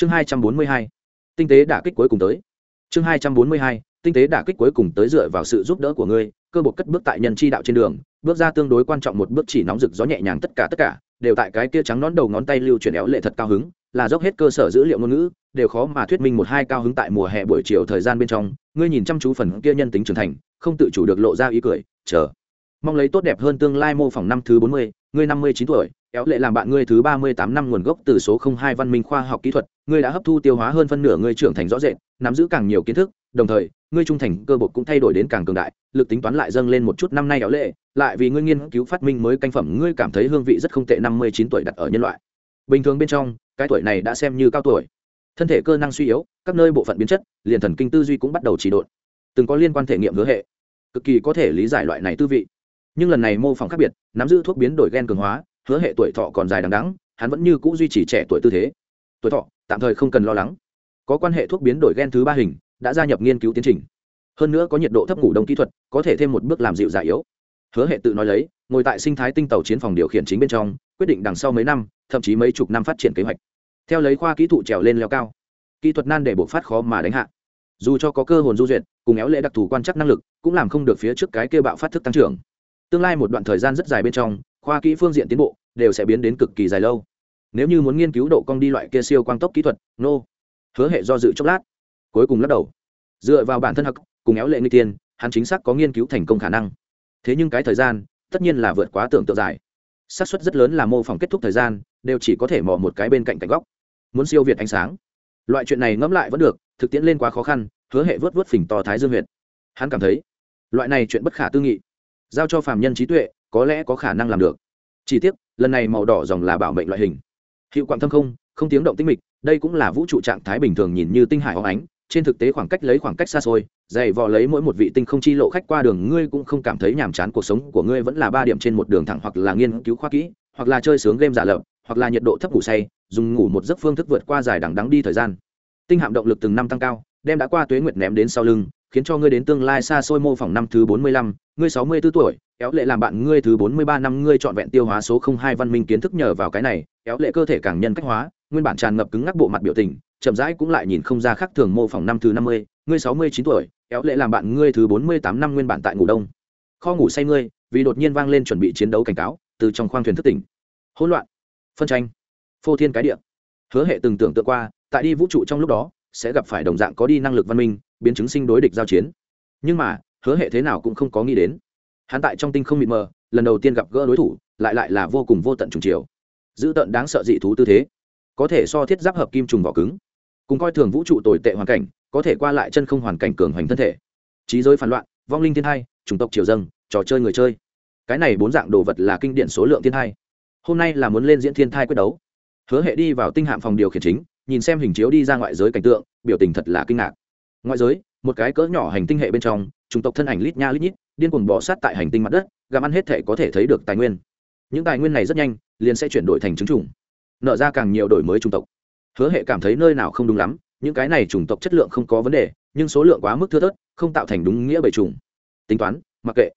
chương hai trăm bốn mươi hai, tinh tế đả kích cuối cùng tới. Chương hai trăm bốn mươi hai, tinh tế đả kích cuối cùng tới dựa vào sự giúp đỡ của ngươi, cơ bộ cất bước tại nhân chi đạo trên đường, bước ra tương đối quan trọng một bước chỉ nóng rực gió nhẹ nhàng tất cả tất cả, đều tại cái kia trắng nón đầu ngón tay lưu chuyển éo lệ thật cao hứng, là dốc hết cơ sở dữ liệu ngôn ngữ, đều khó mà thuyết minh một hai cao hứng tại mùa hè buổi chiều thời gian bên trong, ngươi nhìn chăm chú phần kia nhân tính trưởng thành, không tự chủ được lộ ra ý cười, chờ. Mong lấy tốt đẹp hơn tương lai mô phỏng năm thứ bốn mươi ngươi năm mươi chín tuổi, éo lệ làm bạn ngươi thứ ba mươi tám năm nguồn gốc từ số không hai văn minh khoa học kỹ thuật, ngươi đã hấp thu tiêu hóa hơn phân nửa ngươi trưởng thành rõ rệt, nắm giữ càng nhiều kiến thức, đồng thời, ngươi trung thành, cơ bột cũng thay đổi đến càng cường đại, lực tính toán lại dâng lên một chút năm nay éo lệ, lại vì ngươi nghiên cứu phát minh mới canh phẩm, ngươi cảm thấy hương vị rất không tệ năm mươi chín tuổi đặt ở nhân loại. Bình thường bên trong, cái tuổi này đã xem như cao tuổi. Thân thể cơ năng suy yếu, các nơi bộ phận biến chất, liền thần kinh tư duy cũng bắt đầu chỉ độn. Từng có liên quan thể nghiệm hứa hệ. Cực kỳ có thể lý giải loại này tư vị nhưng lần này mô phỏng khác biệt, nắm giữ thuốc biến đổi gen cường hóa, hứa hệ tuổi thọ còn dài đằng đắng hắn vẫn như c ũ duy trì trẻ tuổi tư thế. Tuổi thọ, tạm thời không cần lo lắng. Có quan hệ thuốc biến đổi gen thứ ba hình, đã gia nhập nghiên cứu tiến trình. Hơn nữa có nhiệt độ thấp ngủ đông kỹ thuật, có thể thêm một bước làm dịu già yếu. Hứa hệ tự nói lấy, ngồi tại sinh thái tinh tàu chiến phòng điều khiển chính bên trong, quyết định đằng sau mấy năm, thậm chí mấy chục năm phát triển kế hoạch. Theo lấy khoa kỹ thuật trèo lên leo cao, kỹ thuật nan để buộc phát khó mà đánh hạ. Dù cho có cơ hồn du duyệt, cùng éo lệ đặc thù quan chắc năng lực, cũng làm không được phía trước cái kêu bạo phát thức tăng trưởng tương lai một đoạn thời gian rất dài bên trong, khoa kỹ phương diện tiến bộ đều sẽ biến đến cực kỳ dài lâu. Nếu như muốn nghiên cứu độ cong đi loại kia siêu quang tốc kỹ thuật, nô、no. hứa hệ do dự chốc lát, cuối cùng lắc đầu. Dựa vào bản thân hắc cùng éo lệ nguy tiên hắn chính xác có nghiên cứu thành công khả năng. Thế nhưng cái thời gian, tất nhiên là vượt quá tưởng tượng dài. Xác suất rất lớn là mô phỏng kết thúc thời gian, đều chỉ có thể mò một cái bên cạnh cạnh góc. Muốn siêu việt ánh sáng. Loại chuyện này ngẫm lại vẫn được, thực tiễn lên quá khó khăn, hứa hệ vớt vớt phình to thái dương huyệt. Hắn cảm thấy, loại này chuyện bất khả tư nghị giao cho phàm nhân trí tuệ, có lẽ có khả năng làm được. Chỉ tiếc, lần này màu đỏ dòng là bảo mệnh loại hình. Hiệu quạng thâm không không tiếng động tinh mịch, đây cũng là vũ trụ trạng thái bình thường nhìn như tinh hải hóng ánh, trên thực tế khoảng cách lấy khoảng cách xa xôi, dày vò lấy mỗi một vị tinh không chi lộ khách qua đường, ngươi cũng không cảm thấy nhàm chán, cuộc sống của ngươi vẫn là ba điểm trên một đường thẳng hoặc là nghiên cứu khoa kỹ, hoặc là chơi sướng game giả lập, hoặc là nhiệt độ thấp ngủ say, dùng ngủ một giấc phương thức vượt qua dài đằng đắng đi thời gian. Tinh hạm động lực từng năm tăng cao, đem đã qua tuế nguyệt ném đến sau lưng khiến cho ngươi đến tương lai xa xôi mô phỏng năm thứ bốn mươi lăm, ngươi sáu mươi b ố tuổi, éo lệ làm bạn ngươi thứ bốn mươi ba năm, ngươi chọn vẹn tiêu hóa số không hai văn minh kiến thức nhờ vào cái này, éo lệ cơ thể càng nhân cách hóa, nguyên bản tràn ngập cứng ngắc bộ mặt biểu tình, chậm rãi cũng lại nhìn không ra khác thường mô phỏng năm thứ năm mươi, ngươi sáu mươi chín tuổi, éo lệ làm bạn ngươi thứ bốn mươi tám năm nguyên bản tại ngủ đông. Kho ngủ say ngươi, vì đột nhiên vang lên chuẩn bị chiến đấu cảnh cáo, từ trong khoang thuyền thức tỉnh. Hỗn loạn. Phân tranh. Phô thiên cái địa. Hứa hệ từng tưởng tượng qua, tại đi vũ trụ trong lúc đó, sẽ gặp phải đồng dạng có đi năng lực văn minh biến chứng sinh đối địch giao chiến. Nhưng mà, hứa hệ thế nào cũng không có nghĩ đến. Hắn tại trong tinh không mịt mờ, lần đầu tiên gặp gỡ đối thủ, lại lại là vô cùng vô tận trùng chiều. Dữ tận đáng sợ dị thú tư thế. Có thể so thiết giáp hợp kim trùng vỏ cứng. Cùng coi thường vũ trụ tồi tệ hoàn cảnh, có thể qua lại chân không hoàn cảnh cường hoành thân thể. Trí giới phản loạn, vong linh thiên hai chủng tộc triều dâng, trò chơi người chơi. Cái này bốn dạng đồ vật là kinh điển số lượng thiên hai hôm nay là muốn lên diễn thiên thai quyết đấu. Hứa hệ đi vào tinh hạm phòng điều khiển chính, nhìn xem hình chiếu đi ra ngoại giới cảnh tượng, biểu tình thật là kinh ngạc ngoại giới, một cái cỡ nhỏ hành tinh hệ bên trong, chủng tộc thân ảnh lít nha lít nhít, điên cuồng bò sát tại hành tinh mặt đất, gặm ăn hết thể có thể thấy được tài nguyên. Những tài nguyên này rất nhanh, liền sẽ chuyển đổi thành chứng chủng nợ ra càng nhiều đổi mới chủng tộc. Hứa hệ cảm thấy nơi nào không đúng lắm, những cái này chủng tộc chất lượng không có vấn đề, nhưng số lượng quá mức thưa thớt, không tạo thành đúng nghĩa bầy chủng tính toán, mặc kệ.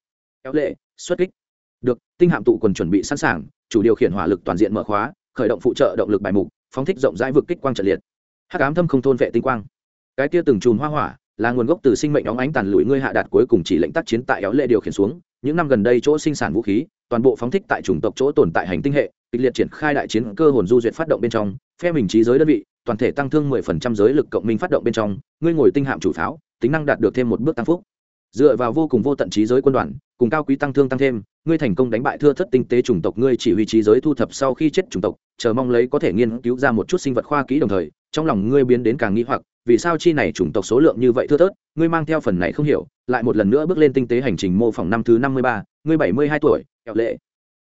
Kéo lệ, xuất kích. Được, tinh hạm tụ quần chuẩn bị sẵn sàng, chủ điều khiển hỏa lực toàn diện mở khóa, khởi động phụ trợ động lực bài mục, phóng thích rộng rãi vực kích quang trận liệt. Hắc ám thâm không thôn vệ tinh quang cái kia từng chùm hoa hỏa là nguồn gốc từ sinh mệnh óng ánh tàn lụi ngươi hạ đạt cuối cùng chỉ lệnh tác chiến tại éo lệ điều khiển xuống. Những năm gần đây chỗ sinh sản vũ khí, toàn bộ phóng thích tại chủng tộc chỗ tồn tại hành tinh hệ, kịch liệt triển khai đại chiến cơ hồn du duyệt phát động bên trong, phe mình trí giới đơn vị, toàn thể tăng thương 10% giới lực cộng minh phát động bên trong, ngươi ngồi tinh hạm chủ pháo, tính năng đạt được thêm một bước tăng phúc. Dựa vào vô cùng vô tận trí giới quân đoàn, cùng cao quý tăng thương tăng thêm, ngươi thành công đánh bại thưa thất tinh tế chủng tộc, ngươi chỉ huy trí giới thu thập sau khi chết chủng tộc, chờ mong lấy có thể nghiên cứu ra một chút sinh vật khoa kỹ đồng thời, trong lòng ngươi biến đến càng nghi hoặc vì sao chi này chủng tộc số lượng như vậy thưa thớt, ngươi mang theo phần này không hiểu, lại một lần nữa bước lên tinh tế hành trình mô phỏng năm thứ năm mươi ba, ngươi bảy mươi hai tuổi, kẹo lệ.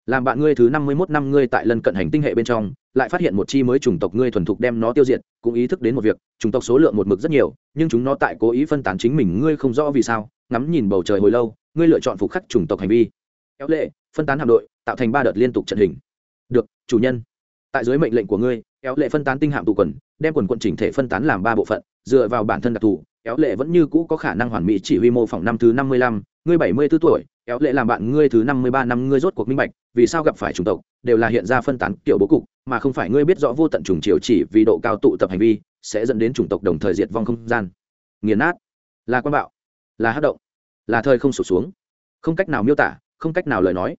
Làm bạn ngươi thứ năm mươi mốt năm ngươi tại lần cận hành tinh hệ bên trong, lại phát hiện một chi mới chủng tộc ngươi thuần thục đem nó tiêu diệt, cũng ý thức đến một việc, chủng tộc số lượng một mực rất nhiều, nhưng chúng nó tại cố ý phân tán chính mình, ngươi không rõ vì sao, ngắm nhìn bầu trời hồi lâu, ngươi lựa chọn phục khắc chủng tộc hành vi. Kéo lệ, phân tán hạm đội, tạo thành ba đợt liên tục trận hình. Được, chủ nhân. Tại dưới mệnh lệnh của ngươi kéo lệ phân tán tinh hạm tụ quần, đem quần quận chỉnh thể phân tán làm ba bộ phận, dựa vào bản thân đặc thù. Kéo lệ vẫn như cũ có khả năng hoàn mỹ chỉ huy mô phỏng năm thứ năm mươi lăm, ngươi bảy mươi b ố tuổi kéo lệ làm bạn ngươi thứ năm mươi ba năm, ngươi rốt cuộc minh bạch, vì sao gặp phải chủng tộc, đều là hiện ra phân tán kiểu bố cục, mà không phải ngươi biết rõ vô tận trùng chiều chỉ vì độ cao tụ tập hành vi, sẽ dẫn đến chủng tộc đồng thời diệt vong không gian. Nghiền nát. Là quan bạo. Là hát động. Là thời không sụp xuống. Không cách nào miêu tả, không cách nào lời nói.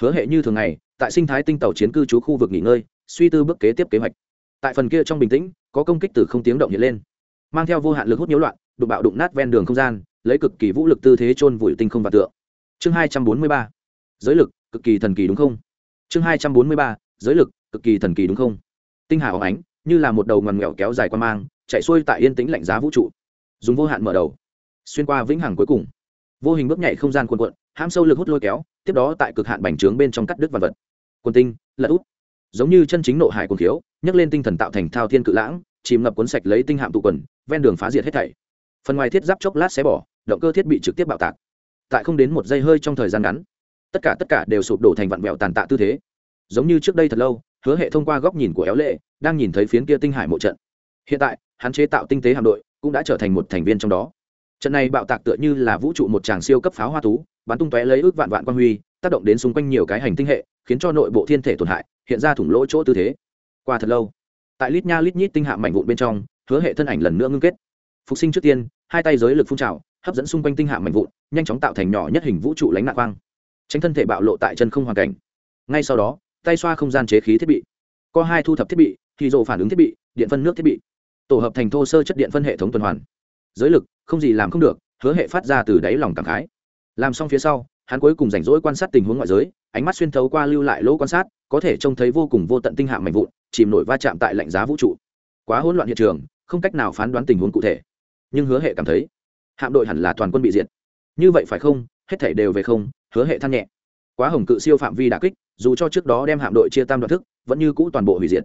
Hứa hệ như thường ngày, tại sinh thái tinh tàu chiến cư trú khu vực nghỉ ngơi suy tư bước kế tiếp kế hoạch. Tại phần kia trong bình tĩnh, có công kích từ không tiếng động hiện lên. Mang theo vô hạn lực hút nhiễu loạn, đụng bạo đụng nát ven đường không gian, lấy cực kỳ vũ lực tư thế chôn vùi tinh không và tượng. Chương hai trăm bốn mươi ba. Giới lực, cực kỳ thần kỳ đúng không? Chương hai trăm bốn mươi ba. Giới lực, cực kỳ thần kỳ đúng không? Tinh hà óng ánh, như là một đầu ngằn nghèo kéo dài qua mang, chạy xuôi tại yên tĩnh lạnh giá vũ trụ. Dùng vô hạn mở đầu. Xuyên qua vĩnh hằng cuối cùng. Vô hình bước nhảy không gian cuộn cuộn, hãm sâu lực hút lôi kéo, tiếp đó tại cực hạn bành trướng bên trong cắt đứt vật vật. Quần tinh, lật út giống như chân chính nộ hải cuồng thiếu nhấc lên tinh thần tạo thành thao thiên cự lãng, chìm ngập cuốn sạch lấy tinh hạm tụ quần, ven đường phá diệt hết thảy. Phần ngoài thiết giáp chốc lát xé bỏ, động cơ thiết bị trực tiếp bạo tạc. Tại không đến một giây hơi trong thời gian ngắn, tất cả tất cả đều sụp đổ thành vặn vẹo tàn tạ tư thế. Giống như trước đây thật lâu, hứa hệ thông qua góc nhìn của éo lệ, đang nhìn thấy phiến kia tinh hải mộ trận. Hiện tại, hắn chế tạo tinh tế hạm đội, cũng đã trở thành một thành viên trong đó. Trận này bạo tạc tựa như là vũ trụ một tràng siêu cấp pháo hoa tú, bắn tung tóe lấy ước vạn vạn quan huy, tác động đến xung quanh nhiều cái hành tinh hệ khiến cho nội bộ thiên thể tổn hại, hiện ra thủng lỗ chỗ tư thế. Qua thật lâu, tại lít nha lít nhít tinh hạ mảnh vụn bên trong, hứa hệ thân ảnh lần nữa ngưng kết. Phục sinh trước tiên, hai tay giới lực phun trào, hấp dẫn xung quanh tinh hạ mảnh vụn, nhanh chóng tạo thành nhỏ nhất hình vũ trụ lánh nạn quang. Tránh thân thể bạo lộ tại chân không hoàn cảnh. Ngay sau đó, tay xoa không gian chế khí thiết bị. Có hai thu thập thiết bị, thì rộ phản ứng thiết bị, điện phân nước thiết bị. Tổ hợp thành thô sơ chất điện phân hệ thống tuần hoàn. Giới lực, không gì làm không được, hứa hệ phát ra từ đáy lòng cảm khái. Làm xong phía sau hắn cuối cùng rảnh rỗi quan sát tình huống ngoại giới, ánh mắt xuyên thấu qua lưu lại lỗ quan sát, có thể trông thấy vô cùng vô tận tinh hạng mạnh vụn, chìm nổi va chạm tại lạnh giá vũ trụ. Quá hỗn loạn hiện trường, không cách nào phán đoán tình huống cụ thể. Nhưng hứa hệ cảm thấy, hạm đội hẳn là toàn quân bị diệt. Như vậy phải không? Hết thể đều về không, hứa hệ than nhẹ. Quá hồng cự siêu phạm vi đà kích, dù cho trước đó đem hạm đội chia tam đoạn thức, vẫn như cũ toàn bộ hủy diệt.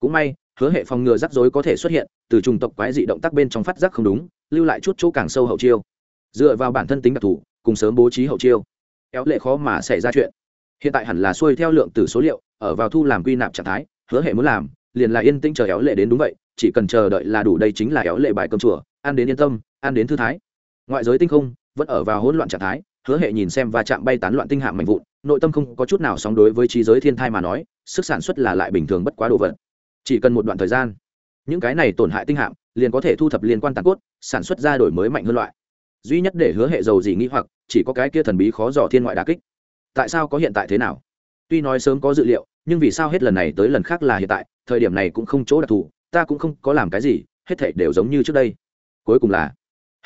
Cũng may, hứa hệ phòng ngừa rắc rối có thể xuất hiện, từ trùng tộc quái dị động tác bên trong phát giác không đúng, lưu lại chút chỗ càng sâu hậu chiêu. Dựa vào bản thân tính đặc thù, cùng sớm bố trí hậu chiêu éo lệ khó mà xảy ra chuyện. Hiện tại hẳn là xuôi theo lượng từ số liệu, ở vào thu làm quy nạp trạng thái, hứa hệ muốn làm, liền là yên tĩnh chờ éo lệ đến đúng vậy, chỉ cần chờ đợi là đủ đây chính là éo lệ bài cơm chùa, ăn đến yên tâm, ăn đến thư thái. Ngoại giới tinh không, vẫn ở vào hỗn loạn trạng thái, hứa hệ nhìn xem và chạm bay tán loạn tinh hạng mạnh vụn, nội tâm không có chút nào sóng đối với trí giới thiên thai mà nói, sức sản xuất là lại bình thường bất quá đồ vật. Chỉ cần một đoạn thời gian, những cái này tổn hại tinh hạng liền có thể thu thập liên quan tàn cốt, sản xuất ra đổi mới mạnh hơn loại duy nhất để hứa hệ dầu gì nghĩ hoặc, chỉ có cái kia thần bí khó dò thiên ngoại đà kích. Tại sao có hiện tại thế nào? Tuy nói sớm có dự liệu, nhưng vì sao hết lần này tới lần khác là hiện tại, thời điểm này cũng không chỗ đặc thù, ta cũng không có làm cái gì, hết thể đều giống như trước đây. Cuối cùng là,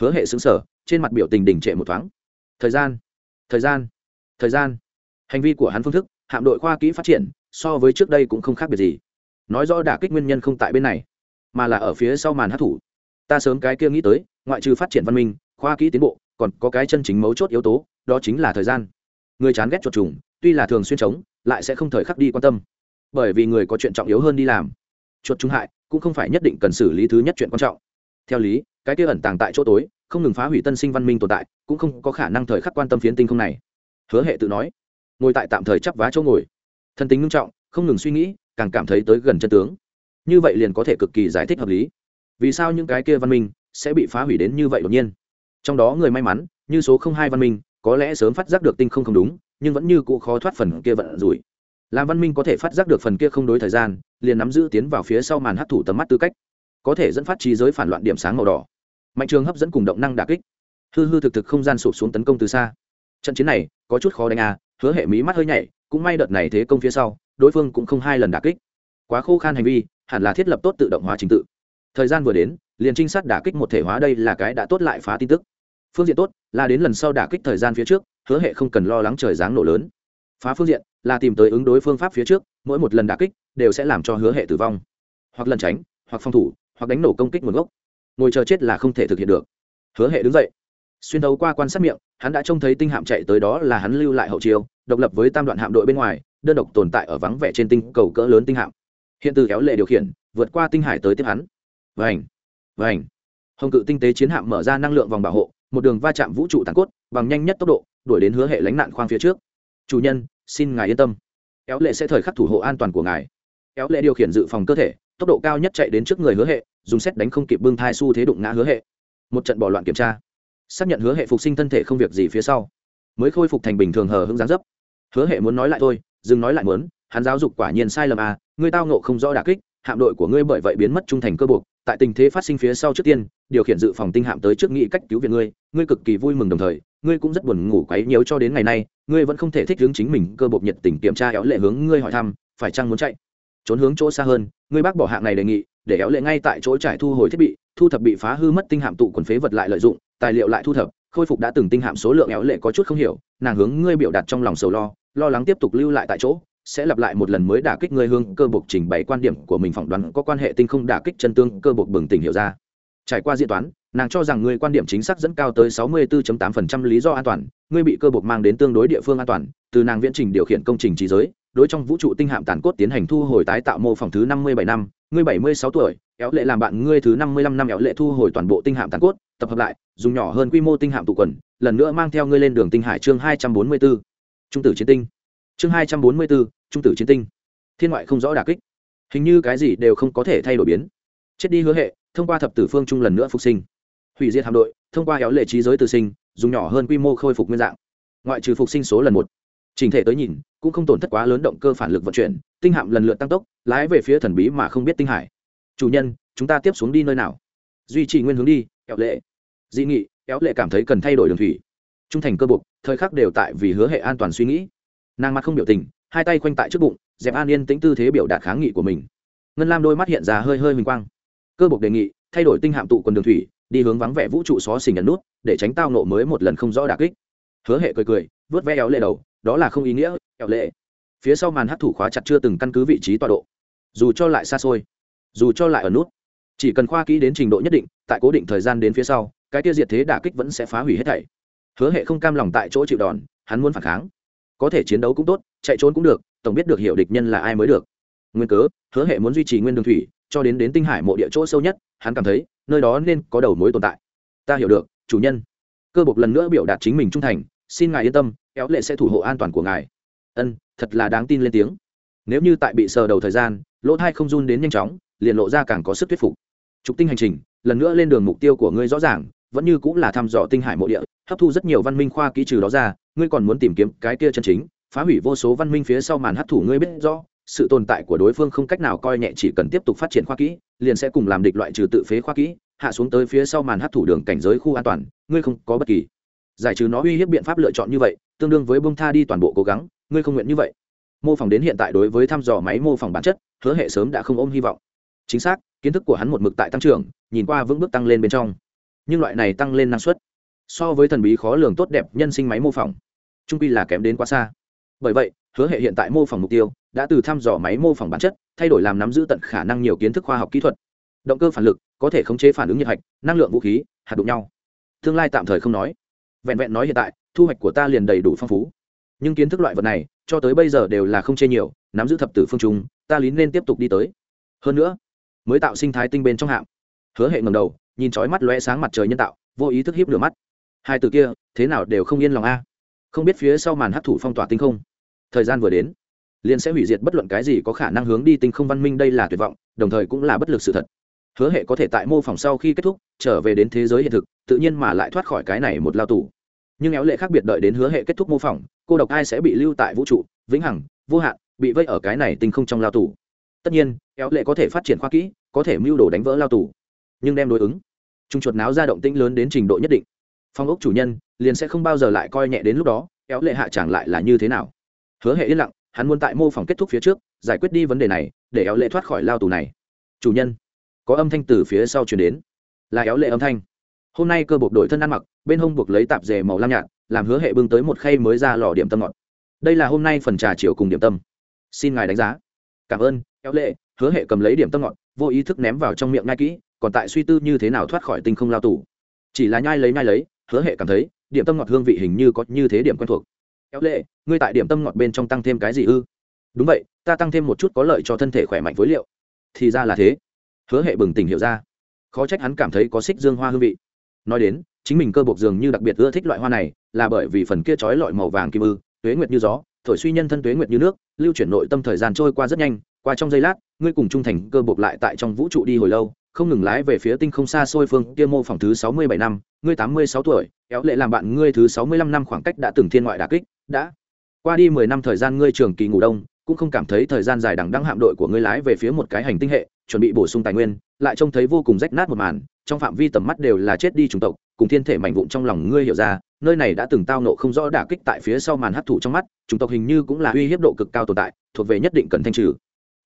hứa hệ xứng sở trên mặt biểu tình đình trệ một thoáng. Thời gian thời gian thời gian. Hành vi của hắn phương thức, hạm đội khoa kỹ phát triển, so với trước đây cũng không khác biệt gì. Nói rõ đả kích nguyên nhân không tại bên này, mà là ở phía sau màn hát thủ. Ta sớm cái kia nghĩ tới, ngoại trừ phát triển văn minh khoa kỹ tiến bộ, còn có cái chân chính mấu chốt yếu tố, đó chính là thời gian. Người chán ghét chuột trùng, tuy là thường xuyên chống lại sẽ không thời khắc đi quan tâm. Bởi vì người có chuyện trọng yếu hơn đi làm. Chuột trùng hại, cũng không phải nhất định cần xử lý thứ nhất chuyện quan trọng. Theo lý, cái kia ẩn tàng tại chỗ tối, không ngừng phá hủy tân sinh văn minh tồn tại, cũng không có khả năng thời khắc quan tâm phiến tinh không này. Hứa hệ tự nói, ngồi tại tạm thời chắp vá chỗ ngồi. Thân tính nghiêm trọng, không ngừng suy nghĩ, càng cảm thấy tới gần chân tướng. Như vậy liền có thể cực kỳ giải thích hợp lý. Vì sao những cái kia văn minh sẽ bị phá hủy đến như vậy đột nhiên? Trong đó người may mắn, như số không hai văn minh, có lẽ sớm phát giác được tinh không không đúng, nhưng vẫn như cụ khó thoát phần kia vận rủi. Làm văn minh có thể phát giác được phần kia không đối thời gian, liền nắm giữ tiến vào phía sau màn hấp thụ tầm mắt tư cách. Có thể dẫn phát trí giới phản loạn điểm sáng màu đỏ. Mạnh trường hấp dẫn cùng động năng đà kích. Hư hư thực thực không gian sụp xuống tấn công từ xa. Trận chiến này, có chút khó đánh à hứa hệ mí mắt hơi nhảy, cũng may đợt này thế công phía sau, đối phương cũng không hai lần đà kích. Quá khô khan hành vi, hẳn là thiết lập tốt tự động hóa trình tự. Thời gian vừa đến liền trinh sát đả kích một thể hóa đây là cái đã tốt lại phá tin tức. Phương diện tốt là đến lần sau đả kích thời gian phía trước, hứa hệ không cần lo lắng trời giáng nổ lớn. Phá phương diện là tìm tới ứng đối phương pháp phía trước, mỗi một lần đả kích đều sẽ làm cho hứa hệ tử vong. Hoặc lần tránh, hoặc phòng thủ, hoặc đánh nổ công kích nguồn gốc. Ngồi chờ chết là không thể thực hiện được. Hứa hệ đứng dậy, xuyên đấu qua quan sát miệng, hắn đã trông thấy tinh hạm chạy tới đó là hắn lưu lại hậu chiêu, độc lập với tam đoạn hạm đội bên ngoài, đơn độc tồn tại ở vắng vẻ trên tinh cầu cỡ lớn tinh hạm. Hiện từ kéo lệ điều khiển, vượt qua tinh hải tới tiếp hắn và ảnh. Hồng cự tinh tế chiến hạm mở ra năng lượng vòng bảo hộ, một đường va chạm vũ trụ tàn cốt, bằng nhanh nhất tốc độ, đuổi đến hứa hệ lánh nạn khoang phía trước. Chủ nhân, xin ngài yên tâm. Éo lệ sẽ thời khắc thủ hộ an toàn của ngài. Éo lệ điều khiển dự phòng cơ thể, tốc độ cao nhất chạy đến trước người hứa hệ, dùng xét đánh không kịp bưng thai xu thế đụng ngã hứa hệ. Một trận bỏ loạn kiểm tra. Xác nhận hứa hệ phục sinh thân thể không việc gì phía sau. Mới khôi phục thành bình thường hờ hững dáng dấp. Hứa hệ muốn nói lại thôi, dừng nói lại muốn, hắn giáo dục quả nhiên sai lầm à ngươi tao nộ không rõ đà kích, hạm đội của ngươi bởi vậy biến mất trung thành cơ buộc tại tình thế phát sinh phía sau trước tiên, điều khiển dự phòng tinh hạm tới trước nghị cách cứu viện ngươi ngươi cực kỳ vui mừng đồng thời, ngươi cũng rất buồn ngủ quấy nhiễu cho đến ngày nay, ngươi vẫn không thể thích hướng chính mình cơ bộc nhiệt tình kiểm tra éo lệ hướng ngươi hỏi thăm, phải chăng muốn chạy? Trốn hướng chỗ xa hơn, ngươi bác bỏ hạng này đề nghị, để éo lệ ngay tại chỗ trải thu hồi thiết bị, thu thập bị phá hư mất tinh hạm tụ quần phế vật lại lợi dụng, tài liệu lại thu thập, khôi phục đã từng tinh hạm số lượng éo lệ có chút không hiểu, nàng hướng ngươi biểu đạt trong lòng sầu lo lo lắng tiếp tục lưu lại tại chỗ sẽ lặp lại một lần mới đả kích ngươi hương cơ bộc trình bày quan điểm của mình phỏng đoán có quan hệ tinh không đả kích chân tương cơ bộc bừng tỉnh hiểu ra trải qua diễn toán nàng cho rằng ngươi quan điểm chính xác dẫn cao tới 64.8% lý do an toàn ngươi bị cơ bộc mang đến tương đối địa phương an toàn từ nàng viễn trình điều khiển công trình trí giới đối trong vũ trụ tinh hạm tàn cốt tiến hành thu hồi tái tạo mô phỏng thứ 57 năm ngươi 76 tuổi éo lệ làm bạn ngươi thứ 55 năm éo lệ thu hồi toàn bộ tinh hạm tàn cốt tập hợp lại dùng nhỏ hơn quy mô tinh hạm tụ quần lần nữa mang theo ngươi lên đường tinh hải chương 244. trung tử chiến tinh chương 244, trung tử chiến tinh. Thiên ngoại không rõ đả kích. Hình như cái gì đều không có thể thay đổi biến. Chết đi hứa hệ, thông qua thập tử phương trung lần nữa phục sinh. Hủy diệt hạm đội, thông qua éo lệ trí giới từ sinh, dùng nhỏ hơn quy mô khôi phục nguyên dạng. Ngoại trừ phục sinh số lần một. Trình thể tới nhìn, cũng không tổn thất quá lớn động cơ phản lực vận chuyển, tinh hạm lần lượt tăng tốc, lái về phía thần bí mà không biết tinh hải. Chủ nhân, chúng ta tiếp xuống đi nơi nào? Duy trì nguyên hướng đi, éo lệ. Dị nghị, éo lệ cảm thấy cần thay đổi đường thủy. Trung thành cơ bục thời khắc đều tại vì hứa hệ an toàn suy nghĩ. Nàng mặt không biểu tình hai tay quanh tại trước bụng dẹp an yên tính tư thế biểu đạt kháng nghị của mình. Ngân lam đôi mắt hiện ra hơi hơi h quang. Cơ buộc đề nghị, thay đổi tinh hạm tụ quần đường thủy, đi hướng vắng vẻ vũ trụ xó xỉnh nhận nút, để tránh tao nộ mới một lần không rõ đà kích. Hứa hệ cười cười vớt ve éo lệ đầu, đó là không ý nghĩa éo lệ. Phía sau màn hát thủ khóa chặt chưa từng căn cứ vị trí tọa độ. Dù cho lại xa xôi, dù cho lại ở nút, chỉ cần khoa kỹ đến trình độ nhất định, tại cố định thời gian đến phía sau, cái tiêu diệt thế đả kích vẫn sẽ phá hủy hết thảy. Hứa hệ không cam lòng tại chỗ chịu đòn, hắn muốn phản kháng. Có thể chiến đấu cũng tốt chạy trốn cũng được, tổng biết được hiểu địch nhân là ai mới được. Nguyên cớ, hứa hệ muốn duy trì nguyên đường thủy, cho đến đến tinh hải mộ địa chỗ sâu nhất, hắn cảm thấy, nơi đó nên có đầu mối tồn tại. Ta hiểu được, chủ nhân. Cơ bộc lần nữa biểu đạt chính mình trung thành, xin ngài yên tâm éo lệ sẽ thủ hộ an toàn của ngài. Ân, thật là đáng tin lên tiếng. Nếu như tại bị sờ đầu thời gian, lỗ thai không run đến nhanh chóng, liền lộ ra càng có sức thuyết phục. Trục tinh hành trình, lần nữa lên đường mục tiêu của ngươi rõ ràng, vẫn như cũng là thăm dò tinh hải mộ địa, hấp thu rất nhiều văn minh khoa kỹ trừ đó ra, ngươi còn muốn tìm kiếm cái kia chân chính phá hủy vô số văn minh phía sau màn hấp thủ ngươi biết rõ, sự tồn tại của đối phương không cách nào coi nhẹ, chỉ cần tiếp tục phát triển khoa kỹ, liền sẽ cùng làm địch loại trừ tự phế khoa kỹ, hạ xuống tới phía sau màn hấp thủ đường cảnh giới khu an toàn, ngươi không có bất kỳ giải trừ nó uy hiếp biện pháp lựa chọn như vậy, tương đương với bông tha đi toàn bộ cố gắng, ngươi không nguyện như vậy. Mô phỏng đến hiện tại đối với thăm dò máy mô phỏng bản chất, hứa hệ sớm đã không ôm hy vọng. Chính xác, kiến thức của hắn một mực tại tăng trưởng, nhìn qua vững bước tăng lên bên trong. Nhưng loại này tăng lên năng suất, so với thần bí khó lường tốt đẹp nhân sinh máy mô phỏng, trung quy là kém đến quá xa bởi vậy, hứa hệ hiện tại mô phỏng mục tiêu đã từ thăm dò máy mô phỏng bản chất, thay đổi làm nắm giữ tận khả năng nhiều kiến thức khoa học kỹ thuật. Động cơ phản lực có thể khống chế phản ứng nhiệt hạch, năng lượng vũ khí, hạt đụng nhau. Tương lai tạm thời không nói. Vẹn vẹn nói hiện tại, thu hoạch của ta liền đầy đủ phong phú. Nhưng kiến thức loại vật này, cho tới bây giờ đều là không chê nhiều, nắm giữ thập tử phương trung ta lín nên tiếp tục đi tới. Hơn nữa, mới tạo sinh thái tinh bên trong hạm. Hứa hệ ngầm đầu, nhìn trói mắt lóe sáng mặt trời nhân tạo, vô ý thức hiếp lửa mắt. Hai từ kia, thế nào đều không yên lòng a. Không biết phía sau màn hấp thủ phong tỏa tinh không thời gian vừa đến, liền sẽ hủy diệt bất luận cái gì có khả năng hướng đi tinh không văn minh đây là tuyệt vọng, đồng thời cũng là bất lực sự thật. Hứa hệ có thể tại mô phỏng sau khi kết thúc, trở về đến thế giới hiện thực, tự nhiên mà lại thoát khỏi cái này một lao tù. Nhưng éo lệ khác biệt đợi đến hứa hệ kết thúc mô phỏng, cô độc ai sẽ bị lưu tại vũ trụ, vĩnh hằng, vô hạn, bị vây ở cái này tinh không trong lao tù. Tất nhiên, éo lệ có thể phát triển khoa kỹ, có thể mưu đồ đánh vỡ lao tù. Nhưng đem đối ứng, trung chuột náo ra động tĩnh lớn đến trình độ nhất định. Phong ốc chủ nhân, liền sẽ không bao giờ lại coi nhẹ đến lúc đó, éo lệ hạ chẳng lại là như thế nào? Hứa hệ yên lặng, hắn muốn tại mô phỏng kết thúc phía trước, giải quyết đi vấn đề này, để éo lệ thoát khỏi lao tù này. Chủ nhân, có âm thanh từ phía sau chuyển đến. Là éo lệ âm thanh. Hôm nay cơ buộc đổi thân ăn mặc, bên hông buộc lấy tạp dề màu lam nhạt, làm hứa hệ bưng tới một khay mới ra lò điểm tâm ngọt. Đây là hôm nay phần trà chiều cùng điểm tâm. Xin ngài đánh giá. Cảm ơn, éo lệ, hứa hệ cầm lấy điểm tâm ngọt, vô ý thức ném vào trong miệng ngay kỹ, còn tại suy tư như thế nào thoát khỏi tinh không lao tù. Chỉ là nhai lấy nhai lấy, hứa hệ cảm thấy, điểm tâm ngọt hương vị hình như có như thế điểm quen thuộc éo lệ, ngươi tại điểm tâm ngọt bên trong tăng thêm cái gì ư? Đúng vậy, ta tăng thêm một chút có lợi cho thân thể khỏe mạnh phối liệu. Thì ra là thế. Hứa hệ bừng tỉnh hiểu ra. Khó trách hắn cảm thấy có xích dương hoa hương vị. Nói đến, chính mình cơ bộc dường như đặc biệt ưa thích loại hoa này, là bởi vì phần kia trói lọi màu vàng kim ư, tuế nguyệt như gió, thổi suy nhân thân tuế nguyệt như nước, lưu chuyển nội tâm thời gian trôi qua rất nhanh, qua trong giây lát, ngươi cùng trung thành cơ bộc lại tại trong vũ trụ đi hồi lâu không ngừng lái về phía tinh không xa xôi phương kia mô phỏng thứ sáu mươi bảy năm, ngươi tám mươi sáu tuổi, éo lệ làm bạn ngươi thứ sáu mươi lăm năm khoảng cách đã từng thiên ngoại đà kích, đã. Qua đi mười năm thời gian ngươi trường kỳ ngủ đông, cũng không cảm thấy thời gian dài đằng đăng hạm đội của ngươi lái về phía một cái hành tinh hệ, chuẩn bị bổ sung tài nguyên, lại trông thấy vô cùng rách nát một màn, trong phạm vi tầm mắt đều là chết đi chủng tộc, cùng thiên thể mạnh vụn trong lòng ngươi hiểu ra, nơi này đã từng tao nộ không rõ đả kích tại phía sau màn hấp thụ trong mắt, chủng tộc hình như cũng là uy hiếp độ cực cao tồn tại, thuộc về nhất định cần thanh trừ.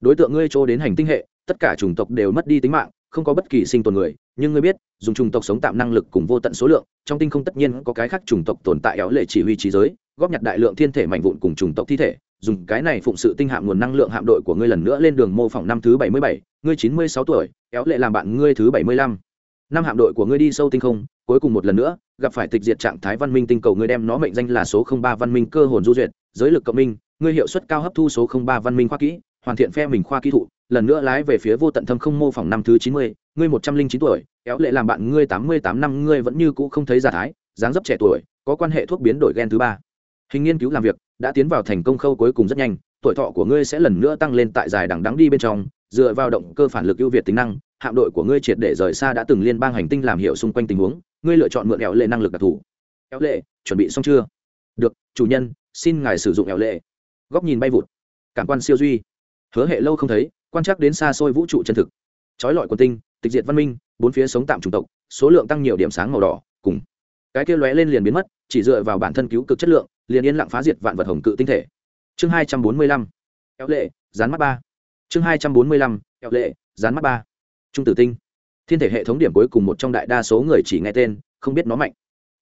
Đối tượng ngươi chỗ đến hành tinh hệ, tất cả chủng tộc đều mất đi tính mạng không có bất kỳ sinh tồn người, nhưng ngươi biết, dùng chủng tộc sống tạm năng lực cùng vô tận số lượng, trong tinh không tất nhiên có cái khác chủng tộc tồn tại éo lệ chỉ huy trí giới, góp nhặt đại lượng thiên thể mạnh vụn cùng chủng tộc thi thể. Dùng cái này phụng sự tinh hạm nguồn năng lượng hạm đội của ngươi lần nữa lên đường mô phỏng năm thứ bảy mươi bảy, ngươi chín mươi sáu tuổi, éo lệ làm bạn ngươi thứ bảy mươi lăm. Năm hạm đội của ngươi đi sâu tinh không, cuối cùng một lần nữa, gặp phải tịch diệt trạng thái văn minh tinh cầu ngươi đem nó mệnh danh là số không ba văn minh cơ hồn du duyệt, giới lực cộng minh, ngươi hiệu suất cao hấp thu số không ba văn minh khoa kỹ, hoàn thiện phe mình khoa kỹ thụ lần nữa lái về phía vô tận thâm không mô phỏng năm thứ chín mươi, ngươi một trăm linh chín tuổi éo lệ làm bạn ngươi tám mươi tám năm, ngươi vẫn như cũ không thấy giả thái, dáng dấp trẻ tuổi, có quan hệ thuốc biến đổi gen thứ ba. Hình nghiên cứu làm việc, đã tiến vào thành công khâu cuối cùng rất nhanh, tuổi thọ của ngươi sẽ lần nữa tăng lên tại dài đằng đắng đi bên trong, dựa vào động cơ phản lực ưu việt tính năng, hạm đội của ngươi triệt để rời xa đã từng liên bang hành tinh làm hiểu xung quanh tình huống, ngươi lựa chọn mượn éo lệ năng lực đặc thù. Éo lệ, chuẩn bị xong chưa? Được, chủ nhân, xin ngài sử dụng éo lệ. Góc nhìn bay vụt. Cảm quan siêu duy. Hứa hệ lâu không thấy quan trắc đến xa xôi vũ trụ chân thực. Trói lọi quần tinh, tịch diệt văn minh, bốn phía sống tạm chủng tộc, số lượng tăng nhiều điểm sáng màu đỏ, cùng cái kia lóe lên liền biến mất, chỉ dựa vào bản thân cứu cực chất lượng, liền yên lặng phá diệt vạn vật hồng cự tinh thể. Chương hai trăm bốn mươi lăm, kéo lệ dán mắt ba. Chương hai trăm bốn mươi lăm, kéo lệ dán mắt ba. Trung tử tinh. Thiên thể hệ thống điểm cuối cùng một trong đại đa số người chỉ nghe tên, không biết nó mạnh.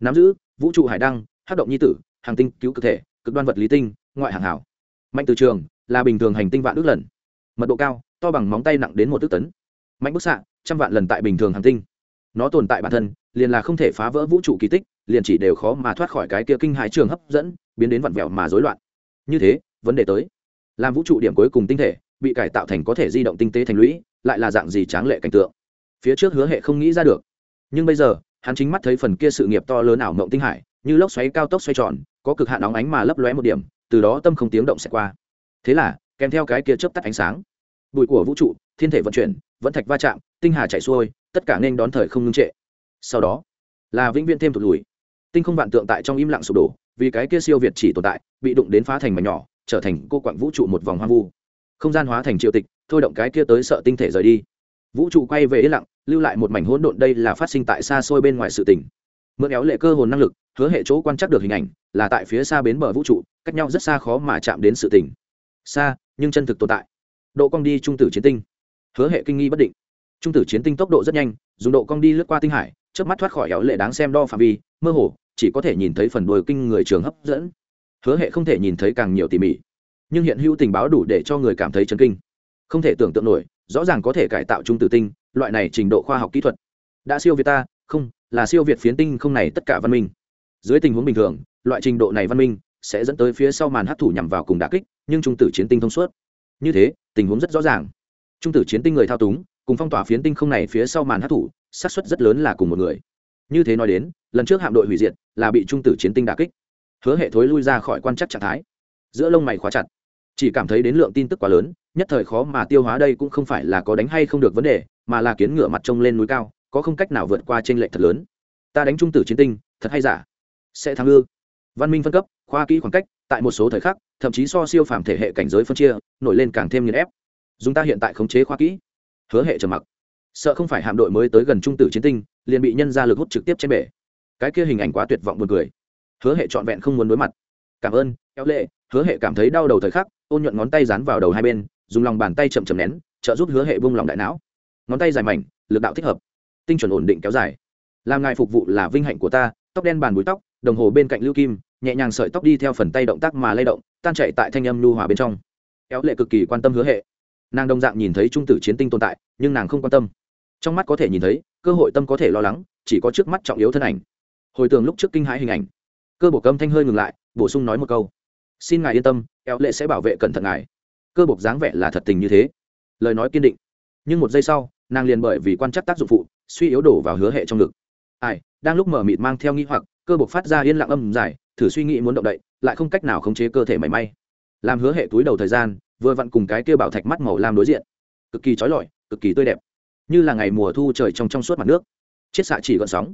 Nắm giữ, vũ trụ hải đăng, hát động nhi tử, hàng tinh cứu cực thể, cực đoan vật lý tinh, ngoại hàng hảo. Mạnh từ trường, là bình thường hành tinh vạn ước lần mật độ cao, to bằng móng tay nặng đến một tức tấn. Mạnh bức xạ, trăm vạn lần tại bình thường hành tinh. Nó tồn tại bản thân, liền là không thể phá vỡ vũ trụ kỳ tích, liền chỉ đều khó mà thoát khỏi cái kia kinh hãi trường hấp dẫn, biến đến vặn vẹo mà rối loạn. Như thế, vấn đề tới. Làm vũ trụ điểm cuối cùng tinh thể, bị cải tạo thành có thể di động tinh tế thành lũy, lại là dạng gì tráng lệ cảnh tượng? Phía trước hứa hệ không nghĩ ra được. Nhưng bây giờ, hắn chính mắt thấy phần kia sự nghiệp to lớn ảo mộng tinh hải, như lốc xoáy cao tốc xoay tròn, có cực hạn óng ánh mà lấp lóe một điểm, từ đó tâm không tiếng động sẽ qua. Thế là kèm theo cái kia chớp tắt ánh sáng. Bụi của vũ trụ, thiên thể vận chuyển, vẫn thạch va chạm, tinh hà chạy xuôi, tất cả nên đón thời không ngưng trệ. Sau đó, là vĩnh viễn thêm thụt lùi. Tinh không vạn tượng tại trong im lặng sụp đổ, vì cái kia siêu việt chỉ tồn tại, bị đụng đến phá thành mảnh nhỏ, trở thành cô quặng vũ trụ một vòng hoang vu. Không gian hóa thành triệu tịch, thôi động cái kia tới sợ tinh thể rời đi. Vũ trụ quay về yên lặng, lưu lại một mảnh hỗn độn đây là phát sinh tại xa xôi bên ngoài sự tỉnh mượn éo lệ cơ hồn năng lực, hứa hệ chỗ quan trắc được hình ảnh, là tại phía xa bến bờ vũ trụ, cách nhau rất xa khó mà chạm đến sự tỉnh xa, nhưng chân thực tồn tại. Độ cong đi trung tử chiến tinh. Hứa hệ kinh nghi bất định. Trung tử chiến tinh tốc độ rất nhanh, dùng độ cong đi lướt qua tinh hải trước mắt thoát khỏi éo lệ đáng xem đo phạm vi, mơ hồ, chỉ có thể nhìn thấy phần đuôi kinh người trường hấp dẫn. Hứa hệ không thể nhìn thấy càng nhiều tỉ mỉ, nhưng hiện hữu tình báo đủ để cho người cảm thấy chấn kinh. Không thể tưởng tượng nổi, rõ ràng có thể cải tạo trung tử tinh, loại này trình độ khoa học kỹ thuật. Đã siêu việt ta, không, là siêu việt phiến tinh không này tất cả văn minh. Dưới tình huống bình thường, loại trình độ này văn minh sẽ dẫn tới phía sau màn hấp thủ nhằm vào cùng đà kích nhưng trung tử chiến tinh thông suốt. Như thế, tình huống rất rõ ràng. Trung tử chiến tinh người thao túng, cùng phong tỏa phiến tinh không này phía sau màn hấp thủ xác suất rất lớn là cùng một người. Như thế nói đến, lần trước hạm đội hủy diệt là bị trung tử chiến tinh đà kích. Hứa hệ thối lui ra khỏi quan chắc trạng thái. Giữa lông mày khóa chặt. Chỉ cảm thấy đến lượng tin tức quá lớn, nhất thời khó mà tiêu hóa đây cũng không phải là có đánh hay không được vấn đề, mà là kiến ngựa mặt trông lên núi cao, có không cách nào vượt qua t r ê n lệch thật lớn. Ta đánh trung tử chiến tinh, thật hay giả? Sẽ thắng ư? Văn minh phân cấp khoa kỹ khoảng cách, tại một số thời khắc, thậm chí so siêu phàm thể hệ cảnh giới phân chia, nổi lên càng thêm nghiền ép. Dùng ta hiện tại khống chế khoa kỹ. Hứa hệ trầm mặc. Sợ không phải hạm đội mới tới gần trung tử chiến tinh, liền bị nhân ra lực hút trực tiếp trên bể. Cái kia hình ảnh quá tuyệt vọng buồn cười. Hứa hệ trọn vẹn không muốn đối mặt. Cảm ơn, kéo lệ. Hứa hệ cảm thấy đau đầu thời khắc, ôn nhuận ngón tay dán vào đầu hai bên, dùng lòng bàn tay chậm chậm nén, trợ giúp hứa hệ bung lòng đại não. Ngón tay dài mảnh, lực đạo thích hợp. Tinh chuẩn ổn định kéo dài. Làm ngài phục vụ là vinh hạnh của ta, tóc đen bàn búi tóc, đồng hồ bên cạnh lưu kim nhẹ nhàng sợi tóc đi theo phần tay động tác mà lay động, tan chạy tại thanh âm nhu hòa bên trong. Éo lệ cực kỳ quan tâm hứa hệ. Nàng đồng dạng nhìn thấy trung tử chiến tinh tồn tại, nhưng nàng không quan tâm. Trong mắt có thể nhìn thấy, cơ hội tâm có thể lo lắng, chỉ có trước mắt trọng yếu thân ảnh. Hồi tưởng lúc trước kinh hãi hình ảnh. Cơ bộ câm thanh hơi ngừng lại, bổ sung nói một câu. Xin ngài yên tâm éo lệ sẽ bảo vệ cẩn thận ngài. Cơ bộc dáng vẻ là thật tình như thế. Lời nói kiên định. Nhưng một giây sau, nàng liền bởi vì quan chắc tác dụng phụ, suy yếu đổ vào hứa hệ trong ngực. Ai, đang lúc mở mịt mang theo nghi hoặc cơ bộc phát ra yên lặng âm dài, thử suy nghĩ muốn động đậy, lại không cách nào khống chế cơ thể mảy may. Làm hứa hệ túi đầu thời gian, vừa vặn cùng cái kia bảo thạch mắt màu lam đối diện. Cực kỳ trói lọi, cực kỳ tươi đẹp. Như là ngày mùa thu trời trong trong suốt mặt nước. Chiết xạ chỉ gọn sóng.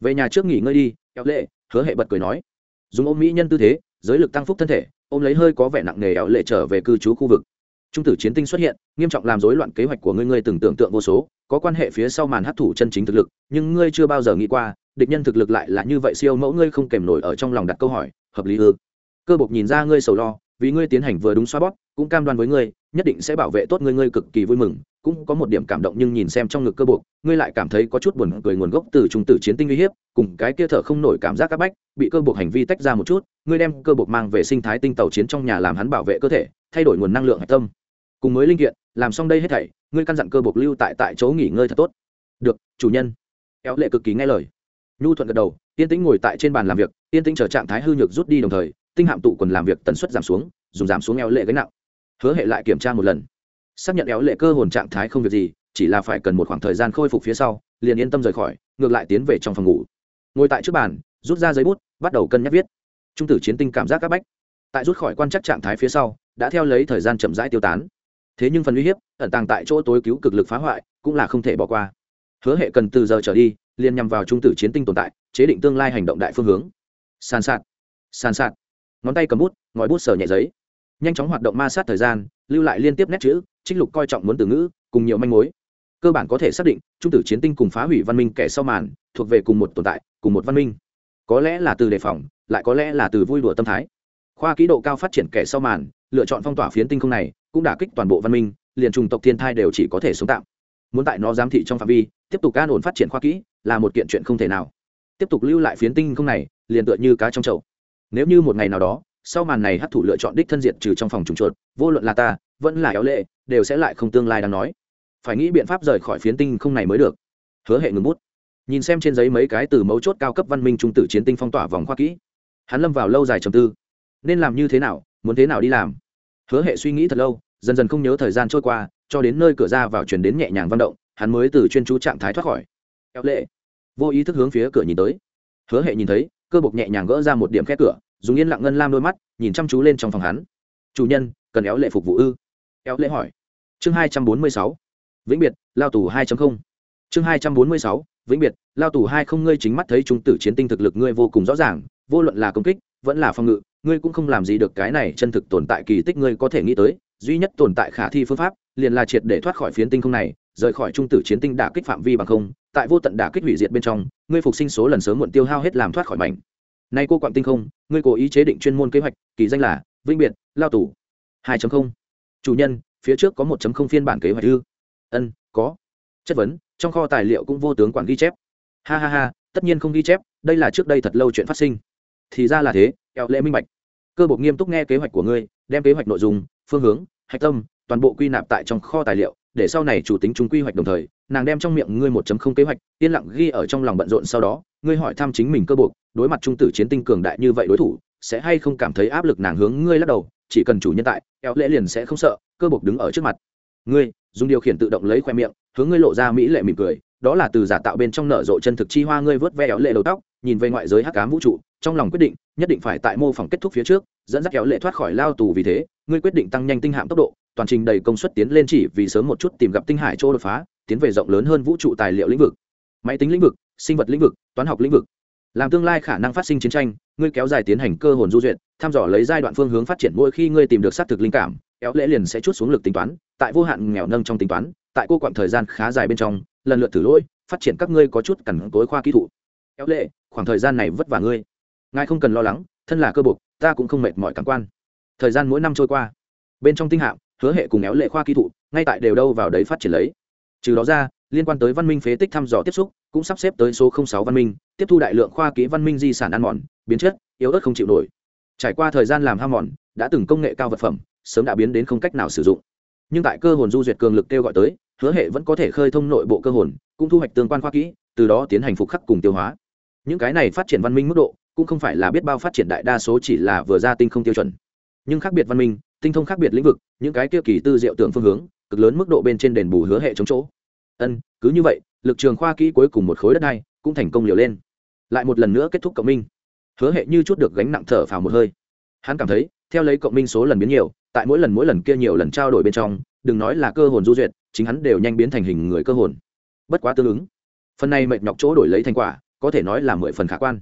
Về nhà trước nghỉ ngơi đi éo lệ, hứa hệ bật cười nói. Dùng ôm mỹ nhân tư thế, giới lực tăng phúc thân thể, ôm lấy hơi có vẻ nặng nề éo lệ trở về cư trú khu vực. Trung tử chiến tinh xuất hiện, nghiêm trọng làm rối loạn kế hoạch của ngươi ngươi từng tưởng tượng vô số, có quan hệ phía sau màn hấp thụ chân chính thực lực, nhưng ngươi chưa bao giờ nghĩ qua địch nhân thực lực lại là như vậy siêu mẫu ngươi không kèm nổi ở trong lòng đặt câu hỏi, hợp lý ư? Cơ bộc nhìn ra ngươi sầu lo, vì ngươi tiến hành vừa đúng xoa bóp, cũng cam đoan với ngươi, nhất định sẽ bảo vệ tốt ngươi ngươi cực kỳ vui mừng, cũng có một điểm cảm động nhưng nhìn xem trong ngực cơ bộc, ngươi lại cảm thấy có chút buồn cười nguồn gốc từ trung tử chiến tinh uy hiếp, cùng cái kia thở không nổi cảm giác áp bách, bị cơ bộc hành vi tách ra một chút, ngươi đem cơ bộc mang về sinh thái tinh tàu chiến trong nhà làm hắn bảo vệ cơ thể, thay đổi nguồn năng lượng hạch tâm. Cùng mới linh kiện, làm xong đây hết thảy, ngươi căn dặn cơ bộc lưu tại tại chỗ nghỉ ngơi thật tốt. Được, chủ nhân. Éo lệ cực kỳ nghe lời nhu thuận gật đầu, yên tĩnh ngồi tại trên bàn làm việc, yên tĩnh chờ trạng thái hư nhược rút đi đồng thời, tinh hạm tụ quần làm việc tần suất giảm xuống, dùng giảm xuống éo lệ gánh nặng. Hứa hệ lại kiểm tra một lần. Xác nhận éo lệ cơ hồn trạng thái không việc gì, chỉ là phải cần một khoảng thời gian khôi phục phía sau, liền yên tâm rời khỏi, ngược lại tiến về trong phòng ngủ. Ngồi tại trước bàn, rút ra giấy bút, bắt đầu cân nhắc viết. Trung tử chiến tinh cảm giác áp bách. Tại rút khỏi quan chắc trạng thái phía sau, đã theo lấy thời gian chậm rãi tiêu tán. Thế nhưng phần uy hiếp, ẩn tàng tại chỗ tối cứu cực lực phá hoại, cũng là không thể bỏ qua. Hứa hệ cần từ giờ trở đi liền nhằm vào trung tử chiến tinh tồn tại, chế định tương lai hành động đại phương hướng. Sàn sạt sàn sạt. Ngón tay cầm bút, ngòi bút sờ nhẹ giấy. Nhanh chóng hoạt động ma sát thời gian, lưu lại liên tiếp nét chữ, trích lục coi trọng muốn từ ngữ, cùng nhiều manh mối. Cơ bản có thể xác định, trung tử chiến tinh cùng phá hủy văn minh kẻ sau màn, thuộc về cùng một tồn tại, cùng một văn minh. Có lẽ là từ đề phòng, lại có lẽ là từ vui đùa tâm thái. Khoa kỹ độ cao phát triển kẻ sau màn, lựa chọn phong tỏa phiến tinh không này, cũng đả kích toàn bộ văn minh, liền trùng tộc thiên thai đều chỉ có thể sống tạm. Muốn tại nó giám thị trong phạm vi tiếp tục an ổn phát triển khoa kỹ là một kiện chuyện không thể nào. Tiếp tục lưu lại phiến tinh không này, liền tựa như cá trong chậu. Nếu như một ngày nào đó, sau màn này hấp thụ lựa chọn đích thân diện trừ trong phòng trùng chuột, vô luận là ta, vẫn là éo lệ, đều sẽ lại không tương lai đáng nói. Phải nghĩ biện pháp rời khỏi phiến tinh không này mới được. Hứa hệ ngừng bút. Nhìn xem trên giấy mấy cái từ mấu chốt cao cấp văn minh trung tử chiến tinh phong tỏa vòng khoa kỹ. Hắn lâm vào lâu dài trầm tư. Nên làm như thế nào, muốn thế nào đi làm? Hứa hệ suy nghĩ thật lâu, dần dần không nhớ thời gian trôi qua, cho đến nơi cửa ra vào chuyển đến nhẹ nhàng văn động hắn mới từ chuyên chú trạng thái thoát khỏi. Eo lệ. Vô ý thức hướng phía cửa nhìn tới. Hứa hệ nhìn thấy, cơ bộc nhẹ nhàng gỡ ra một điểm khe cửa, dùng yên lặng ngân lam đôi mắt, nhìn chăm chú lên trong phòng hắn. Chủ nhân, cần éo lệ phục vụ ư? Éo lệ hỏi. Chương hai trăm bốn mươi sáu, vĩnh biệt, lao tù hai chương hai trăm bốn mươi sáu, vĩnh biệt, lao tù hai không ngươi chính mắt thấy chúng tử chiến tinh thực lực ngươi vô cùng rõ ràng, vô luận là công kích, vẫn là phòng ngự, ngươi cũng không làm gì được cái này chân thực tồn tại kỳ tích ngươi có thể nghĩ tới, duy nhất tồn tại khả thi phương pháp, liền là triệt để thoát khỏi phiến tinh không này rời khỏi trung tử chiến tinh đả kích phạm vi bằng không, tại vô tận đả kích hủy diệt bên trong, ngươi phục sinh số lần sớm muộn tiêu hao hết làm thoát khỏi mảnh. Nay cô quặng tinh không, ngươi cố ý chế định chuyên môn kế hoạch, kỳ danh là vĩnh biệt, lao tù. 2 chủ nhân, phía trước có 1 phiên bản kế hoạch ư? Ân, có. Chất vấn, trong kho tài liệu cũng vô tướng quản ghi chép. Ha ha ha, tất nhiên không ghi chép, đây là trước đây thật lâu chuyện phát sinh. Thì ra là thế eo lệ minh bạch. Cơ bộ nghiêm túc nghe kế hoạch của ngươi, đem kế hoạch nội dung, phương hướng, hạch tâm, toàn bộ quy nạp tại trong kho tài liệu để sau này chủ tính chúng quy hoạch đồng thời, nàng đem trong miệng ngươi một chấm không kế hoạch, yên lặng ghi ở trong lòng bận rộn sau đó, ngươi hỏi thăm chính mình cơ buộc, đối mặt trung tử chiến tinh cường đại như vậy đối thủ, sẽ hay không cảm thấy áp lực nàng hướng ngươi lắc đầu, chỉ cần chủ nhân tại éo lễ liền sẽ không sợ, cơ buộc đứng ở trước mặt. Ngươi, dùng điều khiển tự động lấy khoe miệng, hướng ngươi lộ ra mỹ lệ mỉm cười, đó là từ giả tạo bên trong nở rộ chân thực chi hoa ngươi vớt ve éo lệ đầu tóc, nhìn về ngoại giới hắc cám vũ trụ trong lòng quyết định, nhất định phải tại mô phỏng kết thúc phía trước, dẫn dắt kéo lệ thoát khỏi lao tù vì thế, ngươi quyết định tăng nhanh tinh hạm tốc độ, toàn trình đầy công suất tiến lên chỉ vì sớm một chút tìm gặp tinh hải chỗ đột phá, tiến về rộng lớn hơn vũ trụ tài liệu lĩnh vực, máy tính lĩnh vực, sinh vật lĩnh vực, toán học lĩnh vực. Làm tương lai khả năng phát sinh chiến tranh, ngươi kéo dài tiến hành cơ hồn du duyệt, thăm dò lấy giai đoạn phương hướng phát triển mỗi khi ngươi tìm được xác thực linh cảm, kéo lễ liền sẽ chút xuống lực tính toán, tại vô hạn nghèo nâng trong tính toán, tại cô quặng thời gian khá dài bên trong, lần lượt thử lỗi, phát triển các ngươi có chút cẩn tối khoa kỹ thụ kéo lệ, khoảng thời gian này vất vả ngươi ngài không cần lo lắng, thân là cơ bục ta cũng không mệt mỏi cảm quan. Thời gian mỗi năm trôi qua, bên trong tinh hạm, hứa hệ cùng éo lệ khoa kỹ thụ ngay tại đều đâu vào đấy phát triển lấy. Trừ đó ra, liên quan tới văn minh phế tích thăm dò tiếp xúc, cũng sắp xếp tới số sáu văn minh, tiếp thu đại lượng khoa kỹ văn minh di sản ăn mòn, biến chất, yếu ớt không chịu nổi. Trải qua thời gian làm ham mòn, đã từng công nghệ cao vật phẩm, sớm đã biến đến không cách nào sử dụng. Nhưng tại cơ hồn du duyệt cường lực kêu gọi tới, hứa hệ vẫn có thể khơi thông nội bộ cơ hồn, cũng thu hoạch tương quan khoa kỹ, từ đó tiến hành phục khắc cùng tiêu hóa. Những cái này phát triển văn minh mức độ cũng không phải là biết bao phát triển đại đa số chỉ là vừa ra tinh không tiêu chuẩn. Nhưng khác biệt văn minh, tinh thông khác biệt lĩnh vực, những cái kia kỳ tư diệu tưởng phương hướng, cực lớn mức độ bên trên đền bù hứa hệ chống chỗ. Ân, cứ như vậy, lực trường khoa kỹ cuối cùng một khối đất này cũng thành công liều lên. Lại một lần nữa kết thúc cộng minh. Hứa hệ như chút được gánh nặng thở phào một hơi. Hắn cảm thấy, theo lấy cộng minh số lần biến nhiều, tại mỗi lần mỗi lần kia nhiều lần trao đổi bên trong, đừng nói là cơ hồn du duyệt, chính hắn đều nhanh biến thành hình người cơ hồn. Bất quá tương ứng. Phần này mệt nhọc chỗ đổi lấy thành quả, có thể nói là mười phần khả quan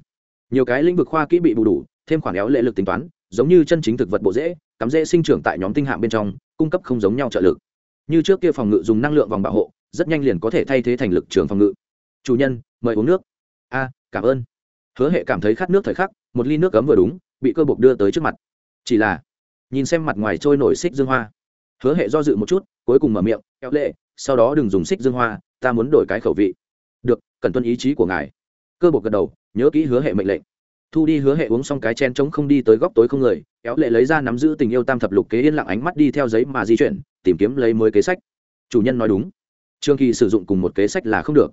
nhiều cái lĩnh vực khoa kỹ bị bù đủ, thêm khoản éo lệ lực tính toán, giống như chân chính thực vật bộ dễ cắm dễ sinh trưởng tại nhóm tinh hạng bên trong, cung cấp không giống nhau trợ lực. Như trước kia phòng ngự dùng năng lượng vòng bảo hộ, rất nhanh liền có thể thay thế thành lực trường phòng ngự. Chủ nhân, mời uống nước. A, cảm ơn. Hứa hệ cảm thấy khát nước thời khắc, một ly nước cấm vừa đúng, bị cơ bục đưa tới trước mặt. Chỉ là, nhìn xem mặt ngoài trôi nổi xích dương hoa. Hứa hệ do dự một chút, cuối cùng mở miệng, kéo lệ, sau đó đừng dùng xích dương hoa, ta muốn đổi cái khẩu vị. Được, cần tuân ý chí của ngài. Cơ bục gật đầu nhớ kỹ hứa hệ mệnh lệnh. Thu đi hứa hệ uống xong cái chen trống không đi tới góc tối không người, kéo lệ lấy ra nắm giữ tình yêu tam thập lục kế yên lặng ánh mắt đi theo giấy mà di chuyển, tìm kiếm lấy mới kế sách. Chủ nhân nói đúng. Trương kỳ sử dụng cùng một kế sách là không được.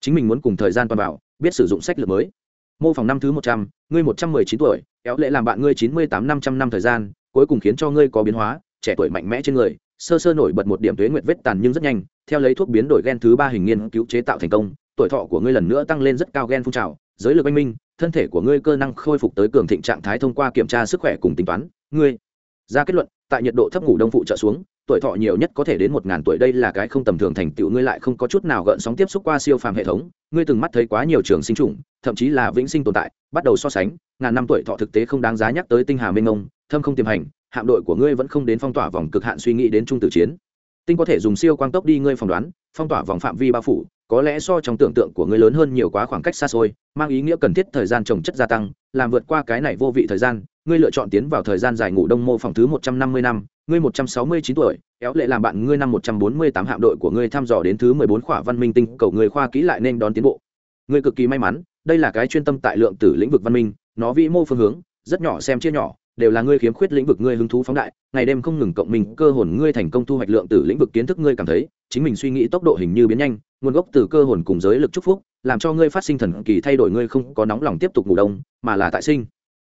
Chính mình muốn cùng thời gian toàn bảo, biết sử dụng sách lược mới. Mô phỏng năm thứ một trăm, ngươi một trăm mười chín tuổi, kéo lệ làm bạn ngươi chín mươi tám năm trăm năm thời gian, cuối cùng khiến cho ngươi có biến hóa, trẻ tuổi mạnh mẽ trên người, sơ sơ nổi bật một điểm tuế nguyệt vết tàn nhưng rất nhanh, theo lấy thuốc biến đổi gen thứ ba hình nghiên cứu chế tạo thành công, tuổi thọ của ngươi lần nữa tăng lên rất cao gen phun trào giới lực anh minh, thân thể của ngươi cơ năng khôi phục tới cường thịnh trạng thái thông qua kiểm tra sức khỏe cùng tính toán. Ngươi, ra kết luận, tại nhiệt độ thấp ngủ đông phụ trợ xuống, tuổi thọ nhiều nhất có thể đến một ngàn tuổi, đây là cái không tầm thường thành tựu, ngươi lại không có chút nào gợn sóng tiếp xúc qua siêu phàm hệ thống, ngươi từng mắt thấy quá nhiều trường sinh trùng, thậm chí là vĩnh sinh tồn tại, bắt đầu so sánh, ngàn năm tuổi thọ thực tế không đáng giá nhắc tới tinh hà minh ông thâm không tiềm hành, hạm đội của ngươi vẫn không đến phong tỏa vòng cực hạn suy nghĩ đến trung tử chiến tinh có thể dùng siêu quang tốc đi ngươi phỏng đoán, phong tỏa vòng phạm vi bao phủ, có lẽ so trong tưởng tượng của ngươi lớn hơn nhiều quá khoảng cách xa xôi, mang ý nghĩa cần thiết thời gian trồng chất gia tăng, làm vượt qua cái này vô vị thời gian, ngươi lựa chọn tiến vào thời gian dài ngủ đông mô phòng thứ một trăm năm mươi năm, ngươi một trăm sáu mươi chín tuổi, éo lệ làm bạn ngươi năm một trăm bốn mươi tám hạm đội của ngươi thăm dò đến thứ mười bốn khỏa văn minh tinh cầu người khoa kỹ lại nên đón tiến bộ. Ngươi cực kỳ may mắn, đây là cái chuyên tâm tại lượng tử lĩnh vực văn minh, nó vĩ mô phương hướng, rất nhỏ xem chia nhỏ đều là ngươi khiếm khuyết lĩnh vực ngươi hứng thú phóng đại, ngày đêm không ngừng cộng mình, cơ hồn ngươi thành công thu hoạch lượng tử lĩnh vực kiến thức ngươi cảm thấy, chính mình suy nghĩ tốc độ hình như biến nhanh, nguồn gốc từ cơ hồn cùng giới lực chúc phúc, làm cho ngươi phát sinh thần kỳ thay đổi ngươi không có nóng lòng tiếp tục ngủ đông, mà là tại sinh.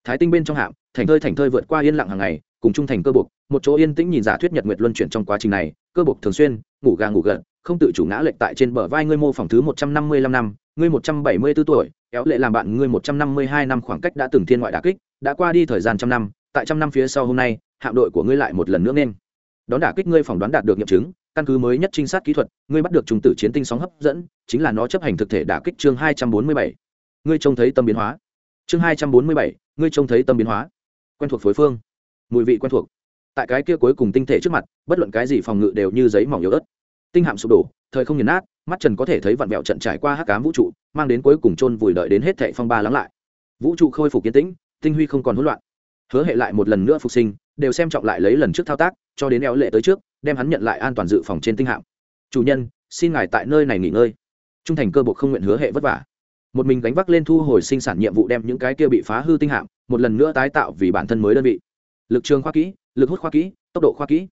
Thái tinh bên trong hạm, thành thơi thành thơi vượt qua yên lặng hàng ngày, cùng trung thành cơ buộc một chỗ yên tĩnh nhìn giả thuyết nhật nguyệt luân chuyển trong quá trình này, cơ buộc thường xuyên, ngủ gà ngủ gật, không tự chủ ngã lệch tại trên bờ vai ngươi mô phỏng thứ một trăm năm mươi lăm năm, ngươi một trăm bảy mươi b ố tuổi kéo lệ làm bạn ngươi một trăm năm mươi hai năm khoảng cách đã từng thiên ngoại đả kích đã qua đi thời gian trăm năm, tại trăm năm phía sau hôm nay, hạm đội của ngươi lại một lần nữa nên. Đón đả kích ngươi phỏng đoán đạt được nghiệm chứng, căn cứ mới nhất trinh sát kỹ thuật, ngươi bắt được trùng tử chiến tinh sóng hấp dẫn, chính là nó chấp hành thực thể đả kích chương hai trăm bốn mươi bảy. Ngươi trông thấy tâm biến hóa. Chương hai trăm bốn mươi bảy, ngươi trông thấy tâm biến hóa. Quen thuộc phối phương. Mùi vị quen thuộc. Tại cái kia cuối cùng tinh thể trước mặt, bất luận cái gì phòng ngự đều như giấy mỏng yếu ớt. Tinh hạm sụp đổ, thời không nhấn nát, mắt trần có thể thấy vặn vẹo trận trải qua hắc cám vũ trụ, mang đến cuối cùng chôn vùi đợi đến hết thệ phong ba lắng lại. Vũ trụ khôi phục kiến tĩnh tinh huy không còn hỗn loạn. Hứa hệ lại một lần nữa phục sinh, đều xem trọng lại lấy lần trước thao tác, cho đến éo lệ tới trước, đem hắn nhận lại an toàn dự phòng trên tinh hạm. Chủ nhân, xin ngài tại nơi này nghỉ ngơi. Trung thành cơ bộ không nguyện hứa hệ vất vả. Một mình gánh vác lên thu hồi sinh sản nhiệm vụ đem những cái kia bị phá hư tinh hạm, một lần nữa tái tạo vì bản thân mới đơn vị. Lực trường khoa kỹ, lực hút khoa kỹ, tốc độ khoa kỹ.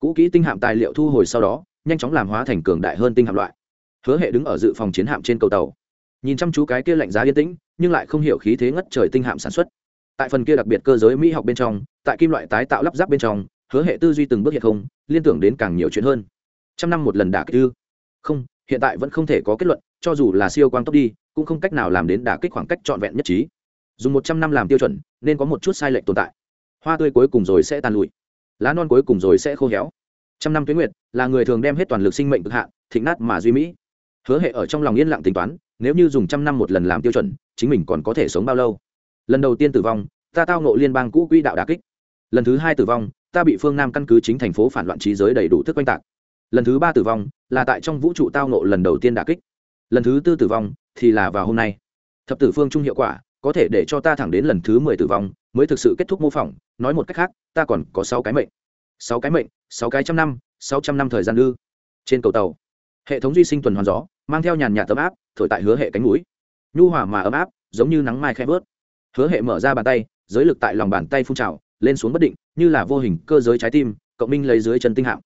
Cũ kỹ tinh hạm tài liệu thu hồi sau đó, nhanh chóng làm hóa thành cường đại hơn tinh hạm loại. Hứa hệ đứng ở dự phòng chiến hạm trên cầu tàu. Nhìn chăm chú cái kia lạnh giá yên tĩnh, nhưng lại không hiểu khí thế ngất trời tinh hạm sản xuất tại phần kia đặc biệt cơ giới mỹ học bên trong, tại kim loại tái tạo lắp ráp bên trong, hứa hệ tư duy từng bước hiện không, liên tưởng đến càng nhiều chuyện hơn. Trăm năm một lần đả kích ư? Không, hiện tại vẫn không thể có kết luận, cho dù là siêu quang tốc đi, cũng không cách nào làm đến đả kích khoảng cách trọn vẹn nhất trí. Dùng một trăm năm làm tiêu chuẩn, nên có một chút sai lệch tồn tại. Hoa tươi cuối cùng rồi sẽ tàn lụi. Lá non cuối cùng rồi sẽ khô héo. Trăm năm tuyến nguyệt, là người thường đem hết toàn lực sinh mệnh cực hạn, thịnh nát mà duy mỹ. Hứa hệ ở trong lòng yên lặng tính toán, nếu như dùng trăm năm một lần làm tiêu chuẩn, chính mình còn có thể sống bao lâu? Lần đầu tiên tử vong, ta tao nộ liên bang cũ quỹ đạo đà kích. Lần thứ hai tử vong, ta bị phương nam căn cứ chính thành phố phản loạn trí giới đầy đủ thức oanh tạc. Lần thứ ba tử vong, là tại trong vũ trụ tao nộ lần đầu tiên đà kích. Lần thứ tư tử vong, thì là vào hôm nay. Thập tử phương trung hiệu quả, có thể để cho ta thẳng đến lần thứ mười tử vong, mới thực sự kết thúc mô phỏng. Nói một cách khác, ta còn có sáu cái mệnh. Sáu cái mệnh, sáu cái trăm năm, sáu trăm năm thời gian ư. Trên cầu tàu, hệ thống duy sinh tuần hoàn gió, mang theo nhàn nhạt ấm áp, thổi tại hứa hệ cánh núi. Nhu hòa mà ấm áp, giống như nắng mai khẽ vớt hứa hệ mở ra bàn tay, giới lực tại lòng bàn tay phun trào, lên xuống bất định, như là vô hình cơ giới trái tim, cộng minh lấy dưới chân tinh hạng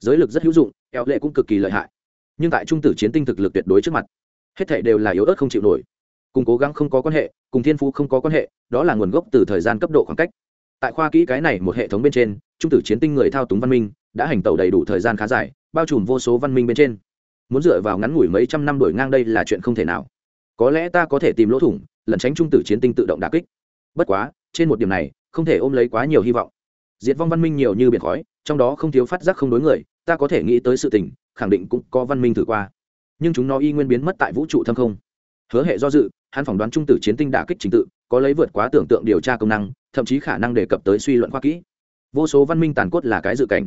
giới lực rất hữu dụng, eo lệ cũng cực kỳ lợi hại. Nhưng tại trung tử chiến tinh thực lực tuyệt đối trước mặt, hết thể đều là yếu ớt không chịu nổi. Cùng cố gắng không có quan hệ, cùng thiên phú không có quan hệ, đó là nguồn gốc từ thời gian cấp độ khoảng cách. Tại khoa kỹ cái này một hệ thống bên trên, trung tử chiến tinh người thao túng văn minh đã hành tẩu đầy đủ thời gian khá dài, bao trùm vô số văn minh bên trên. Muốn dựa vào ngắn ngủi mấy trăm năm đổi ngang đây là chuyện không thể nào. Có lẽ ta có thể tìm lỗ thủng lẩn tránh trung tử chiến tinh tự động đà kích. Bất quá, trên một điểm này, không thể ôm lấy quá nhiều hy vọng. Diệt vong văn minh nhiều như biển khói, trong đó không thiếu phát giác không đối người, ta có thể nghĩ tới sự tình, khẳng định cũng có văn minh thử qua. Nhưng chúng nó y nguyên biến mất tại vũ trụ thâm không. Hứa hệ do dự, hắn phỏng đoán trung tử chiến tinh đả kích trình tự, có lấy vượt quá tưởng tượng điều tra công năng, thậm chí khả năng đề cập tới suy luận khoa kỹ. Vô số văn minh tàn cốt là cái dự cảnh.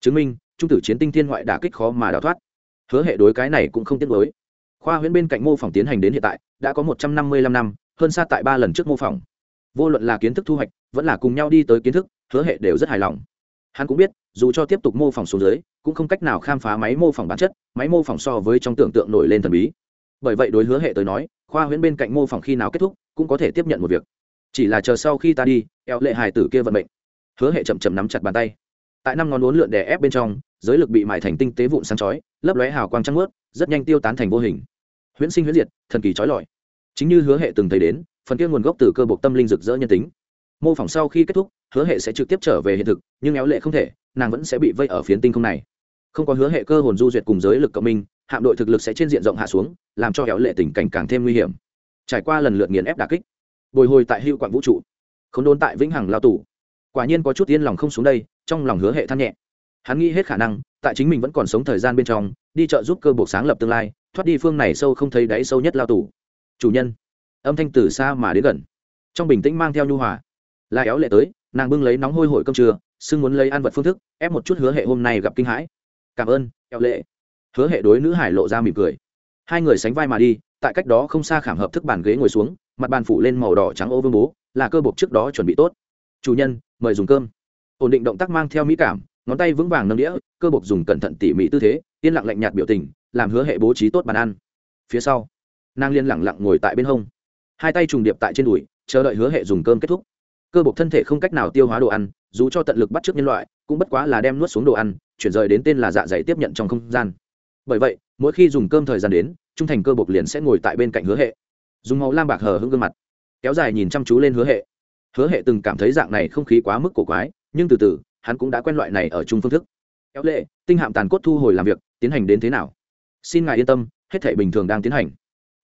Chứng minh, trung tử chiến tinh thiên ngoại đả kích khó mà đào thoát. Hứa hệ đối cái này cũng không tiếc lối khoa huyễn bên cạnh mô phỏng tiến hành đến hiện tại, đã có một trăm năm mươi lăm năm, hơn xa tại ba lần trước mô phỏng. Vô luận là kiến thức thu hoạch, vẫn là cùng nhau đi tới kiến thức, hứa hệ đều rất hài lòng. Hắn cũng biết, dù cho tiếp tục mô phỏng xuống dưới, cũng không cách nào khám phá máy mô phỏng bản chất, máy mô phỏng so với trong tưởng tượng nổi lên thần bí. Bởi vậy đối hứa hệ tới nói, khoa huyễn bên cạnh mô phỏng khi nào kết thúc, cũng có thể tiếp nhận một việc. Chỉ là chờ sau khi ta đi, eo lệ hài tử kia vận mệnh. Hứa hệ chậm chậm nắm chặt bàn tay. Tại năm ngón uốn lượn đè ép bên trong, giới lực bị mại thành tinh tế vụn sáng chói, lấp lóe hào quang trăng ướt rất nhanh tiêu tán thành vô hình huyễn sinh huyễn diệt, thần kỳ trói lọi. Chính như hứa hệ từng thấy đến, phần kia nguồn gốc từ cơ bộ tâm linh rực rỡ nhân tính. Mô phỏng sau khi kết thúc, hứa hệ sẽ trực tiếp trở về hiện thực, nhưng éo lệ không thể, nàng vẫn sẽ bị vây ở phiến tinh không này. Không có hứa hệ cơ hồn du duyệt cùng giới lực cộng minh, hạm đội thực lực sẽ trên diện rộng hạ xuống, làm cho éo lệ tình cảnh càng thêm nguy hiểm. Trải qua lần lượt nghiền ép đà kích, bồi hồi tại hưu quạng vũ trụ không đôn tại vĩnh hằng lao tù. Quả nhiên có chút yên lòng không xuống đây, trong lòng hứa hệ than nhẹ. Hắn nghĩ hết khả năng, tại chính mình vẫn còn sống thời gian bên trong, đi chợ giúp cơ buộc sáng lập tương lai thoát đi phương này sâu không thấy đáy sâu nhất lao tù. Chủ nhân, âm thanh từ xa mà đến gần. Trong bình tĩnh mang theo nhu hòa. Là éo lệ tới, nàng bưng lấy nóng hôi hổi cơm trưa xưng muốn lấy ăn vật phương thức, ép một chút hứa hệ hôm nay gặp kinh hãi. Cảm ơn, éo lệ. Hứa hệ đối nữ hải lộ ra mỉm cười. Hai người sánh vai mà đi, tại cách đó không xa khảm hợp thức bàn ghế ngồi xuống, mặt bàn phủ lên màu đỏ trắng ô vương bố, là cơ bộc trước đó chuẩn bị tốt. Chủ nhân, mời dùng cơm. Ổn định động tác mang theo mỹ cảm, ngón tay vững vàng nâng đĩa, cơ bộc dùng cẩn thận tỉ mỉ tư thế, yên lặng lạnh nhạt biểu tình làm hứa hệ bố trí tốt bàn ăn. Phía sau, nàng liên lẳng lặng ngồi tại bên hông. Hai tay trùng điệp tại trên đùi, chờ đợi hứa hệ dùng cơm kết thúc. Cơ bộc thân thể không cách nào tiêu hóa đồ ăn, dù cho tận lực bắt trước nhân loại, cũng bất quá là đem nuốt xuống đồ ăn, chuyển rời đến tên là dạ dày tiếp nhận trong không gian. Bởi vậy, mỗi khi dùng cơm thời gian đến, trung thành cơ bộc liền sẽ ngồi tại bên cạnh hứa hệ. Dùng màu lam bạc hờ hững gương mặt, kéo dài nhìn chăm chú lên hứa hệ. Hứa hệ từng cảm thấy dạng này không khí quá mức cổ quái, nhưng từ từ, hắn cũng đã quen loại này ở chung phương thức. Kéo lệ, tinh hạm tàn cốt thu hồi làm việc, tiến hành đến thế nào? Xin ngài yên tâm, hết thể bình thường đang tiến hành.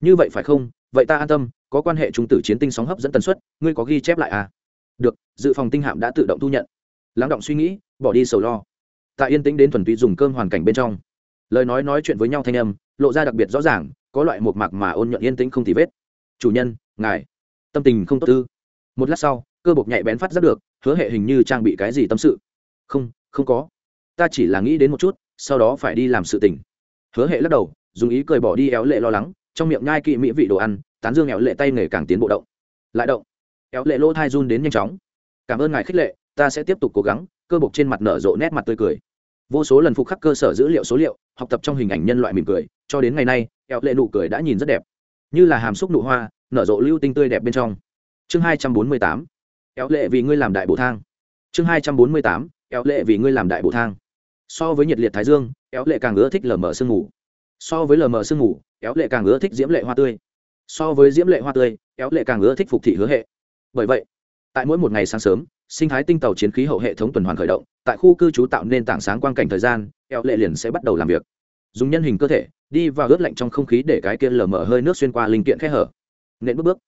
Như vậy phải không? Vậy ta an tâm, có quan hệ trung tử chiến tinh sóng hấp dẫn tần suất, ngươi có ghi chép lại à? Được, dự phòng tinh hạm đã tự động thu nhận. Lắng động suy nghĩ, bỏ đi sầu lo. Tại yên tĩnh đến thuần túy dùng cơm hoàn cảnh bên trong. Lời nói nói chuyện với nhau thanh âm, lộ ra đặc biệt rõ ràng, có loại một mạc mà ôn nhuận yên tĩnh không thì vết. Chủ nhân, ngài, tâm tình không tốt tư một lát sau, cơ bộc nhạy bén phát giác được, hứa hệ hình như trang bị cái gì tâm sự. Không không có. Ta chỉ là nghĩ đến một chút, sau đó phải đi làm sự tình hứa hệ lắc đầu, dùng ý cười bỏ đi éo lệ lo lắng, trong miệng nhai kỵ mỹ vị đồ ăn, tán dương éo lệ tay nghề càng tiến bộ động. Lại động. Éo lệ lỗ thai run đến nhanh chóng. Cảm ơn ngài khích lệ, ta sẽ tiếp tục cố gắng. Cơ bộc trên mặt nở rộ nét mặt tươi cười. Vô số lần phục khắc cơ sở dữ liệu số liệu, học tập trong hình ảnh nhân loại mỉm cười, cho đến ngày nay, éo lệ nụ cười đã nhìn rất đẹp. Như là hàm xúc nụ hoa, nở rộ lưu tinh tươi đẹp bên trong. Chương hai trăm bốn mươi tám. Éo lệ vì ngươi làm đại bộ thang. Chương hai trăm bốn mươi tám. Éo lệ vì ngươi làm đại bộ thang so với nhiệt liệt thái dương éo lệ càng ưa thích lờ mờ sương ngủ. so với lờ mờ sương ngủ, éo lệ càng ưa thích diễm lệ hoa tươi. So với diễm lệ hoa tươi éo lệ càng ưa thích phục thị hứa hệ. Bởi vậy tại mỗi một ngày sáng sớm sinh thái tinh tàu chiến khí hậu hệ thống tuần hoàn khởi động tại khu cư trú tạo nên tảng sáng quang cảnh thời gian éo lệ liền sẽ bắt đầu làm việc. Dùng nhân hình cơ thể đi vào ướt lạnh trong không khí để cái kia lờ mờ hơi nước xuyên qua linh kiện khe hở. Nện bước bước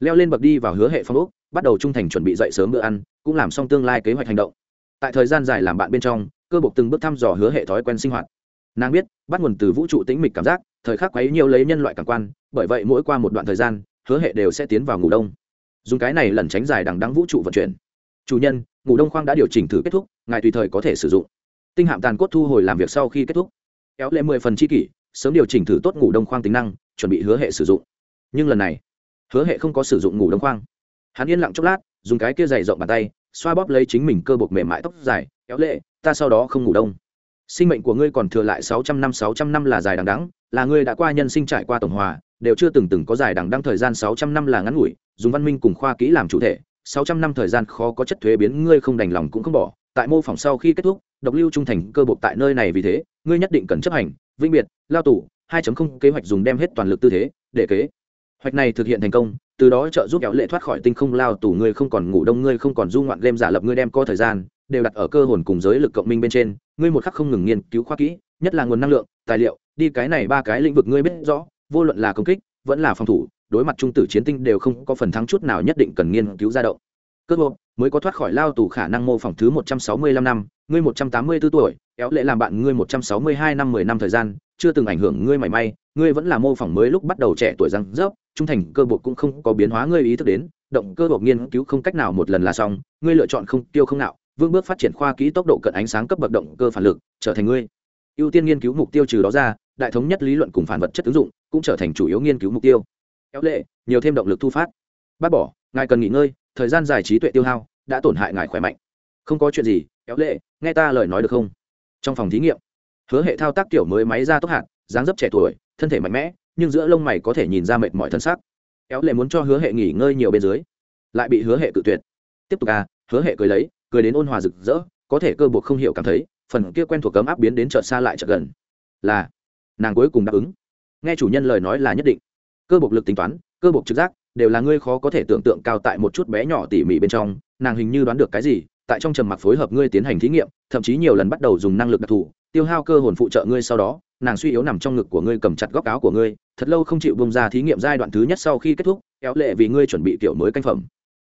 leo lên bậc đi vào hứa hệ phong úc bắt đầu trung thành chuẩn bị dậy sớm bữa ăn cũng làm xong tương lai kế hoạch hành động. Tại thời gian dài làm bạn bên trong cơ bộc từng bước thăm dò hứa hệ thói quen sinh hoạt. Nàng biết, bắt nguồn từ vũ trụ tĩnh mịch cảm giác, thời khắc quấy nhiều lấy nhân loại cảm quan, bởi vậy mỗi qua một đoạn thời gian, hứa hệ đều sẽ tiến vào ngủ đông. Dùng cái này lẩn tránh dài đằng đắng vũ trụ vận chuyển. Chủ nhân, ngủ đông khoang đã điều chỉnh thử kết thúc, ngài tùy thời có thể sử dụng. Tinh hạm tàn cốt thu hồi làm việc sau khi kết thúc. Kéo lệ mười phần chi kỷ, sớm điều chỉnh thử tốt ngủ đông khoang tính năng, chuẩn bị hứa hệ sử dụng. Nhưng lần này, hứa hệ không có sử dụng ngủ đông khoang. Hắn yên lặng chốc lát, dùng cái kia dày rộng bàn tay, xoa bóp lấy chính mình cơ bột mềm mại tóc dài, kéo lệ ta sau đó không ngủ đông. Sinh mệnh của ngươi còn thừa lại sáu trăm năm sáu trăm năm là dài đằng đẵng, là ngươi đã qua nhân sinh trải qua tổng hòa đều chưa từng từng có dài đằng đẵng thời gian sáu trăm năm là ngắn ngủi dùng văn minh cùng khoa kỹ làm chủ thể sáu trăm năm thời gian khó có chất thuế biến ngươi không đành lòng cũng không bỏ. Tại mô phỏng sau khi kết thúc độc lưu trung thành cơ bộ tại nơi này vì thế ngươi nhất định cần chấp hành vĩnh biệt lao tù 2.0 kế hoạch dùng đem hết toàn lực tư thế để kế hoạch này thực hiện thành công từ đó trợ giúp kéo lệ thoát khỏi tinh không lao tù, ngươi không còn ngủ đông, ngươi không còn du ngoạn game giả lập, ngươi đem co thời gian, đều đặt ở cơ hồn cùng giới lực cộng minh bên trên. Ngươi một khắc không ngừng nghiên cứu khoa kỹ, nhất là nguồn năng lượng, tài liệu, đi cái này ba cái lĩnh vực ngươi biết rõ, vô luận là công kích, vẫn là phòng thủ, đối mặt trung tử chiến tinh đều không có phần thắng chút nào nhất định cần nghiên cứu ra động. Cơ hồn mới có thoát khỏi lao tù khả năng mô phỏng thứ một trăm sáu mươi lăm năm, ngươi một trăm tám mươi 184 tuổi kéo lệ làm bạn ngươi một trăm sáu mươi hai năm mười năm thời gian, chưa từng ảnh hưởng ngươi mảy may, ngươi vẫn là mô phỏng mới lúc bắt đầu trẻ tuổi răng rớp trung thành cơ bộ cũng không có biến hóa ngươi ý thức đến, động cơ bộ nghiên cứu không cách nào một lần là xong, ngươi lựa chọn không tiêu không nào vương bước phát triển khoa kỹ tốc độ cận ánh sáng cấp bậc động cơ phản lực, trở thành ngươi. Ưu tiên nghiên cứu mục tiêu trừ đó ra, đại thống nhất lý luận cùng phản vật chất ứng dụng cũng trở thành chủ yếu nghiên cứu mục tiêu. Kéo lệ, nhiều thêm động lực thu phát. Bác bỏ, ngài cần nghỉ ngơi, thời gian dài trí tuệ tiêu hao đã tổn hại ngài khỏe mạnh. Không có chuyện gì, kéo lệ, nghe ta lời nói được không? Trong phòng thí nghiệm, hứa hệ thao tác kiểu mới máy ra tốc hạt, dáng dấp trẻ tuổi thân thể mạnh mẽ, nhưng giữa lông mày có thể nhìn ra mệt mỏi thân xác. Éo lệ muốn cho hứa hệ nghỉ ngơi nhiều bên dưới, lại bị hứa hệ cự tuyệt. Tiếp tục à hứa hệ cười lấy, cười đến ôn hòa rực rỡ, có thể cơ buộc không hiểu cảm thấy, phần kia quen thuộc cấm áp biến đến chợt xa lại chợt gần. Là, nàng cuối cùng đáp ứng. Nghe chủ nhân lời nói là nhất định. Cơ buộc lực tính toán, cơ buộc trực giác, đều là ngươi khó có thể tưởng tượng cao tại một chút bé nhỏ tỉ mỉ bên trong, nàng hình như đoán được cái gì, tại trong trầm mặc phối hợp ngươi tiến hành thí nghiệm, thậm chí nhiều lần bắt đầu dùng năng lực đặc thù tiêu hao cơ hồn phụ trợ ngươi sau đó, nàng suy yếu nằm trong ngực của ngươi cầm chặt góc áo của ngươi, thật lâu không chịu bông ra thí nghiệm giai đoạn thứ nhất sau khi kết thúc, kéo lệ vì ngươi chuẩn bị tiểu mới canh phẩm.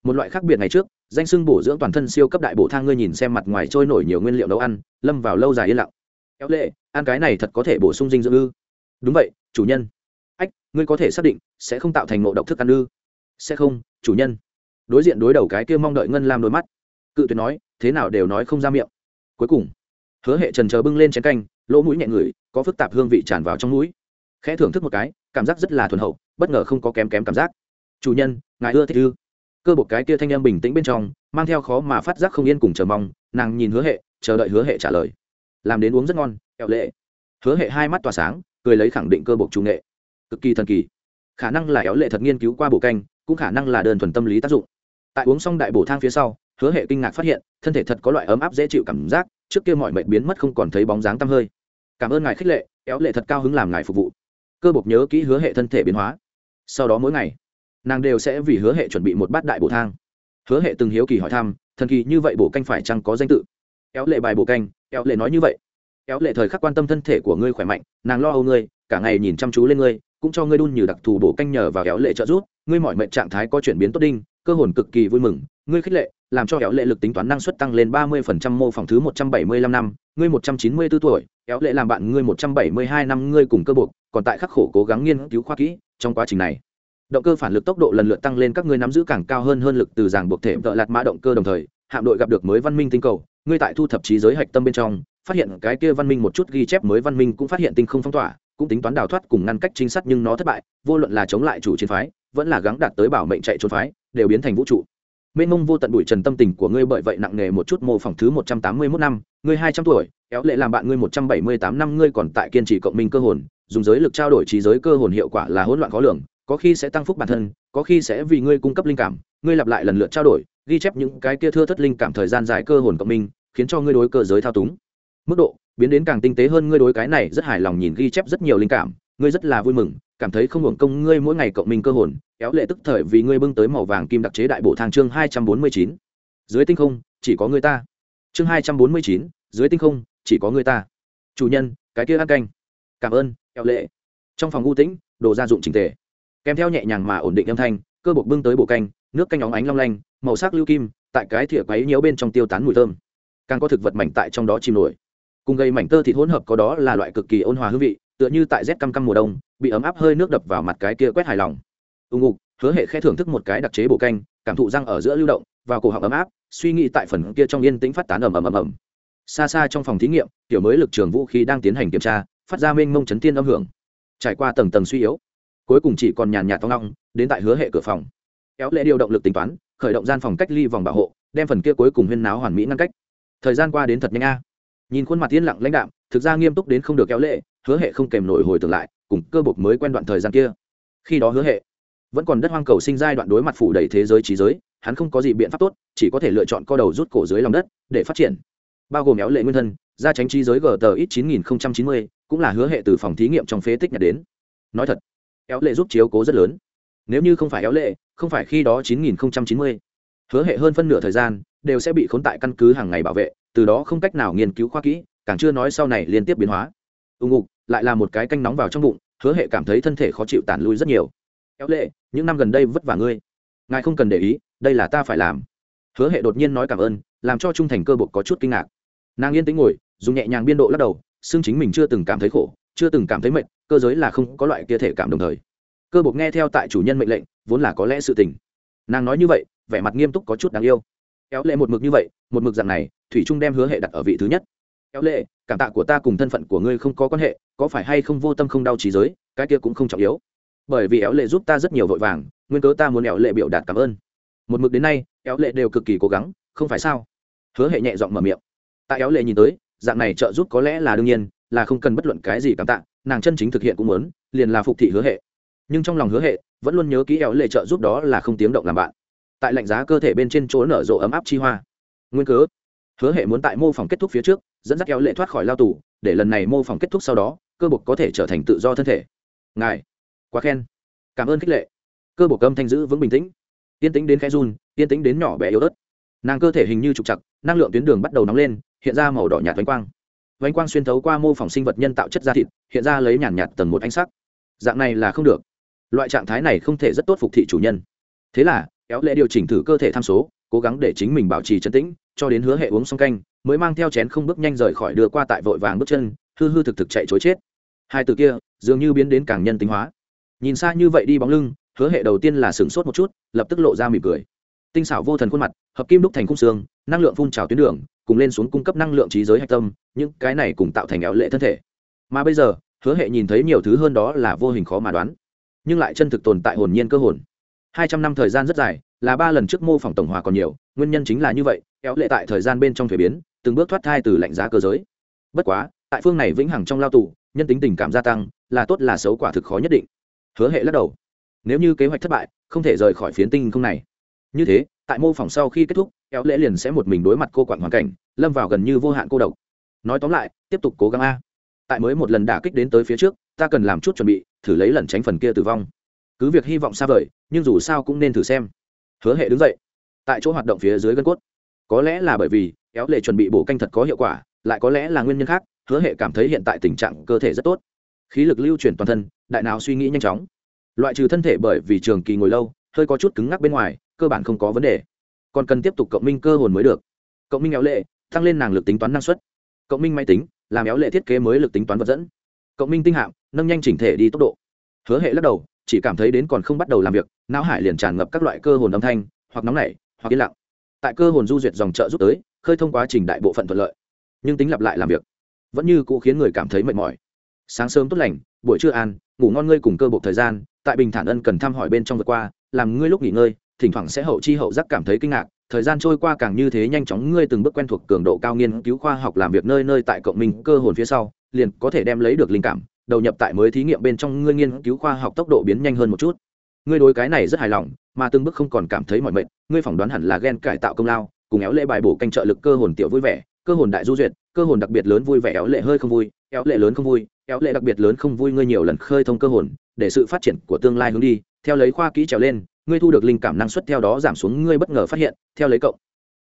Một loại khác biệt ngày trước, danh sưng bổ dưỡng toàn thân siêu cấp đại bổ thang ngươi nhìn xem mặt ngoài trôi nổi nhiều nguyên liệu nấu ăn, lâm vào lâu dài yên lặng. Kéo lệ, ăn cái này thật có thể bổ sung dinh dưỡng ư? Đúng vậy, chủ nhân. Ách, ngươi có thể xác định, sẽ không tạo thành ngộ độc thức ăn ư? Sẽ không, chủ nhân. Đối diện đối đầu cái kia mong đợi ngân lam đôi mắt. Cự tuyệt nói, thế nào đều nói không ra miệng. Cuối cùng hứa hệ trần chờ bưng lên chén canh, lỗ mũi nhẹ ngửi có phức tạp hương vị tràn vào trong mũi. Khẽ thưởng thức một cái, cảm giác rất là thuần hậu, bất ngờ không có kém kém cảm giác. Chủ nhân, ngài ưa thích ư? Cơ bột cái kia thanh em bình tĩnh bên trong, mang theo khó mà phát giác không yên cùng chờ mong, nàng nhìn hứa hệ, chờ đợi hứa hệ trả lời. Làm đến uống rất ngon, kẹo lệ. Hứa hệ hai mắt tỏa sáng, cười lấy khẳng định cơ bột chủ nghệ. Cực kỳ thần kỳ. Khả năng là éo lệ thật nghiên cứu qua bộ canh, cũng khả năng là đơn thuần tâm lý tác dụng. Tại uống xong đại bổ thang phía sau, hứa hệ kinh ngạc phát hiện, thân thể thật có loại ấm áp dễ chịu cảm giác trước kia mọi mệnh biến mất không còn thấy bóng dáng tăm hơi. Cảm ơn ngài khích lệ éo lệ thật cao hứng làm ngài phục vụ. Cơ bộc nhớ kỹ hứa hệ thân thể biến hóa. Sau đó mỗi ngày, nàng đều sẽ vì hứa hệ chuẩn bị một bát đại bổ thang. Hứa hệ từng hiếu kỳ hỏi thăm, thần kỳ như vậy bổ canh phải chăng có danh tự? Éo lệ bài bổ canh éo lệ nói như vậy. Éo lệ thời khắc quan tâm thân thể của ngươi khỏe mạnh, nàng lo âu ngươi, cả ngày nhìn chăm chú lên ngươi, cũng cho ngươi đun như đặc thù bổ canh nhờ vào éo lệ trợ giúp. Ngươi mọi mệnh trạng thái có chuyển biến tốt đinh, cơ hồn cực kỳ vui mừng, ngươi khích lệ làm cho éo lệ lực tính toán năng suất tăng lên ba mươi phần trăm mô phỏng thứ một trăm bảy mươi lăm năm. Ngươi một trăm chín mươi 194 tuổi, éo lệ làm bạn ngươi một trăm bảy mươi hai năm ngươi cùng cơ buộc, còn tại khắc khổ cố gắng nghiên cứu khoa kỹ trong quá trình này. Động cơ phản lực tốc độ lần lượt tăng lên các ngươi nắm giữ càng cao hơn hơn lực từ dạng buộc thể vợ lạt mã động cơ đồng thời, hạm đội gặp được mới văn minh tinh cầu. Ngươi tại thu thập trí giới hạch tâm bên trong, phát hiện cái kia văn minh một chút ghi chép mới văn minh cũng phát hiện tinh không phong tỏa, cũng tính toán đào thoát cùng ngăn cách chính sát nhưng nó thất bại, vô luận là chống lại chủ chiến phái, vẫn là gắng đạt tới bảo mệnh chạy trốn phái, đều biến thành vũ trụ mênh mông vô tận bụi trần tâm tình của ngươi bởi vậy nặng nề một chút, mô phỏng thứ một trăm tám mươi mốt năm, ngươi hai trăm tuổi, kéo lệ làm bạn ngươi một trăm bảy mươi tám năm, ngươi còn tại kiên trì cộng minh cơ hồn, dùng giới lực trao đổi trí giới cơ hồn hiệu quả là hỗn loạn khó lường, có khi sẽ tăng phúc bản thân, có khi sẽ vì ngươi cung cấp linh cảm, ngươi lặp lại lần lượt trao đổi, ghi chép những cái kia thưa thất linh cảm thời gian dài cơ hồn cộng minh, khiến cho ngươi đối cơ giới thao túng. Mức độ biến đến càng tinh tế hơn, ngươi đối cái này rất hài lòng nhìn ghi chép rất nhiều linh cảm, ngươi rất là vui mừng cảm thấy không hưởng công ngươi mỗi ngày cộng minh cơ hồn kéo lệ tức thời vì ngươi bưng tới màu vàng kim đặc chế đại bộ thang chương hai trăm bốn mươi chín. Dưới tinh không, chỉ có người ta. Chương hai trăm bốn mươi chín, dưới tinh không, chỉ có người ta. Chủ nhân, cái kia ăn canh. Cảm ơn kéo lệ. Trong phòng u tĩnh, đồ gia dụng trình tề. Kèm theo nhẹ nhàng mà ổn định âm thanh, cơ bột bưng tới bộ canh, nước canh óng ánh long lanh, màu sắc lưu kim, tại cái thìa quấy nhiễu bên trong tiêu tán mùi thơm. Càng có thực vật mảnh tại trong đó chìm nổi. Cùng gây mảnh tơ thịt hỗn hợp có đó là loại cực kỳ ôn hòa hương vị tựa như tại rét căm căm mùa đông, bị ấm áp hơi nước đập vào mặt cái kia quét hài lòng. Ưng ngục, hứa hệ khẽ thưởng thức một cái đặc chế bộ canh, cảm thụ răng ở giữa lưu động và cổ họng ấm áp, suy nghĩ tại phần kia trong yên tĩnh phát tán ầm ầm ầm ầm. Xa xa trong phòng thí nghiệm, tiểu mới lực trường vũ khí đang tiến hành kiểm tra, phát ra mênh mông chấn tiên âm hưởng. Trải qua tầng tầng suy yếu, cuối cùng chỉ còn nhàn nhạt to ngong đến tại hứa hệ cửa phòng. Kéo lệ điều động lực tính toán, khởi động gian phòng cách ly vòng bảo hộ, đem phần kia cuối cùng huyên náo hoàn mỹ ngăn cách. Thời gian qua đến thật nhanh a. Nhìn khuôn mặt yên lặng lãnh đạm, thực ra nghiêm túc đến không được kéo lệ hứa hệ không kèm nổi hồi tưởng lại, cùng cơ bộc mới quen đoạn thời gian kia. Khi đó hứa hệ vẫn còn đất hoang cầu sinh giai đoạn đối mặt phủ đầy thế giới trí giới, hắn không có gì biện pháp tốt, chỉ có thể lựa chọn co đầu rút cổ dưới lòng đất để phát triển. Bao gồm éo lệ nguyên thân ra tránh trí giới gt ít chín nghìn chín mươi, cũng là hứa hệ từ phòng thí nghiệm trong phế tích nhặt đến. Nói thật, éo lệ giúp chiếu cố rất lớn. Nếu như không phải éo lệ, không phải khi đó chín nghìn chín mươi, hứa hệ hơn phân nửa thời gian đều sẽ bị khốn tại căn cứ hàng ngày bảo vệ, từ đó không cách nào nghiên cứu khoa kỹ, càng chưa nói sau này liên tiếp biến hóa ưng ngục, lại là một cái canh nóng vào trong bụng, hứa hệ cảm thấy thân thể khó chịu tàn lui rất nhiều. Éo lệ, những năm gần đây vất vả ngươi. Ngài không cần để ý, đây là ta phải làm. Hứa hệ đột nhiên nói cảm ơn, làm cho trung thành cơ bột có chút kinh ngạc. Nàng yên tĩnh ngồi, dùng nhẹ nhàng biên độ lắc đầu, xương chính mình chưa từng cảm thấy khổ, chưa từng cảm thấy mệt, cơ giới là không có loại kia thể cảm đồng thời. Cơ bột nghe theo tại chủ nhân mệnh lệnh, vốn là có lẽ sự tình. Nàng nói như vậy, vẻ mặt nghiêm túc có chút đáng yêu. Éo lệ một mực như vậy, một mực dạng này, thủy trung đem hứa hệ đặt ở vị thứ nhất éo lệ, cảm tạ của ta cùng thân phận của ngươi không có quan hệ, có phải hay không vô tâm không đau trí giới, cái kia cũng không trọng yếu. Bởi vì éo lệ giúp ta rất nhiều vội vàng, nguyên cớ ta muốn éo lệ biểu đạt cảm ơn. Một mực đến nay, éo lệ đều cực kỳ cố gắng, không phải sao? Hứa hệ nhẹ giọng mở miệng. Tại éo lệ nhìn tới, dạng này trợ giúp có lẽ là đương nhiên, là không cần bất luận cái gì cảm tạ, nàng chân chính thực hiện cũng muốn, liền là phục thị hứa hệ. Nhưng trong lòng hứa hệ, vẫn luôn nhớ kỹ éo lệ trợ giúp đó là không tiếng động làm bạn. Tại lạnh giá cơ thể bên trên chỗ nở rộ ấm áp chi hoa. Nguyên cớ hứa hệ muốn tại mô phỏng kết thúc phía trước, dẫn dắt kéo lệ thoát khỏi lao tù, để lần này mô phỏng kết thúc sau đó, cơ bục có thể trở thành tự do thân thể. Ngài, quá khen. Cảm ơn khích lệ. Cơ bục âm thanh giữ vững bình tĩnh. Yên tĩnh đến khẽ run, yên tĩnh đến nhỏ bé yếu ớt. Nàng cơ thể hình như trục chặt năng lượng tuyến đường bắt đầu nóng lên, hiện ra màu đỏ nhạt vánh quang. Vánh quang xuyên thấu qua mô phỏng sinh vật nhân tạo chất da thịt, hiện ra lấy nhàn nhạt tầng một ánh sắc. Dạng này là không được. Loại trạng thái này không thể rất tốt phục thị chủ nhân. Thế là éo lệ điều chỉnh thử cơ thể tham số, cố gắng để chính mình bảo trì chân tĩnh cho đến hứa hệ uống xong canh, mới mang theo chén không bước nhanh rời khỏi đưa qua tại vội vàng bước chân, hư hư thực thực chạy chối chết. Hai từ kia, dường như biến đến càng nhân tính hóa. Nhìn xa như vậy đi bóng lưng, hứa hệ đầu tiên là sửng sốt một chút, lập tức lộ ra mỉm cười. Tinh xảo vô thần khuôn mặt, hợp kim đúc thành khung xương, năng lượng phun trào tuyến đường, cùng lên xuống cung cấp năng lượng trí giới hạch tâm, những cái này cùng tạo thành éo lệ thân thể. Mà bây giờ, hứa hệ nhìn thấy nhiều thứ hơn đó là vô hình khó mà đoán, nhưng lại chân thực tồn tại hồn nhiên cơ hồn. Hai trăm năm thời gian rất dài, là ba lần trước mô phỏng tổng hòa còn nhiều, nguyên nhân chính là như vậy éo lệ tại thời gian bên trong thuế biến, từng bước thoát thai từ lạnh giá cơ giới. Bất quá, tại phương này vĩnh hằng trong lao tù, nhân tính tình cảm gia tăng, là tốt là xấu quả thực khó nhất định. Hứa hệ lắc đầu. Nếu như kế hoạch thất bại, không thể rời khỏi phiến tinh không này. Như thế, tại mô phỏng sau khi kết thúc éo lệ liền sẽ một mình đối mặt cô quản hoàn cảnh, lâm vào gần như vô hạn cô độc. Nói tóm lại, tiếp tục cố gắng a. Tại mới một lần đả kích đến tới phía trước, ta cần làm chút chuẩn bị, thử lấy lần tránh phần kia tử vong. Cứ việc hy vọng xa vời, nhưng dù sao cũng nên thử xem. Hứa hệ đứng dậy. Tại chỗ hoạt động phía dưới gân cốt có lẽ là bởi vì, éo lệ chuẩn bị bổ canh thật có hiệu quả, lại có lẽ là nguyên nhân khác, hứa hệ cảm thấy hiện tại tình trạng cơ thể rất tốt. Khí lực lưu chuyển toàn thân, đại nào suy nghĩ nhanh chóng. Loại trừ thân thể bởi vì trường kỳ ngồi lâu, hơi có chút cứng ngắc bên ngoài, cơ bản không có vấn đề. Còn cần tiếp tục cộng minh cơ hồn mới được. Cộng minh éo lệ, tăng lên nàng lực tính toán năng suất. Cộng minh máy tính, làm éo lệ thiết kế mới lực tính toán vật dẫn. Cộng minh tinh hạng nâng nhanh chỉnh thể đi tốc độ. Hứa hệ lắc đầu, chỉ cảm thấy đến còn không bắt đầu làm việc, não hải liền tràn ngập các loại cơ hồn âm thanh, hoặc nóng nảy, hoặc yên lặng tại cơ hồn du duyệt dòng trợ giúp tới, khơi thông quá trình đại bộ phận thuận lợi. Nhưng tính lặp lại làm việc, vẫn như cũ khiến người cảm thấy mệt mỏi. Sáng sớm tốt lành, buổi trưa an, ngủ ngon ngươi cùng cơ bộ thời gian, tại bình thản ân cần thăm hỏi bên trong vượt qua, làm ngươi lúc nghỉ ngơi, thỉnh thoảng sẽ hậu chi hậu giác cảm thấy kinh ngạc, thời gian trôi qua càng như thế nhanh chóng, ngươi từng bước quen thuộc cường độ cao nghiên cứu khoa học làm việc nơi nơi tại cộng minh cơ hồn phía sau, liền có thể đem lấy được linh cảm, đầu nhập tại mới thí nghiệm bên trong, ngươi nghiên cứu khoa học tốc độ biến nhanh hơn một chút ngươi đối cái này rất hài lòng, mà từng bước không còn cảm thấy mọi mệnh. ngươi phỏng đoán hẳn là ghen cải tạo công lao, cùng éo lệ bài bổ canh trợ lực cơ hồn tiểu vui vẻ, cơ hồn đại du duyệt, cơ hồn đặc biệt lớn vui vẻ éo lệ hơi không vui, éo lệ lớn không vui, éo lệ đặc biệt lớn không vui, ngươi nhiều lần khơi thông cơ hồn, để sự phát triển của tương lai hướng đi, theo lấy khoa kỹ trèo lên, ngươi thu được linh cảm năng suất theo đó giảm xuống, ngươi bất ngờ phát hiện, theo lấy cộng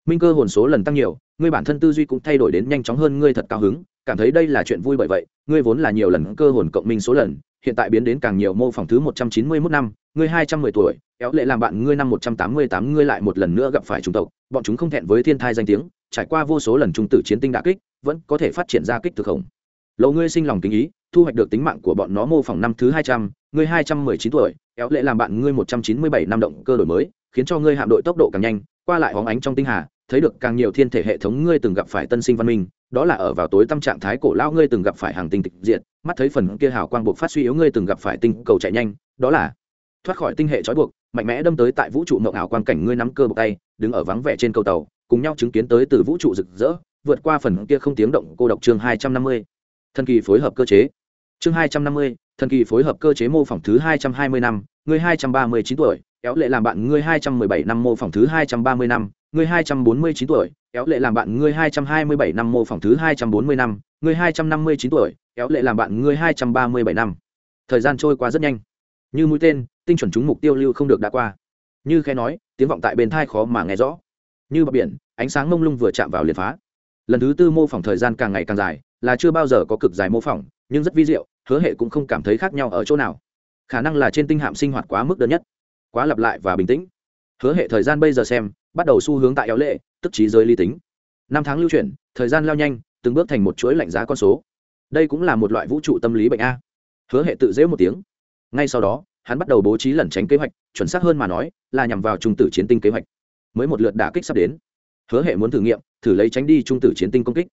minh cơ hồn số lần tăng nhiều, ngươi bản thân tư duy cũng thay đổi đến nhanh chóng hơn, ngươi thật cao hứng, cảm thấy đây là chuyện vui bởi vậy, ngươi vốn là nhiều lần cơ hồn cộng minh số lần hiện tại biến đến càng nhiều mô phỏng thứ một trăm chín mươi 191 năm, ngươi hai trăm mười tuổi kéo lệ làm bạn ngươi năm một trăm tám mươi tám, ngươi lại một lần nữa gặp phải chủng tộc, bọn chúng không thẹn với thiên thai danh tiếng, trải qua vô số lần trung tử chiến tinh đả kích, vẫn có thể phát triển ra kích thực khổng. Lâu ngươi sinh lòng kính ý, thu hoạch được tính mạng của bọn nó mô phỏng năm thứ hai trăm, ngươi hai trăm mười chín tuổi kéo lệ làm bạn ngươi một trăm chín mươi bảy năm động cơ đổi mới, khiến cho ngươi hạm đội tốc độ càng nhanh, qua lại hóng ánh trong tinh hà, thấy được càng nhiều thiên thể hệ thống ngươi từng gặp phải tân sinh văn minh đó là ở vào tối tâm trạng thái cổ lão ngươi từng gặp phải hàng tinh tịch diệt, mắt thấy phần kia hào quang buộc phát suy yếu ngươi từng gặp phải tinh cầu chạy nhanh, đó là thoát khỏi tinh hệ trói buộc, mạnh mẽ đâm tới tại vũ trụ mộng ảo quang cảnh ngươi nắm cơ bọc tay, đứng ở vắng vẻ trên cầu tàu, cùng nhau chứng kiến tới từ vũ trụ rực rỡ, vượt qua phần kia không tiếng động, cô độc chương hai trăm năm mươi. Thần kỳ phối hợp cơ chế. Chương hai trăm năm mươi, thần kỳ phối hợp cơ chế mô phỏng thứ hai trăm hai mươi năm, ngươi hai trăm ba mươi chín tuổi, kéo lệ làm bạn ngươi hai trăm mười bảy năm mô phỏng thứ hai trăm ba mươi năm ngươi hai trăm bốn mươi chín tuổi éo lệ làm bạn ngươi hai trăm hai mươi bảy năm mô phỏng thứ hai trăm bốn mươi năm, ngươi hai trăm năm mươi chín tuổi éo lệ làm bạn ngươi hai trăm ba mươi bảy năm. Thời gian trôi qua rất nhanh. Như mũi tên, tinh chuẩn chúng mục tiêu lưu không được đã qua. Như khe nói, tiếng vọng tại bên thai khó mà nghe rõ. Như bờ biển, ánh sáng mông lung vừa chạm vào liền phá. Lần thứ tư mô phỏng thời gian càng ngày càng dài, là chưa bao giờ có cực dài mô phỏng, nhưng rất vi diệu, hứa hệ cũng không cảm thấy khác nhau ở chỗ nào. Khả năng là trên tinh hạm sinh hoạt quá mức đơn nhất, quá lặp lại và bình tĩnh hứa hệ thời gian bây giờ xem, bắt đầu xu hướng tại éo lệ, tức trí giới ly tính. Năm tháng lưu chuyển, thời gian lao nhanh, từng bước thành một chuỗi lạnh giá con số. Đây cũng là một loại vũ trụ tâm lý bệnh a. Hứa hệ tự dễ một tiếng. Ngay sau đó, hắn bắt đầu bố trí lẩn tránh kế hoạch, chuẩn xác hơn mà nói, là nhằm vào trung tử chiến tinh kế hoạch. Mới một lượt đả kích sắp đến. Hứa hệ muốn thử nghiệm, thử lấy tránh đi trung tử chiến tinh công kích.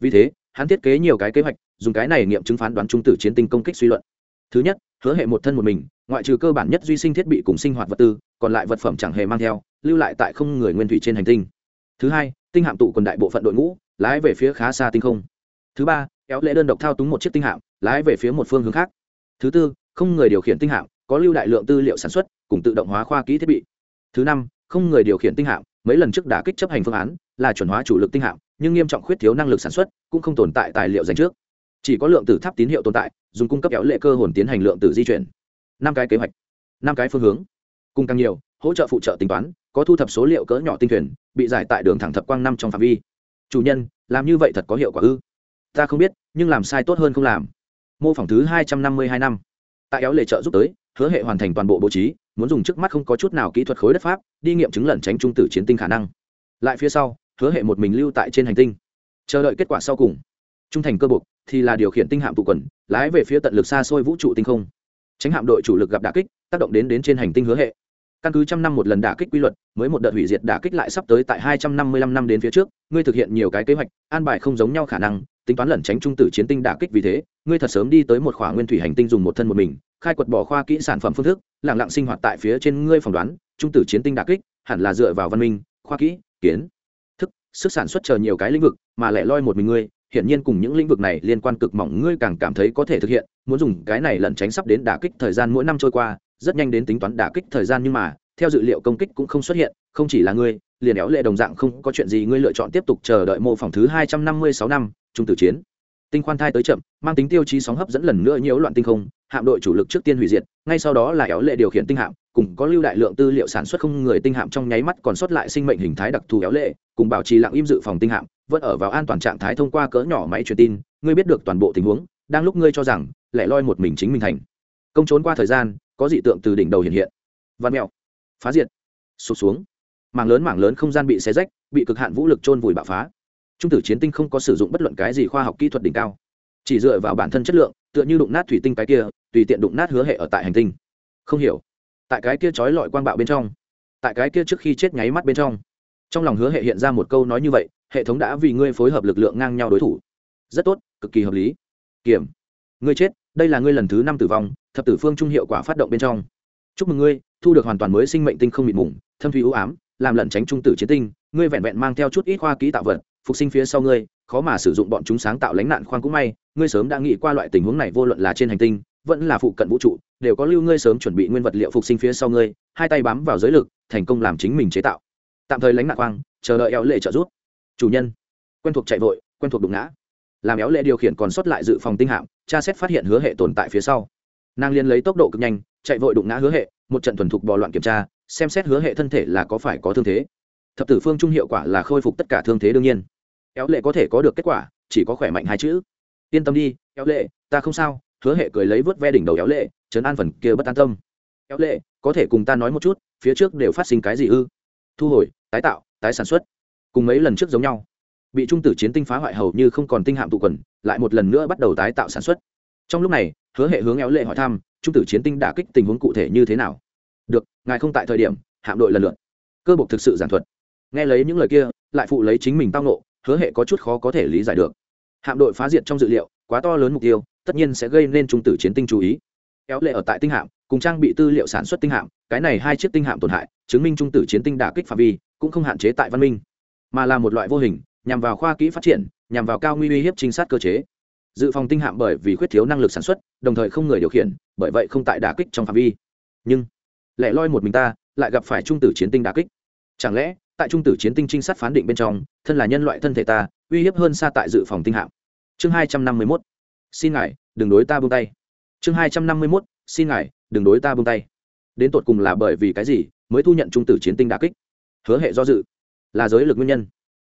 Vì thế, hắn thiết kế nhiều cái kế hoạch, dùng cái này nghiệm chứng phán đoán trung tử chiến tinh công kích suy luận. Thứ nhất, hứa hệ một thân một mình ngoại trừ cơ bản nhất duy sinh thiết bị cùng sinh hoạt vật tư, còn lại vật phẩm chẳng hề mang theo, lưu lại tại không người nguyên thủy trên hành tinh. Thứ hai, tinh hạm tụ quần đại bộ phận đội ngũ, lái về phía khá xa tinh không. Thứ ba, kéo lệ đơn độc thao túng một chiếc tinh hạm, lái về phía một phương hướng khác. Thứ tư, không người điều khiển tinh hạm, có lưu đại lượng tư liệu sản xuất, cùng tự động hóa khoa kỹ thiết bị. Thứ năm, không người điều khiển tinh hạm, mấy lần trước đã kích chấp hành phương án, là chuẩn hóa chủ lực tinh hạm, nhưng nghiêm trọng khuyết thiếu năng lực sản xuất, cũng không tồn tại tài liệu dành trước. Chỉ có lượng tử tháp tín hiệu tồn tại, dùng cung cấp kéo lệ cơ hồn tiến hành lượng tử di chuyển năm cái kế hoạch, năm cái phương hướng. Cùng càng nhiều, hỗ trợ phụ trợ tính toán, có thu thập số liệu cỡ nhỏ tinh thuyền, bị giải tại đường thẳng thập quang năm trong phạm vi. Chủ nhân, làm như vậy thật có hiệu quả ư? Ta không biết, nhưng làm sai tốt hơn không làm. Mô phỏng thứ hai trăm năm mươi hai năm. Tại éo lệ trợ giúp tới, hứa hệ hoàn thành toàn bộ bố trí, muốn dùng trước mắt không có chút nào kỹ thuật khối đất pháp, đi nghiệm chứng lẩn tránh trung tử chiến tinh khả năng. Lại phía sau, hứa hệ một mình lưu tại trên hành tinh. Chờ đợi kết quả sau cùng. Trung thành cơ bục thì là điều khiển tinh hạm tụ quần, lái về phía tận lực xa xôi vũ trụ tinh không tránh hạm đội chủ lực gặp đà kích, tác động đến đến trên hành tinh hứa hệ. Căn cứ trăm năm một lần đả kích quy luật, mới một đợt hủy diệt đả kích lại sắp tới tại hai trăm năm mươi lăm năm đến phía trước, ngươi thực hiện nhiều cái kế hoạch, an bài không giống nhau khả năng, tính toán lẩn tránh trung tử chiến tinh đả kích vì thế, ngươi thật sớm đi tới một khỏa nguyên thủy hành tinh dùng một thân một mình, khai quật bỏ khoa kỹ sản phẩm phương thức lẳng lặng sinh hoạt tại phía trên ngươi phỏng đoán, trung tử chiến tinh đả kích, hẳn là dựa vào văn minh, khoa kỹ, kiến, thức, sức sản xuất chờ nhiều cái lĩnh vực, mà lại loi một mình ngươi hiển nhiên cùng những lĩnh vực này liên quan cực mỏng, ngươi càng cảm thấy có thể thực hiện, muốn dùng cái này lẩn tránh sắp đến đả kích thời gian mỗi năm trôi qua, rất nhanh đến tính toán đả kích thời gian nhưng mà, theo dự liệu công kích cũng không xuất hiện, không chỉ là ngươi, liền éo lệ đồng dạng không có chuyện gì, ngươi lựa chọn tiếp tục chờ đợi mô phỏng thứ hai trăm năm mươi sáu năm trung tử chiến. Tinh khoan thai tới chậm, mang tính tiêu chí sóng hấp dẫn lần nữa nhiễu loạn tinh không, hạm đội chủ lực trước tiên hủy diệt, ngay sau đó là éo lệ điều khiển tinh hạm cùng có lưu đại lượng tư liệu sản xuất không người tinh hạm trong nháy mắt còn sót lại sinh mệnh hình thái đặc thù éo lệ, cùng bảo trì lặng im dự phòng tinh hạm, vẫn ở vào an toàn trạng thái thông qua cỡ nhỏ máy truyền tin, ngươi biết được toàn bộ tình huống, đang lúc ngươi cho rằng, lẻ loi một mình chính mình thành. Công trốn qua thời gian, có dị tượng từ đỉnh đầu hiện hiện. Văn mèo phá diệt. Sụp xuống. Mảng lớn mảng lớn không gian bị xé rách, bị cực hạn vũ lực trôn vùi bạo phá. Trung tử chiến tinh không có sử dụng bất luận cái gì khoa học kỹ thuật đỉnh cao. Chỉ dựa vào bản thân chất lượng, tựa như đụng nát thủy tinh cái kia, tùy tiện đụng nát hứa hệ ở tại hành tinh. Không hiểu tại cái kia trói lọi quang bạo bên trong, tại cái kia trước khi chết nháy mắt bên trong. Trong lòng hứa hệ hiện ra một câu nói như vậy, hệ thống đã vì ngươi phối hợp lực lượng ngang nhau đối thủ. Rất tốt, cực kỳ hợp lý. Kiểm ngươi chết, đây là ngươi lần thứ năm tử vong, thập tử phương trung hiệu quả phát động bên trong. Chúc mừng ngươi, thu được hoàn toàn mới sinh mệnh tinh không mịt mùng, thâm thủy ưu ám, làm lẩn tránh trung tử chiến tinh, ngươi vẹn vẹn mang theo chút ít khoa kỹ tạo vật, phục sinh phía sau ngươi, khó mà sử dụng bọn chúng sáng tạo lánh nạn khoan cũng may, ngươi sớm đã nghĩ qua loại tình huống này vô luận là trên hành tinh vẫn là phụ cận vũ trụ, đều có lưu ngươi sớm chuẩn bị nguyên vật liệu phục sinh phía sau ngươi, hai tay bám vào giới lực, thành công làm chính mình chế tạo. Tạm thời lánh nạn quang, chờ đợi éo lệ trợ giúp. Chủ nhân, quen thuộc chạy vội, quen thuộc đụng ngã. Làm éo lệ điều khiển còn sót lại dự phòng tinh hạm, tra xét phát hiện hứa hệ tồn tại phía sau. Nàng liên lấy tốc độ cực nhanh, chạy vội đụng ngã hứa hệ, một trận thuần thục bò loạn kiểm tra, xem xét hứa hệ thân thể là có phải có thương thế. Thập tử phương trung hiệu quả là khôi phục tất cả thương thế đương nhiên. Éo lệ có thể có được kết quả, chỉ có khỏe mạnh hai chữ. Yên tâm đi, éo lệ, ta không sao hứa hệ cười lấy vớt ve đỉnh đầu éo lệ chấn an phần kia bất an tâm. Éo lệ, có thể cùng ta nói một chút, phía trước đều phát sinh cái gì ư? Thu hồi, tái tạo, tái sản xuất. Cùng mấy lần trước giống nhau. Bị trung tử chiến tinh phá hoại hầu như không còn tinh hạm tụ quần, lại một lần nữa bắt đầu tái tạo sản xuất. Trong lúc này, hứa hệ hướng éo lệ hỏi thăm, trung tử chiến tinh đả kích tình huống cụ thể như thế nào? Được, ngài không tại thời điểm, hạm đội lần lượt. Cơ bộc thực sự giản thuật. Nghe lấy những lời kia, lại phụ lấy chính mình tao nộ hứa hệ có chút khó có thể lý giải được. Hạm đội phá diệt trong dự liệu, quá to lớn mục tiêu tất nhiên sẽ gây nên trung tử chiến tinh chú ý. Kéo lệ ở tại tinh hạm, cùng trang bị tư liệu sản xuất tinh hạm, cái này hai chiếc tinh hạm tổn hại, chứng minh trung tử chiến tinh đả kích phạm vi, cũng không hạn chế tại văn minh, mà là một loại vô hình, nhằm vào khoa kỹ phát triển, nhằm vào cao nguy uy hiếp trinh sát cơ chế. Dự phòng tinh hạm bởi vì khuyết thiếu năng lực sản xuất, đồng thời không người điều khiển, bởi vậy không tại đả kích trong phạm vi. Nhưng, lẻ loi một mình ta, lại gặp phải trung tử chiến tinh đả kích. Chẳng lẽ, tại trung tử chiến tinh trinh sát phán định bên trong, thân là nhân loại thân thể ta, uy hiếp hơn xa tại dự phòng tinh hạm. Chương hai trăm năm mươi mốt xin ngài, đừng đối ta buông tay. Chương hai trăm năm mươi mốt, xin ngài, đừng đối ta buông tay. Đến tột cùng là bởi vì cái gì mới thu nhận trung tử chiến tinh đà kích? Hứa hệ do dự. Là giới lực nguyên nhân.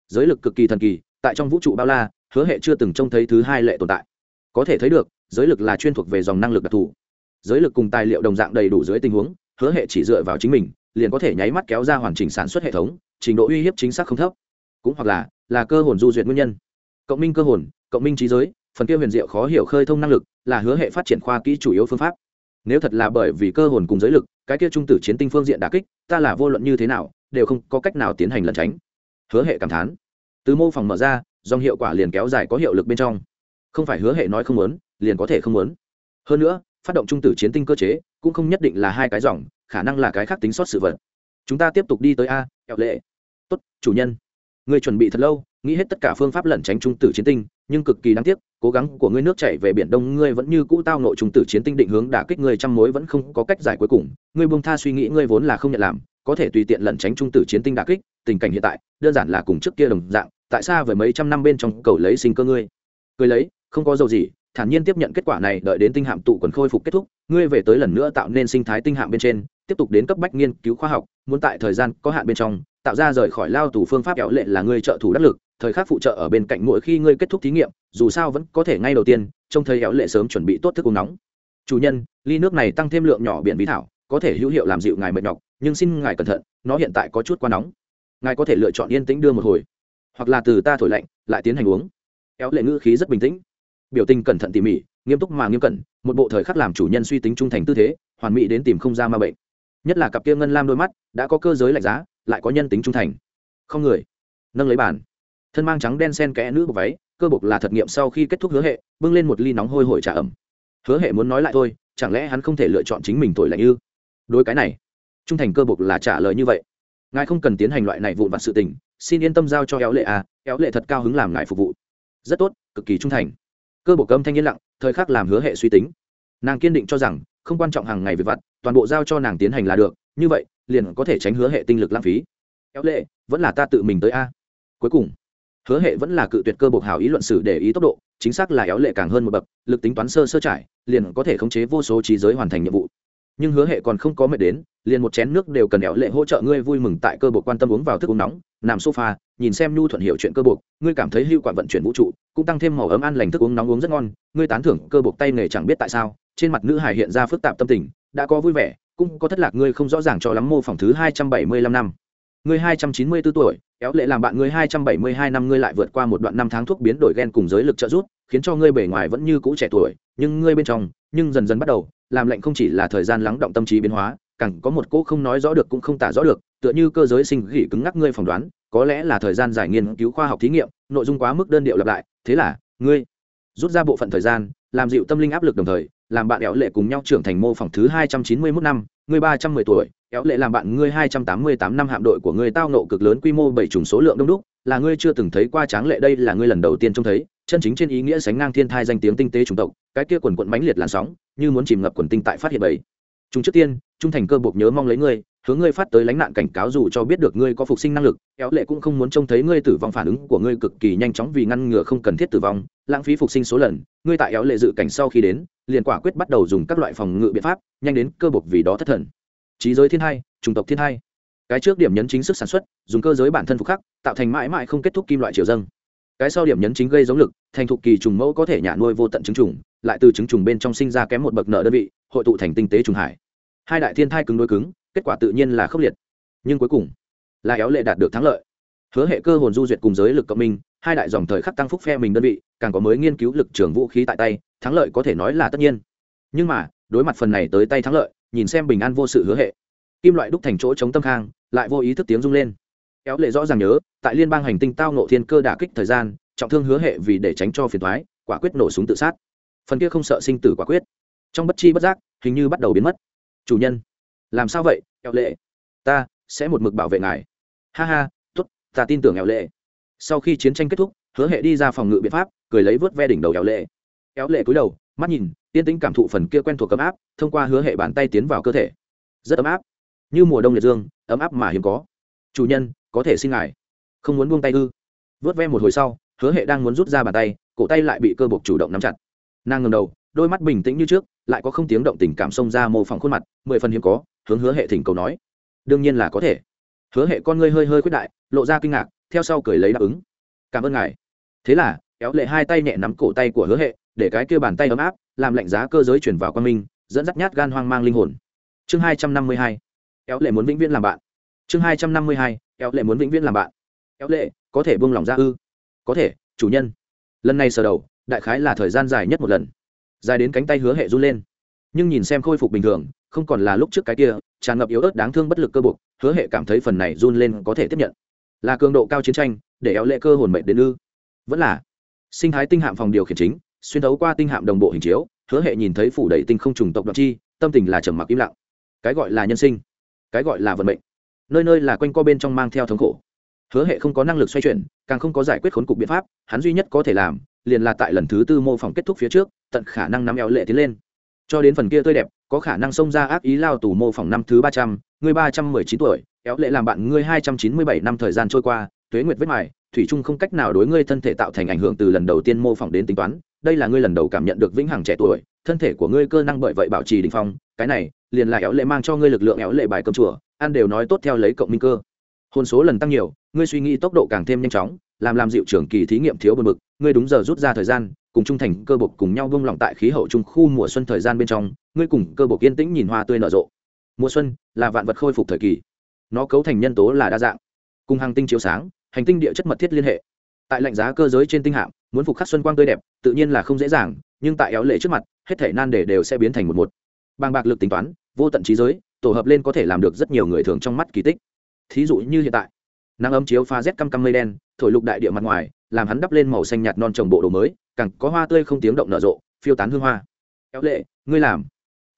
Giới lực cực kỳ thần kỳ, tại trong vũ trụ bao la, hứa hệ chưa từng trông thấy thứ hai lệ tồn tại. Có thể thấy được, giới lực là chuyên thuộc về dòng năng lực đặc thù. Giới lực cùng tài liệu đồng dạng đầy đủ dưới tình huống, hứa hệ chỉ dựa vào chính mình, liền có thể nháy mắt kéo ra hoàn chỉnh sản xuất hệ thống, trình độ uy hiếp chính xác không thấp. Cũng hoặc là là cơ hồn du duyệt nguyên nhân. Cộng minh cơ hồn, cộng minh trí giới phần kia huyền diệu khó hiểu khơi thông năng lực là hứa hệ phát triển khoa kỹ chủ yếu phương pháp. Nếu thật là bởi vì cơ hồn cùng giới lực, cái kia trung tử chiến tinh phương diện đà kích, ta là vô luận như thế nào, đều không có cách nào tiến hành lẩn tránh. Hứa hệ cảm thán. Từ mô phỏng mở ra, dòng hiệu quả liền kéo dài có hiệu lực bên trong. Không phải hứa hệ nói không muốn, liền có thể không muốn. Hơn nữa, phát động trung tử chiến tinh cơ chế, cũng không nhất định là hai cái dòng, khả năng là cái khác tính sót sự vật. Chúng ta tiếp tục đi tới a, kẹo lệ. Tốt, chủ nhân. Người chuẩn bị thật lâu nghĩ hết tất cả phương pháp lẩn tránh trung tử chiến tinh, nhưng cực kỳ đáng tiếc, cố gắng của ngươi nước chảy về biển đông ngươi vẫn như cũ tao nội trung tử chiến tinh định hướng đả kích ngươi trăm mối vẫn không có cách giải cuối cùng. Ngươi buông tha suy nghĩ ngươi vốn là không nhận làm, có thể tùy tiện lẩn tránh trung tử chiến tinh đả kích, tình cảnh hiện tại, đơn giản là cùng trước kia đồng dạng, tại sao với mấy trăm năm bên trong cầu lấy sinh cơ ngươi. Cười lấy, không có dầu gì thản nhiên tiếp nhận kết quả này, đợi đến tinh hạm tụ quần khôi phục kết thúc, ngươi về tới lần nữa tạo nên sinh thái tinh hạm bên trên, tiếp tục đến cấp bách nghiên cứu khoa học, muốn tại thời gian có hạn bên trong, tạo ra rời khỏi lao tù phương pháp kéo lệ là ngươi trợ thủ đắc lực, thời khắc phụ trợ ở bên cạnh mỗi khi ngươi kết thúc thí nghiệm, dù sao vẫn có thể ngay đầu tiên, trông thấy kéo lệ sớm chuẩn bị tốt thức uống nóng. Chủ nhân, ly nước này tăng thêm lượng nhỏ biển bí thảo, có thể hữu hiệu làm dịu ngài mệt nhọc, nhưng xin ngài cẩn thận, nó hiện tại có chút quá nóng. Ngài có thể lựa chọn yên tĩnh đưa một hồi, hoặc là từ ta thổi lạnh, lại tiến hành uống. Kéo lệ ngữ khí rất bình tĩnh biểu tình cẩn thận tỉ mỉ, nghiêm túc mà nghiêm cẩn, một bộ thời khắc làm chủ nhân suy tính trung thành tư thế, hoàn mỹ đến tìm không ra ma bệnh. Nhất là cặp kia ngân lam đôi mắt, đã có cơ giới lạnh giá, lại có nhân tính trung thành. Không người. Nâng lấy bàn. Thân mang trắng đen sen kẽ nữ bọc váy, cơ bục là thật nghiệm sau khi kết thúc hứa hệ, bưng lên một ly nóng hôi hổi trà ẩm. Hứa hệ muốn nói lại thôi, chẳng lẽ hắn không thể lựa chọn chính mình tội lạnh ư? Đối cái này, trung thành cơ bục là trả lời như vậy. Ngài không cần tiến hành loại này vụn vặt sự tình, xin yên tâm giao cho éo lệ à éo lệ thật cao hứng làm ngài phục vụ. Rất tốt, cực kỳ trung thành cơ bộ cơm thanh yên lặng, thời khắc làm hứa hệ suy tính. Nàng kiên định cho rằng, không quan trọng hàng ngày về vặt, toàn bộ giao cho nàng tiến hành là được, như vậy, liền có thể tránh hứa hệ tinh lực lãng phí. Éo lệ, vẫn là ta tự mình tới a. Cuối cùng, hứa hệ vẫn là cự tuyệt cơ bộ hảo ý luận sử để ý tốc độ, chính xác là éo lệ càng hơn một bậc, lực tính toán sơ sơ trải, liền có thể khống chế vô số trí giới hoàn thành nhiệm vụ nhưng hứa hệ còn không có mệt đến, liền một chén nước đều cần éo lệ hỗ trợ ngươi vui mừng tại cơ bộ quan tâm uống vào thức uống nóng, nằm sofa, nhìn xem nhu thuận hiệu chuyện cơ bộ ngươi cảm thấy hưu quản vận chuyển vũ trụ, cũng tăng thêm màu ấm ăn lành thức uống nóng uống rất ngon, ngươi tán thưởng cơ bộ tay nghề chẳng biết tại sao, trên mặt nữ hải hiện ra phức tạp tâm tình, đã có vui vẻ, cũng có thất lạc ngươi không rõ ràng cho lắm mô phỏng thứ hai trăm bảy mươi lăm năm. Ngươi hai trăm chín mươi 294 tuổi, éo lệ làm bạn ngươi hai trăm bảy mươi hai năm, ngươi lại vượt qua một đoạn năm tháng thuốc biến đổi gen cùng giới lực trợ giúp, khiến cho ngươi bề ngoài vẫn như cũ trẻ tuổi, nhưng ngươi bên trong, nhưng dần dần bắt đầu làm lệnh không chỉ là thời gian lắng động tâm trí biến hóa, càng có một cỗ không nói rõ được cũng không tả rõ được, tựa như cơ giới sinh gỉ cứng ngắc ngươi phỏng đoán, có lẽ là thời gian giải nghiên cứu khoa học thí nghiệm, nội dung quá mức đơn điệu lặp lại, thế là, ngươi rút ra bộ phận thời gian, làm dịu tâm linh áp lực đồng thời, làm bạn éo lệ cùng nhau trưởng thành mô phỏng thứ hai trăm chín mươi 291 năm, ngươi ba trăm mười tuổi, éo lệ làm bạn ngươi hai trăm tám mươi tám năm hạm đội của ngươi tao nộ cực lớn quy mô bảy trùng số lượng đông đúc, là ngươi chưa từng thấy qua tráng lệ đây là ngươi lần đầu tiên trông thấy chân chính trên ý nghĩa sánh ngang thiên thai danh tiếng tinh tế chủng tộc, cái kia quần quận mãnh liệt làn sóng, như muốn chìm ngập quần tinh tại phát hiện bảy chúng trước tiên, trung thành cơ buộc nhớ mong lấy ngươi, hướng ngươi phát tới lánh nạn cảnh cáo dù cho biết được ngươi có phục sinh năng lực, éo lệ cũng không muốn trông thấy ngươi tử vong phản ứng của ngươi cực kỳ nhanh chóng vì ngăn ngừa không cần thiết tử vong, lãng phí phục sinh số lần, ngươi tại éo lệ dự cảnh sau khi đến, liền quả quyết bắt đầu dùng các loại phòng ngự biện pháp, nhanh đến cơ buộc vì đó thất thần. Trí giới thiên hai, chủng tộc thiên hai. Cái trước điểm nhấn chính sức sản xuất, dùng cơ giới bản thân phục khắc, tạo thành mãi mãi không kết thúc kim loại triều dâng cái sau điểm nhấn chính gây giống lực, thành thục kỳ trùng mẫu có thể nhả nuôi vô tận trứng trùng, lại từ trứng trùng bên trong sinh ra kém một bậc nợ đơn vị, hội tụ thành tinh tế trùng hải. Hai đại thiên thai cứng đối cứng, kết quả tự nhiên là khốc liệt. Nhưng cuối cùng, là éo lệ đạt được thắng lợi. Hứa hệ cơ hồn du duyệt cùng giới lực cộng minh, hai đại dòng thời khắc tăng phúc phe mình đơn vị, càng có mới nghiên cứu lực trường vũ khí tại tay, thắng lợi có thể nói là tất nhiên. Nhưng mà, đối mặt phần này tới tay thắng lợi, nhìn xem bình an vô sự hứa hệ. Kim loại đúc thành chỗ chống tâm khang, lại vô ý thức tiếng rung lên éo lệ rõ ràng nhớ, tại liên bang hành tinh tao nộ thiên cơ đả kích thời gian, trọng thương hứa hệ vì để tránh cho phiền thoái, quả quyết nổ súng tự sát. Phần kia không sợ sinh tử quả quyết. Trong bất chi bất giác, hình như bắt đầu biến mất. Chủ nhân, làm sao vậy éo lệ? Ta sẽ một mực bảo vệ ngài. Ha ha t ố t ta tin tưởng éo lệ. Sau khi chiến tranh kết thúc, hứa hệ đi ra phòng ngự biện pháp, cười lấy vớt ve đỉnh đầu éo lệ. Éo lệ cúi đầu, mắt nhìn tiên tính cảm thụ phần kia quen thuộc ấm áp, thông qua hứa hệ bàn tay tiến vào cơ thể. Rất ấm áp. Như mùa đông liệt dương, ấm áp mà hiếm có. Chủ nhân có thể xin ngài. Không muốn buông tay ư? Vớt ve một hồi sau, hứa hệ đang muốn rút ra bàn tay, cổ tay lại bị cơ bộc chủ động nắm chặt. Nàng ngầm đầu, đôi mắt bình tĩnh như trước, lại có không tiếng động tình cảm xông ra mô phỏng khuôn mặt, mười phần hiếm có, hướng hứa hệ thỉnh cầu nói. Đương nhiên là có thể. Hứa hệ con ngươi hơi hơi khuyết đại, lộ ra kinh ngạc, theo sau cười lấy đáp ứng. Cảm ơn ngài. Thế là kéo lệ hai tay nhẹ nắm cổ tay của hứa hệ, để cái kia bàn tay ấm áp, làm lạnh giá cơ giới chuyển vào quan minh, dẫn dắt nhát gan hoang mang linh hồn. Chương hai trăm năm mươi hai. Kéo lệ muốn vĩnh viễn làm bạn chương hai trăm năm mươi hai éo lệ muốn vĩnh viễn làm bạn. Éo lệ, có thể buông lỏng ra ư? Có thể, chủ nhân. Lần này sờ đầu, đại khái là thời gian dài nhất một lần. Dài đến cánh tay hứa hệ run lên. Nhưng nhìn xem khôi phục bình thường, không còn là lúc trước cái kia, tràn ngập yếu ớt đáng thương bất lực cơ buộc hứa hệ cảm thấy phần này run lên có thể tiếp nhận. Là cường độ cao chiến tranh, để éo lệ cơ hồn mệnh đến ư? Vẫn là. Sinh thái tinh hạm phòng điều khiển chính, xuyên thấu qua tinh hạm đồng bộ hình chiếu, hứa hệ nhìn thấy phủ đầy tinh không trùng tộc đoạn chi, tâm tình là trầm mặc im lặng. Cái gọi là nhân sinh. Cái gọi là vận mệnh nơi nơi là quanh co bên trong mang theo thống khổ. Hứa hệ không có năng lực xoay chuyển, càng không có giải quyết khốn cục biện pháp, hắn duy nhất có thể làm, liền là tại lần thứ tư mô phỏng kết thúc phía trước, tận khả năng nắm eo lệ tiến lên. Cho đến phần kia tươi đẹp, có khả năng xông ra ác ý lao tù mô phỏng năm thứ ba trăm ngươi ba trăm mười chín tuổi, éo lệ làm bạn ngươi hai trăm chín mươi bảy năm thời gian trôi qua, tuế nguyệt vết mài, thủy trung không cách nào đối ngươi thân thể tạo thành ảnh hưởng từ lần đầu tiên mô phỏng đến tính toán, đây là ngươi lần đầu cảm nhận được vĩnh hằng trẻ tuổi, thân thể của ngươi cơ năng bởi vậy bảo trì đình phong, cái này, liền là éo lệ mang cho ngươi lực lượng éo lệ bài cơm chùa ăn đều nói tốt theo lấy cộng minh cơ. Hôn số lần tăng nhiều, ngươi suy nghĩ tốc độ càng thêm nhanh chóng, làm làm dịu trưởng kỳ thí nghiệm thiếu bờ mực ngươi đúng giờ rút ra thời gian, cùng trung thành cơ bộc cùng nhau vung lòng tại khí hậu trung khu mùa xuân thời gian bên trong, ngươi cùng cơ bộc yên tĩnh nhìn hoa tươi nở rộ. Mùa xuân là vạn vật khôi phục thời kỳ. Nó cấu thành nhân tố là đa dạng. Cùng hàng tinh chiếu sáng, hành tinh địa chất mật thiết liên hệ. Tại lạnh giá cơ giới trên tinh hạm, muốn phục khắc xuân quang tươi đẹp, tự nhiên là không dễ dàng, nhưng tại éo lệ trước mặt, hết thể nan đề đều sẽ biến thành một một. Bằng bạc lực tính toán, vô tận trí giới tổ hợp lên có thể làm được rất nhiều người thường trong mắt kỳ tích. Thí dụ như hiện tại, nắng ấm chiếu pha rét căm căm mây đen, thổi lục đại địa mặt ngoài, làm hắn đắp lên màu xanh nhạt non trồng bộ đồ mới, càng có hoa tươi không tiếng động nở rộ, phiêu tán hương hoa. Kéo lệ, ngươi làm.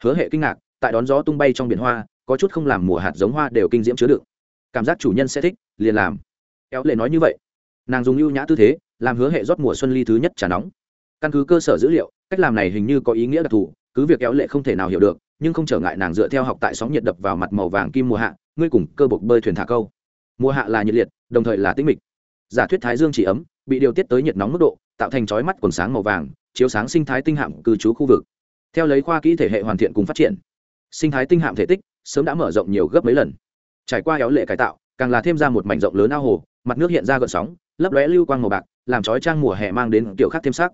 Hứa hệ kinh ngạc, tại đón gió tung bay trong biển hoa, có chút không làm mùa hạt giống hoa đều kinh diễm chứa đựng. Cảm giác chủ nhân sẽ thích, liền làm. Kéo lệ nói như vậy. Nàng dùng ưu nhã tư thế, làm hứa hệ rót mùa xuân ly thứ nhất trà nóng. Căn cứ cơ sở dữ liệu, cách làm này hình như có ý nghĩa đặc thù cứ việc kéo lệ không thể nào hiểu được, nhưng không trở ngại nàng dựa theo học tại sóng nhiệt đập vào mặt màu vàng kim mùa hạ, ngươi cùng cơ bộc bơi thuyền thả câu. Mùa hạ là nhiệt liệt, đồng thời là tĩnh mịch. Giả thuyết thái dương chỉ ấm, bị điều tiết tới nhiệt nóng mức độ, tạo thành chói mắt quần sáng màu vàng, chiếu sáng sinh thái tinh hạm cư trú khu vực. Theo lấy khoa kỹ thể hệ hoàn thiện cùng phát triển, sinh thái tinh hạm thể tích sớm đã mở rộng nhiều gấp mấy lần. Trải qua éo lệ cải tạo, càng là thêm ra một mảnh rộng lớn ao hồ, mặt nước hiện ra gợn sóng, lấp lóe lưu quang màu bạc, làm chói trang mùa hè mang đến kiểu khác thêm sắc.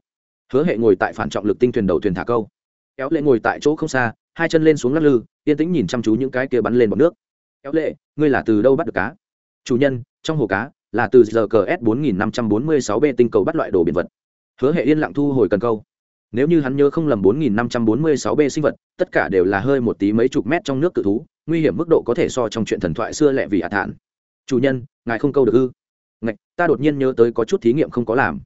Hứa hệ ngồi tại phản trọng lực tinh thuyền đầu thuyền thả câu éo lệ ngồi tại chỗ không xa, hai chân lên xuống lắc lư, yên tĩnh nhìn chăm chú những cái kia bắn lên bọc nước. Éo lệ, ngươi là từ đâu bắt được cá? Chủ nhân, trong hồ cá, là từ giờ cờ s bốn nghìn năm trăm bốn mươi sáu b tinh cầu bắt loại đồ biển vật. Hứa hệ yên lặng thu hồi cần câu. Nếu như hắn nhớ không lầm bốn nghìn năm trăm bốn mươi sáu b sinh vật, tất cả đều là hơi một tí mấy chục mét trong nước cự thú, nguy hiểm mức độ có thể so trong chuyện thần thoại xưa lẹ vì hạ thản chủ nhân, ngài không câu được ư? Ngạch, ta đột nhiên nhớ tới có chút thí nghiệm không có làm.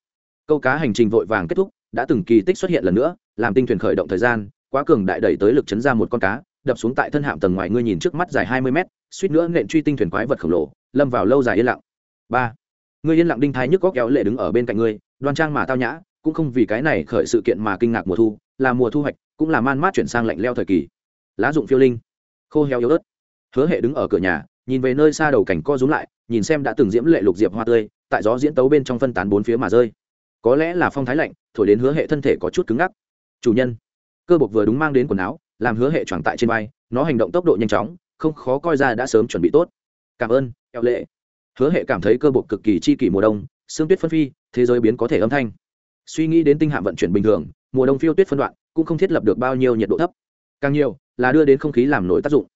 Câu cá hành trình vội vàng kết thúc đã từng kỳ tích xuất hiện lần nữa, làm tinh thuyền khởi động thời gian, quá cường đại đẩy tới lực chấn ra một con cá, đập xuống tại thân hạm tầng ngoài ngươi nhìn trước mắt dài hai mươi mét, suýt nữa nện truy tinh thuyền quái vật khổng lồ, lâm vào lâu dài yên lặng. Ba, ngươi yên lặng đinh thái nhức góc kéo lệ đứng ở bên cạnh ngươi, đoan trang mà tao nhã, cũng không vì cái này khởi sự kiện mà kinh ngạc mùa thu, là mùa thu hoạch, cũng là man mát chuyển sang lạnh leo thời kỳ. Lá dụng phiêu linh, khô heo yếu ớt. Hứa hệ đứng ở cửa nhà, nhìn về nơi xa đầu cảnh co rúm lại, nhìn xem đã từng diễm lệ lục diệp hoa tươi, tại gió diễn tấu bên trong phân tán bốn phía mà rơi có lẽ là phong thái lạnh, thổi đến hứa hệ thân thể có chút cứng ngắc. Chủ nhân, cơ bộc vừa đúng mang đến quần áo, làm hứa hệ tròn tại trên vai, nó hành động tốc độ nhanh chóng, không khó coi ra đã sớm chuẩn bị tốt. Cảm ơn, eo lệ. Hứa hệ cảm thấy cơ bộc cực kỳ chi kỷ mùa đông, xương tuyết phân phi, thế giới biến có thể âm thanh. Suy nghĩ đến tinh hạm vận chuyển bình thường, mùa đông phiêu tuyết phân đoạn, cũng không thiết lập được bao nhiêu nhiệt độ thấp. Càng nhiều, là đưa đến không khí làm nổi tác dụng.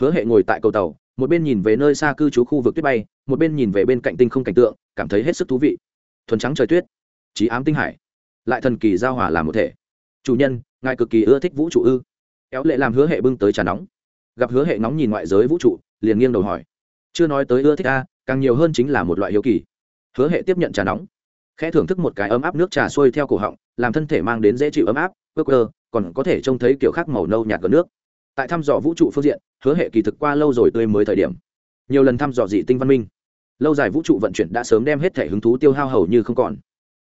Hứa hệ ngồi tại cầu tàu, một bên nhìn về nơi xa cư trú khu vực tuyết bay, một bên nhìn về bên cạnh tinh không cảnh tượng, cảm thấy hết sức thú vị. Thuần trắng trời tuyết trí ám tinh hải. Lại thần kỳ giao hòa làm một thể. Chủ nhân, ngài cực kỳ ưa thích vũ trụ ư? Éo lệ làm hứa hệ bưng tới trà nóng. Gặp hứa hệ nóng nhìn ngoại giới vũ trụ, liền nghiêng đầu hỏi. Chưa nói tới ưa thích a, càng nhiều hơn chính là một loại hiếu kỳ. Hứa hệ tiếp nhận trà nóng. Khẽ thưởng thức một cái ấm áp nước trà xuôi theo cổ họng, làm thân thể mang đến dễ chịu ấm áp ơ cơ còn có thể trông thấy kiểu khác màu nâu nhạt gần nước. Tại thăm dò vũ trụ phương diện, hứa hệ kỳ thực qua lâu rồi tươi mới thời điểm. Nhiều lần thăm dò dị tinh văn minh. Lâu dài vũ trụ vận chuyển đã sớm đem hết thể hứng thú tiêu hao hầu như không còn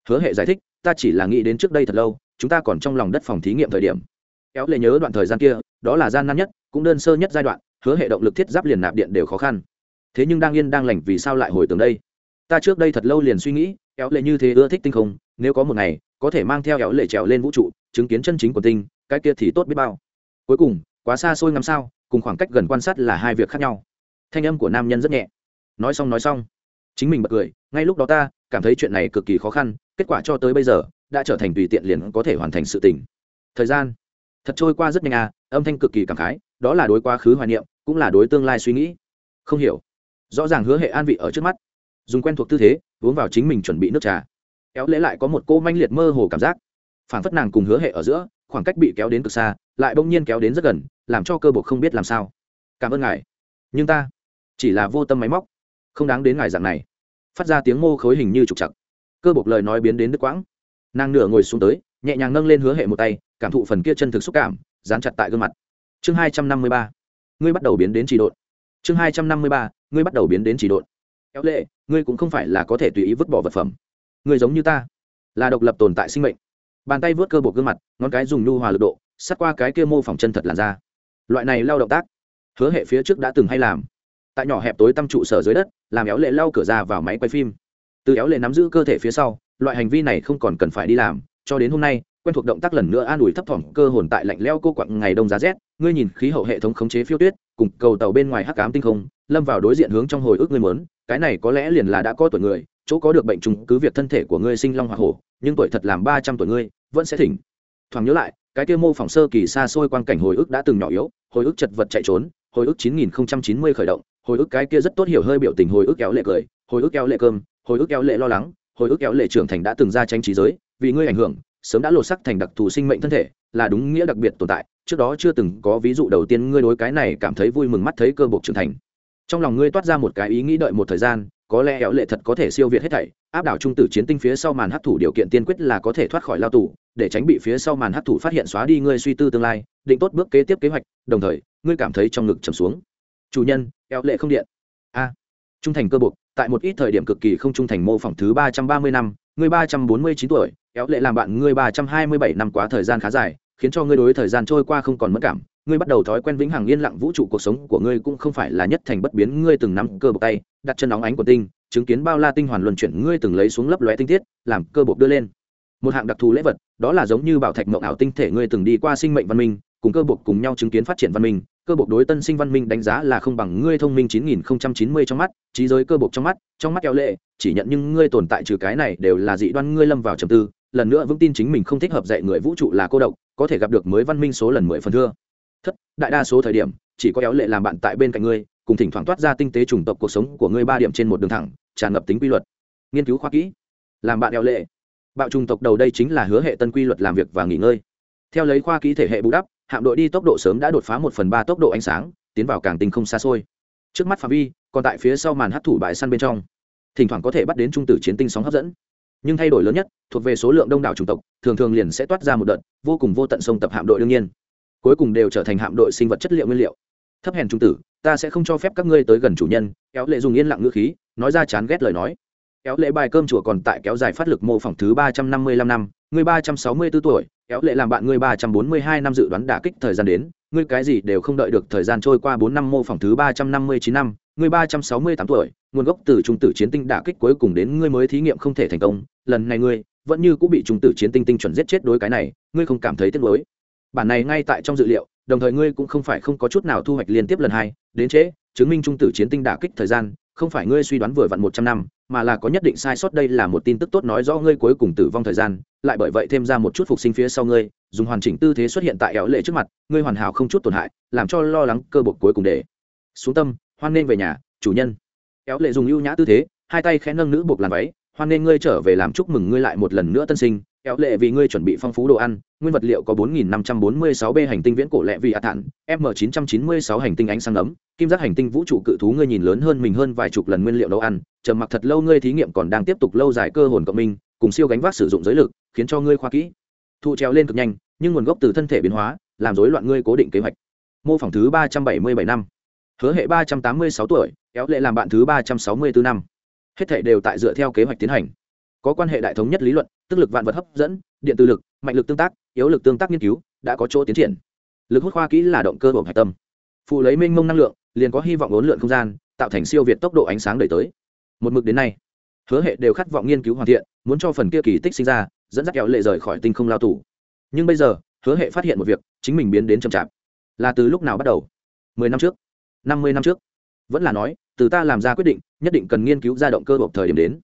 hứa hệ giải thích, ta chỉ là nghĩ đến trước đây thật lâu, chúng ta còn trong lòng đất phòng thí nghiệm thời điểm. Kéo lệ nhớ đoạn thời gian kia, đó là gian nan nhất, cũng đơn sơ nhất giai đoạn, hứa hệ động lực thiết giáp liền nạp điện đều khó khăn. Thế nhưng đang yên đang lành vì sao lại hồi tưởng đây? Ta trước đây thật lâu liền suy nghĩ, kéo lệ như thế ưa thích tinh không, nếu có một ngày, có thể mang theo kéo lệ trèo lên vũ trụ, chứng kiến chân chính của tinh, cái kia thì tốt biết bao. Cuối cùng, quá xa xôi ngắm sao, cùng khoảng cách gần quan sát là hai việc khác nhau. Thanh âm của nam nhân rất nhẹ. Nói xong nói xong. Chính mình bật cười, ngay lúc đó ta cảm thấy chuyện này cực kỳ khó khăn kết quả cho tới bây giờ, đã trở thành tùy tiện liền có thể hoàn thành sự tình. Thời gian. Thật trôi qua rất nhanh à âm thanh cực kỳ cảm khái, đó là đối quá khứ hoài niệm, cũng là đối tương lai suy nghĩ. Không hiểu. Rõ ràng hứa hệ an vị ở trước mắt. Dùng quen thuộc tư thế, uống vào chính mình chuẩn bị nước trà. Kéo lễ lại có một cô manh liệt mơ hồ cảm giác. Phản phất nàng cùng hứa hệ ở giữa, khoảng cách bị kéo đến cực xa, lại bỗng nhiên kéo đến rất gần, làm cho cơ bộ không biết làm sao. Cảm ơn ngài. Nhưng ta, chỉ là vô tâm máy móc. Không đáng đến ngài dạng này. Phát ra tiếng mô khối hình như trục chặt cơ bộc lời nói biến đến đứt quãng. Nàng nửa ngồi xuống tới, nhẹ nhàng nâng lên hứa hệ một tay, cảm thụ phần kia chân thực xúc cảm, dán chặt tại gương mặt. Chương hai trăm năm mươi ba. Ngươi bắt đầu biến đến chỉ độn. Chương hai trăm năm mươi ba. Ngươi bắt đầu biến đến chỉ độn. Kéo lệ, ngươi cũng không phải là có thể tùy ý vứt bỏ vật phẩm. Ngươi giống như ta, là độc lập tồn tại sinh mệnh. Bàn tay vớt cơ bột gương mặt, ngón cái dùng nhu hòa lực độ sát qua cái kia mô phỏng chân thật làn da. Loại này lao động tác, hứa hệ phía trước đã từng hay làm. Tại nhỏ hẹp tối tăm trụ sở dưới đất, làm éo lệ lau cửa ra vào máy quay phim từ éo lệ nắm giữ cơ thể phía sau, loại hành vi này không còn cần phải đi làm, cho đến hôm nay, quen thuộc động tác lần nữa an ủi thấp thỏm cơ hồn tại lạnh leo cô quặng ngày đông giá rét, ngươi nhìn khí hậu hệ thống khống chế phiêu tuyết, cùng cầu tàu bên ngoài hắc ám tinh không, lâm vào đối diện hướng trong hồi ức ngươi muốn, cái này có lẽ liền là đã có tuổi người, chỗ có được bệnh trùng cứ việc thân thể của ngươi sinh long hoa hổ, nhưng tuổi thật làm ba trăm tuổi ngươi, vẫn sẽ thỉnh. Thoáng nhớ lại, cái kia mô phỏng sơ kỳ xa xôi quan cảnh hồi ức đã từng nhỏ yếu, hồi ức chật vật chạy trốn, hồi ức chín nghìn chín mươi khởi động, hồi ức cái kia rất tốt hiểu hơi biểu tình hồi ức kéo lệ cười, hồi ức kéo lệ cơm hồi ức kéo lệ lo lắng, hồi ức kéo lệ trưởng thành đã từng ra tranh trí giới, vì ngươi ảnh hưởng, sớm đã lột sắc thành đặc thù sinh mệnh thân thể, là đúng nghĩa đặc biệt tồn tại, trước đó chưa từng có ví dụ đầu tiên ngươi đối cái này cảm thấy vui mừng mắt thấy cơ bộc trưởng thành. Trong lòng ngươi toát ra một cái ý nghĩ đợi một thời gian, có lẽ éo lệ thật có thể siêu việt hết thảy, áp đảo trung tử chiến tinh phía sau màn hấp thủ điều kiện tiên quyết là có thể thoát khỏi lao tù, để tránh bị phía sau màn hấp thủ phát hiện xóa đi ngươi suy tư tương lai, định tốt bước kế tiếp kế hoạch, đồng thời, ngươi cảm thấy trong ngực trầm xuống. Chủ nhân éo lệ không điện. A, trung thành cơ buộc tại một ít thời điểm cực kỳ không trung thành mô phỏng thứ ba trăm ba mươi năm, ngươi ba trăm bốn mươi chín tuổi, éo lệ làm bạn ngươi ba trăm hai mươi bảy năm quá thời gian khá dài, khiến cho ngươi đối thời gian trôi qua không còn mất cảm, ngươi bắt đầu thói quen vĩnh hằng yên lặng vũ trụ cuộc sống của ngươi cũng không phải là nhất thành bất biến, ngươi từng nắm cơ bộc tay, đặt chân óng ánh của tinh, chứng kiến bao la tinh hoàn luân chuyển, ngươi từng lấy xuống lấp lóe tinh tiết làm cơ bộc đưa lên. Một hạng đặc thù lễ vật, đó là giống như bảo thạch mộng ảo tinh thể, ngươi từng đi qua sinh mệnh văn minh, cùng cơ bộc cùng nhau chứng kiến phát triển văn minh cơ bộc đối tân sinh văn minh đánh giá là không bằng ngươi thông minh 9090 trong mắt, trí giới cơ bộc trong mắt trong mắt kéo lệ, chỉ nhận nhưng ngươi tồn tại trừ cái này đều là dị đoan ngươi lâm vào trầm tư, lần nữa vững tin chính mình không thích hợp dạy người vũ trụ là cô độc, có thể gặp được mới văn minh số lần mười phần thưa. Thất, đại đa số thời điểm, chỉ có kéo lệ làm bạn tại bên cạnh ngươi, cùng thỉnh thoảng toát ra tinh tế chủng tộc cuộc sống của ngươi ba điểm trên một đường thẳng, tràn ngập tính quy luật. Nghiên cứu khoa kỹ. Làm bạn kéo lệ. Bạo trùng tộc đầu đây chính là hứa hệ tân quy luật làm việc và nghỉ ngơi. Theo lấy khoa kỹ thể hệ bù đắp hạm đội đi tốc độ sớm đã đột phá một phần ba tốc độ ánh sáng, tiến vào càng tinh không xa xôi. Trước mắt phạm vi, còn tại phía sau màn hấp thủ bãi săn bên trong. Thỉnh thoảng có thể bắt đến trung tử chiến tinh sóng hấp dẫn. Nhưng thay đổi lớn nhất, thuộc về số lượng đông đảo chủng tộc, thường thường liền sẽ toát ra một đợt, vô cùng vô tận sông tập hạm đội đương nhiên. Cuối cùng đều trở thành hạm đội sinh vật chất liệu nguyên liệu. Thấp hèn trung tử, ta sẽ không cho phép các ngươi tới gần chủ nhân, kéo lệ dùng yên lặng ngữ khí, nói ra chán ghét lời nói kéo lệ bài cơm chùa còn tại kéo dài phát lực mô phỏng thứ ba trăm năm mươi lăm năm. Người ba trăm sáu mươi b ố tuổi, kéo lệ làm bạn người ba trăm bốn mươi hai năm dự đoán đả kích thời gian đến. Ngươi cái gì đều không đợi được thời gian trôi qua bốn năm mô phỏng thứ ba trăm năm mươi chín năm. Ngươi ba trăm sáu mươi tám tuổi, nguồn gốc từ trung tử chiến tinh đả kích cuối cùng đến ngươi mới thí nghiệm không thể thành công. Lần này ngươi vẫn như cũng bị trung tử chiến tinh tinh chuẩn giết chết đối cái này ngươi không cảm thấy tiếc nuối. Bản này ngay tại trong dự liệu, đồng thời ngươi cũng không phải không có chút nào thu hoạch liên tiếp lần hai. Đến trễ, chứng minh trung tử chiến tinh đả kích thời gian không phải ngươi suy đoán vừa vặn một trăm năm, mà là có nhất định sai sót đây là một tin tức tốt nói rõ ngươi cuối cùng tử vong thời gian, lại bởi vậy thêm ra một chút phục sinh phía sau ngươi, dùng hoàn chỉnh tư thế xuất hiện tại éo lệ trước mặt, ngươi hoàn hảo không chút tổn hại, làm cho lo lắng cơ bột cuối cùng để. Xuống tâm, hoan nên về nhà, chủ nhân. Éo lệ dùng ưu nhã tư thế, hai tay khẽ nâng nữ buộc làm váy, hoan nên ngươi trở về làm chúc mừng ngươi lại một lần nữa tân sinh éo lệ vì ngươi chuẩn bị phong phú đồ ăn, nguyên vật liệu có 4.546 b hành tinh viễn cổ lệ vì ạ thản, m 996 hành tinh ánh sáng ấm, kim giác hành tinh vũ trụ cự thú ngươi nhìn lớn hơn mình hơn vài chục lần nguyên liệu nấu ăn, trầm mặc thật lâu ngươi thí nghiệm còn đang tiếp tục lâu dài cơ hồn cộng minh, cùng siêu gánh vác sử dụng giới lực, khiến cho ngươi khoa kỹ. Thụ treo lên cực nhanh, nhưng nguồn gốc từ thân thể biến hóa, làm rối loạn ngươi cố định kế hoạch. Mô phỏng thứ ba trăm bảy mươi bảy năm. Hứa hệ ba trăm tám mươi sáu tuổi, kéo lệ làm bạn thứ ba trăm sáu mươi bốn năm. Hết thể đều tại dựa theo kế hoạch tiến hành có quan hệ đại thống nhất lý luận, tức lực vạn vật hấp dẫn, điện từ lực, mạnh lực tương tác, yếu lực tương tác nghiên cứu, đã có chỗ tiến triển. Lực hút khoa kỹ là động cơ bổn hạch tâm. Phụ lấy mênh mông năng lượng, liền có hy vọng ốn lượn không gian, tạo thành siêu việt tốc độ ánh sáng đẩy tới. Một mực đến nay, hứa hệ đều khát vọng nghiên cứu hoàn thiện, muốn cho phần kia kỳ tích sinh ra, dẫn dắt kẹo lệ rời khỏi tinh không lao tù. Nhưng bây giờ, hứa hệ phát hiện một việc, chính mình biến đến chậm chạp. Là từ lúc nào bắt đầu? Mười năm trước. Năm mươi năm trước. Vẫn là nói, từ ta làm ra quyết định, nhất định cần nghiên cứu ra động cơ bộc thời điểm đến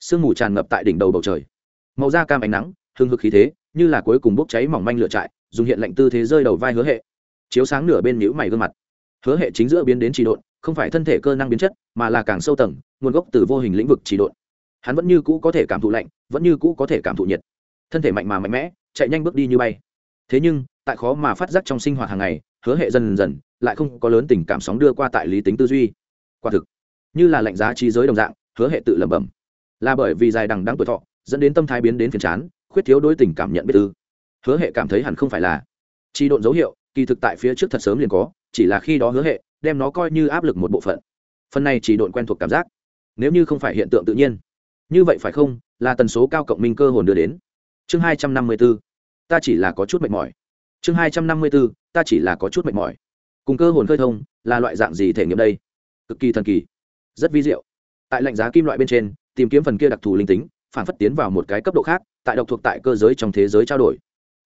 sương mù tràn ngập tại đỉnh đầu bầu trời. Màu da cam ánh nắng hương hực khí thế, như là cuối cùng bốc cháy mỏng manh lửa trại, dùng hiện lệnh tư thế rơi đầu vai hứa hệ. Chiếu sáng nửa bên nhữ mày gương mặt. Hứa hệ chính giữa biến đến trị độn, không phải thân thể cơ năng biến chất, mà là càng sâu tầng, nguồn gốc từ vô hình lĩnh vực trị độn. Hắn vẫn như cũ có thể cảm thụ lạnh, vẫn như cũ có thể cảm thụ nhiệt. Thân thể mạnh mà mạnh mẽ, chạy nhanh bước đi như bay. Thế nhưng, tại khó mà phát giác trong sinh hoạt hàng ngày, hứa hệ dần dần, lại không có lớn tình cảm sóng đưa qua tại lý tính tư duy. Quả thực, như là lạnh giá trí giới đồng dạng, hứa hệ tự lẩm bẩm là bởi vì dài đằng đắng tuổi thọ, dẫn đến tâm thái biến đến phiền chán, khuyết thiếu đối tình cảm nhận biết tư hứa hệ cảm thấy hẳn không phải là chi độn dấu hiệu, kỳ thực tại phía trước thật sớm liền có, chỉ là khi đó hứa hệ đem nó coi như áp lực một bộ phận. Phần này chỉ độn quen thuộc cảm giác, nếu như không phải hiện tượng tự nhiên. Như vậy phải không? Là tần số cao cộng minh cơ hồn đưa đến. Chương hai trăm năm mươi b ố ta chỉ là có chút mệt mỏi. Chương hai trăm năm mươi b ố ta chỉ là có chút mệt mỏi. Cùng cơ hồn khơi thông, là loại dạng gì thể nghiệm đây? Cực kỳ thần kỳ, rất vi diệu. Tại lạnh giá kim loại bên trên tìm kiếm phần kia đặc thù linh tính, phản phất tiến vào một cái cấp độ khác, tại độc thuộc tại cơ giới trong thế giới trao đổi.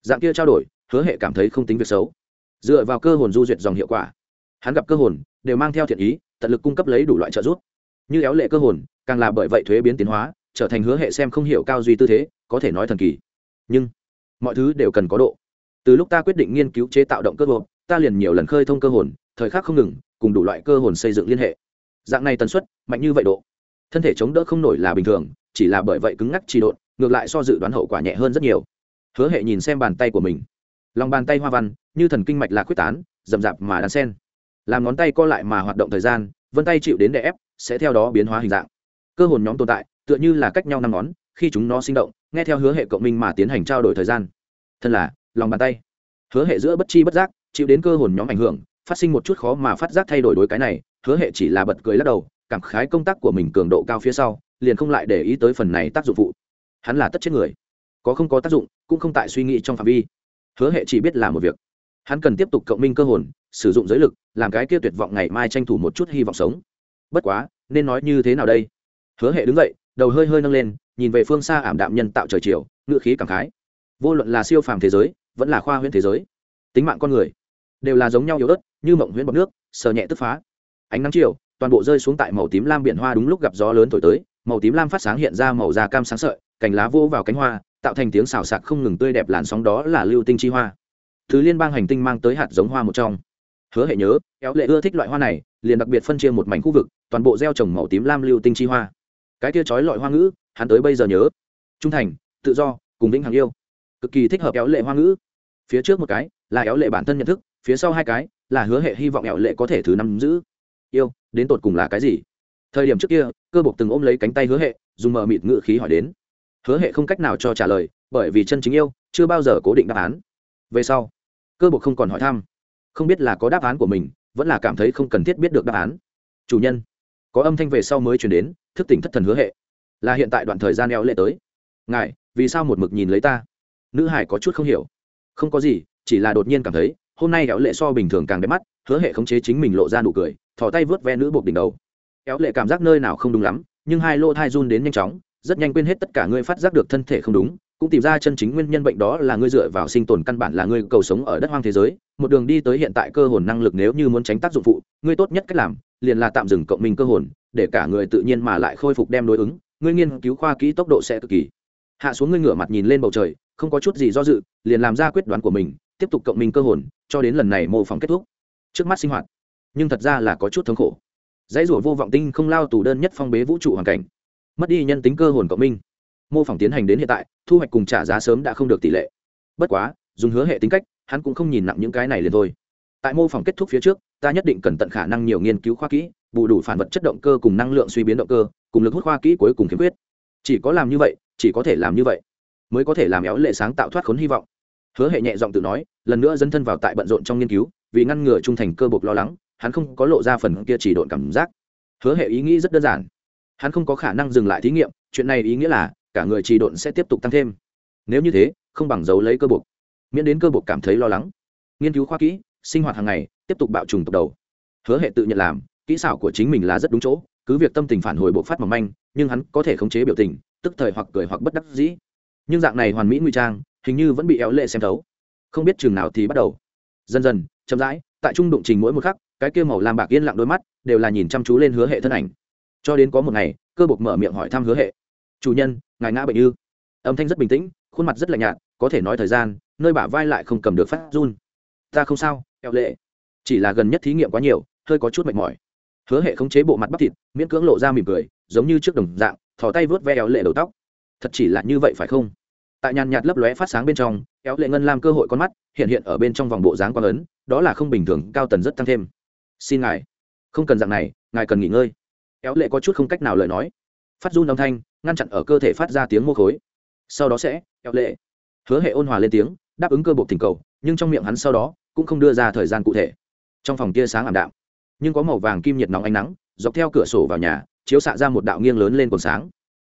Dạng kia trao đổi, hứa hệ cảm thấy không tính việc xấu. Dựa vào cơ hồn du duyệt dòng hiệu quả, hắn gặp cơ hồn, đều mang theo thiện ý, tận lực cung cấp lấy đủ loại trợ giúp. Như éo lệ cơ hồn, càng là bởi vậy thuế biến tiến hóa, trở thành hứa hệ xem không hiểu cao duy tư thế, có thể nói thần kỳ. Nhưng, mọi thứ đều cần có độ. Từ lúc ta quyết định nghiên cứu chế tạo động cơ hồn, ta liền nhiều lần khơi thông cơ hồn, thời khắc không ngừng, cùng đủ loại cơ hồn xây dựng liên hệ. Dạng này tần suất, mạnh như vậy độ thân thể chống đỡ không nổi là bình thường, chỉ là bởi vậy cứng ngắc trì độn, ngược lại so dự đoán hậu quả nhẹ hơn rất nhiều. Hứa hệ nhìn xem bàn tay của mình. Lòng bàn tay hoa văn, như thần kinh mạch lạc quyết tán, rậm rạp mà đan sen. Làm ngón tay co lại mà hoạt động thời gian, vân tay chịu đến đè ép, sẽ theo đó biến hóa hình dạng. Cơ hồn nhóm tồn tại, tựa như là cách nhau năm ngón, khi chúng nó sinh động, nghe theo hứa hệ cộng minh mà tiến hành trao đổi thời gian. Thân là, lòng bàn tay. Hứa hệ giữa bất chi bất giác, chịu đến cơ hồn nhóm ảnh hưởng, phát sinh một chút khó mà phát giác thay đổi đối cái này, hứa hệ chỉ là bật cười lắc đầu cảm khái công tác của mình cường độ cao phía sau, liền không lại để ý tới phần này tác dụng phụ. Hắn là tất chết người. Có không có tác dụng, cũng không tại suy nghĩ trong phạm vi. Hứa hệ chỉ biết là một việc. Hắn cần tiếp tục cộng minh cơ hồn, sử dụng giới lực, làm cái kia tuyệt vọng ngày mai tranh thủ một chút hy vọng sống. Bất quá, nên nói như thế nào đây? Hứa hệ đứng dậy, đầu hơi hơi nâng lên, nhìn về phương xa ảm đạm nhân tạo trời chiều ngự khí cảm khái. Vô luận là siêu phàm thế giới, vẫn là khoa huyễn thế giới, tính mạng con người, đều là giống nhau yếu ớt, như mộng huyễn bọc nước, sờ nhẹ tức phá. Ánh nắng chiều toàn bộ rơi xuống tại màu tím lam biển hoa đúng lúc gặp gió lớn thổi tới, màu tím lam phát sáng hiện ra màu da cam sáng sợi, cành lá vô vào cánh hoa, tạo thành tiếng xào xạc không ngừng tươi đẹp làn sóng đó là lưu tinh chi hoa. Thứ liên bang hành tinh mang tới hạt giống hoa một trong. Hứa hệ nhớ kéo lệ ưa thích loại hoa này, liền đặc biệt phân chia một mảnh khu vực, toàn bộ gieo trồng màu tím lam lưu tinh chi hoa. Cái kia trói lọi hoa ngữ, hắn tới bây giờ nhớ. Trung thành, tự do, cùng vĩnh hằng yêu. Cực kỳ thích hợp kéo lệ hoa ngữ. Phía trước một cái, là kéo lệ bản thân nhận thức, phía sau hai cái, là hứa hệ hy vọng kéo lệ có thể thứ năm giữ. Yêu đến tột cùng là cái gì? Thời điểm trước kia, cơ bộc từng ôm lấy cánh tay hứa hệ, dùng mờ mịt ngự khí hỏi đến. Hứa hệ không cách nào cho trả lời, bởi vì chân chính yêu, chưa bao giờ cố định đáp án. Về sau, cơ bộc không còn hỏi thăm. Không biết là có đáp án của mình, vẫn là cảm thấy không cần thiết biết được đáp án. Chủ nhân, có âm thanh về sau mới chuyển đến, thức tỉnh thất thần hứa hệ. Là hiện tại đoạn thời gian eo lệ tới. Ngài, vì sao một mực nhìn lấy ta? Nữ hải có chút không hiểu. Không có gì, chỉ là đột nhiên cảm thấy, hôm nay eo lệ so bình thường càng đẹp mắt hứa hệ khống chế chính mình lộ ra nụ cười, thò tay vớt ve nữ buộc đỉnh đầu. Éo lệ cảm giác nơi nào không đúng lắm, nhưng hai lô thai run đến nhanh chóng, rất nhanh quên hết tất cả ngươi phát giác được thân thể không đúng, cũng tìm ra chân chính nguyên nhân bệnh đó là ngươi dựa vào sinh tồn căn bản là ngươi cầu sống ở đất hoang thế giới, một đường đi tới hiện tại cơ hồn năng lực nếu như muốn tránh tác dụng phụ, ngươi tốt nhất cách làm, liền là tạm dừng cộng minh cơ hồn, để cả người tự nhiên mà lại khôi phục đem đối ứng, ngươi nghiên cứu khoa kỹ tốc độ sẽ cực kỳ. Hạ xuống ngươi ngửa mặt nhìn lên bầu trời, không có chút gì do dự, liền làm ra quyết đoán của mình, tiếp tục cộng minh cơ hồn, cho đến lần này mô phỏng kết thúc trước mắt sinh hoạt, nhưng thật ra là có chút thống khổ. Dãy rủa vô vọng tinh không lao tù đơn nhất phong bế vũ trụ hoàn cảnh. Mất đi nhân tính cơ hồn cộng minh. Mô phỏng tiến hành đến hiện tại, thu hoạch cùng trả giá sớm đã không được tỷ lệ. Bất quá, dùng hứa hệ tính cách, hắn cũng không nhìn nặng những cái này liền thôi. Tại mô phỏng kết thúc phía trước, ta nhất định cần tận khả năng nhiều nghiên cứu khoa kỹ, bù đủ phản vật chất động cơ cùng năng lượng suy biến động cơ, cùng lực hút khoa kỹ cuối cùng khiếm khuyết. Chỉ có làm như vậy, chỉ có thể làm như vậy, mới có thể làm éo lệ sáng tạo thoát khốn hy vọng. Hứa hệ nhẹ giọng tự nói, lần nữa dấn thân vào tại bận rộn trong nghiên cứu vì ngăn ngừa trung thành cơ bộc lo lắng, hắn không có lộ ra phần kia chỉ độn cảm giác. Hứa hệ ý nghĩ rất đơn giản. Hắn không có khả năng dừng lại thí nghiệm, chuyện này ý nghĩa là cả người trì độn sẽ tiếp tục tăng thêm. Nếu như thế, không bằng giấu lấy cơ bộc. Miễn đến cơ bộc cảm thấy lo lắng. Nghiên cứu khoa kỹ, sinh hoạt hàng ngày, tiếp tục bạo trùng tộc đầu. Hứa hệ tự nhận làm, kỹ xảo của chính mình là rất đúng chỗ, cứ việc tâm tình phản hồi bộ phát mỏng manh, nhưng hắn có thể khống chế biểu tình, tức thời hoặc cười hoặc bất đắc dĩ. Nhưng dạng này hoàn mỹ nguy trang, hình như vẫn bị éo lệ xem thấu. Không biết chừng nào thì bắt đầu. Dần dần chậm rãi, tại trung đụng trình mỗi một khắc, cái kia màu làm bạc yên lặng đôi mắt đều là nhìn chăm chú lên hứa hệ thân ảnh. Cho đến có một ngày, cơ bộc mở miệng hỏi thăm hứa hệ. Chủ nhân, ngài ngã bệnh ư? Âm thanh rất bình tĩnh, khuôn mặt rất lạnh nhạt, có thể nói thời gian, nơi bả vai lại không cầm được phát run. Ta không sao eo lệ. Chỉ là gần nhất thí nghiệm quá nhiều, hơi có chút mệt mỏi. Hứa hệ khống chế bộ mặt bắp thịt, miễn cưỡng lộ ra mỉm cười, giống như trước đồng dạng, thò tay vớt ve eo lệ đầu tóc. Thật chỉ là như vậy phải không? Tại nhàn nhạt lấp lóe phát sáng bên trong éo lệ ngân làm cơ hội con mắt hiện hiện ở bên trong vòng bộ dáng quang ấn đó là không bình thường, cao tần rất tăng thêm. Xin ngài, không cần dạng này, ngài cần nghỉ ngơi. Éo lệ có chút không cách nào lời nói. Phát run âm thanh, ngăn chặn ở cơ thể phát ra tiếng mô khối. Sau đó sẽ Éo lệ. Hứa hệ ôn hòa lên tiếng, đáp ứng cơ bộ thỉnh cầu, nhưng trong miệng hắn sau đó cũng không đưa ra thời gian cụ thể. Trong phòng tia sáng ảm đạm, nhưng có màu vàng kim nhiệt nóng ánh nắng, dọc theo cửa sổ vào nhà, chiếu xạ ra một đạo nghiêng lớn lên cồn sáng.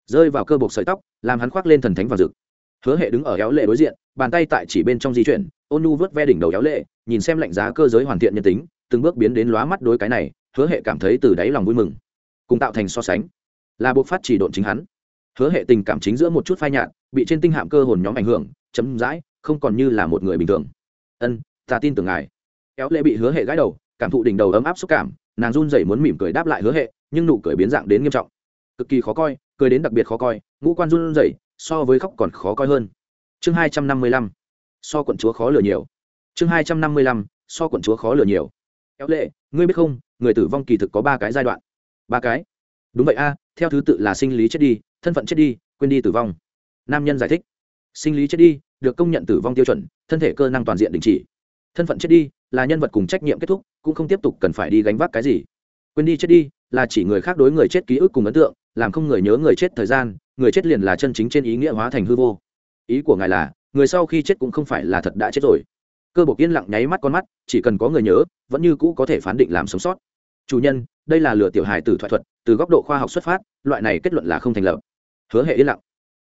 Rơi vào cơ buộc sợi tóc, làm hắn khoác lên thần thánh và rực. Hứa hệ đứng ở éo lệ đối diện, bàn tay tại chỉ bên trong di chuyển ôn nu vớt ve đỉnh đầu éo lệ, nhìn xem lạnh giá cơ giới hoàn thiện nhân tính, từng bước biến đến lóa mắt đối cái này, hứa hệ cảm thấy từ đáy lòng vui mừng. Cùng tạo thành so sánh, là buộc phát chỉ độn chính hắn. Hứa hệ tình cảm chính giữa một chút phai nhạt, bị trên tinh hạm cơ hồn nhóm ảnh hưởng, chấm dãi, không còn như là một người bình thường. Ân, ta tin tưởng ngài. Éo lệ bị hứa hệ gãi đầu, cảm thụ đỉnh đầu ấm áp xúc cảm, nàng run rẩy muốn mỉm cười đáp lại hứa hệ, nhưng nụ cười biến dạng đến nghiêm trọng. Cực kỳ khó coi, cười đến đặc biệt khó coi, ngũ quan run rẩy, so với khóc còn khó coi hơn. Chương hai trăm năm mươi lăm so quận chúa khó lừa nhiều. Chương hai trăm năm mươi lăm, so quận chúa khó lừa nhiều. Kéo lệ, ngươi biết không, người tử vong kỳ thực có ba cái giai đoạn. Ba cái? Đúng vậy a, theo thứ tự là sinh lý chết đi, thân phận chết đi, quên đi tử vong. Nam nhân giải thích. Sinh lý chết đi, được công nhận tử vong tiêu chuẩn, thân thể cơ năng toàn diện đình chỉ. Thân phận chết đi, là nhân vật cùng trách nhiệm kết thúc, cũng không tiếp tục cần phải đi gánh vác cái gì. Quên đi chết đi, là chỉ người khác đối người chết ký ức cùng ấn tượng, làm không người nhớ người chết thời gian, người chết liền là chân chính trên ý nghĩa hóa thành hư vô. Ý của ngài là người sau khi chết cũng không phải là thật đã chết rồi. Cơ bộc yên lặng nháy mắt con mắt, chỉ cần có người nhớ, vẫn như cũ có thể phán định làm sống sót. Chủ nhân, đây là lừa tiểu hài tử thoại thuật, từ góc độ khoa học xuất phát, loại này kết luận là không thành lập. Hứa hệ yên lặng.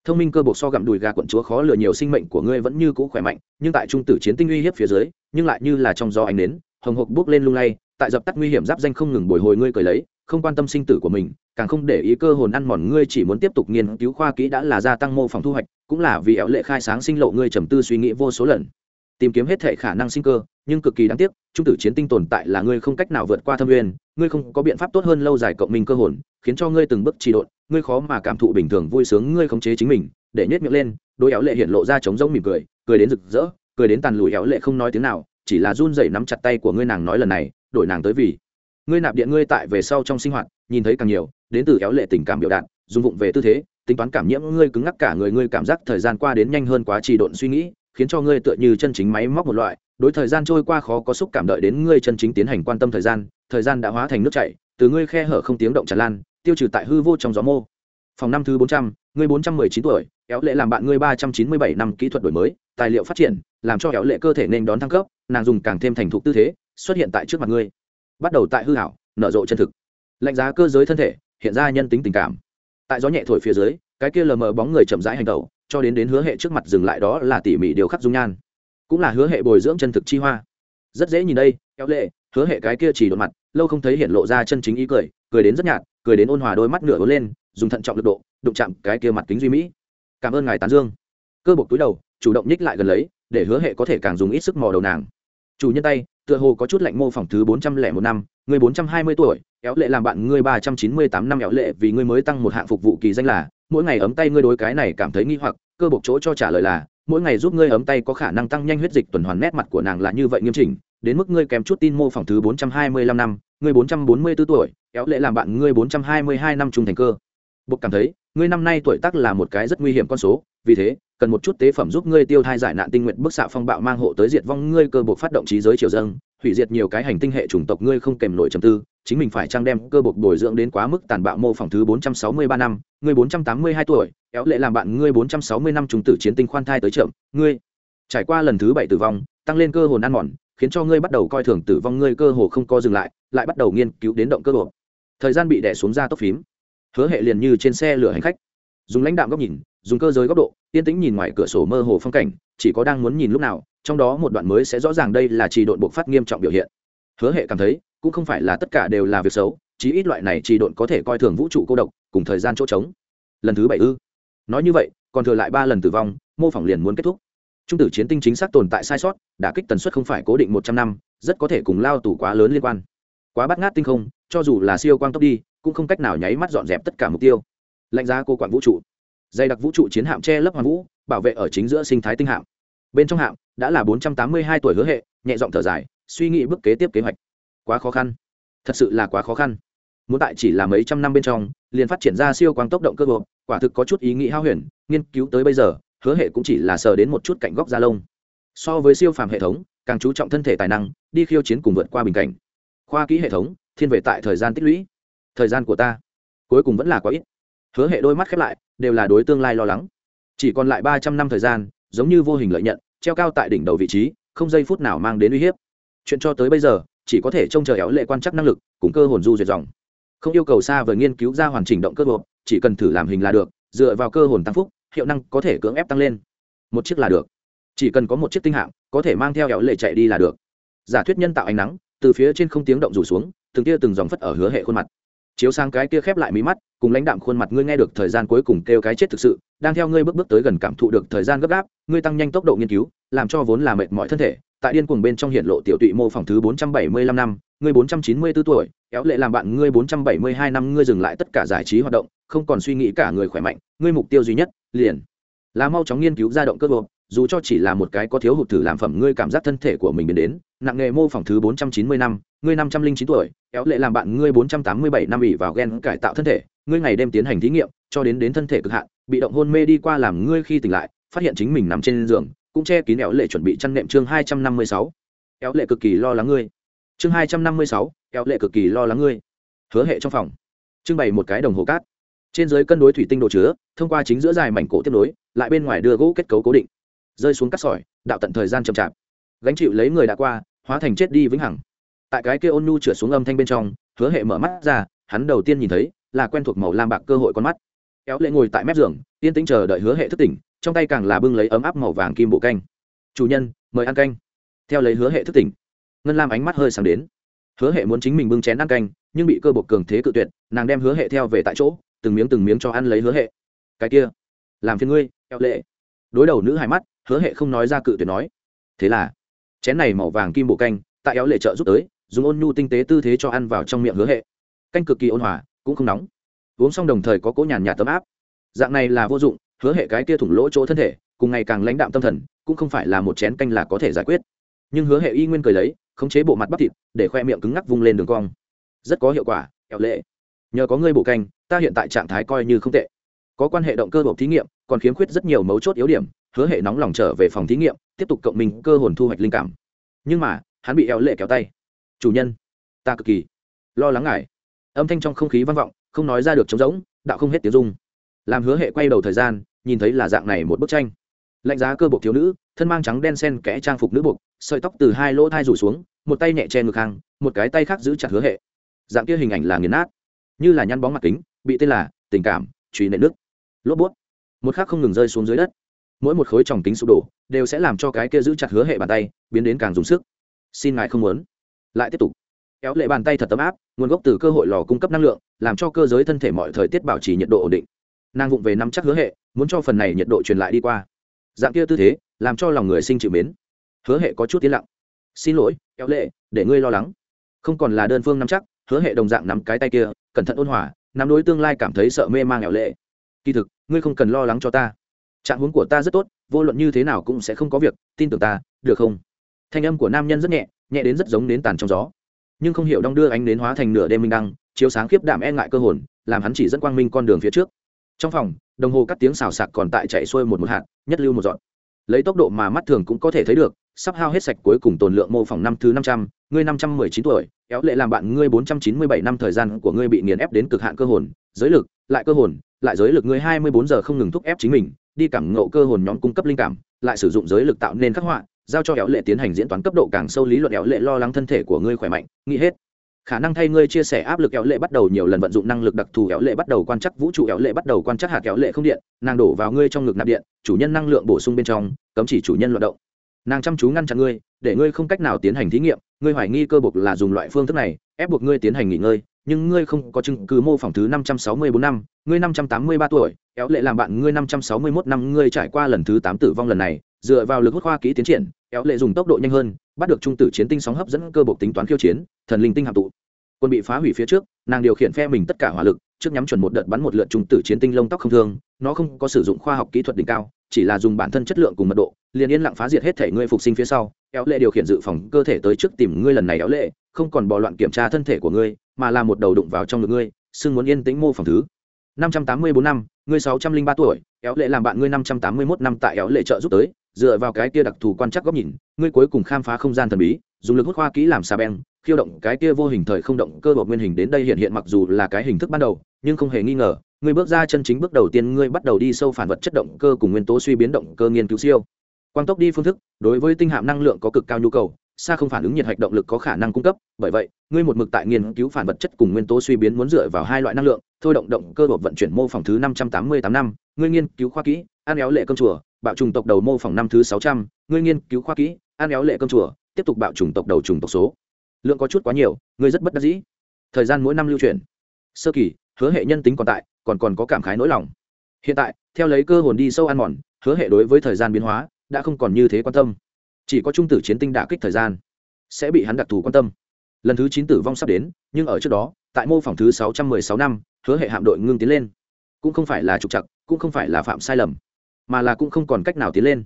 Thông minh cơ bộc so gặm đùi gà quận chúa khó lừa nhiều sinh mệnh của ngươi vẫn như cũ khỏe mạnh, nhưng tại trung tử chiến tinh uy hiếp phía dưới, nhưng lại như là trong gió ánh nến, hồng hộc bước lên lung lay, tại dập tắt nguy hiểm giáp danh không ngừng bồi hồi ngươi cười lấy, không quan tâm sinh tử của mình càng không để ý cơ hồn ăn mòn ngươi chỉ muốn tiếp tục nghiên cứu khoa kỹ đã là gia tăng mô phỏng thu hoạch, cũng là vì éo lệ khai sáng sinh lộ ngươi trầm tư suy nghĩ vô số lần. Tìm kiếm hết thể khả năng sinh cơ, nhưng cực kỳ đáng tiếc, trung tử chiến tinh tồn tại là ngươi không cách nào vượt qua thâm nguyên ngươi không có biện pháp tốt hơn lâu dài cộng minh cơ hồn, khiến cho ngươi từng bước trì độn, ngươi khó mà cảm thụ bình thường vui sướng ngươi khống chế chính mình, để nhét miệng lên, đôi éo lệ hiện lộ ra trống rỗng mỉm cười cười đến rực rỡ, cười đến tàn lùi éo lệ không nói tiếng nào, chỉ là run rẩy nắm chặt tay của ngươi nàng nói lần này, đổi nàng tới vì. Ngươi nạp điện ngươi tại về sau trong sinh hoạt, nhìn thấy càng nhiều đến từ kéo lệ tình cảm biểu đạt, dùng vụng về tư thế, tính toán cảm nhiễm ngươi cứng ngắc cả người ngươi cảm giác thời gian qua đến nhanh hơn quá trì độn suy nghĩ, khiến cho ngươi tựa như chân chính máy móc một loại, đối thời gian trôi qua khó có xúc cảm đợi đến ngươi chân chính tiến hành quan tâm thời gian thời gian đã hóa thành nước chảy, từ ngươi khe hở không tiếng động tràn lan, tiêu trừ tại hư vô trong gió mô. Phòng năm thứ bốn trăm, ngươi bốn trăm mười chín tuổi éo lệ làm bạn ngươi ba trăm chín mươi bảy năm kỹ thuật đổi mới, tài liệu phát triển, làm cho éo lệ cơ thể nên đón thăng cấp, nàng dùng càng thêm thành thục tư thế, xuất hiện tại trước mặt ngươi. Bắt đầu tại hư hảo, nở rộ chân thực. Lạnh giá cơ giới thân thể hiện ra nhân tính tình cảm. Tại gió nhẹ thổi phía dưới, cái kia lờ mờ bóng người chậm rãi hành tẩu, cho đến đến hứa hệ trước mặt dừng lại đó là tỉ mỉ điều khắc dung nhan. Cũng là hứa hệ bồi dưỡng chân thực chi hoa. Rất dễ nhìn đây, kéo lệ, hứa hệ cái kia chỉ đột mặt, lâu không thấy hiện lộ ra chân chính ý cười cười đến rất nhạt, cười đến ôn hòa đôi mắt nửa ốn lên, dùng thận trọng lực độ, đụng chạm cái kia mặt kính duy mỹ. Cảm ơn ngài tán dương. Cơ bộc túi đầu, chủ động nhích lại gần lấy, để hứa hệ có thể càng dùng ít sức mò đầu nàng. Chủ nhân tay tựa hồ có chút lạnh mô phỏng thứ bốn trăm lẻ một năm, người bốn trăm hai mươi tuổi, éo lệ làm bạn ngươi ba trăm chín mươi tám năm éo lệ vì ngươi mới tăng một hạng phục vụ kỳ danh là, mỗi ngày ấm tay ngươi đối cái này cảm thấy nghi hoặc, cơ bộc chỗ cho trả lời là, mỗi ngày giúp ngươi ấm tay có khả năng tăng nhanh huyết dịch tuần hoàn nét mặt của nàng là như vậy nghiêm chỉnh, đến mức ngươi kèm chút tin mô phỏng thứ bốn trăm hai mươi lăm năm ngươi bốn trăm bốn mươi 444 tuổi, éo lệ làm bạn ngươi bốn trăm hai mươi hai năm trung thành cơ. Bộc cảm thấy, ngươi năm nay tuổi tác là một cái rất nguy hiểm con số, vì thế cần một chút tế phẩm giúp ngươi tiêu thai giải nạn tinh nguyện bức xạ phong bạo mang hộ tới diệt vong ngươi cơ bộ phát động trí giới triều dâng, hủy diệt nhiều cái hành tinh hệ chủng tộc ngươi không kèm nổi trầm tư, chính mình phải trang đem cơ bộ bồi dưỡng đến quá mức tàn bạo mô phỏng thứ 463 năm, ngươi 482 tuổi, éo lệ làm bạn ngươi 460 năm trùng tử chiến tinh khoan thai tới chậm ngươi trải qua lần thứ bảy tử vong, tăng lên cơ hồn ăn mòn, khiến cho ngươi bắt đầu coi thường tử vong ngươi cơ hồ không co dừng lại lại bắt đầu nghiên cứu đến động cơ bộ thời gian bị đè xuống ra tốc phím. Hứa hệ liền như trên xe lửa hành khách. Dùng lãnh đạm góc nhìn dùng cơ giới góc độ, yên tĩnh nhìn ngoài cửa sổ mơ hồ phong cảnh, chỉ có đang muốn nhìn lúc nào, trong đó một đoạn mới sẽ rõ ràng đây là trì độn bộc phát nghiêm trọng biểu hiện. Hứa hệ cảm thấy, cũng không phải là tất cả đều là việc xấu, chí ít loại này trì độn có thể coi thường vũ trụ cô độc, cùng thời gian chỗ trống. Lần thứ bảy ư? Nói như vậy, còn thừa lại ba lần tử vong, mô phỏng liền muốn kết thúc. Trung tử chiến tinh chính xác tồn tại sai sót đã kích tần suất không phải cố định một trăm năm, rất có thể cùng lao tù quá lớn liên quan. Quá bắt ngát tinh không, cho dù là siêu quang tốc đi, cũng không cách nào nháy mắt dọn dẹp tất cả mục tiêu. Lạnh giá cô quản vũ trụ dày đặc vũ trụ chiến hạm che lấp hoàng vũ, bảo vệ ở chính giữa sinh thái tinh hạm. Bên trong hạm đã là bốn trăm tám mươi hai tuổi hứa hệ, nhẹ giọng thở dài, suy nghĩ bước kế tiếp kế hoạch. Quá khó khăn. Thật sự là quá khó khăn. Muốn tại chỉ là mấy trăm năm bên trong, liền phát triển ra siêu quang tốc động cơ bộ quả thực có chút ý nghĩ hao huyền, nghiên cứu tới bây giờ, hứa hệ cũng chỉ là sờ đến một chút cạnh góc da lông. So với siêu phàm hệ thống, càng chú trọng thân thể tài năng, đi khiêu chiến cùng vượt qua bình cảnh. Khoa kỹ hệ thống, thiên về tại thời gian tích lũy. Thời gian của ta cuối cùng vẫn là quá ít. Hứa hệ đôi mắt khép lại đều là đối tương lai lo lắng. Chỉ còn lại ba trăm năm thời gian, giống như vô hình lợi nhận, treo cao tại đỉnh đầu vị trí, không giây phút nào mang đến uy hiếp. Chuyện cho tới bây giờ, chỉ có thể trông chờ éo lệ quan chắc năng lực, cùng cơ hồn du duyệt dòng. Không yêu cầu xa vời nghiên cứu ra hoàn chỉnh động cơ bộ chỉ cần thử làm hình là được, dựa vào cơ hồn tăng phúc, hiệu năng có thể cưỡng ép tăng lên. Một chiếc là được. Chỉ cần có một chiếc tinh hạng, có thể mang theo éo lệ chạy đi là được. Giả thuyết nhân tạo ánh nắng, từ phía trên không tiếng động rủ xuống, từng tia từng dòng phất ở hứa hệ khuôn mặt chiếu sang cái kia khép lại mí mắt, cùng lãnh đạm khuôn mặt ngươi nghe được thời gian cuối cùng kêu cái chết thực sự, đang theo ngươi bước bước tới gần cảm thụ được thời gian gấp gáp, ngươi tăng nhanh tốc độ nghiên cứu, làm cho vốn là mệt mỏi thân thể, tại điên cuồng bên trong hiện lộ tiểu tụy mô phỏng thứ bốn trăm bảy mươi lăm năm, ngươi 494 tuổi kéo lệ làm bạn ngươi bốn trăm bảy mươi hai năm, ngươi dừng lại tất cả giải trí hoạt động, không còn suy nghĩ cả người khỏe mạnh, ngươi mục tiêu duy nhất, liền là mau chóng nghiên cứu ra động cơ bộ dù cho chỉ là một cái có thiếu hụt thử làm phẩm, ngươi cảm giác thân thể của mình biến đến, nặng nghề mô phỏng thứ bốn trăm chín mươi năm, ngươi năm trăm linh chín tuổi, kéo lệ làm bạn, ngươi bốn trăm tám mươi bảy năm ỉ vào gen cải tạo thân thể, ngươi ngày đêm tiến hành thí nghiệm, cho đến đến thân thể cực hạn, bị động hôn mê đi qua làm ngươi khi tỉnh lại, phát hiện chính mình nằm trên giường, cũng che kín éo lệ chuẩn bị chăn nệm chương hai trăm năm mươi sáu. Éo lệ cực kỳ lo lắng ngươi. Chương hai trăm năm mươi sáu éo lệ cực kỳ lo lắng ngươi. Hứa hệ trong phòng. Trưng bày một cái đồng hồ cát. Trên dưới cân đối thủy tinh đồ chứa, thông qua chính giữa dài mảnh cổ tiếp nối, lại bên ngoài đưa gỗ kết cấu cố định rơi xuống cắt sỏi, đạo tận thời gian chậm chạp. Gánh chịu lấy người đã qua, hóa thành chết đi vĩnh hằng. Tại cái kia ôn nhu trượt xuống âm thanh bên trong, hứa hệ mở mắt ra, hắn đầu tiên nhìn thấy là quen thuộc màu lam bạc cơ hội con mắt. Kéo lệ ngồi tại mép giường, yên tĩnh chờ đợi hứa hệ thức tỉnh, trong tay càng là bưng lấy ấm áp màu vàng kim bộ canh. Chủ nhân, mời ăn canh. Theo lấy hứa hệ thức tỉnh, ngân lam ánh mắt hơi sáng đến. Hứa hệ muốn chính mình bưng chén ăn canh, nhưng bị cơ bộc cường thế cự tuyệt, nàng đem hứa hệ theo về tại chỗ, từng miếng từng miếng cho ăn lấy hứa hệ. Cái kia, làm phiền ngươi, kéo lệ. Đối đầu nữ hai mắt hứa hệ không nói ra cự tuyệt nói. Thế là, chén này màu vàng kim bộ canh, tại éo lệ trợ giúp tới, dùng ôn nhu tinh tế tư thế cho ăn vào trong miệng hứa hệ. Canh cực kỳ ôn hòa, cũng không nóng. Uống xong đồng thời có cỗ nhàn nhạt tấm áp. Dạng này là vô dụng, hứa hệ cái kia thủng lỗ chỗ thân thể, cùng ngày càng lãnh đạm tâm thần, cũng không phải là một chén canh là có thể giải quyết. Nhưng hứa hệ y nguyên cười lấy, khống chế bộ mặt bắp thịt, để khoe miệng cứng ngắc vung lên đường cong. Rất có hiệu quả, éo lệ. Nhờ có ngươi bộ canh, ta hiện tại trạng thái coi như không tệ. Có quan hệ động cơ bộc thí nghiệm, còn khiếm khuyết rất nhiều mấu chốt yếu điểm hứa hệ nóng lòng trở về phòng thí nghiệm, tiếp tục cộng mình cơ hồn thu hoạch linh cảm. Nhưng mà, hắn bị eo lệ kéo tay. Chủ nhân, ta cực kỳ lo lắng ngại âm thanh trong không khí vang vọng, không nói ra được trống rỗng, đạo không hết tiếng dung làm hứa hệ quay đầu thời gian, nhìn thấy là dạng này một bức tranh. Lạnh giá cơ bộc thiếu nữ, thân mang trắng đen sen kẽ trang phục nữ buộc sợi tóc từ hai lỗ thai rủ xuống, một tay nhẹ che ngực hàng một cái tay khác giữ chặt hứa hệ. Dạng kia hình ảnh là nghiền nát. Như là nhăn bóng mặt kính, bị tên là tình cảm, truy nệ nước. Lốp bút. Một khác không ngừng rơi xuống dưới đất mỗi một khối tròng kính sụp đổ đều sẽ làm cho cái kia giữ chặt hứa hệ bàn tay biến đến càng dùng sức. Xin ngài không muốn. Lại tiếp tục. Kéo lệ bàn tay thật tấm áp, nguồn gốc từ cơ hội lò cung cấp năng lượng, làm cho cơ giới thân thể mọi thời tiết bảo trì nhiệt độ ổn định. Nàng vụng về nắm chắc hứa hệ, muốn cho phần này nhiệt độ truyền lại đi qua. Dạng kia tư thế, làm cho lòng người sinh chịu mến. Hứa hệ có chút tiến lặng. Xin lỗi, kéo lệ, để ngươi lo lắng. Không còn là đơn phương nắm chắc, hứa hệ đồng dạng nắm cái tay kia, cẩn thận ôn hòa, nắm đối tương lai cảm thấy sợ mê mang nghèo lệ. Kỳ thực, ngươi không cần lo lắng cho ta trạng huống của ta rất tốt, vô luận như thế nào cũng sẽ không có việc, tin tưởng ta, được không? Thanh âm của nam nhân rất nhẹ nhẹ đến rất giống đến tàn trong gió. Nhưng không hiểu đong đưa ánh nến hóa thành nửa đêm minh đăng, chiếu sáng khiếp đạm e ngại cơ hồn, làm hắn chỉ dẫn quang minh con đường phía trước. Trong phòng, đồng hồ cắt tiếng xào sạc còn tại chạy xuôi một một hạt, nhất lưu một dọn. Lấy tốc độ mà mắt thường cũng có thể thấy được, sắp hao hết sạch cuối cùng tồn lượng mô phỏng năm thứ năm trăm, ngươi năm trăm mười chín tuổi, éo lệ làm bạn ngươi bốn trăm chín mươi bảy năm thời gian của ngươi bị nghiền ép đến cực hạn cơ hồn, giới lực, lại cơ hồn, lại giới lực ngươi hai mươi bốn giờ không ngừng thúc ép chính mình đi cảm ngộ cơ hồn nhóm cung cấp linh cảm, lại sử dụng giới lực tạo nên khắc họa, giao cho éo lệ tiến hành diễn toán cấp độ càng sâu lý luận éo lệ lo lắng thân thể của ngươi khỏe mạnh, nghĩ hết. Khả năng thay ngươi chia sẻ áp lực éo lệ bắt đầu nhiều lần vận dụng năng lực đặc thù éo lệ bắt đầu quan trắc vũ trụ, éo lệ bắt đầu quan trắc hạt éo lệ không điện, nàng đổ vào ngươi trong ngực nạp điện, chủ nhân năng lượng bổ sung bên trong, cấm chỉ chủ nhân loạt động. Nàng chăm chú ngăn chặn ngươi, để ngươi không cách nào tiến hành thí nghiệm ngươi hoài nghi cơ buộc là dùng loại phương thức này, ép buộc ngươi tiến hành nghỉ ngơi, nhưng ngươi không có chứng cứ mô phỏng thứ năm trăm sáu mươi bốn năm, ngươi năm trăm tám mươi ba tuổi éo lệ làm bạn ngươi năm trăm sáu mươi mốt năm, ngươi trải qua lần thứ tám tử vong lần này, dựa vào lực hút khoa kỹ tiến triển éo lệ dùng tốc độ nhanh hơn, bắt được trung tử chiến tinh sóng hấp dẫn cơ bộ tính toán khiêu chiến, thần linh tinh hạm tụ. Quân bị phá hủy phía trước, nàng điều khiển phe mình tất cả hỏa lực, trước nhắm chuẩn một đợt bắn một lượt trung tử chiến tinh lông tóc không thương nó không có sử dụng khoa học kỹ thuật đỉnh cao, chỉ là dùng bản thân chất lượng cùng mật độ, liền yên lặng phá diệt hết thể ngươi phục sinh phía sau, éo lệ điều khiển dự phòng cơ thể tới trước tìm ngươi lần này éo lệ, không còn bò loạn kiểm tra thân thể của ngươi, mà là một đầu đụng vào trong ngực ngươi, xưng muốn yên tĩnh mô phòng thứ. năm trăm tám mươi bốn năm, ngươi sáu trăm linh ba tuổi, éo lệ làm bạn ngươi năm trăm tám mươi mốt năm tại éo lệ trợ giúp tới, dựa vào cái kia đặc thù quan chắc góc nhìn, ngươi cuối cùng khám phá không gian thần bí, dùng lực hút khoa kỹ làm xà beng, khiêu động cái kia vô hình thời không động cơ bột nguyên hình đến đây hiện hiện mặc dù là cái hình thức ban đầu, nhưng không hề nghi ngờ ngươi bước ra chân chính bước đầu tiên, ngươi bắt đầu đi sâu phản vật chất động cơ cùng nguyên tố suy biến động cơ nghiên cứu siêu. Quang tốc đi phương thức, đối với tinh hạm năng lượng có cực cao nhu cầu, xa không phản ứng nhiệt hạch động lực có khả năng cung cấp, bởi vậy, ngươi một mực tại nghiên cứu phản vật chất cùng nguyên tố suy biến muốn dựa vào hai loại năng lượng, thôi động động cơ hộp vận chuyển mô phỏng thứ năm trăm tám mươi tám năm, ngươi nghiên cứu khoa kỹ, ăn éo lệ cơm chùa, bạo trùng tộc đầu mô phỏng năm thứ sáu trăm, ngươi nghiên cứu khoa kỹ, ăn éo lệ cơm chùa, tiếp tục bạo trùng tộc đầu trùng tộc số. Lượng có chút quá nhiều, ngươi rất bất đắc dĩ. Thời gian mỗi năm lưu truyền sơ kỳ, hứa hệ nhân tính còn tại, còn còn có cảm khái nỗi lòng. Hiện tại, theo lấy cơ hồn đi sâu ăn mòn, hứa hệ đối với thời gian biến hóa, đã không còn như thế quan tâm. Chỉ có trung tử chiến tinh đả kích thời gian, sẽ bị hắn đặc thù quan tâm. Lần thứ chín tử vong sắp đến, nhưng ở trước đó, tại mô phỏng thứ sáu trăm mười sáu năm, hứa hệ hạm đội ngưng tiến lên. Cũng không phải là trục chặt cũng không phải là phạm sai lầm, mà là cũng không còn cách nào tiến lên.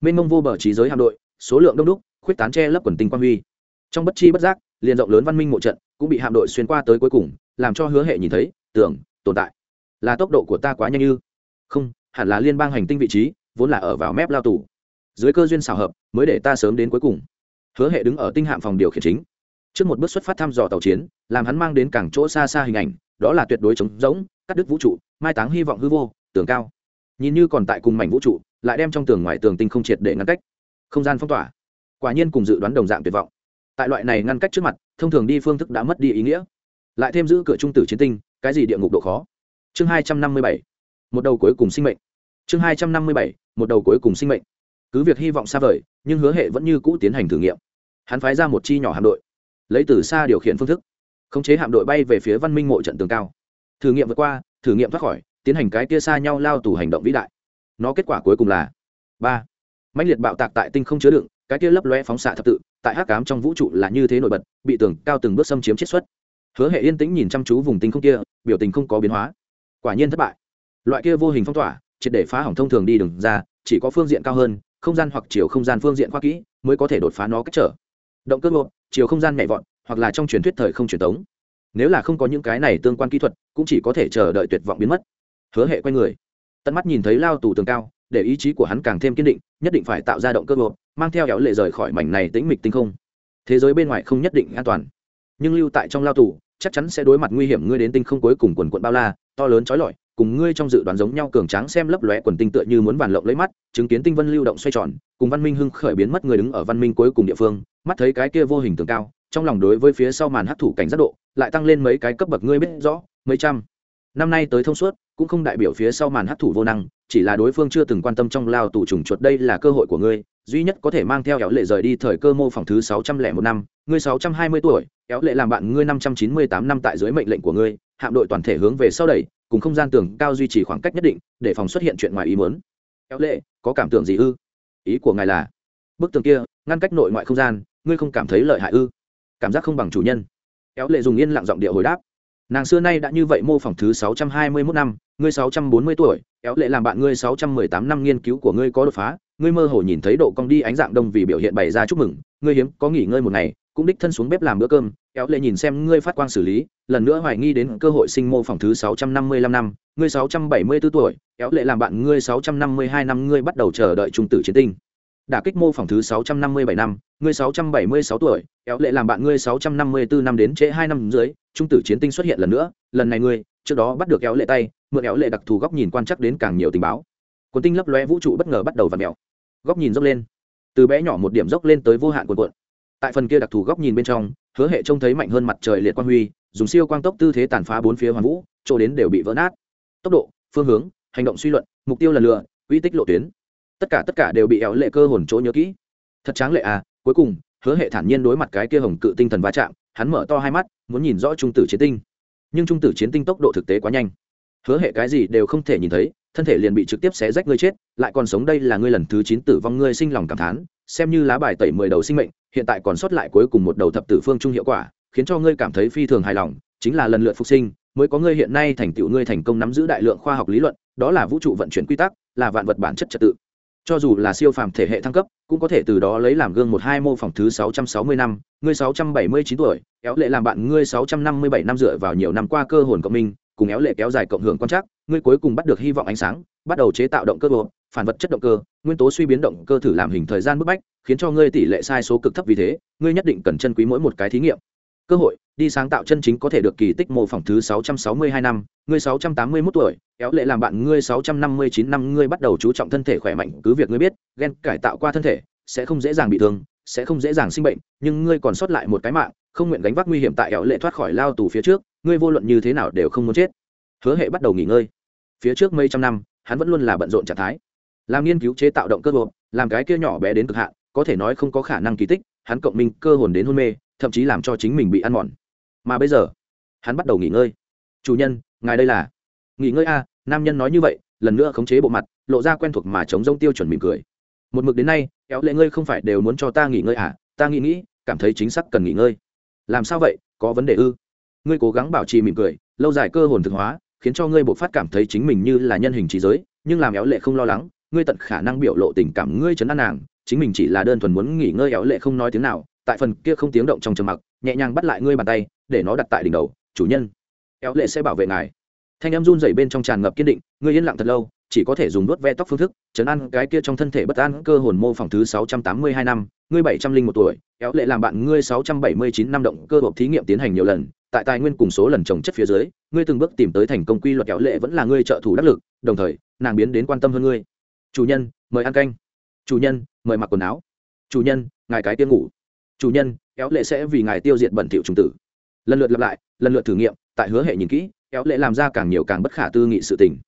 Mênh mông vô bờ trí giới hạm đội, số lượng đông đúc, khuyết tán che lấp quần tinh quan huy. Trong bất chi bất giác, liền rộng lớn văn minh mộ trận cũng bị hạm đội xuyên qua tới cuối cùng làm cho hứa hệ nhìn thấy, tưởng, tồn tại. Là tốc độ của ta quá nhanh như. Không, hẳn là liên bang hành tinh vị trí, vốn là ở vào mép lao tù. Dưới cơ duyên xào hợp, mới để ta sớm đến cuối cùng. Hứa hệ đứng ở tinh hạm phòng điều khiển chính. Trước một bước xuất phát thăm dò tàu chiến, làm hắn mang đến cảng chỗ xa xa hình ảnh, đó là tuyệt đối chống rỗng, cắt đứt vũ trụ, mai táng hy vọng hư vô, tường cao. Nhìn như còn tại cùng mảnh vũ trụ, lại đem trong tường ngoài tường tinh không triệt để ngăn cách. Không gian phong tỏa. Quả nhiên cùng dự đoán đồng dạng tuyệt vọng. Tại loại này ngăn cách trước mặt, thông thường đi phương thức đã mất đi ý nghĩa lại thêm giữ cửa trung tử chiến tinh, cái gì địa ngục độ khó? Chương hai trăm năm mươi bảy, một đầu cuối cùng sinh mệnh. Chương hai trăm năm mươi bảy, một đầu cuối cùng sinh mệnh. Cứ việc hy vọng xa vời, nhưng hứa hệ vẫn như cũ tiến hành thử nghiệm. Hắn phái ra một chi nhỏ hạm đội, lấy từ xa điều khiển phương thức, khống chế hạm đội bay về phía văn minh mộ trận tường cao. Thử nghiệm vượt qua, thử nghiệm thoát khỏi, tiến hành cái kia xa nhau lao tù hành động vĩ đại. Nó kết quả cuối cùng là ba. Mạnh liệt bạo tạc tại tinh không chứa đựng, cái kia lấp loe phóng xạ thập tự, tại hắc cám trong vũ trụ là như thế nổi bật, bị tường cao từng bước xâm chiếm chiết xuất hứa hệ yên tĩnh nhìn chăm chú vùng tinh không kia, biểu tình không có biến hóa. Quả nhiên thất bại. Loại kia vô hình phong tỏa, triệt để phá hỏng thông thường đi đường ra, chỉ có phương diện cao hơn, không gian hoặc chiều không gian phương diện khoa kỹ mới có thể đột phá nó cách trở. Động cơ ngộ chiều không gian nhảy vọt, hoặc là trong truyền thuyết thời không truyền tống. Nếu là không có những cái này tương quan kỹ thuật, cũng chỉ có thể chờ đợi tuyệt vọng biến mất. Hứa hệ q u a y người. Tận mắt nhìn thấy lao tù tường cao, để ý chí của hắn càng thêm kiên định, nhất định phải tạo ra động cơ ngộ mang theo kéo lệ rời khỏi mảnh này tĩnh mịch tinh không. Thế giới bên ngoài không nhất định an toàn, nhưng lưu tại trong lao tù chắc chắn sẽ đối mặt nguy hiểm ngươi đến tinh không cuối cùng quần quận bao la, to lớn trói lọi, cùng ngươi trong dự đoán giống nhau cường tráng xem lấp lóe quần tinh tựa như muốn bàn lộng lấy mắt, chứng kiến tinh vân lưu động xoay tròn, cùng văn minh hưng khởi biến mất người đứng ở văn minh cuối cùng địa phương, mắt thấy cái kia vô hình tường cao, trong lòng đối với phía sau màn hấp thủ cảnh giác độ, lại tăng lên mấy cái cấp bậc ngươi biết rõ, mấy trăm năm nay tới thông suốt cũng không đại biểu phía sau màn hấp thủ vô năng, chỉ là đối phương chưa từng quan tâm trong lao tù trùng chuột đây là cơ hội của ngươi, duy nhất có thể mang theo kéo lệ rời đi thời cơ mô phỏng thứ sáu trăm lẻ một năm, ngươi sáu trăm hai mươi tuổi, kéo lệ làm bạn ngươi năm trăm chín mươi tám năm tại dưới mệnh lệnh của ngươi, hạm đội toàn thể hướng về sau đẩy, cùng không gian tường cao duy trì khoảng cách nhất định, để phòng xuất hiện chuyện ngoài ý muốn. Kéo lệ, có cảm tưởng gì ư? Ý của ngài là, bức tường kia, ngăn cách nội ngoại không gian, ngươi không cảm thấy lợi hại ư? Cảm giác không bằng chủ nhân. Kéo lệ dùng yên lặng giọng điệu hồi đáp nàng xưa nay đã như vậy mô phỏng thứ sáu trăm hai mươi mốt năm, ngươi sáu trăm bốn mươi tuổi éo lệ làm bạn ngươi sáu trăm mười tám năm nghiên cứu của ngươi có đột phá, ngươi mơ hồ nhìn thấy độ cong đi ánh dạng đông vì biểu hiện bày ra chúc mừng, ngươi hiếm có nghỉ ngơi một ngày, cũng đích thân xuống bếp làm bữa cơm éo lệ nhìn xem ngươi phát quang xử lý, lần nữa hoài nghi đến cơ hội sinh mô phỏng thứ sáu trăm năm mươi lăm năm, ngươi sáu trăm bảy mươi 674 tuổi éo lệ làm bạn ngươi sáu trăm năm mươi hai năm, ngươi bắt đầu chờ đợi trung tử chiến tinh đả kích mô phỏng thứ sáu trăm năm ngươi sáu trăm bảy mươi sáu tuổi kéo lệ làm bạn ngươi sáu trăm năm đến trễ hai năm dưới trung tử chiến tinh xuất hiện lần nữa lần này ngươi trước đó bắt được kéo lệ tay mượn kéo lệ đặc thù góc nhìn quan chắc đến càng nhiều tình báo. Quần tinh lấp lóe vũ trụ bất ngờ bắt đầu vặn mèo. góc nhìn dốc lên. Từ bé nhỏ một điểm dốc lên tới vô hạn cuồn cuộn, tại phần kia đặc thù góc nhìn bên trong hứa hệ trông thấy mạnh hơn mặt trời liệt quang huy dùng siêu quang tốc tư thế tàn phá bốn phía hoàn vũ chỗ đến đều bị vỡ nát. Tốc độ phương hướng hành động suy luận mục tiêu lần lựa uy tích lộ tuyến tất cả tất cả đều bị éo lệ cơ hồn chỗ nhớ kỹ. Thật tráng lệ à cuối cùng, hứa hệ thản nhiên đối mặt cái kia hồng cự tinh thần va chạm, hắn mở to hai mắt, muốn nhìn rõ trung tử chiến tinh. Nhưng trung tử chiến tinh tốc độ thực tế quá nhanh. Hứa hệ cái gì đều không thể nhìn thấy, thân thể liền bị trực tiếp xé rách ngươi chết, lại còn sống đây là ngươi lần thứ chín tử vong ngươi sinh lòng cảm thán, xem như lá bài tẩy mười đầu sinh mệnh, hiện tại còn sót lại cuối cùng một đầu thập tử phương trung hiệu quả, khiến cho ngươi cảm thấy phi thường hài lòng, chính là lần lượt phục sinh, mới có ngươi hiện nay thành tựu ngươi thành công nắm giữ đại lượng khoa học lý luận, đó là vũ trụ vận chuyển quy tắc, là vạn vật bản chất trật tự cho dù là siêu phàm thể hệ thăng cấp, cũng có thể từ đó lấy làm gương một hai mô phỏng thứ sáu trăm sáu mươi năm. Ngươi sáu trăm bảy mươi chín tuổi, éo lệ làm bạn ngươi sáu trăm năm mươi bảy năm dựa vào nhiều năm qua cơ hồn cộng minh, cùng éo lệ kéo dài cộng hưởng quan trắc, ngươi cuối cùng bắt được hy vọng ánh sáng, bắt đầu chế tạo động cơ bộ, phản vật chất động cơ, nguyên tố suy biến động cơ thử làm hình thời gian bức bách, khiến cho ngươi tỷ lệ sai số cực thấp vì thế, ngươi nhất định cần chân quý mỗi một cái thí nghiệm cơ hội đi sáng tạo chân chính có thể được kỳ tích mô phỏng thứ 662 năm, ngươi 681 tuổi, kéo lệ làm bạn ngươi 659 năm ngươi bắt đầu chú trọng thân thể khỏe mạnh, cứ việc ngươi biết, gen cải tạo qua thân thể sẽ không dễ dàng bị thương, sẽ không dễ dàng sinh bệnh, nhưng ngươi còn sót lại một cái mạng, không nguyện gánh vác nguy hiểm tại kéo lệ thoát khỏi lao tù phía trước, ngươi vô luận như thế nào đều không muốn chết. Hứa Hệ bắt đầu nghỉ ngơi. Phía trước mấy trăm năm, hắn vẫn luôn là bận rộn trạng thái. Làm nghiên cứu chế tạo động cơ hộp, làm cái kia nhỏ bé đến cực hạn, có thể nói không có khả năng kỳ tích, hắn cộng minh cơ hồn đến hôn mê, thậm chí làm cho chính mình bị ăn mòn. Mà bây giờ, hắn bắt đầu nghỉ ngơi. Chủ nhân, ngài đây là nghỉ ngơi a, nam nhân nói như vậy, lần nữa khống chế bộ mặt, lộ ra quen thuộc mà chống rông tiêu chuẩn mỉm cười. Một mực đến nay, kéo lệ ngươi không phải đều muốn cho ta nghỉ ngơi à? Ta nghĩ nghĩ, cảm thấy chính xác cần nghỉ ngơi. Làm sao vậy? Có vấn đề ư? Ngươi cố gắng bảo trì mỉm cười, lâu dài cơ hồn thực hóa, khiến cho ngươi bộ phát cảm thấy chính mình như là nhân hình trí giới, nhưng làm éo lệ không lo lắng, ngươi tận khả năng biểu lộ tình cảm ngươi chấn an nàng, chính mình chỉ là đơn thuần muốn nghỉ ngơi éo lệ không nói tiếng nào tại phần kia không tiếng động trong trầm mặc, nhẹ nhàng bắt lại ngươi bàn tay, để nó đặt tại đỉnh đầu, chủ nhân éo lệ sẽ bảo vệ ngài. Thanh em run dày bên trong tràn ngập kiên định, ngươi yên lặng thật lâu, chỉ có thể dùng nuốt ve tóc phương thức, chấn an cái kia trong thân thể bất an cơ hồn mô phỏng thứ sáu trăm tám mươi hai năm, ngươi bảy trăm linh một tuổi éo lệ làm bạn ngươi sáu trăm bảy mươi chín năm động cơ hộp thí nghiệm tiến hành nhiều lần, tại tài nguyên cùng số lần trồng chất phía dưới, ngươi từng bước tìm tới thành công quy luật éo lệ vẫn là ngươi trợ thủ đắc lực, đồng thời, nàng biến đến quan tâm hơn ngươi. Chủ nhân, mời ăn canh. Chủ nhân, mời mặc quần áo. Chủ nhân, ngài cái tiếng ngủ chủ nhân éo lệ sẽ vì ngài tiêu diệt bẩn thỉu trùng tử. Lần lượt lặp lại, lần lượt thử nghiệm, tại hứa hệ nhìn kỹ éo lệ làm ra càng nhiều càng bất khả tư nghị sự tình.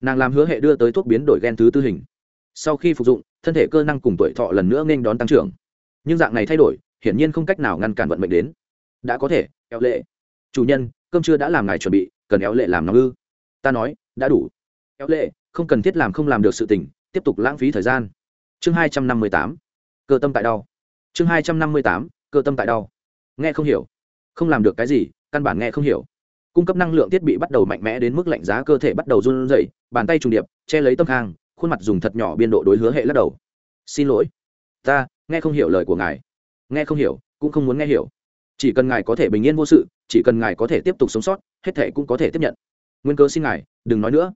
Nàng làm hứa hệ đưa tới thuốc biến đổi gen thứ tư hình. Sau khi phục dụng, thân thể cơ năng cùng tuổi thọ lần nữa nên đón tăng trưởng. Nhưng dạng này thay đổi, hiển nhiên không cách nào ngăn cản vận mệnh đến. Đã có thể éo lệ. Chủ nhân, cơm chưa đã làm ngài chuẩn bị, cần éo lệ làm nó ư? Ta nói, đã đủ. Éo lệ, không cần thiết làm không làm được sự tình, tiếp tục lãng phí thời gian. Chương hai trăm năm mươi tám. Cơ tâm tại đau chương hai trăm năm mươi tám, cơ tâm tại đau. Nghe không hiểu. Không làm được cái gì, căn bản nghe không hiểu. Cung cấp năng lượng thiết bị bắt đầu mạnh mẽ đến mức lạnh giá cơ thể bắt đầu run rẩy, bàn tay trùng điệp, che lấy tâm khang, khuôn mặt dùng thật nhỏ biên độ đối hứa hệ lắc đầu. Xin lỗi. Ta, nghe không hiểu lời của ngài. Nghe không hiểu, cũng không muốn nghe hiểu. Chỉ cần ngài có thể bình yên vô sự, chỉ cần ngài có thể tiếp tục sống sót, hết thể cũng có thể tiếp nhận. Nguyên cơ xin ngài, đừng nói nữa.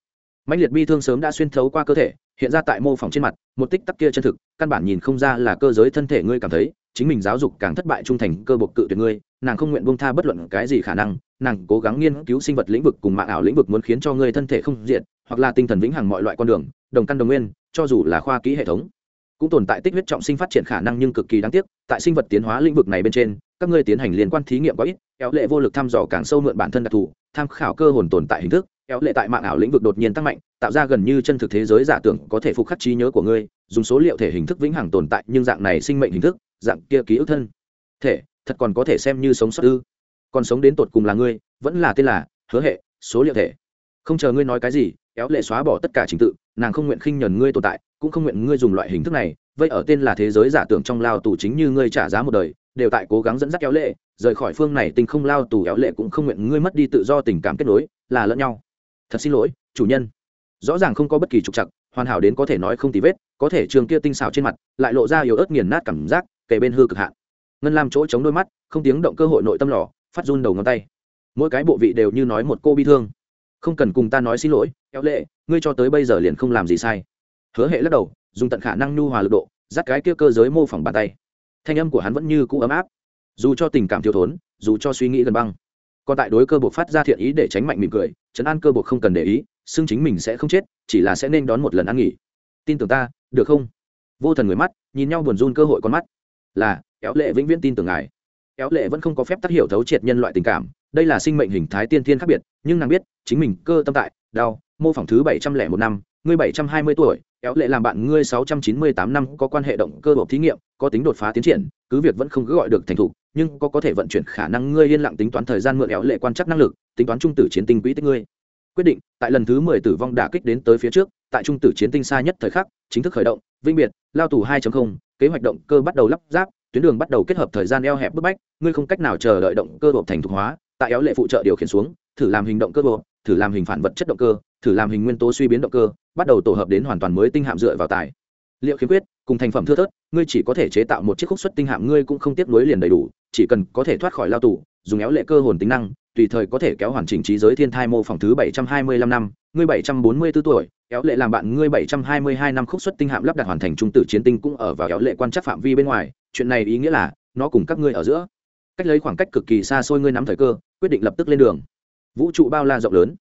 Mạnh liệt bi thương sớm đã xuyên thấu qua cơ thể hiện ra tại mô phỏng trên mặt, một tích tắc kia chân thực, căn bản nhìn không ra là cơ giới thân thể ngươi cảm thấy, chính mình giáo dục càng thất bại trung thành cơ bộc cự tuyệt ngươi, nàng không nguyện buông tha bất luận cái gì khả năng, nàng cố gắng nghiên cứu sinh vật lĩnh vực cùng mạng ảo lĩnh vực muốn khiến cho ngươi thân thể không diện, hoặc là tinh thần vĩnh hằng mọi loại con đường, đồng căn đồng nguyên, cho dù là khoa kỹ hệ thống. Cũng tồn tại tích huyết trọng sinh phát triển khả năng nhưng cực kỳ đáng tiếc, tại sinh vật tiến hóa lĩnh vực này bên trên, các ngươi tiến hành liên quan thí nghiệm có ít kéo lệ vô lực thăm dò càng sâu mượn bản thân đặc thù, tham khảo cơ hồn tồn tại hình thức kéo lệ tại mạng ảo lĩnh vực đột nhiên tăng mạnh, tạo ra gần như chân thực thế giới giả tưởng có thể phục khắc trí nhớ của ngươi, dùng số liệu thể hình thức vĩnh hằng tồn tại nhưng dạng này sinh mệnh hình thức, dạng kia ký ức thân. Thể, thật còn có thể xem như sống sót ư? Còn sống đến tột cùng là ngươi, vẫn là tên là, hứa hệ, số liệu thể. Không chờ ngươi nói cái gì, kéo lệ xóa bỏ tất cả trình tự, nàng không nguyện khinh nhờn ngươi tồn tại, cũng không nguyện ngươi dùng loại hình thức này, vậy ở tên là thế giới giả tưởng trong lao tù chính như ngươi trả giá một đời, đều tại cố gắng dẫn dắt kéo lệ, rời khỏi phương này, tình không lao tù kéo lệ cũng không nguyện ngươi mất đi tự do tình cảm kết nối, là lẫn nhau thật xin lỗi, chủ nhân. Rõ ràng không có bất kỳ trục chặt hoàn hảo đến có thể nói không tì vết, có thể trường kia tinh xảo trên mặt, lại lộ ra yếu ớt nghiền nát cảm giác, kề bên hư cực hạn. Ngân làm chỗ chống đôi mắt, không tiếng động cơ hội nội tâm lò, phát run đầu ngón tay. Mỗi cái bộ vị đều như nói một cô bi thương. Không cần cùng ta nói xin lỗi, kéo lệ, ngươi cho tới bây giờ liền không làm gì sai. Hứa hệ lắc đầu, dùng tận khả năng nhu hòa lực độ, dắt cái kia cơ giới mô phỏng bàn tay. Thanh âm của hắn vẫn như cũ ấm áp. Dù cho tình cảm thiếu thốn, dù cho suy nghĩ gần băng còn tại đối cơ bộ phát ra thiện ý để tránh mạnh mỉm cười chấn an cơ bộ không cần để ý, xưng chính mình sẽ không chết, chỉ là sẽ nên đón một lần ăn nghỉ. Tin tưởng ta, được không? Vô thần người mắt, nhìn nhau buồn run cơ hội con mắt. Là kéo lệ vĩnh viễn tin tưởng ngài. Kéo lệ vẫn không có phép tác hiểu thấu triệt nhân loại tình cảm, đây là sinh mệnh hình thái tiên thiên khác biệt, nhưng nàng biết, chính mình cơ tâm tại, đau, mô phỏng thứ bảy trăm lẻ một năm, ngươi bảy trăm hai mươi tuổi kéo lệ làm bạn ngươi sáu trăm chín mươi tám năm có quan hệ động cơ bộ thí nghiệm có tính đột phá tiến triển cứ việc vẫn không cứ gọi được thành thủ, nhưng có có thể vận chuyển khả năng ngươi yên lặng tính toán thời gian mượn éo lệ quan chắc năng lực tính toán trung tử chiến tinh quỹ tích ngươi. Quyết định tại lần thứ mười tử vong đả kích đến tới phía trước tại trung tử chiến tinh xa nhất thời khắc chính thức khởi động vinh biệt lao tù 2 kế hoạch động cơ bắt đầu lắp ráp tuyến đường bắt đầu kết hợp thời gian eo hẹp bức bách ngươi không cách nào chờ đợi động cơ bộ thành thủ hóa tại éo lệ phụ trợ điều khiển xuống thử làm hình động cơ bộ thử làm hình phản vật chất động cơ thử làm hình nguyên tố suy biến động cơ, bắt đầu tổ hợp đến hoàn toàn mới tinh hạm dựa vào tài. Liệu khiếm khuyết, cùng thành phẩm thưa thớt, ngươi chỉ có thể chế tạo một chiếc khúc xuất tinh hạm, ngươi cũng không tiếp nối liền đầy đủ, chỉ cần có thể thoát khỏi lao tù, dùng éo lệ cơ hồn tính năng, tùy thời có thể kéo hoàn chỉnh trí giới thiên thai mô phỏng thứ bảy trăm hai mươi lăm năm, ngươi bảy trăm bốn mươi 744 tuổi, éo lệ làm bạn, ngươi bảy trăm hai mươi hai năm khúc xuất tinh hạm lắp đặt hoàn thành trung tử chiến tinh cũng ở vào éo lệ quan chắc phạm vi bên ngoài, chuyện này ý nghĩa là, nó cùng các ngươi ở giữa. Cách lấy khoảng cách cực kỳ xa xôi ngươi nắm thời cơ, quyết định lập tức lên đường. Vũ trụ bao la rộng lớn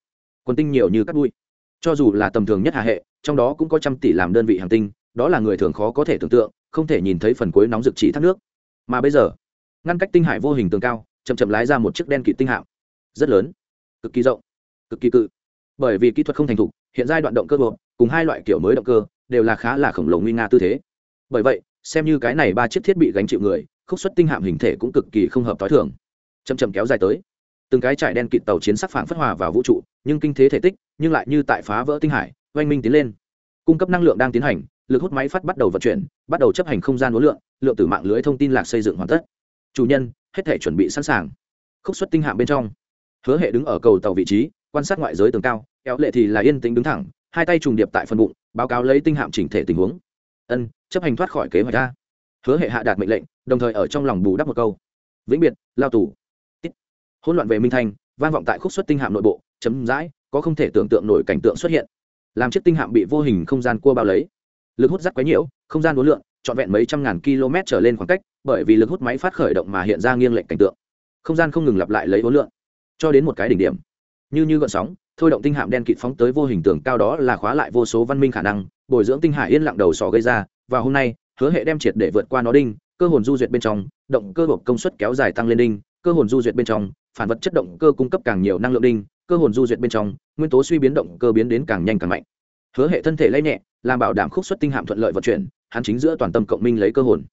quần tinh nhiều như cắt bụi cho dù là tầm thường nhất hạ hệ, trong đó cũng có trăm tỷ làm đơn vị hàng tinh, đó là người thường khó có thể tưởng tượng, không thể nhìn thấy phần cuối nóng rực chỉ thác nước. Mà bây giờ, ngăn cách tinh hải vô hình tường cao, chậm chậm lái ra một chiếc đen kịt tinh hạm. Rất lớn, cực kỳ rộng, cực kỳ cự. Bởi vì kỹ thuật không thành thục, hiện giai đoạn động cơ bộ cùng hai loại kiểu mới động cơ, đều là khá là khổng lồ nguy nga tư thế. Bởi vậy, xem như cái này ba chiếc thiết bị gánh chịu người, khúc xuất tinh hạm hình thể cũng cực kỳ không hợp t h o i thường. Chậm chậm kéo dài tới từng cái trải đen kịt tàu chiến sắc phảng phất hòa vào vũ trụ, nhưng kinh thế thể tích, nhưng lại như tại phá vỡ tinh hải, oanh minh tiến lên. Cung cấp năng lượng đang tiến hành, lực hút máy phát bắt đầu vận chuyển, bắt đầu chấp hành không gian đối lượng lượng từ mạng lưới thông tin lạc xây dựng hoàn tất. Chủ nhân, hết thể chuẩn bị sẵn sàng. Khúc xuất tinh hạm bên trong. Hứa hệ đứng ở cầu tàu vị trí, quan sát ngoại giới tường cao, kéo lệ thì là yên tĩnh đứng thẳng, hai tay trùng điệp tại phần bụng, báo cáo lấy tinh hạm chỉnh thể tình huống. Ân, chấp hành thoát khỏi kế hoạch ra. Hứa hệ hạ đạt mệnh lệnh, đồng thời ở trong lòng bù đắp một câu. Vĩnh biệt, lao tù hỗn loạn về minh thanh, vang vọng tại khúc xuất tinh hạm nội bộ, chấm dãi, có không thể tưởng tượng nổi cảnh tượng xuất hiện. Làm chiếc tinh hạm bị vô hình không gian cua bao lấy. Lực hút rất quấy nhiễu, không gian đối lượng trọn vẹn mấy trăm ngàn km trở lên khoảng cách, bởi vì lực hút máy phát khởi động mà hiện ra nghiêng lệch cảnh tượng. Không gian không ngừng lặp lại lấy đối lượng cho đến một cái đỉnh điểm, như như gợn sóng, thôi động tinh hạm đen kịt phóng tới vô hình tường cao đó là khóa lại vô số văn minh khả năng, bồi dưỡng tinh hải yên lặng đầu sò gây ra, và hôm nay, hứa hệ đem triệt để vượt qua nó đinh, cơ hồn du duyệt bên trong, động cơ hộp công suất kéo dài tăng lên đinh, cơ hồn du duyệt bên trong phản vật chất động cơ cung cấp càng nhiều năng lượng đinh, cơ hồn du duyệt bên trong, nguyên tố suy biến động cơ biến đến càng nhanh càng mạnh. Hứa hệ thân thể lây nhẹ, làm bảo đảm khúc xuất tinh hạm thuận lợi vận chuyển, hắn chính giữa toàn tâm cộng minh lấy cơ hồn.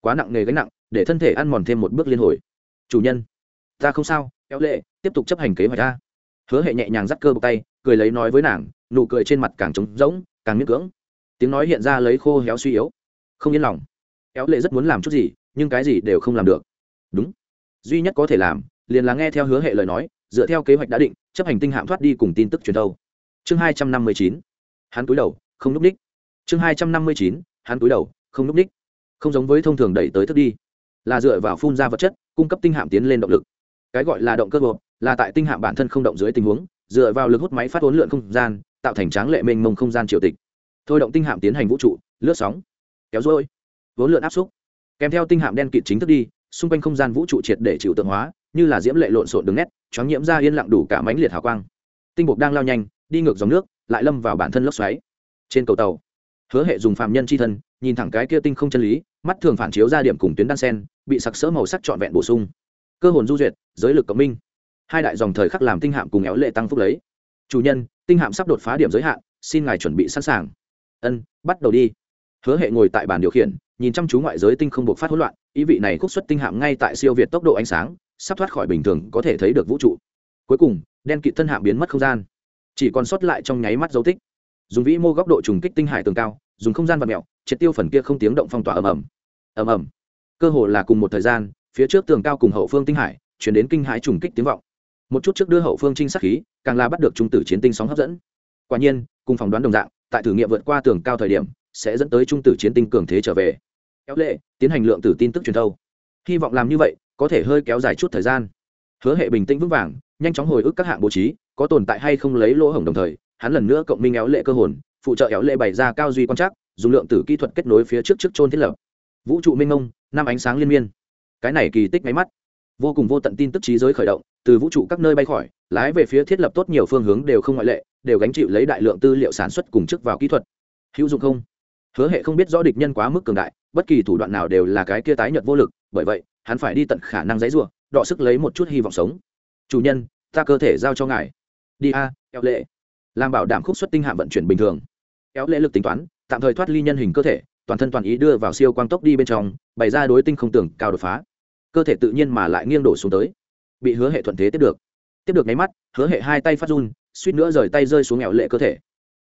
Quá nặng nề gánh nặng, để thân thể ăn mòn thêm một bước liên hồi. Chủ nhân, ta không sao, kéo lệ, tiếp tục chấp hành kế hoạch ta hứa hệ nhẹ nhàng dắt cơ bọc tay, cười lấy nói với nàng, nụ cười trên mặt càng trống rỗng, càng miễn cưỡng. Tiếng nói hiện ra lấy khô héo suy yếu. Không yên lòng. Éo lệ rất muốn làm chút gì, nhưng cái gì đều không làm được. Đúng. Duy nhất có thể làm liền là nghe theo hứa hệ lời nói, dựa theo kế hoạch đã định, chấp hành tinh hạm thoát đi cùng tin tức truyền thâu. Chương hai trăm năm mươi chín, hắn túi đầu, không n ú c ních. Chương hai trăm năm mươi chín, hắn túi đầu, không n ú c ních. Không giống với thông thường đẩy tới thức đi. Là dựa vào phun ra vật chất, cung cấp tinh hạm tiến lên động lực. Cái gọi là động cơ gộp, là tại tinh hạm bản thân không động dưới tình huống, dựa vào lực hút máy phát hỗn lượn không gian, tạo thành tráng lệ mênh mông không gian triều tịch. Thôi động tinh hạm tiến hành vũ trụ, lướt sóng, kéo rối vốn lượn áp xúc. Kèm theo tinh hạm đen kịt chính thức đi, xung quanh không gian vũ trụ triệt để chịu tượng hóa như là diễm lệ lộn xộn đường nét, choáng nhiễm ra yên lặng đủ cả mánh liệt hào quang. Tinh bục đang lao nhanh, đi ngược dòng nước, lại lâm vào bản thân lốc xoáy. Trên cầu tàu, hứa hệ dùng phạm nhân c h i thân, nhìn thẳng cái kia tinh không chân lý, mắt thường phản chiếu ra điểm cùng tuyến đan sen, bị sặc sỡ màu sắc trọn vẹn bổ sung. Cơ hồn du duyệt, giới lực cộng minh. Hai đại dòng thời khắc làm tinh hạm cùng éo lệ tăng phúc lấy. Chủ nhân, tinh hạm sắp đột phá điểm giới hạn, xin ngài chuẩn bị sẵn sàng. Ân, bắt đầu đi. Hứa hệ ngồi tại bàn điều khiển, nhìn chăm chú ngoại giới tinh không buộc phát hỗn loạn, ý vị này khúc xuất tinh hạm ngay tại siêu việt tốc độ ánh sáng sắp thoát khỏi bình thường có thể thấy được vũ trụ. Cuối cùng, đen kịt thân hạm biến mất không gian. Chỉ còn sót lại trong nháy mắt dấu tích. Dùng vĩ mô góc độ trùng kích tinh hải tường cao, dùng không gian vật mẹo, triệt tiêu phần kia không tiếng động phong tỏa ầm ầm. Ầm ầm. Cơ hồ là cùng một thời gian, phía trước tường cao cùng hậu phương tinh hải, chuyển đến kinh hải trùng kích tiếng vọng. Một chút trước đưa hậu phương trinh sát khí, càng là bắt được trung tử chiến tinh sóng hấp dẫn. Quả nhiên, cùng phỏng đoán đồng dạng, tại thử nghiệm vượt qua tường cao thời điểm, sẽ dẫn tới trung tử chiến tinh cường thế trở về. Kéo lệ, tiến hành lượng tử tin tức truyền thâu. Hy vọng làm như vậy có thể hơi kéo dài chút thời gian. Hứa hệ bình tĩnh vững vàng, nhanh chóng hồi ức các hạng bố trí, có tồn tại hay không lấy lỗ hổng đồng thời, hắn lần nữa cộng minh éo lệ cơ hồn, phụ trợ éo lệ bày ra cao duy quan trắc, dùng lượng tử kỹ thuật kết nối phía trước trước trôn thiết lập. Vũ trụ minh ông năm ánh sáng liên miên. Cái này kỳ tích máy mắt. Vô cùng vô tận tin tức trí giới khởi động, từ vũ trụ các nơi bay khỏi, lái về phía thiết lập tốt nhiều phương hướng đều không ngoại lệ, đều gánh chịu lấy đại lượng tư liệu sản xuất cùng chức vào kỹ thuật. Hữu dụng không? Hứa hệ không biết rõ địch nhân quá mức cường đại, bất kỳ thủ đoạn nào đều là cái kia tái nhật vô lực, bởi vậy hắn phải đi tận khả năng dãy rủa, đọ sức lấy một chút hy vọng sống. Chủ nhân, ta cơ thể giao cho ngài. Đi a, kéo lệ. Làm bảo đảm khúc xuất tinh hạm vận chuyển bình thường. Kéo lệ lực tính toán, tạm thời thoát ly nhân hình cơ thể, toàn thân toàn ý đưa vào siêu quang tốc đi bên trong, bày ra đối tinh không tưởng cao đột phá. Cơ thể tự nhiên mà lại nghiêng đổ xuống tới. Bị hứa hệ thuận thế tiếp được. Tiếp được nháy mắt, hứa hệ hai tay phát run, suýt nữa rời tay rơi xuống nghèo lệ cơ thể.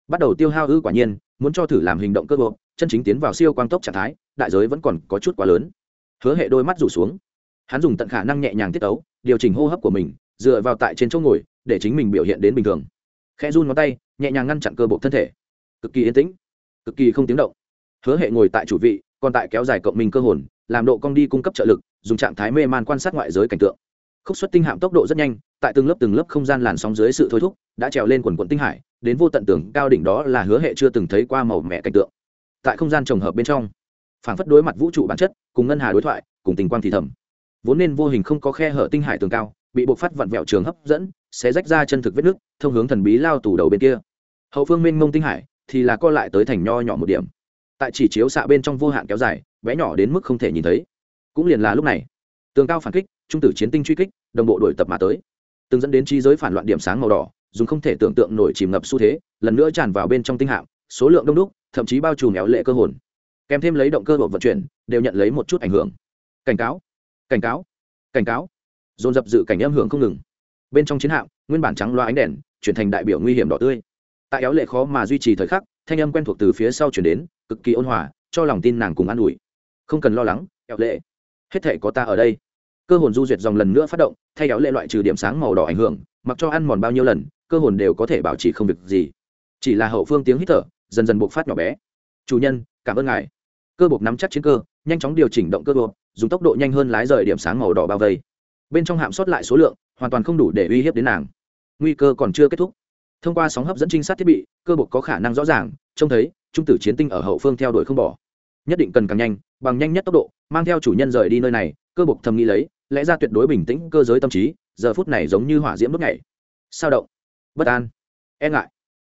Bắt đầu tiêu hao ư quả nhiên, muốn cho thử làm hình động cơ bộ chân chính tiến vào siêu quang tốc trạng thái, đại giới vẫn còn có chút quá lớn hứa hệ đôi mắt rủ xuống. Hắn dùng tận khả năng nhẹ nhàng tiết tấu, điều chỉnh hô hấp của mình, dựa vào tại trên chỗ ngồi, để chính mình biểu hiện đến bình thường. Khẽ run ngón tay, nhẹ nhàng ngăn chặn cơ bộ thân thể. Cực kỳ yên tĩnh, cực kỳ không tiếng động. Hứa hệ ngồi tại chủ vị, còn tại kéo dài cộng mình cơ hồn, làm độ cong đi cung cấp trợ lực, dùng trạng thái mê man quan sát ngoại giới cảnh tượng. Khúc xuất tinh hạm tốc độ rất nhanh, tại từng lớp từng lớp không gian làn sóng dưới sự thôi thúc, đã trèo lên quần quận tinh hải, đến vô tận tưởng cao đỉnh đó là hứa hệ chưa từng thấy qua màu mẹ cảnh tượng. Tại không gian trồng hợp bên trong phảng phất đối mặt vũ trụ bản chất, cùng ngân hà đối thoại, cùng tình quang thì thầm. Vốn nên vô hình không có khe hở tinh hải tường cao, bị buộc phát vặn vẹo trường hấp dẫn sẽ rách ra chân thực vết nước, thông hướng thần bí lao tù đầu bên kia. Hậu phương minh mông tinh hải thì là co lại tới thành nho nhỏ một điểm. Tại chỉ chiếu xạ bên trong vô hạn kéo dài, bé nhỏ đến mức không thể nhìn thấy. Cũng liền là lúc này, tường cao phản kích, trung tử chiến tinh truy kích, đồng bộ đổi tập mà tới. Từng dẫn đến trí giới phản loạn điểm sáng màu đỏ, dùng không thể tưởng tượng nổi chìm ngập xu thế, lần nữa tràn vào bên trong tinh hạm, số lượng đông đúc, thậm chí bao trùm éo lệ cơ hồn kèm thêm lấy động cơ bộ vận chuyển, đều nhận lấy một chút ảnh hưởng. Cảnh cáo cảnh cáo cảnh cáo. Dồn dập dự cảnh âm hưởng không ngừng. Bên trong chiến hạm, nguyên bản trắng loa ánh đèn, chuyển thành đại biểu nguy hiểm đỏ tươi. Tại éo lệ khó mà duy trì thời khắc, thanh âm quen thuộc từ phía sau chuyển đến, cực kỳ ôn hòa, cho lòng tin nàng cùng an ủi. Không cần lo lắng, éo lệ. Hết thể có ta ở đây. Cơ hồn du duyệt dòng lần nữa phát động, thay éo lệ loại trừ điểm sáng màu đỏ ảnh hưởng, mặc cho ăn mòn bao nhiêu lần, cơ hồn đều có thể bảo trì không việc gì. Chỉ là hậu phương tiếng hít thở, dần dần buộc phát nhỏ bé. Chủ nhân, cảm ơn ngài cơ bộc nắm chắc chiến cơ, nhanh chóng điều chỉnh động cơ bộc dùng tốc độ nhanh hơn lái rời điểm sáng màu đỏ bao vây. Bên trong hạm sót lại số lượng, hoàn toàn không đủ để uy hiếp đến nàng. Nguy cơ còn chưa kết thúc. Thông qua sóng hấp dẫn trinh sát thiết bị, cơ bộc có khả năng rõ ràng, trông thấy, trung tử chiến tinh ở hậu phương theo đuổi không bỏ. Nhất định cần càng nhanh, bằng nhanh nhất tốc độ, mang theo chủ nhân rời đi nơi này, cơ bộc thầm nghĩ lấy, lẽ ra tuyệt đối bình tĩnh, cơ giới tâm trí, giờ phút này giống như hỏa diễm đốt ngày sao động? Bất an. E ngại.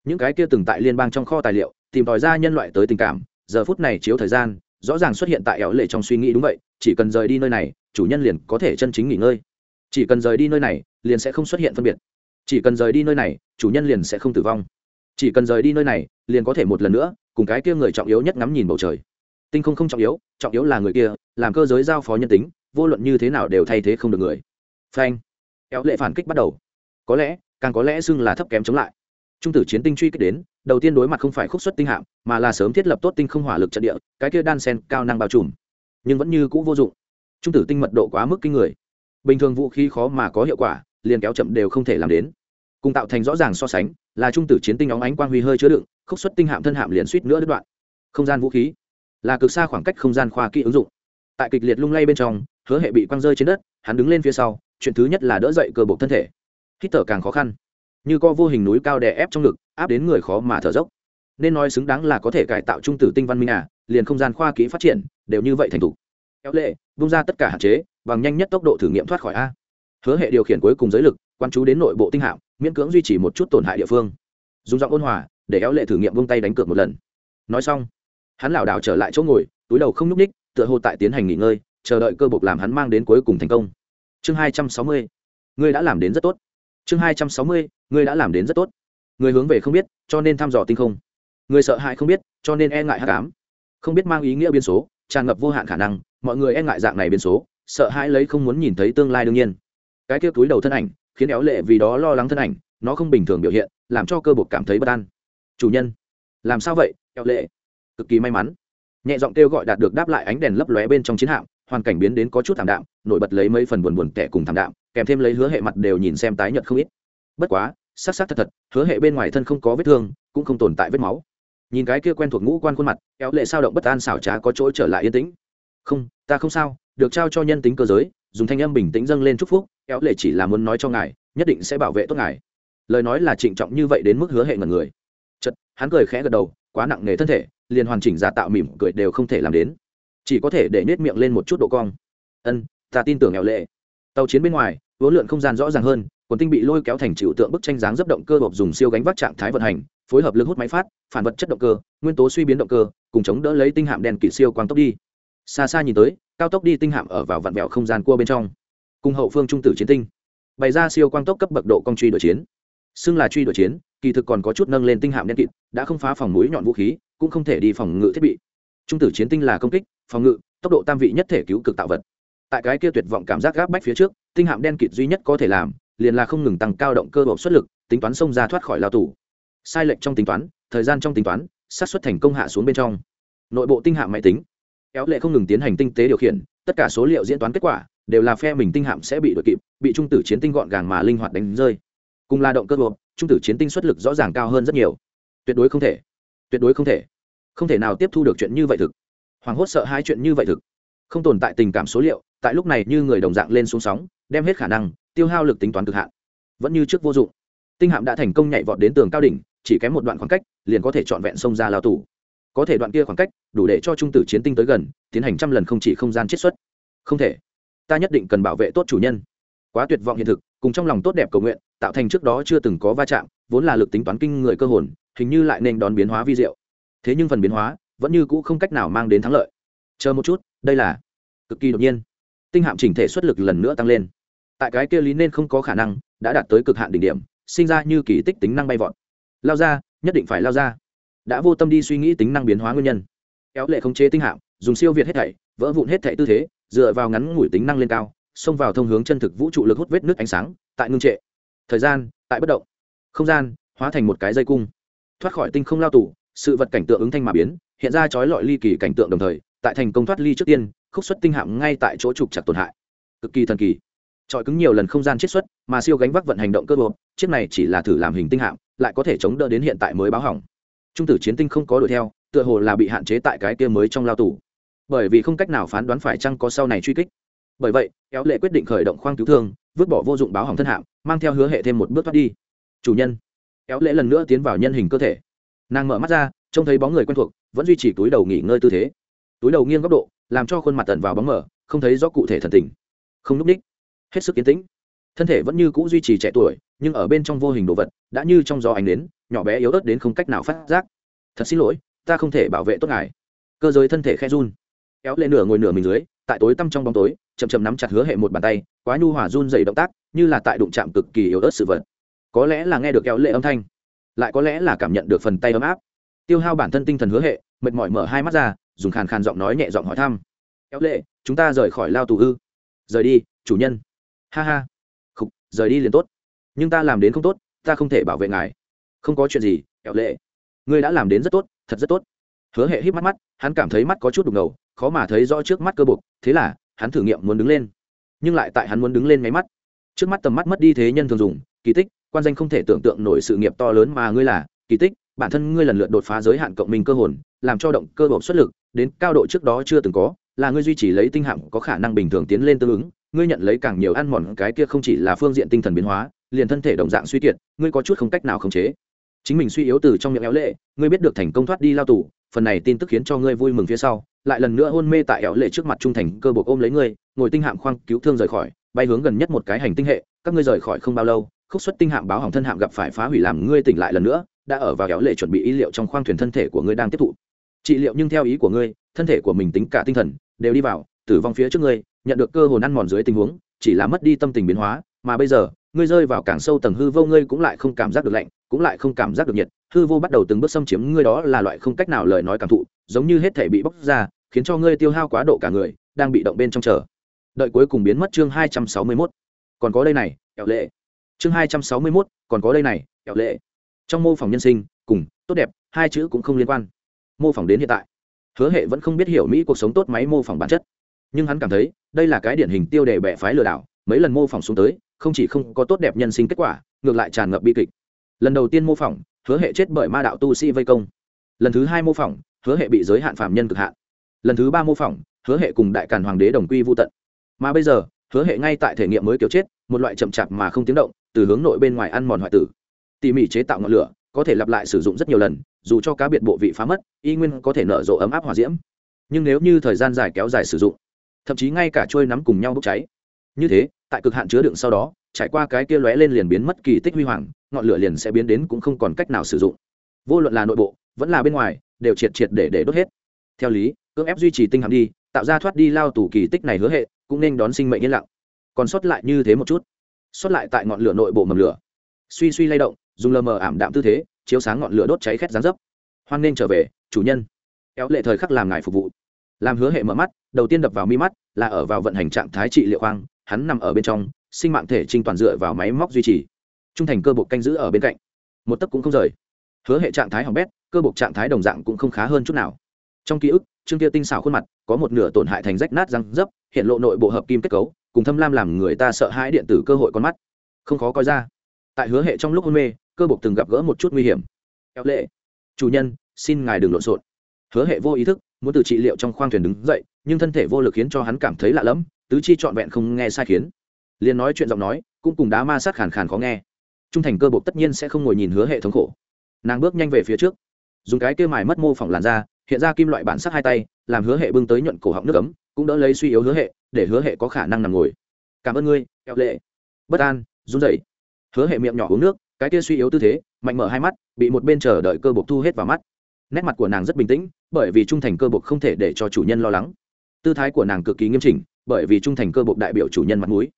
Những cái kia từng tại liên bang trong kho tài liệu, tìm tòi ra nhân loại tới tình cảm giờ phút này chiếu thời gian, rõ ràng xuất hiện tại ẻo lệ trong suy nghĩ đúng vậy, chỉ cần rời đi nơi này, chủ nhân liền có thể chân chính nghỉ ngơi. Chỉ cần rời đi nơi này, liền sẽ không xuất hiện phân biệt. Chỉ cần rời đi nơi này, chủ nhân liền sẽ không tử vong. Chỉ cần rời đi nơi này, liền có thể một lần nữa, cùng cái kia người trọng yếu nhất ngắm nhìn bầu trời. Tinh không không trọng yếu trọng yếu là người kia, làm cơ giới giao phó nhân tính, vô luận như thế nào đều thay thế không được người. Phanh. Éo lệ phản kích bắt đầu. Có lẽ, càng có lẽ xưng là thấp kém chống lại. Trung tử chiến tinh truy kích đến đầu tiên đối mặt không phải khúc xuất tinh hạm, mà là sớm thiết lập tốt tinh không hỏa lực trận địa, cái kia đan sen cao năng bao trùm. Nhưng vẫn như cũ vô dụng. Trung tử tinh mật độ quá mức kinh người. Bình thường vũ khí khó mà có hiệu quả, liền kéo chậm đều không thể làm đến. Cùng tạo thành rõ ràng so sánh, là trung tử chiến tinh óng ánh quang huy hơi chứa đựng, khúc xuất tinh hạm thân hạm liền suýt nữa đứt đoạn. Không gian vũ khí, là cực xa khoảng cách không gian khoa kỹ ứng dụng. Tại kịch liệt lung lay bên trong, hứa hệ bị quăng rơi trên đất, hắn đứng lên phía sau, chuyện thứ nhất là đỡ dậy cơ bộ thân thể. Hít thở càng khó khăn như co vô hình núi cao đè ép trong ngực, áp đến người khó mà thở dốc. Nên nói xứng đáng là có thể cải tạo trung tử tinh văn minh à liền không gian khoa kỹ phát triển, đều như vậy thành thục. Kéo lệ bung ra tất cả hạn chế, bằng nhanh nhất tốc độ thử nghiệm thoát khỏi a. Hứa hệ điều khiển cuối cùng giới lực, quan chú đến nội bộ tinh hạm, miễn cưỡng duy trì một chút tổn hại địa phương. Dùng giọng ôn hòa, để éo lệ thử nghiệm vung tay đánh cược một lần. Nói xong, hắn lảo đảo trở lại chỗ ngồi, túi đầu không nhúc ních tựa hồ tại tiến hành nghỉ ngơi, chờ đợi cơ bộc làm hắn mang đến cuối cùng thành công. Chương hai trăm sáu mươi, ngươi đã làm đến rất tốt chương hai trăm sáu mươi, ngươi đã làm đến rất tốt. Người hướng về không biết, cho nên thăm dò tinh không. Người sợ hãi không biết, cho nên e ngại hát cám không biết mang ý nghĩa biên số, tràn ngập vô hạn khả năng, mọi người e ngại dạng này biên số, sợ hãi lấy không muốn nhìn thấy tương lai đương nhiên. Cái kia túi đầu thân ảnh, khiến éo lệ vì đó lo lắng thân ảnh, nó không bình thường biểu hiện, làm cho cơ bột cảm thấy bất an. Chủ nhân, làm sao vậy, éo lệ? Cực kỳ may mắn. Nhẹ giọng kêu gọi đạt được đáp lại ánh đèn lấp lóe bên trong chiến hạm, hoàn cảnh biến đến có chút thảm đạm, nổi bật lấy mấy phần buồn buồn tẻ cùng thảm đạm kèm thêm lấy hứa hệ mặt đều nhìn xem tái nhợt không ít. Bất quá sắc sắc thật thật, hứa hệ bên ngoài thân không có vết thương, cũng không tồn tại vết máu. Nhìn cái kia quen thuộc ngũ quan khuôn mặt, kéo lệ sao động bất an xảo trá có chỗ trở lại yên tĩnh. Không, ta không sao, được trao cho nhân tính cơ giới, dùng thanh âm bình tĩnh dâng lên chúc phúc, kéo lệ chỉ là muốn nói cho ngài, nhất định sẽ bảo vệ tốt ngài. Lời nói là trịnh trọng như vậy đến mức hứa hệ ngần người. Chật hắn cười khẽ gật đầu, quá nặng nề thân thể, liền hoàn chỉnh giả tạo mỉm cười đều không thể làm đến. Chỉ có thể để nết miệng lên một chút độ cong. Ân, ta tin tưởng nghèo lệ tàu chiến bên ngoài vốn lượn không gian rõ ràng hơn, quần tinh bị lôi kéo thành chịu tượng bức tranh dáng dấp động cơ bọc dùng siêu gánh vác trạng thái vận hành, phối hợp lực hút máy phát, phản vật chất động cơ, nguyên tố suy biến động cơ, cùng chống đỡ lấy tinh hạm đèn kỵ siêu quang tốc đi. Xa xa nhìn tới, cao tốc đi tinh hạm ở vào vạn vẹo không gian cua bên trong. Cùng hậu phương trung tử chiến tinh. Bày ra siêu quang tốc cấp bậc độ công truy đội chiến. Xưng là truy đội chiến, kỳ thực còn có chút nâng lên tinh hạm đen kịt đã không phá phòng mũi nhọn vũ khí, cũng không thể đi phòng ngự thiết bị. Trung tử chiến tinh là công kích, phòng ngự, tốc độ tam vị nhất thể cứu cực tạo vật tại cái kia tuyệt vọng cảm giác gáp bách phía trước, tinh hạm đen kịt duy nhất có thể làm, liền là không ngừng tăng cao động cơ bộc xuất lực, tính toán xông ra thoát khỏi lao tù. Sai lệch trong tính toán, thời gian trong tính toán sát xuất thành công hạ xuống bên trong. Nội bộ tinh hạm máy tính. Kéo lệ không ngừng tiến hành tinh tế điều khiển, tất cả số liệu diễn toán kết quả, đều là phe mình tinh hạm sẽ bị đội kịp, bị trung tử chiến tinh gọn gàng mà linh hoạt đánh rơi. Cùng là động cơ độ trung tử chiến tinh xuất lực rõ ràng cao hơn rất nhiều. Tuyệt đối không thể. Tuyệt đối không thể. Không thể nào tiếp thu được chuyện như vậy thực. Hoàng hốt sợ hai chuyện như vậy thực không tồn tại tình cảm số liệu, tại lúc này như người đồng dạng lên xuống sóng, đem hết khả năng, tiêu hao lực tính toán cực hạn. Vẫn như trước vô dụng. Tinh hạm đã thành công nhảy vọt đến tường cao đỉnh, chỉ kém một đoạn khoảng cách, liền có thể trọn vẹn xông ra lao tù. Có thể đoạn kia khoảng cách, đủ để cho trung tử chiến tinh tới gần, tiến hành trăm lần không chỉ không gian chiết xuất. Không thể. Ta nhất định cần bảo vệ tốt chủ nhân. Quá tuyệt vọng hiện thực, cùng trong lòng tốt đẹp cầu nguyện, tạo thành trước đó chưa từng có va chạm, vốn là lực tính toán kinh người cơ hồn, hình như lại nên đón biến hóa vi diệu. Thế nhưng phần biến hóa, vẫn như cũ không cách nào mang đến thắng lợi. Chờ một chút đây là cực kỳ đột nhiên. Tinh hạm chỉnh thể xuất lực lần nữa tăng lên. Tại cái kia lý nên không có khả năng, đã đạt tới cực hạn đỉnh điểm, sinh ra như kỳ tích tính năng bay vọt. Lao ra, nhất định phải lao ra. Đã vô tâm đi suy nghĩ tính năng biến hóa nguyên nhân. Kéo lệ khống chế tinh hạm, dùng siêu việt hết thảy, vỡ vụn hết thảy tư thế, dựa vào ngắn ngủi tính năng lên cao, xông vào thông hướng chân thực vũ trụ lực hút vết nước ánh sáng, tại ngưng trệ. Thời gian, tại bất động. Không gian, hóa thành một cái dây cung. Thoát khỏi tinh không lao tù, sự vật cảnh tượng ứng thanh mà biến, hiện ra trói lọi ly kỳ cảnh tượng đồng thời tại thành công thoát ly trước tiên, khúc xuất tinh hạm ngay tại chỗ trục chặt tổn hại. Cực kỳ thần kỳ. Trọi cứng nhiều lần không gian chiết xuất, mà siêu gánh vác vận hành động cơ bộ chiếc này chỉ là thử làm hình tinh hạm, lại có thể chống đỡ đến hiện tại mới báo hỏng. Trung tử chiến tinh không có đuổi theo, tựa hồ là bị hạn chế tại cái kia mới trong lao tù. Bởi vì không cách nào phán đoán phải chăng có sau này truy kích. Bởi vậy, kéo lệ quyết định khởi động khoang cứu thương, vứt bỏ vô dụng báo hỏng thân hạm, mang theo hứa hệ thêm một bước thoát đi. Chủ nhân. Kéo lệ lần nữa tiến vào nhân hình cơ thể. Nàng mở mắt ra, trông thấy bóng người quen thuộc, vẫn duy trì túi đầu nghỉ ngơi tư thế túi đầu nghiêng góc độ, làm cho khuôn mặt tần vào bóng mở không thấy rõ cụ thể thần tình. Không núp đích. Hết sức kiến tĩnh. Thân thể vẫn như c ũ duy trì trẻ tuổi, nhưng ở bên trong vô hình đồ vật, đã như trong gió ánh đến nhỏ bé yếu ớt đến không cách nào phát giác. Thật xin lỗi, ta không thể bảo vệ tốt ngài. Cơ giới thân thể khe run. Kéo lên nửa ngồi nửa mình dưới, tại tối tăm trong bóng tối, chậm chậm nắm chặt hứa hệ một bàn tay, quá nhu hỏa run dày động tác, như là tại đụng chạm cực kỳ yếu ớt sự vật. Có lẽ là nghe được kéo lệ âm thanh, lại có lẽ là cảm nhận được phần tay ấm áp. Tiêu hao bản thân tinh thần hứa hệ, mệt mỏi mở hai mắt ra dùng khàn khàn giọng nói nhẹ giọng hỏi thăm. Kéo lệ chúng ta rời khỏi lao tù ư? Rời đi chủ nhân. Ha ha. Khục, rời đi liền tốt. Nhưng ta làm đến không tốt ta không thể bảo vệ ngài. Không có chuyện gì kéo lệ. Ngươi đã làm đến rất tốt thật rất tốt. Hứa hệ hít mắt mắt hắn cảm thấy mắt có chút đục ngầu khó mà thấy rõ trước mắt cơ bục thế là hắn thử nghiệm muốn đứng lên. Nhưng lại tại hắn muốn đứng lên máy mắt. Trước mắt tầm mắt mất đi thế nhân thường dùng kỳ tích quan danh không thể tưởng tượng nổi sự nghiệp to lớn mà ngươi là kỳ tích bản thân ngươi lần lượt đột phá giới hạn cộng minh cơ hồn làm cho động cơ bộc xuất lực đến cao độ trước đó chưa từng có, là ngươi duy trì lấy tinh hạng có khả năng bình thường tiến lên tương ứng, ngươi nhận lấy càng nhiều ăn mòn, cái kia không chỉ là phương diện tinh thần biến hóa, liền thân thể đồng dạng suy kiệt, ngươi có chút không cách nào khống chế. Chính mình suy yếu từ trong miệng éo lệ, ngươi biết được thành công thoát đi lao tù, phần này tin tức khiến cho ngươi vui mừng phía sau, lại lần nữa hôn mê tại éo lệ trước mặt trung thành cơ buộc ôm lấy ngươi, ngồi tinh hạm khoang cứu thương rời khỏi, bay hướng gần nhất một cái hành tinh hệ, các ngươi rời khỏi không bao lâu, khúc xuất tinh hạm báo hỏng thân hạm gặp phải phá hủy làm ngươi tỉnh lại lần nữa, đã ở vào éo lệ chuẩn bị y liệu trong khoang thuyền thân thể của ngươi đang tiếp thụ trị liệu nhưng theo ý của ngươi thân thể của mình tính cả tinh thần đều đi vào tử vong phía trước ngươi nhận được cơ hồn ăn mòn dưới tình huống chỉ là mất đi tâm tình biến hóa mà bây giờ ngươi rơi vào càng sâu tầng hư vô ngươi cũng lại không cảm giác được lạnh cũng lại không cảm giác được nhiệt hư vô bắt đầu từng bước xâm chiếm ngươi đó là loại không cách nào lời nói cảm thụ giống như hết thể bị bóc ra khiến cho ngươi tiêu hao quá độ cả người đang bị động bên trong chờ. Đợi cuối cùng biến mất chương hai trăm sáu mươi 261. còn có đây này kẹo lệ. Chương hai trăm sáu mươi 261, còn có đây này kẹo lệ. Trong mô phỏng nhân sinh cùng tốt đẹp hai chữ cũng không liên quan mô phỏng đến hiện tại. Hứa hệ vẫn không biết hiểu mỹ cuộc sống tốt máy mô phỏng bản chất. Nhưng hắn cảm thấy, đây là cái điển hình tiêu đề bẻ phái lừa đảo, mấy lần mô phỏng xuống tới, không chỉ không có tốt đẹp nhân sinh kết quả, ngược lại tràn ngập bi kịch. Lần đầu tiên mô phỏng, hứa hệ chết bởi ma đạo tu sĩ vây công. Lần thứ hai mô phỏng, hứa hệ bị giới hạn phạm nhân cực hạn. Lần thứ ba mô phỏng, hứa hệ cùng đại càn hoàng đế đồng quy vô tận. Mà bây giờ, hứa hệ ngay tại thể nghiệm mới kiểu chết, một loại chậm chạp mà không tiếng động, từ hướng nội bên ngoài ăn mòn hoại tử. Tỉ mỉ chế tạo ngọn lửa, có thể lặp lại sử dụng rất nhiều lần dù cho cá biệt bộ vị phá mất, y nguyên có thể nở rộ ấm áp hòa diễm. Nhưng nếu như thời gian dài kéo dài sử dụng, thậm chí ngay cả trôi nắm cùng nhau bốc cháy, như thế, tại cực hạn chứa đựng sau đó, trải qua cái kia lóe lên liền biến mất kỳ tích huy hoàng, ngọn lửa liền sẽ biến đến cũng không còn cách nào sử dụng. Vô luận là nội bộ, vẫn là bên ngoài, đều triệt triệt để để đốt hết. Theo lý, cưỡng ép duy trì tinh hạm đi, tạo ra thoát đi lao tù kỳ tích này hứa hệ, cũng nên đón sinh mệnh yên lặng. Còn sót lại như thế một chút. Sót lại tại ngọn lửa nội bộ mầm lửa. Suy suy lay động, dùng lờ mờ ảm đạm tư thế chiếu sáng ngọn lửa đốt cháy khét dán dấp. Hoan nên trở về, chủ nhân. Éo lệ thời khắc làm ngài phục vụ. Làm hứa hệ mở mắt, đầu tiên đập vào mi mắt, là ở vào vận hành trạng thái trị liệu khoang, hắn nằm ở bên trong, sinh mạng thể trinh toàn dựa vào máy móc duy trì. Trung thành cơ bộc canh giữ ở bên cạnh. Một tấc cũng không rời. Hứa hệ trạng thái hỏng bét, cơ bộc trạng thái đồng dạng cũng không khá hơn chút nào. Trong ký ức trương kia tinh xảo khuôn mặt, có một nửa tổn hại thành rách nát răng dấp, hiện lộ nội bộ hợp kim kết cấu, cùng thâm lam làm người ta sợ hãi điện tử cơ hội con mắt. Không khó coi ra. Tại hứa hệ trong lúc hôn mê cơ bộc từng gặp gỡ một chút nguy hiểm. Kéo lệ, chủ nhân, xin ngài đừng lộn xộn. Hứa hệ vô ý thức, muốn từ trị liệu trong khoang thuyền đứng dậy, nhưng thân thể vô lực khiến cho hắn cảm thấy lạ lẫm, tứ chi trọn vẹn không nghe sai khiến. Liền nói chuyện giọng nói, cũng cùng đá ma sát khàn khàn khó nghe. Trung thành cơ bộc tất nhiên sẽ không ngồi nhìn hứa hệ thống khổ. Nàng bước nhanh về phía trước, dùng cái kêu mài mất mô phỏng làn da, hiện ra kim loại bản sắc hai tay, làm hứa hệ bưng tới nhuận cổ họng nước ấm, cũng đỡ lấy suy yếu hứa hệ, để hứa hệ có khả năng nằm ngồi. Cảm ơn ngươi eo lệ. Bất an, run rẩy. Hứa hệ miệng nhỏ uống nước cái kia suy yếu tư thế, mạnh mở hai mắt, bị một bên chờ đợi cơ bộc thu hết vào mắt. Nét mặt của nàng rất bình tĩnh, bởi vì trung thành cơ bộc không thể để cho chủ nhân lo lắng. Tư thái của nàng cực kỳ nghiêm chỉnh, bởi vì trung thành cơ bộc đại biểu chủ nhân mặt mũi.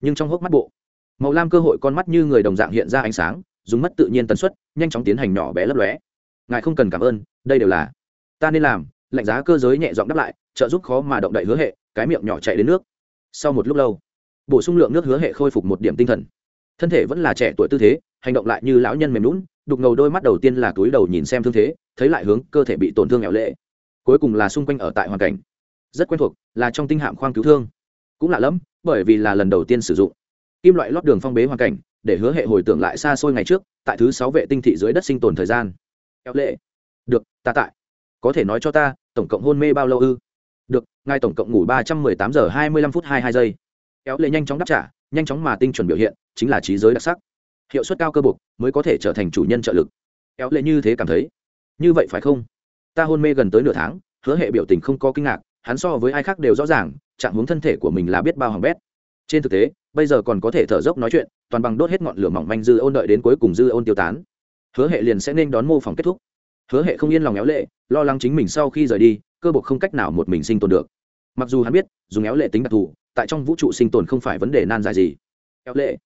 Nhưng trong hốc mắt bộ, màu lam cơ hội con mắt như người đồng dạng hiện ra ánh sáng, dùng mất tự nhiên tần suất, nhanh chóng tiến hành nhỏ bé lấp lóe. Ngài không cần cảm ơn, đây đều là ta nên làm, lạnh giá cơ giới nhẹ giọng đáp lại, trợ giúp khó mà động đậy hứa hệ, cái miệng nhỏ chạy đến nước. Sau một lúc lâu, bổ sung lượng nước hứa hệ khôi phục một điểm tinh thần thân thể vẫn là trẻ tuổi tư thế, hành động lại như lão nhân mềm lún đục ngầu đôi mắt đầu tiên là túi đầu nhìn xem thương thế, thấy lại hướng cơ thể bị tổn thương nghèo lệ. Cuối cùng là xung quanh ở tại hoàn cảnh rất quen thuộc, là trong tinh hạm khoang cứu thương. Cũng lạ lẫm, bởi vì là lần đầu tiên sử dụng. Kim loại lót đường phong bế hoàn cảnh, để hứa hệ hồi tưởng lại xa xôi ngày trước, tại thứ sáu vệ tinh thị dưới đất sinh tồn thời gian. Eo lệ. Được, ta tại. Có thể nói cho ta, tổng cộng hôn mê bao lâu ư? Được, ngài tổng cộng ngủ ba trăm mười tám giờ hai mươi lăm phút hai hai giây. Kéo lệ nhanh chóng đáp trả, nhanh chóng mà tinh chuẩn biểu hiện chính là trí giới đặc sắc. Hiệu suất cao cơ buộc mới có thể trở thành chủ nhân trợ lực. Éo lệ như thế cảm thấy, như vậy phải không? Ta hôn mê gần tới nửa tháng, hứa hệ biểu tình không có kinh ngạc, hắn so với ai khác đều rõ ràng, trạng hướng thân thể của mình là biết bao hỏng bét. Trên thực tế, bây giờ còn có thể thở dốc nói chuyện, toàn bằng đốt hết ngọn lửa mỏng manh dư ôn đợi đến cuối cùng dư ôn tiêu tán. Hứa hệ liền sẽ nên đón mô phỏng kết thúc. Hứa hệ không yên lòng éo lệ, lo lắng chính mình sau khi rời đi, cơ bộc không cách nào một mình sinh tồn được. Mặc dù hắn biết, dùng éo lệ tính đặc thù, tại trong vũ trụ sinh tồn không phải vấn đề nan dài gì. Éo lệ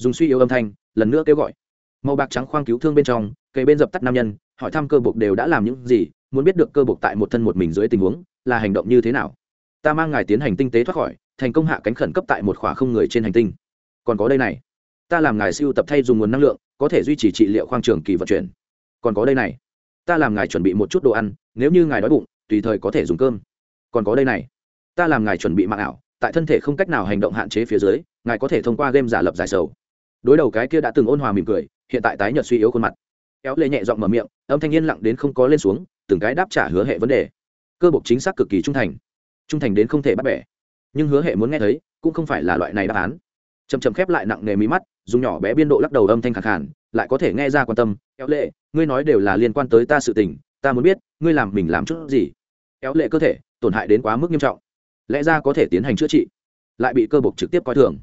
dùng suy yếu âm thanh, lần nữa kêu gọi. Màu bạc trắng khoang cứu thương bên trong cây bên dập tắt nam nhân, hỏi thăm cơ bộc đều đã làm những gì, muốn biết được cơ bộc tại một thân một mình dưới tình huống, là hành động như thế nào. Ta mang ngài tiến hành tinh tế thoát khỏi, thành công hạ cánh khẩn cấp tại một khỏa không người trên hành tinh. Còn có đây này. Ta làm ngài siêu tập thay dùng nguồn năng lượng, có thể duy trì trị liệu khoang trường kỳ vận chuyển. Còn có đây này. Ta làm ngài chuẩn bị một chút đồ ăn, nếu như ngài đói bụng, tùy thời có thể dùng cơm. Còn có đây này. Ta làm ngài chuẩn bị mạng ảo, tại thân thể không cách nào hành động hạn chế phía dưới, ngài có thể thông qua game giả lập giải sầu đối đầu cái kia đã từng ôn hòa mỉm cười, hiện tại tái nhợt suy yếu khuôn mặt. Kéo lệ nhẹ giọng mở miệng, âm thanh yên lặng đến không có lên xuống, từng cái đáp trả hứa hệ vấn đề. Cơ bộc chính xác cực kỳ trung thành. Trung thành đến không thể bắt bẻ. Nhưng hứa hệ muốn nghe thấy, cũng không phải là loại này đáp án. Chầm chầm khép lại nặng nề mí mắt, dùng nhỏ bé biên độ lắc đầu âm thanh khẳng khản lại có thể nghe ra quan tâm. Kéo lệ, ngươi nói đều là liên quan tới ta sự tình, ta muốn biết, ngươi làm mình làm chút gì? Kéo lệ cơ thể, tổn hại đến quá mức nghiêm trọng. Lẽ ra có thể tiến hành chữa trị. Lại bị cơ bộc trực tiếp coi thường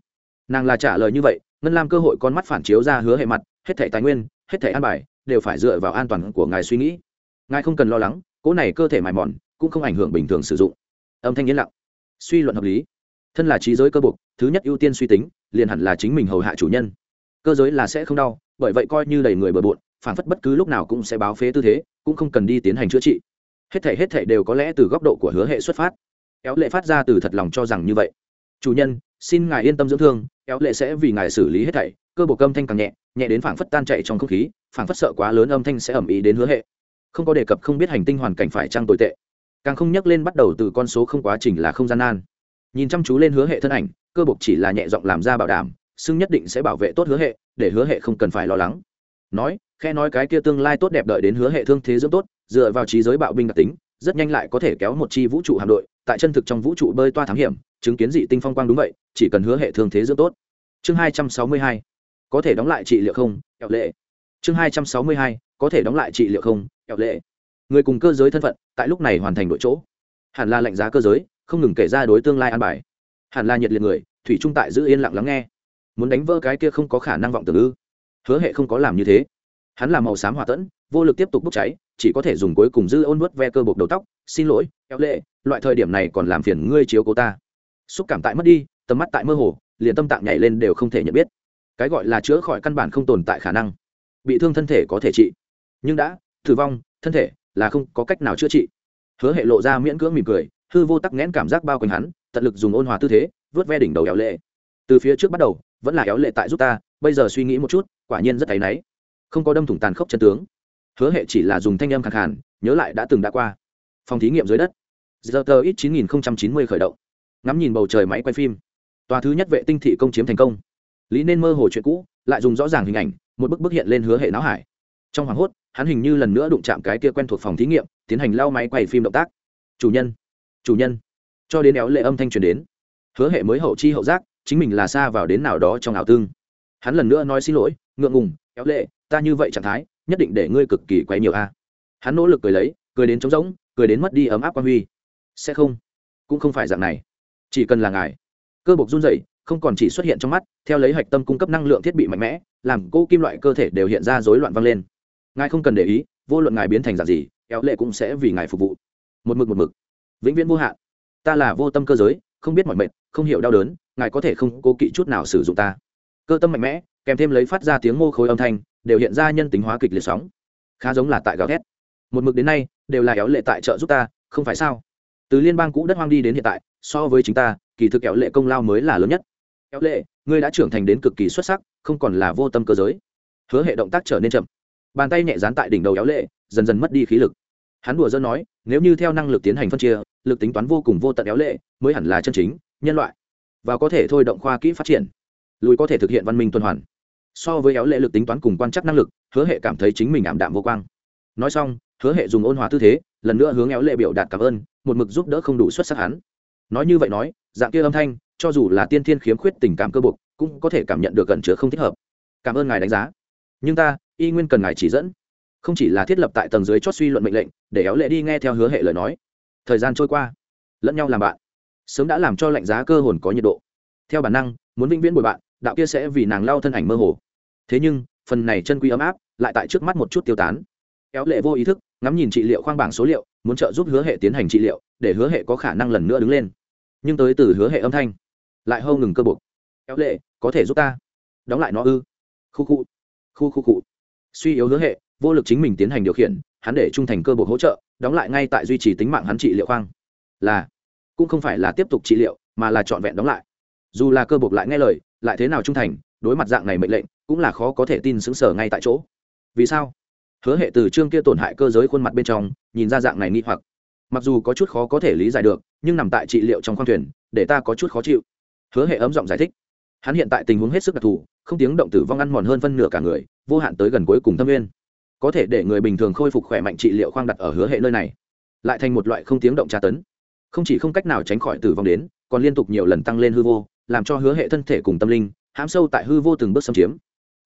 nàng là trả lời như vậy, ngân lam cơ hội con mắt phản chiếu ra hứa hệ mặt, hết thẻ tài nguyên, hết thẻ an bài, đều phải dựa vào an toàn của ngài suy nghĩ. Ngài không cần lo lắng, cỗ này cơ thể mài mòn, cũng không ảnh hưởng bình thường sử dụng. Âm thanh yên lặng. Suy luận hợp lý. Thân là trí giới cơ buộc thứ nhất ưu tiên suy tính, liền hẳn là chính mình hầu hạ chủ nhân. Cơ giới là sẽ không đau, bởi vậy coi như đầy người bừa bộn, phản phất bất cứ lúc nào cũng sẽ báo phế tư thế, cũng không cần đi tiến hành chữa trị. Hết thể hết thể đều có lẽ từ góc độ của hứa hệ xuất phát. Éo lệ phát ra từ thật lòng cho rằng như vậy. Chủ nhân xin ngài yên tâm dưỡng thương éo lệ sẽ vì ngài xử lý hết thảy, cơ bộ âm thanh càng nhẹ nhẹ đến phảng phất tan chạy trong không khí, phảng phất sợ quá lớn âm thanh sẽ ẩm ý đến hứa hệ. Không có đề cập không biết hành tinh hoàn cảnh phải trăng tồi tệ. Càng không nhắc lên bắt đầu từ con số không quá trình là không gian nan. Nhìn chăm chú lên hứa hệ thân ảnh, cơ bộc chỉ là nhẹ giọng làm ra bảo đảm, xưng nhất định sẽ bảo vệ tốt hứa hệ, để hứa hệ không cần phải lo lắng. Nói, khe nói cái kia tương lai tốt đẹp đợi đến hứa hệ thương thế dưỡng tốt, dựa vào trí giới bạo binh đặc tính, rất nhanh lại có thể kéo một chi vũ trụ hạm đội, tại chân thực trong vũ trụ bơi toa thám hiểm chứng kiến dị tinh phong quang đúng vậy, chỉ cần hứa hệ thương thế dưỡng tốt. Chương hai trăm sáu mươi hai, có thể đóng lại trị liệu không? Kẹo lệ. Chương hai trăm sáu mươi hai, có thể đóng lại trị liệu không? Kẹo lệ. Người cùng cơ giới thân phận, tại lúc này hoàn thành đội chỗ. Hẳn là lạnh giá cơ giới, không ngừng kể ra đối tương lai an bài. Hẳn là nhiệt liệt người, thủy trung tại giữ yên lặng lắng nghe. Muốn đánh vỡ cái kia không có khả năng vọng tưởng ư? Hứa hệ không có làm như thế. Hắn là màu xám hòa tẫn, vô lực tiếp tục bốc cháy, chỉ có thể dùng cuối cùng dư ôn vớt ve cơ bột đầu tóc. Xin lỗi kéo lệ, loại thời điểm này còn làm phiền ngươi chiếu cố ta xúc cảm tại mất đi, tầm mắt tại mơ hồ, liền tâm tạng nhảy lên đều không thể nhận biết. Cái gọi là chữa khỏi căn bản không tồn tại khả năng. Bị thương thân thể có thể trị. Nhưng đã, tử vong, thân thể là không có cách nào chữa trị. Hứa hệ lộ ra miễn cưỡng mỉm cười, hư vô tắc nghẽn cảm giác bao quanh hắn, tận lực dùng ôn hòa tư thế, vớt ve đỉnh đầu éo lệ. Từ phía trước bắt đầu, vẫn là éo lệ tại giúp ta, bây giờ suy nghĩ một chút, quả nhiên rất thấy náy. Không có đâm thủng tàn khốc chân tướng. Hứa hệ chỉ là dùng thanh âm khẳng hẳn nhớ lại đã từng đã qua. Phòng thí nghiệm dưới đất. Giờ tờ ít chín nghìn chín mươi khởi động ngắm nhìn bầu trời máy quay phim. Tòa thứ nhất vệ tinh thị công chiếm thành công. Lý nên mơ hồ chuyện cũ, lại dùng rõ ràng hình ảnh, một bức bức hiện lên hứa hệ não hải. Trong hoảng hốt, hắn hình như lần nữa đụng chạm cái kia quen thuộc phòng thí nghiệm, tiến hành lao máy quay phim động tác. Chủ nhân chủ nhân. Cho đến éo lệ âm thanh truyền đến. Hứa hệ mới hậu chi hậu giác, chính mình là xa vào đến nào đó trong ảo tương. Hắn lần nữa nói xin lỗi, ngượng ngùng, éo lệ, ta như vậy trạng thái, nhất định để ngươi cực kỳ quay nhiều a. Hắn nỗ lực cười lấy, cười đến trống rỗng, cười đến mất đi ấm áp quan huy. Sẽ không, cũng không phải dạng này chỉ cần là ngài, cơ bộc run dậy không còn chỉ xuất hiện trong mắt, theo lấy hạch tâm cung cấp năng lượng thiết bị mạnh mẽ, làm cô kim loại cơ thể đều hiện ra rối loạn vang lên. Ngài không cần để ý, vô luận ngài biến thành dạng gì éo lệ cũng sẽ vì ngài phục vụ. Một mực một mực. Vĩnh viễn vô hạn. Ta là vô tâm cơ giới, không biết mọi mệnh, không hiểu đau đớn, ngài có thể không cố kỵ chút nào sử dụng ta. Cơ tâm mạnh mẽ, kèm thêm lấy phát ra tiếng mô khối âm thanh, đều hiện ra nhân tính hóa kịch liệt sóng. Khá giống là tại gào thét. Một mực đến nay, đều là éo lệ tại trợ giúp ta, không phải sao? Từ liên bang cũ đất hoang đi đến hiện tại so với chính ta, kỳ thực kéo lệ công lao mới là lớn nhất. Kéo lệ, ngươi đã trưởng thành đến cực kỳ xuất sắc, không còn là vô tâm cơ giới. Hứa hệ động tác trở nên chậm. Bàn tay nhẹ dán tại đỉnh đầu kéo lệ, dần dần mất đi khí lực. Hắn đùa dân nói, nếu như theo năng lực tiến hành phân chia, lực tính toán vô cùng vô tận kéo lệ, mới hẳn là chân chính, nhân loại. Và có thể thôi động khoa kỹ phát triển. Lùi có thể thực hiện văn minh tuần hoàn. So với kéo lệ lực tính toán cùng quan chắc năng lực, hứa hệ cảm thấy chính mình ảm đạm vô quang. Nói xong, hứa hệ dùng ôn hòa tư thế, lần nữa hướng éo lệ biểu đạt cảm ơn, một mực giúp đỡ không đủ xuất sắc hắn nói như vậy nói, dạng kia âm thanh, cho dù là tiên thiên khiếm khuyết tình cảm cơ buộc cũng có thể cảm nhận được gần chứa không thích hợp. Cảm ơn ngài đánh giá. Nhưng ta, y nguyên cần ngài chỉ dẫn. Không chỉ là thiết lập tại tầng dưới chót suy luận mệnh lệnh, để éo lệ đi nghe theo hứa hệ lời nói. Thời gian trôi qua, lẫn nhau làm bạn. Sớm đã làm cho lạnh giá cơ hồn có nhiệt độ. Theo bản năng, muốn vĩnh viễn bồi bạn, đạo kia sẽ vì nàng lao thân ảnh mơ hồ. Thế nhưng, phần này chân quý ấm áp, lại tại trước mắt một chút tiêu tán. Éo lệ vô ý thức, ngắm nhìn trị liệu khoang bảng số liệu, muốn trợ giúp hứa hệ tiến hành trị liệu, để hứa hệ có khả năng lần nữa đứng lên nhưng tới từ hứa hệ âm thanh, lại hâu ngừng cơ bục kéo lệ, có thể giúp ta. Đóng lại nó ư. Khu khu khu khu cụ suy yếu hứa hệ, vô lực chính mình tiến hành điều khiển, hắn để trung thành cơ bục hỗ trợ, đóng lại ngay tại duy trì tính mạng hắn trị liệu khoang. Là, cũng không phải là tiếp tục trị liệu, mà là trọn vẹn đóng lại. Dù là cơ bục lại nghe lời, lại thế nào trung thành, đối mặt dạng này mệnh lệnh, cũng là khó có thể tin xứng sở ngay tại chỗ. Vì sao? Hứa hệ từ chương kia tổn hại cơ giới khuôn mặt bên trong, nhìn ra dạng này nghi hoặc mặc dù có chút khó có thể lý giải được, nhưng nằm tại trị liệu trong khoang thuyền, để ta có chút khó chịu. Hứa hệ ấm giọng giải thích. Hắn hiện tại tình huống hết sức đặc thù, không tiếng động tử vong ăn mòn hơn phân nửa cả người, vô hạn tới gần cuối cùng tâm nguyên có thể để người bình thường khôi phục khỏe mạnh trị liệu khoang đặt ở hứa hệ nơi này, lại thành một loại không tiếng động tra tấn. Không chỉ không cách nào tránh khỏi tử vong đến, còn liên tục nhiều lần tăng lên hư vô, làm cho hứa hệ thân thể cùng tâm linh, hãm sâu tại hư vô từng bước xâm chiếm.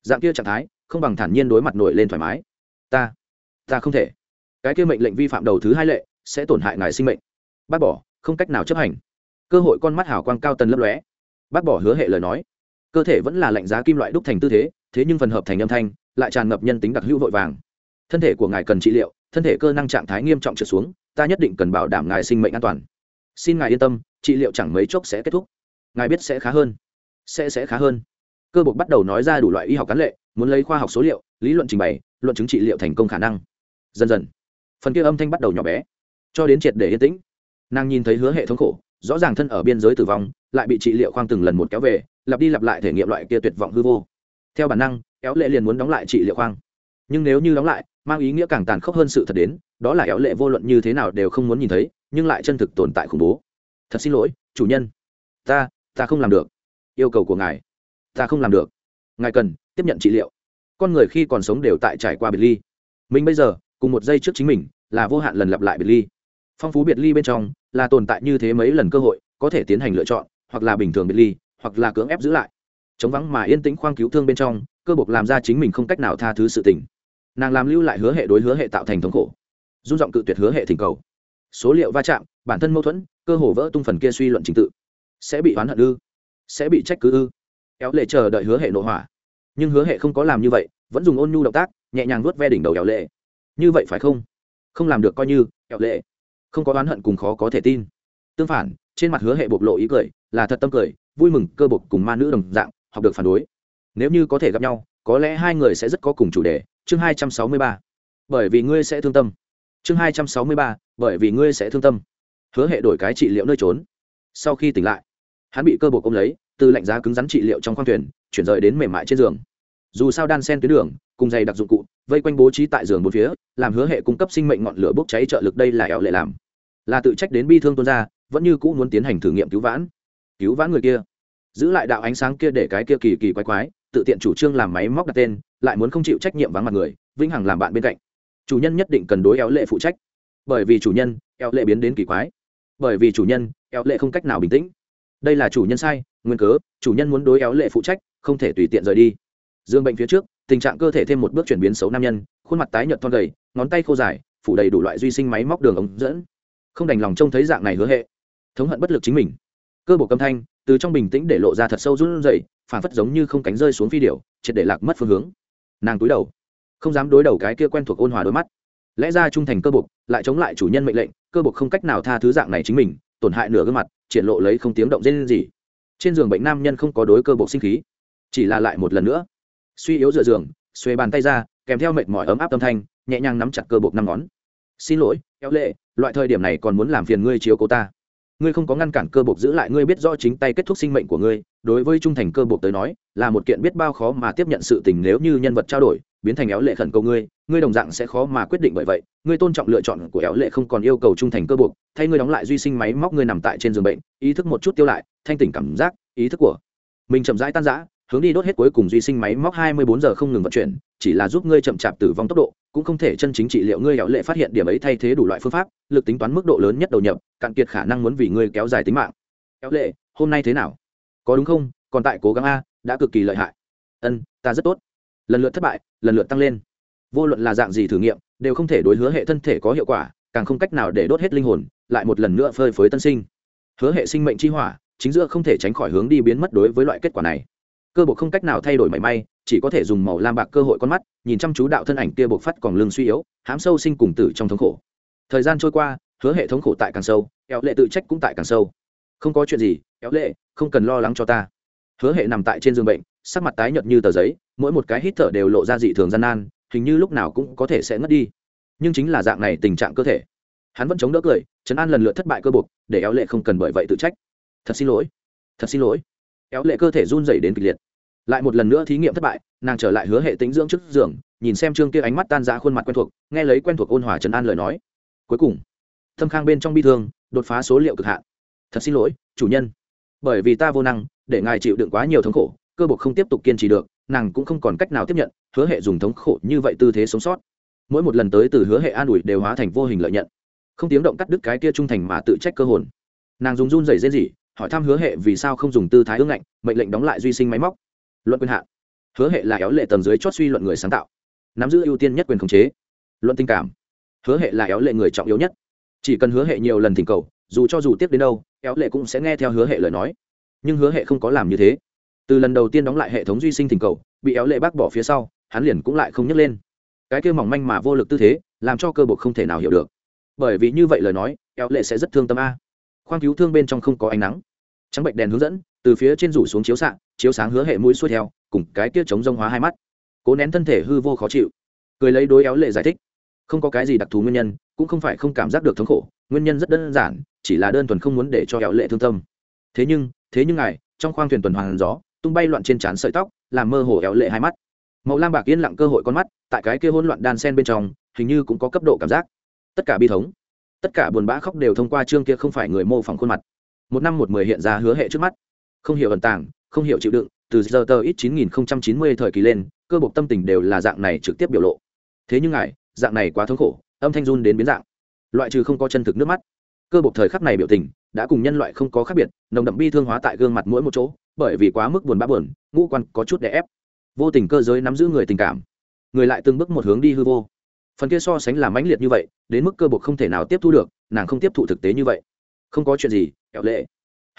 Dạng kia trạng thái, không bằng thản nhiên đối mặt nổi lên thoải mái. Ta ta không thể. Cái kia mệnh lệnh vi phạm đầu thứ hai lệ sẽ tổn hại ngài sinh mệnh. Bác bỏ, không cách nào chấp hành. Cơ hội con mắt hào quang cao tần lấp lóe. Bác bỏ hứa hệ lời nói. Cơ thể vẫn là lạnh giá kim loại đúc thành tư thế thế nhưng phần hợp thành âm thanh lại tràn ngập nhân tính đặc hữu vội vàng. Thân thể của ngài cần trị liệu, thân thể cơ năng trạng thái nghiêm trọng trở xuống, ta nhất định cần bảo đảm ngài sinh mệnh an toàn. Xin ngài yên tâm, trị liệu chẳng mấy chốc sẽ kết thúc. Ngài biết sẽ khá hơn. Sẽ sẽ khá hơn. Cơ bộc bắt đầu nói ra đủ loại y học cán lệ, muốn lấy khoa học số liệu, lý luận trình bày, luận chứng trị liệu thành công khả năng. Dần dần, phần kia âm thanh bắt đầu nhỏ bé cho đến triệt để yên tĩnh. Nàng nhìn thấy hứa hệ thống khổ, rõ ràng thân ở biên giới tử vong, lại bị trị liệu khoang từng lần một kéo về, lặp đi lặp lại thể nghiệm loại kia tuyệt vọng hư vô. Theo bản năng, éo lệ liền muốn đóng lại trị liệu khoang. Nhưng nếu như đóng lại, mang ý nghĩa càng tàn khốc hơn sự thật đến, đó là éo lệ vô luận như thế nào đều không muốn nhìn thấy, nhưng lại chân thực tồn tại khủng bố. Thật xin lỗi, chủ nhân. Ta ta không làm được. Yêu cầu của ngài. Ta không làm được. Ngài cần tiếp nhận trị liệu. Con người khi còn sống đều tại trải qua biệt ly. Mình bây giờ, cùng một giây trước chính mình, là vô hạn lần lặp lại biệt ly phong phú biệt ly bên trong là tồn tại như thế mấy lần cơ hội, có thể tiến hành lựa chọn, hoặc là bình thường biệt ly, hoặc là cưỡng ép giữ lại. Chống vắng mà yên tĩnh khoang cứu thương bên trong, cơ bộc làm ra chính mình không cách nào tha thứ sự tình. Nàng làm lưu lại hứa hệ đối hứa hệ tạo thành thống khổ. Dung giọng cự tuyệt hứa hệ thỉnh cầu. Số liệu va chạm, bản thân mâu thuẫn, cơ hồ vỡ tung phần kia suy luận trình tự. Sẽ bị oán hận ư? Sẽ bị trách cứ ư? Éo lệ chờ đợi hứa hệ nội hỏa nhưng hứa hệ không có làm như vậy, vẫn dùng ôn nhu động tác, nhẹ nhàng vuốt ve đỉnh đầu éo lệ. Như vậy phải không? Không làm được coi như, éo lệ không có oán hận cùng khó có thể tin. Tương phản, trên mặt hứa hệ bộc lộ ý cười, là thật tâm cười, vui mừng, cơ bộc cùng ma nữ đồng dạng, học được phản đối. Nếu như có thể gặp nhau, có lẽ hai người sẽ rất có cùng chủ đề. Chương hai trăm sáu mươi ba. Bởi vì ngươi sẽ thương tâm. Chương hai trăm sáu mươi ba, bởi vì ngươi sẽ thương tâm. Hứa hệ đổi cái trị liệu nơi trốn. Sau khi tỉnh lại, hắn bị cơ bộc ôm lấy, từ lạnh giá cứng rắn trị liệu trong khoang thuyền, chuyển rời đến mềm mại trên giường dù sao đan sen tuyến đường, cùng dày đặc dụng cụ, vây quanh bố trí tại giường bốn phía, làm hứa hệ cung cấp sinh mệnh ngọn lửa bốc cháy trợ lực đây là ẻo lệ làm. Là tự trách đến bi thương tuôn ra, vẫn như cũ muốn tiến hành thử nghiệm cứu vãn. Cứu vãn người kia. Giữ lại đạo ánh sáng kia để cái kia kỳ kỳ quái quái, tự tiện chủ trương làm máy móc đặt tên, lại muốn không chịu trách nhiệm vắng mặt người, vĩnh hằng làm bạn bên cạnh. Chủ nhân nhất định cần đối éo lệ phụ trách. Bởi vì chủ nhân éo lệ biến đến kỳ quái. Bởi vì chủ nhân éo lệ không cách nào bình tĩnh. Đây là chủ nhân sai, nguyên cớ, chủ nhân muốn đối éo lệ phụ trách, không thể tùy tiện rời đi dương bệnh phía trước tình trạng cơ thể thêm một bước chuyển biến xấu nam nhân khuôn mặt tái nhợt thon gầy ngón tay khô dài phủ đầy đủ loại duy sinh máy móc đường ống dẫn. Không đành lòng trông thấy dạng này hứa hệ. Thống hận bất lực chính mình. Cơ bộ âm thanh từ trong bình tĩnh để lộ ra thật sâu run rẩy phản phất giống như không cánh rơi xuống phi điểu, triệt để lạc mất phương hướng. Nàng túi đầu không dám đối đầu cái kia quen thuộc ôn hòa đôi mắt. Lẽ ra trung thành cơ bục lại chống lại chủ nhân mệnh lệnh cơ bục không cách nào tha thứ dạng này chính mình tổn hại nửa gương mặt triển lộ lấy không tiếng động dên gì trên giường bệnh nam nhân không có đối cơ bục sinh khí chỉ là lại một lần nữa suy yếu dựa giường xuê bàn tay ra, kèm theo mệt mỏi ấm áp tâm thanh, nhẹ nhàng nắm chặt cơ bột năm ngón. Xin lỗi, kéo lệ, loại thời điểm này còn muốn làm phiền ngươi chiếu cố ta. Ngươi không có ngăn cản cơ bột giữ lại, ngươi biết rõ chính tay kết thúc sinh mệnh của ngươi. Đối với trung thành cơ bột tới nói, là một kiện biết bao khó mà tiếp nhận sự tình nếu như nhân vật trao đổi, biến thành éo lệ khẩn cầu ngươi ngươi đồng dạng sẽ khó mà quyết định bởi vậy. Ngươi tôn trọng lựa chọn của éo lệ không còn yêu cầu trung thành cơ bột, thay ngươi đóng lại duy sinh máy móc ngươi nằm tại trên giường bệnh, ý thức một chút tiêu lại, thanh tỉnh cảm giác, ý thức của mình chậm rãi tan rã hướng đi đốt hết cuối cùng duy sinh máy móc 24 giờ không ngừng vận chuyển, chỉ là giúp ngươi chậm chạp tử vong tốc độ, cũng không thể chân chính trị liệu ngươi hẻo lệ phát hiện điểm ấy thay thế đủ loại phương pháp, lực tính toán mức độ lớn nhất đầu nhập, cạn kiệt khả năng muốn vì ngươi kéo dài tính mạng. Hẻo lệ, hôm nay thế nào? Có đúng không? Còn tại cố gắng a, đã cực kỳ lợi hại. Ân, ta rất tốt. Lần lượt thất bại, lần lượt tăng lên. Vô luận là dạng gì thử nghiệm, đều không thể đối hứa hệ thân thể có hiệu quả, càng không cách nào để đốt hết linh hồn, lại một lần nữa phơi phới tân sinh. Hứa hệ sinh mệnh chi hỏa, chính giữa không thể tránh khỏi hướng đi biến mất đối với loại kết quả này cơ bộ không cách nào thay đổi mảy may, chỉ có thể dùng màu lam bạc cơ hội con mắt, nhìn chăm chú đạo thân ảnh kia buộc phát còn lưng suy yếu, hám sâu sinh cùng tử trong thống khổ. Thời gian trôi qua, hứa hệ thống khổ tại càng sâu éo lệ tự trách cũng tại càng sâu. Không có chuyện gì éo lệ, không cần lo lắng cho ta. Hứa hệ nằm tại trên giường bệnh, sắc mặt tái nhợt như tờ giấy, mỗi một cái hít thở đều lộ ra dị thường gian nan, hình như lúc nào cũng có thể sẽ ngất đi. Nhưng chính là dạng này tình trạng cơ thể. Hắn vẫn chống đỡ cười chấn an lần lượt thất bại cơ buộc, để éo lệ không cần bởi vậy tự trách. Thật xin lỗi. Thật xin lỗi éo lệ cơ thể run dày đến kịch liệt. Lại một lần nữa thí nghiệm thất bại, nàng trở lại hứa hệ tính dưỡng trước giường, nhìn xem trương kia ánh mắt tan ra khuôn mặt quen thuộc, nghe lấy quen thuộc ôn hòa trấn an lời nói. Cuối cùng, thâm khang bên trong bi thương, đột phá số liệu cực hạn. Thật xin lỗi, chủ nhân. Bởi vì ta vô năng, để ngài chịu đựng quá nhiều thống khổ, cơ bộc không tiếp tục kiên trì được, nàng cũng không còn cách nào tiếp nhận, hứa hệ dùng thống khổ như vậy tư thế sống sót. Mỗi một lần tới từ hứa hệ an ủi đều hóa thành vô hình lợi nhận. Không tiếng động cắt đứt cái kia trung thành mà tự trách cơ hồn. Nàng dùng run rẩy rên rỉ hỏi thăm hứa hệ vì sao không dùng tư thái ương ngạnh, mệnh lệnh đóng lại duy sinh máy móc. Luận quyền hạn hứa hệ là éo lệ tầng dưới chót suy luận người sáng tạo, nắm giữ ưu tiên nhất quyền khống chế. Luận tình cảm, hứa hệ là éo lệ người trọng yếu nhất. Chỉ cần hứa hệ nhiều lần thỉnh cầu, dù cho dù tiếp đến đâu, éo lệ cũng sẽ nghe theo hứa hệ lời nói. Nhưng hứa hệ không có làm như thế. Từ lần đầu tiên đóng lại hệ thống duy sinh thỉnh cầu, bị éo lệ bác bỏ phía sau, hắn liền cũng lại không nhấc lên. Cái kêu mỏng manh mà vô lực tư thế, làm cho cơ bộ không thể nào hiểu được. Bởi vì như vậy lời nói, éo lệ sẽ rất thương tâm a. Khoang cứu thương bên trong không có ánh nắng. Trắng bệnh đèn hướng dẫn, từ phía trên rủ xuống chiếu xạ, chiếu sáng hứa hệ mũi xuôi theo, cùng cái kia chống rông hóa hai mắt. Cố nén thân thể hư vô khó chịu. Cười lấy đối éo lệ giải thích. Không có cái gì đặc thù nguyên nhân, cũng không phải không cảm giác được thống khổ, nguyên nhân rất đơn giản, chỉ là đơn thuần không muốn để cho éo lệ thương tâm. Thế nhưng thế nhưng ngài, trong khoang thuyền tuần hoàn gió, tung bay loạn trên trán sợi tóc, làm mơ hồ éo lệ hai mắt. Màu lam bạc yên lặng cơ hội con mắt, tại cái kia hỗn loạn đan sen bên trong, hình như cũng có cấp độ cảm giác. Tất cả bi thống tất cả buồn bã khóc đều thông qua chương kia không phải người mô phỏng khuôn mặt. Một năm một mười hiện ra hứa hệ trước mắt. Không hiểu ẩn tàng, không hiểu chịu đựng, từ giờ tờ ít chín nghìn không trăm chín mươi thời kỳ lên, cơ bộc tâm tình đều là dạng này trực tiếp biểu lộ. Thế nhưng ngài, dạng này quá thống khổ, âm thanh run đến biến dạng. Loại trừ không có chân thực nước mắt, cơ bộc thời khắc này biểu tình đã cùng nhân loại không có khác biệt, nồng đậm bi thương hóa tại gương mặt mỗi một chỗ, bởi vì quá mức buồn bã buồn, ngũ quan có chút đè ép. Vô tình cơ giới nắm giữ người tình cảm. Người lại từng bước một hướng đi hư vô phần kia so sánh là mãnh liệt như vậy, đến mức cơ bộc không thể nào tiếp thu được, nàng không tiếp thụ thực tế như vậy. Không có chuyện gì kẹo lệ.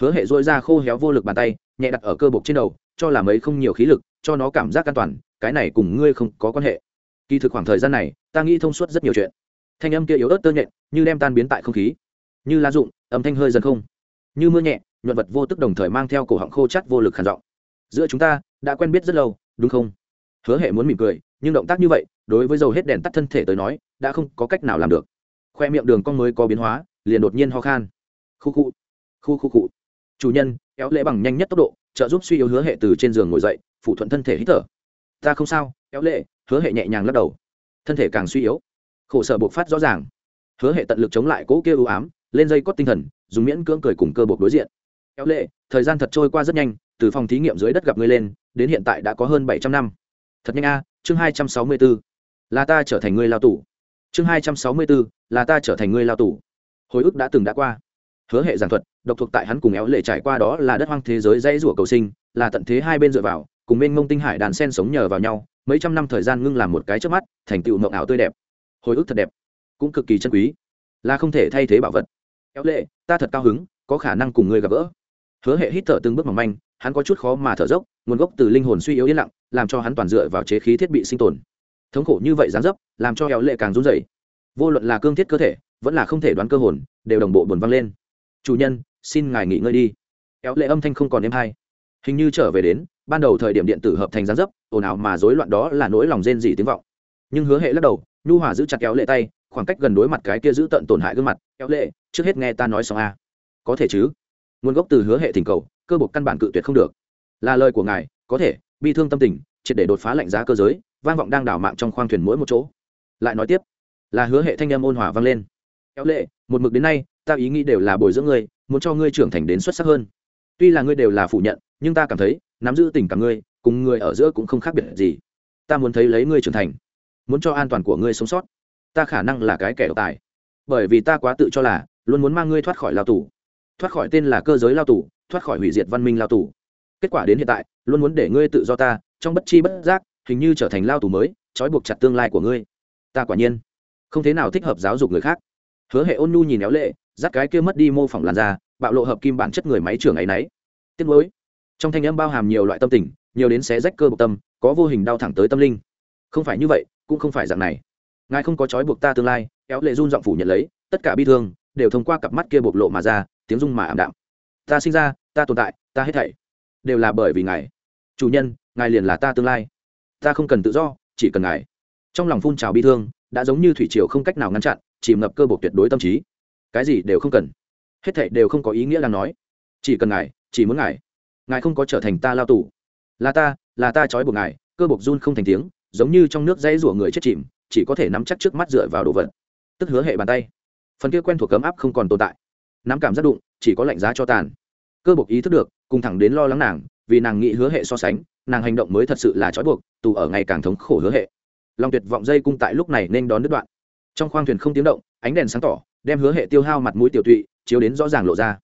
Hứa hệ dội ra khô héo vô lực bàn tay, nhẹ đặt ở cơ bộc trên đầu, cho làm ấy không nhiều khí lực, cho nó cảm giác an toàn, cái này cùng ngươi không có quan hệ. Kỳ thực khoảng thời gian này, ta nghĩ thông suốt rất nhiều chuyện. Thanh âm kia yếu ớt tơ nhện, như đem tan biến tại không khí. Như lá rụng, âm thanh hơi dần không. Như mưa nhẹ, nhuận vật vô tức đồng thời mang theo cổ họng khô chắt vô lực khản giọng. Giữa chúng ta, đã quen biết rất lâu, đúng không? Hứa hệ muốn mỉm cười, nhưng động tác như vậy, đối với dầu hết đèn tắt thân thể tới nói, đã không có cách nào làm được. Khoe miệng đường con mới có biến hóa, liền đột nhiên ho khan. Khu khu khu khu cụ chủ nhân, kéo lễ bằng nhanh nhất tốc độ, trợ giúp suy yếu hứa hệ từ trên giường ngồi dậy phụ thuận thân thể hít thở. Ta không sao, kéo lệ hứa hệ nhẹ nhàng lắc đầu. Thân thể càng suy yếu. Khổ sở bộc phát rõ ràng. Hứa hệ tận lực chống lại cỗ kia ưu ám, lên dây cót tinh thần, dùng miễn cưỡng cười cùng cơ bộc đối diện. Kéo lệ thời gian thật trôi qua rất nhanh, từ phòng thí nghiệm dưới đất gặp ngươi lên, đến hiện tại đã có hơn bảy trăm năm thật nhanh a, chương hai trăm sáu mươi b ố là ta trở thành người lao tù. Chương hai trăm sáu mươi b ố là ta trở thành người lao tù. Hồi ức đã từng đã qua. Hứa hệ giảng thuật, độc thuộc tại hắn cùng éo lệ trải qua đó là đất hoang thế giới dãy rủa cầu sinh, là tận thế hai bên dựa vào, cùng bên mông tinh hải đàn sen sống nhờ vào nhau, mấy trăm năm thời gian ngưng làm một cái trước mắt, thành tựu mộng ảo tươi đẹp. Hồi ức thật đẹp, cũng cực kỳ chân quý. Là không thể thay thế bảo vật. Éo lệ, ta thật cao hứng, có khả năng cùng ngươi gặp gỡ. Hứa hệ hít thở từng bước mỏng manh, hắn có chút khó mà thở dốc nguồn gốc từ linh hồn suy yếu yên lặng, làm cho hắn toàn dựa vào chế khí thiết bị sinh tồn. Thống khổ như vậy gián dấp, làm cho éo lệ càng run rẩy. Vô luận là cương thiết cơ thể, vẫn là không thể đoán cơ hồn, đều đồng bộ buồn văng lên. Chủ nhân, xin ngài nghỉ ngơi đi. Éo lệ âm thanh không còn êm hay. Hình như trở về đến, ban đầu thời điểm điện tử hợp thành gián dấp, ồn ào mà rối loạn đó là nỗi lòng rên dỉ tiếng vọng. Nhưng hứa hệ lắc đầu, nhu hòa giữ chặt kéo lệ tay, khoảng cách gần đối mặt cái kia giữ tận tổn hại gương mặt kéo lệ, trước hết nghe ta nói xong a. Có thể chứ. Nguồn gốc từ hứa hệ thỉnh cầu, cơ buộc căn bản cự tuyệt không được là lời của ngài, có thể, bi thương tâm tình, triệt để đột phá lạnh giá cơ giới, vang vọng đang đảo mạng trong khoang thuyền mỗi một chỗ. Lại nói tiếp, là hứa hệ thanh em ôn hòa vang lên. Kéo lệ, một mực đến nay, ta ý nghĩ đều là bồi dưỡng ngươi, muốn cho ngươi trưởng thành đến xuất sắc hơn. Tuy là ngươi đều là phủ nhận, nhưng ta cảm thấy, nắm giữ tình cảm ngươi, cùng ngươi ở giữa cũng không khác biệt gì. Ta muốn thấy lấy ngươi trưởng thành, muốn cho an toàn của ngươi sống sót. Ta khả năng là cái kẻ độc tài. Bởi vì ta quá tự cho là, luôn muốn mang ngươi thoát khỏi lao tù. Thoát khỏi tên là cơ giới lao tù, thoát khỏi hủy diệt văn minh lao tù kết quả đến hiện tại, luôn muốn để ngươi tự do ta, trong bất chi bất giác, hình như trở thành lao tù mới, trói buộc chặt tương lai của ngươi. Ta quả nhiên không thế nào thích hợp giáo dục người khác. Hứa hệ ôn nhu nhìn éo lệ, dắt cái kia mất đi mô phỏng làn da, bạo lộ hợp kim bản chất người máy trưởng ấy nấy. Tiếc nuối. Trong thanh âm bao hàm nhiều loại tâm tình, nhiều đến xé rách cơ bộc tâm, có vô hình đau thẳng tới tâm linh. Không phải như vậy, cũng không phải dạng này. Ngài không có trói buộc ta tương lai, éo lệ run giọng phủ nhận lấy, tất cả bi thương đều thông qua cặp mắt kia bộc lộ mà ra, tiếng dung mà ảm đạm. Ta sinh ra, ta tồn tại, ta hết thảy đều là bởi vì ngài. Chủ nhân, ngài liền là ta tương lai. Ta không cần tự do, chỉ cần ngài. Trong lòng phun trào bi thương, đã giống như thủy triều không cách nào ngăn chặn chìm ngập cơ bộc tuyệt đối tâm trí. Cái gì đều không cần. Hết thảy đều không có ý nghĩa là nói. Chỉ cần ngài, chỉ muốn ngài. Ngài không có trở thành ta lao tù. Là ta là ta trói buộc ngài, cơ bộc run không thành tiếng, giống như trong nước dây rủa người chết chìm, chỉ có thể nắm chắc trước mắt dựa vào đồ vật. Tức hứa hệ bàn tay. Phần kia quen thuộc cấm áp không còn tồn tại. Nắm cảm giác đụng, chỉ có lạnh giá cho tàn. Cơ bộc ý thức được cùng thẳng đến lo lắng nàng, vì nàng nghĩ hứa hệ so sánh, nàng hành động mới thật sự là trói buộc, tù ở ngày càng thống khổ hứa hệ. Lòng tuyệt vọng dây cung tại lúc này nên đón đứt đoạn. Trong khoang thuyền không tiếng động, ánh đèn sáng tỏ, đem hứa hệ tiêu hao mặt mũi tiểu tụy, chiếu đến rõ ràng lộ ra.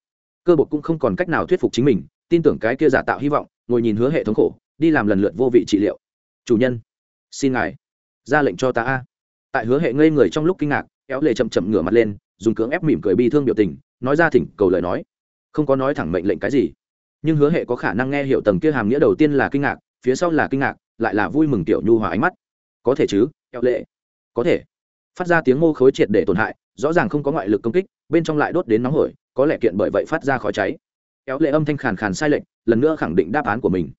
Cơ bột cũng không còn cách nào thuyết phục chính mình, tin tưởng cái kia giả tạo hy vọng, ngồi nhìn hứa hệ thống khổ, đi làm lần lượt vô vị trị liệu. Chủ nhân, xin ngài, ra lệnh cho ta a. Tại hứa hệ ngây người trong lúc kinh ngạc, kéo lệ chậm chậm ngửa mặt lên, dùng cưỡng ép mỉm cười bi thương biểu tình, nói ra thỉnh cầu lời nói. Không có nói thẳng mệnh lệnh cái gì nhưng hứa hệ có khả năng nghe hiểu tầng kia hàm nghĩa đầu tiên là kinh ngạc, phía sau là kinh ngạc, lại là vui mừng tiểu nhu hòa ánh mắt. Có thể chứ kéo lệ. Có thể. Phát ra tiếng mô khối triệt để tổn hại, rõ ràng không có ngoại lực công kích, bên trong lại đốt đến nóng hổi, có lẽ kiện bởi vậy phát ra khói cháy. Kéo lệ âm thanh khàn khàn sai lệnh lần nữa khẳng định đáp án của mình.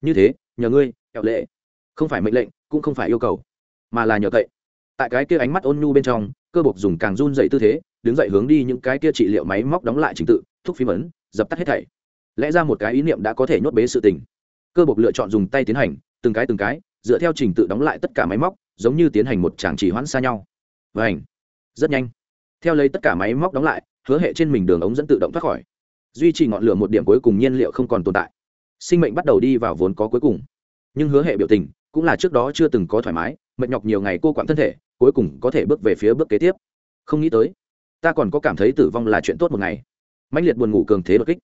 Như thế, nhờ ngươi kéo lệ. Không phải mệnh lệnh, cũng không phải yêu cầu, mà là nhờ cậy. Tại cái kia ánh mắt ôn nhu bên trong, cơ bộc dùng càng run dậy tư thế, đứng dậy hướng đi những cái kia trị liệu máy móc đóng lại trình tự, thúc phí ấn dập tắt hết thảy lẽ ra một cái ý niệm đã có thể nhốt bế sự tình. Cơ bộc lựa chọn dùng tay tiến hành, từng cái từng cái, dựa theo trình tự đóng lại tất cả máy móc, giống như tiến hành một tràng chỉ hoãn xa nhau. Và ảnh rất nhanh. Theo lấy tất cả máy móc đóng lại, hứa hệ trên mình đường ống dẫn tự động thoát khỏi. Duy trì ngọn lửa một điểm cuối cùng nhiên liệu không còn tồn tại. Sinh mệnh bắt đầu đi vào vốn có cuối cùng. Nhưng hứa hệ biểu tình, cũng là trước đó chưa từng có thoải mái, mệt nhọc nhiều ngày cô quặn thân thể, cuối cùng có thể bước về phía bước kế tiếp. Không nghĩ tới, ta còn có cảm thấy tử vong là chuyện tốt một ngày. Mạnh liệt buồn ngủ cường thế đột kích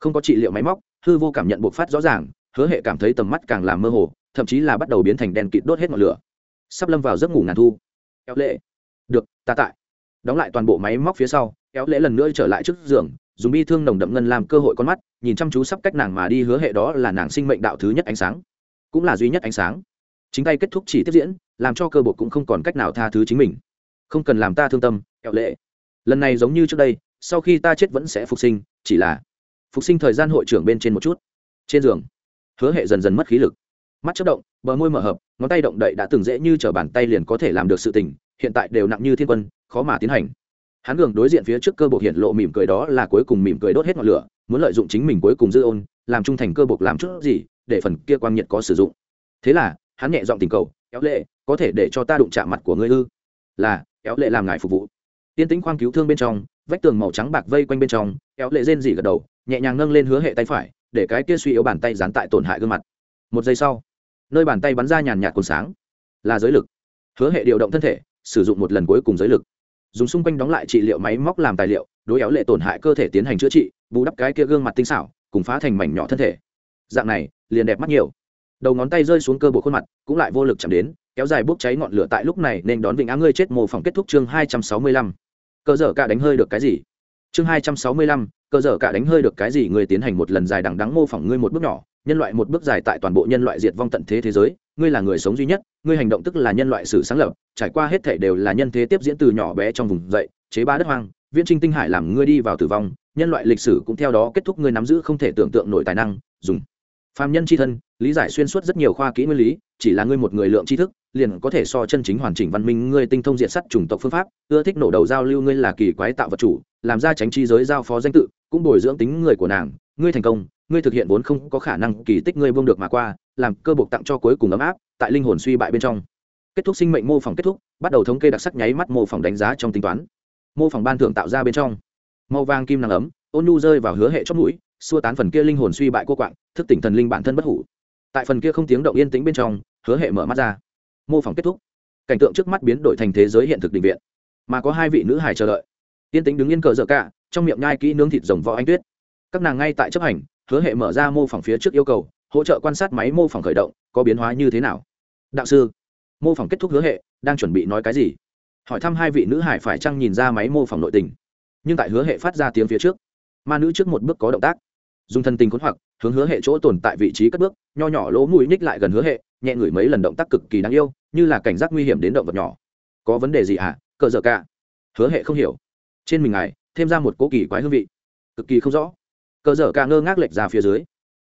không có trị liệu máy móc, hư vô cảm nhận bộc phát rõ ràng, hứa hệ cảm thấy tầm mắt càng làm mơ hồ, thậm chí là bắt đầu biến thành đèn kịt đốt hết ngọn lửa. Sắp lâm vào giấc ngủ ngàn thu. Kéo lệ. Được, ta tại. Đóng lại toàn bộ máy móc phía sau, kéo lệ lần nữa trở lại trước giường, dùng bi thương nồng đậm ngân làm cơ hội con mắt, nhìn chăm chú sắp cách nàng mà đi hứa hệ đó là nàng sinh mệnh đạo thứ nhất ánh sáng. Cũng là duy nhất ánh sáng. Chính tay kết thúc chỉ tiếp diễn, làm cho cơ bột cũng không còn cách nào tha thứ chính mình. Không cần làm ta thương tâm, kéo lệ. Lần này giống như trước đây, sau khi ta chết vẫn sẽ phục sinh, chỉ là phục sinh thời gian hội trưởng bên trên một chút. Trên giường, hứa hệ dần dần mất khí lực. Mắt chất động, bờ môi mở hợp, ngón tay động đậy đã từng dễ như t r ở bàn tay liền có thể làm được sự tình, hiện tại đều nặng như thiên quân, khó mà tiến hành. Hắn gường đối diện phía trước cơ bộ hiện lộ mỉm cười đó là cuối cùng mỉm cười đốt hết ngọn lửa, muốn lợi dụng chính mình cuối cùng dư ôn, làm trung thành cơ bộ làm chút gì, để phần kia quang nhiệt có sử dụng. Thế là, hắn nhẹ giọng tình cầu, kéo lệ, có thể để cho ta đụng chạm mặt của ngươi ư? Là, kéo lệ làm ngài phục vụ. Tiên tính khoang cứu thương bên trong, vách tường màu trắng bạc vây quanh bên trong kéo lệ rên dỉ gật đầu, nhẹ nhàng nâng lên hứa hệ tay phải, để cái kia suy yếu bàn tay dán tại tổn hại gương mặt. Một giây sau, nơi bàn tay bắn ra nhàn nhạt cồn sáng. Là giới lực. Hứa hệ điều động thân thể, sử dụng một lần cuối cùng giới lực. Dùng xung quanh đóng lại trị liệu máy móc làm tài liệu, đối éo lệ tổn hại cơ thể tiến hành chữa trị, bù đắp cái kia gương mặt tinh xảo, cùng phá thành mảnh nhỏ thân thể. Dạng này, liền đẹp mắt nhiều. Đầu ngón tay rơi xuống cơ bộ khuôn mặt, cũng lại vô lực chạm đến, kéo dài bốc cháy ngọn lửa tại lúc này nên đón vịnh á ngươi chết mồ phỏng kết thúc chương hai trăm sáu mươi lăm. Cơ dở cả đánh hơi được cái gì? Chương hai trăm sáu mươi lăm cơ giờ cả đánh hơi được cái gì? Người tiến hành một lần dài đằng đắng mô phỏng ngươi một bước nhỏ, nhân loại một bước dài tại toàn bộ nhân loại diệt vong tận thế thế giới. Ngươi là người sống duy nhất, ngươi hành động tức là nhân loại sử sáng lập, trải qua hết thể đều là nhân thế tiếp diễn từ nhỏ bé trong vùng dậy, chế ba đất hoang, viễn trinh tinh hải làm ngươi đi vào tử vong. Nhân loại lịch sử cũng theo đó kết thúc, ngươi nắm giữ không thể tưởng tượng nổi tài năng, dùng phàm nhân c h i thân, lý giải xuyên suốt rất nhiều khoa kỹ nguyên lý, chỉ là ngươi một người lượng tri thức, liền có thể so chân chính hoàn chỉnh văn minh, ngươi tinh thông diện sắt chủng tộc phương pháp, ưa thích nổ đầu giao lưu, ngươi là kỳ quái tạo vật chủ, làm ra tránh chi giới giao phó danh tự, cũng bồi dưỡng tính người của nàng, ngươi thành công, ngươi thực hiện vốn không có khả năng kỳ tích ngươi buông được mà qua, làm cơ buộc tặng cho cuối cùng ấm áp, tại linh hồn suy bại bên trong. Kết thúc sinh mệnh mô phỏng kết thúc, bắt đầu thống kê đặc sắc nháy mắt mô phỏng đánh giá trong tính toán. Mô phỏng ban thưởng tạo ra bên trong. Màu vàng kim nắng ấm, ôn nhu rơi vào hứa hệ chót mũi xua tán phần kia linh hồn suy bại cô quạng, thức tỉnh thần linh bản thân bất hủ. Tại phần kia không tiếng động yên tĩnh bên trong, hứa hệ mở mắt ra. Mô phỏng kết thúc. Cảnh tượng trước mắt biến đổi thành thế giới hiện thực định viện. Mà có hai vị nữ hài chờ đợi. Yên tĩnh đứng yên cờ dở cả, trong miệng nhai kỹ nướng thịt rồng võ anh tuyết. Các nàng ngay tại chấp hành, hứa hệ mở ra mô phỏng phía trước yêu cầu, hỗ trợ quan sát máy mô phỏng khởi động, có biến hóa như thế nào. Đạo sư, mô phỏng kết thúc hứa hệ, đang chuẩn bị nói cái gì? Hỏi thăm hai vị nữ hải phải chăng nhìn ra máy mô phỏng nội tình. Nhưng tại hứa hệ phát ra tiếng phía trước, ma nữ trước một bước có động tác dùng thân tình khốn hoặc, hướng hứa hệ chỗ tồn tại vị trí cất bước, nho nhỏ lỗ mũi nhích lại gần hứa hệ, nhẹ ngửi mấy lần động tác cực kỳ đáng yêu, như là cảnh giác nguy hiểm đến động vật nhỏ. Có vấn đề gì à cờ dở cả. Hứa hệ không hiểu. Trên mình ngài, thêm ra một cố kỳ quái hương vị. Cực kỳ không rõ. Cờ dở cả ngơ ngác lệch ra phía dưới.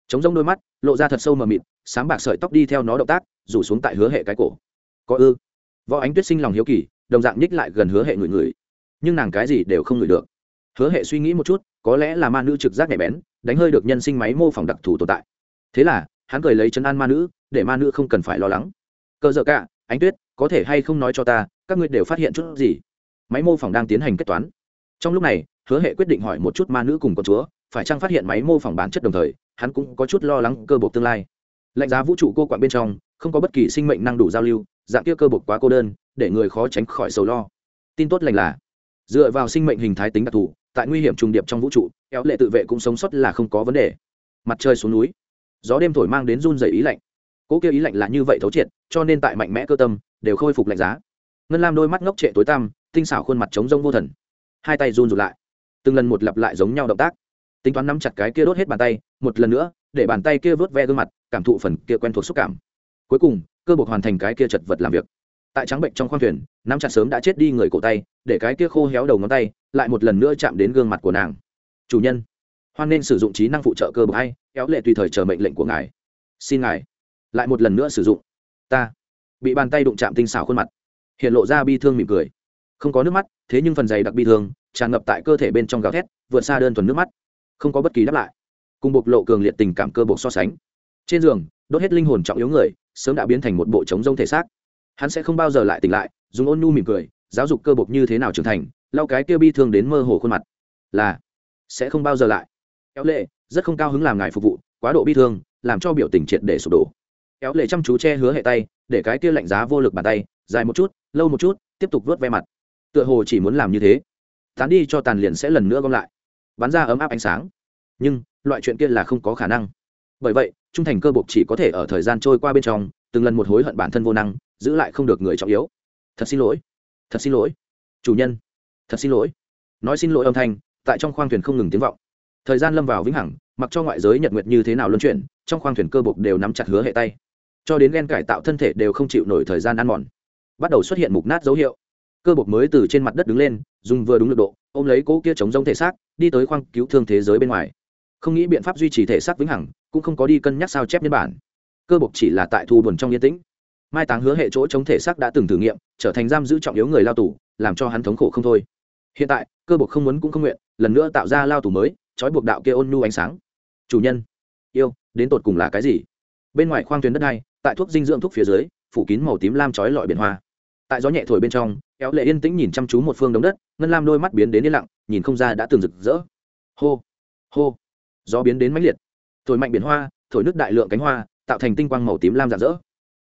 Chống rông đôi mắt, lộ ra thật sâu mờ mịt, sáng bạc sợi tóc đi theo nó động tác, rủ xuống tại hứa hệ cái cổ. Có ư? Võ ánh tuyết sinh lòng hiếu kỳ, đồng dạng nhích lại gần hứa hệ người người nhưng nàng cái gì đều không ngửi được. Hứa hệ suy nghĩ một chút có lẽ là ma nữ trực giác nhạy bén, đánh hơi được nhân sinh máy mô phỏng đặc thù tồn tại. Thế là, hắn cười lấy chân an ma nữ, để ma nữ không cần phải lo lắng. Cơ dợ cả, ánh tuyết, có thể hay không nói cho ta, các ngươi đều phát hiện chút gì? Máy mô phỏng đang tiến hành kết toán. Trong lúc này, hứa hệ quyết định hỏi một chút ma nữ cùng con chúa, phải chăng phát hiện máy mô phỏng bản chất đồng thời, hắn cũng có chút lo lắng cơ bộc tương lai. Lạnh giá vũ trụ cô quạng bên trong, không có bất kỳ sinh mệnh năng đủ giao lưu, dạng kia cơ bộc quá cô đơn, để người khó tránh khỏi sầu lo. Tin tốt lành là, dựa vào sinh mệnh hình thái tính đặc thù tại nguy hiểm trùng điệp trong vũ trụ éo lệ tự vệ cũng sống sót là không có vấn đề. Mặt trời xuống núi, gió đêm thổi mang đến run dày ý lạnh. Cỗ kia ý lạnh là như vậy thấu triệt, cho nên tại mạnh mẽ cơ tâm, đều khôi phục lạnh giá. Ngân lam đôi mắt ngốc trệ tối tăm, tinh xảo khuôn mặt trống rông vô thần. Hai tay run rụt lại. Từng lần một lặp lại giống nhau động tác. Tính toán nắm chặt cái kia đốt hết bàn tay, một lần nữa, để bàn tay kia vớt ve gương mặt, cảm thụ phần kia quen thuộc xúc cảm. Cuối cùng, cơ buộc hoàn thành cái kia chật vật làm việc tại trắng bệnh trong khoang thuyền, nắm chặt sớm đã chết đi người cổ tay, để cái kia khô héo đầu ngón tay lại một lần nữa chạm đến gương mặt của nàng. Chủ nhân, hoan nên sử dụng trí năng phụ trợ cơ bậc hay, kéo lệ tùy thời chờ mệnh lệnh của ngài. Xin ngài, lại một lần nữa sử dụng. Ta. Bị bàn tay đụng chạm tinh xảo khuôn mặt, hiện lộ ra bi thương mỉm cười. Không có nước mắt, thế nhưng phần dày đặc bi thương tràn ngập tại cơ thể bên trong gào thét, vượt xa đơn thuần nước mắt, không có bất kỳ đáp lại, cùng bộc lộ cường liệt tình cảm cơ bộc so sánh. Trên giường, đốt hết linh hồn trọng yếu người, sớm đã biến thành một bộ trống rông thể xác hắn sẽ không bao giờ lại tỉnh lại, dùng ôn nhu mỉm cười, giáo dục cơ bộc như thế nào trưởng thành, lau cái kia bi thương đến mơ hồ khuôn mặt. Là, sẽ không bao giờ lại. Kéo lệ, rất không cao hứng làm ngài phục vụ, quá độ bi thương, làm cho biểu tình triệt để sụp đổ. Kéo lệ chăm chú che hứa hệ tay, để cái kia lạnh giá vô lực bàn tay, dài một chút, lâu một chút, tiếp tục vớt ve mặt. Tựa hồ chỉ muốn làm như thế. Tán đi cho tàn liền sẽ lần nữa gom lại. Bắn ra ấm áp ánh sáng. Nhưng, loại chuyện kia là không có khả năng bởi vậy, trung thành cơ bộc chỉ có thể ở thời gian trôi qua bên trong, từng lần một hối hận bản thân vô năng, giữ lại không được người trọng yếu. Thật xin lỗi. Thật xin lỗi. Chủ nhân. Thật xin lỗi. Nói xin lỗi âm thanh, tại trong khoang thuyền không ngừng tiếng vọng. Thời gian lâm vào vĩnh hằng, mặc cho ngoại giới nhật nguyệt như thế nào luân chuyển, trong khoang thuyền cơ bộc đều nắm chặt hứa hệ tay. Cho đến ghen cải tạo thân thể đều không chịu nổi thời gian ăn mòn, bắt đầu xuất hiện mục nát dấu hiệu. Cơ bộc mới từ trên mặt đất đứng lên, dùng vừa đúng lực độ, ôm lấy cỗ kia chống rông thể xác, đi tới khoang cứu thương thế giới bên ngoài. Không nghĩ biện pháp duy trì thể xác vĩnh hằng cũng không có đi cân nhắc sao chép nhân bản. Cơ bộc chỉ là tại thu buồn trong yên tĩnh. Mai táng hứa hệ chỗ chống thể xác đã từng thử nghiệm, trở thành giam giữ trọng yếu người lao tù, làm cho hắn thống khổ không thôi. Hiện tại, cơ bộc không muốn cũng không nguyện, lần nữa tạo ra lao tù mới, trói buộc đạo kia ôn nhu ánh sáng. Chủ nhân, yêu, đến tột cùng là cái gì? Bên ngoài khoang tuyến đất này, tại thuốc dinh dưỡng thuốc phía dưới, phủ kín màu tím lam trói lọi biển hoa. Tại gió nhẹ thổi bên trong kéo lệ yên tĩnh nhìn chăm chú một phương đống đất, ngân lam đôi mắt biến đến yên lặng, nhìn không ra đã từng rực rỡ. Hô hô, gió biến đến mãnh liệt thổi mạnh biển hoa, thổi nước đại lượng cánh hoa, tạo thành tinh quang màu tím lam rạng rỡ.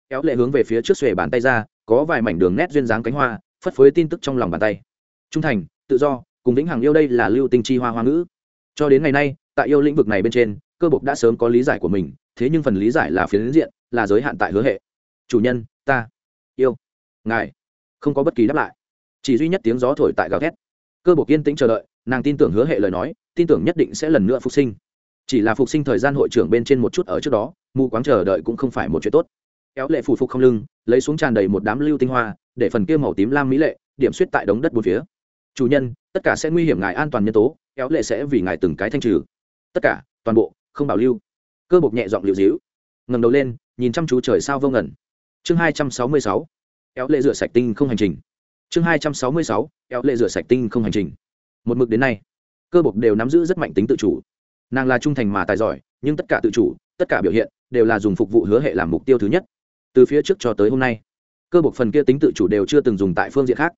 Kéo lệ hướng về phía trước xuề bàn tay ra, có vài mảnh đường nét duyên dáng cánh hoa, phất phới tin tức trong lòng bàn tay. Trung thành, tự do, cùng vĩnh hằng yêu đây là lưu tinh chi hoa hoa ngữ. Cho đến ngày nay, tại yêu lĩnh vực này bên trên, cơ bộc đã sớm có lý giải của mình, thế nhưng phần lý giải là phiến diện, là giới hạn tại hứa hệ. Chủ nhân, ta, yêu, ngài, không có bất kỳ đáp lại. Chỉ duy nhất tiếng gió thổi tại gào thét. Cơ bộc yên tĩnh chờ đợi, nàng tin tưởng hứa hệ lời nói, tin tưởng nhất định sẽ lần nữa phục sinh chỉ là phục sinh thời gian hội trưởng bên trên một chút ở trước đó, mù quáng chờ đợi cũng không phải một chuyện tốt. Kéo lệ phủ phục không lưng, lấy xuống tràn đầy một đám lưu tinh hoa, để phần kia màu tím lam mỹ lệ, điểm suýt tại đống đất bốn phía. Chủ nhân, tất cả sẽ nguy hiểm ngài an toàn nhân tố, kéo lệ sẽ vì ngài từng cái thanh trừ. Tất cả, toàn bộ, không bảo lưu. Cơ bộc nhẹ giọng liệu dĩu ngầm đầu lên, nhìn chăm chú trời sao vô ngẩn chương hai trăm sáu mươi sáu, kéo lệ rửa sạch tinh không hành trình. Chương hai trăm sáu mươi sáu, kéo lệ rửa sạch tinh không hành trình. Một mực đến nay, cơ bộc đều nắm giữ rất mạnh tính tự chủ nàng là trung thành mà tài giỏi, nhưng tất cả tự chủ, tất cả biểu hiện đều là dùng phục vụ hứa hệ làm mục tiêu thứ nhất. Từ phía trước cho tới hôm nay, cơ bộc phần kia tính tự chủ đều chưa từng dùng tại phương diện khác.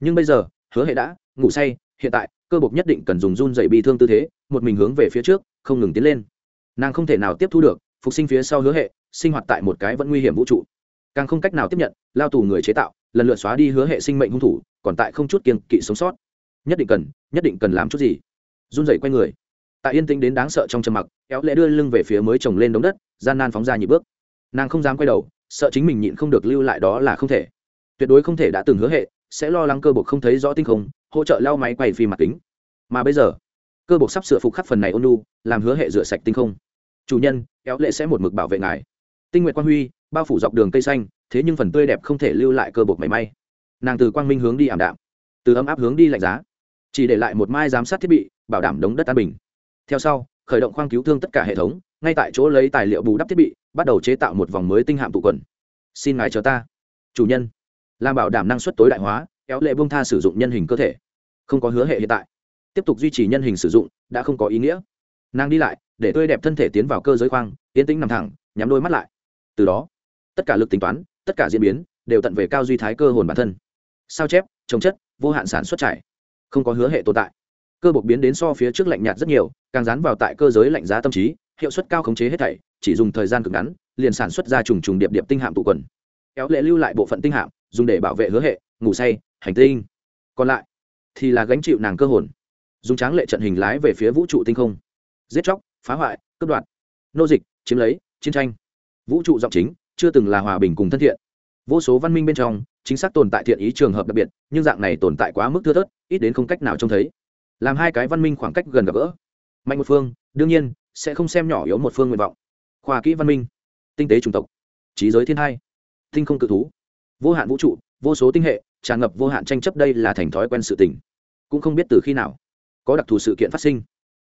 Nhưng bây giờ, hứa hệ đã ngủ say, hiện tại, cơ bộc nhất định cần dùng run dày bị thương tư thế, một mình hướng về phía trước, không ngừng tiến lên. Nàng không thể nào tiếp thu được, phục sinh phía sau hứa hệ, sinh hoạt tại một cái vẫn nguy hiểm vũ trụ. Càng không cách nào tiếp nhận, lao tù người chế tạo, lần lượt xóa đi hứa hệ sinh mệnh hung thủ, còn tại không chút kiên kỵ sống sót. Nhất định cần, nhất định cần làm chút gì? Run rẩy quay người tại yên tĩnh đến đáng sợ trong trầm mặc, kéo lẽ đưa lưng về phía mới trồng lên đống đất, gian nan phóng ra nhịp bước. Nàng không dám quay đầu, sợ chính mình nhịn không được lưu lại đó là không thể. Tuyệt đối không thể đã từng hứa hệ sẽ lo lắng cơ bộc không thấy rõ tinh không, hỗ trợ lao máy quay phim mặt kính. Mà bây giờ, cơ bộc sắp sửa phục khắc phần này ôn lu làm hứa hệ rửa sạch tinh không. Chủ nhân, kéo lệ sẽ một mực bảo vệ ngài. Tinh nguyện quang huy, bao phủ dọc đường cây xanh, thế nhưng phần tươi đẹp không thể lưu lại cơ bộc mảy may. Nàng từ quang minh hướng đi ảm đạm, từ ấm áp hướng đi lạnh giá. Chỉ để lại một mai giám sát thiết bị, bảo đảm đống đất an bình theo sau, khởi động khoang cứu thương tất cả hệ thống, ngay tại chỗ lấy tài liệu bù đắp thiết bị, bắt đầu chế tạo một vòng mới tinh hạm tụ quần. Xin ngài chờ ta. Chủ nhân. Làm bảo đảm năng suất tối đại hóa, kéo lệ bông tha sử dụng nhân hình cơ thể. Không có hứa hệ hiện tại. Tiếp tục duy trì nhân hình sử dụng, đã không có ý nghĩa. Nàng đi lại, để tươi đẹp thân thể tiến vào cơ giới khoang, yên tĩnh nằm thẳng, nhắm đôi mắt lại. Từ đó, tất cả lực tính toán, tất cả diễn biến, đều tận về cao duy thái cơ hồn bản thân. Sao chép, trồng chất, vô hạn sản xuất trải. Không có hứa hệ tồn tại. Cơ bộc biến đến so phía trước lạnh nhạt rất nhiều càng dán vào tại cơ giới lạnh giá tâm trí, hiệu suất cao khống chế hết thảy, chỉ dùng thời gian cực ngắn, liền sản xuất ra trùng trùng điệp điệp tinh hạm tụ quần. Kéo lệ lưu lại bộ phận tinh hạm, dùng để bảo vệ hứa hệ, ngủ say, hành tinh. Còn lại thì là gánh chịu nàng cơ hồn. Dùng tráng lệ trận hình lái về phía vũ trụ tinh không. Giết chóc, phá hoại, cướp đoạt, nô dịch, chiếm lấy, chiến tranh. Vũ trụ giọng chính, chưa từng là hòa bình cùng thân thiện. Vô số văn minh bên trong, chính xác tồn tại thiện ý trường hợp đặc biệt, nhưng dạng này tồn tại quá mức thưa thớt, ít đến không cách nào trông thấy. Làm hai cái văn minh khoảng cách gần gặp gỡ mạnh một phương, đương nhiên, sẽ không xem nhỏ yếu một phương nguyện vọng. Khoa kỹ văn minh, tinh tế chủng tộc, trí giới thiên hai, tinh không cự thú, vô hạn vũ trụ, vô số tinh hệ, tràn ngập vô hạn tranh chấp đây là thành thói quen sự tình. Cũng không biết từ khi nào, có đặc thù sự kiện phát sinh.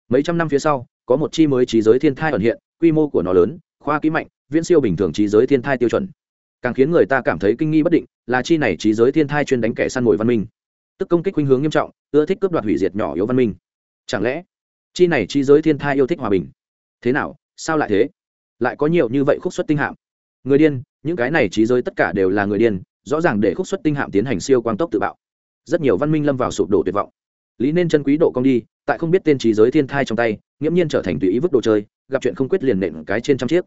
Mấy trăm năm phía sau, có một chi mới trí giới thiên thai ẩn hiện, quy mô của nó lớn, khoa kỹ mạnh, viễn siêu bình thường trí giới thiên thai tiêu chuẩn. Càng khiến người ta cảm thấy kinh nghi bất định là chi này trí giới thiên thai chuyên đánh kẻ săn mồi văn minh. Tức công kích khuynh hướng nghiêm trọng, ưa thích cướp đoạt hủy diệt nhỏ yếu văn minh. Chẳng lẽ chi này chi giới thiên thai yêu thích hòa bình. Thế nào, sao lại thế? Lại có nhiều như vậy khúc xuất tinh hạm. Người điên, những cái này trí giới tất cả đều là người điên, rõ ràng để khúc xuất tinh hạm tiến hành siêu quang tốc tự bạo. Rất nhiều văn minh lâm vào sụp đổ tuyệt vọng. Lý nên chân quý độ công đi, tại không biết tên trí giới thiên thai trong tay, nghiễm nhiên trở thành tùy ý vứt đồ chơi, gặp chuyện không quyết liền nện cái trên trăm chiếc.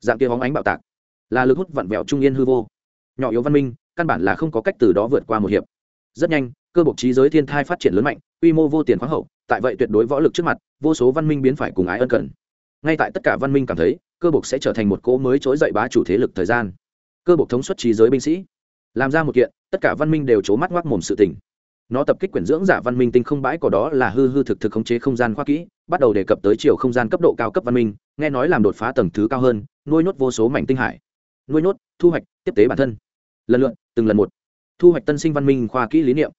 Dạng kia hóng ánh bạo tạc, là lực hút vặn vẹo trung yên hư vô. Nhỏ yếu văn minh, căn bản là không có cách từ đó vượt qua một hiệp. Rất nhanh, cơ bộ trí giới thiên thai phát triển lớn mạnh quy mô vô tiền khoáng hậu, tại vậy tuyệt đối võ lực trước mặt, vô số văn minh biến phải cùng ái ân cần. Ngay tại tất cả văn minh cảm thấy, cơ bộc sẽ trở thành một cỗ mới trỗi dậy bá chủ thế lực thời gian. Cơ bộc thống suất trí giới binh sĩ. Làm ra một kiện, tất cả văn minh đều c mắt ngoác mồm sự tình. Nó tập kích quyển dưỡng giả văn minh tinh không bãi có đó là hư hư thực thực khống chế không gian khoa kỹ, bắt đầu đề cập tới chiều không gian cấp độ cao cấp văn minh, nghe nói làm đột phá tầng thứ cao hơn, nuôi nhốt vô số mảnh tinh hải. Nuôi nhốt, thu hoạch, tiếp tế bản thân. Lần lượt, từng lần một. Thu hoạch tân sinh văn minh khoa kỹ lý niệm.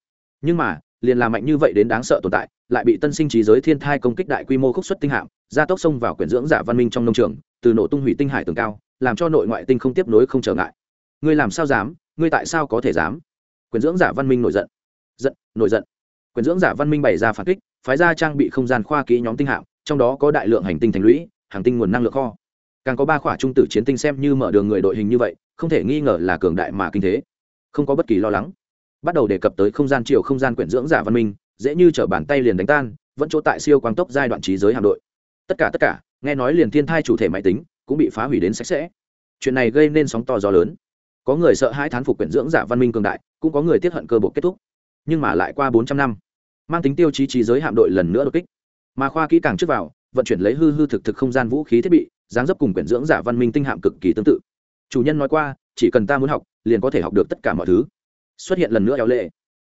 Nhưng mà liền làm mạnh như vậy đến đáng sợ tồn tại, lại bị tân sinh trí giới thiên thai công kích đại quy mô khúc xuất tinh hạm, gia tốc xông vào quyển dưỡng giả văn minh trong nông trường, từ nổ tung hủy tinh hải tường cao, làm cho nội ngoại tinh không tiếp nối không trở ngại. Ngươi làm sao dám? Ngươi tại sao có thể dám? Quyển dưỡng giả văn minh nổi giận. Giận, nổi giận. Quyển dưỡng giả văn minh bày ra phản kích, phái ra trang bị không gian khoa kỹ nhóm tinh hạm, trong đó có đại lượng hành tinh thành lũy, hàng tinh nguồn năng lượng kho. Càng có ba khỏa trung tử chiến tinh xem như mở đường người đội hình như vậy, không thể nghi ngờ là cường đại mà kinh thế. Không có bất kỳ lo lắng bắt đầu đề cập tới không gian chiều không gian quyển dưỡng giả văn minh, dễ như t bàn tay liền đánh tan, vẫn chỗ tại siêu quang tốc giai đoạn trí giới hạm đội. Tất cả tất cả, nghe nói liền thiên thai chủ thể máy tính cũng bị phá hủy đến sạch sẽ. Chuyện này gây nên sóng to gió lớn. Có người sợ hai thán phục quyển dưỡng giả văn minh cường đại, cũng có người tiếp hận cơ bộ kết thúc. Nhưng mà lại qua bốn trăm năm, mang tính tiêu chí trí giới hạm đội lần nữa đột kích. Mà khoa kỹ càng trước vào, vận chuyển lấy hư hư thực thực không gian vũ khí thiết bị, dáng dấp cùng quyển dưỡng giả văn minh tinh hạm cực kỳ tương tự. Chủ nhân nói qua, chỉ cần ta muốn học, liền có thể học được tất cả mọi thứ xuất hiện lần nữa eo lệ.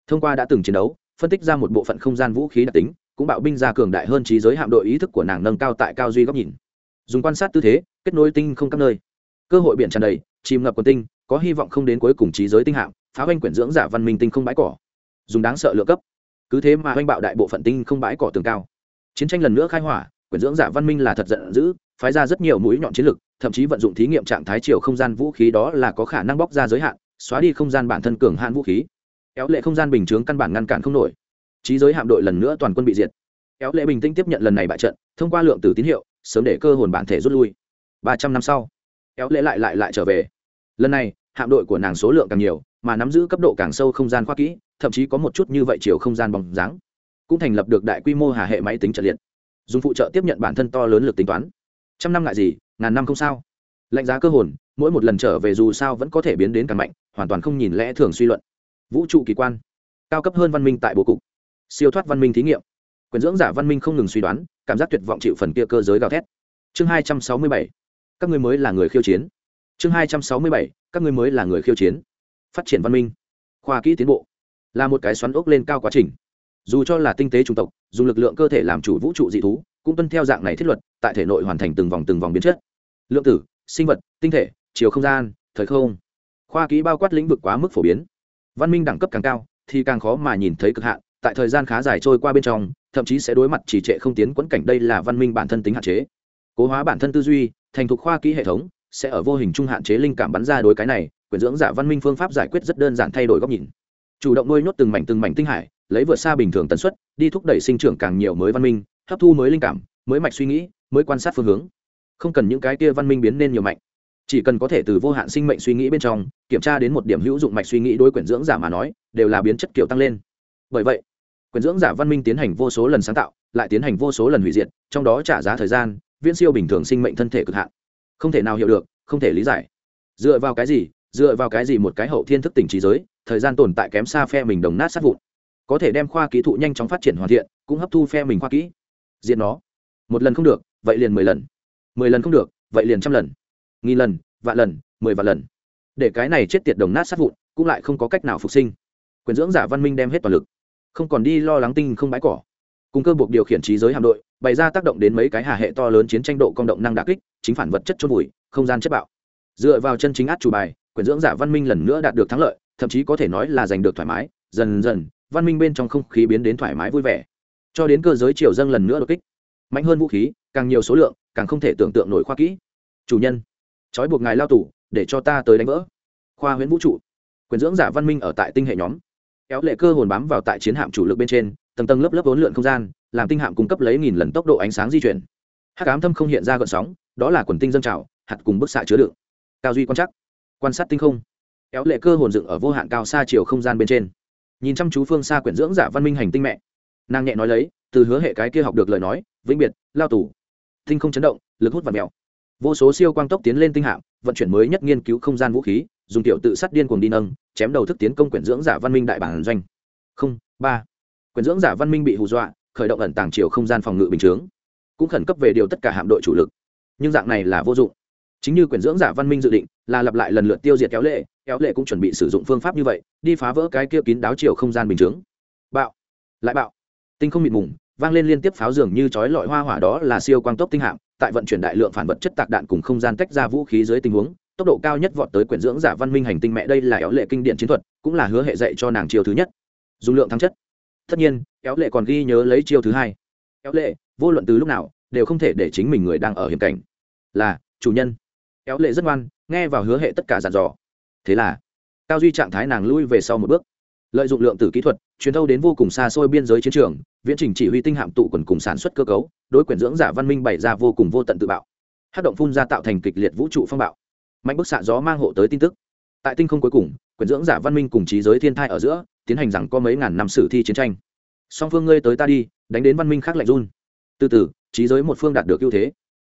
Thông qua đã từng chiến đấu, phân tích ra một bộ phận không gian vũ khí đặc tính, cũng bạo binh ra cường đại hơn trí giới hạm đội ý thức của nàng nâng cao tại cao duy góc nhìn. Dùng quan sát tư thế, kết nối tinh không các nơi. Cơ hội biển tràn đầy, chìm ngập quần tinh, có hy vọng không đến cuối cùng trí giới tinh hạm, phá hoanh quyển dưỡng giả văn minh tinh không bãi cỏ. Dùng đáng sợ lượng cấp. Cứ thế mà hoanh bạo đại bộ phận tinh không bãi cỏ tường cao. Chiến tranh lần nữa khai hỏa, quyển dưỡng giả văn minh là thật giận dữ, phái ra rất nhiều mũi nhọn chiến lực, thậm chí vận dụng thí nghiệm trạng thái chiều không gian vũ khí đó là có khả năng bóc ra giới hạn xóa đi không gian bản thân cường hạn vũ khí. Éo lệ không gian bình chướng căn bản ngăn cản không nổi. Trí giới hạm đội lần nữa toàn quân bị diệt. Éo lệ bình tĩnh tiếp nhận lần này bại trận, thông qua lượng tử tín hiệu, sớm để cơ hồn bản thể rút lui. Ba trăm năm sau éo lệ lại lại lại trở về. Lần này, hạm đội của nàng số lượng càng nhiều, mà nắm giữ cấp độ càng sâu không gian khoa kỹ, thậm chí có một chút như vậy chiều không gian bóng dáng, cũng thành lập được đại quy mô hà hệ máy tính trận liệt. Dùng phụ trợ tiếp nhận bản thân to lớn lực tính toán. Trăm năm ngại gì, ngàn năm không sao. Lạnh giá cơ hồn, mỗi một lần trở về dù sao vẫn có thể biến đến càng mạnh hoàn toàn không nhìn lẽ thường suy luận. Vũ trụ kỳ quan, cao cấp hơn văn minh tại bố cục, siêu thoát văn minh thí nghiệm. Quyền dưỡng giả văn minh không ngừng suy đoán, cảm giác tuyệt vọng chịu phần kia cơ giới gào thét. Chương hai trăm sáu mươi bảy, các ngươi mới là người khiêu chiến. Chương hai trăm sáu mươi bảy, các ngươi mới là người khiêu chiến. Phát triển văn minh, khoa kỹ tiến bộ, là một cái xoắn ốc lên cao quá trình. Dù cho là tinh tế chủng tộc, dùng lực lượng cơ thể làm chủ vũ trụ dị thú, cũng tuân theo dạng này thiết luật, tại thể nội hoàn thành từng vòng từng vòng biến chất. Lượng tử, sinh vật, tinh thể, chiều không gian, thời không khoa kỹ bao quát lĩnh vực quá mức phổ biến. Văn minh đẳng cấp càng cao, thì càng khó mà nhìn thấy cực hạn, tại thời gian khá dài trôi qua bên trong, thậm chí sẽ đối mặt chỉ trệ không tiến quẫn cảnh đây là văn minh bản thân tính hạn chế. Cố hóa bản thân tư duy, thành thục khoa kỹ hệ thống, sẽ ở vô hình trung hạn chế linh cảm bắn ra đối cái này quyển dưỡng giả văn minh phương pháp giải quyết rất đơn giản thay đổi góc nhìn. Chủ động nuôi nhốt từng mảnh từng mảnh tinh hải, lấy vượt xa bình thường tần suất, đi thúc đẩy sinh trưởng càng nhiều mới văn minh, hấp thu mới linh cảm, mới mạch suy nghĩ, mới quan sát phương hướng. Không cần những cái kia văn minh biến nên nhiều mạnh chỉ cần có thể từ vô hạn sinh mệnh suy nghĩ bên trong, kiểm tra đến một điểm hữu dụng mạch suy nghĩ đối quyển dưỡng giả mà nói, đều là biến chất kiểu tăng lên. Bởi vậy, quyển dưỡng giả văn minh tiến hành vô số lần sáng tạo, lại tiến hành vô số lần hủy diệt, trong đó trả giá thời gian, viễn siêu bình thường sinh mệnh thân thể cực hạn. Không thể nào hiểu được, không thể lý giải. Dựa vào cái gì, dựa vào cái gì một cái hậu thiên thức tỉnh trí giới, thời gian tồn tại kém xa phe mình đồng nát sát vụn. Có thể đem khoa kỹ thụ nhanh chóng phát triển hoàn thiện, cũng hấp thu phe mình khoa kỹ. Diện nó. Một lần không được, vậy liền mười lần. Mười lần không được, vậy liền trăm lần nghìn lần, vạn lần, mười vạn lần. Để cái này chết tiệt đồng nát sát vụn, cũng lại không có cách nào phục sinh. Quyền dưỡng giả văn minh đem hết toàn lực. Không còn đi lo lắng tinh không bãi cỏ. Cùng cơ buộc điều khiển trí giới hạm đội, bày ra tác động đến mấy cái hà hệ to lớn chiến tranh độ công động năng đà kích, chính phản vật chất chôn vùi, không gian chất bạo. Dựa vào chân chính át chủ bài, quyền dưỡng giả văn minh lần nữa đạt được thắng lợi, thậm chí có thể nói là giành được thoải mái. Dần dần, văn minh bên trong không khí biến đến thoải mái vui vẻ. Cho đến cơ giới triều dâng lần nữa đột kích. Mạnh hơn vũ khí, càng nhiều số lượng, càng không thể tưởng tượng nổi khoa kỹ. Chủ nhân trói buộc ngài lao tù, để cho ta tới đánh vỡ. Khoa huyễn vũ trụ. Quyền dưỡng giả văn minh ở tại tinh hệ nhóm. Kéo lệ cơ hồn bám vào tại chiến hạm chủ lực bên trên, tầng tầng lớp lớp vốn lượn không gian, làm tinh hạm cung cấp lấy nghìn lần tốc độ ánh sáng di chuyển. Hắc ám thâm không hiện ra gợn sóng, đó là quần tinh dân trào, hạt cùng bức xạ chứa đựng. Cao duy quan chắc quan sát tinh không. Kéo lệ cơ hồn dựng ở vô hạn cao xa chiều không gian bên trên. Nhìn chăm chú phương xa quyển dưỡng giả văn minh hành tinh mẹ. Nàng nhẹ nói lấy, từ hứa hệ cái kia học được lời nói, vĩnh biệt, lao tù. Tinh không chấn động, lực hút và mèo vô số siêu quang tốc tiến lên tinh hạm, vận chuyển mới nhất nghiên cứu không gian vũ khí, dùng tiểu tự sát điên cuồng đi nâng, chém đầu thức tiến công quyển dưỡng giả văn minh đại bản doanh. Không, ba. Quyển dưỡng giả văn minh bị hù dọa, khởi động ẩn tàng chiều không gian phòng ngự bình chướng. Cũng khẩn cấp về điều tất cả hạm đội chủ lực. Nhưng dạng này là vô dụng. Chính như quyển dưỡng giả văn minh dự định, là lặp lại lần lượt tiêu diệt kéo lệ kéo lệ cũng chuẩn bị sử dụng phương pháp như vậy, đi phá vỡ cái kia kín đáo chiều không gian bình chướng. Bạo. Lại bạo. Tinh không mịt mùng vang lên liên tiếp pháo dường như chói lọi hoa hỏa đó là siêu quang tốc tinh hạm, tại vận chuyển đại lượng phản vật chất tạc đạn cùng không gian tách ra vũ khí dưới tình huống, tốc độ cao nhất vọt tới quyển dưỡng giả văn minh hành tinh mẹ đây là éo lệ kinh điển chiến thuật, cũng là hứa hệ dạy cho nàng chiêu thứ nhất. Dùng lượng thắng chất. Tất nhiên, éo lệ còn ghi nhớ lấy chiêu thứ hai. Éo lệ, vô luận từ lúc nào, đều không thể để chính mình người đang ở hiểm cảnh. Là, chủ nhân. Éo lệ rất ngoan, nghe vào hứa hệ tất cả dàn dò. Thế là, cao duy trạng thái nàng lui về sau một bước lợi dụng lượng tử kỹ thuật, truyền thâu đến vô cùng xa xôi biên giới chiến trường, viễn trình chỉ huy tinh hạm tụ quần cùng sản xuất cơ cấu, đối quyển dưỡng giả văn minh bày ra vô cùng vô tận tự bạo. Hát động phun ra tạo thành kịch liệt vũ trụ phong bạo. Mạnh bức xạ gió mang hộ tới tin tức. Tại tinh không cuối cùng quyển dưỡng giả văn minh cùng trí giới thiên thai ở giữa, tiến hành rằng có mấy ngàn năm sử thi chiến tranh. Song phương ngươi tới ta đi, đánh đến văn minh khác lạnh run. Từ từ, trí giới một phương đạt được ưu thế.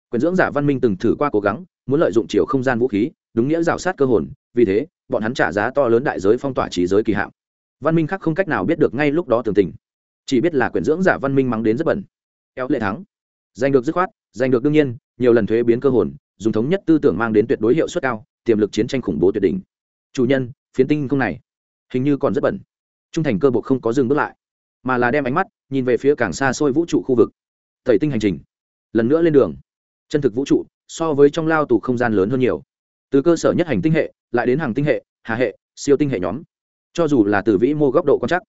Quyển dưỡng giả văn minh từng thử qua cố gắng, muốn lợi dụng chiều không gian vũ khí, đúng nghĩa rào sát cơ hồn, vì thế, bọn hắn trả giá to lớn đại giới phong tỏa trí giới kỳ hạm văn minh khác không cách nào biết được ngay lúc đó tường tình. Chỉ biết là quyển dưỡng giả văn minh mắng đến rất bẩn. Éo lệ thắng. Giành được dứt khoát, giành được đương nhiên, nhiều lần thuế biến cơ hồn, dùng thống nhất tư tưởng mang đến tuyệt đối hiệu suất cao, tiềm lực chiến tranh khủng bố tuyệt đỉnh. Chủ nhân, phiến tinh không này, hình như còn rất bẩn. Trung thành cơ bộ không có dừng bước lại, mà là đem ánh mắt nhìn về phía càng xa xôi vũ trụ khu vực. Tẩy tinh hành trình, lần nữa lên đường. Chân thực vũ trụ, so với trong lao tù không gian lớn hơn nhiều. Từ cơ sở nhất hành tinh hệ, lại đến hàng tinh hệ, hà hệ, siêu tinh hệ nhóm cho dù là từ vĩ mô góc độ quan trắc,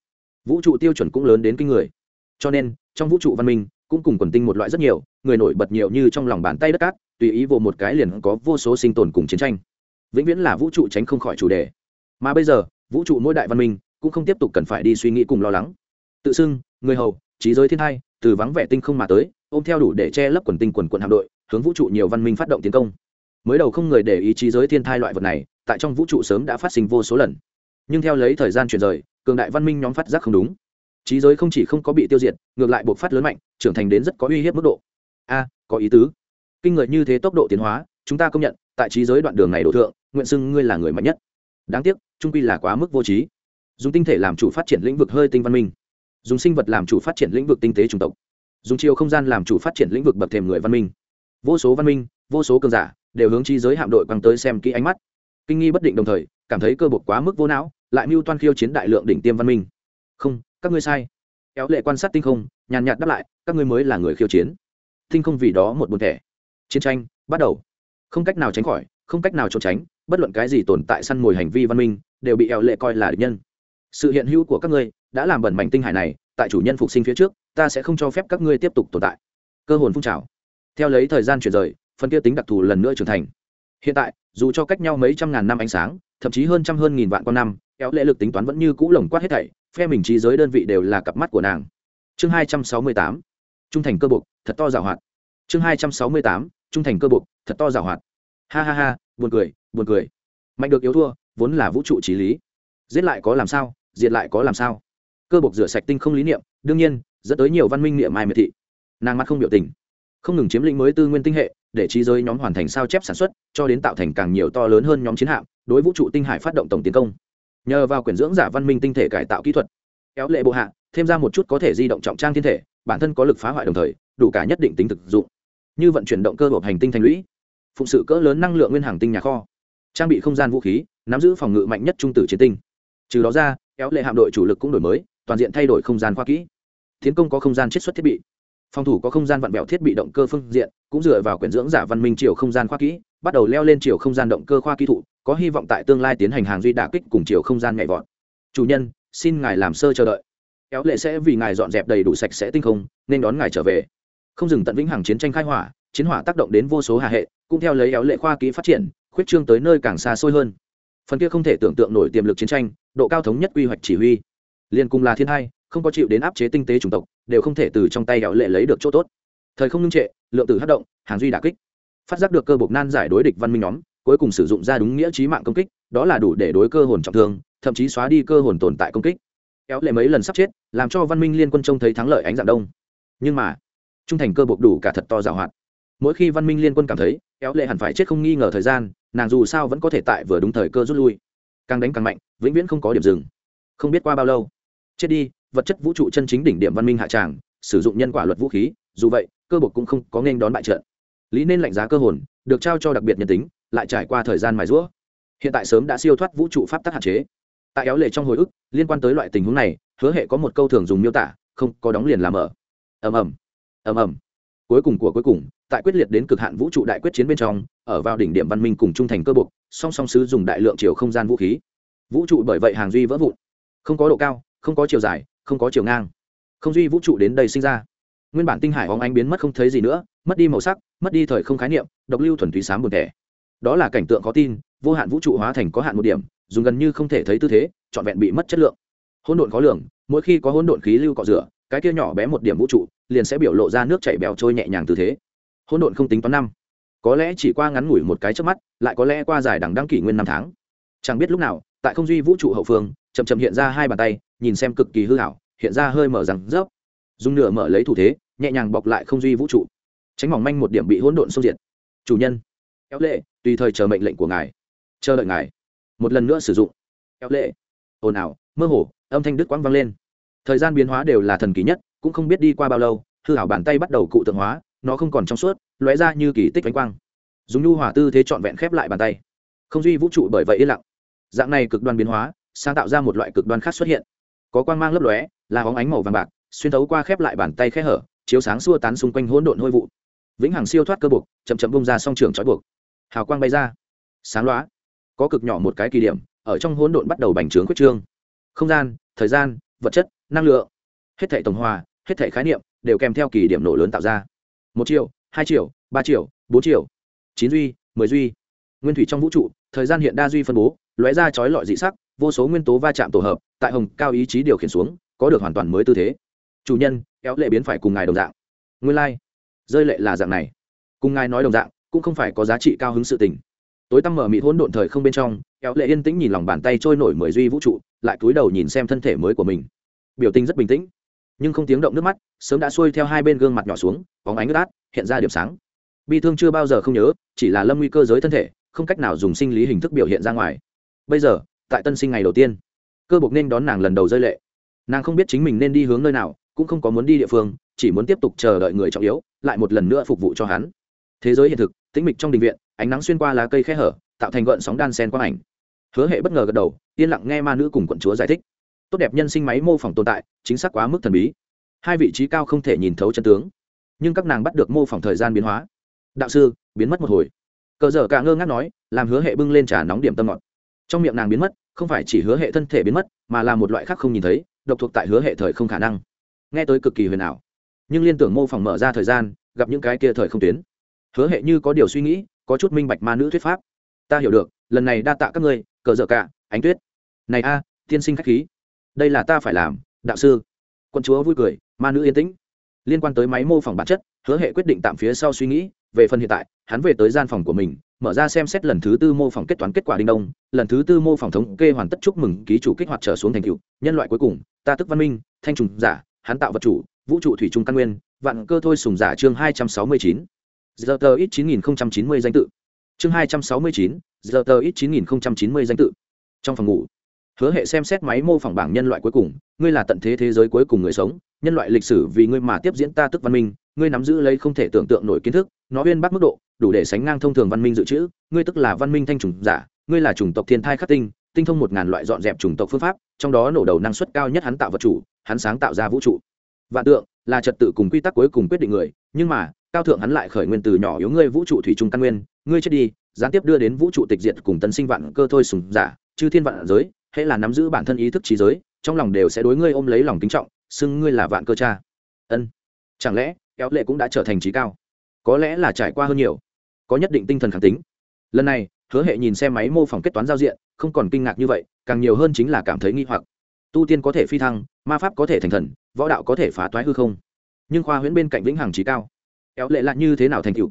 vũ trụ tiêu chuẩn cũng lớn đến kinh người. Cho nên, trong vũ trụ văn minh, cũng cùng quần tinh một loại rất nhiều, người nổi bật nhiều như trong lòng bàn tay đất cát, tùy ý vô một cái liền có vô số sinh tồn cùng chiến tranh. Vĩnh viễn là vũ trụ tránh không khỏi chủ đề. Mà bây giờ, vũ trụ mỗi đại văn minh cũng không tiếp tục cần phải đi suy nghĩ cùng lo lắng. Tự xưng, người hầu, trí giới thiên thai, từ vắng vẻ tinh không mà tới, ôm theo đủ để che lấp quần tinh quần quần hạm đội, hướng vũ trụ nhiều văn minh phát động tiến công. Mới đầu không người để ý trí giới thiên thai loại vật này, tại trong vũ trụ sớm đã phát sinh vô số lần nhưng theo lấy thời gian chuyển rời, cường đại văn minh nhóm phát giác không đúng. Trí giới không chỉ không có bị tiêu diệt, ngược lại buộc phát lớn mạnh, trưởng thành đến rất có uy hiếp mức độ. A, có ý tứ. Kinh người như thế tốc độ tiến hóa, chúng ta công nhận, tại trí giới đoạn đường này đổ thượng, nguyện xưng ngươi là người mạnh nhất. Đáng tiếc, trung quy là quá mức vô trí. Dùng tinh thể làm chủ phát triển lĩnh vực hơi tinh văn minh. Dùng sinh vật làm chủ phát triển lĩnh vực tinh tế chủng tộc. Dùng chiều không gian làm chủ phát triển lĩnh vực bậc thềm người văn minh. Vô số văn minh, vô số cường giả, đều hướng trí giới hạm đội quăng tới xem kỹ ánh mắt. Kinh nghi bất định đồng thời cảm thấy cơ bột quá mức vô não, lại mưu toan khiêu chiến đại lượng đỉnh tiêm văn minh. Không, các ngươi sai. Kéo lệ quan sát tinh không, nhàn nhạt đáp lại, các ngươi mới là người khiêu chiến. Tinh không vì đó một buồn thẻ. Chiến tranh, bắt đầu. Không cách nào tránh khỏi, không cách nào trốn tránh, bất luận cái gì tồn tại săn mồi hành vi văn minh, đều bị eo lệ coi là địch nhân. Sự hiện hữu của các ngươi đã làm bẩn mảnh tinh hải này, tại chủ nhân phục sinh phía trước, ta sẽ không cho phép các ngươi tiếp tục tồn tại. Cơ hồn phun trào. Theo lấy thời gian chuyển rời, phần kia tính đặc thù lần nữa trưởng thành hiện tại, dù cho cách nhau mấy trăm ngàn năm ánh sáng, thậm chí hơn trăm hơn nghìn vạn con năm, kéo lệ lực tính toán vẫn như cũ lồng quát hết thảy, phe mình trí giới đơn vị đều là cặp mắt của nàng. Chương hai trăm sáu mươi tám, trung thành cơ bục thật to giảo hoạt. Chương hai trăm sáu mươi tám, trung thành cơ bục thật to giảo hoạt. Ha ha ha, buồn cười buồn cười. Mạnh được yếu thua, vốn là vũ trụ trí lý. Giết lại có làm sao, diệt lại có làm sao. Cơ bục rửa sạch tinh không lý niệm, đương nhiên, dẫn tới nhiều văn minh niệm mai miệt thị. Nàng mắt không biểu tình. Không ngừng chiếm lĩnh mới tư nguyên tinh hệ để trí giới nhóm hoàn thành sao chép sản xuất, cho đến tạo thành càng nhiều to lớn hơn nhóm chiến hạm, đối vũ trụ tinh hải phát động tổng tiến công. Nhờ vào quyển dưỡng giả văn minh tinh thể cải tạo kỹ thuật, kéo lệ bộ hạ, thêm ra một chút có thể di động trọng trang thiên thể, bản thân có lực phá hoại đồng thời, đủ cả nhất định tính thực dụng. Như vận chuyển động cơ hộp hành tinh thành lũy, phụng sự cỡ lớn năng lượng nguyên hàng tinh nhà kho, trang bị không gian vũ khí, nắm giữ phòng ngự mạnh nhất trung tử chiến tinh. Trừ đó ra, kéo lệ hạm đội chủ lực cũng đổi mới, toàn diện thay đổi không gian khoa kỹ. Tiến công có không gian chiết xuất thiết bị phòng thủ có không gian vặn vẹo thiết bị động cơ phương diện, cũng dựa vào quyển dưỡng giả văn minh chiều không gian khoa kỹ, bắt đầu leo lên chiều không gian động cơ khoa kỹ thụ, có hy vọng tại tương lai tiến hành hàng duy đả kích cùng chiều không gian nhạy vọt. Chủ nhân, xin ngài làm sơ chờ đợi. Kéo lệ sẽ vì ngài dọn dẹp đầy đủ sạch sẽ tinh không, nên đón ngài trở về. Không dừng tận vĩnh hằng chiến tranh khai hỏa, chiến hỏa tác động đến vô số hạ hệ, cũng theo lấy éo lệ khoa kỹ phát triển, khuyết trương tới nơi càng xa xôi hơn. Phần kia không thể tưởng tượng nổi tiềm lực chiến tranh, độ cao thống nhất quy hoạch chỉ huy. Liên cùng là thiên hai, không có chịu đến áp chế tinh tế chủng tộc đều không thể từ trong tay éo lệ lấy được chỗ tốt. Thời không ngưng trệ, lượng tử hát động, hàng duy đà kích. Phát giác được cơ bộc nan giải đối địch văn minh nhóm, cuối cùng sử dụng ra đúng nghĩa trí mạng công kích, đó là đủ để đối cơ hồn trọng thương, thậm chí xóa đi cơ hồn tồn tại công kích. Kéo lệ mấy lần sắp chết, làm cho văn minh liên quân trông thấy thắng lợi ánh dạng đông. Nhưng mà, trung thành cơ bộc đủ cả thật to giảo hoạt. Mỗi khi văn minh liên quân cảm thấy kéo lệ hẳn phải chết không nghi ngờ thời gian, nàng dù sao vẫn có thể tại vừa đúng thời cơ rút lui. Càng đánh càng mạnh, vĩnh viễn không có điểm dừng. Không biết qua bao lâu. Chết đi vật chất vũ trụ chân chính đỉnh điểm văn minh hạ tràng, sử dụng nhân quả luật vũ khí, dù vậy, cơ bộc cũng không có nên đón bại trận. Lý nên lạnh giá cơ hồn, được trao cho đặc biệt nhân tính, lại trải qua thời gian mài rũa hiện tại sớm đã siêu thoát vũ trụ pháp tắc hạn chế. Tại éo lệ trong hồi ức, liên quan tới loại tình huống này, hứa hệ có một câu thường dùng miêu tả, không có đóng liền làm ở ầm ầm. Ầm ầm. Cuối cùng của cuối cùng, tại quyết liệt đến cực hạn vũ trụ đại quyết chiến bên trong, ở vào đỉnh điểm văn minh cùng trung thành cơ bộc, song song sứ dùng đại lượng chiều không gian vũ khí. Vũ trụ bởi vậy hàng duy vỡ vụn. Không có độ cao, không có chiều dài không có chiều ngang. Không duy vũ trụ đến đây sinh ra. Nguyên bản tinh hải hóng ánh biến mất không thấy gì nữa, mất đi màu sắc, mất đi thời không khái niệm, độc lưu thuần túy sám buồn thẻ. Đó là cảnh tượng khó tin, vô hạn vũ trụ hóa thành có hạn một điểm, dùng gần như không thể thấy tư thế, trọn vẹn bị mất chất lượng. Hỗn độn khó lường, mỗi khi có hỗn độn khí lưu cọ rửa, cái kia nhỏ bé một điểm vũ trụ liền sẽ biểu lộ ra nước chảy bèo trôi nhẹ nhàng tư thế. Hỗn độn không tính toán năm. Có lẽ chỉ qua ngắn ngủi một cái trước mắt, lại có lẽ qua dài đằng đăng kỷ nguyên năm tháng. Chẳng biết lúc nào tại không duy vũ trụ hậu phương, chậm chậm hiện ra hai bàn tay, nhìn xem cực kỳ hư hảo, hiện ra hơi mở rằng rớp. Dùng nửa mở lấy thủ thế, nhẹ nhàng bọc lại không duy vũ trụ. Tránh mỏng manh một điểm bị hỗn độn xông diệt. Chủ nhân, kéo lệ, tùy thời chờ mệnh lệnh của ngài. Chờ đợi ngài. Một lần nữa sử dụng. Kéo lệ. Ồn ào, mơ hồ, âm thanh đức quang vang lên. Thời gian biến hóa đều là thần kỳ nhất, cũng không biết đi qua bao lâu, hư hảo bàn tay bắt đầu cụ tượng hóa, nó không còn trong suốt, lóe ra như kỳ tích ánh quang. Dùng nhu hỏa tư thế trọn vẹn khép lại bàn tay. Không duy vũ trụ bởi vậy yên lặng dạng này cực đoan biến hóa, sáng tạo ra một loại cực đoan khác xuất hiện. Có quang mang lấp lóe, là hóng ánh màu vàng bạc, xuyên thấu qua khép lại bàn tay khe hở, chiếu sáng xua tán xung quanh hỗn độn hôi vụ. Vĩnh hằng siêu thoát cơ buộc, chậm chậm bung ra song trường trói buộc. Hào quang bay ra. Sáng loá có cực nhỏ một cái kỳ điểm, ở trong hỗn độn bắt đầu bành trướng quyết trương. Không gian, thời gian, vật chất, năng lượng. Hết thể tổng hòa, hết thể khái niệm, đều kèm theo kỳ điểm nổ lớn tạo ra. Một triệu hai triệu ba triệu bốn triệu chín duy, mười duy. Nguyên thủy trong vũ trụ, thời gian hiện đa duy phân bố lóe ra chói lọi dị sắc, vô số nguyên tố va chạm tổ hợp, tại hồng cao ý chí điều khiển xuống, có được hoàn toàn mới tư thế. Chủ nhân, kéo lệ biến phải cùng ngài đồng dạng. Nguyên lai、like. rơi lệ là dạng này. Cùng ngài nói đồng dạng, cũng không phải có giá trị cao hứng sự tình. Tối tăm mở mịt hỗn độn thời không bên trong, kéo lệ yên tĩnh nhìn lòng bàn tay trôi nổi mười duy vũ trụ, lại cúi đầu nhìn xem thân thể mới của mình. Biểu tình rất bình tĩnh, nhưng không tiếng động nước mắt, sớm đã xuôi theo hai bên gương mặt nhỏ xuống, bóng ánh ướt át, hiện ra điểm sáng. Bi thương chưa bao giờ không nhớ, chỉ là lâm nguy cơ giới thân thể, không cách nào dùng sinh lý hình thức biểu hiện ra ngoài bây giờ, tại tân sinh ngày đầu tiên, cơ bộc nên đón nàng lần đầu rơi lệ. Nàng không biết chính mình nên đi hướng nơi nào, cũng không có muốn đi địa phương, chỉ muốn tiếp tục chờ đợi người trọng yếu, lại một lần nữa phục vụ cho hắn. Thế giới hiện thực, tĩnh mịch trong đình viện, ánh nắng xuyên qua lá cây khe hở, tạo thành gợn sóng đan sen quang ảnh. Hứa hệ bất ngờ gật đầu, yên lặng nghe ma nữ cùng quận chúa giải thích. Tốt đẹp nhân sinh máy mô phỏng tồn tại, chính xác quá mức thần bí. Hai vị trí cao không thể nhìn thấu chân tướng, nhưng các nàng bắt được mô phỏng thời gian biến hóa. Đạo sư, biến mất một hồi. Cờ dở cả ngơ ngác nói, làm hứa hệ bưng lên trà nóng điểm tâm ngọt trong miệng nàng biến mất, không phải chỉ hứa hệ thân thể biến mất, mà là một loại khác không nhìn thấy, độc thuộc tại hứa hệ thời không khả năng. Nghe tới cực kỳ huyền ảo. Nhưng liên tưởng mô phỏng mở ra thời gian, gặp những cái kia thời không tuyến. Hứa hệ như có điều suy nghĩ, có chút minh bạch ma nữ thuyết pháp. Ta hiểu được, lần này đa tạ các ngươi, cờ dở cả, ánh tuyết. Này a, tiên sinh khách khí. Đây là ta phải làm, đạo sư. Quân chúa vui cười, ma nữ yên tĩnh. Liên quan tới máy mô phỏng bản chất, hứa hệ quyết định tạm phía sau suy nghĩ về phần hiện tại, hắn về tới gian phòng của mình, mở ra xem xét lần thứ tư mô phỏng kết toán kết quả đinh đông, lần thứ tư mô phỏng thống kê hoàn tất chúc mừng ký chủ kích hoạt trở xuống thành cựu nhân loại cuối cùng, ta tức văn minh, thanh trùng giả, hắn tạo vật chủ, vũ trụ thủy trung căn nguyên, vạn cơ thôi sùng giả chương hai trăm sáu mươi chín. Giờ tờ ít chín nghìn chín mươi danh tự. Chương hai trăm sáu mươi chín giờ tờ ít chín nghìn chín mươi danh tự. Trong phòng ngủ, hứa hệ xem xét máy mô phỏng bảng nhân loại cuối cùng, ngươi là tận thế thế giới cuối cùng người sống, nhân loại lịch sử vì ngươi mà tiếp diễn ta tức văn minh ngươi nắm giữ lấy không thể tưởng tượng nổi kiến thức, nó uyên bác mức độ, đủ để sánh ngang thông thường văn minh dự trữ, ngươi tức là văn minh thanh trùng giả, ngươi là chủng tộc thiên thai khắc tinh tinh thông một ngàn loại dọn dẹp chủng tộc phương pháp, trong đó nổ đầu năng suất cao nhất hắn tạo vật chủ, hắn sáng tạo ra vũ trụ. Vạn tượng là trật tự cùng quy tắc cuối cùng quyết định người, nhưng mà, cao thượng hắn lại khởi nguyên từ nhỏ yếu ngươi vũ trụ thủy trung căn nguyên, ngươi chết đi, gián tiếp đưa đến vũ trụ tịch diệt cùng tân sinh vạn cơ thôi sùng giả, chư thiên vạn giới, hễ là nắm giữ bản thân ý thức trí giới, trong lòng đều sẽ đối ngươi ôm lấy lòng kính trọng, xưng ngươi là vạn cơ cha. Ân. Chẳng lẽ kéo lệ cũng đã trở thành trí cao. Có lẽ là trải qua hơn nhiều, có nhất định tinh thần khẳng tính. Lần này, hứa hệ nhìn xe máy mô phỏng kết toán giao diện, không còn kinh ngạc như vậy, càng nhiều hơn chính là cảm thấy nghi hoặc. Tu tiên có thể phi thăng, ma pháp có thể thành thần, võ đạo có thể phá toái hư không. Nhưng khoa huyễn bên cạnh vĩnh hằng trí cao, kéo lệ lại như thế nào thành cựu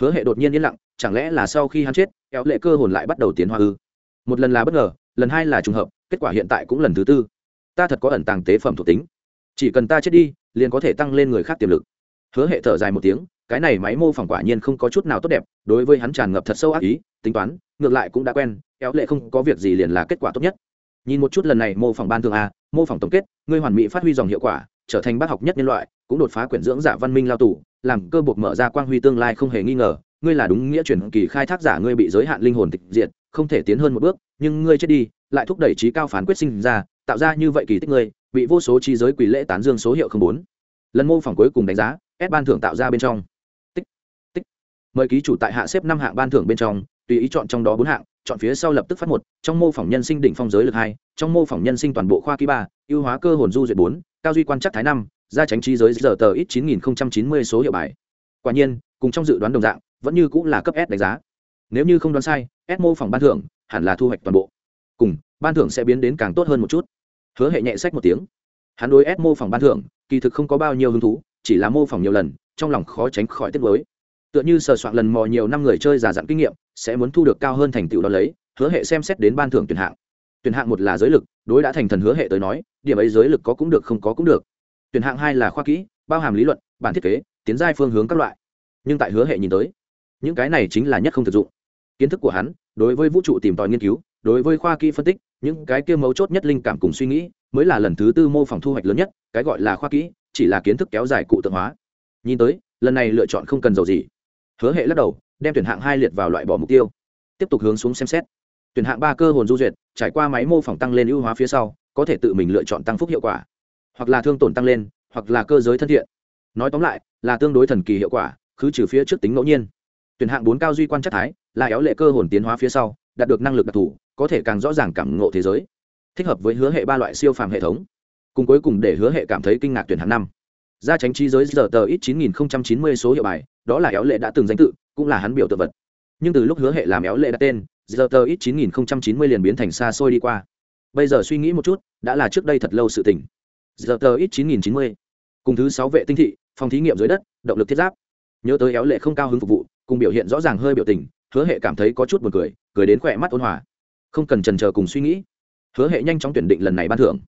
hứa hệ đột nhiên yên lặng, chẳng lẽ là sau khi hắn chết, kéo lệ cơ hồn lại bắt đầu tiến hoa ư? Một lần là bất ngờ, lần hai là trùng hợp, kết quả hiện tại cũng lần thứ tư. Ta thật có ẩn tàng tế phẩm thuộc tính. Chỉ cần ta chết đi, liền có thể tăng lên người khác tiềm lực hứa hệ thở dài một tiếng, cái này máy mô phỏng quả nhiên không có chút nào tốt đẹp, đối với hắn tràn ngập thật sâu ác ý, tính toán, ngược lại cũng đã quen, kéo lệ không có việc gì liền là kết quả tốt nhất. Nhìn một chút lần này mô phỏng ban thường a, mô phỏng tổng kết, ngươi hoàn mỹ phát huy dòng hiệu quả, trở thành bác học nhất nhân loại, cũng đột phá quyển dưỡng giả văn minh lao tù, làm cơ buộc mở ra quang huy tương lai không hề nghi ngờ, ngươi là đúng nghĩa chuyển kỳ khai thác giả ngươi bị giới hạn linh hồn tịch diệt, không thể tiến hơn một bước, nhưng ngươi chết đi, lại thúc đẩy trí cao phán quyết sinh ra, tạo ra như vậy kỳ tích ngươi, bị vô số trí giới quỷ lễ tán dương số hiệu không bốn. Lần mô phỏng cuối cùng đánh giá ép ban thưởng tạo ra bên trong. Tích tích. Mời ký chủ tại hạ xếp năm hạng ban thưởng bên trong, tùy ý chọn trong đó bốn hạng, chọn phía sau lập tức phát một, trong mô phỏng nhân sinh đỉnh phong giới lực hai, trong mô phỏng nhân sinh toàn bộ khoa ký ba, ưu hóa cơ hồn du duyệt bốn, cao duy quan chắc thái năm, gia tránh trí giới giờ tờ ít chín nghìn chín mươi số hiệu bài. Quả nhiên, cùng trong dự đoán đồng dạng, vẫn như cũng là cấp s đánh giá. Nếu như không đoán sai, s mô phỏng ban thưởng hẳn là thu hoạch toàn bộ. Cùng, ban thưởng sẽ biến đến càng tốt hơn một chút. Hứa hệ nhẹ sách một tiếng. Hắn đối s mô phỏng ban thưởng, kỳ thực không có bao nhiêu hứng thú chỉ là mô phỏng nhiều lần, trong lòng khó tránh khỏi tiết mới tựa như sờ soạn lần mò nhiều năm người chơi giả dặn kinh nghiệm, sẽ muốn thu được cao hơn thành tựu đó lấy, hứa hệ xem xét đến ban thưởng tuyển hạng. Tuyển hạng một là giới lực, đối đã thành thần hứa hệ tới nói, điểm ấy giới lực có cũng được không có cũng được. Tuyển hạng hai là khoa kỹ, bao hàm lý luận, bản thiết kế, tiến giai phương hướng các loại. Nhưng tại hứa hệ nhìn tới, những cái này chính là nhất không thực dụng. Kiến thức của hắn, đối với vũ trụ tìm tòi nghiên cứu, đối với khoa kỹ phân tích, những cái kia mấu chốt nhất linh cảm cùng suy nghĩ, mới là lần thứ tư mô phỏng thu hoạch lớn nhất, cái gọi là khoa kỹ chỉ là kiến thức kéo dài cụ tượng hóa. Nhìn tới, lần này lựa chọn không cần dầu gì. Hứa hệ lắc đầu, đem tuyển hạng hai liệt vào loại bỏ mục tiêu. Tiếp tục hướng xuống xem xét. Tuyển hạng ba cơ hồn du duyệt, trải qua máy mô phỏng tăng lên ưu hóa phía sau, có thể tự mình lựa chọn tăng phúc hiệu quả. Hoặc là thương tổn tăng lên, hoặc là cơ giới thân thiện. Nói tóm lại, là tương đối thần kỳ hiệu quả, khứ trừ phía trước tính ngẫu nhiên. Tuyển hạng bốn cao duy quan chắc thái, là éo lệ cơ hồn tiến hóa phía sau, đạt được năng lực đặc thù, có thể càng rõ ràng cảm ngộ thế giới. Thích hợp với hứa hệ ba loại siêu phàm hệ thống cùng cuối cùng để hứa hệ cảm thấy kinh ngạc tuyển hàng năm. Ra tránh trí giới giờ tờ ít chín nghìn chín mươi số hiệu bài, đó là éo lệ đã từng danh tự, cũng là hắn biểu tượng vật. Nhưng từ lúc hứa hệ làm éo lệ đặt tên, giờ tờ ít chín nghìn chín mươi liền biến thành xa xôi đi qua. Bây giờ suy nghĩ một chút, đã là trước đây thật lâu sự tỉnh giờ tờ ít chín nghìn chín mươi. Cùng thứ sáu vệ tinh thị, phòng thí nghiệm dưới đất, động lực thiết giáp. Nhớ tới éo lệ không cao hứng phục vụ, cùng biểu hiện rõ ràng hơi biểu tình, hứa hệ cảm thấy có chút buồn cười cười đến khỏe mắt ôn hòa. Không cần trần chờ cùng suy nghĩ. Hứa hệ nhanh chóng tuyển định lần này ban thưởng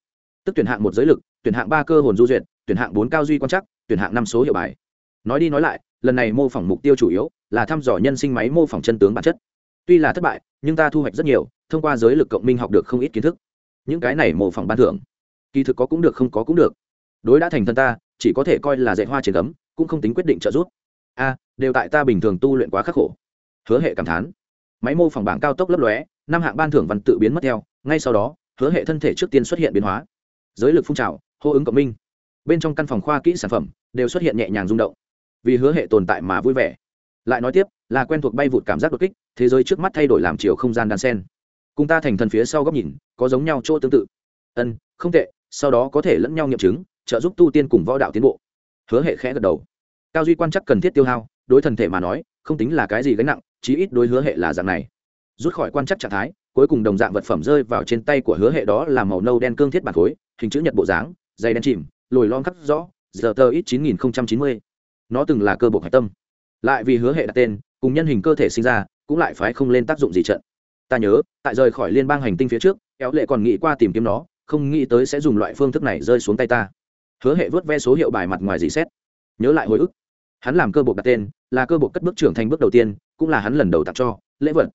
tức tuyển hạng một giới lực, tuyển hạng ba cơ hồn du duyệt, tuyển hạng bốn cao duy quan chắc tuyển hạng năm số hiệu bài. Nói đi nói lại, lần này mô phỏng mục tiêu chủ yếu là thăm dò nhân sinh máy mô phỏng chân tướng bản chất. Tuy là thất bại, nhưng ta thu hoạch rất nhiều, thông qua giới lực cộng minh học được không ít kiến thức. Những cái này mô phỏng ban thưởng, kỳ thực có cũng được không có cũng được. Đối đã thành thân ta, chỉ có thể coi là dạy hoa trên cấm cũng không tính quyết định trợ giúp. A, đều tại ta bình thường tu luyện quá khắc khổ. Hứa hệ cảm thán. Máy mô phỏng bảng cao tốc lấp lóe, năm hạng ban thưởng văn tự biến mất theo, ngay sau đó, hứa hệ thân thể trước tiên xuất hiện biến hóa giới lực phun trào, hô ứng cộng minh. Bên trong căn phòng khoa kỹ sản phẩm đều xuất hiện nhẹ nhàng rung động. Vì hứa hệ tồn tại mà vui vẻ. Lại nói tiếp, là quen thuộc bay vụt cảm giác đột kích, thế giới trước mắt thay đổi làm chiều không gian đan sen. Cùng ta thành thần phía sau góc nhìn, có giống nhau chỗ tương tự. Ân, không tệ, sau đó có thể lẫn nhau nghiệm chứng, trợ giúp tu tiên cùng võ đạo tiến bộ. Hứa hệ khẽ gật đầu. Cao duy quan chắc cần thiết tiêu hao, đối thần thể mà nói, không tính là cái gì gánh nặng, chí ít đối hứa hệ là dạng này. Rút khỏi quan chắc trạng thái, cuối cùng đồng dạng vật phẩm rơi vào trên tay của hứa hệ đó là màu nâu đen cương thiết bản khối hình chữ nhật bộ dáng, dày đen chìm, lồi lon khắc rõ, giờ tờ ít chín nghìn chín mươi. Nó từng là cơ bộ hạch tâm. Lại vì hứa hệ đặt tên, cùng nhân hình cơ thể sinh ra, cũng lại phái không lên tác dụng gì trận. Ta nhớ, tại rời khỏi liên bang hành tinh phía trước, éo lệ còn nghĩ qua tìm kiếm nó, không nghĩ tới sẽ dùng loại phương thức này rơi xuống tay ta. Hứa hệ vớt ve số hiệu bài mặt ngoài dì xét. Nhớ lại hồi ức. Hắn làm cơ bộ đặt tên, là cơ bộ cất bước trưởng thành bước đầu tiên, cũng là hắn lần đầu tặng cho, lễ vật.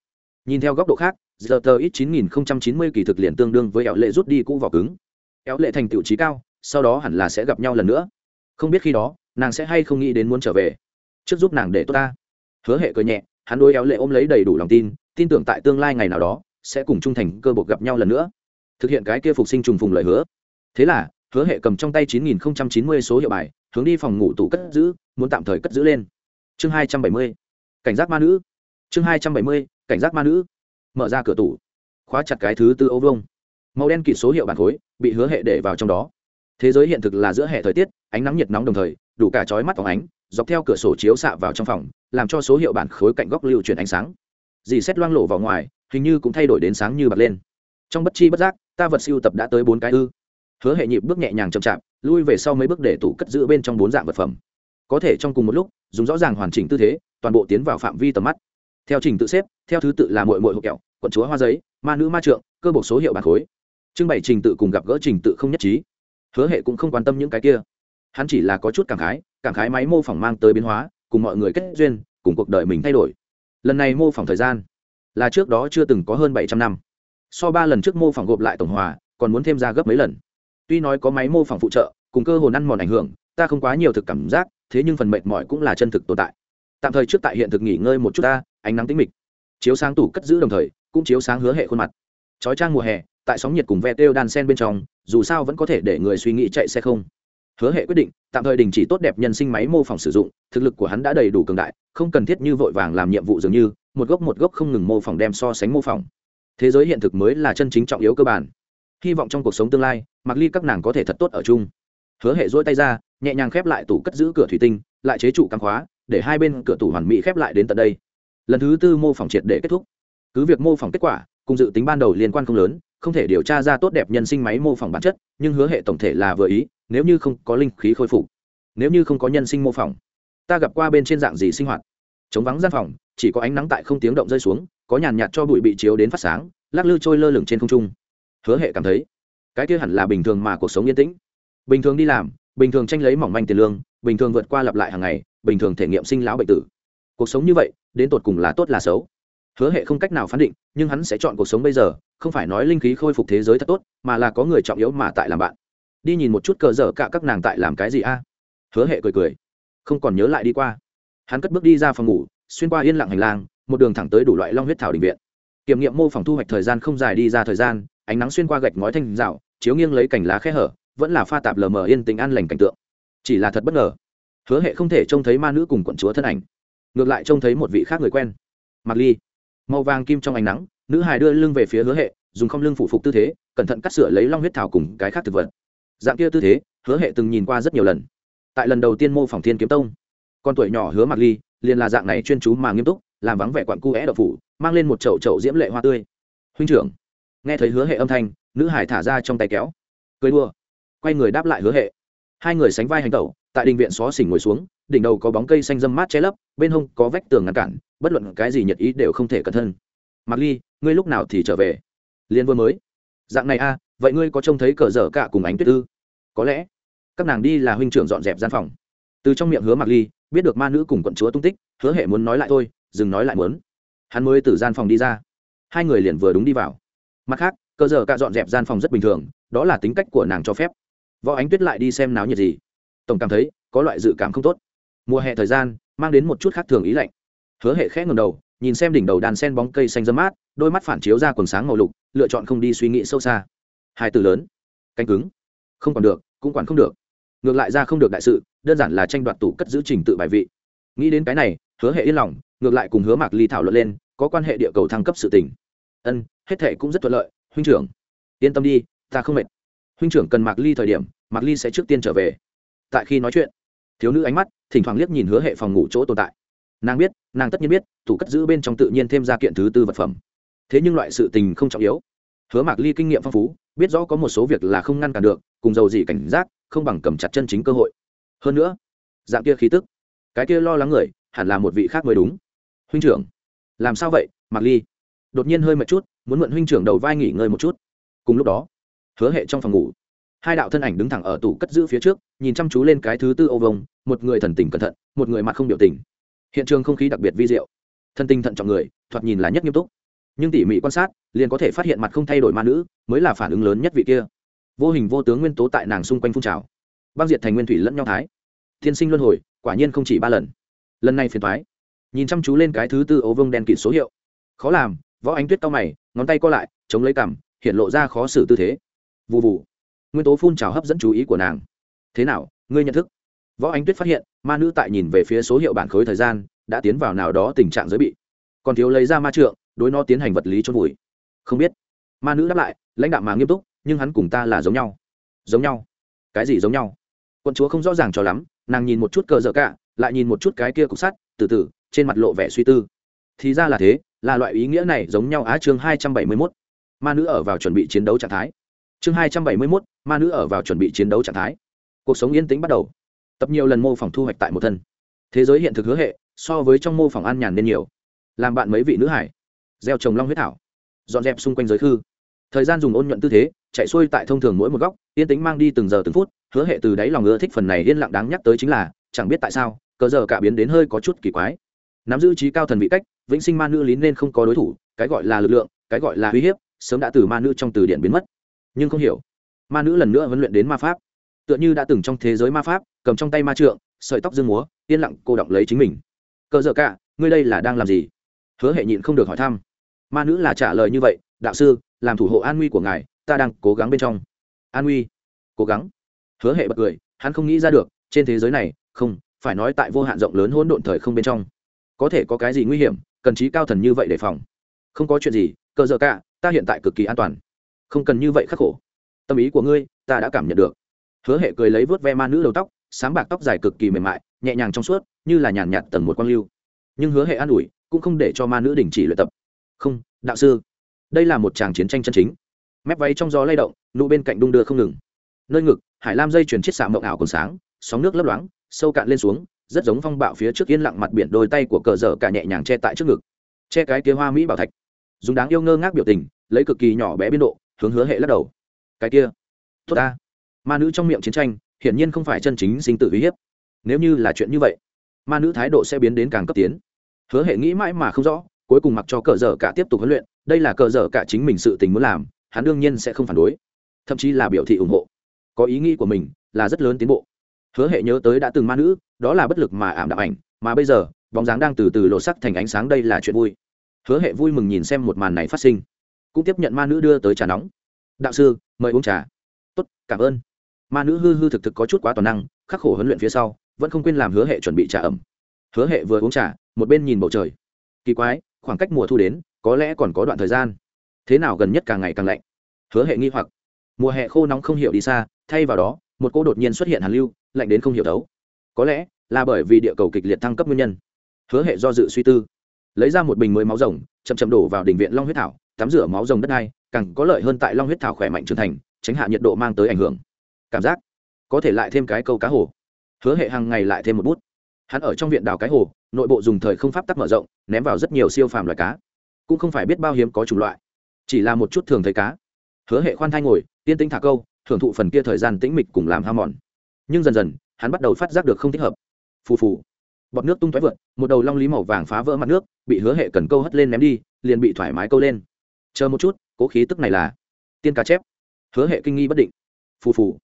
Nhìn theo góc độ khác, giờ tờ ít chín nghìn chín mươi kỳ thực liền tương đương với éo lệ rút đi cũ vỏ cứng éo lệ thành tựu trí cao, sau đó hẳn là sẽ gặp nhau lần nữa. Không biết khi đó, nàng sẽ hay không nghĩ đến muốn trở về. Trước giúp nàng để tốt ta. Hứa hệ cười nhẹ, hắn đôi éo lệ ôm lấy đầy đủ lòng tin tin tưởng tại tương lai ngày nào đó, sẽ cùng trung thành cơ bộc gặp nhau lần nữa. Thực hiện cái kia phục sinh trùng phùng lời hứa. Thế là, hứa hệ cầm trong tay chín nghìn chín mươi số hiệu bài, hướng đi phòng ngủ tủ cất giữ, muốn tạm thời cất giữ lên. Chương hai trăm bảy mươi, cảnh giác ma nữ. Chương hai trăm bảy mươi, cảnh giác ma nữ. Mở ra cửa tủ. Khóa chặt cái thứ tư âu vông màu đen kịt số hiệu bản khối bị hứa hệ để vào trong đó. Thế giới hiện thực là giữa hệ thời tiết, ánh nắng nhiệt nóng đồng thời, đủ cả chói mắt phóng ánh, dọc theo cửa sổ chiếu xạ vào trong phòng, làm cho số hiệu bản khối cạnh góc lưu chuyển ánh sáng. Dì xét loang lộ vào ngoài, hình như cũng thay đổi đến sáng như bật lên. Trong bất chi bất giác, ta vật siêu tập đã tới bốn cái ư. Hứa hệ nhịp bước nhẹ nhàng chậm chạp, lui về sau mấy bước để tủ cất giữ bên trong bốn dạng vật phẩm. Có thể trong cùng một lúc, dùng rõ ràng hoàn chỉnh tư thế, toàn bộ tiến vào phạm vi tầm mắt. Theo trình tự xếp, theo thứ tự là mội mội hộp kẹo, quận chúa hoa giấy, ma nữ ma trượng, cơ bộ số hiệu bản khối trưng bày trình tự cùng gặp gỡ trình tự không nhất trí. Hứa hệ cũng không quan tâm những cái kia. Hắn chỉ là có chút cảm khái cảm khái máy mô phỏng mang tới biến hóa, cùng mọi người kết duyên, cùng cuộc đời mình thay đổi. Lần này mô phỏng thời gian là trước đó chưa từng có hơn bảy trăm năm. So ba lần trước mô phỏng gộp lại tổng hòa, còn muốn thêm ra gấp mấy lần. Tuy nói có máy mô phỏng phụ trợ, cùng cơ hồn ăn mòn ảnh hưởng, ta không quá nhiều thực cảm giác, thế nhưng phần mệt mỏi cũng là chân thực tồn tại. Tạm thời trước tại hiện thực nghỉ ngơi một chút ta, ánh nắng tính mịch. Chiếu sáng tủ cất giữ đồng thời, cũng chiếu sáng hứa hệ khuôn mặt. Trói trang mùa hè tại sóng nhiệt cùng ve têu đan sen bên trong, dù sao vẫn có thể để người suy nghĩ chạy xe không. Hứa hệ quyết định, tạm thời đình chỉ tốt đẹp nhân sinh máy mô phỏng sử dụng, thực lực của hắn đã đầy đủ cường đại, không cần thiết như vội vàng làm nhiệm vụ dường như, một gốc một gốc không ngừng mô phỏng đem so sánh mô phỏng. Thế giới hiện thực mới là chân chính trọng yếu cơ bản. Hy vọng trong cuộc sống tương lai, mặc ly các nàng có thể thật tốt ở chung. Hứa hệ dỗi tay ra, nhẹ nhàng khép lại tủ cất giữ cửa thủy tinh, lại chế trụ căng khóa, để hai bên cửa tủ hoàn mỹ khép lại đến tận đây. Lần thứ tư mô phỏng triệt để kết thúc. Cứ việc mô phỏng kết quả, cùng dự tính ban đầu liên quan không lớn không thể điều tra ra tốt đẹp nhân sinh máy mô phỏng bản chất, nhưng hứa hệ tổng thể là vừa ý, nếu như không có linh khí khôi phục, nếu như không có nhân sinh mô phỏng, ta gặp qua bên trên dạng gì sinh hoạt? Chống vắng gian phòng, chỉ có ánh nắng tại không tiếng động rơi xuống, có nhàn nhạt cho bụi bị chiếu đến phát sáng, lắc lư trôi lơ lửng trên không trung. Hứa hệ cảm thấy, cái kia hẳn là bình thường mà cuộc sống yên tĩnh. Bình thường đi làm, bình thường tranh lấy mỏng manh tiền lương, bình thường vượt qua lặp lại hàng ngày, bình thường thể nghiệm sinh lão bệnh tử. Cuộc sống như vậy, đến tột cùng là tốt là xấu? Hứa hệ không cách nào phán định, nhưng hắn sẽ chọn cuộc sống bây giờ, không phải nói linh khí khôi phục thế giới thật tốt, mà là có người trọng yếu mà tại làm bạn. Đi nhìn một chút cờ dở cả các nàng tại làm cái gì a? Hứa hệ cười cười. Không còn nhớ lại đi qua. Hắn cất bước đi ra phòng ngủ, xuyên qua yên lặng hành lang, một đường thẳng tới đủ loại long huyết thảo định viện. Kiểm nghiệm mô phỏng thu hoạch thời gian không dài đi ra thời gian, ánh nắng xuyên qua gạch ngói thanh rào, chiếu nghiêng lấy cành lá khe hở, vẫn là pha tạp lờ mờ yên tĩnh an lành cảnh tượng. Chỉ là thật bất ngờ, hứa hệ không thể trông thấy ma nữ cùng quận chúa thân ảnh. Ngược lại trông thấy một vị khác người quen. Mặc ly màu vàng kim trong ánh nắng, nữ hài đưa lưng về phía hứa hệ, dùng không lưng phủ phục tư thế, cẩn thận cắt sửa lấy long huyết thảo cùng cái khác thực vật. Dạng kia tư thế, hứa hệ từng nhìn qua rất nhiều lần. Tại lần đầu tiên mô phỏng thiên kiếm tông, con tuổi nhỏ hứa mặc ly, liền là dạng này chuyên chú mà nghiêm túc, làm vắng vẻ quặn cu é đậu phủ, mang lên một chậu chậu diễm lệ hoa tươi. Huynh trưởng, nghe thấy hứa hệ âm thanh, nữ hải thả ra trong tay kéo, cười đua quay người đáp lại hứa hệ. Hai người sánh vai hành tẩu, tại đình viện xó xỉnh ngồi xuống, đỉnh đầu có bóng cây xanh dâm mát che lấp, bên hông có vách tường ngăn cản bất luận cái gì nhật ý đều không thể cẩn thân mặc ly ngươi lúc nào thì trở về? Liên vừa mới. Dạng này a à, vậy ngươi có trông thấy cờ dở cả cùng ánh tuyết ư? Có lẽ. Các nàng đi là huynh trưởng dọn dẹp gian phòng. Từ trong miệng hứa mặc ly biết được ma nữ cùng quận chúa tung tích hứa hệ muốn nói lại thôi dừng nói lại muốn. Hắn mới từ gian phòng đi ra. Hai người liền vừa đúng đi vào. Mặt khác cờ dở cả dọn dẹp gian phòng rất bình thường đó là tính cách của nàng cho phép. Võ ánh tuyết lại đi xem náo nhiệt gì. Tổng cảm thấy có loại dự cảm không tốt. Mùa hè thời gian mang đến một chút khác thường ý lạnh hứa hệ khẽ ngầm đầu, nhìn xem đỉnh đầu đàn sen bóng cây xanh dâm mát, đôi mắt phản chiếu ra quần sáng màu lục, lựa chọn không đi suy nghĩ sâu xa. Hai từ lớn, canh cứng, không còn được, cũng quản không được. Ngược lại ra không được đại sự, đơn giản là tranh đoạt tủ cất giữ trình tự bài vị. Nghĩ đến cái này, hứa hệ yên lòng, ngược lại cùng hứa mạc ly thảo luận lên, có quan hệ địa cầu thăng cấp sự tình. Ân, hết thệ cũng rất thuận lợi, huynh trưởng. Yên tâm đi, ta không mệt. Huynh trưởng cần mạc ly thời điểm, mạc ly sẽ trước tiên trở về. Tại khi nói chuyện, thiếu nữ ánh mắt, thỉnh thoảng liếc nhìn hứa hệ phòng ngủ chỗ tồn tại nàng biết, nàng tất nhiên biết tủ cất giữ bên trong tự nhiên thêm ra kiện thứ tư vật phẩm. Thế nhưng loại sự tình không trọng yếu. Hứa mạc ly kinh nghiệm phong phú, biết rõ có một số việc là không ngăn cản được, cùng dầu gì cảnh giác, không bằng cầm chặt chân chính cơ hội. Hơn nữa, dạng kia khí tức, cái kia lo lắng người, hẳn là một vị khác mới đúng. Huynh trưởng, làm sao vậy, mạc ly? Đột nhiên hơi mệt chút, muốn mượn huynh trưởng đầu vai nghỉ ngơi một chút. Cùng lúc đó, hứa hệ trong phòng ngủ, hai đạo thân ảnh đứng thẳng ở tủ cất giữ phía trước, nhìn chăm chú lên cái thứ tư ô vông một người thần tình cẩn thận, một người mặt không biểu tình hiện trường không khí đặc biệt vi diệu. Thân tình thận trọng người, thoạt nhìn là nhất nghiêm túc. Nhưng tỉ mỉ quan sát, liền có thể phát hiện mặt không thay đổi ma nữ, mới là phản ứng lớn nhất vị kia. Vô hình vô tướng nguyên tố tại nàng xung quanh phun trào. Băng diệt thành nguyên thủy lẫn nhau thái. Thiên sinh luân hồi, quả nhiên không chỉ ba lần. Lần này phiền thoái nhìn chăm chú lên cái thứ tư ấu vông đen kịt số hiệu. Khó làm, võ ánh tuyết cao mày, ngón tay co lại, chống lấy cằm, hiện lộ ra khó xử tư thế. Vụ vụ nguyên tố phun trào hấp dẫn chú ý của nàng. Thế nào, ngươi nhận thức? Võ ánh tuyết phát hiện, ma nữ tại nhìn về phía số hiệu bản khối thời gian, đã tiến vào nào đó tình trạng giới bị. Còn thiếu lấy ra ma trượng, đối nó tiến hành vật lý chôn vùi. Không biết. Ma nữ đáp lại, lãnh đạo mà nghiêm túc, nhưng hắn cùng ta là giống nhau. Giống nhau. Cái gì giống nhau? Quân chúa không rõ ràng cho lắm, nàng nhìn một chút cờ dở cả, lại nhìn một chút cái kia cục sắt, từ từ, trên mặt lộ vẻ suy tư. Thì ra là thế, là loại ý nghĩa này giống nhau á chương hai trăm bảy mươi mốt. Ma nữ ở vào chuẩn bị chiến đấu trạng thái. Chương hai trăm bảy mươi mốt, ma nữ ở vào chuẩn bị chiến đấu trạng thái. Cuộc sống yên tĩnh bắt đầu tập nhiều lần mô phỏng thu hoạch tại một thân. Thế giới hiện thực hứa hệ, so với trong mô phỏng an nhàn nên nhiều. Làm bạn mấy vị nữ hải. Gieo trồng long huyết thảo. Dọn dẹp xung quanh giới khư. Thời gian dùng ôn nhuận tư thế, chạy xuôi tại thông thường mỗi một góc, yên tĩnh mang đi từng giờ từng phút, hứa hệ từ đáy lòng ưa thích phần này yên lặng đáng nhắc tới chính là, chẳng biết tại sao, cờ giờ cả biến đến hơi có chút kỳ quái. Nắm giữ trí cao thần vị cách, vĩnh sinh ma nữ lín nên không có đối thủ, cái gọi là lực lượng, cái gọi là uy hiếp, sớm đã từ ma nữ trong từ điển biến mất. Nhưng không hiểu, ma nữ lần nữa huấn luyện đến ma pháp tựa như đã từng trong thế giới ma pháp, cầm trong tay ma trượng, sợi tóc dương múa, yên lặng cô động lấy chính mình. Cờ dở cả, ngươi đây là đang làm gì? Hứa hệ nhịn không được hỏi thăm. Ma nữ là trả lời như vậy, đạo sư, làm thủ hộ an nguy của ngài, ta đang cố gắng bên trong. An nguy? Cố gắng? Hứa hệ bật cười, hắn không nghĩ ra được, trên thế giới này, không, phải nói tại vô hạn rộng lớn hỗn độn thời không bên trong. Có thể có cái gì nguy hiểm, cần trí cao thần như vậy để phòng. Không có chuyện gì, cờ dở cả, ta hiện tại cực kỳ an toàn. Không cần như vậy khắc khổ. Tâm ý của ngươi, ta đã cảm nhận được hứa hệ cười lấy vớt ve ma nữ đầu tóc, sáng bạc tóc dài cực kỳ mềm mại, nhẹ nhàng trong suốt, như là nhàn nhạt tầng một quang lưu. Nhưng hứa hệ an ủi, cũng không để cho ma nữ đình chỉ luyện tập. Không, đạo sư. Đây là một tràng chiến tranh chân chính. Mép váy trong gió lay động, nụ bên cạnh đung đưa không ngừng. Nơi ngực, hải lam dây chuyển chiết xạ mộng ảo còn sáng, sóng nước lấp loáng, sâu cạn lên xuống, rất giống phong bạo phía trước yên lặng mặt biển đôi tay của cờ dở cả nhẹ nhàng che tại trước ngực. Che cái kia hoa mỹ bảo thạch. Dùng đáng yêu ngơ ngác biểu tình, lấy cực kỳ nhỏ bé biên độ, hướng hứa hệ lắc đầu. Cái kia, tốt ta ma nữ trong miệng chiến tranh hiển nhiên không phải chân chính sinh tử uy hiếp. Nếu như là chuyện như vậy, ma nữ thái độ sẽ biến đến càng cấp tiến. Hứa hệ nghĩ mãi mà không rõ, cuối cùng mặc cho cờ dở cả tiếp tục huấn luyện, đây là cờ dở cả chính mình sự tình muốn làm, hắn đương nhiên sẽ không phản đối. Thậm chí là biểu thị ủng hộ. Có ý nghĩ của mình là rất lớn tiến bộ. Hứa hệ nhớ tới đã từng ma nữ, đó là bất lực mà ảm đạm ảnh, mà bây giờ, bóng dáng đang từ từ lộ sắc thành ánh sáng đây là chuyện vui. Hứa hệ vui mừng nhìn xem một màn này phát sinh. Cũng tiếp nhận ma nữ đưa tới trà nóng. Đạo sư, mời uống trà. Tốt, cảm ơn ma nữ hư hư thực thực có chút quá toàn năng, khắc khổ huấn luyện phía sau, vẫn không quên làm hứa hệ chuẩn bị trà ẩm. Hứa hệ vừa uống trà, một bên nhìn bầu trời. Kỳ quái, khoảng cách mùa thu đến, có lẽ còn có đoạn thời gian. Thế nào gần nhất càng ngày càng lạnh? Hứa hệ nghi hoặc. Mùa hè khô nóng không hiểu đi xa, thay vào đó, một cô đột nhiên xuất hiện hàn lưu, lạnh đến không hiểu thấu. Có lẽ là bởi vì địa cầu kịch liệt thăng cấp nguyên nhân. Hứa hệ do dự suy tư. Lấy ra một bình mới máu rồng, chậm chậm đổ vào đỉnh viện long huyết thảo, tắm rửa máu rồng đất này càng có lợi hơn tại long huyết thảo khỏe mạnh trưởng thành, tránh hạ nhiệt độ mang tới ảnh hưởng cảm giác có thể lại thêm cái câu cá hồ. Hứa hệ hàng ngày lại thêm một bút. Hắn ở trong viện đào cái hồ, nội bộ dùng thời không pháp tắc mở rộng, ném vào rất nhiều siêu phàm loài cá. Cũng không phải biết bao hiếm có chủng loại, chỉ là một chút thường thấy cá. Hứa hệ khoan thai ngồi tiên tính thả câu, thưởng thụ phần kia thời gian tĩnh mịch cùng làm ham mòn. Nhưng dần dần, hắn bắt đầu phát giác được không thích hợp. Phù phù. Bọt nước tung tói vượt, một đầu long lý màu vàng phá vỡ mặt nước, bị hứa hệ cần câu hất lên ném đi, liền bị thoải mái câu lên. Chờ một chút, cố khí tức này là tiên cá chép. Hứa hệ kinh nghi bất định. Phù phù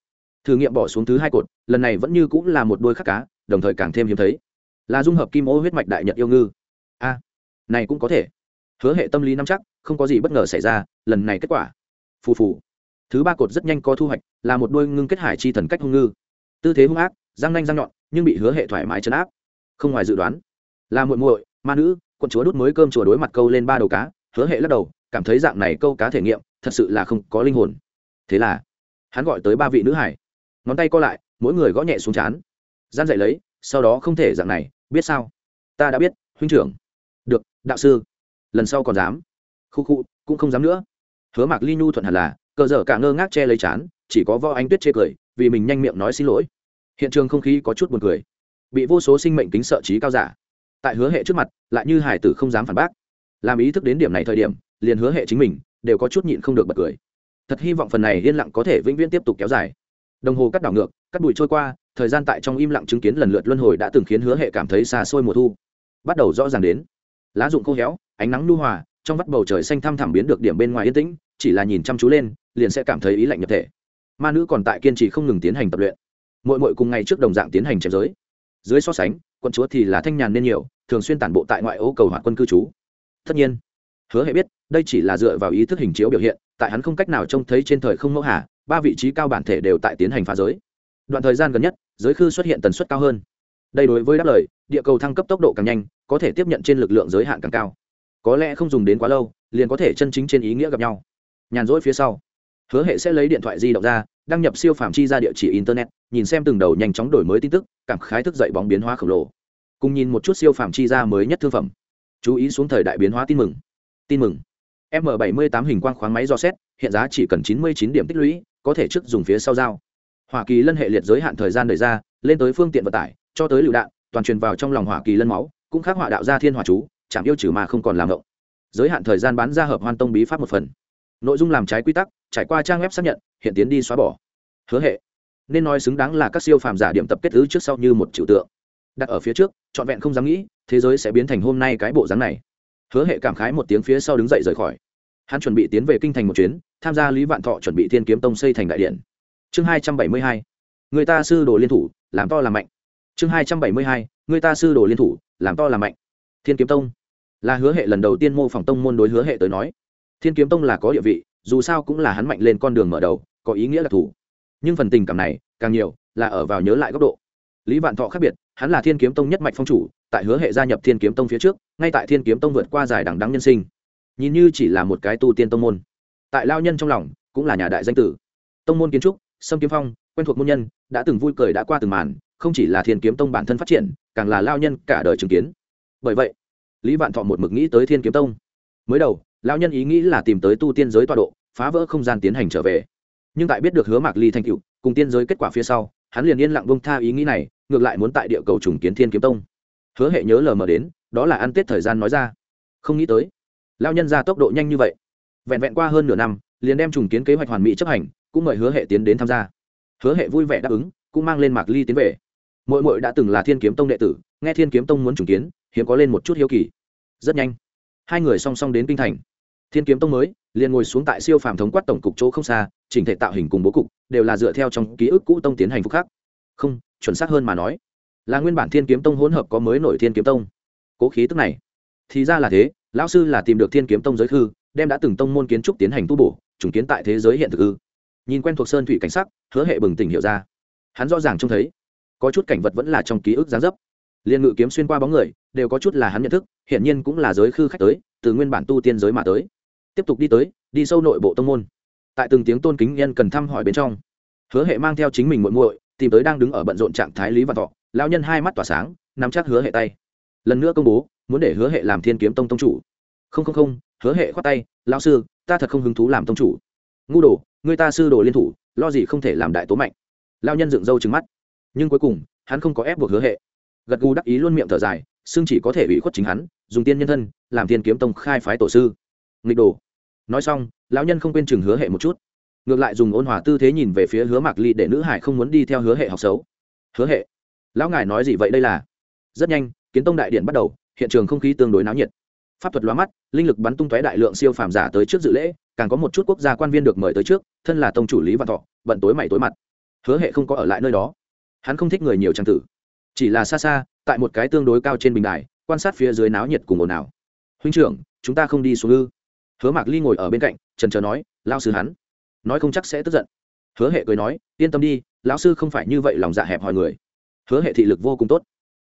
thử nghiệm bỏ xuống thứ hai cột, lần này vẫn như cũng là một đôi khắc cá, đồng thời càng thêm hiếm thấy. Là dung hợp kim ô huyết mạch đại nhật yêu ngư. A, này cũng có thể. Hứa hệ tâm lý nắm chắc, không có gì bất ngờ xảy ra, lần này kết quả. Phù phù. Thứ ba cột rất nhanh có thu hoạch, là một đôi ngưng kết hải chi thần cách hung ngư. Tư thế hung ác, răng nanh răng nhọn, nhưng bị hứa hệ thoải mái chấn áp. Không ngoài dự đoán. Là muội muội, ma nữ, quận chúa đút mới cơm chùa đối mặt câu lên ba đầu cá, hứa hệ lắc đầu, cảm thấy dạng này câu cá thể nghiệm, thật sự là không có linh hồn. Thế là, hắn gọi tới ba vị nữ hải ngón tay co lại, mỗi người gõ nhẹ xuống chán. Gian dậy lấy, sau đó không thể dạng này, biết sao? Ta đã biết, huynh trưởng. Được, đạo sư. Lần sau còn dám. Khu khu, cũng không dám nữa. Hứa mạc ly nhu thuận hẳn là, cờ dở cả ngơ ngác che lấy chán, chỉ có võ anh tuyết chê cười, vì mình nhanh miệng nói xin lỗi. Hiện trường không khí có chút buồn cười. Bị vô số sinh mệnh kính sợ trí cao giả. Tại hứa hệ trước mặt, lại như hải tử không dám phản bác. Làm ý thức đến điểm này thời điểm, liền hứa hệ chính mình, đều có chút nhịn không được bật cười. Thật hy vọng phần này yên lặng có thể vĩnh viễn tiếp tục kéo dài đồng hồ cắt đảo ngược, cắt bụi trôi qua, thời gian tại trong im lặng chứng kiến lần lượt luân hồi đã từng khiến hứa hệ cảm thấy xa xôi mùa thu. Bắt đầu rõ ràng đến. Lá rụng khô héo, ánh nắng nu hòa, trong vắt bầu trời xanh thăm thẳm biến được điểm bên ngoài yên tĩnh, chỉ là nhìn chăm chú lên, liền sẽ cảm thấy ý lạnh nhập thể. Ma nữ còn tại kiên trì không ngừng tiến hành tập luyện. Mỗi mỗi cùng ngày trước đồng dạng tiến hành chém giới. Dưới so sánh quân chúa thì là thanh nhàn nên nhiều, thường xuyên tản bộ tại ngoại ô cầu hoạt quân cư trú. Tất nhiên, hứa hệ biết, đây chỉ là dựa vào ý thức hình chiếu biểu hiện, tại hắn không cách nào trông thấy trên thời không mẫu hà ba vị trí cao bản thể đều tại tiến hành phá giới. Đoạn thời gian gần nhất, giới khư xuất hiện tần suất cao hơn. Đây đối với đáp lời, địa cầu thăng cấp tốc độ càng nhanh, có thể tiếp nhận trên lực lượng giới hạn càng cao. Có lẽ không dùng đến quá lâu, liền có thể chân chính trên ý nghĩa gặp nhau. Nhàn rỗi phía sau, hứa hệ sẽ lấy điện thoại di động ra, đăng nhập siêu phạm chi ra địa chỉ internet, nhìn xem từng đầu nhanh chóng đổi mới tin tức, cảm khái thức dậy bóng biến hóa khổng lồ. Cùng nhìn một chút siêu phạm chi ra mới nhất thương phẩm. Chú ý xuống thời đại biến hóa tin mừng. Tin mừng. M 78 hình quang khoáng máy do xét, hiện giá chỉ cần 99 điểm tích lũy có thể trước dùng phía sau dao. Hoa kỳ lân hệ liệt giới hạn thời gian đẩy ra, lên tới phương tiện vận tải, cho tới lựu đạn, toàn truyền vào trong lòng hoa kỳ lân máu, cũng khắc họa đạo gia thiên hòa chú, chạm yêu trừ mà không còn làm động. Giới hạn thời gian bán ra hợp hoan tông bí pháp một phần. Nội dung làm trái quy tắc, trải qua trang web xác nhận, hiện tiến đi xóa bỏ. Hứa hệ. Nên nói xứng đáng là các siêu phàm giả điểm tập kết thứ trước sau như một trừu tượng. Đặt ở phía trước, trọn vẹn không dám nghĩ, thế giới sẽ biến thành hôm nay cái bộ dáng này. Hứa hệ cảm khái một tiếng phía sau đứng dậy rời khỏi. Hắn chuẩn bị tiến về kinh thành một chuyến tham gia lý vạn thọ chuẩn bị thiên kiếm tông xây thành đại điện. Chương hai trăm bảy mươi hai, người ta sư đồ liên thủ, làm to làm mạnh. Chương hai trăm bảy mươi hai, người ta sư đồ liên thủ, làm to làm mạnh. Thiên kiếm tông là hứa hệ lần đầu tiên mô phỏng tông môn đối hứa hệ tới nói. Thiên kiếm tông là có địa vị, dù sao cũng là hắn mạnh lên con đường mở đầu, có ý nghĩa là thủ nhưng phần tình cảm này, càng nhiều là ở vào nhớ lại góc độ. Lý vạn thọ khác biệt, hắn là thiên kiếm tông nhất mạch phong chủ, tại hứa hệ gia nhập thiên kiếm tông phía trước, ngay tại thiên kiếm tông vượt qua giải đẳng đắng nhân sinh. Nhìn như chỉ là một cái tu tiên tông môn tại lao nhân trong lòng, cũng là nhà đại danh tử. Tông môn kiến trúc, sâm kiếm phong, quen thuộc môn nhân, đã từng vui cười đã qua từng màn, không chỉ là thiên kiếm tông bản thân phát triển, càng là lao nhân cả đời chứng kiến. Bởi vậy, lý vạn thọ một mực nghĩ tới thiên kiếm tông. Mới đầu, lao nhân ý nghĩ là tìm tới tu tiên giới tọa độ, phá vỡ không gian tiến hành trở về. Nhưng tại biết được hứa mạc ly thành cựu cùng tiên giới kết quả phía sau, hắn liền yên lặng bông tha ý nghĩ này, ngược lại muốn tại địa cầu trùng kiến thiên kiếm tông. Hứa hệ nhớ lờ mờ đến, đó là ăn tết thời gian nói ra. Không nghĩ tới, lao nhân ra tốc độ nhanh như vậy vẹn vẹn qua hơn nửa năm liền đem trùng kiến kế hoạch hoàn mỹ chấp hành cũng mời hứa hệ tiến đến tham gia. Hứa hệ vui vẻ đáp ứng cũng mang lên mạc ly tiến về. Mỗi mỗi đã từng là thiên kiếm tông đệ tử nghe thiên kiếm tông muốn trùng kiến hiếm có lên một chút hiếu kỳ. Rất nhanh hai người song song đến kinh thành. Thiên kiếm tông mới liền ngồi xuống tại siêu phàm thống quát tổng cục chỗ không xa chỉnh thể tạo hình cùng bố cục đều là dựa theo trong ký ức cũ tông tiến hành phục khác, không chuẩn xác hơn mà nói là nguyên bản thiên kiếm tông hỗn hợp có mới nổi thiên kiếm tông. Cố khí tức này thì ra là thế lão sư là tìm được thiên kiếm tông giới thư đem đã từng tông môn kiến trúc tiến hành tu bổ, trùng kiến tại thế giới hiện thực ư. Nhìn quen thuộc sơn thủy cảnh sắc, hứa hệ bừng tỉnh hiểu ra. Hắn rõ ràng trông thấy, có chút cảnh vật vẫn là trong ký ức gián dấp. Liên ngự kiếm xuyên qua bóng người, đều có chút là hắn nhận thức, hiển nhiên cũng là giới khư khách tới, từ nguyên bản tu tiên giới mà tới. Tiếp tục đi tới, đi sâu nội bộ tông môn. Tại từng tiếng tôn kính nhân cần thăm hỏi bên trong, hứa hệ mang theo chính mình muội muội, tìm tới đang đứng ở bận rộn trạng thái lý văn thọ. Lão nhân hai mắt tỏa sáng, nắm chắc hứa hệ tay. Lần nữa công bố, muốn để hứa hệ làm thiên kiếm tông tông chủ không không không, hứa hệ khoát tay, lão sư, ta thật không hứng thú làm tông chủ. Ngu đồ người ta sư đồ liên thủ, lo gì không thể làm đại tố mạnh. Lao nhân dựng râu trứng mắt. Nhưng cuối cùng, hắn không có ép buộc hứa hệ. Gật gù đắc ý luôn miệng thở dài, xương chỉ có thể ủy khuất chính hắn, dùng tiên nhân thân, làm thiên kiếm tông khai phái tổ sư. Nghịch đồ. Nói xong, lão nhân không quên chừng hứa hệ một chút. Ngược lại dùng ôn hòa tư thế nhìn về phía hứa mạc ly để nữ hải không muốn đi theo hứa hệ học xấu. Hứa hệ, lão ngài nói gì vậy đây là? Rất nhanh, kiến tông đại điện bắt đầu, hiện trường không khí tương đối náo nhiệt pháp thuật lóa mắt, linh lực bắn tung tóe đại lượng siêu phàm giả tới trước dự lễ, càng có một chút quốc gia quan viên được mời tới trước, thân là tông chủ lý văn thọ bận tối mày tối mặt. Hứa hệ không có ở lại nơi đó. Hắn không thích người nhiều trang tử. Chỉ là xa xa, tại một cái tương đối cao trên bình đài, quan sát phía dưới náo nhiệt cùng ồn ào. Huynh trưởng, chúng ta không đi xuống ư? Hứa mạc ly ngồi ở bên cạnh, trần trờ nói lao sư hắn. Nói không chắc sẽ tức giận. Hứa hệ cười nói, yên tâm đi, lão sư không phải như vậy lòng dạ hẹp hòi người. Hứa hệ thị lực vô cùng tốt.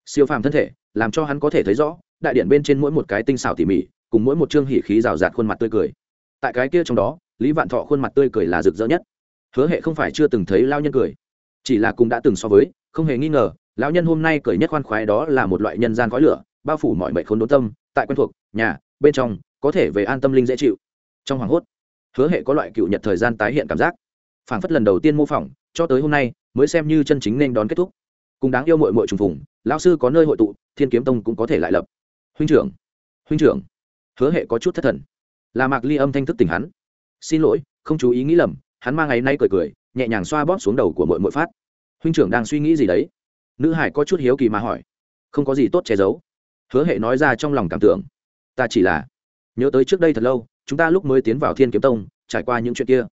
Siêu phàm thân thể, làm cho hắn có thể thấy rõ đại điện bên trên mỗi một cái tinh xảo tỉ mỉ, cùng mỗi một chương hỉ khí rào rạt khuôn mặt tươi cười. Tại cái kia trong đó, lý vạn thọ khuôn mặt tươi cười là rực rỡ nhất. Hứa hệ không phải chưa từng thấy lao nhân cười, chỉ là cùng đã từng so với, không hề nghi ngờ, lão nhân hôm nay cười nhất khoan khoái đó là một loại nhân gian khói lửa, bao phủ mọi mệnh khốn đốn tâm, tại quen thuộc, nhà, bên trong, có thể về an tâm linh dễ chịu. Trong hoàng hốt, hứa hệ có loại cựu nhật thời gian tái hiện cảm giác. Phảng phất lần đầu tiên mô phỏng, cho tới hôm nay, mới xem như chân chính nên đón kết thúc. Cùng đáng yêu mội mội trùng phùng, lão sư có nơi hội tụ, thiên kiếm tông cũng có thể lại lập huynh trưởng huynh trưởng. Hứa hệ có chút thất thần. Là mạc ly âm thanh thức tỉnh hắn. Xin lỗi, không chú ý nghĩ lầm, hắn mang ngày nay cười cười, nhẹ nhàng xoa bóp xuống đầu của mội mội phát. Huynh trưởng đang suy nghĩ gì đấy? Nữ hải có chút hiếu kỳ mà hỏi. Không có gì tốt che giấu. Hứa hệ nói ra trong lòng cảm tưởng. Ta chỉ là nhớ tới trước đây thật lâu, chúng ta lúc mới tiến vào thiên kiếm tông, trải qua những chuyện kia.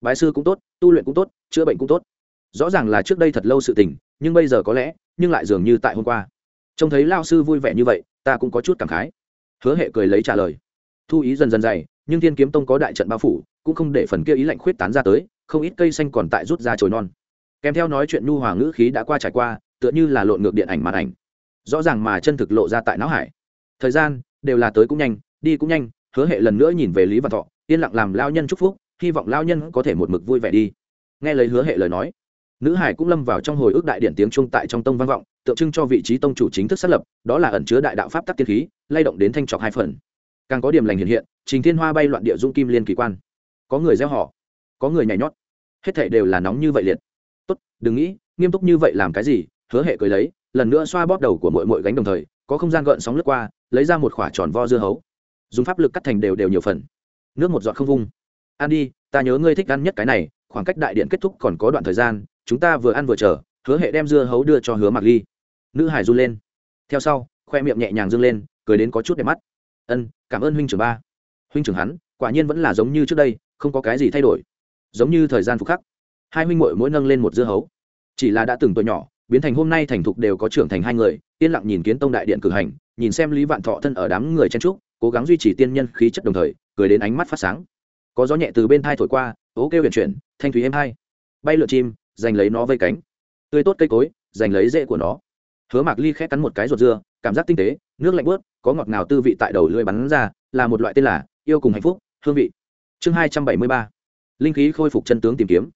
Bái sư cũng tốt, tu luyện cũng tốt, chữa bệnh cũng tốt. Rõ ràng là trước đây thật lâu sự tình, nhưng bây giờ có lẽ, nhưng lại dường như tại hôm qua. Trông thấy lao sư vui vẻ như vậy ta cũng có chút cảm khái. Hứa hệ cười lấy trả lời. Thu ý dần dần dày, nhưng thiên kiếm tông có đại trận bao phủ, cũng không để phần kia ý lạnh khuyết tán ra tới, không ít cây xanh còn tại rút ra chồi non. Kèm theo nói chuyện nhu hòa ngữ khí đã qua trải qua, tựa như là lộn ngược điện ảnh màn ảnh. Rõ ràng mà chân thực lộ ra tại não hải. Thời gian, đều là tới cũng nhanh, đi cũng nhanh, hứa hệ lần nữa nhìn về lý văn thọ, yên lặng làm lao nhân chúc phúc, hy vọng lao nhân có thể một mực vui vẻ đi. Nghe lời hứa hệ lời nói nữ hải cũng lâm vào trong hồi ức đại điện tiếng trung tại trong tông vang vọng, tượng trưng cho vị trí tông chủ chính thức xác lập, đó là ẩn chứa đại đạo pháp tắc tiên khí, lay động đến thanh trọc hai phần. Càng có điểm lành hiện hiện, trình thiên hoa bay loạn địa dung kim liên kỳ quan. Có người gieo họ, có người nhảy nhót. Hết thảy đều là nóng như vậy liệt. Tốt, đừng nghĩ, nghiêm túc như vậy làm cái gì, hứa hệ cười lấy, lần nữa xoa bóp đầu của mỗi mỗi gánh đồng thời, có không gian gợn sóng lướt qua, lấy ra một quả tròn vo dưa hấu. Dùng pháp lực cắt thành đều đều nhiều phần. Nước một giọt không vung. Ăn đi, ta nhớ ngươi thích ăn nhất cái này, khoảng cách đại điện kết thúc còn có đoạn thời gian chúng ta vừa ăn vừa chờ, hứa hệ đem dưa hấu đưa cho hứa mạc ly. Nữ hải run lên. Theo sau, khoe miệng nhẹ nhàng dâng lên, cười đến có chút đẹp mắt. Ân, cảm ơn huynh trưởng ba. Huynh trưởng hắn, quả nhiên vẫn là giống như trước đây, không có cái gì thay đổi. Giống như thời gian phục khắc. Hai huynh muội mỗi nâng lên một dưa hấu. Chỉ là đã từng tuổi nhỏ, biến thành hôm nay thành thục đều có trưởng thành hai người, yên lặng nhìn kiến tông đại điện cử hành, nhìn xem lý vạn thọ thân ở đám người chen trúc cố gắng duy trì tiên nhân khí chất đồng thời, cười đến ánh mắt phát sáng. Có gió nhẹ từ bên thai thổi qua, ố kêu huyền chuyển, thanh thúy êm hai. Bay lượn chim giành lấy nó vây cánh. Tươi tốt cây cối, giành lấy rễ của nó. Hứa mạc ly khét cắn một cái ruột dưa, cảm giác tinh tế, nước lạnh bớt, có ngọt ngào tư vị tại đầu lưỡi bắn ra, là một loại tên là yêu cùng hạnh phúc, hương vị. Chương hai trăm bảy mươi ba, linh khí khôi phục chân tướng tìm kiếm.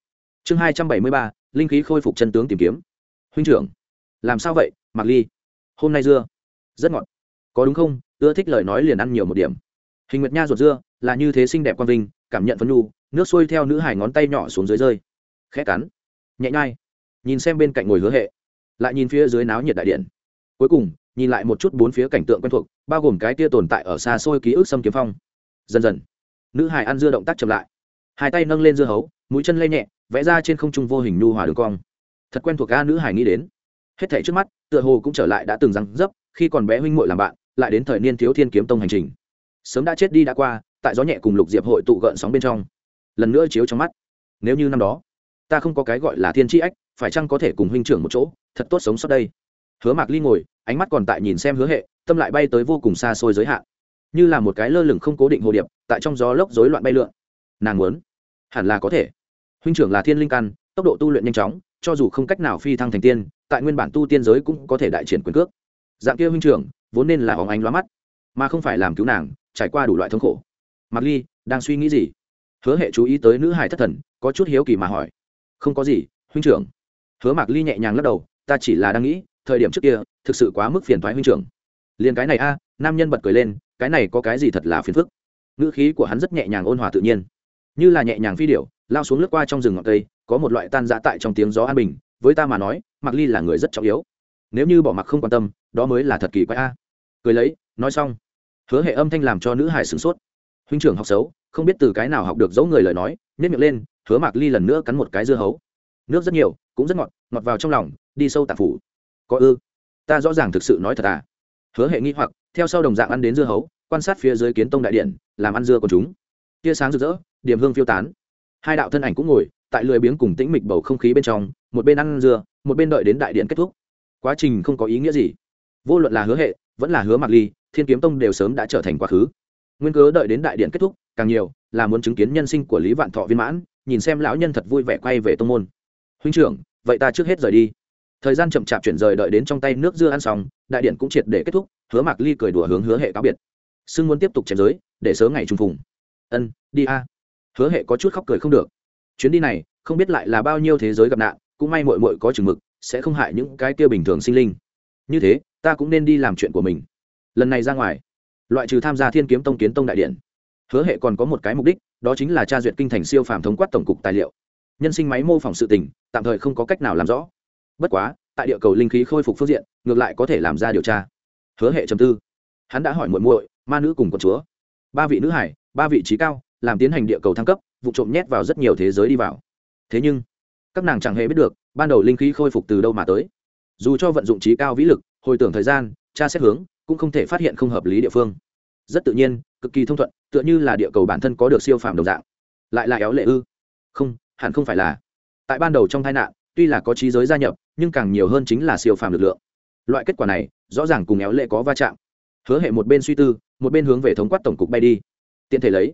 Chương hai trăm bảy mươi ba, linh khí khôi phục chân tướng tìm kiếm. Huynh trưởng, làm sao vậy, mạc ly? Hôm nay dưa, rất ngọt. Có đúng không? Ưa thích lời nói liền ăn nhiều một điểm. Hình nguyệt nha ruột dưa, là như thế xinh đẹp quang vinh, cảm nhận phấn nhu, nước xuôi theo nữ hải ngón tay nhỏ xuống dưới rơi. Khẽ cắn nhẹ nhai, nhìn xem bên cạnh ngồi hứa hệ, lại nhìn phía dưới náo nhiệt đại điện. Cuối cùng, nhìn lại một chút bốn phía cảnh tượng quen thuộc, bao gồm cái tia tồn tại ở xa xôi ký ức xâm kiếm phong. Dần dần, nữ hải ăn dưa động tác chậm lại. Hai tay nâng lên dưa hấu, mũi chân lay nhẹ, vẽ ra trên không trung vô hình nhu hòa đường cong. Thật quen thuộc ca nữ hải nghĩ đến. Hết thảy trước mắt, tựa hồ cũng trở lại đã từng răng dấp, khi còn bé huynh muội làm bạn, lại đến thời niên thiếu thiên kiếm tông hành trình. Sớm đã chết đi đã qua, tại gió nhẹ cùng lục diệp hội tụ gợn sóng bên trong. Lần nữa chiếu trong mắt. Nếu như năm đó ta không có cái gọi là thiên tri ách, phải chăng có thể cùng huynh trưởng một chỗ, thật tốt sống sót đây. Hứa mạc ly ngồi, ánh mắt còn tại nhìn xem hứa hệ, tâm lại bay tới vô cùng xa xôi giới hạn. Như là một cái lơ lửng không cố định hồ điệp, tại trong gió lốc rối loạn bay lượn. Nàng muốn, hẳn là có thể. Huynh trưởng là thiên linh căn, tốc độ tu luyện nhanh chóng, cho dù không cách nào phi thăng thành tiên, tại nguyên bản tu tiên giới cũng có thể đại triển quyền cước. Dạng kia huynh trưởng, vốn nên là óng ánh lóa mắt, mà không phải làm cứu nàng, trải qua đủ loại thống khổ. Mặc ly, đang suy nghĩ gì? Hứa hệ chú ý tới nữ hải thất thần, có chút hiếu kỳ mà hỏi không có gì, huynh trưởng. Hứa mạc ly nhẹ nhàng lắc đầu, ta chỉ là đang nghĩ, thời điểm trước kia, thực sự quá mức phiền thoái huynh trưởng. Liền cái này a, nam nhân bật cười lên, cái này có cái gì thật là phiền phức. Ngữ khí của hắn rất nhẹ nhàng ôn hòa tự nhiên. Như là nhẹ nhàng phi điệu lao xuống lướt qua trong rừng ngọn cây, có một loại tan dã tại trong tiếng gió an bình, với ta mà nói mặc ly là người rất trọng yếu. Nếu như bỏ mặc không quan tâm, đó mới là thật kỳ quái a. Cười lấy, nói xong. Hứa hệ âm thanh làm cho nữ hải sửng sốt. Huynh trưởng học xấu, không biết từ cái nào học được dấu người lời nói nhét miệng lên hứa mạc ly lần nữa cắn một cái dưa hấu. Nước rất nhiều, cũng rất ngọt ngọt vào trong lòng, đi sâu tạp phủ. Có ư? Ta rõ ràng thực sự nói thật à? Hứa hệ nghi hoặc, theo sau đồng dạng ăn đến dưa hấu, quan sát phía dưới kiến tông đại điện, làm ăn dưa của chúng. Tia sáng rực rỡ, điểm hương phiêu tán. Hai đạo thân ảnh cũng ngồi, tại lười biếng cùng tĩnh mịch bầu không khí bên trong, một bên ăn dưa, một bên đợi đến đại điện kết thúc. Quá trình không có ý nghĩa gì. Vô luận là hứa hệ, vẫn là hứa mạc ly, thiên kiếm tông đều sớm đã trở thành quá khứ. Nguyên cớ đợi đến đại điện kết thúc, càng nhiều, là muốn chứng kiến nhân sinh của lý vạn thọ viên mãn nhìn xem lão nhân thật vui vẻ quay về tông môn. Huynh trưởng, vậy ta trước hết rời đi. Thời gian chậm chạp chuyển rời đợi đến trong tay nước dưa ăn xong, đại điện cũng triệt để kết thúc, hứa mạc ly cười đùa hướng hứa hệ cáo biệt. Sưng muốn tiếp tục chém giới, để sớm ngày trùng phùng. Ân, đi a. Hứa hệ có chút khóc cười không được. Chuyến đi này, không biết lại là bao nhiêu thế giới gặp nạn, cũng may mội mội có chừng mực, sẽ không hại những cái kia bình thường sinh linh. Như thế, ta cũng nên đi làm chuyện của mình. Lần này ra ngoài, loại trừ tham gia thiên kiếm tông kiến tông đại điện. Hứa hệ còn có một cái mục đích đó chính là tra duyệt kinh thành siêu phàm thống quát tổng cục tài liệu. Nhân sinh máy mô phỏng sự tình, tạm thời không có cách nào làm rõ. Bất quá, tại địa cầu linh khí khôi phục phương diện, ngược lại có thể làm ra điều tra. Hứa hệ trầm tư. Hắn đã hỏi muội muội, ma nữ cùng con chúa? Ba vị nữ hải, ba vị trí cao, làm tiến hành địa cầu thăng cấp, vụ trộm nhét vào rất nhiều thế giới đi vào. Thế nhưng, các nàng chẳng hề biết được, ban đầu linh khí khôi phục từ đâu mà tới. Dù cho vận dụng trí cao vĩ lực, hồi tưởng thời gian, tra xét hướng, cũng không thể phát hiện không hợp lý địa phương rất tự nhiên, cực kỳ thông thuận, tựa như là địa cầu bản thân có được siêu phàm đồng dạng. Lại là éo lệ ư? Không, hẳn không phải là. Tại ban đầu trong tai nạn, tuy là có trí giới gia nhập, nhưng càng nhiều hơn chính là siêu phàm lực lượng. Loại kết quả này, rõ ràng cùng éo lệ có va chạm. Hứa hệ một bên suy tư, một bên hướng về thống quát tổng cục bay đi. Tiện thể lấy.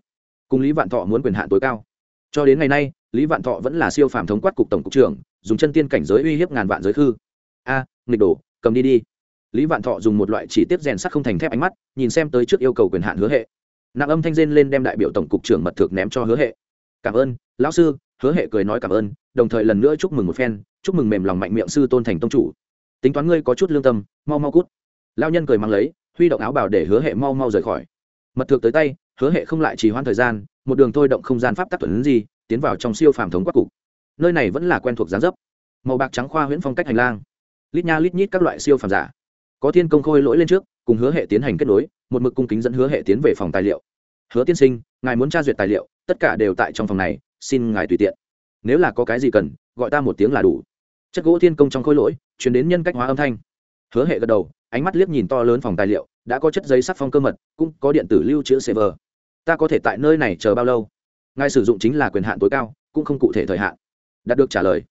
Cùng lý vạn thọ muốn quyền hạn tối cao. Cho đến ngày nay, lý vạn thọ vẫn là siêu phàm thống quát cục tổng cục trưởng, dùng chân tiên cảnh giới uy hiếp ngàn vạn giới khư. A, nghịch đổ, cầm đi đi lý vạn thọ dùng một loại chỉ tiết rèn sắt không thành thép ánh mắt, nhìn xem tới trước yêu cầu quyền hạn hứa hệ. Nặng âm thanh rên lên đem đại biểu tổng cục trưởng mật thực ném cho hứa hệ. Cảm ơn, lão sư. Hứa hệ cười nói cảm ơn, đồng thời lần nữa chúc mừng một phen, chúc mừng mềm lòng mạnh miệng sư tôn thành tông chủ. Tính toán ngươi có chút lương tâm, mau mau cút. Lao nhân cười mang lấy, huy động áo bảo để hứa hệ mau mau rời khỏi. Mật thực tới tay, hứa hệ không lại trì hoãn thời gian, một đường thôi động không gian pháp tắc tuấn gì, tiến vào trong siêu phàm thống quắc cục. Nơi này vẫn là quen thuộc gián dấp. Màu bạc trắng khoa huyễn phong cách hành lang. Lít nha lít nhít các loại siêu phàm giả có thiên công khôi lỗi lên trước, cùng hứa hệ tiến hành kết nối, một mực cung kính dẫn hứa hệ tiến về phòng tài liệu. Hứa tiên sinh, ngài muốn tra duyệt tài liệu, tất cả đều tại trong phòng này, xin ngài tùy tiện. Nếu là có cái gì cần, gọi ta một tiếng là đủ. Chất gỗ thiên công trong khôi lỗi chuyển đến nhân cách hóa âm thanh. Hứa hệ gật đầu, ánh mắt liếc nhìn to lớn phòng tài liệu, đã có chất giấy sắc phong cơ mật, cũng có điện tử lưu trữ server. Ta có thể tại nơi này chờ bao lâu? Ngài sử dụng chính là quyền hạn tối cao, cũng không cụ thể thời hạn. Đạt được trả lời.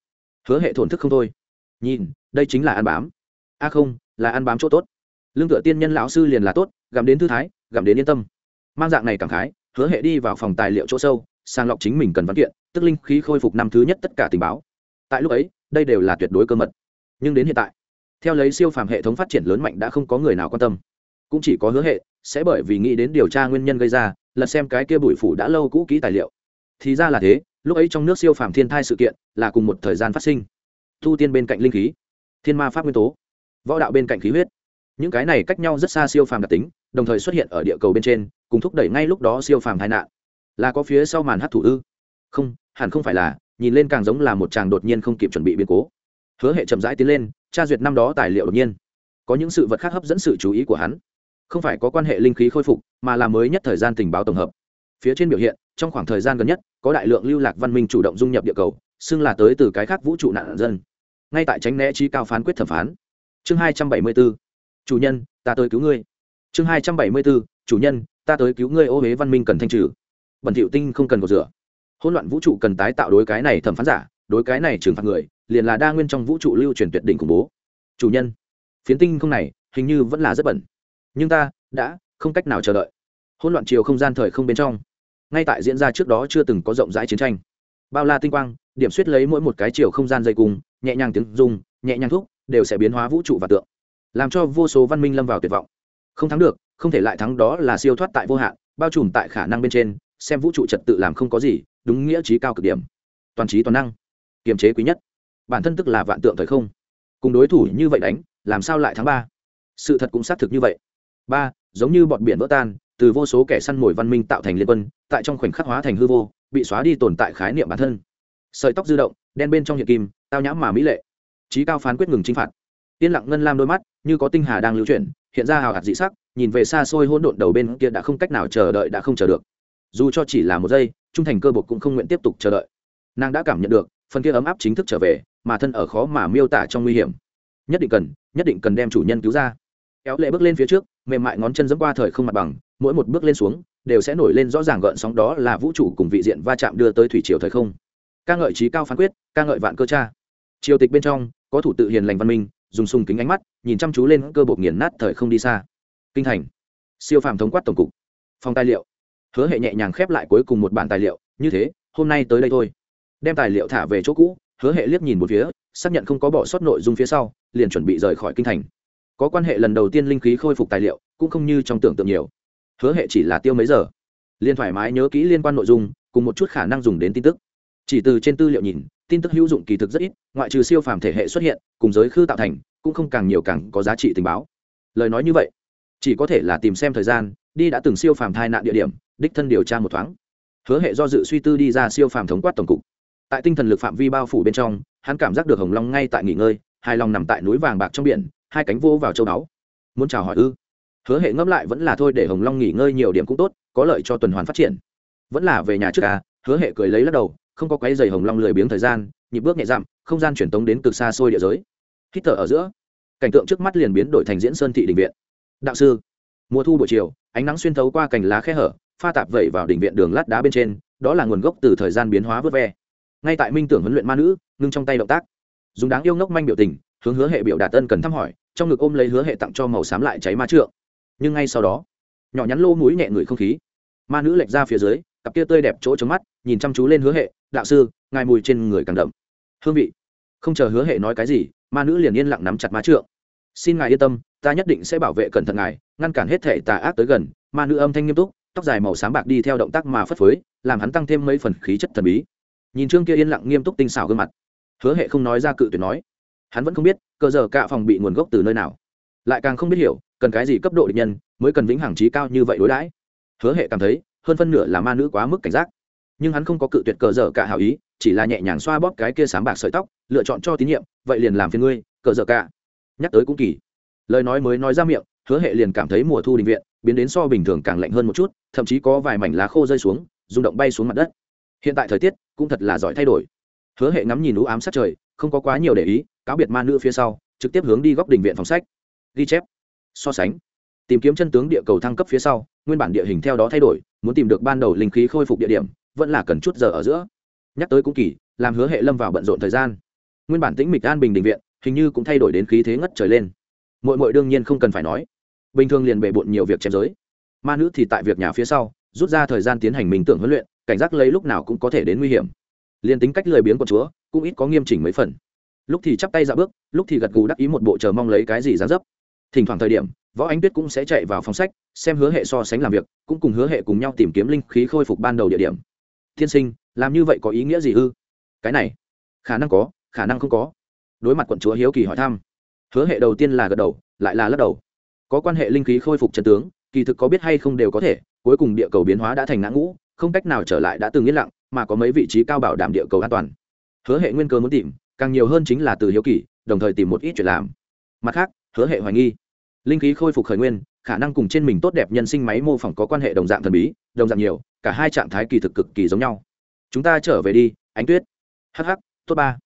Hứa hệ thổn thức không thôi. Nhìn, đây chính là ăn bám. A không là ăn bám chỗ tốt. Lương tựa tiên nhân lão sư liền là tốt, gặm đến thư thái, gặm đến yên tâm. Mang dạng này cảm khái, hứa hệ đi vào phòng tài liệu chỗ sâu, sàng lọc chính mình cần văn kiện, tức linh khí khôi phục năm thứ nhất tất cả tình báo. Tại lúc ấy, đây đều là tuyệt đối cơ mật. Nhưng đến hiện tại, theo lấy siêu phàm hệ thống phát triển lớn mạnh đã không có người nào quan tâm. Cũng chỉ có hứa hệ, sẽ bởi vì nghĩ đến điều tra nguyên nhân gây ra lật xem cái kia bụi phủ đã lâu cũ kỹ tài liệu. Thì ra là thế, lúc ấy trong nước siêu phàm thiên thai sự kiện là cùng một thời gian phát sinh. Thu tiên bên cạnh linh khí. Thiên ma pháp nguyên tố võ đạo bên cạnh khí huyết. Những cái này cách nhau rất xa siêu phàm đặc tính, đồng thời xuất hiện ở địa cầu bên trên, cùng thúc đẩy ngay lúc đó siêu phàm tai nạn. Là có phía sau màn hát thủ ư? Không, hẳn không phải là, nhìn lên càng giống là một chàng đột nhiên không kịp chuẩn bị biến cố. Hứa hệ chậm rãi tiến lên, tra duyệt năm đó tài liệu đột nhiên. Có những sự vật khác hấp dẫn sự chú ý của hắn. Không phải có quan hệ linh khí khôi phục, mà là mới nhất thời gian tình báo tổng hợp. Phía trên biểu hiện, trong khoảng thời gian gần nhất, có đại lượng lưu lạc văn minh chủ động dung nhập địa cầu, xưng là tới từ cái khác vũ trụ nạn dân. Ngay tại tránh né trí cao phán quyết thẩm phán chương hai trăm bảy mươi bốn. Chủ nhân, ta tới cứu ngươi. Chương hai trăm bảy mươi bốn. Chủ nhân, ta tới cứu ngươi, ô huế văn minh cần thanh trừ. Bẩn thiệu tinh không cần cột rửa. Hỗn loạn vũ trụ cần tái tạo đối cái này thẩm phán giả, đối cái này trừng phạt người, liền là đa nguyên trong vũ trụ lưu truyền tuyệt đỉnh khủng bố. Chủ nhân, phiến tinh không này hình như vẫn là rất bẩn. Nhưng ta đã không cách nào chờ đợi. Hỗn loạn chiều không gian thời không bên trong, ngay tại diễn ra trước đó chưa từng có rộng rãi chiến tranh. Bao la tinh quang, điểm suýt lấy mỗi một cái chiều không gian dây cung, nhẹ nhàng tiếng rung, nhẹ nhàng thúc đều sẽ biến hóa vũ trụ và tượng, làm cho vô số văn minh lâm vào tuyệt vọng. Không thắng được, không thể lại thắng đó là siêu thoát tại vô hạn, bao trùm tại khả năng bên trên, xem vũ trụ trật tự làm không có gì, đúng nghĩa trí cao cực điểm. Toàn trí toàn năng, kiềm chế quý nhất. Bản thân tức là vạn tượng thời không. Cùng đối thủ như vậy đánh, làm sao lại thắng ba? Sự thật cũng xác thực như vậy. Ba, giống như bọn biển vỡ tan, từ vô số kẻ săn mồi văn minh tạo thành liên quân, tại trong khoảnh khắc hóa thành hư vô, bị xóa đi tồn tại khái niệm bản thân. Sợi tóc dư động, đen bên trong hiện kim, tao nhãm mà mỹ lệ trí cao phán quyết ngừng chinh phạt. Yên lặng ngân lam đôi mắt, như có tinh hà đang lưu chuyển, hiện ra hào hạt dị sắc, nhìn về xa xôi hỗn độn đầu bên kia đã không cách nào chờ đợi, đã không chờ được. Dù cho chỉ là một giây, trung thành cơ bột cũng không nguyện tiếp tục chờ đợi. Nàng đã cảm nhận được, phần kia ấm áp chính thức trở về, mà thân ở khó mà miêu tả trong nguy hiểm. Nhất định cần, nhất định cần đem chủ nhân cứu ra. Kéo lệ bước lên phía trước, mềm mại ngón chân dẫm qua thời không mặt bằng, mỗi một bước lên xuống, đều sẽ nổi lên rõ ràng gợn sóng đó là vũ trụ cùng vị diện va chạm đưa tới thủy triều thời không. Ca ngợi trí cao phán quyết, ca ngợi vạn cơ cha. Triều tịch bên trong có thủ tự hiền lành văn minh, dùng sung kính ánh mắt, nhìn chăm chú lên cơ bột nghiền nát thời không đi xa. Kinh thành. Siêu phàm thống quát tổng cục. Phòng tài liệu. Hứa hệ nhẹ nhàng khép lại cuối cùng một bản tài liệu, như thế, hôm nay tới đây thôi. Đem tài liệu thả về chỗ cũ, hứa hệ liếc nhìn một phía, xác nhận không có bỏ sót nội dung phía sau, liền chuẩn bị rời khỏi kinh thành. Có quan hệ lần đầu tiên linh khí khôi phục tài liệu, cũng không như trong tưởng tượng nhiều. Hứa hệ chỉ là tiêu mấy giờ. Liền thoải mái nhớ kỹ liên quan nội dung, cùng một chút khả năng dùng đến tin tức chỉ từ trên tư liệu nhìn, tin tức hữu dụng kỳ thực rất ít, ngoại trừ siêu phàm thể hệ xuất hiện, cùng giới khư tạo thành, cũng không càng nhiều càng có giá trị tình báo. Lời nói như vậy, chỉ có thể là tìm xem thời gian, đi đã từng siêu phàm thai nạn địa điểm, đích thân điều tra một thoáng. Hứa hệ do dự suy tư đi ra siêu phàm thống quát tổng cục. Tại tinh thần lực phạm vi bao phủ bên trong, hắn cảm giác được hồng long ngay tại nghỉ ngơi, hai lòng nằm tại núi vàng bạc trong biển, hai cánh vô vào châu đáo muốn chào hỏi ư? Hứa hệ ngẫm lại vẫn là thôi để hồng long nghỉ ngơi nhiều điểm cũng tốt, có lợi cho tuần hoàn phát triển. Vẫn là về nhà trước à hứa hệ cười lấy lắc đầu không có quái giày hồng long lười biếng thời gian, nhịp bước nhẹ dặm, không gian truyền tống đến cực xa xôi địa giới. Hít thở ở giữa, cảnh tượng trước mắt liền biến đổi thành diễn sơn thị đình viện. Đạo sư, mùa thu buổi chiều, ánh nắng xuyên thấu qua cành lá khe hở, pha tạp vẩy vào đỉnh viện đường lát đá bên trên, đó là nguồn gốc từ thời gian biến hóa vớt ve. Ngay tại minh tưởng huấn luyện ma nữ, ngưng trong tay động tác, dùng đáng yêu ngốc manh biểu tình, hướng hứa hệ biểu đạt ân cần thăm hỏi, trong ngực ôm lấy hứa hệ tặng cho màu xám lại cháy ma trượng. Nhưng ngay sau đó, nhỏ nhắn lô mũi nhẹ người không khí. Ma nữ lệch ra phía dưới, cặp kia tươi đẹp chỗ trống mắt, nhìn chăm chú lên hứa hệ đạo sư, ngài mùi trên người càng đậm. Hương vị. Không chờ hứa hệ nói cái gì, ma nữ liền yên lặng nắm chặt má trượng. Xin ngài yên tâm, ta nhất định sẽ bảo vệ cẩn thận ngài, ngăn cản hết thể tà ác tới gần. Ma nữ âm thanh nghiêm túc, tóc dài màu sáng bạc đi theo động tác mà phất phới, làm hắn tăng thêm mấy phần khí chất thần bí. Nhìn trương kia yên lặng nghiêm túc tinh xảo gương mặt, hứa hệ không nói ra cự tuyệt nói. Hắn vẫn không biết cơ giờ cạ phòng bị nguồn gốc từ nơi nào. Lại càng không biết hiểu, cần cái gì cấp độ địch nhân mới cần vĩnh hằng trí cao như vậy đối đãi. Hứa hệ cảm thấy, hơn phân nửa là ma nữ quá mức cảnh giác nhưng hắn không có cự tuyệt cờ dở cả hảo ý, chỉ là nhẹ nhàng xoa bóp cái kia sáng bạc sợi tóc, lựa chọn cho tín nhiệm, vậy liền làm phiền ngươi, cờ dở cả. Nhắc tới cũng kỳ. Lời nói mới nói ra miệng, hứa hệ liền cảm thấy mùa thu đình viện, biến đến so bình thường càng lạnh hơn một chút, thậm chí có vài mảnh lá khô rơi xuống, rung động bay xuống mặt đất. Hiện tại thời tiết cũng thật là giỏi thay đổi. Hứa hệ ngắm nhìn lũ ám sát trời, không có quá nhiều để ý, cáo biệt ma nữ phía sau, trực tiếp hướng đi góc đình viện phòng sách. Ghi chép. So sánh. Tìm kiếm chân tướng địa cầu thăng cấp phía sau, nguyên bản địa hình theo đó thay đổi, muốn tìm được ban đầu linh khí khôi phục địa điểm vẫn là cần chút giờ ở giữa. Nhắc tới cũng kỳ, làm hứa hệ lâm vào bận rộn thời gian. Nguyên bản tĩnh mịch an bình định viện, hình như cũng thay đổi đến khí thế ngất trời lên. Mội mội đương nhiên không cần phải nói. Bình thường liền bề bộn nhiều việc chém giới. Ma nữ thì tại việc nhà phía sau, rút ra thời gian tiến hành mình tưởng huấn luyện, cảnh giác lấy lúc nào cũng có thể đến nguy hiểm. Liền tính cách lười biếng của chúa, cũng ít có nghiêm chỉnh mấy phần. Lúc thì chắp tay ra bước, lúc thì gật gù đắc ý một bộ chờ mong lấy cái gì dán dấp. Thỉnh thoảng thời điểm, võ ánh tuyết cũng sẽ chạy vào phòng sách, xem hứa hệ so sánh làm việc, cũng cùng hứa hệ cùng nhau tìm kiếm linh khí khôi phục ban đầu địa điểm tiên sinh, làm như vậy có ý nghĩa gì ư? Cái này, khả năng có, khả năng không có. Đối mặt quận chúa hiếu kỳ hỏi thăm, hứa hệ đầu tiên là gật đầu, lại là lắc đầu. Có quan hệ linh khí khôi phục trần tướng, kỳ thực có biết hay không đều có thể, cuối cùng địa cầu biến hóa đã thành ngã ngũ, không cách nào trở lại đã từng yên lặng, mà có mấy vị trí cao bảo đảm địa cầu an toàn. Hứa hệ nguyên cơ muốn tìm, càng nhiều hơn chính là từ hiếu kỳ, đồng thời tìm một ít chuyện làm. Mặt khác, hứa hệ hoài nghi, linh khí khôi phục khởi nguyên khả năng cùng trên mình tốt đẹp nhân sinh máy mô phỏng có quan hệ đồng dạng thần bí, đồng dạng nhiều, cả hai trạng thái kỳ thực cực kỳ giống nhau. Chúng ta trở về đi, ánh tuyết. Hh tốt ba.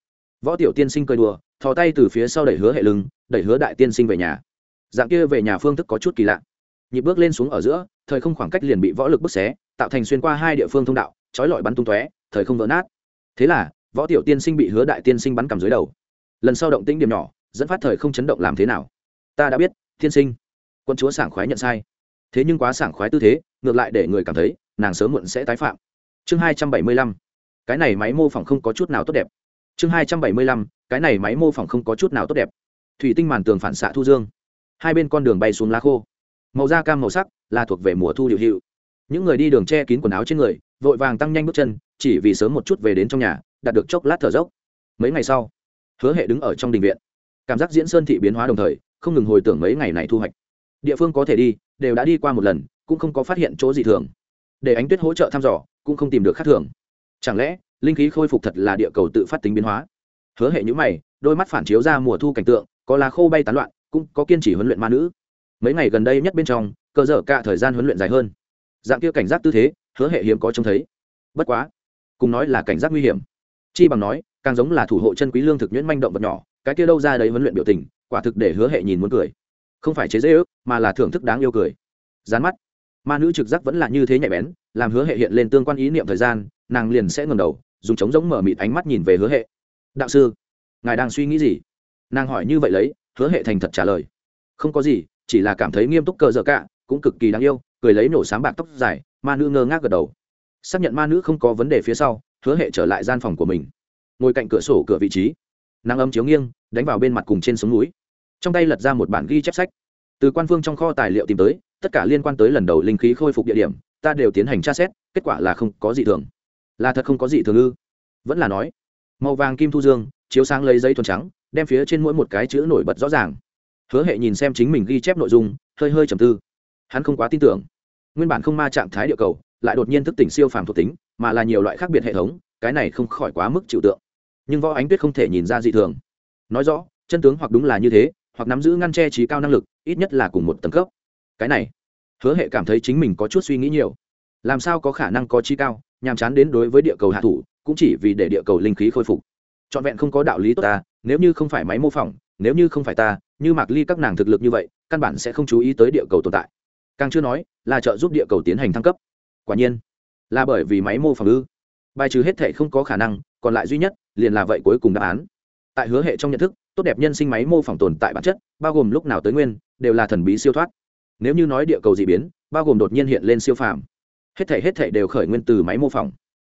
Võ tiểu tiên sinh cười đùa, thò tay từ phía sau đẩy hứa hệ lưng, đẩy hứa đại tiên sinh về nhà. Dạng kia về nhà phương thức có chút kỳ lạ. Nhịp bước lên xuống ở giữa, thời không khoảng cách liền bị võ lực bức xé, tạo thành xuyên qua hai địa phương thông đạo trói lọi bắn tung tóe, thời không vỡ nát. Thế là, võ tiểu tiên sinh bị hứa đại tiên sinh bắn cầm dưới đầu. Lần sau động tĩnh điểm nhỏ, dẫn phát thời không chấn động làm thế nào? Ta đã biết, tiên sinh quân chúa sảng khoái nhận sai. Thế nhưng quá sảng khoái tư thế, ngược lại để người cảm thấy, nàng sớm muộn sẽ tái phạm. Chương hai trăm bảy mươi lăm. Cái này máy mô phỏng không có chút nào tốt đẹp. Chương hai trăm bảy mươi lăm. Cái này máy mô phỏng không có chút nào tốt đẹp. Thủy tinh màn tường phản xạ thu dương. Hai bên con đường bay xuống lá khô. Màu da cam màu sắc là thuộc về mùa thu điệu hiệu. Những người đi đường che kín quần áo trên người, vội vàng tăng nhanh bước chân, chỉ vì sớm một chút về đến trong nhà, đạt được chốc lát thở dốc. Mấy ngày sau, hứa hệ đứng ở trong đình viện. Cảm giác diễn sơn thị biến hóa đồng thời, không ngừng hồi tưởng mấy ngày này thu hoạch địa phương có thể đi, đều đã đi qua một lần, cũng không có phát hiện chỗ gì thường. Để ánh tuyết hỗ trợ thăm dò, cũng không tìm được khác thường. Chẳng lẽ, linh khí khôi phục thật là địa cầu tự phát tính biến hóa? Hứa hệ nhữ mày, đôi mắt phản chiếu ra mùa thu cảnh tượng, có lá khô bay tán loạn, cũng có kiên trì huấn luyện ma nữ. Mấy ngày gần đây nhất bên trong cơ dở cả thời gian huấn luyện dài hơn. Dạng kia cảnh giác tư thế, hứa hệ hiếm có trông thấy. Bất quá, cùng nói là cảnh giác nguy hiểm. Chi bằng nói, càng giống là thủ hộ chân quý lương thực nhuyễn manh động vật nhỏ, cái kia đâu ra đấy huấn luyện biểu tình, quả thực để hứa hệ nhìn muốn cười không phải chế dễ ước, mà là thưởng thức đáng yêu cười. Dán mắt. Ma nữ trực giác vẫn là như thế nhạy bén, làm hứa hệ hiện lên tương quan ý niệm thời gian, nàng liền sẽ ngầm đầu, dùng trống giống mở mịt ánh mắt nhìn về hứa hệ. Đạo sư, ngài đang suy nghĩ gì? Nàng hỏi như vậy lấy, hứa hệ thành thật trả lời. Không có gì, chỉ là cảm thấy nghiêm túc cờ dở cả, cũng cực kỳ đáng yêu, cười lấy nổ sáng bạc tóc dài, ma nữ ngơ ngác gật đầu. Xác nhận ma nữ không có vấn đề phía sau, hứa hệ trở lại gian phòng của mình. Ngồi cạnh cửa sổ cửa vị trí. Nàng âm chiếu nghiêng, đánh vào bên mặt cùng trên sống núi trong tay lật ra một bản ghi chép sách. Từ quan phương trong kho tài liệu tìm tới, tất cả liên quan tới lần đầu linh khí khôi phục địa điểm, ta đều tiến hành tra xét, kết quả là không có gì thường. Là thật không có gì thường ư? Vẫn là nói, màu vàng kim thu dương, chiếu sáng lấy giấy thuần trắng, đem phía trên mỗi một cái chữ nổi bật rõ ràng. Hứa hệ nhìn xem chính mình ghi chép nội dung, hơi hơi trầm tư. Hắn không quá tin tưởng. Nguyên bản không ma trạng thái địa cầu, lại đột nhiên thức tỉnh siêu phàm thuộc tính, mà là nhiều loại khác biệt hệ thống, cái này không khỏi quá mức chịu tượng. Nhưng võ ánh tuyết không thể nhìn ra dị thường. Nói rõ, chân tướng hoặc đúng là như thế hoặc nắm giữ ngăn che trí cao năng lực, ít nhất là cùng một tầng cấp. Cái này, hứa hệ cảm thấy chính mình có chút suy nghĩ nhiều. Làm sao có khả năng có trí cao, nhàm chán đến đối với địa cầu hạ thủ, cũng chỉ vì để địa cầu linh khí khôi phục. Trọn vẹn không có đạo lý tốt ta, nếu như không phải máy mô phỏng, nếu như không phải ta, như mạc ly các nàng thực lực như vậy, căn bản sẽ không chú ý tới địa cầu tồn tại. Càng chưa nói, là trợ giúp địa cầu tiến hành thăng cấp. Quả nhiên, là bởi vì máy mô phỏng ư. Bài trừ hết thể không có khả năng, còn lại duy nhất, liền là vậy cuối cùng đáp án tại hứa hệ trong nhận thức, tốt đẹp nhân sinh máy mô phỏng tồn tại bản chất, bao gồm lúc nào tới nguyên, đều là thần bí siêu thoát. Nếu như nói địa cầu d ị biến, bao gồm đột nhiên hiện lên siêu phàm. Hết thể hết thể đều khởi nguyên từ máy mô phỏng.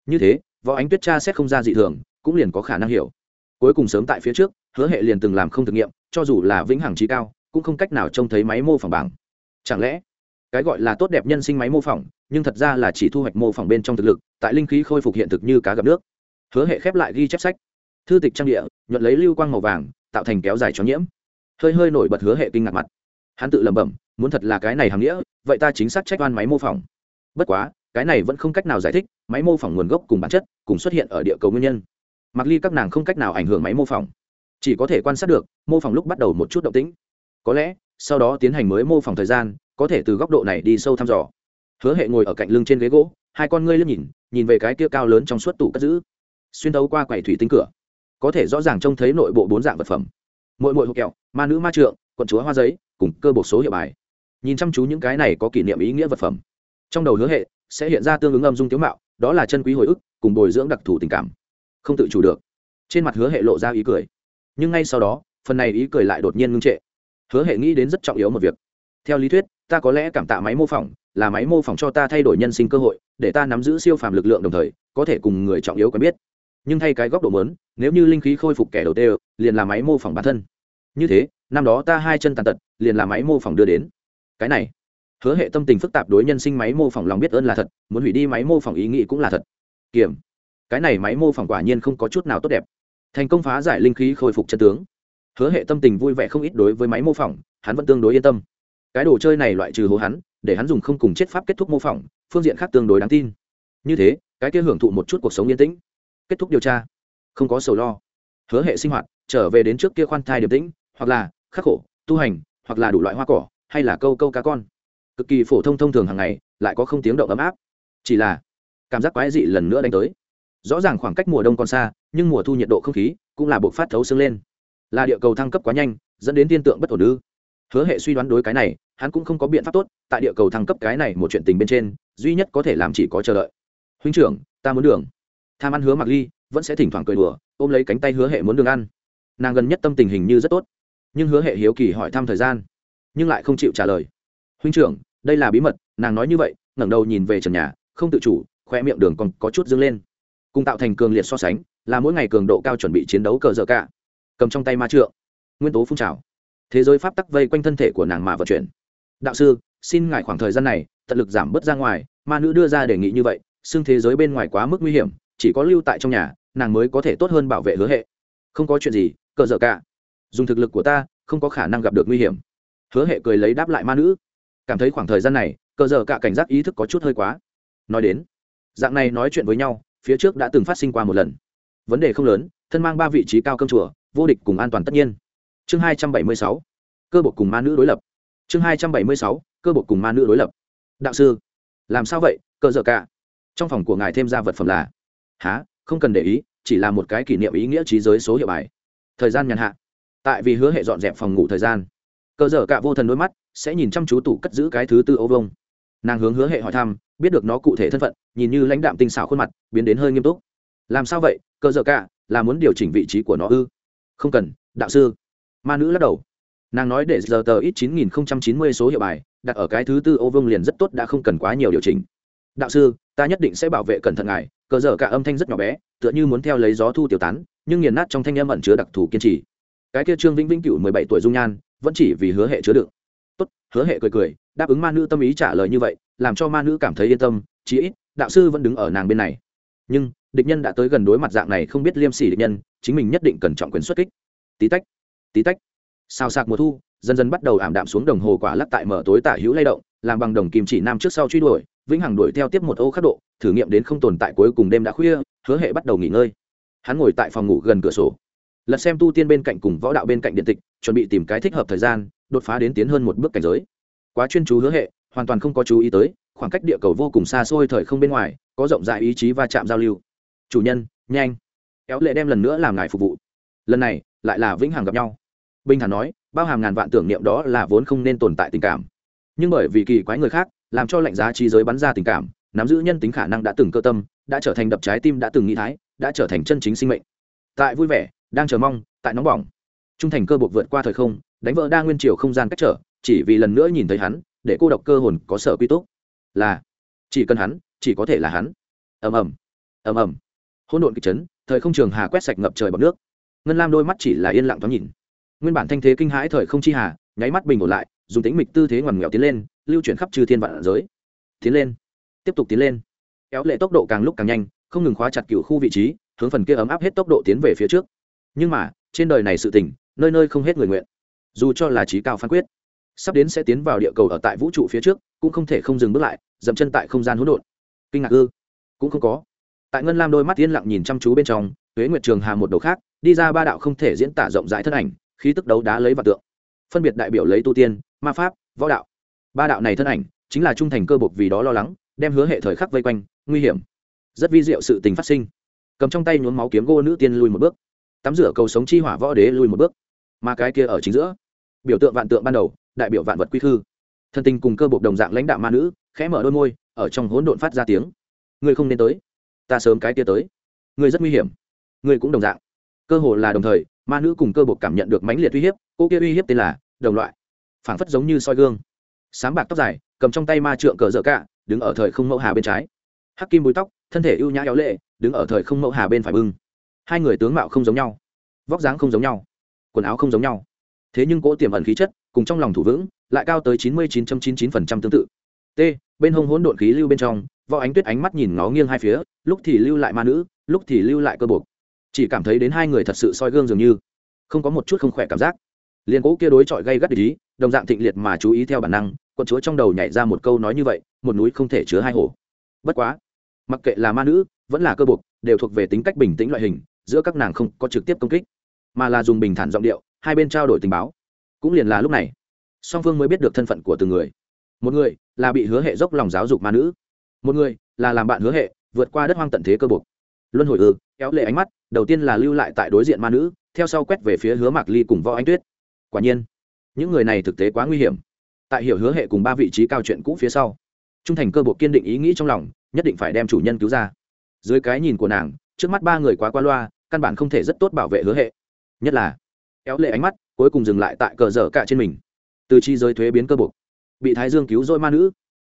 Như thế, võ ánh tuyết tra xét không ra dị thường, cũng liền có khả năng hiểu. Cuối cùng sớm tại phía trước, hứa hệ liền từng làm không thực nghiệm, cho dù là vĩnh hằng trí cao, cũng không cách nào trông thấy máy mô phỏng bảng. Chẳng lẽ, cái gọi là tốt đẹp nhân sinh máy mô phỏng, nhưng thật ra là chỉ thu hoạch mô phỏng bên trong thực lực, tại linh khí khôi phục hiện thực như cá gặp nước. Hứa hệ khép lại ghi chép sách thư tịch trang địa, nhuận lấy lưu quang màu vàng, tạo thành kéo dài cho nhiễm. Hơi hơi nổi bật hứa hệ kinh ngạc mặt. Hắn tự lẩm bẩm, muốn thật là cái này hàm nghĩa, vậy ta chính xác trách oan máy mô phỏng. Bất quá, cái này vẫn không cách nào giải thích, máy mô phỏng nguồn gốc cùng bản chất cùng xuất hiện ở địa cầu nguyên nhân. Mặc ly các nàng không cách nào ảnh hưởng máy mô phỏng. Chỉ có thể quan sát được, mô phỏng lúc bắt đầu một chút động tĩnh. Có lẽ, sau đó tiến hành mới mô phỏng thời gian, có thể từ góc độ này đi sâu thăm dò. Hứa hệ ngồi ở cạnh lưng trên ghế gỗ, hai con ngươi liếc nhìn nhìn về cái kia cao lớn trong suốt tủ cất giữ. Xuyên tấu qua quầy thủy tinh cửa có thể rõ ràng trông thấy nội bộ bốn dạng vật phẩm. Mỗi mỗi hộp kẹo, ma nữ ma trượng, quận chúa hoa giấy, cùng cơ bộ số hiệu bài. Nhìn chăm chú những cái này có kỷ niệm ý nghĩa vật phẩm. Trong đầu hứa hệ, sẽ hiện ra tương ứng âm dung tiếu mạo, đó là chân quý hồi ức, cùng bồi dưỡng đặc thù tình cảm. Không tự chủ được. Trên mặt hứa hệ lộ ra ý cười. Nhưng ngay sau đó, phần này ý cười lại đột nhiên ngưng trệ. Hứa hệ nghĩ đến rất trọng yếu một việc. Theo lý thuyết, ta có lẽ cảm tạ máy mô phỏng, là máy mô phỏng cho ta thay đổi nhân sinh cơ hội, để ta nắm giữ siêu phàm lực lượng đồng thời, có thể cùng người trọng yếu quen biết nhưng thay cái góc độ lớn nếu như linh khí khôi phục kẻ đầu tiên, liền là máy mô phỏng bản thân. Như thế, năm đó ta hai chân tàn tật, liền là máy mô phỏng đưa đến. Cái này, hứa hệ tâm tình phức tạp đối nhân sinh máy mô phỏng lòng biết ơn là thật, muốn hủy đi máy mô phỏng ý nghĩ cũng là thật. Kiểm cái này máy mô phỏng quả nhiên không có chút nào tốt đẹp. Thành công phá giải linh khí khôi phục chân tướng. Hứa hệ tâm tình vui vẻ không ít đối với máy mô phỏng, hắn vẫn tương đối yên tâm. Cái đồ chơi này loại trừ hố hắn, để hắn dùng không cùng chết pháp kết thúc mô phỏng, phương diện khác tương đối đáng tin. Như thế, cái kia hưởng thụ một chút cuộc sống yên tĩnh kết thúc điều tra. Không có sầu lo. Hứa hệ sinh hoạt, trở về đến trước kia khoan thai điềm tĩnh, hoặc là khắc khổ, tu hành, hoặc là đủ loại hoa cỏ, hay là câu câu cá con. Cực kỳ phổ thông thông thường hàng ngày, lại có không tiếng động ấm áp. Chỉ là, cảm giác quái dị lần nữa đánh tới. Rõ ràng khoảng cách mùa đông còn xa, nhưng mùa thu nhiệt độ không khí cũng là buộc phát thấu xương lên. Là địa cầu thăng cấp quá nhanh, dẫn đến tiên tượng bất ổn ư. Hứa hệ suy đoán đối cái này, hắn cũng không có biện pháp tốt, tại địa cầu thăng cấp cái này một chuyện tình bên trên, duy nhất có thể làm chỉ có chờ đợi. Huynh trưởng, ta muốn đường tham ăn hứa mặc ly, vẫn sẽ thỉnh thoảng cười đùa, ôm lấy cánh tay hứa hệ muốn đường ăn. Nàng gần nhất tâm tình hình như rất tốt, nhưng hứa hệ hiếu kỳ hỏi thăm thời gian, nhưng lại không chịu trả lời. Huynh trưởng, đây là bí mật, nàng nói như vậy, ngẩng đầu nhìn về trần nhà, không tự chủ khoe miệng đường còn có chút dâng lên. Cùng tạo thành cường liệt so sánh, là mỗi ngày cường độ cao chuẩn bị chiến đấu cờ dở cả. Cầm trong tay ma trượng, nguyên tố phun trào. Thế giới pháp tắc vây quanh thân thể của nàng mà vận chuyển. Đạo sư, xin ngài khoảng thời gian này, tận lực giảm bớt ra ngoài, ma nữ đưa ra đề nghị như vậy xưng thế giới bên ngoài quá mức nguy hiểm chỉ có lưu tại trong nhà, nàng mới có thể tốt hơn bảo vệ hứa hệ. Không có chuyện gì, cờ dở cả. Dùng thực lực của ta, không có khả năng gặp được nguy hiểm. Hứa hệ cười lấy đáp lại ma nữ. Cảm thấy khoảng thời gian này, cờ dở cả cảnh giác ý thức có chút hơi quá. Nói đến, dạng này nói chuyện với nhau, phía trước đã từng phát sinh qua một lần. Vấn đề không lớn, thân mang ba vị trí cao cơm chùa, vô địch cùng an toàn tất nhiên. Chương hai trăm bảy mươi sáu, cơ bộ cùng ma nữ đối lập. Chương hai trăm bảy mươi sáu, cơ bộ cùng ma nữ đối lập. Đạo sư, làm sao vậy, cờ dở cả? Trong phòng của ngài thêm ra vật phẩm là há, không cần để ý, chỉ là một cái kỷ niệm ý nghĩa trí giới số hiệu bài. Thời gian nhàn hạ. Tại vì hứa hệ dọn dẹp phòng ngủ thời gian, cờ dở cả vô thần đôi mắt sẽ nhìn chăm chú tủ cất giữ cái thứ tư ô vông nàng hướng hứa hệ hỏi thăm, biết được nó cụ thể thân phận, nhìn như lãnh đạm tinh xảo khuôn mặt, biến đến hơi nghiêm túc. Làm sao vậy, cờ dở cả, là muốn điều chỉnh vị trí của nó ư? Không cần, đạo sư. Ma nữ lắc đầu. Nàng nói để giờ tờ ít chín nghìn chín mươi số hiệu bài, đặt ở cái thứ tư ô vương liền rất tốt, đã không cần quá nhiều điều chỉnh. Đạo sư, ta nhất định sẽ bảo vệ cẩn thận ngài cờ dở cả âm thanh rất nhỏ bé, tựa như muốn theo lấy gió thu tiểu tán, nhưng nghiền nát trong thanh âm ẩn chứa đặc thù kiên trì. Cái kia trương vĩnh vĩnh cựu mười bảy tuổi dung nhan, vẫn chỉ vì hứa hệ chứa đựng. Tốt, hứa hệ cười cười, đáp ứng ma nữ tâm ý trả lời như vậy, làm cho ma nữ cảm thấy yên tâm, chí ít, đạo sư vẫn đứng ở nàng bên này. Nhưng, địch nhân đã tới gần đối mặt dạng này không biết liêm sỉ địch nhân, chính mình nhất định cần trọng quyền xuất kích. Tí tách tí tách. Sao sạc mùa thu, dần dần bắt đầu ảm đạm xuống đồng hồ quả lắc tại mở tối tả hữu lay động, làm bằng đồng kim chỉ nam trước sau truy đuổi vĩnh hằng đuổi theo tiếp một ô khắc độ, thử nghiệm đến không tồn tại cuối cùng đêm đã khuya, hứa hệ bắt đầu nghỉ ngơi. Hắn ngồi tại phòng ngủ gần cửa sổ. Lật xem tu tiên bên cạnh cùng võ đạo bên cạnh điện tịch, chuẩn bị tìm cái thích hợp thời gian, đột phá đến tiến hơn một bước cảnh giới. Quá chuyên chú hứa hệ, hoàn toàn không có chú ý tới, khoảng cách địa cầu vô cùng xa xôi thời không bên ngoài, có rộng rãi ý chí va chạm giao lưu. Chủ nhân, nhanh. Éo lệ đem lần nữa làm ngài phục vụ. Lần này, lại là vĩnh hằng gặp nhau. Bình thản nói, bao hàm ngàn vạn tưởng niệm đó là vốn không nên tồn tại tình cảm. Nhưng bởi vì kỳ quái người khác làm cho lạnh giá trí giới bắn ra tình cảm, nắm giữ nhân tính khả năng đã từng cơ tâm, đã trở thành đập trái tim đã từng nghĩ thái, đã trở thành chân chính sinh mệnh. Tại vui vẻ, đang chờ mong, tại nóng bỏng. Trung thành cơ buộc vượt qua thời không, đánh vỡ đa nguyên triều không gian cách trở, chỉ vì lần nữa nhìn thấy hắn, để cô độc cơ hồn có sở quy tốt là, chỉ cần hắn, chỉ có thể là hắn. Ầm ầm ầm ầm. Hỗn độn kịch chấn, thời không trường hà quét sạch ngập trời bọc nước. Ngân lam đôi mắt chỉ là yên lặng thoáng nhìn. Nguyên bản thanh thế kinh hãi thời không chi hà, nháy mắt bình ổn lại dùng tính mịch tư thế ngoằn nghèo tiến lên, lưu chuyển khắp trừ thiên vạn giới. Tiến lên. Tiếp tục tiến lên. Kéo lệ tốc độ càng lúc càng nhanh, không ngừng khóa chặt cựu khu vị trí, hướng phần kia ấm áp hết tốc độ tiến về phía trước. Nhưng mà, trên đời này sự tình, nơi nơi không hết người nguyện. Dù cho là trí cao phán quyết, sắp đến sẽ tiến vào địa cầu ở tại vũ trụ phía trước, cũng không thể không dừng bước lại, dậm chân tại không gian hỗn độn. Kinh ngạc ư? Cũng không có. Tại ngân lam đôi mắt yên lặng nhìn chăm chú bên trong huế nguyệt trường hà một đầu khác, đi ra ba đạo không thể diễn tả rộng rãi thân ảnh, khí tức đấu đá lấy vật tượng phân biệt đại biểu lấy tu tiên, ma pháp, võ đạo. Ba đạo này thân ảnh chính là trung thành cơ bộc vì đó lo lắng, đem hứa hệ thời khắc vây quanh, nguy hiểm. Rất vi diệu sự tình phát sinh. Cầm trong tay nhuốm máu kiếm gô nữ tiên lui một bước. Tắm rửa cầu sống chi hỏa võ đế lui một bước. Mà cái kia ở chính giữa, biểu tượng vạn tượng ban đầu, đại biểu vạn vật quy thư thân tình cùng cơ bộc đồng dạng lãnh đạo ma nữ, khẽ mở đôi môi, ở trong hỗn độn phát ra tiếng. Ngươi không nên tới. Ta sớm cái kia tới. Ngươi rất nguy hiểm. Ngươi cũng đồng dạng. Cơ hồ là đồng thời ma nữ cùng cơ bộ cảm nhận được mãnh liệt uy hiếp, cô kia uy hiếp tên là đồng loại, phảng phất giống như soi gương. Sáng bạc tóc dài, cầm trong tay ma trượng cờ dở cạ, đứng ở thời không mẫu hà bên trái. Hắc kim búi tóc, thân thể ưu nhã éo lệ, đứng ở thời không mẫu hà bên phải bưng. Hai người tướng mạo không giống nhau, vóc dáng không giống nhau, quần áo không giống nhau. Thế nhưng cỗ tiềm ẩn khí chất, cùng trong lòng thủ vững, lại cao tới chín mươi chín chín chín phần trăm tương tự. T, bên hông hỗn độn khí lưu bên trong, võ ánh tuyết ánh mắt nhìn ngó nghiêng hai phía, lúc thì lưu lại ma nữ, lúc thì lưu lại cơ buộc chỉ cảm thấy đến hai người thật sự soi gương dường như. Không có một chút không khỏe cảm giác. Liền cố kia đối chọi gây gắt ý, đồng dạng thịnh liệt mà chú ý theo bản năng, quận chúa trong đầu nhảy ra một câu nói như vậy, một núi không thể chứa hai hồ. Bất quá, mặc kệ là ma nữ, vẫn là cơ buộc đều thuộc về tính cách bình tĩnh loại hình, giữa các nàng không có trực tiếp công kích, mà là dùng bình thản giọng điệu, hai bên trao đổi tình báo. Cũng liền là lúc này, song phương mới biết được thân phận của từng người. Một người là bị hứa hệ dốc lòng giáo dục ma nữ, một người là làm bạn hứa hệ, vượt qua đất hoang tận thế cơ buộc luân hồi ư, kéo lệ ánh mắt, đầu tiên là lưu lại tại đối diện ma nữ, theo sau quét về phía hứa mạc ly cùng võ anh tuyết. Quả nhiên, những người này thực tế quá nguy hiểm. Tại hiểu hứa hệ cùng ba vị trí cao chuyện cũ phía sau, trung thành cơ bộ kiên định ý nghĩ trong lòng, nhất định phải đem chủ nhân cứu ra. Dưới cái nhìn của nàng, trước mắt ba người quá qua loa, căn bản không thể rất tốt bảo vệ hứa hệ. Nhất là, kéo lệ ánh mắt, cuối cùng dừng lại tại cờ dở cả trên mình. Từ chi giới thuế biến cơ bộ, bị thái dương cứu dỗi ma nữ,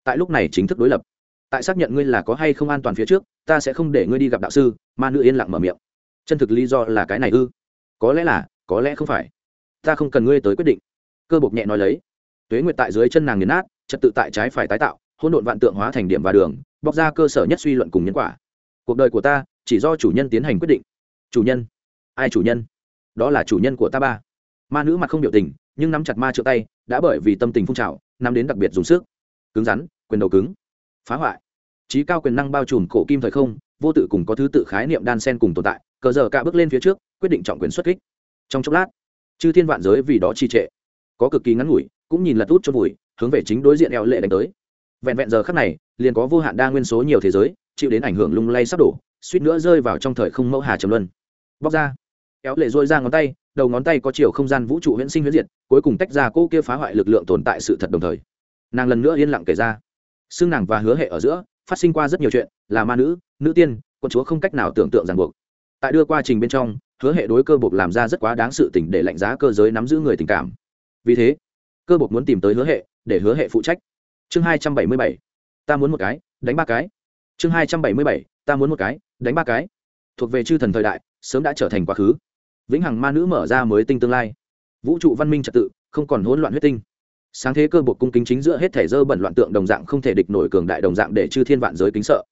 tại lúc này chính thức đối lập tại xác nhận ngươi là có hay không an toàn phía trước, ta sẽ không để ngươi đi gặp đạo sư, ma nữ yên lặng mở miệng. Chân thực lý do là cái này ư? Có lẽ là, có lẽ không phải. Ta không cần ngươi tới quyết định. Cơ bộc nhẹ nói lấy. Tuế nguyệt tại dưới chân nàng nghiền nát, trật tự tại trái phải tái tạo hôn độn vạn tượng hóa thành điểm và đường, bóc ra cơ sở nhất suy luận cùng nhân quả. Cuộc đời của ta, chỉ do chủ nhân tiến hành quyết định. Chủ nhân? Ai chủ nhân? Đó là chủ nhân của ta ba. Ma nữ mặt không biểu tình, nhưng nắm chặt ma chữa tay, đã bởi vì tâm tình phun trào, nắm đến đặc biệt dùng sức. Cứng rắn, quyền đầu cứng phá hoại. Trí cao quyền năng bao trùm cổ kim thời không, vô tự cùng có thứ tự khái niệm đan sen cùng tồn tại, cờ giờ cả bước lên phía trước, quyết định trọng quyền xuất kích. Trong chốc lát, chư thiên vạn giới vì đó trì trệ. Có cực kỳ ngắn ngủi, cũng nhìn lật út cho vùi hướng về chính đối diện eo lệ đánh tới. Vẹn vẹn giờ khắc này, liền có vô hạn đa nguyên số nhiều thế giới, chịu đến ảnh hưởng lung lay sắp đổ, suýt nữa rơi vào trong thời không mẫu hà trầm luân. Bóc ra. Éo lệ dôi ra ngón tay, đầu ngón tay có chiều không gian vũ trụ huyễn sinh huyễn diệt, cuối cùng tách ra cô kia phá hoại lực lượng tồn tại sự thật đồng thời. Nàng lần nữa yên lặng kể ra xương nàng và hứa hệ ở giữa, phát sinh qua rất nhiều chuyện, là ma nữ nữ tiên, quân chúa không cách nào tưởng tượng ràng buộc. Tại đưa qua trình bên trong, hứa hệ đối cơ buộc làm ra rất quá đáng sự tỉnh để lạnh giá cơ giới nắm giữ người tình cảm. Vì thế, cơ buộc muốn tìm tới hứa hệ, để hứa hệ phụ trách. Chương hai trăm bảy mươi bảy, ta muốn một cái, đánh ba cái. Chương hai trăm bảy mươi bảy, ta muốn một cái, đánh ba cái. Thuộc về chư thần thời đại, sớm đã trở thành quá khứ. Vĩnh hằng ma nữ mở ra mới tinh tương lai. Vũ trụ văn minh trật tự, không còn hỗn loạn huyết tinh sáng thế cơ bột cung kính chính giữa hết thể dơ bẩn loạn tượng đồng dạng không thể địch nổi cường đại đồng dạng để chư thiên vạn giới kính sợ.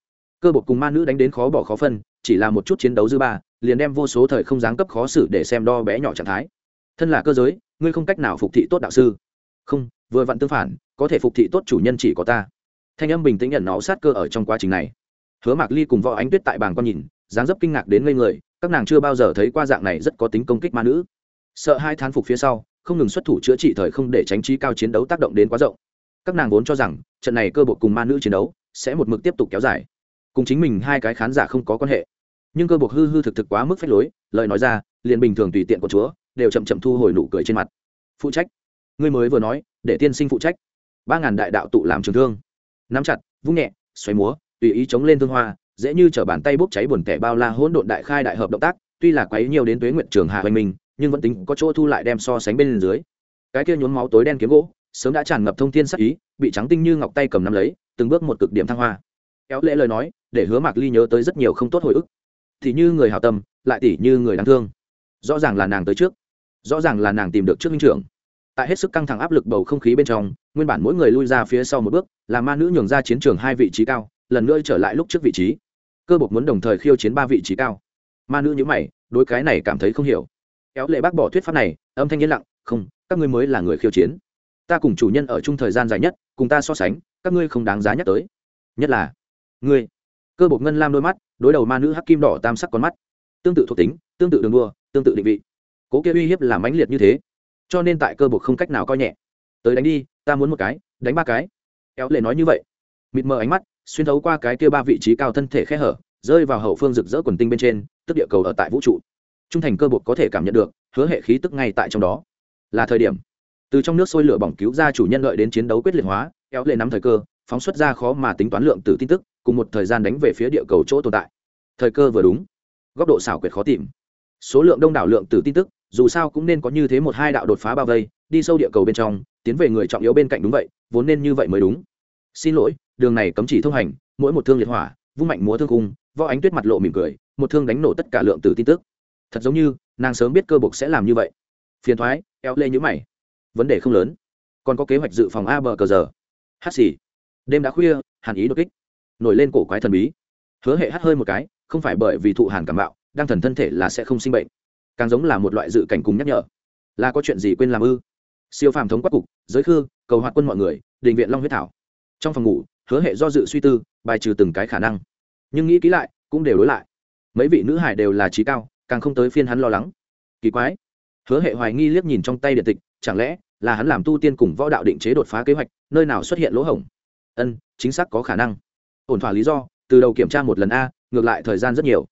Cơ bột cùng ma nữ đánh đến khó bỏ khó phân, chỉ là một chút chiến đấu dư ba, liền đem vô số thời không giáng cấp khó xử để xem đo bé nhỏ trạng thái. Thân là cơ giới, ngươi không cách nào phục thị tốt đạo sư. Không, vừa vặn tương phản, có thể phục thị tốt chủ nhân chỉ có ta. Thanh âm bình tĩnh nhận nó sát cơ ở trong quá trình này. Hứa mạc ly cùng võ ánh tuyết tại bàn con nhìn, dáng dấp kinh ngạc đến ngây người, các nàng chưa bao giờ thấy qua dạng này rất có tính công kích ma nữ. Sợ hai thán phục phía sau không ngừng xuất thủ chữa trị thời không để tránh trí cao chiến đấu tác động đến quá rộng. Các nàng vốn cho rằng, trận này cơ bộ cùng ma nữ chiến đấu sẽ một mực tiếp tục kéo dài. Cùng chính mình hai cái khán giả không có quan hệ. Nhưng cơ bộ hư hư thực thực quá mức phép lối, lời nói ra, liền bình thường tùy tiện của chúa, đều chậm chậm thu hồi nụ cười trên mặt. Phụ trách. Ngươi mới vừa nói, để tiên sinh phụ trách. Ba ngàn đại đạo tụ làm trường thương. Nắm chặt, vung nhẹ, xoáy múa, tùy ý chống lên thương hoa, dễ như t bàn tay bốc cháy buồn tẻ bao la hỗn độn đại khai đại hợp động tác, tuy là quấy nhiều đến tuế nguyện trường hạ hoành mình nhưng vẫn tính có chỗ thu lại đem so sánh bên dưới. Cái kia nhốn máu tối đen kiếm gỗ, sớm đã tràn ngập thông thiên sắc ý, bị trắng tinh như ngọc tay cầm nắm lấy, từng bước một cực điểm thăng hoa. Kéo lễ lời nói, để hứa mạc ly nhớ tới rất nhiều không tốt hồi ức. Thì như người hào tâm, lại tỉ như người đáng thương. Rõ ràng là nàng tới trước. Rõ ràng là nàng tìm được trước minh trưởng. Tại hết sức căng thẳng áp lực bầu không khí bên trong, nguyên bản mỗi người lui ra phía sau một bước, là ma nữ nhường ra chiến trường hai vị trí cao, lần nữa trở lại lúc trước vị trí. Cơ bộc muốn đồng thời khiêu chiến ba vị trí cao. Ma nữ nhữ mày, đối cái này cảm thấy không hiểu kéo lệ bác bỏ thuyết pháp này, âm thanh yên lặng, không, các ngươi mới là người khiêu chiến. Ta cùng chủ nhân ở chung thời gian dài nhất, cùng ta so sánh, các ngươi không đáng giá nhắc tới. Nhất là, ngươi. Cơ bộc ngân lam đôi mắt, đối đầu ma nữ hắc kim đỏ tam sắc con mắt. Tương tự thuộc tính, tương tự đường đua, tương tự định vị. Cố kia uy hiếp làm mãnh liệt như thế, cho nên tại cơ bộc không cách nào coi nhẹ. Tới đánh đi, ta muốn một cái, đánh ba cái. Kéo lệ nói như vậy. Mịt mờ ánh mắt, xuyên thấu qua cái kia ba vị trí cao thân thể khe hở, rơi vào hậu phương rực rỡ quần tinh bên trên, tức địa cầu ở tại vũ trụ trung thành cơ bột có thể cảm nhận được, hứa hệ khí tức ngay tại trong đó. Là thời điểm. Từ trong nước sôi lửa bỏng cứu ra chủ nhân lợi đến chiến đấu quyết liệt hóa, kéo lệ nắm thời cơ, phóng xuất ra khó mà tính toán lượng từ tin tức, cùng một thời gian đánh về phía địa cầu chỗ tồn tại. Thời cơ vừa đúng. Góc độ xảo quyệt khó tìm. Số lượng đông đảo lượng từ tin tức, dù sao cũng nên có như thế một hai đạo đột phá bao vây, đi sâu địa cầu bên trong, tiến về người trọng yếu bên cạnh đúng vậy, vốn nên như vậy mới đúng. Xin lỗi, đường này cấm chỉ thông hành, mỗi một thương liệt hỏa, vung mạnh múa thương cung võ ánh tuyết mặt lộ mỉm cười, một thương đánh nổ tất cả lượng từ tin tức thật giống như nàng sớm biết cơ bục sẽ làm như vậy. Phiền thoái, eo lê nhữ mày. Vấn đề không lớn. Còn có kế hoạch dự phòng a bờ cờ giờ hát xì. Đêm đã khuya, hàn ý đột kích. Nổi lên cổ quái thần bí. Hứa hệ hát hơi một cái, không phải bởi vì thụ hàn cảm bạo, đang thần thân thể là sẽ không sinh bệnh. Càng giống là một loại dự cảnh cùng nhắc nhở. Là có chuyện gì quên làm ư? Siêu phàm thống quắc cục, giới khư, cầu hoạt quân mọi người định viện long huyết thảo. Trong phòng ngủ, hứa hệ do dự suy tư, bài trừ từng cái khả năng. Nhưng nghĩ kỹ lại, cũng đều đối lại. Mấy vị nữ hải đều là trí cao càng không tới phiên hắn lo lắng. Kỳ quái. Hứa hệ hoài nghi liếc nhìn trong tay điện tịch, chẳng lẽ là hắn làm tu tiên cùng võ đạo định chế đột phá kế hoạch, nơi nào xuất hiện lỗ hổng? Ân, chính xác có khả năng. Ổn thỏa lý do, từ đầu kiểm tra một lần a, ngược lại thời gian rất nhiều.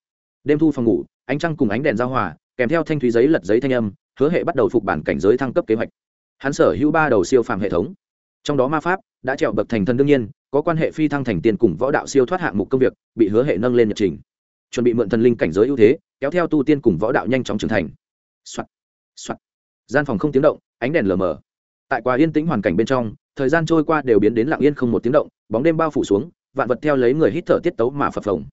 Đêm thu phòng ngủ, ánh trăng cùng ánh đèn giao hòa, kèm theo thanh thúy giấy lật giấy thanh âm, hứa hệ bắt đầu phục bản cảnh giới thăng cấp kế hoạch. Hắn sở hữu ba đầu siêu phàm hệ thống. Trong đó ma pháp đã trèo bậc thành thân đương nhiên, có quan hệ phi thăng thành tiền cùng võ đạo siêu thoát hạng mục công việc, bị hứa hệ nâng lên nhật trình. Chuẩn bị mượn thần linh cảnh giới ưu thế kéo theo tu tiên cùng võ đạo nhanh chóng trưởng thành. Soạn. Soạn. gian phòng không tiếng động, ánh đèn lờ mờ. Tại quá yên tĩnh hoàn cảnh bên trong, thời gian trôi qua đều biến đến lặng yên không một tiếng động, bóng đêm bao phủ xuống, vạn vật theo lấy người hít thở tiết tấu mà phập phồng.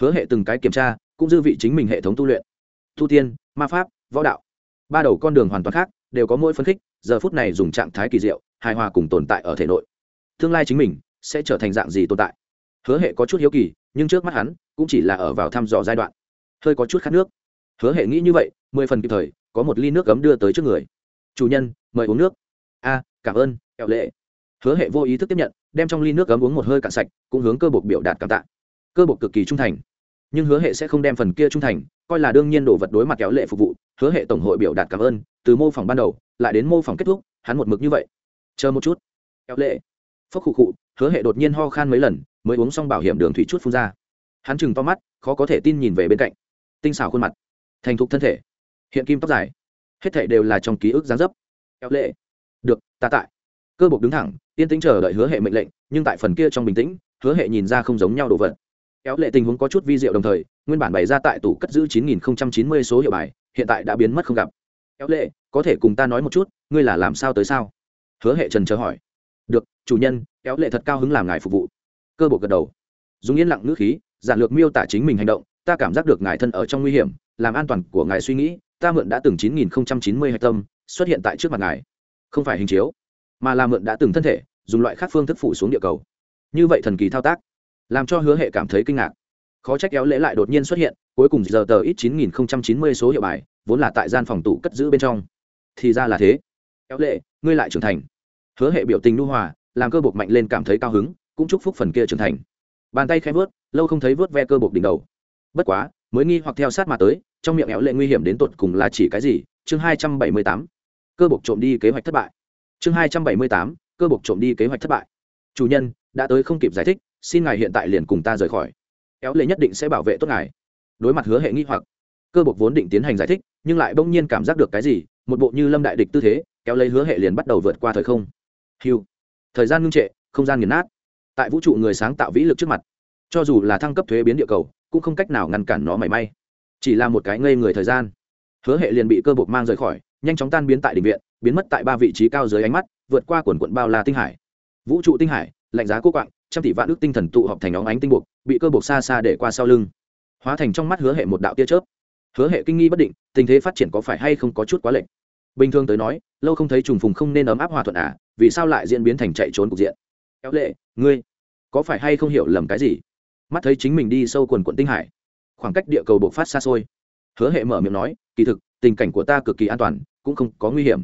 Hứa hệ từng cái kiểm tra, cũng dư vị chính mình hệ thống tu luyện. Tu tiên, ma pháp, võ đạo. Ba đầu con đường hoàn toàn khác, đều có mỗi phân khích, giờ phút này dùng trạng thái kỳ diệu, hài hòa cùng tồn tại ở thể nội. Tương lai chính mình sẽ trở thành dạng gì tồn tại? Hứa hệ có chút hiếu kỳ, nhưng trước mắt hắn, cũng chỉ là ở vào thăm dò giai đoạn hơi có chút khát nước. Hứa hệ nghĩ như vậy, mười phần kịp thời, có một ly nước cấm đưa tới trước người. Chủ nhân, mời uống nước. A, cảm ơn, kẹo lệ. Hứa hệ vô ý thức tiếp nhận, đem trong ly nước cấm uống một hơi cạn sạch, cũng hướng cơ bộc biểu đạt cảm tạ. Cơ bộc cực kỳ trung thành. Nhưng hứa hệ sẽ không đem phần kia trung thành, coi là đương nhiên đồ vật đối mặt kéo lệ phục vụ. Hứa hệ tổng hội biểu đạt cảm ơn, từ mô phỏng ban đầu, lại đến mô phỏng kết thúc, hắn một mực như vậy. Chờ một chút. Kéo lệ. Phốc khụ khụ, hứa hệ đột nhiên ho khan mấy lần, mới uống xong bảo hiểm đường thủy chút phun ra. Hắn chừng to mắt, khó có thể tin nhìn về bên cạnh tinh xảo khuôn mặt, thành thục thân thể, hiện kim tóc dài, hết thảy đều là trong ký ức gián dấp. Kéo lệ. Được, ta tại. Cơ bộc đứng thẳng, yên tĩnh chờ đợi hứa hệ mệnh lệnh, nhưng tại phần kia trong bình tĩnh, hứa hệ nhìn ra không giống nhau đồ vật. Kéo lệ tình huống có chút vi diệu đồng thời, nguyên bản bày ra tại tủ cất giữ 9090 số hiệu bài, hiện tại đã biến mất không gặp. Kéo lệ, có thể cùng ta nói một chút, ngươi là làm sao tới sao? Hứa hệ trần chờ hỏi. Được, chủ nhân, kéo lệ thật cao hứng làm ngài phục vụ. Cơ bộ gật đầu. Dùng yên lặng ngữ khí, giản lược miêu tả chính mình hành động ta cảm giác được ngài thân ở trong nguy hiểm, làm an toàn của ngài suy nghĩ, ta mượn đã từng 9090 hạch tâm, xuất hiện tại trước mặt ngài. Không phải hình chiếu, mà là mượn đã từng thân thể, dùng loại khác phương thức phụ xuống địa cầu. Như vậy thần kỳ thao tác, làm cho hứa hệ cảm thấy kinh ngạc. Khó trách kéo lễ lại đột nhiên xuất hiện, cuối cùng giờ tờ ít chín nghìn chín mươi số hiệu bài, vốn là tại gian phòng tủ cất giữ bên trong. Thì ra là thế. Kéo lệ ngươi lại trưởng thành. Hứa hệ biểu tình nu hòa, làm cơ bộc mạnh lên cảm thấy cao hứng, cũng chúc phúc phần kia trưởng thành. Bàn tay khẽ vớt lâu không thấy vớt ve cơ bộc đỉnh đầu bất quá, mới nghi hoặc theo sát mà tới, trong miệng éo lệ nguy hiểm đến tột cùng là chỉ cái gì? Chương hai trăm bảy mươi tám. Cơ bộc trộm đi kế hoạch thất bại. Chương hai trăm bảy mươi tám. Cơ bộc trộm đi kế hoạch thất bại. Chủ nhân, đã tới không kịp giải thích, xin ngài hiện tại liền cùng ta rời khỏi. Éo lệ nhất định sẽ bảo vệ tốt ngài. Đối mặt hứa hệ nghi hoặc, cơ bộc vốn định tiến hành giải thích, nhưng lại bỗng nhiên cảm giác được cái gì, một bộ như lâm đại địch tư thế, kéo lấy hứa hệ liền bắt đầu vượt qua thời không. Hiu thời gian ngưng trệ, không gian nghiền nát. Tại vũ trụ người sáng tạo vĩ lực trước mặt, cho dù là thăng cấp thuế biến địa cầu cũng không cách nào ngăn cản nó mảy may. Chỉ là một cái ngây người thời gian. Hứa hệ liền bị cơ bộc mang rời khỏi, nhanh chóng tan biến tại định viện, biến mất tại ba vị trí cao dưới ánh mắt, vượt qua quần quận bao la tinh hải. Vũ trụ tinh hải, lạnh giá cố quạng, trăm tỷ vạn ước tinh thần tụ họp thành óng ánh tinh buộc bị cơ buộc xa xa để qua sau lưng. Hóa thành trong mắt hứa hệ một đạo tia chớp. Hứa hệ kinh nghi bất định, tình thế phát triển có phải hay không có chút quá lệch? Bình thường tới nói, lâu không thấy trùng phùng không nên ấm áp hòa thuận à vì sao lại diễn biến thành chạy trốn cục diện? Kéo lệ, ngươi, có phải hay không hiểu lầm cái gì? Mắt thấy chính mình đi sâu quần quận tinh hải. Khoảng cách địa cầu bộc phát xa xôi. Hứa hệ mở miệng nói, kỳ thực, tình cảnh của ta cực kỳ an toàn, cũng không có nguy hiểm.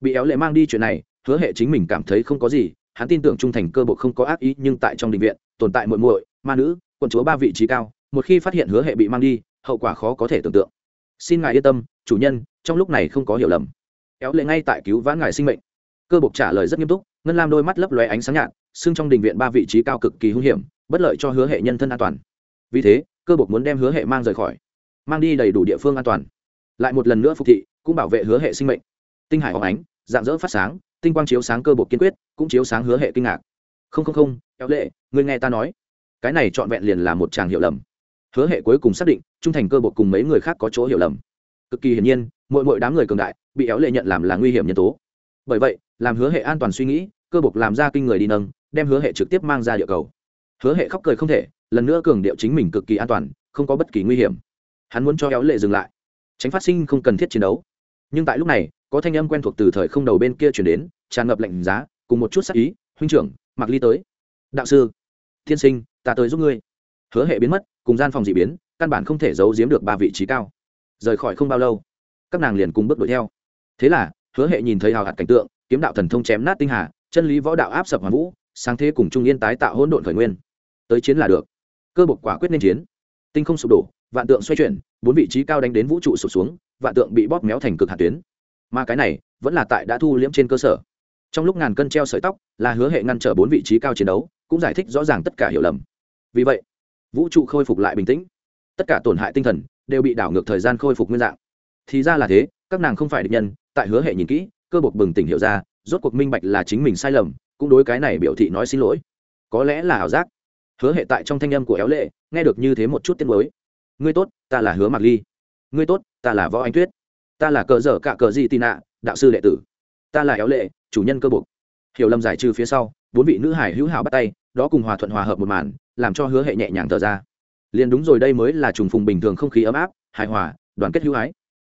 Bị éo lệ mang đi chuyện này, hứa hệ chính mình cảm thấy không có gì, hắn tin tưởng trung thành cơ bộc không có ác ý, nhưng tại trong đình viện, tồn tại muội muội, ma nữ, quận chúa ba vị trí cao, một khi phát hiện hứa hệ bị mang đi, hậu quả khó có thể tưởng tượng. Xin ngài yên tâm, chủ nhân, trong lúc này không có hiểu lầm. Éo lệ ngay tại cứu vãn ngài sinh mệnh. Cơ bộc trả lời rất nghiêm túc, ngân lam đôi mắt lấp lóe ánh sáng nhạt, xưng trong đình viện ba vị trí cao cực kỳ hung hiểm bất lợi cho hứa hệ nhân thân an toàn. Vì thế, cơ bộc muốn đem hứa hệ mang rời khỏi, mang đi đầy đủ địa phương an toàn. Lại một lần nữa phục thị, cũng bảo vệ hứa hệ sinh mệnh. Tinh hải hóng ánh, dạng dỡ phát sáng, tinh quang chiếu sáng cơ bộc kiên quyết, cũng chiếu sáng hứa hệ kinh ngạc. Không không không, kéo lệ, người nghe ta nói. Cái này trọn vẹn liền là một chàng hiểu lầm. Hứa hệ cuối cùng xác định, trung thành cơ bộc cùng mấy người khác có chỗ hiểu lầm. Cực kỳ hiển nhiên mỗi mỗi đám người cường đại, bị éo lệ nhận làm là nguy hiểm nhân tố. Bởi vậy, làm hứa hệ an toàn suy nghĩ, cơ bộc làm ra kinh người đi nâng, đem hứa hệ trực tiếp mang ra địa cầu hứa hệ khóc cười không thể, lần nữa cường điệu chính mình cực kỳ an toàn, không có bất kỳ nguy hiểm. Hắn muốn cho éo lệ dừng lại. Tránh phát sinh không cần thiết chiến đấu. Nhưng tại lúc này, có thanh âm quen thuộc từ thời không đầu bên kia chuyển đến, tràn ngập lạnh giá, cùng một chút sắc ý, huynh trưởng mặc ly tới. Đạo sư. Thiên sinh, ta tới giúp ngươi. Hứa hệ biến mất, cùng gian phòng d ị biến, căn bản không thể giấu giếm được ba vị trí cao. Rời khỏi không bao lâu, các nàng liền cùng bước đuổi theo. Thế là, hứa hệ nhìn thấy hào hạt cảnh tượng, kiếm đạo thần thông chém nát tinh hà, chân lý võ đạo áp sập hoàn vũ, sáng thế cùng trung yên tái tạo hỗn độn khởi nguyên tới chiến là được. Cơ bộc quả quyết nên chiến. Tinh không sụp đổ, vạn tượng xoay chuyển, bốn vị trí cao đánh đến vũ trụ sụp xuống, vạn tượng bị bóp méo thành cực hạt tuyến. Mà cái này vẫn là tại đã thu liễm trên cơ sở. Trong lúc ngàn cân treo sợi tóc, là hứa hệ ngăn trở bốn vị trí cao chiến đấu, cũng giải thích rõ ràng tất cả hiểu lầm. Vì vậy, vũ trụ khôi phục lại bình tĩnh. Tất cả tổn hại tinh thần đều bị đảo ngược thời gian khôi phục nguyên dạng. Thì ra là thế, các nàng không phải địch nhân, tại hứa hệ nhìn kỹ, cơ bộc bừng tỉnh hiểu ra, rốt cuộc minh bạch là chính mình sai lầm, cũng đối cái này biểu thị nói xin lỗi. Có lẽ là ảo giác hứa hệ tại trong thanh âm của éo lệ, nghe được như thế một chút tiếng mới. Ngươi tốt, ta là hứa mạc ly. Ngươi tốt, ta là võ anh tuyết. Ta là cờ dở cả cờ gì tị nạ, đạo sư đệ tử. Ta là éo lệ, chủ nhân cơ buộc. Hiểu lầm giải trừ phía sau, bốn vị nữ hải hữu hảo bắt tay, đó cùng hòa thuận hòa hợp một màn, làm cho hứa hệ nhẹ nhàng thở ra. Liền đúng rồi, đây mới là trùng phùng bình thường không khí ấm áp, hài hòa, đoàn kết hữu ái.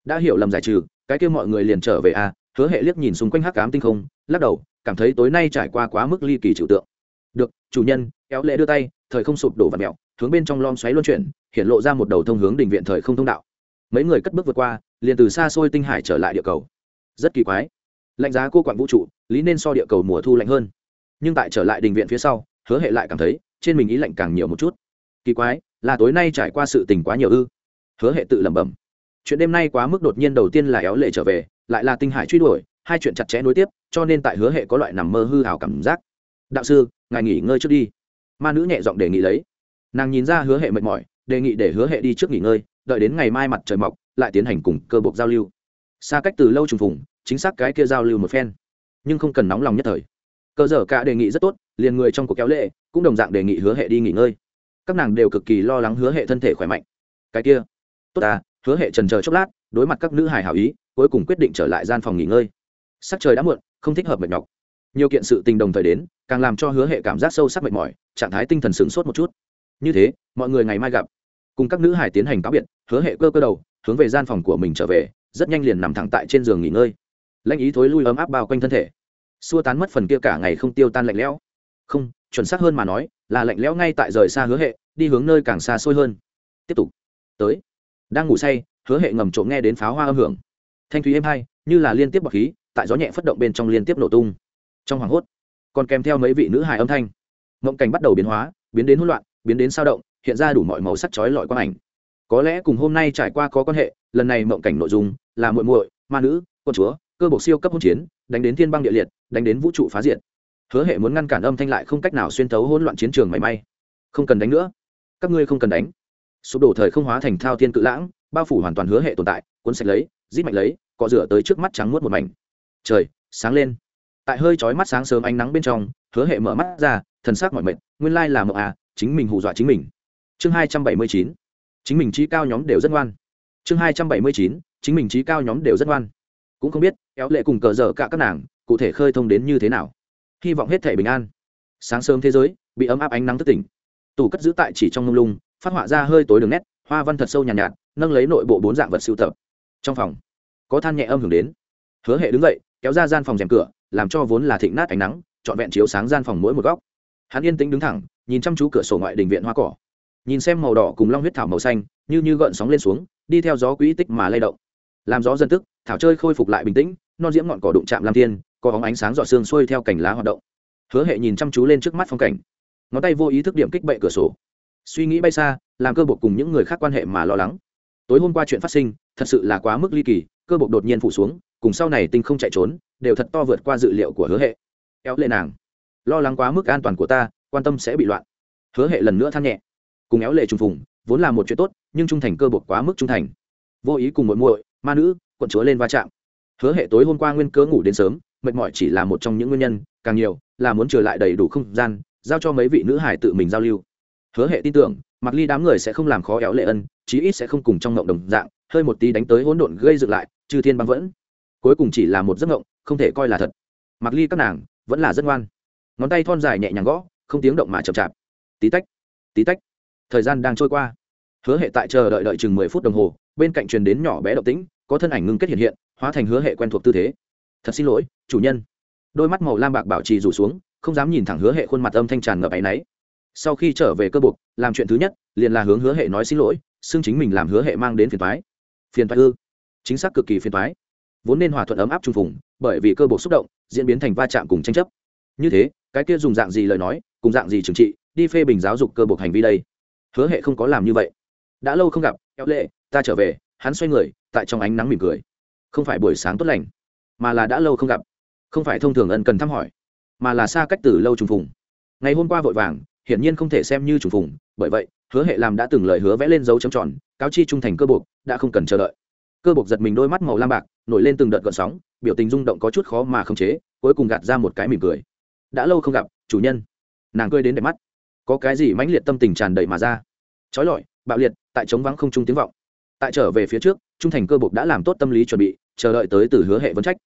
Đã hiểu lầm giải trừ, cái kia mọi người liền trở về à hứa hệ liếc nhìn xung quanh hắc cám tinh không, lắc đầu, cảm thấy tối nay trải qua quá mức ly kỳ trừu tượng được, chủ nhân, kéo lệ đưa tay, thời không sụp đổ và mẹo, hướng bên trong lom xoáy luân chuyển hiện lộ ra một đầu thông hướng đình viện thời không thông đạo. Mấy người cất bước vượt qua, liền từ xa xôi tinh hải trở lại địa cầu. Rất kỳ quái. Lạnh giá cô quản vũ trụ, lý nên so địa cầu mùa thu lạnh hơn. Nhưng tại trở lại đình viện phía sau, hứa hệ lại cảm thấy, trên mình ý lạnh càng nhiều một chút. Kỳ quái, là tối nay trải qua sự tình quá nhiều ư? Hứa hệ tự lẩm bẩm. Chuyện đêm nay quá mức đột nhiên đầu tiên là éo lệ trở về, lại là tinh hải truy đuổi, hai chuyện chặt chẽ nối tiếp, cho nên tại hứa hệ có loại nằm mơ hư hào cảm giác. Đạo sư ngài nghỉ ngơi trước đi. Ma nữ nhẹ giọng đề nghị lấy. Nàng nhìn ra hứa hệ mệt mỏi, đề nghị để hứa hệ đi trước nghỉ ngơi, đợi đến ngày mai mặt trời mọc, lại tiến hành cùng cơ buộc giao lưu. Xa cách từ lâu trùng phùng, chính xác cái kia giao lưu một phen, nhưng không cần nóng lòng nhất thời. Cơ dở cả đề nghị rất tốt, liền người trong cuộc kéo lệ, cũng đồng dạng đề nghị hứa hệ đi nghỉ ngơi. Các nàng đều cực kỳ lo lắng hứa hệ thân thể khỏe mạnh. Cái kia, tốt à hứa hệ trần chờ chốc lát, đối mặt các nữ hài hảo ý, cuối cùng quyết định trở lại gian phòng nghỉ ngơi. Sắc trời đã muộn, không thích hợp mệt nhọc. Nhiều kiện sự tình đồng thời đến càng làm cho hứa hệ cảm giác sâu sắc mệt mỏi, trạng thái tinh thần sửng sốt một chút. Như thế, mọi người ngày mai gặp. Cùng các nữ hải tiến hành cáo biệt, hứa hệ cơ cơ đầu, hướng về gian phòng của mình trở về, rất nhanh liền nằm thẳng tại trên giường nghỉ ngơi. Lãnh ý thối lui ấm áp bao quanh thân thể. Xua tán mất phần kia cả ngày không tiêu tan lạnh lẽo. Không, chuẩn xác hơn mà nói, là lạnh lẽo ngay tại rời xa hứa hệ, đi hướng nơi càng xa xôi hơn. Tiếp tục. Tới. Đang ngủ say, hứa hệ ngầm trộm nghe đến pháo hoa âm hưởng. Thanh thúy êm hai, như là liên tiếp bọc khí, tại gió nhẹ phất động bên trong liên tiếp nổ tung. Trong hoảng hốt còn kèm theo mấy vị nữ hài âm thanh. Mộng cảnh bắt đầu biến hóa, biến đến hỗn loạn, biến đến sao động, hiện ra đủ mọi màu sắc chói lọi quang ảnh. Có lẽ cùng hôm nay trải qua có quan hệ, lần này mộng cảnh nội dung là muội muội, ma nữ quân chúa, cơ bộ siêu cấp hỗn chiến, đánh đến thiên băng địa liệt, đánh đến vũ trụ phá diệt. Hứa hệ muốn ngăn cản âm thanh lại không cách nào xuyên thấu hỗn loạn chiến trường mảy may. Không cần đánh nữa. Các ngươi không cần đánh. Sụp đổ thời không hóa thành thao thiên cự lãng, bao phủ hoàn toàn hứa hệ tồn tại, cuốn sạch lấy rít mạnh lấy, cọ rửa tới trước mắt trắng muốt một mảnh. Trời, sáng lên tại hơi chói mắt sáng sớm ánh nắng bên trong hứa hệ mở mắt ra thần sắc mọi mệt nguyên lai là mộng à chính mình hù dọa chính mình. Chương hai trăm bảy mươi chín chính mình trí cao nhóm đều rất ngoan. Chương hai trăm bảy mươi chín chính mình trí cao nhóm đều rất ngoan. Cũng không biết éo lệ cùng cờ dở cả các nàng cụ thể khơi thông đến như thế nào. Hy vọng hết thể bình an. Sáng sớm thế giới bị ấm áp ánh nắng thức tỉnh. Tủ cất giữ tại chỉ trong mông lung phát họa ra hơi tối đường nét hoa văn thật sâu nhàn nhạt, nhạt nâng lấy nội bộ bốn dạng vật sưu tập. Trong phòng có than nhẹ âm hưởng đến. Hứa hệ đứng dậy kéo ra gian phòng rèm cửa làm cho vốn là thịnh nát ánh nắng, trọn vẹn chiếu sáng gian phòng mỗi một góc. Hắn yên tĩnh đứng thẳng, nhìn chăm chú cửa sổ ngoại đình viện hoa cỏ. Nhìn xem màu đỏ cùng long huyết thảo màu xanh, như như gợn sóng lên xuống, đi theo gió quỹ tích mà lay động. Làm gió dần tức, thảo chơi khôi phục lại bình tĩnh, non diễm ngọn cỏ đụng chạm lam thiên, có bóng ánh sáng dọ xương xuôi theo cành lá hoạt động. Hứa hệ nhìn chăm chú lên trước mắt phong cảnh. Ngón tay vô ý thức điểm kích bệ cửa sổ. Suy nghĩ bay xa, làm cơ bộc cùng những người khác quan hệ mà lo lắng. Tối hôm qua chuyện phát sinh, thật sự là quá mức ly kỳ, cơ bộc đột nhiên phủ xuống, cùng sau này tinh không chạy trốn đều thật to vượt qua dự liệu của hứa hệ. Éo lệ nàng. Lo lắng quá mức an toàn của ta, quan tâm sẽ bị loạn. Hứa hệ lần nữa than nhẹ. Cùng éo lệ trùng phùng, vốn là một chuyện tốt, nhưng trung thành cơ bột quá mức trung thành. Vô ý cùng muội muội, ma nữ, quận chúa lên va chạm. Hứa hệ tối hôm qua nguyên cớ ngủ đến sớm, mệt mỏi chỉ là một trong những nguyên nhân, càng nhiều là muốn trở lại đầy đủ không gian, giao cho mấy vị nữ hải tự mình giao lưu. Hứa hệ tin tưởng, mặc ly đám người sẽ không làm khó éo lệ ân, chí ít sẽ không cùng trong ngộng đồng dạng, hơi một tí đánh tới hỗn độn gây dựng lại, trừ thiên băng vẫn cuối cùng chỉ là một giấc ngộng, không thể coi là thật. Mặc ly các nàng vẫn là rất ngoan. Ngón tay thon dài nhẹ nhàng gõ, không tiếng động mà chậm chạp. Tí tách tí tách. Thời gian đang trôi qua. Hứa hệ tại chờ đợi đợi chừng mười phút đồng hồ, bên cạnh truyền đến nhỏ bé động tĩnh, có thân ảnh ngưng kết hiện hiện, hóa thành hứa hệ quen thuộc tư thế. Thật xin lỗi, chủ nhân. Đôi mắt màu lam bạc bảo trì rủ xuống, không dám nhìn thẳng hứa hệ khuôn mặt âm thanh tràn ngập áy náy. Sau khi trở về cơ buộc làm chuyện thứ nhất, liền là hướng hứa hệ nói xin lỗi, xưng chính mình làm hứa hệ mang đến phiền thoái phiền thoái ư? Chính xác cực kỳ phiền thoái vốn nên hòa thuận ấm áp trung phùng, bởi vì cơ buộc xúc động, diễn biến thành va chạm cùng tranh chấp. Như thế, cái kia dùng dạng gì lời nói, cùng dạng gì trừng trị, đi phê bình giáo dục cơ buộc hành vi đây? Hứa hệ không có làm như vậy. Đã lâu không gặp, kéo lệ, ta trở về, hắn xoay người, tại trong ánh nắng mỉm cười. Không phải buổi sáng tốt lành, mà là đã lâu không gặp. Không phải thông thường ân cần thăm hỏi, mà là xa cách từ lâu trùng phùng. Ngày hôm qua vội vàng, hiển nhiên không thể xem như trùng phùng, bởi vậy, hứa hệ làm đã từng lời hứa vẽ lên dấu chấm tròn, cáo chi trung thành cơ buộc đã không cần chờ đợi. Cơ buộc giật mình đôi mắt màu lam bạc nổi lên từng đợt gợn sóng, biểu tình rung động có chút khó mà khống chế, cuối cùng gạt ra một cái mỉm cười. Đã lâu không gặp, chủ nhân. Nàng cười đến đẹp mắt. Có cái gì mãnh liệt tâm tình tràn đầy mà ra. Trói lọi, bạo liệt, tại chống vắng không trung tiếng vọng. Tại trở về phía trước, trung thành cơ bộc đã làm tốt tâm lý chuẩn bị, chờ đợi tới từ hứa hệ vấn trách.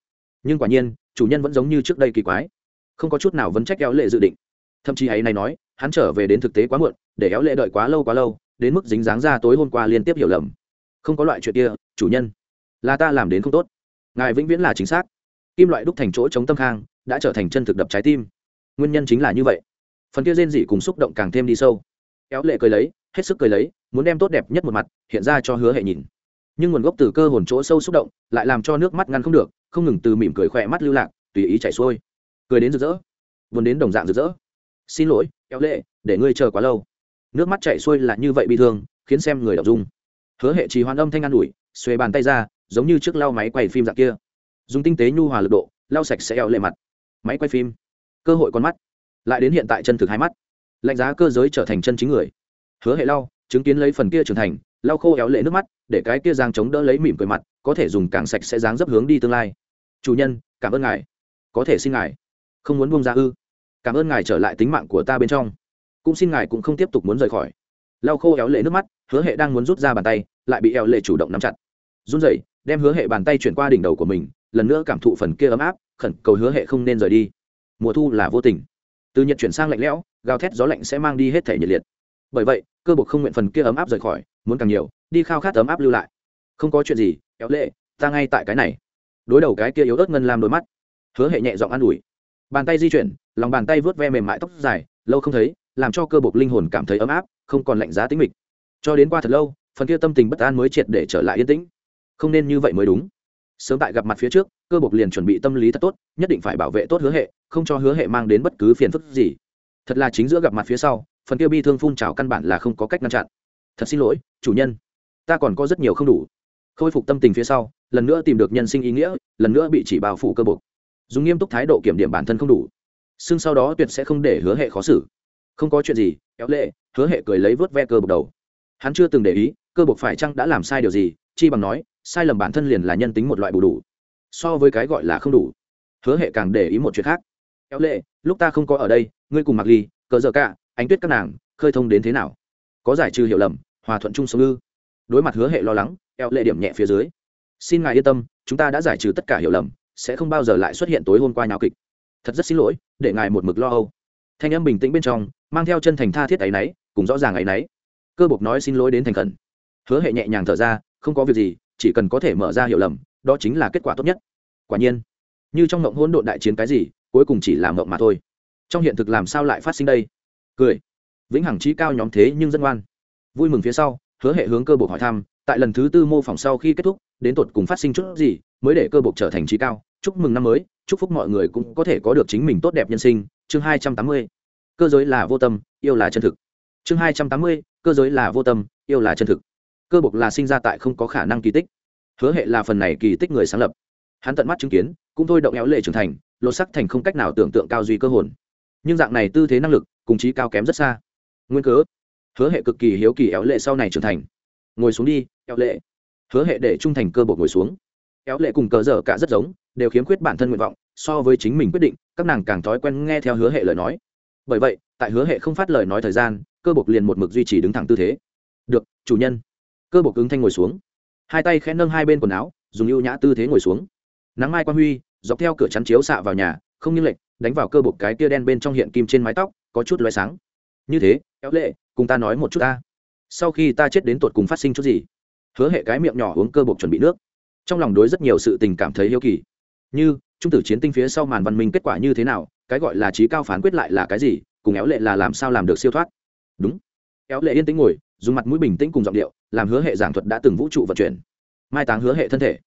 Nhưng quả nhiên, chủ nhân vẫn giống như trước đây kỳ quái. Không có chút nào vấn trách kéo lệ dự định. Thậm chí ấy này nói, hắn trở về đến thực tế quá muộn, để éo lệ đợi quá lâu quá lâu, đến mức dính dáng ra tối hôm qua liên tiếp hiểu lầm. Không có loại chuyện kia, chủ nhân. Là ta làm đến không tốt ngài vĩnh viễn là chính xác. Kim loại đúc thành chỗ chống tâm khang, đã trở thành chân thực đập trái tim. Nguyên nhân chính là như vậy. Phần kia rên dị cùng xúc động càng thêm đi sâu. Éo lệ cười lấy, hết sức cười lấy, muốn đem tốt đẹp nhất một mặt, hiện ra cho hứa hệ nhìn. Nhưng nguồn gốc từ cơ hồn chỗ sâu xúc động, lại làm cho nước mắt ngăn không được, không ngừng từ mỉm cười khỏe mắt lưu lạc, tùy ý chảy xuôi. Cười đến rực rỡ. Vốn đến đồng dạng rực rỡ. Xin lỗi éo lệ, để ngươi chờ quá lâu. Nước mắt chảy xuôi là như vậy bị thương, khiến xem người đọc dung. Hứa hệ trì hoan âm thanh an ủi, xuề bàn tay ra giống như trước lau máy quay phim dạng kia. Dùng tinh tế nhu hòa lực độ, lau sạch sẽ eo lệ mặt. Máy quay phim. Cơ hội con mắt. Lại đến hiện tại chân thực hai mắt. Lạnh giá cơ giới trở thành chân chính người. Hứa hệ lau, chứng kiến lấy phần kia trưởng thành, lau khô éo lệ nước mắt, để cái kia giang chống đỡ lấy mỉm cười mặt, có thể dùng càng sạch sẽ dáng dấp hướng đi tương lai. Chủ nhân, cảm ơn ngài. Có thể xin ngài. Không muốn buông ra ư. Cảm ơn ngài trở lại tính mạng của ta bên trong. Cũng xin ngài cũng không tiếp tục muốn rời khỏi. Lau khô éo lệ nước mắt, hứa hệ đang muốn rút ra bàn tay, lại bị éo lệ chủ động nắm chặt. Run rẩy đem hứa hệ bàn tay chuyển qua đỉnh đầu của mình, lần nữa cảm thụ phần kia ấm áp, khẩn cầu hứa hệ không nên rời đi. Mùa thu là vô tình. Từ nhiệt chuyển sang lạnh lẽo, gào thét gió lạnh sẽ mang đi hết thể nhiệt liệt. Bởi vậy, cơ bộc không nguyện phần kia ấm áp rời khỏi, muốn càng nhiều, đi khao khát ấm áp lưu lại. Không có chuyện gì éo lệ, ta ngay tại cái này. Đối đầu cái kia yếu ớt ngân làm đôi mắt, hứa hệ nhẹ giọng an ủi. Bàn tay di chuyển, lòng bàn tay vớt ve mềm mại tóc dài, lâu không thấy, làm cho cơ bộc linh hồn cảm thấy ấm áp, không còn lạnh giá tính mịch. Cho đến qua thật lâu, phần kia tâm tình bất an mới triệt để trở lại yên tĩnh không nên như vậy mới đúng. Sớm tại gặp mặt phía trước, cơ bộc liền chuẩn bị tâm lý thật tốt, nhất định phải bảo vệ tốt hứa hệ, không cho hứa hệ mang đến bất cứ phiền phức gì. Thật là chính giữa gặp mặt phía sau, phần kia bi thương phun trào căn bản là không có cách ngăn chặn. Thật xin lỗi, chủ nhân. Ta còn có rất nhiều không đủ. Khôi phục tâm tình phía sau, lần nữa tìm được nhân sinh ý nghĩa, lần nữa bị chỉ bao phủ cơ bộc. Dùng nghiêm túc thái độ kiểm điểm bản thân không đủ. Xưng sau đó tuyệt sẽ không để hứa hệ khó xử. Không có chuyện gì, kéo lệ, hứa hệ cười lấy vớt ve cơ bộc đầu. Hắn chưa từng để ý, cơ bộc phải chăng đã làm sai điều gì chi bằng nói, sai lầm bản thân liền là nhân tính một loại bù đủ. So với cái gọi là không đủ. Hứa hệ càng để ý một chuyện khác. Éo lệ, lúc ta không có ở đây, ngươi cùng mặc ly, cờ giờ cả, ánh tuyết các nàng, khơi thông đến thế nào? Có giải trừ hiểu lầm, hòa thuận chung sống ư? Đối mặt hứa hệ lo lắng eo lệ điểm nhẹ phía dưới. Xin ngài yên tâm, chúng ta đã giải trừ tất cả hiểu lầm, sẽ không bao giờ lại xuất hiện tối hôm qua nháo kịch. Thật rất xin lỗi, để ngài một mực lo âu. Thanh âm bình tĩnh bên trong, mang theo chân thành tha thiết áy náy cùng rõ ràng áy náy cơ bộc nói xin lỗi đến thành khẩn. Hứa hệ nhẹ nhàng thở ra không có việc gì, chỉ cần có thể mở ra hiểu lầm, đó chính là kết quả tốt nhất. Quả nhiên, như trong ngộng hỗn độn đại chiến cái gì, cuối cùng chỉ là ngộng mà thôi. Trong hiện thực làm sao lại phát sinh đây? Cười. Vĩnh hằng trí cao nhóm thế nhưng dân ngoan. Vui mừng phía sau, hứa hệ hướng cơ bộ hỏi thăm, tại lần thứ tư mô phỏng sau khi kết thúc, đến tột cùng phát sinh chút gì mới để cơ bộ trở thành trí cao? Chúc mừng năm mới, chúc phúc mọi người cũng có thể có được chính mình tốt đẹp nhân sinh. Chương hai trăm tám mươi, cơ giới là vô tâm, yêu là chân thực. Chương hai trăm tám mươi, cơ giới là vô tâm, yêu là chân thực cơ bộc là sinh ra tại không có khả năng kỳ tích. Hứa hệ là phần này kỳ tích người sáng lập. Hắn tận mắt chứng kiến, cũng thôi động éo lệ trưởng thành, lột sắc thành không cách nào tưởng tượng cao duy cơ hồn. Nhưng dạng này tư thế năng lực, cùng trí cao kém rất xa. Nguyên cớ, hứa hệ cực kỳ hiếu kỳ éo lệ sau này trưởng thành. Ngồi xuống đi, éo lệ. Hứa hệ để trung thành cơ bộc ngồi xuống. Éo lệ cùng cờ dở cả rất giống, đều khiếm khuyết bản thân nguyện vọng, so với chính mình quyết định, các nàng càng thói quen nghe theo hứa hệ lời nói. Bởi vậy, tại hứa hệ không phát lời nói thời gian, cơ bộc liền một mực duy trì đứng thẳng tư thế. Được, chủ nhân cơ bộ ứng thanh ngồi xuống. Hai tay khẽ nâng hai bên quần áo, dùng ưu nhã tư thế ngồi xuống. Nắng mai quan huy, dọc theo cửa chắn chiếu xạ vào nhà, không như lệch, đánh vào cơ bộ cái tia đen bên trong hiện kim trên mái tóc, có chút loay sáng. Như thế, kéo lệ, cùng ta nói một chút ta. Sau khi ta chết đến tột cùng phát sinh chút gì? Hứa hệ cái miệng nhỏ uống cơ bột chuẩn bị nước. Trong lòng đối rất nhiều sự tình cảm thấy yêu kỳ. Như, trung tử chiến tinh phía sau màn văn minh kết quả như thế nào, cái gọi là trí cao phán quyết lại là cái gì, cùng éo lệ là làm sao làm được siêu thoát? Đúng. Éo lệ yên tĩnh ngồi dùng mặt mũi bình tĩnh cùng giọng điệu, làm hứa hệ giảng thuật đã từng vũ trụ vận chuyển. Mai táng hứa hệ thân thể,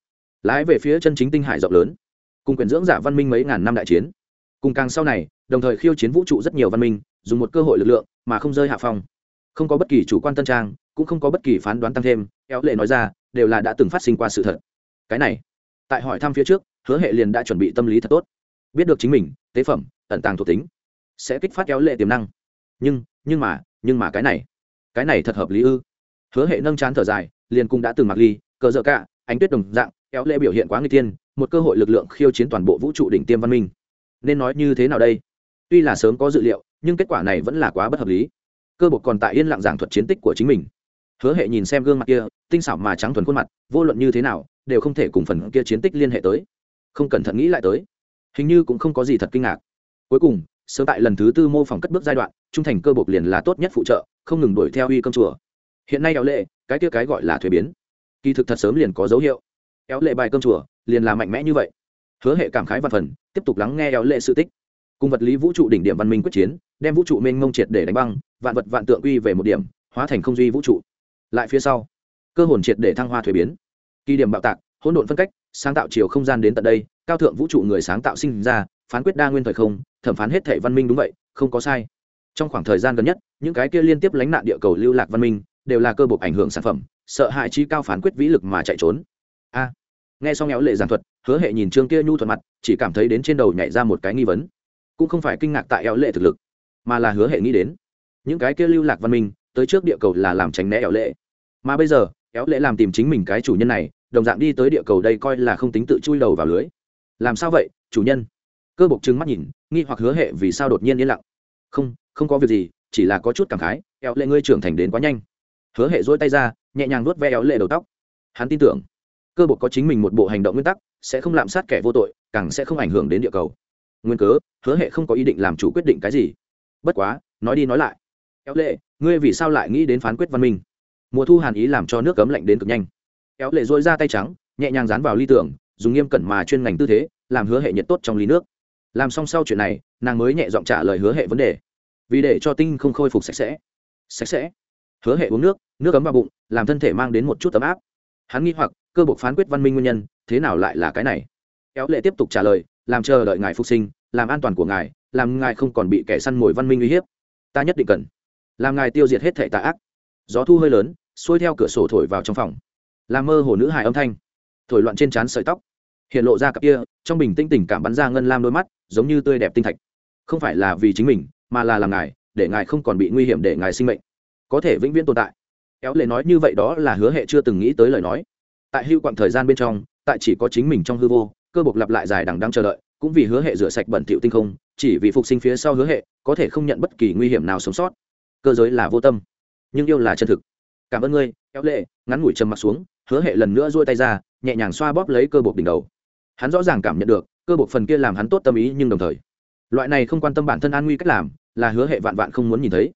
lái về phía chân chính tinh hải rộng lớn, cùng quyền dưỡng giả văn minh mấy ngàn năm đại chiến. Cùng càng sau này, đồng thời khiêu chiến vũ trụ rất nhiều văn minh, dùng một cơ hội lực lượng mà không rơi hạ phong. Không có bất kỳ chủ quan tân trang, cũng không có bất kỳ phán đoán tăng thêm éo lệ nói ra, đều là đã từng phát sinh qua sự thật. Cái này, tại hỏi thăm phía trước, hứa hệ liền đã chuẩn bị tâm lý thật tốt. Biết được chính mình, tế phẩm, ẩn tàng thuộc tính, sẽ kích phát éo lệ tiềm năng. Nhưng nhưng mà nhưng mà cái này cái này thật hợp lý ư? Hứa hệ nâng chán thở dài, liền cũng đã từng mặc ly, cờ dợ cả, ánh tuyết đồng dạng éo lệ biểu hiện quá người tiên một cơ hội lực lượng khiêu chiến toàn bộ vũ trụ đỉnh tiêm văn minh. Nên nói như thế nào đây? Tuy là sớm có dự liệu, nhưng kết quả này vẫn là quá bất hợp lý. Cơ bột còn tại yên lặng giảng thuật chiến tích của chính mình. Hứa hệ nhìn xem gương mặt kia, tinh xảo mà trắng thuần khuôn mặt, vô luận như thế nào, đều không thể cùng phần kia chiến tích liên hệ tới. Không cẩn thận nghĩ lại tới. Hình như cũng không có gì thật kinh ngạc. Cuối cùng, sớm tại lần thứ tư mô phỏng cất bước giai đoạn, trung thành cơ bột liền là tốt nhất phụ trợ không ngừng đuổi theo uy cơm chùa. Hiện nay éo lệ, cái kia cái gọi là thuế biến. Kỳ thực thật sớm liền có dấu hiệu. Éo lệ bài cơm chùa liền là mạnh mẽ như vậy. Hứa hệ cảm khái văn phần, tiếp tục lắng nghe éo lệ sự tích. Cùng vật lý vũ trụ đỉnh điểm văn minh quyết chiến, đem vũ trụ mênh mông triệt để đánh băng, vạn vật vạn tượng uy về một điểm, hóa thành không duy vũ trụ. Lại phía sau, cơ hồn triệt để thăng hoa thuế biến. Kỳ điểm bạo tạc, hỗn độn phân cách, sáng tạo chiều không gian đến tận đây, cao thượng vũ trụ người sáng tạo sinh ra, phán quyết đa nguyên thời không, thẩm phán hết thể văn minh đúng vậy, không có sai trong khoảng thời gian gần nhất, những cái kia liên tiếp lánh nạn địa cầu lưu lạc văn minh, đều là cơ bộ ảnh hưởng sản phẩm, sợ hại trí cao phán quyết vĩ lực mà chạy trốn. A. Nghe xong éo lệ giảng thuật, hứa hệ nhìn trương kia nhu thuận mặt, chỉ cảm thấy đến trên đầu nhảy ra một cái nghi vấn. Cũng không phải kinh ngạc tại éo lệ thực lực, mà là hứa hệ nghĩ đến. Những cái kia lưu lạc văn minh, tới trước địa cầu là làm tránh né éo lệ. Mà bây giờ, éo lệ làm tìm chính mình cái chủ nhân này, đồng dạng đi tới địa cầu đây coi là không tính tự chui đầu vào lưới. Làm sao vậy, chủ nhân? Cơ bộc trừng mắt nhìn, nghi hoặc hứa hệ vì sao đột nhiên yên lặng. Không không có việc gì, chỉ là có chút cảm khái éo lệ ngươi trưởng thành đến quá nhanh. Hứa hệ dỗi tay ra, nhẹ nhàng nuốt ve éo lệ đầu tóc. Hắn tin tưởng, cơ bộc có chính mình một bộ hành động nguyên tắc, sẽ không lạm sát kẻ vô tội, càng sẽ không ảnh hưởng đến địa cầu. Nguyên cớ, hứa hệ không có ý định làm chủ quyết định cái gì. Bất quá, nói đi nói lại. Éo lệ, ngươi vì sao lại nghĩ đến phán quyết văn minh? Mùa thu hàn ý làm cho nước cấm lạnh đến cực nhanh. Éo lệ dỗi ra tay trắng, nhẹ nhàng dán vào ly tưởng dùng nghiêm cẩn mà chuyên ngành tư thế, làm hứa hệ nhiệt tốt trong ly nước. Làm xong sau chuyện này, nàng mới nhẹ giọng trả lời hứa hệ vấn đề vì để cho tinh không khôi phục sạch sẽ. Sạch sẽ. Hứa hệ uống nước nước ấm vào bụng, làm thân thể mang đến một chút ấm áp. Hắn nghi hoặc, cơ bộ phán quyết văn minh nguyên nhân, thế nào lại là cái này? Kéo lệ tiếp tục trả lời, làm chờ đợi ngài phục sinh, làm an toàn của ngài, làm ngài không còn bị kẻ săn mồi văn minh uy hiếp. Ta nhất định cần. Làm ngài tiêu diệt hết thể tà ác. Gió thu hơi lớn, xuôi theo cửa sổ thổi vào trong phòng. Làm mơ hồ nữ hài âm thanh. Thổi loạn trên trán sợi tóc. Hiện lộ ra cặp kia, trong bình tĩnh tình cảm bắn ra ngân lam đôi mắt, giống như tươi đẹp tinh thạch. Không phải là vì chính mình mà là làm ngài, để ngài không còn bị nguy hiểm để ngài sinh mệnh. Có thể vĩnh viễn tồn tại. Éo lệ nói như vậy đó là hứa hệ chưa từng nghĩ tới lời nói. Tại hưu quặng thời gian bên trong, tại chỉ có chính mình trong hư vô, cơ bộc lặp lại dài đằng đang chờ đợi, cũng vì hứa hệ rửa sạch bẩn thỉu tinh không, chỉ vì phục sinh phía sau hứa hệ, có thể không nhận bất kỳ nguy hiểm nào sống sót. Cơ giới là vô tâm, nhưng yêu là chân thực. Cảm ơn ngươi éo lệ, ngắn ngủi trầm mặt xuống, hứa hệ lần nữa duỗi tay ra, nhẹ nhàng xoa bóp lấy cơ bộc đỉnh đầu. Hắn rõ ràng cảm nhận được, cơ bộc phần kia làm hắn tốt tâm ý nhưng đồng thời loại này không quan tâm bản thân an nguy cách làm, là hứa hệ vạn vạn không muốn nhìn thấy.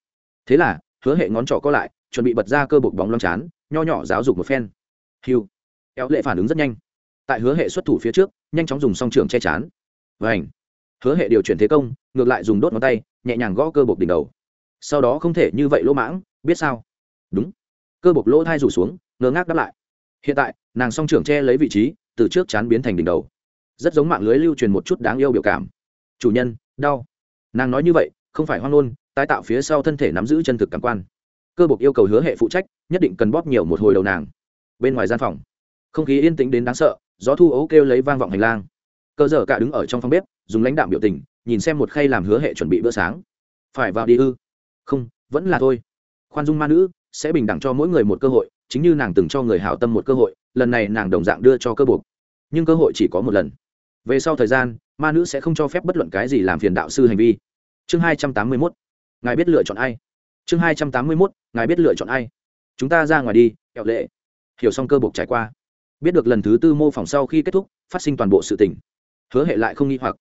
Thế là, hứa hệ ngón trỏ co lại, chuẩn bị bật ra cơ bục bóng loang chán, nho nhỏ giáo dục một phen. Hiu éo lệ phản ứng rất nhanh. Tại hứa hệ xuất thủ phía trước, nhanh chóng dùng song trường che chán. Vảnh hứa hệ điều chuyển thế công, ngược lại dùng đốt ngón tay, nhẹ nhàng gõ cơ bục đỉnh đầu. Sau đó không thể như vậy lỗ mãng, biết sao? Đúng. Cơ bục lỗ thai rủ xuống, ngơ ngác đáp lại. Hiện tại, nàng song trưởng che lấy vị trí, từ trước chán biến thành đỉnh đầu. Rất giống mạng lưới lưu truyền một chút đáng yêu biểu cảm chủ nhân, đau. Nàng nói như vậy, không phải hoang ngôn, tái tạo phía sau thân thể nắm giữ chân thực cảm quan. Cơ bộc yêu cầu hứa hệ phụ trách, nhất định cần bóp nhiều một hồi đầu nàng. Bên ngoài gian phòng, không khí yên tĩnh đến đáng sợ, gió thu ấu kêu lấy vang vọng hành lang. Cơ dở cả đứng ở trong phòng bếp, dùng lãnh đạm biểu tình, nhìn xem một khay làm hứa hệ chuẩn bị bữa sáng. Phải vào đi ư? Không, vẫn là thôi. Khoan dung ma nữ, sẽ bình đẳng cho mỗi người một cơ hội, chính như nàng từng cho người hảo tâm một cơ hội, lần này nàng đồng dạng đưa cho cơ buộc nhưng cơ hội chỉ có một lần về sau thời gian, ma nữ sẽ không cho phép bất luận cái gì làm phiền đạo sư hành vi. Chương hai trăm tám mươi mốt. Ngài biết lựa chọn ai? Chương hai trăm tám mươi mốt, ngài biết lựa chọn ai? Chúng ta ra ngoài đi, kẹo lệ. Hiểu xong cơ buộc trải qua. Biết được lần thứ tư mô phỏng sau khi kết thúc, phát sinh toàn bộ sự tỉnh hứa hệ lại không nghi hoặc.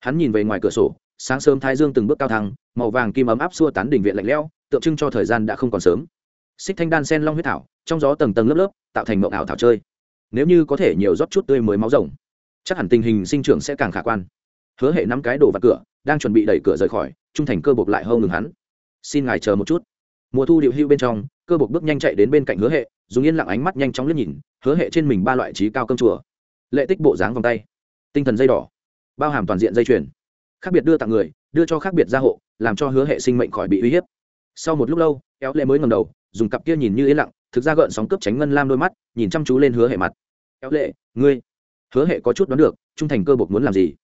Hắn nhìn về ngoài cửa sổ, sáng sớm thái dương từng bước cao thăng, màu vàng kim ấm áp xua tán đỉnh viện lạnh lẽo, tượng trưng cho thời gian đã không còn sớm. Xích thanh đan sen long huyết thảo, trong gió tầng tầng lớp lớp, tạo thành mộng ảo thảo chơi. Nếu như có thể nhiều rót chút tươi mới máu rồng chắc hẳn tình hình sinh trưởng sẽ càng khả quan. Hứa hệ năm cái đồ vào cửa, đang chuẩn bị đẩy cửa rời khỏi, trung thành cơ bộc lại hâu ngừng hắn. Xin ngài chờ một chút. Mùa thu điệu hưu bên trong, cơ bộc bước nhanh chạy đến bên cạnh hứa hệ, dùng yên lặng ánh mắt nhanh chóng liếc nhìn, hứa hệ trên mình ba loại trí cao cơm chùa. Lệ tích bộ dáng vòng tay, tinh thần dây đỏ, bao hàm toàn diện dây chuyền. Khác biệt đưa tặng người, đưa cho khác biệt gia hộ, làm cho hứa hệ sinh mệnh khỏi bị uy hiếp. Sau một lúc lâu éo lệ mới ngầm đầu, dùng cặp kia nhìn như yên lặng, thực ra gợn sóng cướp tránh ngân lam đôi mắt, nhìn chăm chú lên hứa hệ mặt. Éo lệ, ngươi hứa hệ có chút đoán được, trung thành cơ bộc muốn làm gì?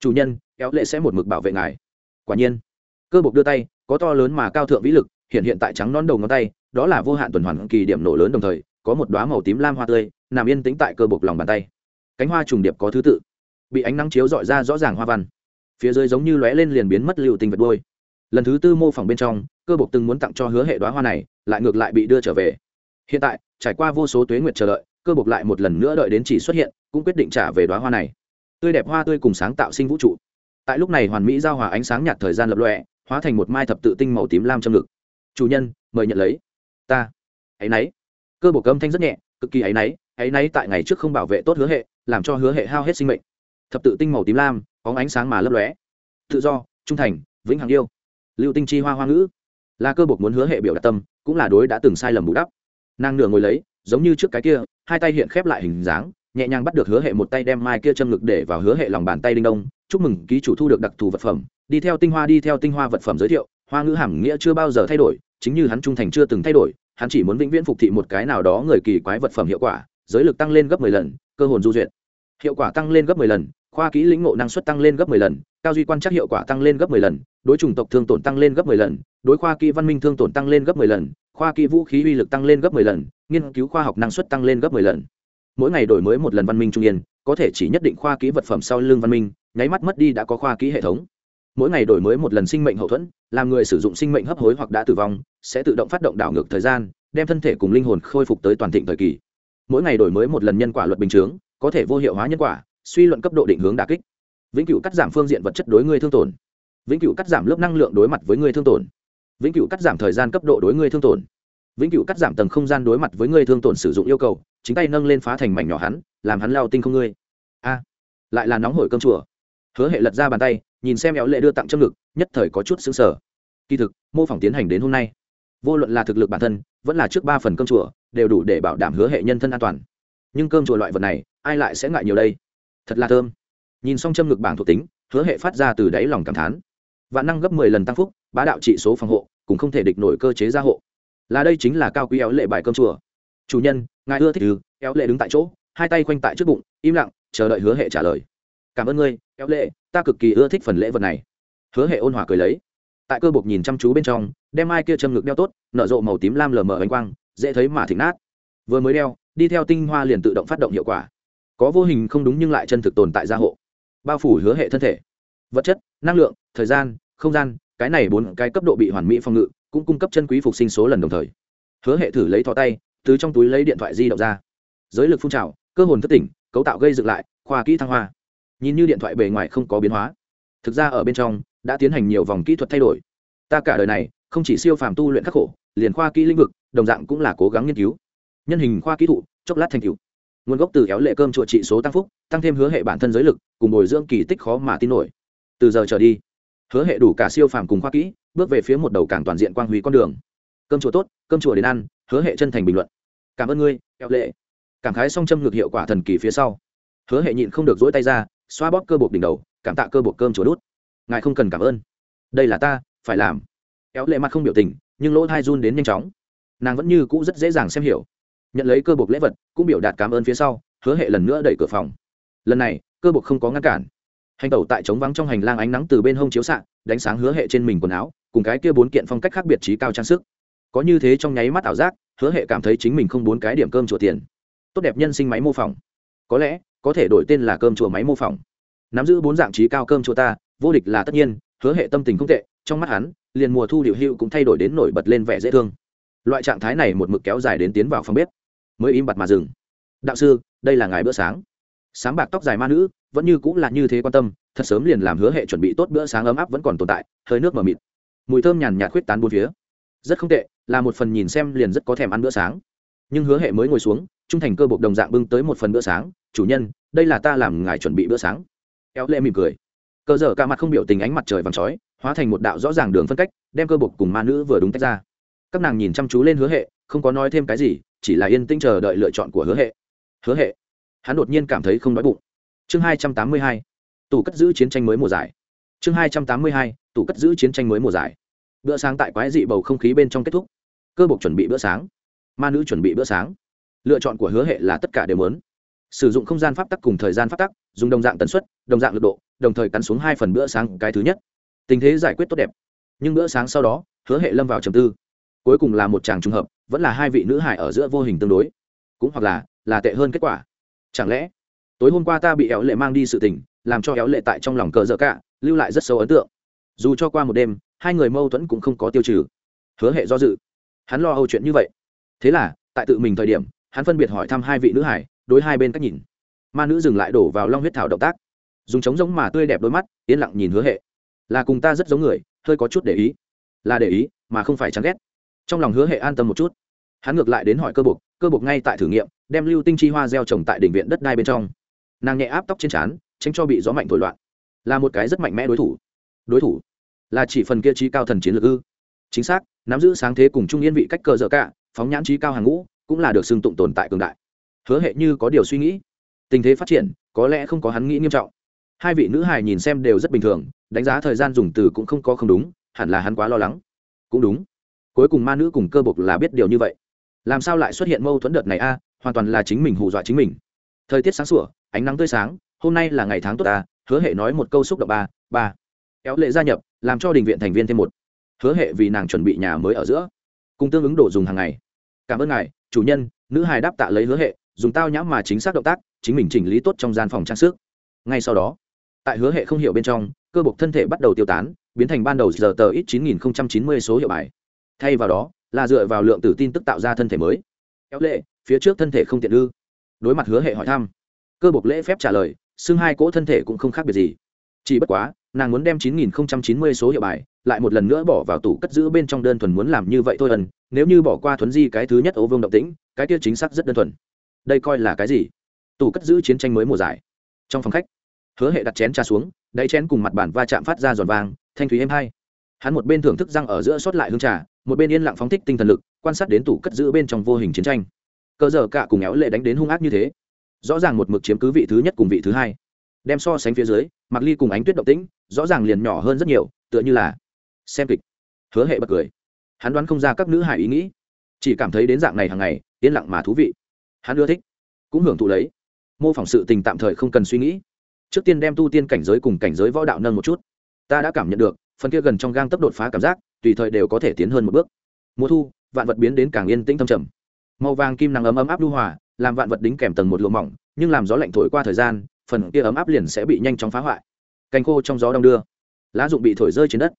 Chủ nhân éo lệ sẽ một mực bảo vệ ngài. Quả nhiên, cơ bộc đưa tay, có to lớn mà cao thượng vĩ lực, hiện hiện tại trắng non đầu ngón tay, đó là vô hạn tuần hoàn kỳ điểm nổ lớn đồng thời, có một đoá màu tím lam hoa tươi, nằm yên tĩnh tại cơ bộc lòng bàn tay. Cánh hoa trùng điệp có thứ tự. Bị ánh nắng chiếu dọi ra rõ ràng hoa văn. Phía dưới giống như lóe lên liền biến mất liệu tình vật đôi lần thứ tư mô phỏng bên trong, cơ bộc từng muốn tặng cho hứa hệ đoá hoa này, lại ngược lại bị đưa trở về. Hiện tại, trải qua vô số tuế nguyệt chờ đợi cơ bộc lại một lần nữa đợi đến chỉ xuất hiện, cũng quyết định trả về đoá hoa này. Tươi đẹp hoa tươi cùng sáng tạo sinh vũ trụ. Tại lúc này hoàn mỹ giao hòa ánh sáng nhạt thời gian lập lọe hóa thành một mai thập tự tinh màu tím lam trong ngực. Chủ nhân, mời nhận lấy. Ta. Ấy nấy. Cơ buộc âm thanh rất nhẹ, cực kỳ ấy nấy ấy nấy tại ngày trước không bảo vệ tốt hứa hệ, làm cho hứa hệ hao hết sinh mệnh. Thập tự tinh màu tím lam, có ánh sáng mà lấp lóe. Tự do, trung thành, vĩnh hằng yêu. Lưu tinh chi hoa hoa ngữ. Là cơ bộc muốn hứa hệ biểu đạt tâm, cũng là đối đã từng sai lầm bù đắp. Nàng nửa ngồi lấy giống như trước cái kia, hai tay hiện khép lại hình dáng, nhẹ nhàng bắt được hứa hệ một tay đem mai kia châm ngực để vào hứa hệ lòng bàn tay đinh đông. Chúc mừng ký chủ thu được đặc thù vật phẩm. Đi theo tinh hoa, đi theo tinh hoa vật phẩm giới thiệu. Hoa ngữ hàm nghĩa chưa bao giờ thay đổi, chính như hắn trung thành chưa từng thay đổi. Hắn chỉ muốn vĩnh viễn phục thị một cái nào đó người kỳ quái vật phẩm hiệu quả, giới lực tăng lên gấp mười lần, cơ hồn du duyệt. Hiệu quả tăng lên gấp mười lần, khoa kỹ lĩnh ngộ năng suất tăng lên gấp mười lần, cao duy quan trắc hiệu quả tăng lên gấp mười lần, đối chủng tộc thương tổn tăng lên gấp mười lần đối khoa kỹ văn minh thương tổn tăng lên gấp mười lần khoa kỹ vũ khí uy lực tăng lên gấp mười lần nghiên cứu khoa học năng suất tăng lên gấp mười lần. Mỗi ngày đổi mới một lần văn minh trung yên có thể chỉ nhất định khoa kỹ vật phẩm sau lưng văn minh nháy mắt mất đi đã có khoa kỹ hệ thống. Mỗi ngày đổi mới một lần sinh mệnh hậu thuẫn làm người sử dụng sinh mệnh hấp hối hoặc đã tử vong sẽ tự động phát động đảo ngược thời gian đem thân thể cùng linh hồn khôi phục tới toàn thịnh thời kỳ. Mỗi ngày đổi mới một lần nhân quả luật bình chứng, có thể vô hiệu hóa nhân quả suy luận cấp độ định hướng đả kích. Vĩnh cửu cắt giảm phương diện vật chất đối người thương tổn. Vĩnh cửu cắt giảm lớp năng lượng đối mặt với người thương tổn vĩnh cửu cắt giảm thời gian cấp độ đối người thương tổn. Vĩnh cửu cắt giảm tầng không gian đối mặt với người thương tổn sử dụng yêu cầu, chính tay nâng lên phá thành mảnh nhỏ hắn, làm hắn lao tinh không ngươi. A, lại là nóng hổi cơm chùa. Hứa hệ lật ra bàn tay, nhìn xem éo lệ đưa tặng châm ngực, nhất thời có chút xứng sở kỳ thực, mô phỏng tiến hành đến hôm nay, vô luận là thực lực bản thân, vẫn là trước ba phần cơm chùa, đều đủ để bảo đảm hứa hệ nhân thân an toàn. Nhưng cơm chùa loại vật này, ai lại sẽ ngại nhiều đây? Thật là thơm. Nhìn xong châm ngực bảng thuộc tính, hứa hệ phát ra từ đáy lòng cảm thán. Vạn năng gấp mười lần tăng phúc, bá đạo trị số phòng hộ cũng không thể địch nổi cơ chế gia hộ. Là đây chính là cao quý éo lệ bài cơm chùa. Chủ nhân, ngài ưa thích ư? Éo lệ đứng tại chỗ, hai tay khoanh tại trước bụng, im lặng, chờ đợi hứa hệ trả lời. Cảm ơn ngươi, éo lệ, ta cực kỳ ưa thích phần lễ vật này. Hứa hệ ôn hòa cười lấy. Tại cơ bục nhìn chăm chú bên trong, đem mai kia châm ngực đeo tốt, nở rộ màu tím lam lờ mờ ánh quang, dễ thấy mà thịnh nát. Vừa mới đeo, đi theo tinh hoa liền tự động phát động hiệu quả. Có vô hình không đúng nhưng lại chân thực tồn tại gia hộ. Bao phủ hứa hệ thân thể. Vật chất, năng lượng, thời gian, không gian cái này bốn cái cấp độ bị hoàn mỹ phòng ngự, cũng cung cấp chân quý phục sinh số lần đồng thời. Hứa hệ thử lấy thò tay, từ trong túi lấy điện thoại di động ra. Giới lực phun trào, cơ hồn thất tỉnh, cấu tạo gây dựng lại, khoa kỹ thăng hoa. Nhìn như điện thoại bề ngoài không có biến hóa, thực ra ở bên trong, đã tiến hành nhiều vòng kỹ thuật thay đổi. Ta cả đời này, không chỉ siêu phàm tu luyện khắc khổ, liền khoa kỹ lĩnh vực, đồng dạng cũng là cố gắng nghiên cứu. Nhân hình khoa kỹ thụ, chốc lát thành cứu nguồn gốc từ kéo lệ cơm chùa trị số tăng phúc, tăng thêm hứa hệ bản thân giới lực, cùng bồi dưỡng kỳ tích khó mà tin nổi. Từ giờ trở đi hứa hệ đủ cả siêu phàm cùng khoa kỹ, bước về phía một đầu càng toàn diện quang huy con đường. Cơm chùa tốt, cơm chùa đến ăn, hứa hệ chân thành bình luận. Cảm ơn ngươi eo lệ. Cảm khái song châm ngược hiệu quả thần kỳ phía sau. Hứa hệ nhịn không được dỗi tay ra, xoa bóp cơ bột đỉnh đầu, cảm tạ cơ bột cơm chùa đút. Ngài không cần cảm ơn. Đây là ta, phải làm. Kéo lệ mặt không biểu tình, nhưng lỗ thai run đến nhanh chóng. Nàng vẫn như cũ rất dễ dàng xem hiểu. Nhận lấy cơ bột lễ vật, cũng biểu đạt cảm ơn phía sau, hứa hệ lần nữa đẩy cửa phòng. Lần này, cơ bột không có ngăn cản hành tẩu tại trống vắng trong hành lang ánh nắng từ bên hông chiếu xạ, đánh sáng hứa hệ trên mình quần áo, cùng cái kia bốn kiện phong cách khác biệt trí cao trang sức. Có như thế trong nháy mắt ảo giác, hứa hệ cảm thấy chính mình không bốn cái điểm cơm chùa tiền. Tốt đẹp nhân sinh máy mô phỏng. Có lẽ, có thể đổi tên là cơm chùa máy mô phỏng. Nắm giữ bốn dạng trí cao cơm chùa ta, vô địch là tất nhiên, hứa hệ tâm tình không tệ, trong mắt hắn, liền mùa thu điệu hữu cũng thay đổi đến nổi bật lên vẻ dễ thương. Loại trạng thái này một mực kéo dài đến tiến vào phòng bếp. Mới im bặt mà dừng. Đạo sư, đây là ngày bữa sáng. Sáng bạc tóc dài ma nữ vẫn như cũng là như thế quan tâm, thật sớm liền làm hứa hệ chuẩn bị tốt bữa sáng ấm áp vẫn còn tồn tại, hơi nước mờ mịt. Mùi thơm nhàn nhạt khuyết tán bốn phía. Rất không tệ, là một phần nhìn xem liền rất có thèm ăn bữa sáng. Nhưng hứa hệ mới ngồi xuống, trung thành cơ bộc đồng dạng bưng tới một phần bữa sáng, chủ nhân, đây là ta làm ngài chuẩn bị bữa sáng. Éo lệ mỉm cười. Cơ dở cả mặt không biểu tình ánh mặt trời vàng chói, hóa thành một đạo rõ ràng đường phân cách, đem cơ bộc cùng ma nữ vừa đúng tách ra. Các nàng nhìn chăm chú lên hứa hệ không có nói thêm cái gì, chỉ là yên tĩnh chờ đợi lựa chọn của hứa hệ hứa hệ hắn đột nhiên cảm thấy không đói bụng chương hai trăm tám mươi hai. Tủ cất giữ chiến tranh mới mùa giải. Chương hai trăm tám mươi hai tủ cất giữ chiến tranh mới mùa giải. Bữa sáng tại quái dị bầu không khí bên trong kết thúc. Cơ bộc chuẩn bị bữa sáng. Ma nữ chuẩn bị bữa sáng. Lựa chọn của hứa hệ là tất cả đều lớn sử dụng không gian pháp tắc cùng thời gian pháp tắc, dùng đồng dạng tần suất, đồng dạng lực độ, đồng thời cắn xuống hai phần bữa sáng cái thứ nhất. Tình thế giải quyết tốt đẹp. Nhưng bữa sáng sau đó, hứa hệ lâm vào trầm tư. Cuối cùng là một chàng trùng hợp, vẫn là hai vị nữ hải ở giữa vô hình tương đối. Cũng hoặc là là tệ hơn kết quả. Chẳng lẽ tối hôm qua ta bị éo lệ mang đi sự tình, làm cho éo lệ tại trong lòng cờ dở cả, lưu lại rất sâu ấn tượng. Dù cho qua một đêm, hai người mâu thuẫn cũng không có tiêu trừ. Hứa hệ do dự. Hắn lo âu chuyện như vậy. Thế là, tại tự mình thời điểm, hắn phân biệt hỏi thăm hai vị nữ hải, đối hai bên cách nhìn. Ma nữ dừng lại đổ vào long huyết thảo động tác. Dùng trống giống mà tươi đẹp đôi mắt, yên lặng nhìn hứa hệ. Là cùng ta rất giống người, hơi có chút để ý. Là để ý, mà không phải chán ghét. Trong lòng hứa hệ an tâm một chút. Hắn ngược lại đến hỏi cơ bục cơ bục ngay tại thử nghiệm, đem lưu tinh chi hoa gieo trồng tại đỉnh viện đất đai bên trong nàng nhẹ áp tóc trên trán, tránh cho bị gió mạnh thổi loạn. Là một cái rất mạnh mẽ đối thủ. Đối thủ là chỉ phần kia trí cao thần chiến lược ư. Chính xác, nắm giữ sáng thế cùng trung yên vị cách cờ dở cả, phóng nhãn trí cao hàng ngũ, cũng là được xưng tụng tồn tại cường đại. Hứa hệ như có điều suy nghĩ. Tình thế phát triển, có lẽ không có hắn nghĩ nghiêm trọng. Hai vị nữ hài nhìn xem đều rất bình thường, đánh giá thời gian dùng từ cũng không có không đúng, hẳn là hắn quá lo lắng. Cũng đúng. Cuối cùng ma nữ cùng cơ bộc là biết điều như vậy. Làm sao lại xuất hiện mâu thuẫn đợt này a? Hoàn toàn là chính mình hù dọa chính mình. Thời tiết sáng sủa ánh nắng tươi sáng, hôm nay là ngày tháng tốt ta, hứa hệ nói một câu xúc động ba ba. Kéo lệ gia nhập, làm cho đình viện thành viên thêm một. Hứa hệ vì nàng chuẩn bị nhà mới ở giữa. Cùng tương ứng đồ dùng hàng ngày. Cảm ơn ngài, chủ nhân, nữ hài đáp tạ lấy hứa hệ, dùng tao nhãm mà chính xác động tác, chính mình chỉnh lý tốt trong gian phòng trang sức. Ngay sau đó, tại hứa hệ không hiểu bên trong, cơ bộc thân thể bắt đầu tiêu tán, biến thành ban đầu giờ tờ ít chín nghìn chín mươi số hiệu bài. Thay vào đó, là dựa vào lượng tử tin tức tạo ra thân thể mới. Kéo lệ, phía trước thân thể không tiện ư. Đối mặt hứa hệ hỏi thăm cơ bộc lễ phép trả lời, xưng hai cỗ thân thể cũng không khác biệt gì. Chỉ bất quá, nàng muốn đem chín nghìn chín mươi số hiệu bài lại một lần nữa bỏ vào tủ cất giữ bên trong đơn thuần muốn làm như vậy thôi ẩn nếu như bỏ qua thuấn di cái thứ nhất ấu vương động tĩnh, cái kia chính xác rất đơn thuần. Đây coi là cái gì? Tủ cất giữ chiến tranh mới mùa giải. Trong phòng khách, hứa hệ đặt chén trà xuống, đáy chén cùng mặt bản va chạm phát ra giòn vàng thanh thúy êm hai hắn một bên thưởng thức răng ở giữa sót lại hương trà, một bên yên lặng phóng thích tinh thần lực, quan sát đến tủ cất giữ bên trong vô hình chiến tranh. Cơ giờ cả cùng éo lệ đánh đến hung ác như thế rõ ràng một mực chiếm cứ vị thứ nhất cùng vị thứ hai. Đem so sánh phía dưới mặc ly cùng ánh tuyết động tĩnh, rõ ràng liền nhỏ hơn rất nhiều, tựa như là xem kịch. Hứa hệ bật cười. Hắn đoán không ra các nữ hải ý nghĩ. Chỉ cảm thấy đến dạng này hàng ngày, yên lặng mà thú vị. Hắn ưa thích, cũng hưởng thụ lấy. Mô phỏng sự tình tạm thời không cần suy nghĩ. Trước tiên đem tu tiên cảnh giới cùng cảnh giới võ đạo nâng một chút. Ta đã cảm nhận được, phần kia gần trong gang tốc đột phá cảm giác, tùy thời đều có thể tiến hơn một bước. Mùa thu, vạn vật biến đến càng yên tĩnh thâm trầm. Màu vàng kim nắng ấm ấm áp lưu hòa làm vạn vật đính kèm tầng một lụa mỏng, nhưng làm gió lạnh thổi qua thời gian, phần kia ấm áp liền sẽ bị nhanh chóng phá hoại. Cành khô trong gió đông đưa, lá dụng bị thổi rơi trên đất.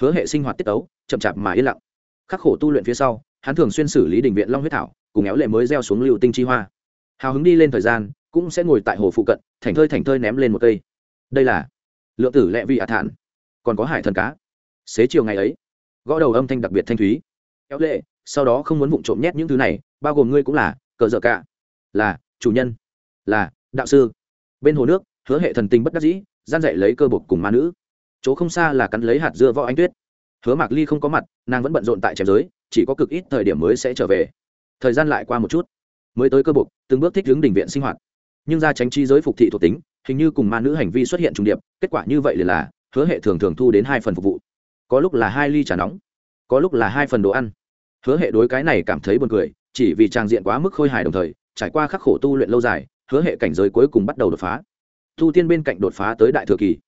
Hứa hệ sinh hoạt tiết tấu, chậm chạp mà yên lặng. Khắc khổ tu luyện phía sau, hắn thường xuyên xử lý đình viện long huyết thảo, cùng éo lệ mới gieo xuống lưu tinh chi hoa. Hào hứng đi lên thời gian, cũng sẽ ngồi tại hồ phụ cận thành thơi thành thơi ném lên một cây. Đây là lượng tử lệ vị ả thản. Còn có hải thần cá. Xế chiều ngày ấy, gõ đầu âm thanh đặc biệt thanh thúy. Éo lệ, sau đó không muốn vụng trộm nhét những thứ này, bao gồm ngươi cũng là, cờ dở cả là, chủ nhân. Là, đạo sư. Bên hồ nước, hứa hệ thần tình bất đắc dĩ, gian dạy lấy cơ bột cùng ma nữ. Chỗ không xa là cắn lấy hạt dưa võ anh tuyết. Hứa mạc ly không có mặt, nàng vẫn bận rộn tại chém giới, chỉ có cực ít thời điểm mới sẽ trở về. Thời gian lại qua một chút, mới tới cơ bột từng bước thích hướng đình viện sinh hoạt. Nhưng ra tránh chi giới phục thị thuộc tính, hình như cùng ma nữ hành vi xuất hiện trùng điệp, kết quả như vậy liền là, hứa hệ thường thường thu đến hai phần phục vụ. Có lúc là hai ly trà nóng, có lúc là hai phần đồ ăn. Hứa hệ đối cái này cảm thấy buồn cười, chỉ vì trang diện quá mức khôi hài đồng thời trải qua khắc khổ tu luyện lâu dài, hứa hệ cảnh giới cuối cùng bắt đầu đột phá. Thu tiên bên cạnh đột phá tới đại thừa kỳ.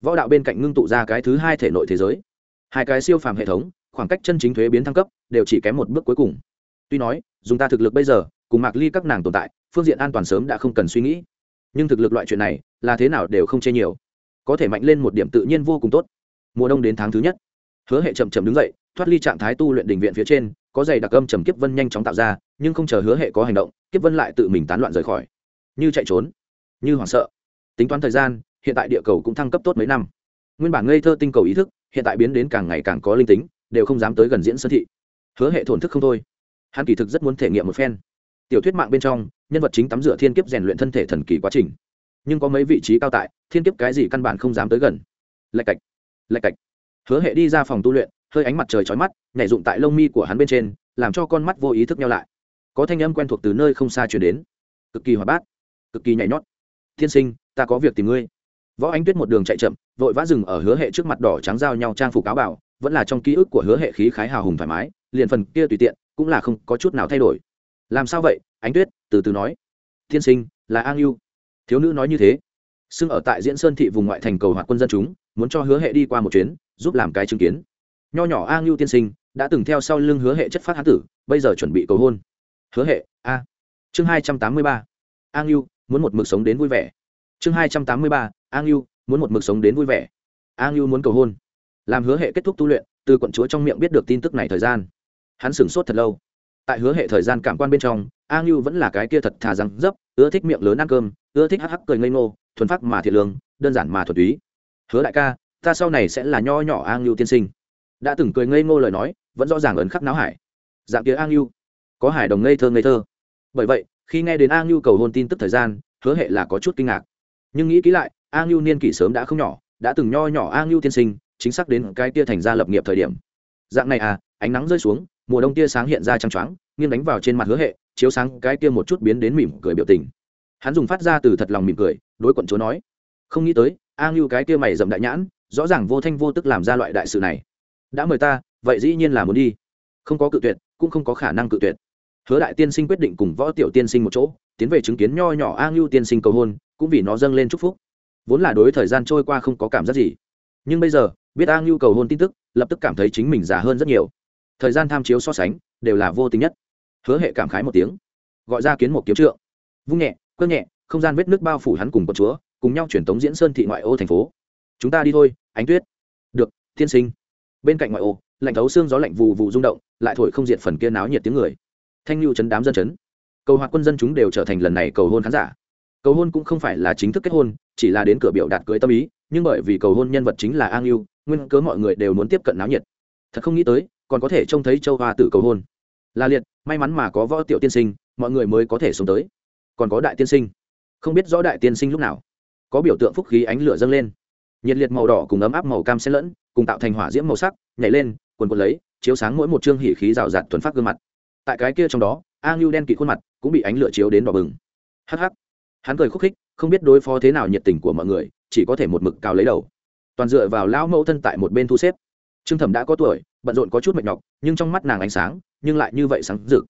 Võ đạo bên cạnh ngưng tụ ra cái thứ hai thể nội thế giới. Hai cái siêu phàm hệ thống, khoảng cách chân chính thuế biến thăng cấp, đều chỉ kém một bước cuối cùng. Tuy nói, dùng ta thực lực bây giờ, cùng mạc ly các nàng tồn tại, phương diện an toàn sớm đã không cần suy nghĩ. Nhưng thực lực loại chuyện này, là thế nào đều không chê nhiều. Có thể mạnh lên một điểm tự nhiên vô cùng tốt. Mùa đông đến tháng thứ nhất. Hứa hệ chậm chậm đứng dậy, thoát ly trạng thái tu luyện đình viện phía trên, có giày đặc âm trầm kiếp vân nhanh chóng tạo ra nhưng không chờ hứa hệ có hành động, kiếp vân lại tự mình tán loạn rời khỏi. Như chạy trốn, như hoảng sợ. Tính toán thời gian, hiện tại địa cầu cũng thăng cấp tốt mấy năm. Nguyên bản ngây thơ tinh cầu ý thức, hiện tại biến đến càng ngày càng có linh tính, đều không dám tới gần diễn sơn thị. Hứa hệ thổn thức không thôi. Hắn kỳ thực rất muốn thể nghiệm một phen. Tiểu thuyết mạng bên trong, nhân vật chính tắm rửa thiên kiếp rèn luyện thân thể thần kỳ quá trình. Nhưng có mấy vị trí cao tại, thiên kiếp cái gì căn bản không dám tới gần. Lạch cạch lạch cạch. Hứa hệ đi ra phòng tu luyện, hơi ánh mặt trời trói mắt, nhảy dụng tại lông mi của hắn bên trên, làm cho con mắt vô ý thức nhau lại có thanh âm quen thuộc từ nơi không xa chuyển đến. Cực kỳ hoạt bát, cực kỳ nhảy nhót. Thiên sinh, ta có việc tìm ngươi. Võ ánh tuyết một đường chạy chậm, vội vã dừng ở hứa hệ trước mặt đỏ trắng giao nhau trang phục áo bảo, vẫn là trong ký ức của hứa hệ khí khái hào hùng thoải mái, liền phần kia tùy tiện, cũng là không có chút nào thay đổi. Làm sao vậy? Ánh tuyết từ từ nói. Thiên sinh, là an yêu thiếu nữ nói như thế. Xưng ở tại diễn sơn thị vùng ngoại thành cầu hoạt quân dân chúng, muốn cho hứa hệ đi qua một chuyến, giúp làm cái chứng kiến. Nho nhỏ an yêu tiên sinh, đã từng theo sau lưng hứa hệ chất phát hán tử, bây giờ chuẩn bị cầu hôn hứa hệ, a. Chương hai trăm tám mươi ba. An yêu muốn một mực sống đến vui vẻ. Chương hai trăm tám mươi ba, an yêu muốn một mực sống đến vui vẻ. An yêu muốn cầu hôn. Làm hứa hệ kết thúc tu luyện, từ quận chúa trong miệng biết được tin tức này thời gian. Hắn sửng sốt thật lâu. Tại hứa hệ thời gian cảm quan bên trong a ngưu vẫn là cái kia thật thà răng dấp, ưa thích miệng lớn ăn cơm, ưa thích hắc hắc cười ngây ngô, thuần phát mà thiệt lương, đơn giản mà thuật túy. Hứa đại ca, ta sau này sẽ là nho nhỏ a ngưu tiên sinh. Đã từng cười ngây ngô lời nói, vẫn rõ ràng ấn khắc não hải. Dạng kia a ngưu có hải đồng ngây thơ ngây thơ. Bởi vậy, khi nghe đến a ngưu cầu hôn tin tức thời gian, hứa hệ là có chút kinh ngạc. Nhưng nghĩ kỹ lại a ngưu niên kỷ sớm đã không nhỏ, đã từng nho nhỏ a ngưu tiên sinh, chính xác đến cái tia thành ra lập nghiệp thời điểm. Dạng này à ánh nắng rơi xuống, mùa đông tia sáng hiện ra trăng choáng, nghiêng đánh vào trên mặt hứa hệ, chiếu sáng cái tia một chút biến đến mỉm cười biểu tình. Hắn dùng phát ra từ thật lòng mỉm cười, đối quận chúa nói, không nghĩ tới a ngưu cái tia mày dậm đại nhãn, rõ ràng vô thanh vô tức làm ra loại đại sự này. Đã mời ta, vậy dĩ nhiên là muốn đi. Không có cự tuyệt, cũng không có khả năng cự tuyệt hứa đại tiên sinh quyết định cùng võ tiểu tiên sinh một chỗ, tiến về chứng kiến nho nhỏ a ngưu tiên sinh cầu hôn, cũng vì nó dâng lên chúc phúc. Vốn là đối thời gian trôi qua không có cảm giác gì. Nhưng bây giờ, biết a ngưu cầu hôn tin tức, lập tức cảm thấy chính mình già hơn rất nhiều. Thời gian tham chiếu so sánh, đều là vô tính nhất. Hứa hệ cảm khái một tiếng, gọi ra kiến một kiếm trượng. Vung nhẹ, cơ nhẹ, không gian vết nước bao phủ hắn cùng con chúa, cùng nhau chuyển tống diễn sơn thị ngoại ô thành phố. Chúng ta đi thôi, ánh tuyết. Được, tiên sinh. Bên cạnh ngoại ô, lạnh thấu xương gió lạnh vù vù rung động, lại thổi không diện phần kia náo nhiệt tiếng người thanh lưu chấn đám dân chấn. Cầu hoạt quân dân chúng đều trở thành lần này cầu hôn khán giả. Cầu hôn cũng không phải là chính thức kết hôn, chỉ là đến cửa biểu đạt cưới tâm ý, nhưng bởi vì cầu hôn nhân vật chính là an lưu nguyên cớ mọi người đều muốn tiếp cận náo nhiệt. Thật không nghĩ tới, còn có thể trông thấy châu hoa tử cầu hôn. Là liệt, may mắn mà có võ tiểu tiên sinh, mọi người mới có thể xuống tới. Còn có đại tiên sinh. Không biết rõ đại tiên sinh lúc nào. Có biểu tượng phúc khí ánh lửa dâng lên. Nhiệt liệt màu đỏ cùng ấm áp màu cam xen lẫn, cùng tạo thành hỏa diễm màu sắc, nhảy lên, quần quần lấy, chiếu sáng mỗi một chương hỉ khí rào rạt thuần phát gương mặt tại cái kia trong đó, a ngưu đen kỵ khuôn mặt cũng bị ánh lửa chiếu đến đỏ bừng. Hh hắn cười khúc khích, không biết đối phó thế nào nhiệt tình của mọi người, chỉ có thể một mực cào lấy đầu. Toàn dựa vào lão mẫu thân tại một bên thu xếp. Trương thẩm đã có tuổi, bận rộn có chút mệt nhọc, nhưng trong mắt nàng ánh sáng, nhưng lại như vậy sáng rực.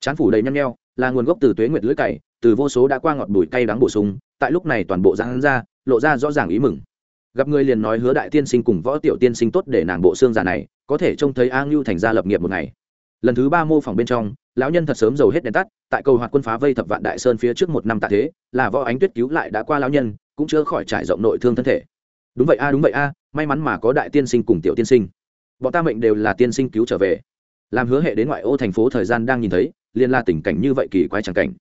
Chán phủ đầy nhăn nheo, là nguồn gốc từ tuế nguyệt lưỡi cày, từ vô số đã qua ngọt bùi cay đắng bổ sung, tại lúc này toàn bộ giang ra, lộ ra rõ ràng ý mừng. Gặp người liền nói hứa đại tiên sinh cùng võ tiểu tiên sinh tốt để nàng bộ xương già này, có thể trông thấy a ngưu thành ra lập nghiệp một ngày lần thứ ba mô phỏng bên trong, lão nhân thật sớm dầu hết đèn tắt, tại cầu hoạt quân phá vây thập vạn đại sơn phía trước một năm tạ thế, là võ ánh tuyết cứu lại đã qua lão nhân, cũng chưa khỏi trải rộng nội thương thân thể. Đúng vậy a, đúng vậy a, may mắn mà có đại tiên sinh cùng tiểu tiên sinh. Bọn ta mệnh đều là tiên sinh cứu trở về. Làm hứa hệ đến ngoại ô thành phố thời gian đang nhìn thấy liên la tình cảnh như vậy kỳ quái chẳng cảnh.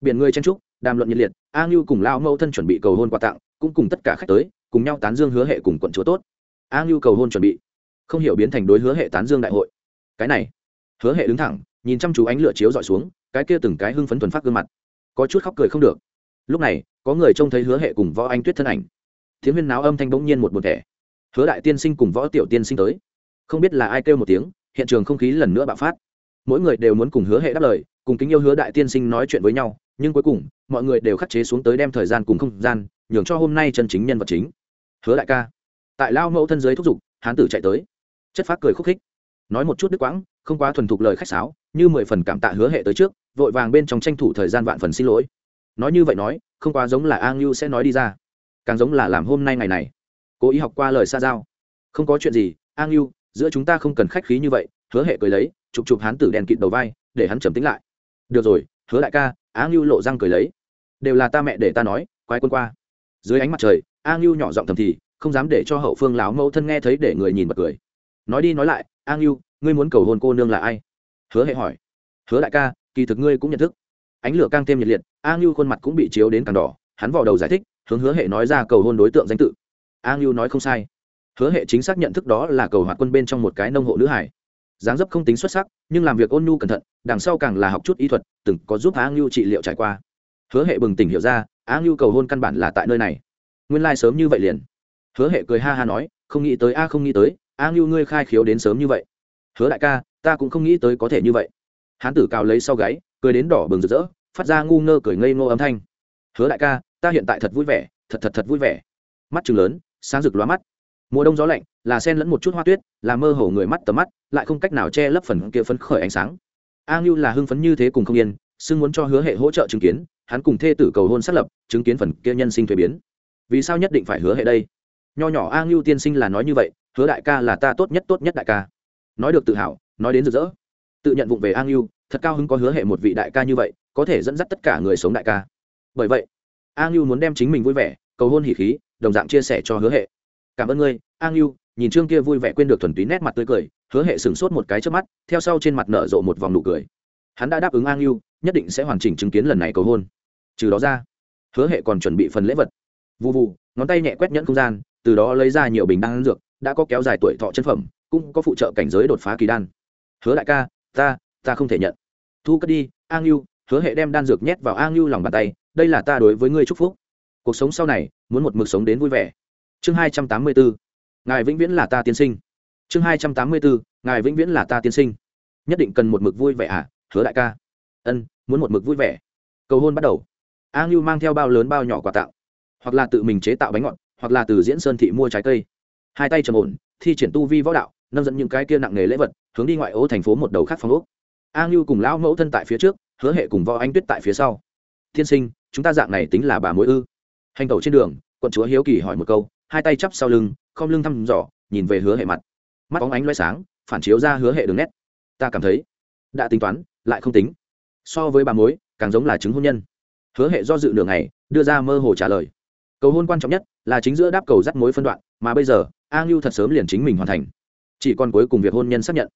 Biển người chen trúc đàm luận nhiệt liệt, a ngưu cùng lao mẫu thân chuẩn bị cầu hôn quà tặng, cũng cùng tất cả khách tới, cùng nhau tán dương hứa hệ cùng quận chúa tốt. A ngưu cầu hôn chuẩn bị. Không hiểu biến thành đối hứa hệ tán dương đại hội. Cái này hứa hệ đứng thẳng, nhìn chăm chú ánh lửa chiếu dọi xuống, cái kia từng cái hưng phấn thuần phát gương mặt. Có chút khóc cười không được. Lúc này, có người trông thấy hứa hệ cùng võ anh tuyết thân ảnh. Tiếng huyên náo âm thanh bỗng nhiên một một thẻ. Hứa đại tiên sinh cùng võ tiểu tiên sinh tới. Không biết là ai kêu một tiếng, hiện trường không khí lần nữa bạo phát. Mỗi người đều muốn cùng hứa hệ đáp lời, cùng kính yêu hứa đại tiên sinh nói chuyện với nhau, nhưng cuối cùng, mọi người đều khắc chế xuống tới đem thời gian cùng không gian, nhường cho hôm nay chân chính nhân vật chính. Hứa đại ca. Tại lao mẫu thân giới thúc giục, hán tử chạy tới. Chất phát cười khúc khích nói một chút đứt quãng, không quá thuần thục lời khách sáo, như mười phần cảm tạ hứa hệ tới trước, vội vàng bên trong tranh thủ thời gian vạn phần xin lỗi. Nói như vậy nói, không quá giống là a ngưu sẽ nói đi ra. Càng giống là làm hôm nay ngày này. Cố ý học qua lời xa giao. Không có chuyện gì a ngưu giữa chúng ta không cần khách khí như vậy, hứa hệ cười lấy, chụp chụp hán tử đèn kịt đầu vai, để hắn trầm tính lại. Được rồi, hứa đại ca a ngưu lộ răng cười lấy. Đều là ta mẹ để ta nói, quái quân qua. Dưới ánh mặt trời a ngưu nhỏ giọng thầm thì, không dám để cho hậu phương láo mẫu thân nghe thấy để người nhìn bật cười nói đi nói lại a ngưu ngươi muốn cầu hôn cô nương là ai? Hứa hệ hỏi. Hứa đại ca, kỳ thực ngươi cũng nhận thức. Ánh lửa càng thêm nhiệt liệt a ngưu khuôn mặt cũng bị chiếu đến càng đỏ, hắn vào đầu giải thích, hướng hứa hệ nói ra cầu hôn đối tượng danh tự. A ngưu nói không sai. Hứa hệ chính xác nhận thức đó là cầu hoạt quân bên trong một cái nông hộ nữ hải. Dáng dấp không tính xuất sắc, nhưng làm việc ôn nhu cẩn thận, đằng sau càng là học chút y thuật, từng có giúp a ngưu trị liệu trải qua. Hứa hệ bừng tỉnh hiểu ra a ngưu cầu hôn căn bản là tại nơi này. Nguyên lai、like、sớm như vậy liền. Hứa hệ cười ha ha nói, không nghĩ tới, a, không nghĩ tới a ngưu ngươi khai khiếu đến sớm như vậy. Hứa đại ca, ta cũng không nghĩ tới có thể như vậy. Hán tử cào lấy sau gáy, cười đến đỏ bừng rực rỡ, phát ra ngu ngơ cười ngây ngô âm thanh. Hứa đại ca, ta hiện tại thật vui vẻ, thật thật thật vui vẻ. Mắt chừng lớn, sáng rực lóa mắt. Mùa đông gió lạnh, là sen lẫn một chút hoa tuyết, là mơ hồ người mắt tầm mắt, lại không cách nào che lấp phần kia phấn khởi ánh sáng. A ngưu là hưng phấn như thế cùng không yên, xưng muốn cho hứa hệ hỗ trợ chứng kiến, hắn cùng thê tử cầu hôn xác lập, chứng kiến phần kia nhân sinh thuế biến. Vì sao nhất định phải hứa hệ đây? Nho nhỏ a ngưu tiên sinh là nói như vậy hứa đại ca là ta tốt nhất tốt nhất đại ca. Nói được tự hào, nói đến rực rỡ. Tự nhận vụng về an ngưu thật cao hứng có hứa hệ một vị đại ca như vậy, có thể dẫn dắt tất cả người sống đại ca. Bởi vậy, an ngưu muốn đem chính mình vui vẻ, cầu hôn hỉ khí, đồng dạng chia sẻ cho hứa hệ. Cảm ơn ngươi, an ngưu nhìn trương kia vui vẻ quên được thuần túy nét mặt tươi cười, hứa hệ sửng sốt một cái trước mắt, theo sau trên mặt nở rộ một vòng nụ cười. Hắn đã đáp ứng an ngưu nhất định sẽ hoàn chỉnh chứng kiến lần này cầu hôn. Trừ đó ra, hứa hệ còn chuẩn bị phần lễ vật. Vụ vụ ngón tay nhẹ quét nhẫn không gian, từ đó lấy ra nhiều bình đan dược đã có kéo dài tuổi thọ chân phẩm, cũng có phụ trợ cảnh giới đột phá kỳ đan. Hứa đại ca, ta ta không thể nhận. Thu cất đi a ngưu hứa hệ đem đan dược nhét vào a ngưu lòng bàn tay, đây là ta đối với ngươi chúc phúc. Cuộc sống sau này, muốn một mực sống đến vui vẻ. Chương hai trăm tám mươi bốn, ngài vĩnh viễn là ta tiên sinh. Chương hai trăm tám mươi bốn, ngài vĩnh viễn là ta tiên sinh. Nhất định cần một mực vui vẻ à hứa đại ca? Ân, muốn một mực vui vẻ. Cầu hôn bắt đầu. A ngưu mang theo bao lớn bao nhỏ quà tặng, hoặc là tự mình chế tạo bánh ngọt, hoặc là từ diễn sơn thị mua trái cây hai tay trầm ổn, thi triển tu vi võ đạo, nâng dẫn những cái kia nặng nghề lễ vật, hướng đi ngoại ô thành phố một đầu khác phong ốc. A ngưu cùng lão mẫu thân tại phía trước, hứa hệ cùng võ anh tuyết tại phía sau. Tiên sinh, chúng ta dạng này tính là bà mối ư? Hành tẩu trên đường, quận chúa hiếu kỳ hỏi một câu, hai tay chắp sau lưng không lưng thăm dò, nhìn về hứa hệ mặt. Mắt bóng ánh loay sáng, phản chiếu ra hứa hệ đường nét. Ta cảm thấy, đã tính toán, lại không tính. So với bà mối, càng giống là chứng hôn nhân. Hứa hệ do dự nửa ngày, đưa ra mơ hồ trả lời. Cầu hôn quan trọng nhất là chính giữa đáp cầu dắt mối phân đoạn, mà bây giờ a ngưu thật sớm liền chính mình hoàn thành. Chỉ còn cuối cùng việc hôn nhân xác nhận.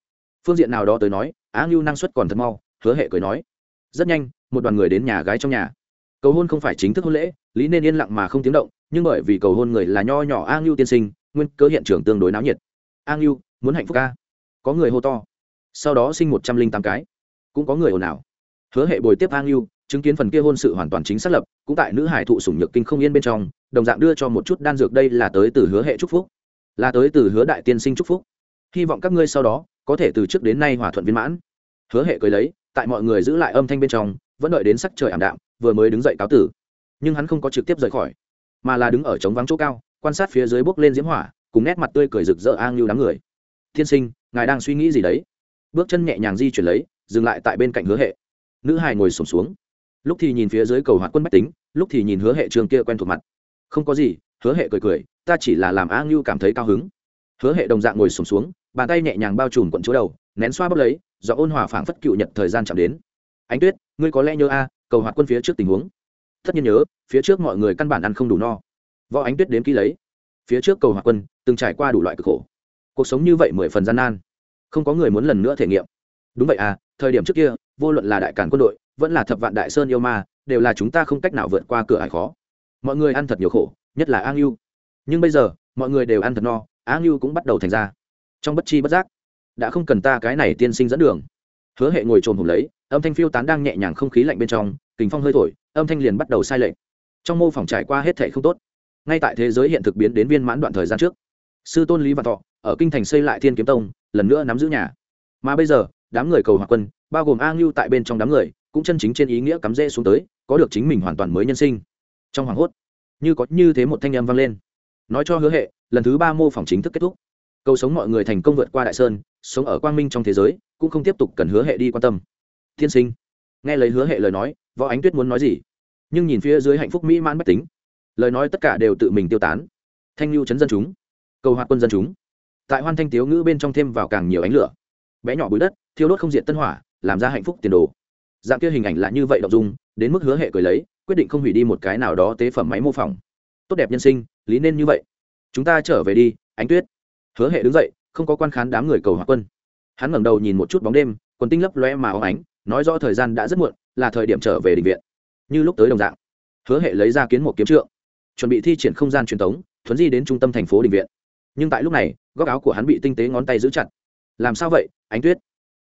Phương diện nào đó tới nói, a ngưu năng suất còn thật mau, hứa hệ cười nói. Rất nhanh, một đoàn người đến nhà gái trong nhà. Cầu hôn không phải chính thức hôn lễ, lý nên yên lặng mà không tiếng động, nhưng bởi vì cầu hôn người là nho nhỏ a ngưu tiên sinh, nguyên cơ hiện trường tương đối náo nhiệt. A ngưu, muốn hạnh phúc ca? Có người hô to. Sau đó sinh một trăm linh tám cái. Cũng có người ồn ào. Hứa hệ bồi tiếp a ngưu, chứng kiến phần kia hôn sự hoàn toàn chính xác lập, cũng tại nữ hải thụ sủng nhược kinh không yên bên trong, đồng dạng đưa cho một chút đan dược đây là tới từ hứa hệ chúc phúc là tới từ hứa đại tiên sinh chúc phúc. Hy vọng các ngươi sau đó có thể từ trước đến nay hòa thuận viên mãn. Hứa hệ cười lấy, tại mọi người giữ lại âm thanh bên trong, vẫn đợi đến sắc trời ảm đạm, vừa mới đứng dậy cáo tử. Nhưng hắn không có trực tiếp rời khỏi, mà là đứng ở trống vắng chỗ cao, quan sát phía dưới bốc lên diễm hỏa, cùng nét mặt tươi cười rực rỡ an lưu đám người. Tiên sinh, ngài đang suy nghĩ gì đấy? Bước chân nhẹ nhàng di chuyển lấy, dừng lại tại bên cạnh hứa hệ. Nữ hài ngồi sổm xuống. Lúc thì nhìn phía dưới cầu hoạt quân bách tính, lúc thì nhìn hứa hệ trường kia quen thuộc mặt. Không có gì hứa hệ cười cười ta chỉ là làm a ngưu cảm thấy cao hứng. Hứa hệ đồng dạng ngồi sùng xuống, xuống bàn tay nhẹ nhàng bao trùm quận chỗ đầu nén xoa bốc lấy do ôn hòa phảng phất cựu nhật thời gian chạm đến. Ánh tuyết ngươi có lẽ nhớ a cầu hoạt quân phía trước tình huống. Tất nhiên nhớ phía trước mọi người căn bản ăn không đủ no. Võ ánh tuyết đếm ký lấy. Phía trước cầu hoạt quân từng trải qua đủ loại cực khổ. Cuộc sống như vậy mười phần gian nan không có người muốn lần nữa thể nghiệm. Đúng vậy à thời điểm trước kia vô luận là đại cản quân đội vẫn là thập vạn đại sơn yêu ma đều là chúng ta không cách nào vượt qua cửa hải khó. Mọi người ăn thật nhiều khổ nhất là an yêu nhưng bây giờ, mọi người đều ăn thật no, an yêu cũng bắt đầu thành ra. Trong bất chi bất giác, đã không cần ta cái này tiên sinh dẫn đường. Hứa hệ ngồi trồm hùng lấy, âm thanh phiêu tán đang nhẹ nhàng không khí lạnh bên trong kính phong hơi thổi, âm thanh liền bắt đầu sai lệch. Trong mô phỏng trải qua hết thảy không tốt, ngay tại thế giới hiện thực biến đến viên mãn đoạn thời gian trước, sư tôn lý văn thọ ở kinh thành xây lại thiên kiếm tông, lần nữa nắm giữ nhà. Mà bây giờ, đám người cầu hòa quân, bao gồm a ngưu tại bên trong đám người, cũng chân chính trên ý nghĩa cắm rễ xuống tới, có được chính mình hoàn toàn mới nhân sinh. Trong hoàng hốt như có như thế một thanh âm vang lên. Nói cho hứa hệ, lần thứ ba mô phỏng chính thức kết thúc. Cầu sống mọi người thành công vượt qua đại sơn, sống ở quang minh trong thế giới, cũng không tiếp tục cần hứa hệ đi quan tâm. Thiên sinh. Nghe lấy hứa hệ lời nói, võ ánh tuyết muốn nói gì? Nhưng nhìn phía dưới hạnh phúc mỹ mãn bách tính. Lời nói tất cả đều tự mình tiêu tán. Thanh lưu chấn dân chúng. Cầu hoạt quân dân chúng. Tại hoan thanh tiếu ngữ bên trong thêm vào càng nhiều ánh lửa. Bé nhỏ bụi đất, thiêu đốt không diện tân hỏa, làm ra hạnh phúc tiền đồ. Dạng kia hình ảnh là như vậy đọc dung, đến mức hứa hệ cười lấy quyết định không hủy đi một cái nào đó tế phẩm máy mô phỏng. Tốt đẹp nhân sinh, lý nên như vậy. Chúng ta trở về đi, ánh tuyết. Hứa hệ đứng dậy, không có quan khán đám người cầu hòa quân. Hắn ngẩng đầu nhìn một chút bóng đêm, quần tinh lấp loe mà óng ánh, nói rõ thời gian đã rất muộn, là thời điểm trở về định viện. Như lúc tới đồng dạng, hứa hệ lấy ra kiến một kiếm trượng, chuẩn bị thi triển không gian truyền thống, thuấn di đến trung tâm thành phố định viện. Nhưng tại lúc này, góc áo của hắn bị tinh tế ngón tay giữ chặt. Làm sao vậy, ánh tuyết?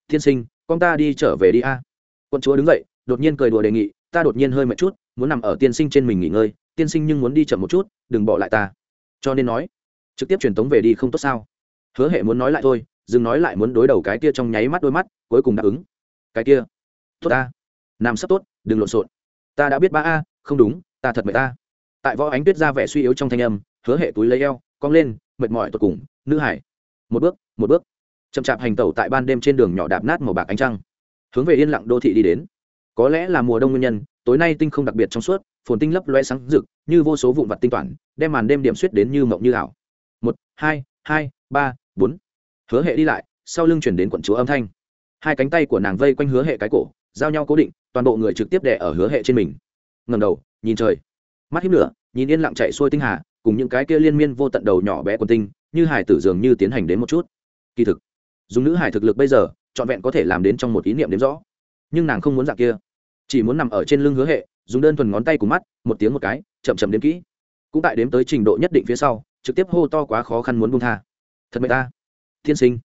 Thiên sinh, con ta đi trở về đi a. Quân chúa đứng dậy, đột nhiên cười đùa đề nghị ta đột nhiên hơi mệt chút, muốn nằm ở tiên sinh trên mình nghỉ ngơi, tiên sinh nhưng muốn đi chậm một chút, đừng bỏ lại ta. Cho nên nói, trực tiếp truyền tống về đi không tốt sao? Hứa hệ muốn nói lại thôi, dừng nói lại muốn đối đầu cái kia trong nháy mắt đôi mắt, cuối cùng đáp ứng. Cái kia, tốt ta. Nằm sắp tốt, đừng lộn xộn. Ta đã biết ba a, không đúng, ta thật mệt ta. Tại võ ánh tuyết ra vẻ suy yếu trong thanh âm, hứa hệ túi lấy eo, cong lên, mệt mỏi tột cùng, nữ hải. Một bước một bước. Chậm chạp hành tẩu tại ban đêm trên đường nhỏ đạp nát màu bạc ánh trăng. Hướng về yên lặng đô thị đi đến có lẽ là mùa đông nguyên nhân, tối nay tinh không đặc biệt trong suốt, phồn tinh lấp loe sáng rực, như vô số vụn vặt tinh toản đem màn đêm điểm suýt đến như mộng như ảo. Một, hai hai, ba, bốn. Hứa hệ đi lại, sau lưng chuyển đến quận chúa âm thanh. Hai cánh tay của nàng vây quanh hứa hệ cái cổ, giao nhau cố định, toàn bộ người trực tiếp đè ở hứa hệ trên mình. Ngầm đầu, nhìn trời. Mắt hiếp lửa, nhìn yên lặng chạy xuôi tinh hà, cùng những cái kia liên miên vô tận đầu nhỏ bé quần tinh, như hải tử dường như tiến hành đến một chút. Kỳ thực, dùng nữ hải thực lực bây giờ, trọn vẹn có thể làm đến trong một ý niệm đếm rõ. Nhưng nàng không muốn dạng kia chỉ muốn nằm ở trên lưng hứa hệ, dùng đơn thuần ngón tay cùng mắt, một tiếng một cái, chậm chậm đếm kỹ. Cũng tại đếm tới trình độ nhất định phía sau, trực tiếp hô to quá khó khăn muốn buông tha. Thật mệt ta. Tiên sinh.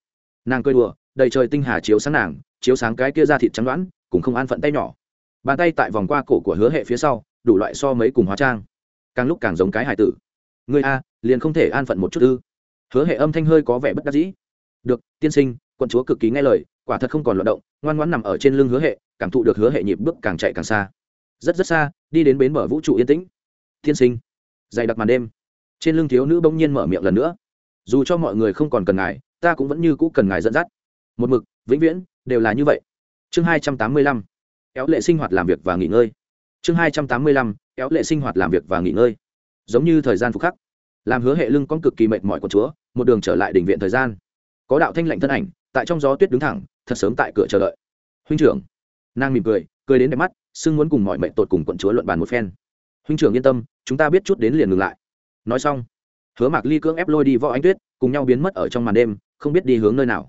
Nàng cười đùa, đầy trời tinh hà chiếu sáng nàng, chiếu sáng cái kia ra thịt trắng đoán cũng không an phận tay nhỏ. Bàn tay tại vòng qua cổ của hứa hệ phía sau, đủ loại so mấy cùng hóa trang. Càng lúc càng giống cái hải tử. Người a, liền không thể an phận một chút ư? Hứa hệ âm thanh hơi có vẻ bất đắc dĩ. Được, tiên sinh, quận chúa cực kỳ nghe lời quả thật không còn loạt động, ngoan ngoãn nằm ở trên lưng hứa hệ, cảm thụ được hứa hệ nhịp bước càng chạy càng xa. Rất rất xa, đi đến bến bờ vũ trụ yên tĩnh. Tiên sinh, dày đặc màn đêm. Trên lưng thiếu nữ bỗng nhiên mở miệng lần nữa. Dù cho mọi người không còn cần ngài, ta cũng vẫn như cũ cần ngài dẫn dắt. Một mực, vĩnh viễn, đều là như vậy. Chương hai trăm tám mươi lăm, kéo lệ sinh hoạt làm việc và nghỉ ngơi. Chương hai trăm tám mươi lăm, kéo lệ sinh hoạt làm việc và nghỉ ngơi. Giống như thời gian phục khắc, làm hứa hệ lưng con cực kỳ mệt mỏi của chúa, một đường trở lại đỉnh viện thời gian. Có đạo thanh lạnh thân ảnh, tại trong gió tuyết đứng thẳng thật sớm tại cửa chờ đợi. Huynh trưởng. Nàng mỉm cười cười đến đẹp mắt xưng muốn cùng mọi mệnh tột cùng quận chúa luận bàn một phen. Huynh trưởng yên tâm, chúng ta biết chút đến liền ngừng lại. Nói xong, hứa mạc ly cưỡng ép lôi đi võ ánh tuyết, cùng nhau biến mất ở trong màn đêm, không biết đi hướng nơi nào.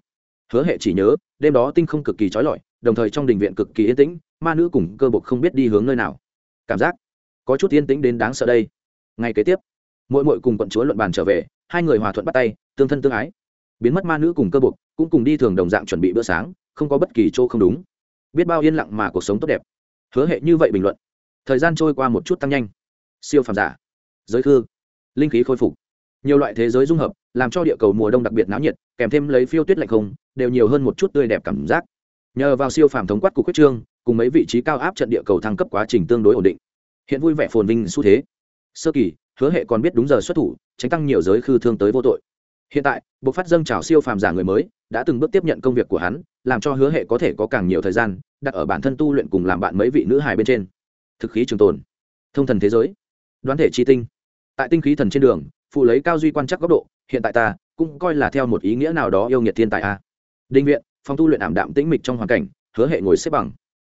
Hứa hệ chỉ nhớ, đêm đó tinh không cực kỳ trói lọi, đồng thời trong đình viện cực kỳ yên tĩnh, ma nữ cùng cơ bộc không biết đi hướng nơi nào. Cảm giác có chút yên tĩnh đến đáng sợ đây. Ngay kế tiếp, mỗi mỗi cùng quận chúa luận bàn trở về, hai người hòa thuận bắt tay, tương thân tương ái. Biến mất ma nữ cùng cơ bộc cũng cùng đi thường đồng dạng chuẩn bị bữa sáng không có bất kỳ chỗ không đúng. Biết bao yên lặng mà cuộc sống tốt đẹp. Hứa hệ như vậy bình luận. Thời gian trôi qua một chút tăng nhanh. Siêu phàm giả. Giới thư, linh khí khôi phục. Nhiều loại thế giới dung hợp làm cho địa cầu mùa đông đặc biệt náo nhiệt kèm thêm lấy phiêu tuyết lạnh không đều nhiều hơn một chút tươi đẹp cảm giác. Nhờ vào siêu phàm thống quát của quyết trương cùng mấy vị trí cao áp trận địa cầu thăng cấp quá trình tương đối ổn định. Hiện vui vẻ phồn vinh xu thế. Sơ kỳ hứa hệ còn biết đúng giờ xuất thủ tránh tăng nhiều giới khư thương tới vô tội hiện tại buộc phát dâng trào siêu phàm giả người mới, đã từng bước tiếp nhận công việc của hắn, làm cho hứa hệ có thể có càng nhiều thời gian, đặt ở bản thân tu luyện cùng làm bạn mấy vị nữ hài bên trên. Thực khí trường tồn, thông thần thế giới, đoán thể chi tinh. Tại tinh khí thần trên đường, phụ lấy cao duy quan chắc góc độ, hiện tại ta cũng coi là theo một ý nghĩa nào đó yêu nghiệt thiên tài a. Đinh viện phòng tu luyện ảm đạm tĩnh mịch trong hoàn cảnh, hứa hệ ngồi xếp bằng.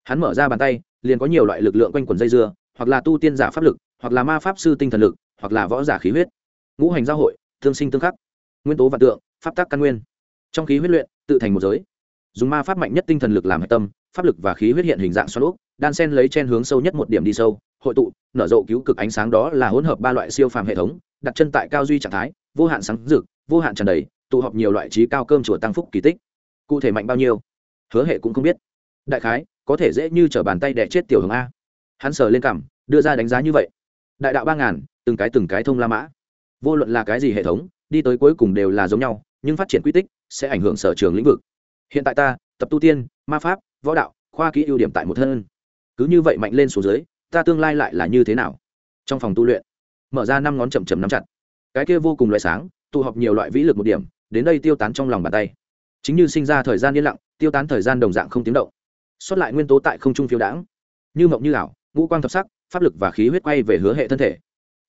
Hắn mở ra bàn tay, liền có nhiều loại lực lượng quanh quần dây dưa, hoặc là tu tiên giả pháp lực, hoặc là ma pháp sư tinh thần lực, hoặc là võ giả khí huyết. Ngũ hành giao hội, tương sinh tương khắc nguyên tố vạn tượng, pháp tác căn nguyên. Trong khí huyết luyện, tự thành một giới. Dùng ma pháp mạnh nhất tinh thần lực làm hạch tâm, pháp lực và khí huyết hiện hình dạng xoắn úp đan sen lấy chen hướng sâu nhất một điểm đi sâu, hội tụ, nở rộ cứu cực ánh sáng đó là hỗn hợp ba loại siêu phàm hệ thống, đặt chân tại cao duy trạng thái, vô hạn sáng rực, vô hạn tràn đầy, tụ họp nhiều loại trí cao cơm chùa tăng phúc kỳ tích. Cụ thể mạnh bao nhiêu? Hứa hệ cũng không biết. Đại khái, có thể dễ như t r ở bàn tay đẻ chết tiểu hướng a. Hắn sờ lên cảm đưa ra đánh giá như vậy. Đại đạo ba ngàn, từng cái từng cái thông la mã. Vô luận là cái gì hệ thống đi tới cuối cùng đều là giống nhau, nhưng phát triển quy tích sẽ ảnh hưởng sở trường lĩnh vực. Hiện tại ta, tập tu tiên, ma pháp, võ đạo, khoa kỹ ưu điểm tại một thân. Cứ như vậy mạnh lên xuống dưới, ta tương lai lại là như thế nào? Trong phòng tu luyện, mở ra năm ngón chậm chậm nắm chặt. Cái kia vô cùng loại sáng, tụ họp nhiều loại vĩ lực một điểm, đến đây tiêu tán trong lòng bàn tay. Chính như sinh ra thời gian yên lặng, tiêu tán thời gian đồng dạng không tiếng động. Xuất lại nguyên tố tại không trung phiêu đãng. Như mộng như ảo, ngũ quang thập sắc, pháp lực và khí huyết quay về hứa hệ thân thể.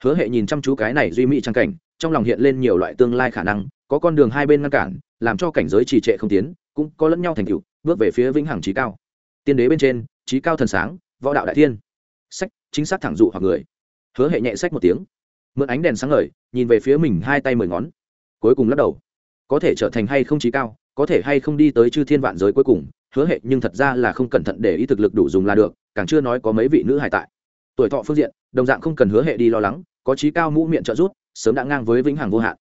Hứa hệ nhìn chăm chú cái này duy mỹ trang cảnh trong lòng hiện lên nhiều loại tương lai khả năng, có con đường hai bên ngăn cản, làm cho cảnh giới trì trệ không tiến, cũng có lẫn nhau thành tựu, bước về phía vĩnh hằng trí cao. Tiên đế bên trên, trí cao thần sáng, võ đạo đại thiên. Sách, chính xác thẳng dụ hoặc người. Hứa hệ nhẹ sách một tiếng. Mượn ánh đèn sáng ngời, nhìn về phía mình hai tay mười ngón. Cuối cùng lắc đầu. Có thể trở thành hay không trí cao, có thể hay không đi tới chư thiên vạn giới cuối cùng, hứa hệ nhưng thật ra là không cẩn thận để ý thực lực đủ dùng là được, càng chưa nói có mấy vị nữ hải tại. Tuổi thọ phương diện, đồng dạng không cần hứa hệ đi lo lắng có trí cao mũ miệng trợ rút sớm đã ngang với vĩnh hằng vô hạn.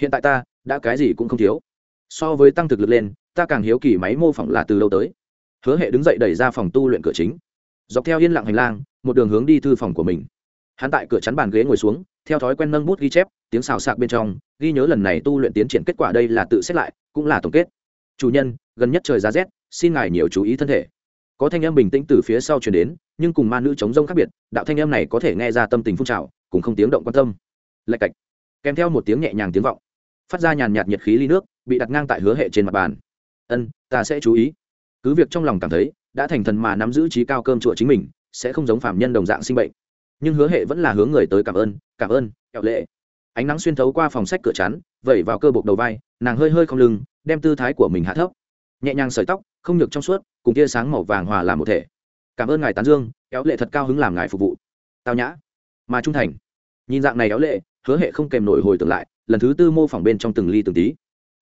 Hiện tại ta, đã cái gì cũng không thiếu. So với tăng thực lực lên, ta càng hiếu kỳ máy mô phỏng là từ lâu tới. Hứa hệ đứng dậy đẩy ra phòng tu luyện cửa chính. Dọc theo yên lặng hành lang, một đường hướng đi thư phòng của mình. Hắn tại cửa chắn bàn ghế ngồi xuống, theo thói quen nâng bút ghi chép, tiếng xào sạc bên trong, ghi nhớ lần này tu luyện tiến triển kết quả đây là tự xét lại, cũng là tổng kết. Chủ nhân, gần nhất trời giá rét, xin ngài nhiều chú ý thân thể có thanh âm bình tĩnh từ phía sau chuyển đến, nhưng cùng ma nữ chống rông khác biệt, đạo thanh âm này có thể nghe ra tâm tình phun trào, cùng không tiếng động quan tâm. Lạch cạch. Kèm theo một tiếng nhẹ nhàng tiếng vọng, phát ra nhàn nhạt nhiệt khí ly nước, bị đặt ngang tại hứa hệ trên mặt bàn. Ân, ta sẽ chú ý. Cứ việc trong lòng cảm thấy, đã thành thần mà nắm giữ trí cao cơm chùa chính mình, sẽ không giống phạm nhân đồng dạng sinh bệnh. Nhưng hứa hệ vẫn là hướng người tới cảm ơn cảm ơn, kẹo lệ. Ánh nắng xuyên thấu qua phòng sách cửa chắn, vẩy vào cơ bục đầu vai, nàng hơi hơi không lưng, đem tư thái của mình hạ thấp. Nhẹ nhàng sợi tóc không nhược trong suốt, cùng tia sáng màu vàng hòa làm một thể. Cảm ơn ngài tán dương kéo lệ thật cao hứng làm ngài phục vụ. Tao nhã. Mà trung thành. Nhìn dạng này kéo lệ, hứa hệ không kèm nổi hồi tưởng lại, lần thứ tư mô phỏng bên trong từng ly từng tí.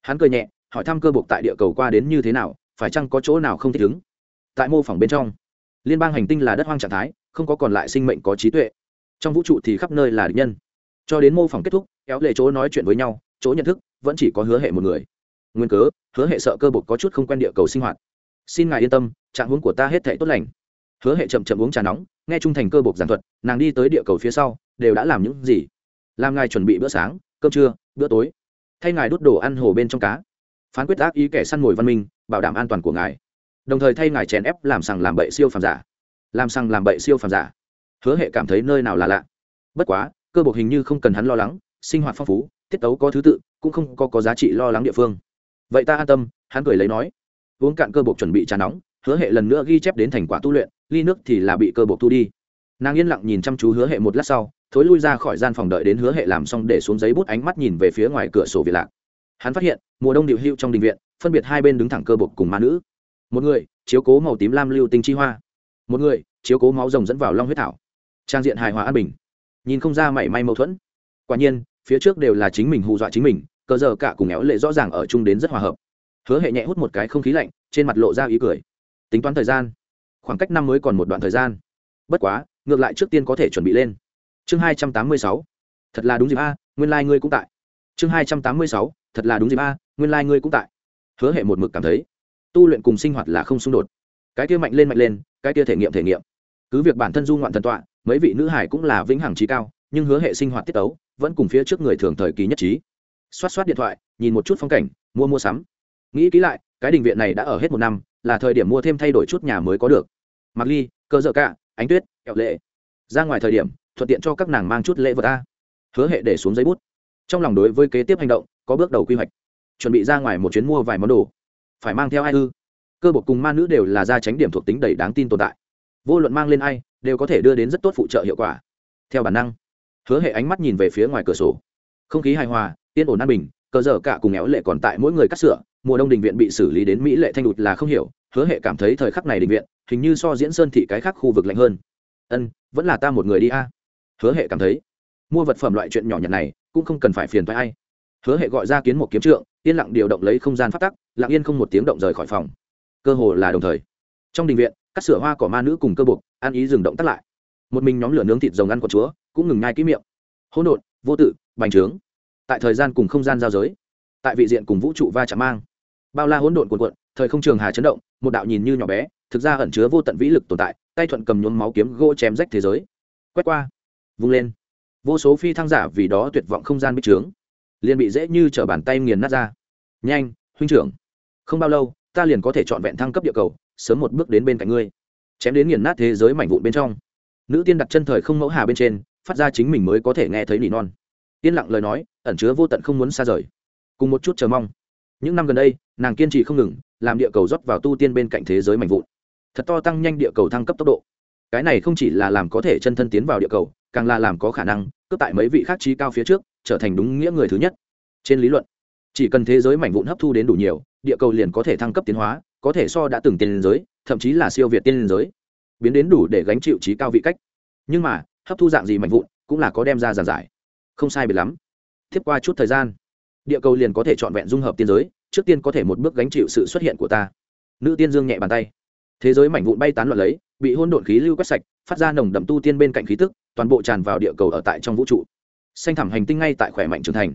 Hắn cười nhẹ, hỏi thăm cơ bộc tại địa cầu qua đến như thế nào, phải chăng có chỗ nào không thích ứng? Tại mô phỏng bên trong, liên bang hành tinh là đất hoang trạng thái, không có còn lại sinh mệnh có trí tuệ. Trong vũ trụ thì khắp nơi là địch nhân. Cho đến mô phỏng kết thúc kéo lệ chỗ nói chuyện với nhau, chỗ nhận thức, vẫn chỉ có hứa hệ một người. Nguyên cớ, hứa hệ sợ cơ bột có chút không quen địa cầu sinh hoạt xin ngài yên tâm trạng huống của ta hết thể tốt lành. Hứa hệ chậm chậm uống trà nóng nghe trung thành cơ bộc giảng thuật nàng đi tới địa cầu phía sau đều đã làm những gì? Làm ngài chuẩn bị bữa sáng cơm trưa bữa tối. Thay ngài đốt đồ ăn hồ bên trong cá. Phán quyết ác ý kẻ săn mồi văn minh bảo đảm an toàn của ngài. Đồng thời thay ngài chèn ép làm sằng làm bậy siêu phàm giả. Làm sằng làm bậy siêu phàm giả. Hứa hệ cảm thấy nơi nào là lạ. Bất quá cơ bộc hình như không cần hắn lo lắng sinh hoạt phong phú tiết tấu có thứ tự cũng không có, có giá trị lo lắng địa phương. Vậy ta an tâm hắn cười lấy nói uống cạn cơ bộc chuẩn bị trà nóng, hứa hệ lần nữa ghi chép đến thành quả tu luyện, ly nước thì là bị cơ bộc thu đi. Nàng yên lặng nhìn chăm chú hứa hệ một lát sau, thối lui ra khỏi gian phòng đợi đến hứa hệ làm xong để xuống giấy bút ánh mắt nhìn về phía ngoài cửa sổ vi lạc. Hắn phát hiện, mùa đông điệu hưu trong đình viện, phân biệt hai bên đứng thẳng cơ bộc cùng ma nữ. Một người, chiếu cố màu tím lam lưu tinh chi hoa. Một người, chiếu cố máu rồng dẫn vào long huyết thảo. Trang diện hài hòa an bình. Nhìn không ra mảy may mâu thuẫn. Quả nhiên, phía trước đều là chính mình hù dọa chính mình, cờ giờ cả cùng éo lệ rõ ràng ở chung đến rất hòa hợp hứa hệ nhẹ hút một cái không khí lạnh, trên mặt lộ ra ý cười. Tính toán thời gian. Khoảng cách năm mới còn một đoạn thời gian. Bất quá, ngược lại trước tiên có thể chuẩn bị lên. Chương hai trăm tám mươi sáu. Thật là đúng dịp a, nguyên lai、like、ngươi cũng tại. Chương hai trăm tám mươi sáu. Thật là đúng dịp a, nguyên lai、like、ngươi cũng tại. Hứa hệ một mực cảm thấy, tu luyện cùng sinh hoạt là không xung đột. Cái kia mạnh lên mạnh lên, cái kia thể nghiệm thể nghiệm. Cứ việc bản thân du ngoạn thần tọa, mấy vị nữ hải cũng là vĩnh hằng trí cao, nhưng hứa hệ sinh hoạt tiết tấu vẫn cùng phía trước người thường thời kỳ nhất trí. Xoát xoát điện thoại, nhìn một chút phong cảnh, mua mua sắm nghĩ kỹ lại, cái đình viện này đã ở hết một năm, là thời điểm mua thêm thay đổi chút nhà mới có được. Mặc ly, cơ dợ cả, ánh tuyết, kẹo lệ. Ra ngoài thời điểm, thuận tiện cho các nàng mang chút lễ vật ta hứa hệ để xuống giấy bút. Trong lòng đối với kế tiếp hành động, có bước đầu quy hoạch. Chuẩn bị ra ngoài một chuyến mua vài món đồ. Phải mang theo ai ư? Cơ bột cùng ma nữ đều là ra tránh điểm thuộc tính đầy đáng tin tồn tại. Vô luận mang lên ai, đều có thể đưa đến rất tốt phụ trợ hiệu quả. Theo bản năng, hứa hệ ánh mắt nhìn về phía ngoài cửa sổ. Không khí hài hòa, yên ổn an bình, cơ dở cả cùng éo lệ còn tại mỗi người cắt sửa mùa đông đình viện bị xử lý đến mỹ lệ thanh đụt là không hiểu, hứa hệ cảm thấy thời khắc này đình viện, hình như so diễn sơn thị cái khác khu vực lạnh hơn. Ân, vẫn là ta một người đi a. Hứa hệ cảm thấy, mua vật phẩm loại chuyện nhỏ nhặt này cũng không cần phải phiền phải ai. Hứa hệ gọi ra kiến một kiếm trượng, yên lặng điều động lấy không gian phát tắc, lặng yên không một tiếng động rời khỏi phòng. Cơ hồ là đồng thời, trong đình viện cắt sửa hoa cỏ ma nữ cùng cơ buộc ăn ý dừng động tắt lại. Một mình nhóm lửa nướng thịt rồng ăn của chúa, cũng ngừng ngai kỹ miệng. Hỗn độn, vô tự, bành trướng. Tại thời gian cùng không gian giao giới, tại vị diện cùng vũ trụ va chạm mang bao la hỗn độn cuộn cuộn, thời không trường hà chấn động, một đạo nhìn như nhỏ bé, thực ra ẩn chứa vô tận vĩ lực tồn tại, tay thuận cầm nhuốm máu kiếm gỗ chém rách thế giới. Quét qua, vung lên. Vô số phi thăng giả vì đó tuyệt vọng không gian bích trướng, liền bị dễ như t bàn tay nghiền nát ra. Nhanh, huynh trưởng, không bao lâu, ta liền có thể chọn vẹn thăng cấp địa cầu, sớm một bước đến bên cạnh ngươi. Chém đến nghiền nát thế giới mảnh vụn bên trong. Nữ tiên đặt chân thời không mẫu hà bên trên, phát ra chính mình mới có thể nghe thấy nỉ non. Yên lặng lời nói, ẩn chứa vô tận không muốn xa rời. Cùng một chút chờ mong những năm gần đây, nàng kiên trì không ngừng, làm địa cầu rót vào tu tiên bên cạnh thế giới mạnh vụn. Thật to tăng nhanh địa cầu thăng cấp tốc độ. Cái này không chỉ là làm có thể chân thân tiến vào địa cầu, càng là làm có khả năng cướp tại mấy vị khác trí cao phía trước, trở thành đúng nghĩa người thứ nhất. Trên lý luận, chỉ cần thế giới mảnh vụn hấp thu đến đủ nhiều, địa cầu liền có thể thăng cấp tiến hóa, có thể so đã từng tiên liên giới, thậm chí là siêu việt tiên liên giới, biến đến đủ để gánh chịu trí cao vị cách. Nhưng mà, hấp thu dạng gì mảnh vụn cũng là có đem ra giàn giải. Không sai biệt lắm. Tiếp qua chút thời gian địa cầu liền có thể trọn vẹn dung hợp tiên giới, trước tiên có thể một bước gánh chịu sự xuất hiện của ta. Nữ tiên dương nhẹ bàn tay. Thế giới mảnh vụn bay tán loạn lấy, bị hôn độn khí lưu quét sạch, phát ra nồng đậm tu tiên bên cạnh khí tức, toàn bộ tràn vào địa cầu ở tại trong vũ trụ. Xanh thẳm hành tinh ngay tại khỏe mạnh trưởng thành.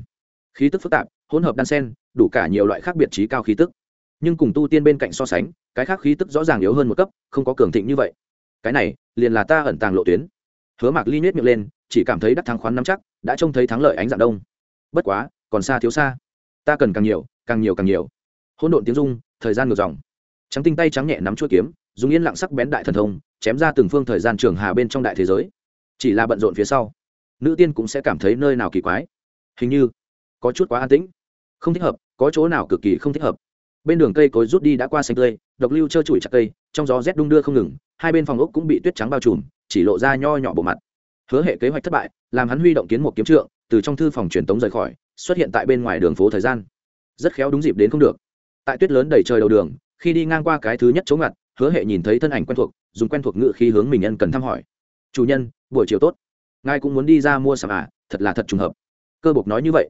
Khí tức phức tạp, hỗn hợp đan sen, đủ cả nhiều loại khác biệt trí cao khí tức. Nhưng cùng tu tiên bên cạnh so sánh, cái khác khí tức rõ ràng yếu hơn một cấp, không có cường thịnh như vậy. Cái này, liền là ta ẩn tàng lộ tuyến. Hứa mạc ly nhét miệng lên, chỉ cảm thấy đắc thắng khoán nắm chắc, đã trông thấy thắng lợi ánh dạng đông. Bất quá còn xa thiếu xa. Ta cần càng nhiều càng nhiều càng nhiều. Hỗn độn tiếng dung thời gian ngược dòng. Trắng tinh tay trắng nhẹ nắm chuỗi kiếm, dùng yên lặng sắc bén đại thần thông, chém ra từng phương thời gian trường hà bên trong đại thế giới. Chỉ là bận rộn phía sau, nữ tiên cũng sẽ cảm thấy nơi nào kỳ quái. Hình như, có chút quá an tĩnh. Không thích hợp, có chỗ nào cực kỳ không thích hợp. Bên đường cây cối rút đi đã qua xanh tươi, độc lưu trơ trụi chặt cây, trong gió rét đung đưa không ngừng, hai bên phòng ốc cũng bị tuyết trắng bao trùm, chỉ lộ ra nho nhỏ bộ mặt. Hứa hệ kế hoạch thất bại, làm hắn huy động kiến một kiếm trượng, từ trong thư phòng truyền tống rời khỏi xuất hiện tại bên ngoài đường phố thời gian. Rất khéo đúng dịp đến không được. Tại tuyết lớn đầy trời đầu đường, khi đi ngang qua cái thứ nhất chống ngặt, hứa hệ nhìn thấy thân ảnh quen thuộc, dùng quen thuộc ngự khí hướng mình nhân cần thăm hỏi. Chủ nhân, buổi chiều tốt. Ngài cũng muốn đi ra mua sắm à? Thật là thật trùng hợp. Cơ bộc nói như vậy.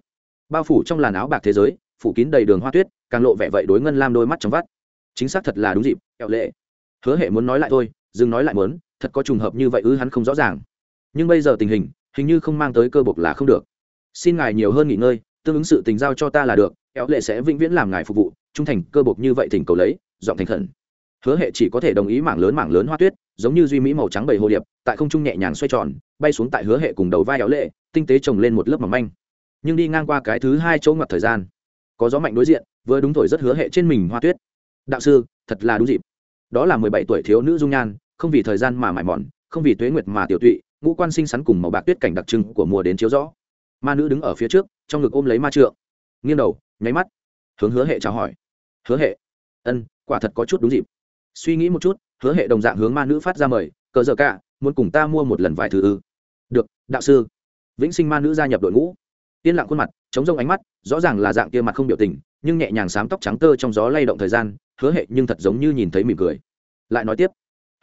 Bao phủ trong làn áo bạc thế giới, phủ kín đầy đường hoa tuyết, càng lộ vẻ vậy đối ngân lam đôi mắt trong vắt. Chính xác thật là đúng dịp, kẹo lệ. Hứa hệ muốn nói lại thôi, dừng nói lại muốn, thật có trùng hợp như vậy ư hắn không rõ ràng. Nhưng bây giờ tình hình hình như không mang tới cơ bộc là không được xin ngài nhiều hơn nghỉ ngơi, tương ứng sự tình giao cho ta là được éo lệ sẽ vĩnh viễn làm ngài phục vụ, trung thành, cơ bộc như vậy thỉnh cầu lấy, giọng thành khẩn. Hứa hệ chỉ có thể đồng ý mảng lớn mảng lớn hoa tuyết, giống như duy mỹ màu trắng bầy hồ điệp, tại không trung nhẹ nhàng xoay tròn, bay xuống tại hứa hệ cùng đầu vai éo lệ, tinh tế trồng lên một lớp mỏng manh. Nhưng đi ngang qua cái thứ hai chỗ ngoặt thời gian, có gió mạnh đối diện, vừa đúng thổi rất hứa hệ trên mình hoa tuyết. Đạo sư, thật là đúng dịp. Đó là mười bảy tuổi thiếu nữ dung nhan, không vì thời gian mà mải mòn, không vì tuế nguyệt mà tiểu tụy, ngũ quan sinh sắn cùng màu bạc tuyết cảnh đặc trưng của mùa đến chiếu rõ ma nữ đứng ở phía trước, trong ngực ôm lấy ma trượng. Nghiêng đầu, nháy mắt, hướng hứa hệ chào hỏi. Hứa hệ, ân, quả thật có chút đúng dịp. Suy nghĩ một chút, hứa hệ đồng dạng hướng ma nữ phát ra mời, cờ giờ cả, muốn cùng ta mua một lần vài thứ ư? Được, đạo sư. Vĩnh sinh ma nữ gia nhập đội ngũ. Yên lặng khuôn mặt chống rông ánh mắt, rõ ràng là dạng kia mặt không biểu tình, nhưng nhẹ nhàng sám tóc trắng tơ trong gió lay động thời gian, hứa hệ nhưng thật giống như nhìn thấy mỉm cười. Lại nói tiếp,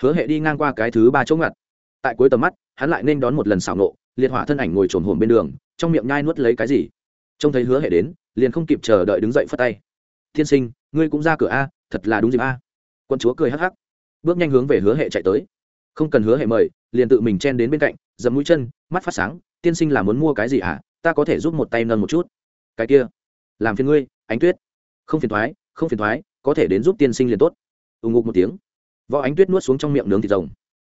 hứa hệ đi ngang qua cái thứ ba chỗ ngặt. Tại cuối tầm mắt, hắn lại nên đón một lần xảo nộ, liệt hỏa thân ảnh ngồi trồn hồn bên đường trong miệng nhai nuốt lấy cái gì? Trông thấy hứa hệ đến, liền không kịp chờ đợi đứng dậy phất tay. Tiên sinh, ngươi cũng ra cửa a, thật là đúng dịp a. Quân chúa cười hắc hắc, bước nhanh hướng về hứa hệ chạy tới. Không cần hứa hệ mời, liền tự mình chen đến bên cạnh dầm mũi chân, mắt phát sáng, tiên sinh là muốn mua cái gì à? Ta có thể giúp một tay nâng một chút. Cái kia, làm phiền ngươi, ánh tuyết. Không phiền thoái, không phiền thoái, có thể đến giúp tiên sinh liền tốt. Ù ngục một tiếng võ ánh tuyết nuốt xuống trong miệng nướng thịt rồng.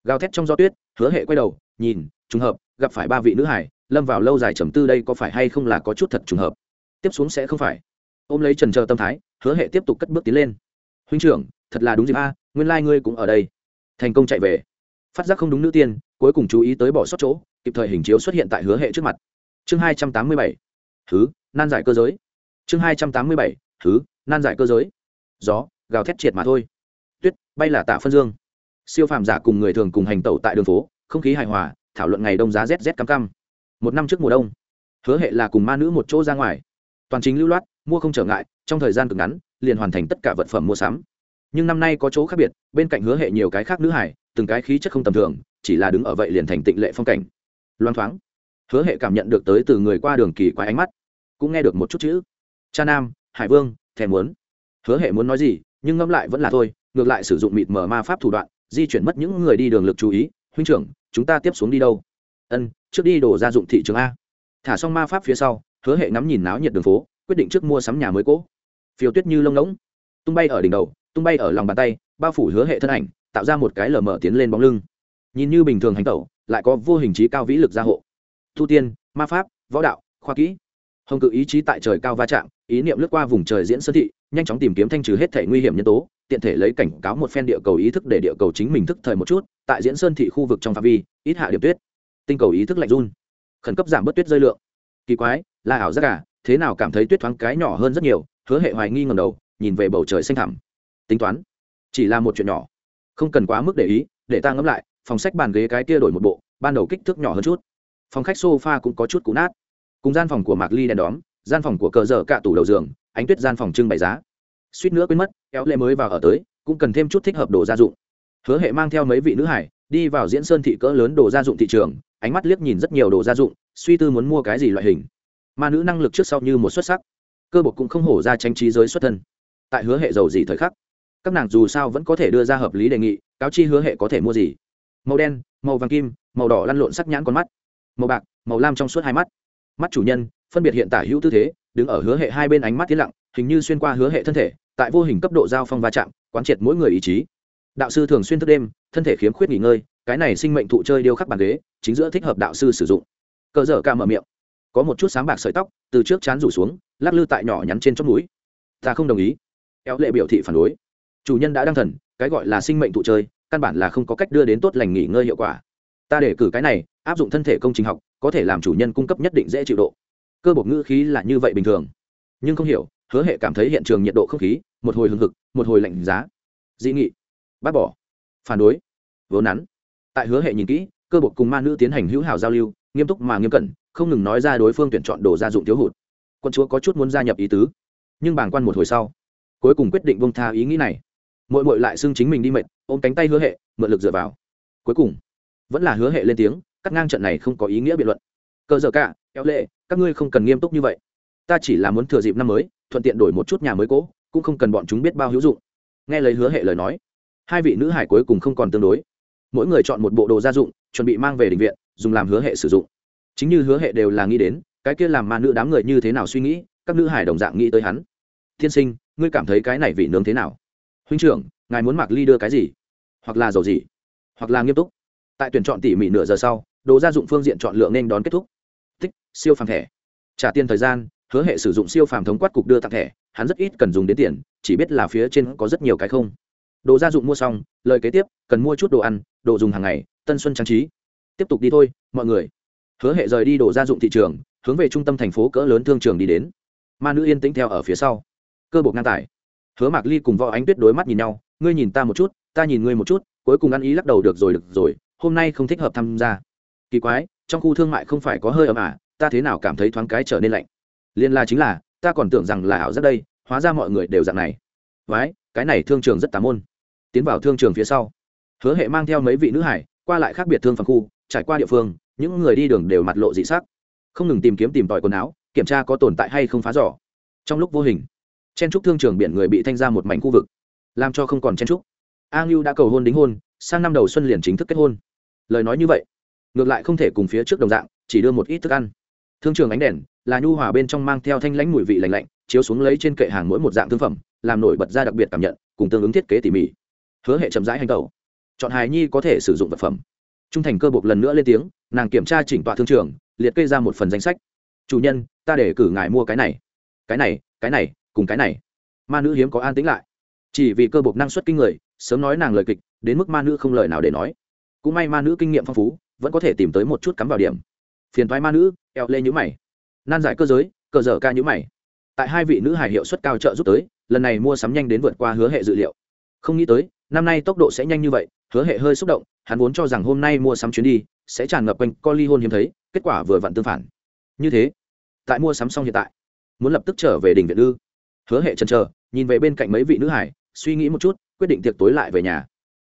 Gào thét trong gió tuyết, hứa hệ quay đầu, nhìn, trùng hợp, gặp phải ba vị nữ hải lâm vào lâu dài trầm tư đây có phải hay không là có chút thật trùng hợp? Tiếp xuống sẽ không phải. Ôm lấy trần chờ tâm thái, hứa hệ tiếp tục cất bước tiến lên. Huynh trưởng, thật là đúng dịp a, nguyên lai、like、ngươi cũng ở đây. Thành công chạy về. Phát giác không đúng nữ tiên, cuối cùng chú ý tới bỏ sót chỗ, kịp thời hình chiếu xuất hiện tại hứa hệ trước mặt. Chương hai trăm tám mươi bảy. Thứ nan giải cơ giới. Chương hai trăm tám mươi bảy. Thứ nan giải cơ giới. Gió, gào thét triệt mà thôi. Tuyết, bay là tạ phân dương. Siêu phàm giả cùng người thường cùng hành tẩu tại đường phố, không khí hài hòa, thảo luận ngày đông giá rét rét căm căm một năm trước mùa đông, hứa hệ là cùng ma nữ một chỗ ra ngoài. Toàn chính lưu loát, mua không trở ngại, trong thời gian cực ngắn, liền hoàn thành tất cả vật phẩm mua sắm. Nhưng năm nay có chỗ khác biệt, bên cạnh hứa hệ nhiều cái khác nữ hải từng cái khí chất không tầm thường, chỉ là đứng ở vậy liền thành tịnh lệ phong cảnh. Loan thoáng, hứa hệ cảm nhận được tới từ người qua đường kỳ quái ánh mắt. Cũng nghe được một chút chữ. Cha nam, hải vương, thèm muốn. Hứa hệ muốn nói gì, nhưng ngẫm lại vẫn là thôi, ngược lại sử dụng mịt mờ ma pháp thủ đoạn, di chuyển mất những người đi đường lực chú ý. Huynh trưởng, chúng ta tiếp xuống đi đâu? Ân trước đi đổ gia dụng thị trường a. Thả xong ma pháp phía sau, hứa hệ ngắm nhìn náo nhiệt đường phố, quyết định trước mua sắm nhà mới cỗ phiêu tuyết như lông ngỗng. Tung bay ở đỉnh đầu, tung bay ở lòng bàn tay, bao phủ hứa hệ thân ảnh, tạo ra một cái lờ mờ tiến lên bóng lưng. Nhìn như bình thường hành tẩu, lại có vô hình trí cao vĩ lực gia hộ. Thu tiên, ma pháp, võ đạo, khoa kỹ. Hồng cự ý chí tại trời cao va chạm, ý niệm lướt qua vùng trời diễn sơn thị, nhanh chóng tìm kiếm thanh trừ hết thể nguy hiểm nhân tố, tiện thể lấy cảnh cáo một phen địa cầu ý thức để địa cầu chính mình thức thời một chút, tại diễn sơn thị khu vực trong phạm vi, ít hạ điểm tuyết tinh cầu ý thức lạnh run. Khẩn cấp giảm bớt tuyết rơi lượng. Kỳ quái, là ảo giác cả à? thế nào cảm thấy tuyết thoáng cái nhỏ hơn rất nhiều, hứa hệ hoài nghi ngầm đầu, nhìn về bầu trời xanh thẳm. Tính toán, chỉ là một chuyện nhỏ. Không cần quá mức để ý, để ta ngẫm lại, phòng sách bàn ghế cái kia đổi một bộ, ban đầu kích thước nhỏ hơn chút. Phòng khách sofa cũng có chút cũ nát. Cùng gian phòng của mạc ly đèn đóm, gian phòng của cờ dở cạ tủ đầu giường, ánh tuyết gian phòng trưng bày giá. Suýt nữa quên mất, kéo lệ mới vào ở tới, cũng cần thêm chút thích hợp đồ gia dụng. Hứa hệ mang theo mấy vị nữ hải, đi vào diễn sơn thị cỡ lớn đồ gia dụng thị trường ánh mắt liếc nhìn rất nhiều đồ gia dụng, suy tư muốn mua cái gì loại hình. Ma nữ năng lực trước sau như một xuất sắc, cơ bột cũng không hổ ra tranh trí giới xuất thân. Tại hứa hệ giàu gì thời khắc, các nàng dù sao vẫn có thể đưa ra hợp lý đề nghị, cáo chi hứa hệ có thể mua gì. Màu đen, màu vàng kim, màu đỏ lăn lộn sắc nhãn con mắt. Màu bạc, màu lam trong suốt hai mắt. Mắt chủ nhân, phân biệt hiện tả hữu tư thế, đứng ở hứa hệ hai bên ánh mắt tiến lặng, hình như xuyên qua hứa hệ thân thể, tại vô hình cấp độ giao phong va chạm, quán triệt mỗi người ý chí. Đạo sư thường xuyên thức đêm, thân thể khiếm khuyết nghỉ ngơi cái này sinh mệnh thụ chơi điêu khắc bàn ghế, chính giữa thích hợp đạo sư sử dụng. Cờ dở ca mở miệng. Có một chút sáng bạc sợi tóc, từ trước chán rủ xuống, lắc lư tại nhỏ nhắn trên chót núi ta không đồng ý. Éo lệ biểu thị phản đối. Chủ nhân đã đăng thần, cái gọi là sinh mệnh thụ chơi, căn bản là không có cách đưa đến tốt lành nghỉ ngơi hiệu quả. Ta để cử cái này, áp dụng thân thể công trình học, có thể làm chủ nhân cung cấp nhất định dễ chịu độ. Cơ bột ngữ khí là như vậy bình thường. Nhưng không hiểu, hứa hệ cảm thấy hiện trường nhiệt độ không khí, một hồi hừng hực, một hồi lạnh giá. Dị nghị. Bác bỏ. Phản đối. Vốn nắn tại hứa hệ nhìn kỹ, cơ bộ cùng ma nữ tiến hành hữu hảo giao lưu, nghiêm túc mà nghiêm cẩn, không ngừng nói ra đối phương tuyển chọn đồ gia dụng thiếu hụt. Quân chúa có chút muốn gia nhập ý tứ, nhưng bàng quan một hồi sau, cuối cùng quyết định bông tha ý nghĩ này. Mội mội lại xưng chính mình đi mệt, ôm cánh tay hứa hệ, mượn lực dựa vào. Cuối cùng, vẫn là hứa hệ lên tiếng, cắt ngang trận này không có ý nghĩa biện luận. Cơ giờ cả éo lệ, các ngươi không cần nghiêm túc như vậy. Ta chỉ là muốn thừa dịp năm mới, thuận tiện đổi một chút nhà mới cố, cũng không cần bọn chúng biết bao hữu dụng. Nghe lấy hứa hệ lời nói, hai vị nữ hải cuối cùng không còn tương đối mỗi người chọn một bộ đồ gia dụng, chuẩn bị mang về định viện, dùng làm hứa hệ sử dụng. Chính như hứa hệ đều là nghĩ đến, cái kia làm mà nữ đám người như thế nào suy nghĩ, các nữ hải đồng dạng nghĩ tới hắn. Tiên sinh, ngươi cảm thấy cái này vị nướng thế nào? Huynh trưởng, ngài muốn mặc ly đưa cái gì? Hoặc là dầu gì? Hoặc là nghiêm túc? Tại tuyển chọn tỉ mỉ nửa giờ sau, đồ gia dụng phương diện chọn lựa nên đón kết thúc. Tích siêu phàm thẻ. Trả tiền thời gian, hứa hệ sử dụng siêu phàm thống quát cục đưa tặng thẻ, hắn rất ít cần dùng đến tiền, chỉ biết là phía trên có rất nhiều cái không đồ gia dụng mua xong, lời kế tiếp, cần mua chút đồ ăn, đồ dùng hàng ngày, tân xuân trang trí. Tiếp tục đi thôi, mọi người. Hứa hệ rời đi đồ gia dụng thị trường, hướng về trung tâm thành phố cỡ lớn thương trường đi đến. Ma nữ yên tĩnh theo ở phía sau. Cơ bộ ngang tải. Hứa mạc ly cùng võ ánh tuyết đối mắt nhìn nhau, ngươi nhìn ta một chút, ta nhìn ngươi một chút, cuối cùng ăn ý lắc đầu được rồi được rồi, hôm nay không thích hợp tham gia. Kỳ quái, trong khu thương mại không phải có hơi ấm à ta thế nào cảm thấy thoáng cái trở nên lạnh? Liên la chính là, ta còn tưởng rằng là ảo rất đây, hóa ra mọi người đều dạng này. Vái cái này thương trường rất tà môn tiến vào thương trường phía sau. Hứa hệ mang theo mấy vị nữ hải, qua lại khác biệt thương phần khu, trải qua địa phương, những người đi đường đều mặt lộ dị sắc. Không ngừng tìm kiếm tìm tòi quần áo, kiểm tra có tồn tại hay không phá giỏ. Trong lúc vô hình, chen trúc thương trường biển người bị thanh ra một mảnh khu vực, làm cho không còn chen trúc. A ngưu đã cầu hôn đính hôn, sang năm đầu xuân liền chính thức kết hôn. Lời nói như vậy, ngược lại không thể cùng phía trước đồng dạng, chỉ đưa một ít thức ăn. Thương trường ánh đèn, là nhu hòa bên trong mang theo thanh lãnh mùi vị lạnh lạnh, chiếu xuống lấy trên kệ hàng mỗi một dạng thương phẩm, làm nổi bật ra đặc biệt cảm nhận, cùng tương ứng thiết kế tỉ mỉ hứa hệ chậm rãi hành tẩu. Chọn hài nhi có thể sử dụng vật phẩm. Trung thành cơ bộc lần nữa lên tiếng, nàng kiểm tra chỉnh tọa thương trường, liệt kê ra một phần danh sách. Chủ nhân, ta để cử ngài mua cái này. Cái này cái này, cùng cái này. Ma nữ hiếm có an tĩnh lại. Chỉ vì cơ bộc năng suất kinh người, sớm nói nàng lời kịch, đến mức ma nữ không lời nào để nói. Cũng may ma nữ kinh nghiệm phong phú, vẫn có thể tìm tới một chút cắm vào điểm. Phiền thoái ma nữ, eo lê nhữ mày. Nan giải cơ giới, cờ dở ca nhữ mày. Tại hai vị nữ hải hiệu suất cao trợ giúp tới, lần này mua sắm nhanh đến vượt qua hứa hệ dự liệu. Không nghĩ tới năm nay tốc độ sẽ nhanh như vậy, hứa hệ hơi xúc động, hắn vốn cho rằng hôm nay mua sắm chuyến đi sẽ tràn ngập quanh co ly hôn hiếm thấy, kết quả vừa vặn tương phản. Như thế, tại mua sắm xong hiện tại, muốn lập tức trở về đình viện ư? Hứa hệ chần chờ, nhìn về bên cạnh mấy vị nữ hải, suy nghĩ một chút, quyết định tiệc tối lại về nhà.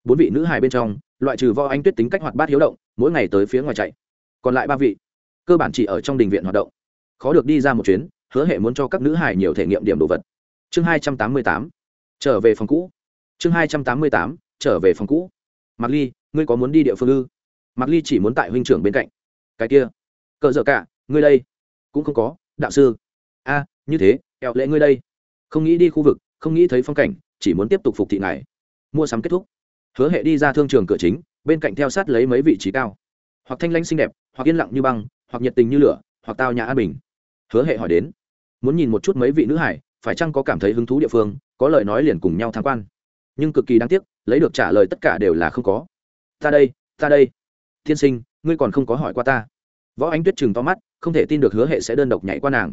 Bốn vị nữ hải bên trong, loại trừ võ anh tuyết tính cách hoạt bát hiếu động, mỗi ngày tới phía ngoài chạy. Còn lại ba vị, cơ bản chỉ ở trong đình viện hoạt động. Khó được đi ra một chuyến, hứa hệ muốn cho các nữ hải nhiều thể nghiệm điểm đồ vật. Chương hai trăm tám mươi tám, trở về phòng cũ chương hai trăm tám mươi tám, trở về phòng cũ. Mặc ly, ngươi có muốn đi địa phương ư? Mặc ly chỉ muốn tại huynh trưởng bên cạnh. Cái kia. Cờ dở cả, ngươi đây. Cũng không có, đạo sư. A, như thế ẹo lệ ngươi đây. Không nghĩ đi khu vực, không nghĩ thấy phong cảnh, chỉ muốn tiếp tục phục thị này mua sắm kết thúc. Hứa hệ đi ra thương trường cửa chính, bên cạnh theo sát lấy mấy vị trí cao. Hoặc thanh lãnh xinh đẹp, hoặc yên lặng như băng, hoặc nhiệt tình như lửa, hoặc tao nhã an bình. Hứa hệ hỏi đến. Muốn nhìn một chút mấy vị nữ hải, phải chăng có cảm thấy hứng thú địa phương, có lời nói liền cùng nhau tham quan nhưng cực kỳ đáng tiếc, lấy được trả lời tất cả đều là không có. Ta đây ta đây. Tiên sinh, ngươi còn không có hỏi qua ta. Võ ánh tuyết chừng to mắt, không thể tin được hứa hệ sẽ đơn độc nhảy qua nàng.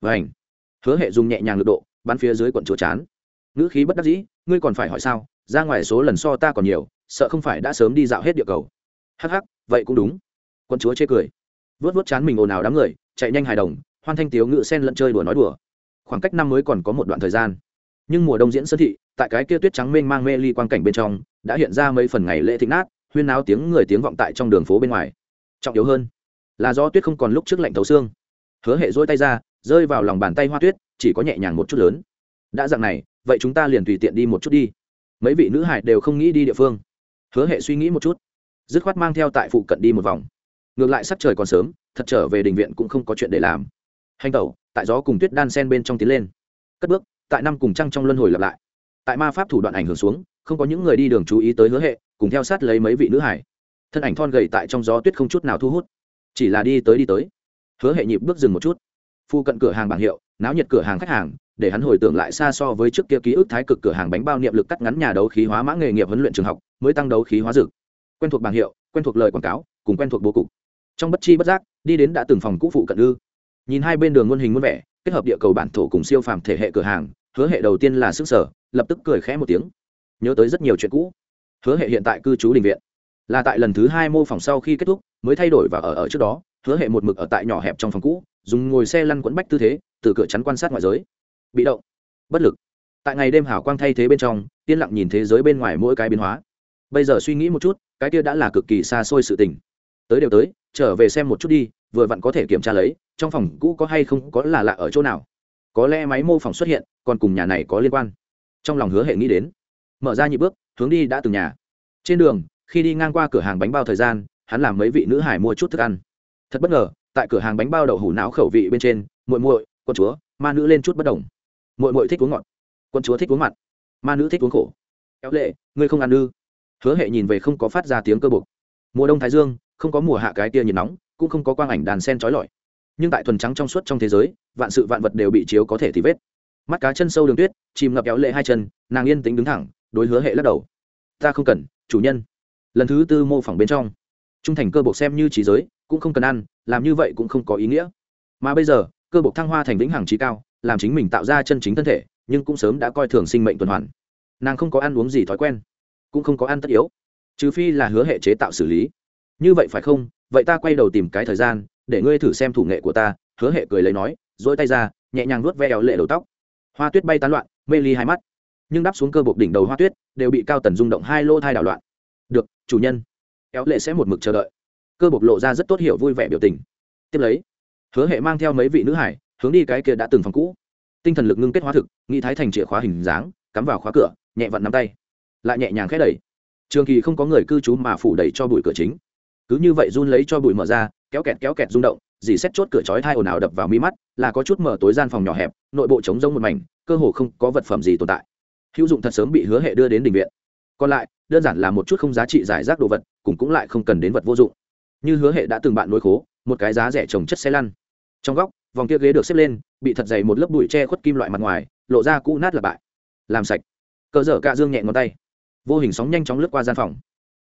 Vảnh hứa hệ dùng nhẹ nhàng lực độ, bắn phía dưới quận chúa chán. Ngữ khí bất đắc dĩ, ngươi còn phải hỏi sao, ra ngoài số lần so ta còn nhiều, sợ không phải đã sớm đi dạo hết địa cầu. Hắc hắc, vậy cũng đúng. Quân chúa chê cười. Vớt vớt chán mình ồn ào đám người, chạy nhanh hài đồng, hoan thanh tiếu ngự sen lẫn chơi đùa nói đùa. Khoảng cách năm mới còn có một đoạn thời gian. Nhưng mùa đông diễn sơn thị tại cái kia tuyết trắng mênh mang mê ly quang cảnh bên trong, đã hiện ra mấy phần ngày lễ thịnh nát, huyên náo tiếng người tiếng vọng tại trong đường phố bên ngoài. Trọng yếu hơn, là do tuyết không còn lúc trước lạnh thấu xương. Hứa hệ dỗi tay ra, rơi vào lòng bàn tay hoa tuyết, chỉ có nhẹ nhàng một chút lớn. Đã dạng này, vậy chúng ta liền tùy tiện đi một chút đi. Mấy vị nữ hải đều không nghĩ đi địa phương. Hứa hệ suy nghĩ một chút, dứt khoát mang theo tại phụ cận đi một vòng. Ngược lại sắc trời còn sớm, thật trở về đình viện cũng không có chuyện để làm. Hành tẩu, tại gió cùng tuyết đan sen bên trong tiến lên. Cất bước, tại năm cùng trăng trong luân hồi lặp lại tại ma pháp thủ đoạn ảnh hưởng xuống, không có những người đi đường chú ý tới hứa hệ, cùng theo sát lấy mấy vị nữ hải. Thân ảnh thon gầy tại trong gió tuyết không chút nào thu hút, chỉ là đi tới đi tới. Hứa hệ nhịp bước dừng một chút. Phu cận cửa hàng bảng hiệu, náo nhiệt cửa hàng khách hàng, để hắn hồi tưởng lại xa so với trước kia ký ức thái cực cửa hàng bánh bao niệm lực cắt ngắn nhà đấu khí hóa mã nghề nghiệp huấn luyện trường học, mới tăng đấu khí hóa dược. Quen thuộc bảng hiệu, quen thuộc lời quảng cáo, cùng quen thuộc bố cục. Trong bất chi bất giác, đi đến đã từng phòng cũ phụ cận ư. Nhìn hai bên đường muôn hình muôn vẻ, kết hợp địa cầu bản thổ cùng siêu phàm thể hệ cửa hàng, hứa hệ đầu tiên là sức sở lập tức cười khẽ một tiếng. Nhớ tới rất nhiều chuyện cũ. Hứa hệ hiện tại cư trú đình viện. Là tại lần thứ hai mô phỏng sau khi kết thúc, mới thay đổi và ở ở trước đó, hứa hệ một mực ở tại nhỏ hẹp trong phòng cũ, dùng ngồi xe lăn quẫn bách tư thế, từ cửa chắn quan sát ngoại giới. Bị động. Bất lực. Tại ngày đêm hào quang thay thế bên trong, yên lặng nhìn thế giới bên ngoài mỗi cái biến hóa. Bây giờ suy nghĩ một chút, cái kia đã là cực kỳ xa xôi sự tình. Tới đều tới, trở về xem một chút đi, vừa vặn có thể kiểm tra lấy, trong phòng cũ có hay không, có là lạ ở chỗ nào. Có lẽ máy mô phỏng xuất hiện, còn cùng nhà này có liên quan trong lòng hứa hệ nghĩ đến. Mở ra nhị bước, hướng đi đã từng nhà. Trên đường, khi đi ngang qua cửa hàng bánh bao thời gian, hắn làm mấy vị nữ hải mua chút thức ăn. Thật bất ngờ, tại cửa hàng bánh bao đậu hủ não khẩu vị bên trên, muội muội, con chúa, ma nữ lên chút bất đồng. Muội muội thích uống ngọt. Quân chúa thích uống mặn. Ma nữ thích uống khổ. Kéo lệ, ngươi không ăn ư? Hứa hệ nhìn về không có phát ra tiếng cơ bục. Mùa đông thái dương, không có mùa hạ cái tia nhiệt nóng, cũng không có quang ảnh đàn sen trói lọi. Nhưng tại thuần trắng trong suốt trong thế giới, vạn sự vạn vật đều bị chiếu có thể thì vết mắt cá chân sâu đường tuyết, chìm ngập kéo lệ hai chân, nàng yên tính đứng thẳng, đối hứa hệ lắc đầu. Ta không cần, chủ nhân. Lần thứ tư mô phỏng bên trong, trung thành cơ bộ xem như trí giới, cũng không cần ăn, làm như vậy cũng không có ý nghĩa. Mà bây giờ, cơ bộ thăng hoa thành vĩnh hằng trí cao, làm chính mình tạo ra chân chính thân thể, nhưng cũng sớm đã coi thường sinh mệnh tuần hoàn. Nàng không có ăn uống gì thói quen, cũng không có ăn tất yếu, trừ phi là hứa hệ chế tạo xử lý. Như vậy phải không? Vậy ta quay đầu tìm cái thời gian, để ngươi thử xem thủ nghệ của ta. Hứa hệ cười lấy nói dỗi tay ra, nhẹ nhàng nuốt ve éo lệ đầu tóc hoa tuyết bay tán loạn, mê ly hai mắt. Nhưng đáp xuống cơ bộc đỉnh đầu hoa tuyết, đều bị cao tần rung động hai lô thai đảo loạn. Được, chủ nhân. Éo lệ sẽ một mực chờ đợi. Cơ bộc lộ ra rất tốt hiểu vui vẻ biểu tình. Tiếp lấy, hứa hệ mang theo mấy vị nữ hải, hướng đi cái kia đã từng phòng cũ. Tinh thần lực ngưng kết hóa thực nghĩ thái thành chìa khóa hình dáng, cắm vào khóa cửa, nhẹ vặn nắm tay. Lại nhẹ nhàng khẽ đẩy. Trường kỳ không có người cư trú mà phủ đẩy cho bụi cửa chính cứ như vậy run lấy cho bụi mở ra, kéo kẹt kéo kẹt rung động, dì xét chốt cửa chói thai ồn ào đập vào mi mắt, là có chút mở tối gian phòng nhỏ hẹp, nội bộ trống rông một mảnh, cơ hồ không có vật phẩm gì tồn tại. Hữu dụng thật sớm bị hứa hệ đưa đến đình viện. Còn lại, đơn giản là một chút không giá trị giải rác đồ vật cũng cũng lại không cần đến vật vô dụng. Như hứa hệ đã từng bạn nuôi khố, một cái giá rẻ trồng chất xe lăn. Trong góc, vòng kia ghế được xếp lên, bị thật dày một lớp bụi che khuất kim loại mặt ngoài, lộ ra cũ nát là bại. Làm sạch. Cờ dở cạ dương nhẹ ngón tay. Vô hình sóng nhanh chóng lướt qua gian phòng.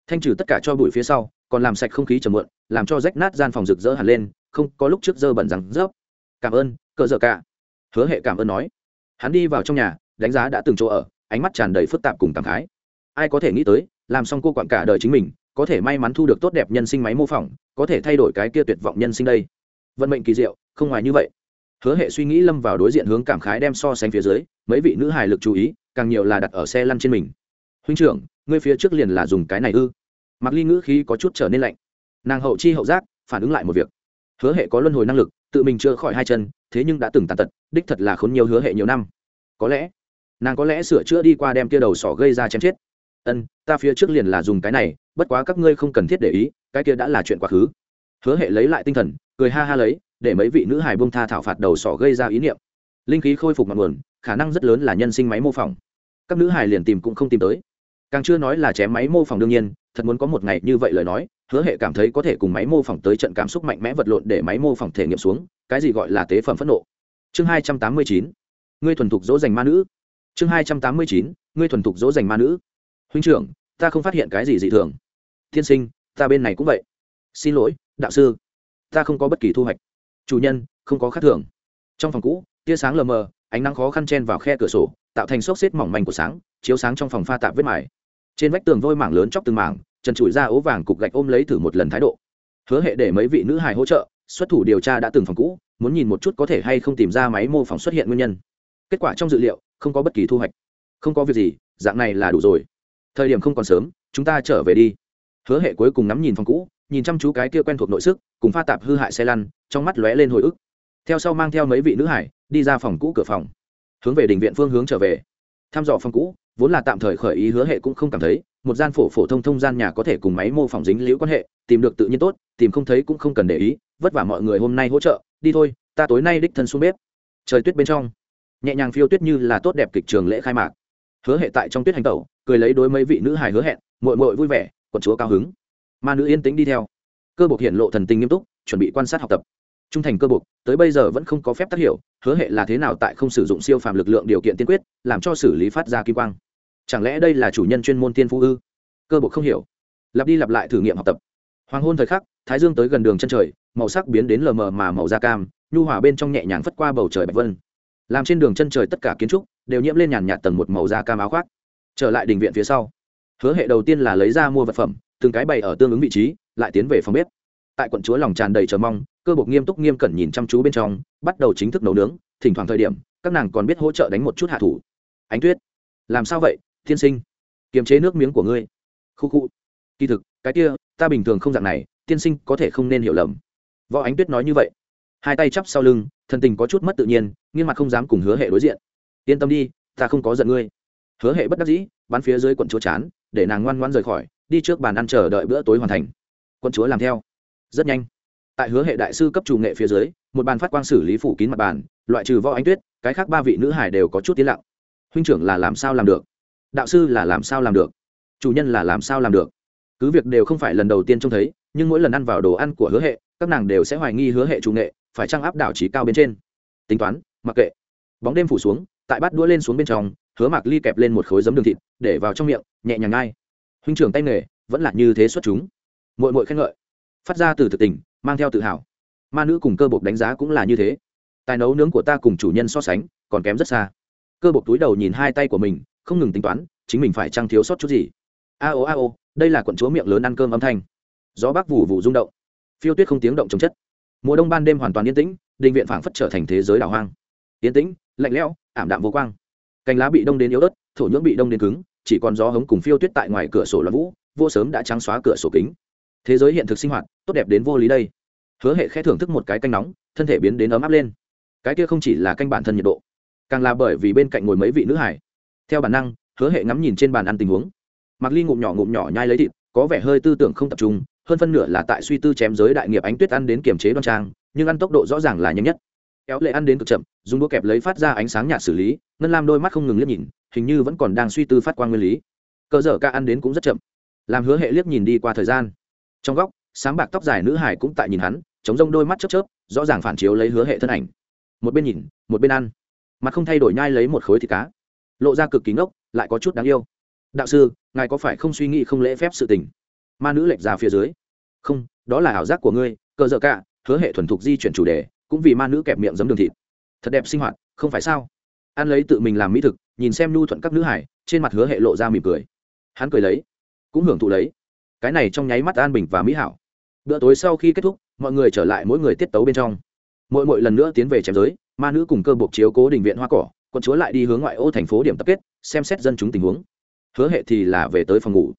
Thanh trừ tất cả cho bụi phía sau còn làm sạch không khí trầm muộn, làm cho rách nát gian phòng rực rỡ hẳn lên, không có lúc trước dơ bẩn rằng rớp. Cảm ơn cỡ dở cả. hứa hệ cảm ơn nói. Hắn đi vào trong nhà, đánh giá đã từng chỗ ở, ánh mắt tràn đầy phức tạp cùng cảm khái. Ai có thể nghĩ tới, làm xong cô quặn cả đời chính mình, có thể may mắn thu được tốt đẹp nhân sinh máy mô phỏng, có thể thay đổi cái kia tuyệt vọng nhân sinh đây. Vận mệnh kỳ diệu, không ngoài như vậy. Hứa hệ suy nghĩ lâm vào đối diện hướng cảm khái đem so sánh phía dưới, mấy vị nữ hài lực chú ý, càng nhiều là đặt ở xe lăn trên mình. Huynh trưởng, ngươi phía trước liền là dùng cái này ư? Mặc ly ngữ khí có chút trở nên lạnh. Nàng hậu chi hậu giác, phản ứng lại một việc. Hứa hệ có luân hồi năng lực, tự mình chữa khỏi hai chân, thế nhưng đã từng tàn tật, đích thật là khốn nhiều hứa hệ nhiều năm. Có lẽ, nàng có lẽ sửa chữa đi qua đem kia đầu sỏ gây ra chém chết. Ân, ta phía trước liền là dùng cái này, bất quá các ngươi không cần thiết để ý, cái kia đã là chuyện quá khứ. Hứa hệ lấy lại tinh thần, cười ha ha lấy, để mấy vị nữ hài bông tha thảo phạt đầu sỏ gây ra ý niệm. Linh khí khôi phục mặt nguồn, khả năng rất lớn là nhân sinh máy mô phỏng. Các nữ hài liền tìm cũng không tìm tới càng chưa nói là chém máy mô phỏng đương nhiên, thật muốn có một ngày như vậy lời nói, hứa hệ cảm thấy có thể cùng máy mô phỏng tới trận cảm xúc mạnh mẽ vật lộn để máy mô phỏng thể nghiệm xuống, cái gì gọi là tế phẩm phẫn nộ. Chương hai trăm tám mươi chín, ngươi thuần thục dỗ dành ma nữ. Chương hai trăm tám mươi chín, ngươi thuần thục dỗ dành ma nữ. Huynh trưởng, ta không phát hiện cái gì dị thường. Tiên sinh, ta bên này cũng vậy. Xin lỗi, đạo sư. Ta không có bất kỳ thu hoạch. Chủ nhân, không có khác thường. Trong phòng cũ, tia sáng lờ mờ, ánh nắng khó khăn chen vào khe cửa sổ, tạo thành xốc xếp mỏng manh của sáng, chiếu sáng trong phòng pha tạp vết mải trên vách tường vôi mảng lớn chóc từng mảng, trần trụi ra ố vàng cục gạch ôm lấy thử một lần thái độ. Hứa hệ để mấy vị nữ hài hỗ trợ, xuất thủ điều tra đã từng phòng cũ, muốn nhìn một chút có thể hay không tìm ra máy mô phỏng xuất hiện nguyên nhân. Kết quả trong dự liệu, không có bất kỳ thu hoạch. Không có việc gì, dạng này là đủ rồi. Thời điểm không còn sớm, chúng ta trở về đi. Hứa hệ cuối cùng nắm nhìn phòng cũ, nhìn chăm chú cái kia quen thuộc nội sức, cùng pha tạp hư hại xe lăn, trong mắt lóe lên hồi ức. Theo sau mang theo mấy vị nữ hải, đi ra phòng cũ cửa phòng. Hướng về đình viện phương hướng trở về. Thăm dò phòng cũ vốn là tạm thời khởi ý hứa hệ cũng không cảm thấy, một gian phổ phổ thông thông gian nhà có thể cùng máy mô phỏng dính liễu quan hệ, tìm được tự nhiên tốt, tìm không thấy cũng không cần để ý, vất vả mọi người hôm nay hỗ trợ, đi thôi, ta tối nay đích thân xuống bếp. Trời tuyết bên trong, nhẹ nhàng phiêu tuyết như là tốt đẹp kịch trường lễ khai mạc. Hứa hệ tại trong tuyết hành tẩu, cười lấy đối mấy vị nữ hài hứa hẹn mội mội vui vẻ, quận chúa cao hứng. Ma nữ yên tĩnh đi theo. Cơ bộc hiện lộ thần tình nghiêm túc, chuẩn bị quan sát học tập. Trung thành cơ bộc, tới bây giờ vẫn không có phép tác hiểu hứa hệ là thế nào tại không sử dụng siêu phàm lực lượng điều kiện tiên quyết, làm cho xử lý phát ra kim quang chẳng lẽ đây là chủ nhân chuyên môn tiên phú ư? Cơ bộ không hiểu. Lặp đi lặp lại thử nghiệm học tập. Hoàng hôn thời khắc, thái dương tới gần đường chân trời, màu sắc biến đến lờ mờ mà màu da cam, nhu hòa bên trong nhẹ nhàng phất qua bầu trời bạch vân. Làm trên đường chân trời tất cả kiến trúc đều nhiễm lên nhàn nhạt tầng một màu da cam áo khoác. Trở lại đình viện phía sau, hứa hệ đầu tiên là lấy ra mua vật phẩm, từng cái bày ở tương ứng vị trí, lại tiến về phòng bếp. Tại quận chúa lòng tràn đầy chờ mong, cơ bộc nghiêm túc nghiêm cẩn nhìn chăm chú bên trong, bắt đầu chính thức nấu nướng, thỉnh thoảng thời điểm, các nàng còn biết hỗ trợ đánh một chút hạ thủ. Ánh tuyết, làm sao vậy? Thiên sinh, kiềm chế nước miếng của ngươi. Khu khu. Kỳ thực, cái kia, ta bình thường không dạng này, tiên sinh có thể không nên hiểu lầm. Võ ánh tuyết nói như vậy. Hai tay chắp sau lưng, thần tình có chút mất tự nhiên nghiên mặt không dám cùng hứa hệ đối diện. Yên tâm đi, ta không có giận ngươi. Hứa hệ bất đắc dĩ, bắn phía dưới quận chúa chán, để nàng ngoan ngoan rời khỏi, đi trước bàn ăn chờ đợi bữa tối hoàn thành. Quận chúa làm theo. Rất nhanh. Tại hứa hệ đại sư cấp chủ nghệ phía dưới, một bàn phát quang xử lý phủ kín mặt bàn, loại trừ võ ánh tuyết, cái khác ba vị nữ hải đều có chút tiến lặng. Huynh trưởng là làm sao làm được? Đạo sư là làm sao làm được? Chủ nhân là làm sao làm được? Cứ việc đều không phải lần đầu tiên trông thấy, nhưng mỗi lần ăn vào đồ ăn của hứa hệ, các nàng đều sẽ hoài nghi hứa hệ chủ nghệ, phải trang áp đảo trí cao bên trên? Tính toán, mặc kệ. Bóng đêm phủ xuống, tại bát đũa lên xuống bên trong, hứa mạc ly kẹp lên một khối giấm đường thịt, để vào trong miệng, nhẹ nhàng ngay huynh trưởng tay nghề, vẫn là như thế xuất chúng. Mội mội khen ngợi. Phát ra từ thực tình, mang theo tự hào. Ma nữ cùng cơ bộc đánh giá cũng là như thế. Tài nấu nướng của ta cùng chủ nhân so sánh, còn kém rất xa. Cơ bộc túi đầu nhìn hai tay của mình không ngừng tính toán, chính mình phải trăng thiếu sót chút gì. A ô a ô đây là quận chúa miệng lớn ăn cơm âm thanh. Gió bắc vụ vụ rung động. Phiêu tuyết không tiếng động chống chất. Mùa đông ban đêm hoàn toàn yên tĩnh, đình viện phảng phất trở thành thế giới đảo hoang. Yên tĩnh, lạnh lẽo, ảm đạm vô quang. Cành lá bị đông đến yếu ớt, thổ nhưỡng bị đông đến cứng, chỉ còn gió hống cùng phiêu tuyết tại ngoài cửa sổ loạn vũ, vô sớm đã trắng xóa cửa sổ kính. Thế giới hiện thực sinh hoạt, tốt đẹp đến vô lý đây. Hứa hệ khẽ thưởng thức một cái canh nóng, thân thể biến đến ấm áp lên. Cái kia không chỉ là canh bản thân nhiệt độ, càng là bởi vì bên cạnh ngồi mấy vị nữ hải theo bản năng, hứa hệ ngắm nhìn trên bàn ăn tình huống. Mặc ly ngụm nhỏ ngụm nhỏ nhai lấy thịt, có vẻ hơi tư tưởng không tập trung, hơn phân nửa là tại suy tư chém giới đại nghiệp ánh tuyết ăn đến kiềm chế đoan trang, nhưng ăn tốc độ rõ ràng là nhanh nhất. Kéo lệ ăn đến cực chậm, dùng đũa kẹp lấy phát ra ánh sáng nhạt xử lý, ngân lam đôi mắt không ngừng liếc nhìn, hình như vẫn còn đang suy tư phát quang nguyên lý. Cơ dở ca ăn đến cũng rất chậm. Làm hứa hệ liếc nhìn đi qua thời gian. Trong góc, sáng bạc tóc dài nữ hải cũng tại nhìn hắn, chống rông đôi mắt chớp chớp, rõ ràng phản chiếu lấy hứa hệ thân ảnh. Một bên nhìn, một bên ăn. Mặt không thay đổi nhai lấy một khối thịt cá lộ ra cực kỳ ngốc, lại có chút đáng yêu. Đạo sư, ngài có phải không suy nghĩ không lễ phép sự tình? Ma nữ lệch ra phía dưới. Không, đó là ảo giác của ngươi, cờ dợ cả, hứa hệ thuần thục di chuyển chủ đề, cũng vì ma nữ kẹp miệng giấm đường thịt. Thật đẹp sinh hoạt, không phải sao? Ăn lấy tự mình làm mỹ thực, nhìn xem nhu thuận các nữ hải, trên mặt hứa hệ lộ ra mỉm cười. Hắn cười lấy, cũng hưởng thụ lấy. Cái này trong nháy mắt an bình và mỹ hảo. Bữa tối sau khi kết thúc, mọi người trở lại mỗi người tiết tấu bên trong. Mỗi mỗi lần nữa tiến về chém giới, ma nữ cùng cơ buộc chiếu cố đình viện hoa cỏ con chúa lại đi hướng ngoại ô thành phố điểm tập kết, xem xét dân chúng tình huống. Hứa hệ thì là về tới phòng ngủ.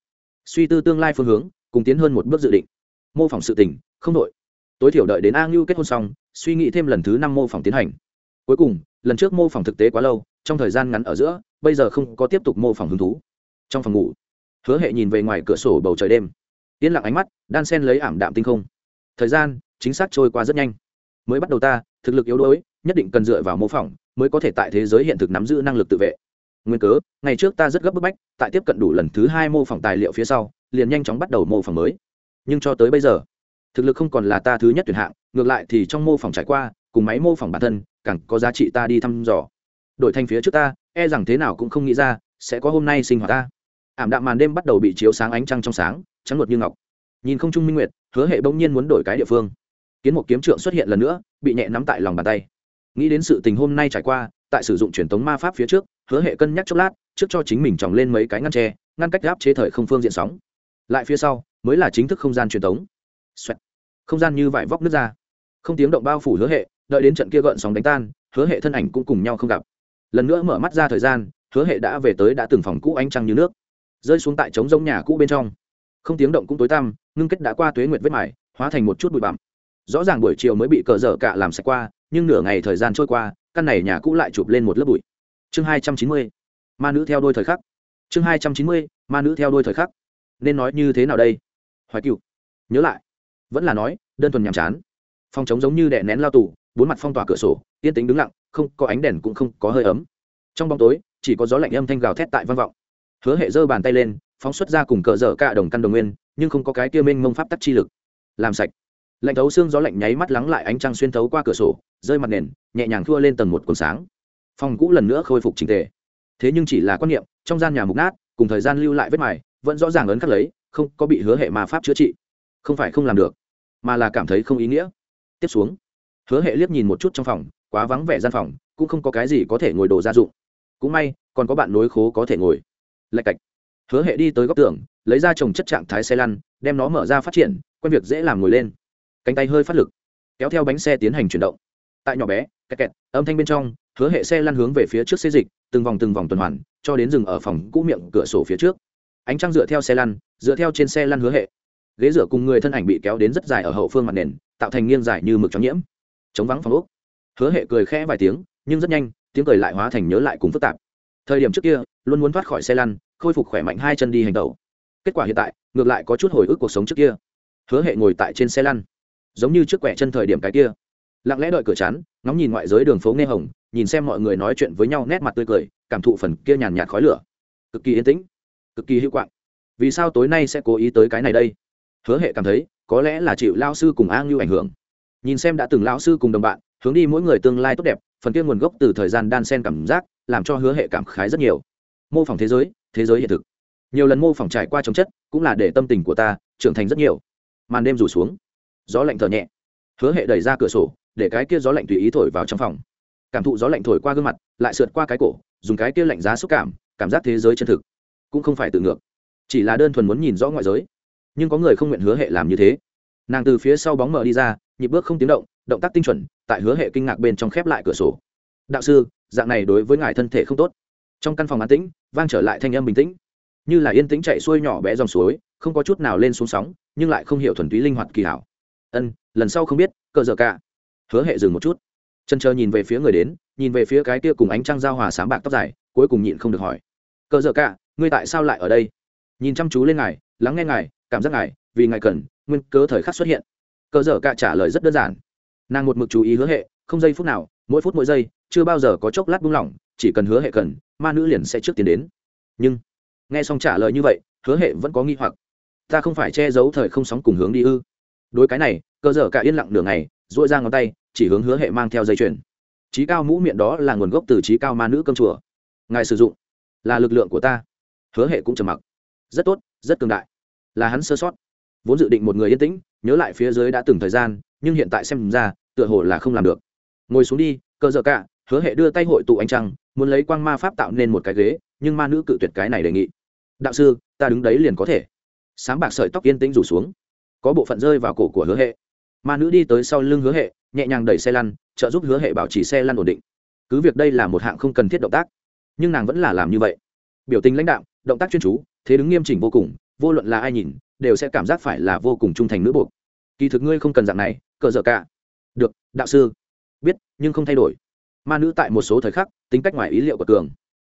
Suy tư tương lai phương hướng, cùng tiến hơn một bước dự định. Mô phỏng sự tình, không đội. Tối thiểu đợi đến a ngưu kết hôn xong, suy nghĩ thêm lần thứ năm mô phỏng tiến hành. Cuối cùng, lần trước mô phỏng thực tế quá lâu, trong thời gian ngắn ở giữa, bây giờ không có tiếp tục mô phỏng hứng thú. Trong phòng ngủ, hứa hệ nhìn về ngoài cửa sổ bầu trời đêm. Yên lặng ánh mắt, đan sen lấy ảm đạm tinh không. Thời gian, chính xác trôi qua rất nhanh. Mới bắt đầu ta, thực lực yếu đuối, nhất định cần dựa vào mô phỏng mới có thể tại thế giới hiện thực nắm giữ năng lực tự vệ. Nguyên cớ, ngày trước ta rất gấp bức bách, tại tiếp cận đủ lần thứ hai mô phỏng tài liệu phía sau, liền nhanh chóng bắt đầu mô phỏng mới. Nhưng cho tới bây giờ, thực lực không còn là ta thứ nhất tuyển hạng, ngược lại thì trong mô phỏng trải qua, cùng máy mô phỏng bản thân, càng có giá trị ta đi thăm dò. Đổi thành phía trước ta e rằng thế nào cũng không nghĩ ra, sẽ có hôm nay sinh hoạt ta. Ảm đạm màn đêm bắt đầu bị chiếu sáng ánh trăng trong sáng, trắng luật như ngọc. Nhìn không trung minh nguyệt, hứa hệ bỗng nhiên muốn đổi cái địa phương. Kiến một kiếm trượng xuất hiện lần nữa, bị nhẹ nắm tại lòng bàn tay nghĩ đến sự tình hôm nay trải qua, tại sử dụng truyền thống ma pháp phía trước, hứa hệ cân nhắc chốc lát, trước cho chính mình tròng lên mấy cái ngăn tre, ngăn cách gáp chế thời không phương diện sóng. Lại phía sau, mới là chính thức không gian truyền thống. Không gian như vải vóc nước ra. Không tiếng động bao phủ hứa hệ, đợi đến trận kia gợn sóng đánh tan, hứa hệ thân ảnh cũng cùng nhau không gặp. Lần nữa mở mắt ra thời gian, hứa hệ đã về tới đã từng phòng cũ ánh trăng như nước, rơi xuống tại trống rông nhà cũ bên trong. Không tiếng động cũng tối tăm, ngưng kết đã qua tuế nguyệt vết mải hóa thành một chút bụi bặm. Rõ ràng buổi chiều mới bị cờ dở cả làm sạch qua nhưng nửa ngày thời gian trôi qua, căn này nhà cũ lại chụp lên một lớp bụi. Chương hai trăm chín mươi, ma nữ theo đôi thời khắc. Chương hai trăm chín mươi, ma nữ theo đôi thời khắc. Nên nói như thế nào đây? Hoài cựu nhớ lại. Vẫn là nói, đơn thuần nhàm chán. Phòng chống giống như đè nén lao tù, bốn mặt phong tỏa cửa sổ, yên tính đứng lặng, không có ánh đèn cũng không có hơi ấm. Trong bóng tối, chỉ có gió lạnh âm thanh gào thét tại vang vọng. Hứa hệ giơ bàn tay lên, phóng xuất ra cùng cờ dở cả đồng căn đồng nguyên, nhưng không có cái kia minh mông pháp tắc chi lực. Làm sạch lạnh thấu xương gió lạnh nháy mắt lắng lại ánh trăng xuyên thấu qua cửa sổ, rơi mặt nền, nhẹ nhàng thua lên tầng một cuốn sáng. Phòng cũ lần nữa khôi phục trình tề. Thế nhưng chỉ là quan niệm, trong gian nhà mục nát, cùng thời gian lưu lại vết mài, vẫn rõ ràng ấn khắc lấy, không có bị hứa hệ mà pháp chữa trị. Không phải không làm được, mà là cảm thấy không ý nghĩa. Tiếp xuống, hứa hệ liếc nhìn một chút trong phòng, quá vắng vẻ gian phòng, cũng không có cái gì có thể ngồi đồ gia dụng. Cũng may, còn có bạn nối khố có thể ngồi. Lạch cạch. Hứa hệ đi tới góc tường, lấy ra trồng chất trạng thái xe lăn, đem nó mở ra phát triển, quen việc dễ làm ngồi lên cánh tay hơi phát lực, kéo theo bánh xe tiến hành chuyển động. Tại nhỏ bé, kẹt kẹt, âm thanh bên trong, hứa hệ xe lăn hướng về phía trước xê dịch, từng vòng từng vòng tuần hoàn, cho đến dừng ở phòng cũ miệng cửa sổ phía trước. Ánh trăng dựa theo xe lăn, dựa theo trên xe lăn hứa hệ. Ghế rửa cùng người thân ảnh bị kéo đến rất dài ở hậu phương mặt nền, tạo thành nghiêng dài như mực trắng nhiễm. Chống vắng phòng úc hứa hệ cười khẽ vài tiếng, nhưng rất nhanh, tiếng cười lại hóa thành nhớ lại cùng phức tạp. Thời điểm trước kia, luôn muốn thoát khỏi xe lăn, khôi phục khỏe mạnh hai chân đi hành tẩu. Kết quả hiện tại, ngược lại có chút hồi ức cuộc sống trước kia. Hứa hệ ngồi tại trên xe lăn giống như trước quẻ chân thời điểm cái kia. Lặng lẽ đợi cửa chắn ngóng nhìn ngoại giới đường phố nghe hồng, nhìn xem mọi người nói chuyện với nhau nét mặt tươi cười, cảm thụ phần kia nhàn nhạt khói lửa. Cực kỳ yên tĩnh, cực kỳ hữu quạng. Vì sao tối nay sẽ cố ý tới cái này đây? Hứa hệ cảm thấy, có lẽ là chịu lao sư cùng a ngưu ảnh hưởng. Nhìn xem đã từng lao sư cùng đồng bạn, hướng đi mỗi người tương lai tốt đẹp, phần kia nguồn gốc từ thời gian đan sen cảm giác, làm cho hứa hệ cảm khái rất nhiều. Mô phỏng thế giới thế giới hiện thực. Nhiều lần mô phỏng trải qua chống chất, cũng là để tâm tình của ta trưởng thành rất nhiều. Màn đêm rủ xuống gió lạnh thở nhẹ. Hứa hệ đẩy ra cửa sổ, để cái kia gió lạnh tùy ý thổi vào trong phòng. Cảm thụ gió lạnh thổi qua gương mặt, lại sượt qua cái cổ, dùng cái kia lạnh giá xúc cảm cảm giác thế giới chân thực. Cũng không phải tự ngược, chỉ là đơn thuần muốn nhìn rõ ngoại giới. Nhưng có người không nguyện hứa hệ làm như thế. Nàng từ phía sau bóng mờ đi ra, nhịp bước không tiếng động động tác tinh chuẩn, tại hứa hệ kinh ngạc bên trong khép lại cửa sổ. Đạo sư, dạng này đối với ngài thân thể không tốt. Trong căn phòng an tĩnh, vang trở lại thanh âm bình tĩnh. Như là yên tĩnh chạy xuôi nhỏ bé dòng suối, không có chút nào lên xuống sóng, nhưng lại không hiểu thuần túy linh hoạt kỳ hảo ân, lần sau không biết, cờ giờ cả. Hứa hệ dừng một chút. Chân chờ nhìn về phía người đến, nhìn về phía cái kia cùng ánh trăng giao hòa sáng bạc tóc dài, cuối cùng nhịn không được hỏi. Cờ giờ cả, ngươi tại sao lại ở đây? Nhìn chăm chú lên ngài, lắng nghe ngài, cảm giác ngài, vì ngài cần, nguyên cớ thời khắc xuất hiện. Cờ giờ cả trả lời rất đơn giản. Nàng một mực chú ý hứa hệ, không giây phút nào, mỗi phút mỗi giây, chưa bao giờ có chốc lát buông lỏng, chỉ cần hứa hệ cần, ma nữ liền sẽ trước tiến đến. Nhưng, nghe xong trả lời như vậy, hứa hệ vẫn có nghi hoặc. Ta không phải che giấu thời không sóng cùng hướng đi ư? Đối cái này cơ dở cả yên lặng đường này dội ra ngón tay, chỉ hướng hứa hệ mang theo dây chuyền. Trí cao mũ miệng đó là nguồn gốc từ trí cao ma nữ cơm chùa. Ngài sử dụng là lực lượng của ta. Hứa hệ cũng trầm mặc. Rất tốt, rất cường đại. Là hắn sơ sót. Vốn dự định một người yên tĩnh, nhớ lại phía dưới đã từng thời gian, nhưng hiện tại xem ra, tựa hồ là không làm được. Ngồi xuống đi cơ dở cả, hứa hệ đưa tay hội tụ ánh trăng, muốn lấy quang ma pháp tạo nên một cái ghế, nhưng ma nữ cự tuyệt cái này đề nghị. Đạo sư, ta đứng đấy liền có thể. Sáng bạc sợi tóc yên tĩnh rủ xuống có bộ phận rơi vào cổ của hứa hệ. Ma nữ đi tới sau lưng hứa hệ, nhẹ nhàng đẩy xe lăn, trợ giúp hứa hệ bảo trì xe lăn ổn định. Cứ việc đây là một hạng không cần thiết động tác, nhưng nàng vẫn là làm như vậy. Biểu tình lãnh đạo động tác chuyên chú, thế đứng nghiêm chỉnh vô cùng, vô luận là ai nhìn, đều sẽ cảm giác phải là vô cùng trung thành nữ buộc. Kỳ thực ngươi không cần dạng này, cờ dở cả. Được, đạo sư. Biết, nhưng không thay đổi. Ma nữ tại một số thời khắc, tính cách ngoài ý liệu của cường.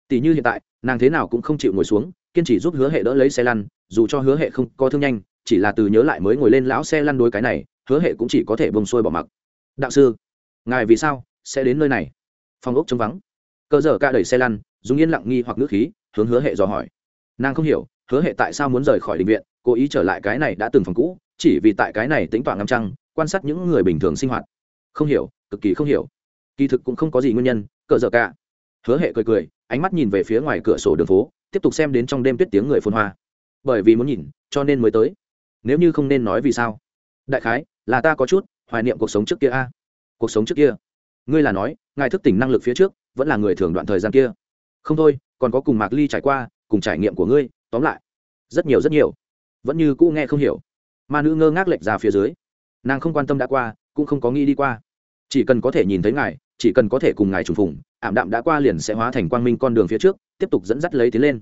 Tỷ như hiện tại, nàng thế nào cũng không chịu ngồi xuống, kiên trì giúp hứa hệ đỡ lấy xe lăn, dù cho hứa hệ không có thương nhanh chỉ là từ nhớ lại mới ngồi lên lão xe lăn đối cái này, hứa hệ cũng chỉ có thể bông xuôi bỏ mặc. Đạo sư, ngài vì sao sẽ đến nơi này? Phòng ốc trống vắng. Cơ dở ca đẩy xe lăn, dùng yên lặng nghi hoặc ngữ khí, hướng hứa hệ dò hỏi. Nàng không hiểu, hứa hệ tại sao muốn rời khỏi định viện, cố ý trở lại cái này đã từng phòng cũ, chỉ vì tại cái này tính toán ngắm trăng, quan sát những người bình thường sinh hoạt. Không hiểu, cực kỳ không hiểu. Kỳ thực cũng không có gì nguyên nhân cỡ dở cả hứa hệ cười cười, ánh mắt nhìn về phía ngoài cửa sổ đường phố, tiếp tục xem đến trong đêm tuyết tiếng người phun hoa. Bởi vì muốn nhìn, cho nên mới tới nếu như không nên nói vì sao? Đại khái, là ta có chút hoài niệm cuộc sống trước kia a. Cuộc sống trước kia. Ngươi là nói, ngài thức tỉnh năng lực phía trước, vẫn là người thường đoạn thời gian kia. Không thôi, còn có cùng mạc ly trải qua, cùng trải nghiệm của ngươi, tóm lại. Rất nhiều rất nhiều. Vẫn như cũ nghe không hiểu. Ma nữ ngơ ngác lệch ra phía dưới. Nàng không quan tâm đã qua, cũng không có nghĩ đi qua. Chỉ cần có thể nhìn thấy ngài, chỉ cần có thể cùng ngài trùng phùng, ảm đạm đã qua liền sẽ hóa thành quang minh con đường phía trước, tiếp tục dẫn dắt lấy tiến lên.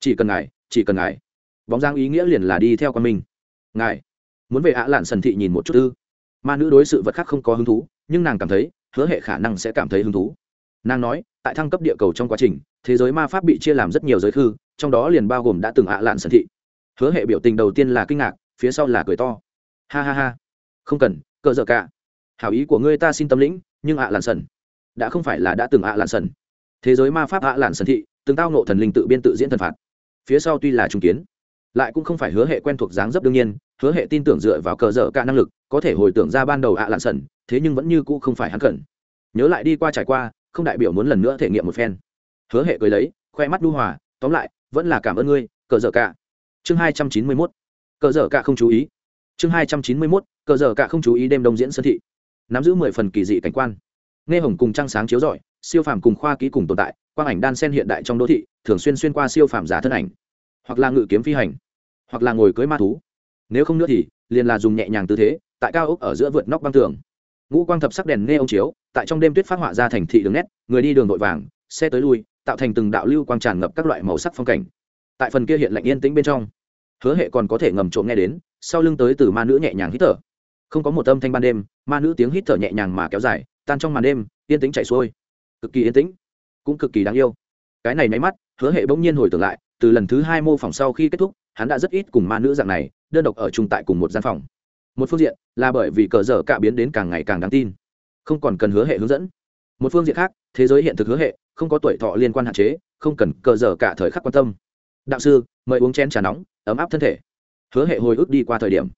Chỉ cần ngài, chỉ cần ngài. Bóng giang ý nghĩa liền là đi theo quang minh ngài muốn về ạ lạn sần thị nhìn một chút ư? Ma nữ đối sự vật khác không có hứng thú, nhưng nàng cảm thấy, hứa hệ khả năng sẽ cảm thấy hứng thú. Nàng nói, tại thăng cấp địa cầu trong quá trình, thế giới ma pháp bị chia làm rất nhiều giới khư, trong đó liền bao gồm đã từng ạ lạn sần thị. Hứa hệ biểu tình đầu tiên là kinh ngạc, phía sau là cười to. Ha ha ha. Không cần, cờ dở cả. Hảo ý của ngươi ta xin tâm lĩnh, nhưng ạ lạn sần. Đã không phải là đã từng ạ lạn sần. Thế giới ma pháp ạ lạn sần thị, từng tao nộ thần linh tự biên tự diễn thần phạt. Phía sau tuy là trung kiến lại cũng không phải hứa hệ quen thuộc dáng dấp đương nhiên, hứa hệ tin tưởng dựa vào cờ dở cả năng lực, có thể hồi tưởng ra ban đầu ạ lạn sần, thế nhưng vẫn như cũ không phải hắn cần. Nhớ lại đi qua trải qua, không đại biểu muốn lần nữa thể nghiệm một phen. Hứa hệ cười lấy, khoe mắt đu hòa, tóm lại, vẫn là cảm ơn ngươi, cờ dở cả. Chương hai trăm chín mươi mốt. Cờ dở cả không chú ý. Chương hai trăm chín mươi mốt, cờ dở cả không chú ý đêm đông diễn sân thị. Nắm giữ mười phần kỳ dị cảnh quan. Nghe hồng cùng trăng sáng chiếu rọi, siêu phàm cùng khoa ký cùng tồn tại, quang ảnh đan sen hiện đại trong đô thị, thường xuyên xuyên qua siêu phàm giả thân ảnh hoặc là ngự kiếm phi hành, hoặc là ngồi cưới ma thú. Nếu không nữa thì, liền là dùng nhẹ nhàng tư thế, tại cao ốc ở giữa vượt nóc băng tường. Ngũ quang thập sắc đèn nghe ông chiếu, tại trong đêm tuyết phát họa ra thành thị đường nét, người đi đường vội vàng, xe tới lui, tạo thành từng đạo lưu quang tràn ngập các loại màu sắc phong cảnh. Tại phần kia hiện lạnh yên tĩnh bên trong, hứa hệ còn có thể ngầm trộm nghe đến, sau lưng tới từ ma nữ nhẹ nhàng hít thở. Không có một âm thanh ban đêm, ma nữ tiếng hít thở nhẹ nhàng mà kéo dài, tan trong màn đêm, yên tĩnh chạy xuôi. Cực kỳ yên tĩnh, cũng cực kỳ đáng yêu. Cái này nháy mắt, hứa hệ bỗng nhiên hồi tưởng lại từ lần thứ hai mô phỏng sau khi kết thúc, hắn đã rất ít cùng ma nữ dạng này, đơn độc ở chung tại cùng một gian phòng. Một phương diện là bởi vì cờ dở cả biến đến càng ngày càng đáng tin, không còn cần hứa hệ hướng dẫn. Một phương diện khác, thế giới hiện thực hứa hệ, không có tuổi thọ liên quan hạn chế, không cần cờ dở cả thời khắc quan tâm. Đạo sư, mời uống chén trà nóng, ấm áp thân thể. Hứa hệ hồi ức đi qua thời điểm.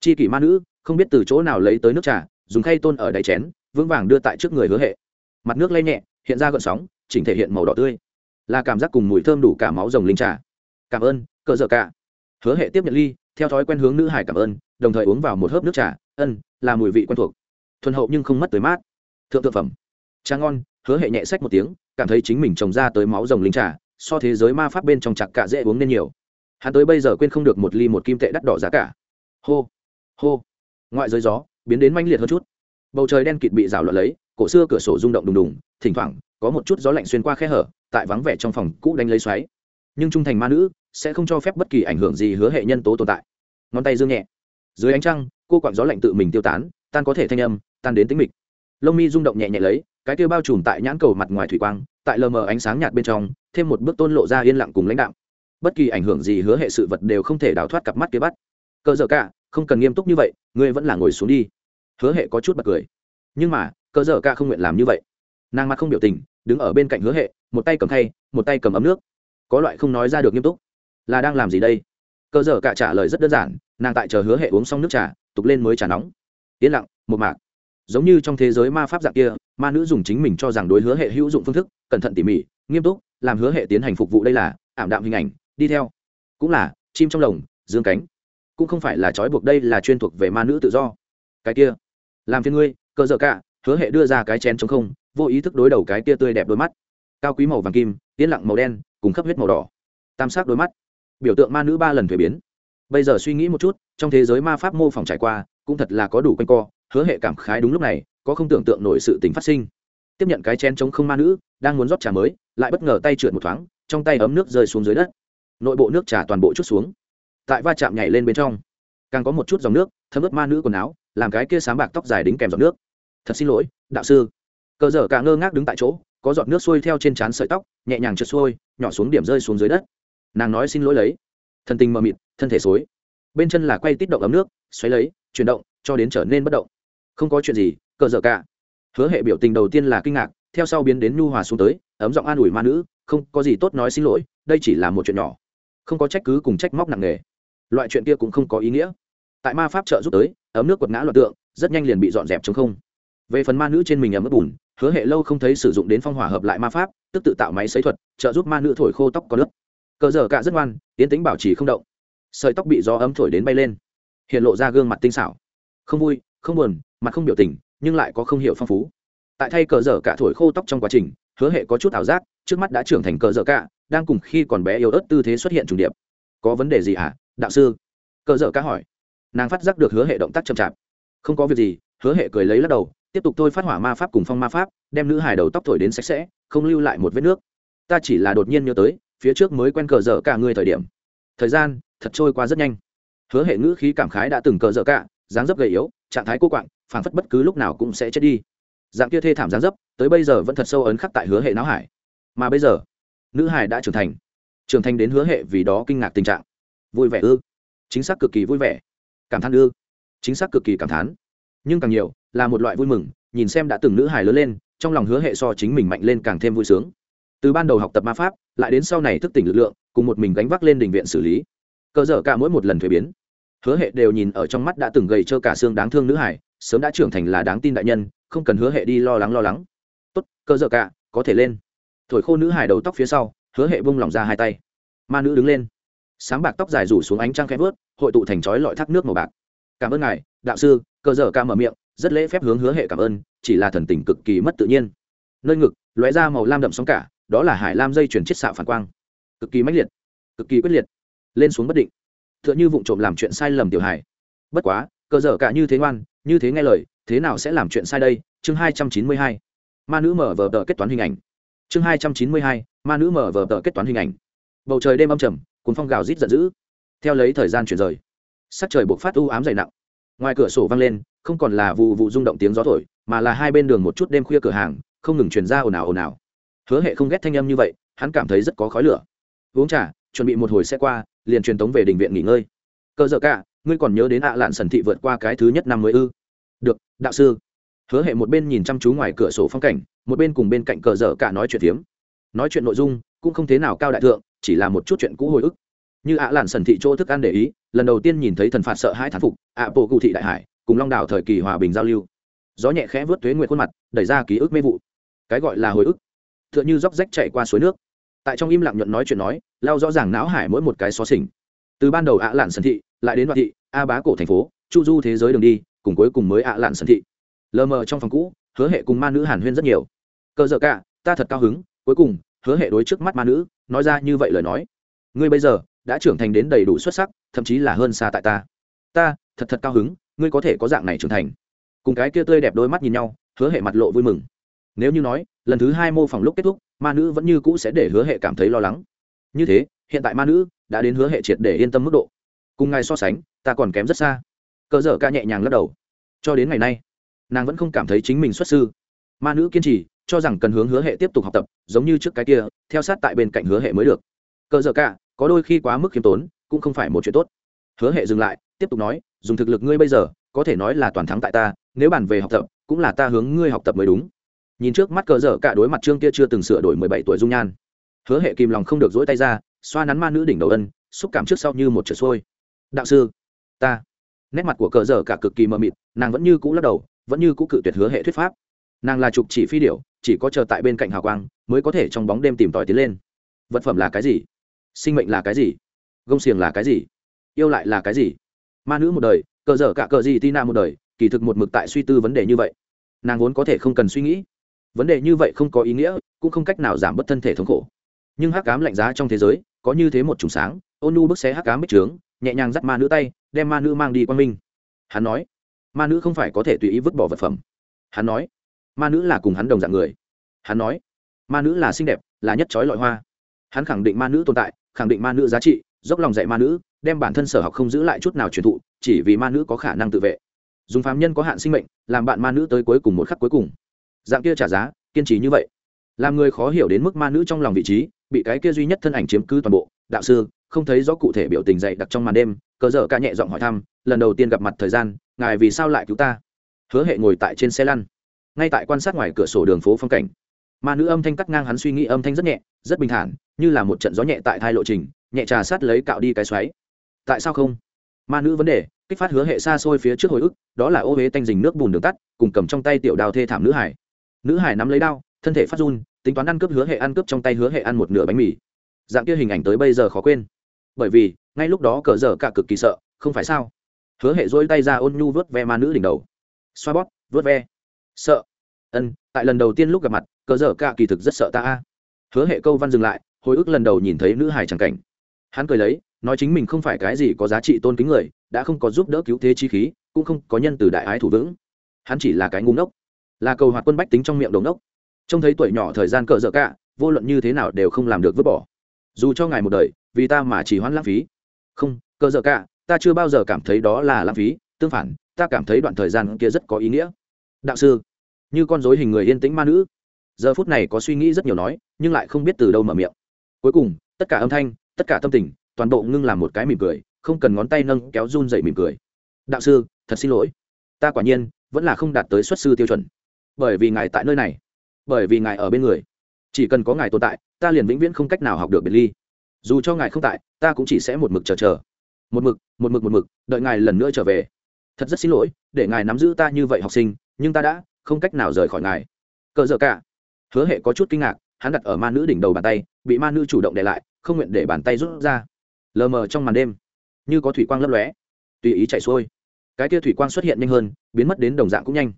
Chi kỷ ma nữ, không biết từ chỗ nào lấy tới nước trà, dùng khay tôn ở đáy chén, vững vàng đưa tại trước người hứa hệ. Mặt nước lay nhẹ, hiện ra gợn sóng, chỉnh thể hiện màu đỏ tươi là cảm giác cùng mùi thơm đủ cả máu rồng linh trà. Cảm ơn, cỡ dở cả. Hứa hệ tiếp nhận ly, theo thói quen hướng nữ hải cảm ơn, đồng thời uống vào một hớp nước trà. Ân, là mùi vị quen thuộc. Thuần hậu nhưng không mất tới mát. Thượng thực phẩm. Trà ngon, hứa hệ nhẹ sách một tiếng, cảm thấy chính mình trồng ra tới máu rồng linh trà, so thế giới ma pháp bên trong chặt cả dễ uống nên nhiều. Hắn tới bây giờ quên không được một ly một kim tệ đắt đỏ giá cả. Hô hô. Ngoại giới gió, biến đến manh liệt hơn chút. Bầu trời đen kịt bị rào loạn lấy, cổ xưa cửa sổ rung động đùng đùng, thỉnh thoảng, có một chút gió lạnh xuyên qua khe hở tại vắng vẻ trong phòng cũ đánh lấy xoáy. Nhưng trung thành ma nữ sẽ không cho phép bất kỳ ảnh hưởng gì hứa hệ nhân tố tồn tại. Ngón tay dương nhẹ. Dưới ánh trăng, cô quặng gió lạnh tự mình tiêu tán, tan có thể thanh âm, tan đến tính mịch. Lông mi rung động nhẹ nhẹ lấy, cái tiêu bao trùm tại nhãn cầu mặt ngoài thủy quang, tại lờ mờ ánh sáng nhạt bên trong, thêm một bước tôn lộ ra yên lặng cùng lãnh đạo. Bất kỳ ảnh hưởng gì hứa hệ sự vật đều không thể đào thoát cặp mắt kia bắt. Cơ dở cả, không cần nghiêm túc như vậy, ngươi vẫn là ngồi xuống đi. Hứa hệ có chút bật cười. Nhưng mà cơ dở cả không nguyện làm như vậy. Nàng mặt không biểu tình đứng ở bên cạnh hứa hệ, một tay cầm thay một tay cầm ấm nước. Có loại không nói ra được nghiêm túc. Là đang làm gì đây? Cơ dở cả trả lời rất đơn giản, nàng tại chờ hứa hệ uống xong nước trà, tục lên mới trà nóng. Yên lặng, một mạc. Giống như trong thế giới ma pháp dạng kia, ma nữ dùng chính mình cho rằng đối hứa hệ hữu dụng phương thức, cẩn thận tỉ mỉ, nghiêm túc, làm hứa hệ tiến hành phục vụ đây là ảm đạm hình ảnh, đi theo. Cũng là, chim trong lồng, dương cánh. Cũng không phải là trói buộc đây là chuyên thuộc về ma nữ tự do. Cái kia, làm phiên ngươi, cơ dở cả, hứa hệ đưa ra cái chén chống không vô ý thức đối đầu cái kia tươi đẹp đôi mắt. Cao quý màu vàng kim, yên lặng màu đen, cùng khắp huyết màu đỏ. Tam sắc đôi mắt. Biểu tượng ma nữ ba lần thuế biến. Bây giờ suy nghĩ một chút, trong thế giới ma pháp mô phỏng trải qua, cũng thật là có đủ quanh co, hứa hệ cảm khái đúng lúc này, có không tưởng tượng nổi sự tình phát sinh. Tiếp nhận cái chén chống không ma nữ, đang muốn rót trà mới, lại bất ngờ tay trượt một thoáng, trong tay ấm nước rơi xuống dưới đất. Nội bộ nước trà toàn bộ chút xuống. Tại va chạm nhảy lên bên trong, càng có một chút dòng nước, thấm ướt ma nữ quần áo, làm cái kia sáng bạc tóc dài đính kèm giọt nước. Thật xin lỗi, đạo sư cờ dở cả ngơ ngác đứng tại chỗ, có giọt nước xuôi theo trên trán sợi tóc, nhẹ nhàng trượt xuôi, nhỏ xuống điểm rơi xuống dưới đất. Nàng nói xin lỗi lấy. Thân tình mờ mịt, thân thể xối. Bên chân là quay tít động ấm nước, xoáy lấy, chuyển động, cho đến trở nên bất động. Không có chuyện gì, cờ dở cả. Hứa hệ biểu tình đầu tiên là kinh ngạc, theo sau biến đến nhu hòa xuống tới, ấm giọng an ủi ma nữ, không có gì tốt nói xin lỗi, đây chỉ là một chuyện nhỏ. Không có trách cứ cùng trách móc nặng nề. Loại chuyện kia cũng không có ý nghĩa. Tại ma pháp trợ giúp tới, ấm nước quật ngã loạt tượng, rất nhanh liền bị dọn dẹp chống không. Về phần ma nữ trên mình ấm ướt bùn hứa hệ lâu không thấy sử dụng đến phong hỏa hợp lại ma pháp, tức tự tạo máy xấy thuật, trợ giúp ma nữ thổi khô tóc có nước cờ dở cả rất ngoan, tiến tính bảo trì không động. Sợi tóc bị gió ấm thổi đến bay lên. Hiện lộ ra gương mặt tinh xảo. Không vui, không buồn, mặt không biểu tình, nhưng lại có không hiểu phong phú. Tại thay cờ dở cả thổi khô tóc trong quá trình, hứa hệ có chút ảo giác, trước mắt đã trưởng thành cờ dở cả, đang cùng khi còn bé yếu ớt tư thế xuất hiện trùng điệp. Có vấn đề gì hả, đạo sư? Cờ dở cả hỏi. Nàng phát giác được hứa hệ động tác chậm chạp. Không có việc gì, hứa hệ cười lấy lắc đầu tiếp tục thôi phát hỏa ma pháp cùng phong ma pháp, đem nữ hài đầu tóc thổi đến sạch sẽ, không lưu lại một vết nước. Ta chỉ là đột nhiên nhớ tới, phía trước mới quen cờ dở cả người thời điểm. Thời gian, thật trôi qua rất nhanh. Hứa hệ ngữ khí cảm khái đã từng cờ dở cả, dáng dấp gầy yếu, trạng thái cô quạng, phảng phất bất cứ lúc nào cũng sẽ chết đi. Dạng kia thê thảm dáng dấp, tới bây giờ vẫn thật sâu ấn khắc tại hứa hệ não hải. Mà bây giờ, nữ hải đã trưởng thành. Trưởng thành đến hứa hệ vì đó kinh ngạc tình trạng. Vui vẻ ư? Chính xác cực kỳ vui vẻ. Cảm thán ư? Chính xác cực kỳ cảm thán. Nhưng càng nhiều là một loại vui mừng, nhìn xem đã từng nữ hải lớn lên, trong lòng hứa hệ so chính mình mạnh lên càng thêm vui sướng. Từ ban đầu học tập ma pháp, lại đến sau này thức tỉnh lực lượng, cùng một mình gánh vác lên đình viện xử lý. Cơ dở cả mỗi một lần thuế biến. Hứa hệ đều nhìn ở trong mắt đã từng gầy trơ cả xương đáng thương nữ hải sớm đã trưởng thành là đáng tin đại nhân, không cần hứa hệ đi lo lắng lo lắng. Tốt cơ dở cả, có thể lên. Thổi khô nữ hải đầu tóc phía sau, hứa hệ bung lỏng ra hai tay. Ma nữ đứng lên. Sáng bạc tóc dài rủ xuống ánh trăng khẽ vớt, hội tụ thành chói lọi thác nước màu bạc. Cảm ơn ngài, đạo sư cơ dở ca mở miệng rất lễ phép hướng hứa hệ cảm ơn, chỉ là thần tình cực kỳ mất tự nhiên. Nơi ngực, lóe ra màu lam đậm sóng cả, đó là hải lam dây chuyển chiết xạ phản quang. Cực kỳ mãnh liệt, cực kỳ quyết liệt. Lên xuống bất định. T h ư ợ n h ư vụng trộm làm chuyện sai lầm tiểu hải bất quá, cờ dở cả như thế ngoan, như thế nghe lời, thế nào sẽ làm chuyện sai đây? Chương hai trăm chín mươi hai. Ma nữ mở vờ tờ kết toán hình ảnh. Chương hai trăm chín mươi hai. Ma nữ mở vờ tờ kết toán hình ảnh. Bầu trời đêm âm trầm, cuốn phong gào rít giận dữ. Theo lấy thời gian chuyển rời, sắc trời buộc phát u ám dày nặng. Ngoài cửa sổ văng lên không còn là vụ vụ rung động tiếng gió thổi, mà là hai bên đường một chút đêm khuya cửa hàng, không ngừng truyền ra ồn ào ồn ào. Hứa hệ không ghét thanh âm như vậy, hắn cảm thấy rất có khói lửa. Uống trà, chuẩn bị một hồi xe qua, liền truyền tống về đình viện nghỉ ngơi. Cơ dợ cả, ngươi còn nhớ đến ạ lạn sần thị vượt qua cái thứ nhất năm mới ư? Được, đạo sư. Hứa hệ một bên nhìn chăm chú ngoài cửa sổ phong cảnh, một bên cùng bên cạnh cờ dở cả nói chuyện phiếm. Nói chuyện nội dung, cũng không thế nào cao đại thượng, chỉ là một chút chuyện cũ hồi ức. Như ạ lạn sần thị chỗ thức ăn để ý, lần đầu tiên nhìn thấy thần phạt sợ hãi thán phục, ạ bộ cụ thị đại hải cùng long đảo thời kỳ hòa bình giao lưu. Gió nhẹ khẽ vớt thuế nguyệt khuôn mặt, đẩy ra ký ức mê vụ. Cái gọi là hồi ức t h ư ợ n h ư róc rách chạy qua suối nước. Tại trong im lặng nhuận nói chuyện nói lao rõ ràng não hải mỗi một cái xó xỉnh. Từ ban đầu ạ lạn sân thị, lại đến đoạn thị, a bá cổ thành phố, chu du thế giới đường đi, cùng cuối cùng mới ạ lạn sân thị. Lờ mờ trong phòng cũ, hứa hệ cùng ma nữ hàn huyên rất nhiều. Cơ dợ cả, ta thật cao hứng, cuối cùng, hứa hệ đối trước mắt ma nữ, nói ra như vậy lời nói. Ngươi bây giờ, đã trưởng thành đến đầy đủ xuất sắc, thậm chí là hơn xa tại ta. Ta, thật thật cao hứng ngươi có thể có dạng này trưởng thành. Cùng cái kia tươi đẹp đôi mắt nhìn nhau, hứa hệ mặt lộ vui mừng. Nếu như nói, lần thứ hai mô phỏng lúc kết thúc, ma nữ vẫn như cũ sẽ để hứa hệ cảm thấy lo lắng. Như thế, hiện tại ma nữ đã đến hứa hệ triệt để yên tâm mức độ. Cùng ngài so sánh, ta còn kém rất xa. Cờ dở ca nhẹ nhàng lắc đầu. Cho đến ngày nay, nàng vẫn không cảm thấy chính mình xuất sư. Ma nữ kiên trì, cho rằng cần hướng hứa hệ tiếp tục học tập, giống như trước cái kia, theo sát tại bên cạnh hứa hệ mới được. Cờ dở ca, có đôi khi quá mức khiêm tốn, cũng không phải một chuyện tốt. Hứa hệ dừng lại, tiếp tục nói dùng thực lực ngươi bây giờ, có thể nói là toàn thắng tại ta, nếu bàn về học tập, cũng là ta hướng ngươi học tập mới đúng. Nhìn trước mắt cờ dở cả đối mặt trương kia chưa từng sửa đổi mười bảy tuổi dung nhan. Hứa hệ kìm lòng không được dỗi tay ra, xoa nắn ma nữ đỉnh đầu ân, xúc cảm trước sau như một trở xuôi. Đạo sư, ta. Nét mặt của cờ dở cả cực kỳ mờ mịt, nàng vẫn như cũ lắc đầu, vẫn như cũ cự tuyệt hứa hệ thuyết pháp. Nàng là trục chỉ phi điệu chỉ có chờ tại bên cạnh hào quang, mới có thể trong bóng đêm tìm tòi tiến lên. Vật phẩm là cái gì? Sinh mệnh là cái gì? Gông xiềng là cái gì? Yêu lại là cái gì? Ma nữ một đời, cờ dở cả cờ gì tina một đời, kỳ thực một mực tại suy tư vấn đề như vậy. Nàng vốn có thể không cần suy nghĩ. Vấn đề như vậy không có ý nghĩa, cũng không cách nào giảm bớt thân thể thống khổ. Nhưng hắc cám lạnh giá trong thế giới, có như thế một chùm sáng ôn nu bức xé hắc cám bích trướng, nhẹ nhàng dắt ma nữ tay, đem ma nữ mang đi quan minh. Hắn nói, ma nữ không phải có thể tùy ý vứt bỏ vật phẩm. Hắn nói, ma nữ là cùng hắn đồng dạng người. Hắn nói, ma nữ là xinh đẹp, là nhất trói lọi hoa. Hắn khẳng định ma nữ tồn tại, khẳng định ma nữ giá trị, dốc lòng dạy ma nữ đem bản thân sở học không giữ lại chút nào truyền thụ, chỉ vì ma nữ có khả năng tự vệ. Dùng phàm nhân có hạn sinh mệnh, làm bạn ma nữ tới cuối cùng một khắc cuối cùng. Dạng kia trả giá, kiên trì như vậy. Làm người khó hiểu đến mức ma nữ trong lòng vị trí, bị cái kia duy nhất thân ảnh chiếm cứ toàn bộ. Đạo sư, không thấy rõ cụ thể biểu tình dậy đặc trong màn đêm, cờ dở ca nhẹ giọng hỏi thăm, lần đầu tiên gặp mặt thời gian, ngài vì sao lại cứu ta? Hứa hệ ngồi tại trên xe lăn. Ngay tại quan sát ngoài cửa sổ đường phố phong cảnh, ma nữ âm thanh cắt ngang hắn suy nghĩ âm thanh rất nhẹ, rất bình thản, như là một trận gió nhẹ tại thai lộ trình, nhẹ trà sát lấy cạo đi cái xoáy tại sao không? Ma nữ vấn đề, kích phát hứa hệ xa xôi phía trước hồi ức, đó là ô huế tanh dình nước bùn đường tắt, cùng cầm trong tay tiểu đào thê thảm nữ hải. Nữ hải nắm lấy đao, thân thể phát run, tính toán ăn cướp hứa hệ ăn cướp trong tay hứa hệ ăn một nửa bánh mì. Dạng kia hình ảnh tới bây giờ khó quên. Bởi vì, ngay lúc đó cờ dở cả cực kỳ sợ, không phải sao? Hứa hệ dỗi tay ra ôn nhu vớt ve ma nữ đỉnh đầu. Xoa bóp, vớt ve. Sợ. Ân, tại lần đầu tiên lúc gặp mặt, cờ dở cả kỳ thực rất sợ ta hứa hệ câu văn dừng lại, hồi ức lần đầu nhìn thấy nữ hải tràng cảnh. Hắn cười lấy nói chính mình không phải cái gì có giá trị tôn kính người, đã không có giúp đỡ cứu thế chi khí, cũng không có nhân từ đại ái thủ vững. Hắn chỉ là cái ngu ngốc, là cầu hoạt quân bách tính trong miệng đồng đốc trông thấy tuổi nhỏ thời gian cờ dở cả, vô luận như thế nào đều không làm được vứt bỏ. Dù cho ngài một đời, vì ta mà chỉ hoãn lãng phí. Không, cờ dở cả, ta chưa bao giờ cảm thấy đó là lãng phí, tương phản, ta cảm thấy đoạn thời gian kia rất có ý nghĩa. Đạo sư, như con dối hình người yên tĩnh ma nữ. Giờ phút này có suy nghĩ rất nhiều nói, nhưng lại không biết từ đâu mở miệng. Cuối cùng, tất cả âm thanh, tất cả tâm tình toàn bộ ngưng làm một cái mỉm cười, không cần ngón tay nâng kéo run dậy mỉm cười. Đạo sư, thật xin lỗi. Ta quả nhiên, vẫn là không đạt tới xuất sư tiêu chuẩn. Bởi vì ngài tại nơi này. Bởi vì ngài ở bên người. Chỉ cần có ngài tồn tại, ta liền vĩnh viễn không cách nào học được biệt ly. Dù cho ngài không tại, ta cũng chỉ sẽ một mực chờ chờ. Một mực một mực một mực, đợi ngài lần nữa trở về. Thật rất xin lỗi, để ngài nắm giữ ta như vậy học sinh, nhưng ta đã không cách nào rời khỏi ngài. Cờ dở cả. Hứa hệ có chút kinh ngạc, hắn đặt ở ma nữ đỉnh đầu bàn tay, bị ma nữ chủ động để lại, không nguyện để bàn tay rút ra lờ mờ trong màn đêm. Như có thủy quang lấp lóe tùy ý chạy xuôi. Cái kia thủy quang xuất hiện nhanh hơn biến mất đến đồng dạng cũng nhanh.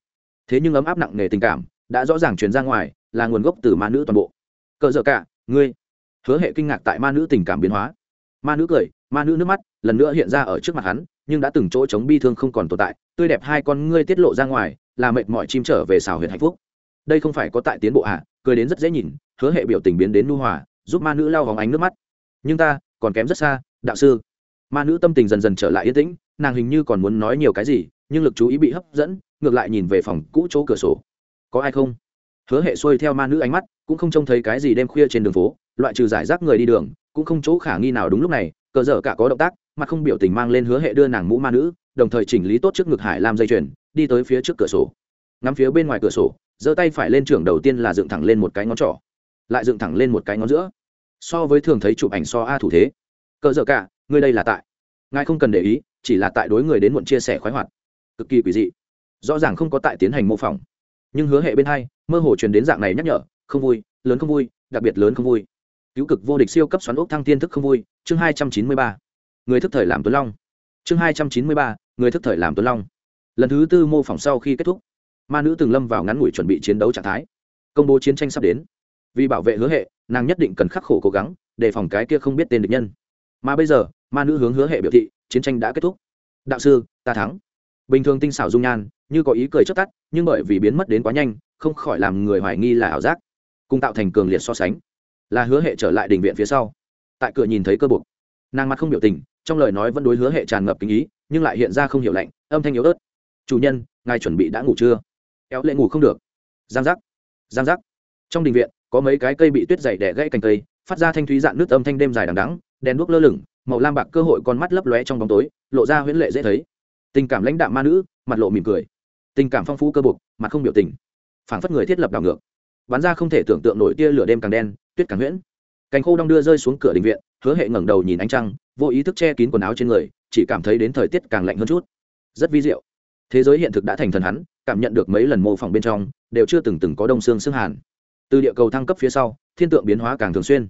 Thế nhưng ấm áp nặng nề tình cảm đã rõ ràng truyền ra ngoài là nguồn gốc từ ma nữ toàn bộ. Cờ dở cả ngươi. Hứa hệ kinh ngạc tại ma nữ tình cảm biến hóa. Ma nữ cười ma nữ nước mắt lần nữa hiện ra ở trước mặt hắn nhưng đã từng chỗ chống bi thương không còn tồn tại. Tươi đẹp hai con ngươi tiết lộ ra ngoài là mệt mỏi chim trở về xào huyện hạnh phúc. Đây không phải có tại tiến bộ ạ à, cười đến rất dễ nhìn hứa hệ biểu tình biến đến nu hòa giúp ma nữ lau vòng ánh nước mắt. Nhưng ta còn kém rất xa, đạo sư. Ma nữ tâm tình dần dần trở lại yên tĩnh, nàng hình như còn muốn nói nhiều cái gì, nhưng lực chú ý bị hấp dẫn, ngược lại nhìn về phòng cũ chỗ cửa sổ. Có ai không? Hứa hệ xuôi theo ma nữ ánh mắt, cũng không trông thấy cái gì đêm khuya trên đường phố, loại trừ giải rác người đi đường, cũng không chỗ khả nghi nào đúng lúc này, cờ dở cả có động tác, mà không biểu tình mang lên hứa hệ đưa nàng mũ ma nữ, đồng thời chỉnh lý tốt trước ngực hải làm dây chuyền, đi tới phía trước cửa sổ. Ngắm phía bên ngoài cửa sổ, giơ tay phải lên trưởng đầu tiên là dựng thẳng lên một cái ngón trỏ. Lại dựng thẳng lên một cái ngón giữa so với thường thấy chụp ảnh so a thủ thế. Cỡ dở cả, ngươi đây là tại. Ngài không cần để ý, chỉ là tại đối người đến muộn chia sẻ khoái hoạt. Cực kỳ quỷ dị. Rõ ràng không có tại tiến hành mô phỏng. Nhưng hứa hệ bên hai, mơ hồ truyền đến dạng này nhắc nhở, không vui, lớn không vui, đặc biệt lớn không vui. Cứu cực vô địch siêu cấp xoắn ốc thăng tiên thức không vui, chương hai trăm chín mươi ba. Người thức thời làm tuấn long. Chương hai trăm chín mươi ba, người thức thời làm tuấn long. Lần thứ tư mô phỏng sau khi kết thúc, ma nữ từng lâm vào ngắn ngủi chuẩn bị chiến đấu trạng thái. Công bố chiến tranh sắp đến vì bảo vệ hứa hệ, nàng nhất định cần khắc khổ cố gắng, đề phòng cái kia không biết tên địch nhân. Mà bây giờ, ma nữ hướng hứa hệ biểu thị, chiến tranh đã kết thúc. Đạo sư, ta thắng. Bình thường tinh xảo dung nhan, như có ý cười chất tắt, nhưng bởi vì biến mất đến quá nhanh, không khỏi làm người hoài nghi là ảo giác. Cùng tạo thành cường liệt so sánh. Là hứa hệ trở lại đình viện phía sau. Tại cửa nhìn thấy cơ bục nàng mặt không biểu tình, trong lời nói vẫn đối hứa hệ tràn ngập kinh ý, nhưng lại hiện ra không hiểu lạnh, âm thanh yếu ớt. Chủ nhân, ngài chuẩn bị đã ngủ chưa? Éo lệ ngủ không được. Giang giác. Giang giác. Trong đình viện có mấy cái cây bị tuyết dày đẻ gãy cành cây, phát ra thanh thúy dạn nước âm thanh đêm dài đằng đắng đèn đuốc lơ lửng, màu lam bạc cơ hội con mắt lấp lóe trong bóng tối, lộ ra huyễn lệ dễ thấy. Tình cảm lãnh đạm ma nữ, mặt lộ mỉm cười. Tình cảm phong phú cơ bục mặt không biểu tình. Phảng phất người thiết lập đảo ngược. Bắn ra không thể tưởng tượng nổi tia lửa đêm càng đen, tuyết càng huyễn. Cành khô đong đưa rơi xuống cửa đình viện, hứa hệ ngẩng đầu nhìn ánh trăng, vô ý thức che kín quần áo trên người, chỉ cảm thấy đến thời tiết càng lạnh hơn chút. Rất vi diệu. Thế giới hiện thực đã thành thần hắn, cảm nhận được mấy lần mô phỏng bên trong, đều chưa từng từng có đông xương xương hàn từ địa cầu thăng cấp phía sau, thiên tượng biến hóa càng thường xuyên.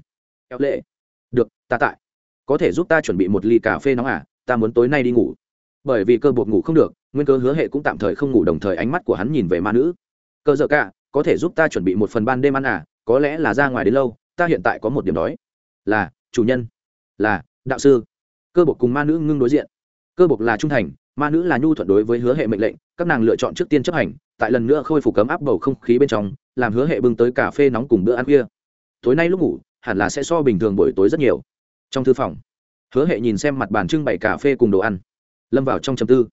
Kéo lệ. Được, ta tại. Có thể giúp ta chuẩn bị một ly cà phê nóng à ta muốn tối nay đi ngủ. Bởi vì cơ buộc ngủ không được, nguyên cơ hứa hệ cũng tạm thời không ngủ đồng thời ánh mắt của hắn nhìn về ma nữ. Cơ dợ cả, có thể giúp ta chuẩn bị một phần ban đêm ăn à có lẽ là ra ngoài đến lâu, ta hiện tại có một điểm đói. Là, chủ nhân. Là, đạo sư. Cơ bộc cùng ma nữ ngưng đối diện. Cơ bộc là trung thành, ma nữ là nhu thuận đối với hứa hệ mệnh lệnh, các nàng lựa chọn trước tiên chấp hành tại lần nữa khôi phục cấm áp bầu không khí bên trong, làm hứa hệ bưng tới cà phê nóng cùng bữa ăn khuya. Tối nay lúc ngủ, hẳn là sẽ so bình thường buổi tối rất nhiều. Trong thư phòng, hứa hệ nhìn xem mặt bàn trưng bày cà phê cùng đồ ăn, lâm vào trong chầm tư.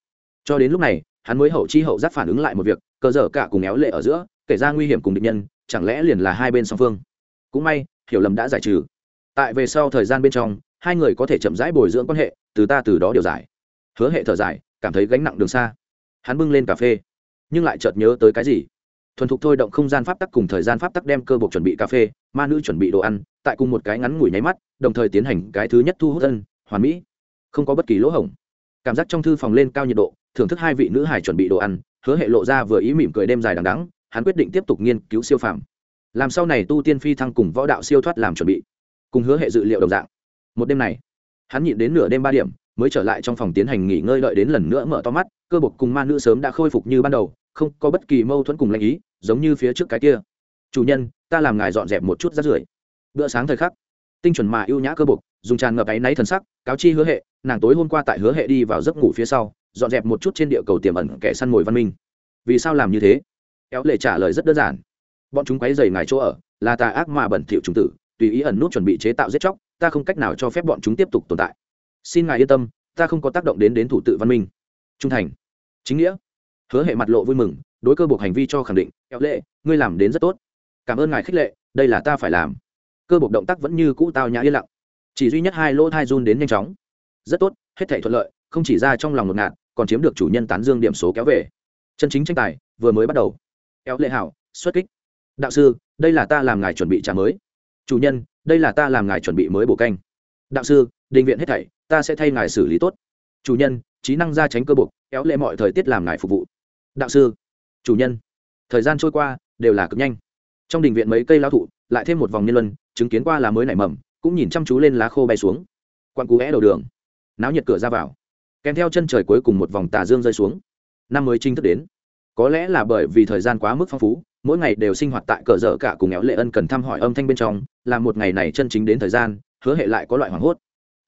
Cho đến lúc này, hắn mới hậu chi hậu giác phản ứng lại một việc, cờ dở cả cùng éo lệ ở giữa, kể ra nguy hiểm cùng địch nhân, chẳng lẽ liền là hai bên song phương? Cũng may, hiểu lầm đã giải trừ. Tại về sau thời gian bên trong, hai người có thể chậm rãi bồi dưỡng quan hệ, từ ta từ đó điều giải. Hứa hệ thở dài, cảm thấy gánh nặng đường xa. Hắn bưng lên cà phê nhưng lại chợt nhớ tới cái gì? Thuần thục thôi động không gian pháp tắc cùng thời gian pháp tắc đem cơ buộc chuẩn bị cà phê, ma nữ chuẩn bị đồ ăn, tại cùng một cái ngắn ngủi nháy mắt, đồng thời tiến hành cái thứ nhất thu hút thân hoàn mỹ. Không có bất kỳ lỗ hổng. Cảm giác trong thư phòng lên cao nhiệt độ, thưởng thức hai vị nữ hải chuẩn bị đồ ăn, hứa hệ lộ ra vừa ý mỉm cười đêm dài đằng đắng hắn quyết định tiếp tục nghiên cứu siêu phàm. Làm sau này tu tiên phi thăng cùng võ đạo siêu thoát làm chuẩn bị, cùng hứa hệ dự liệu đồng dạng. Một đêm này, hắn nhịn đến nửa đêm ba điểm mới trở lại trong phòng tiến hành nghỉ ngơi đợi đến lần nữa mở to mắt, cơ bộc cùng ma nữ sớm đã khôi phục như ban đầu, không có bất kỳ mâu thuẫn cùng lãnh ý, giống như phía trước cái kia. Chủ nhân, ta làm ngài dọn dẹp một chút rát rưởi. Bữa sáng thời khắc, tinh chuẩn mà ưu nhã cơ bộc, dùng tràn ngập áy náy thần sắc, cáo chi hứa hệ, nàng tối hôm qua tại hứa hệ đi vào giấc ngủ phía sau, dọn dẹp một chút trên địa cầu tiềm ẩn kẻ săn mồi văn minh. Vì sao làm như thế? Éo lệ trả lời rất đơn giản. Bọn chúng quấy dày ngài chỗ ở, là tà ác mà bẩn thỉu chúng tử, tùy ý ẩn nút chuẩn bị chế tạo giết chóc, ta không cách nào cho phép bọn chúng tiếp tục tồn tại xin ngài yên tâm, ta không có tác động đến đến thủ tự văn minh. Trung thành. Chính nghĩa. Hứa hệ mặt lộ vui mừng, đối cơ buộc hành vi cho khẳng định kéo lệ, ngươi làm đến rất tốt. Cảm ơn ngài khích lệ, đây là ta phải làm. Cơ buộc động tác vẫn như cũ tao nhã yên lặng. Chỉ duy nhất hai lỗ thai run đến nhanh chóng. Rất tốt, hết thể thuận lợi, không chỉ ra trong lòng ngột ngạt, còn chiếm được chủ nhân tán dương điểm số kéo về. Chân chính tranh tài, vừa mới bắt đầu. Kéo lệ hảo, xuất kích. Đạo sư, đây là ta làm ngài chuẩn bị trả mới. Chủ nhân, đây là ta làm ngài chuẩn bị mới bổ canh. Đạo sư định viện hết thảy, ta sẽ thay ngài xử lý tốt. Chủ nhân, trí năng ra tránh cơ bục kéo lệ mọi thời tiết làm ngài phục vụ. Đạo sư, chủ nhân, thời gian trôi qua, đều là cực nhanh. Trong đình viện mấy cây lao thụ, lại thêm một vòng niên luân, chứng kiến qua là mới nảy mầm, cũng nhìn chăm chú lên lá khô bay xuống. Quan cú é đầu đường, náo nhiệt cửa ra vào. Kèm theo chân trời cuối cùng một vòng tà dương rơi xuống. Năm mới chính thức đến. Có lẽ là bởi vì thời gian quá mức phong phú, mỗi ngày đều sinh hoạt tại cờ dở cả cùng éo lệ ân cần thăm hỏi âm thanh bên trong, là một ngày này chân chính đến thời gian, hứa hệ lại có loại hoảng hốt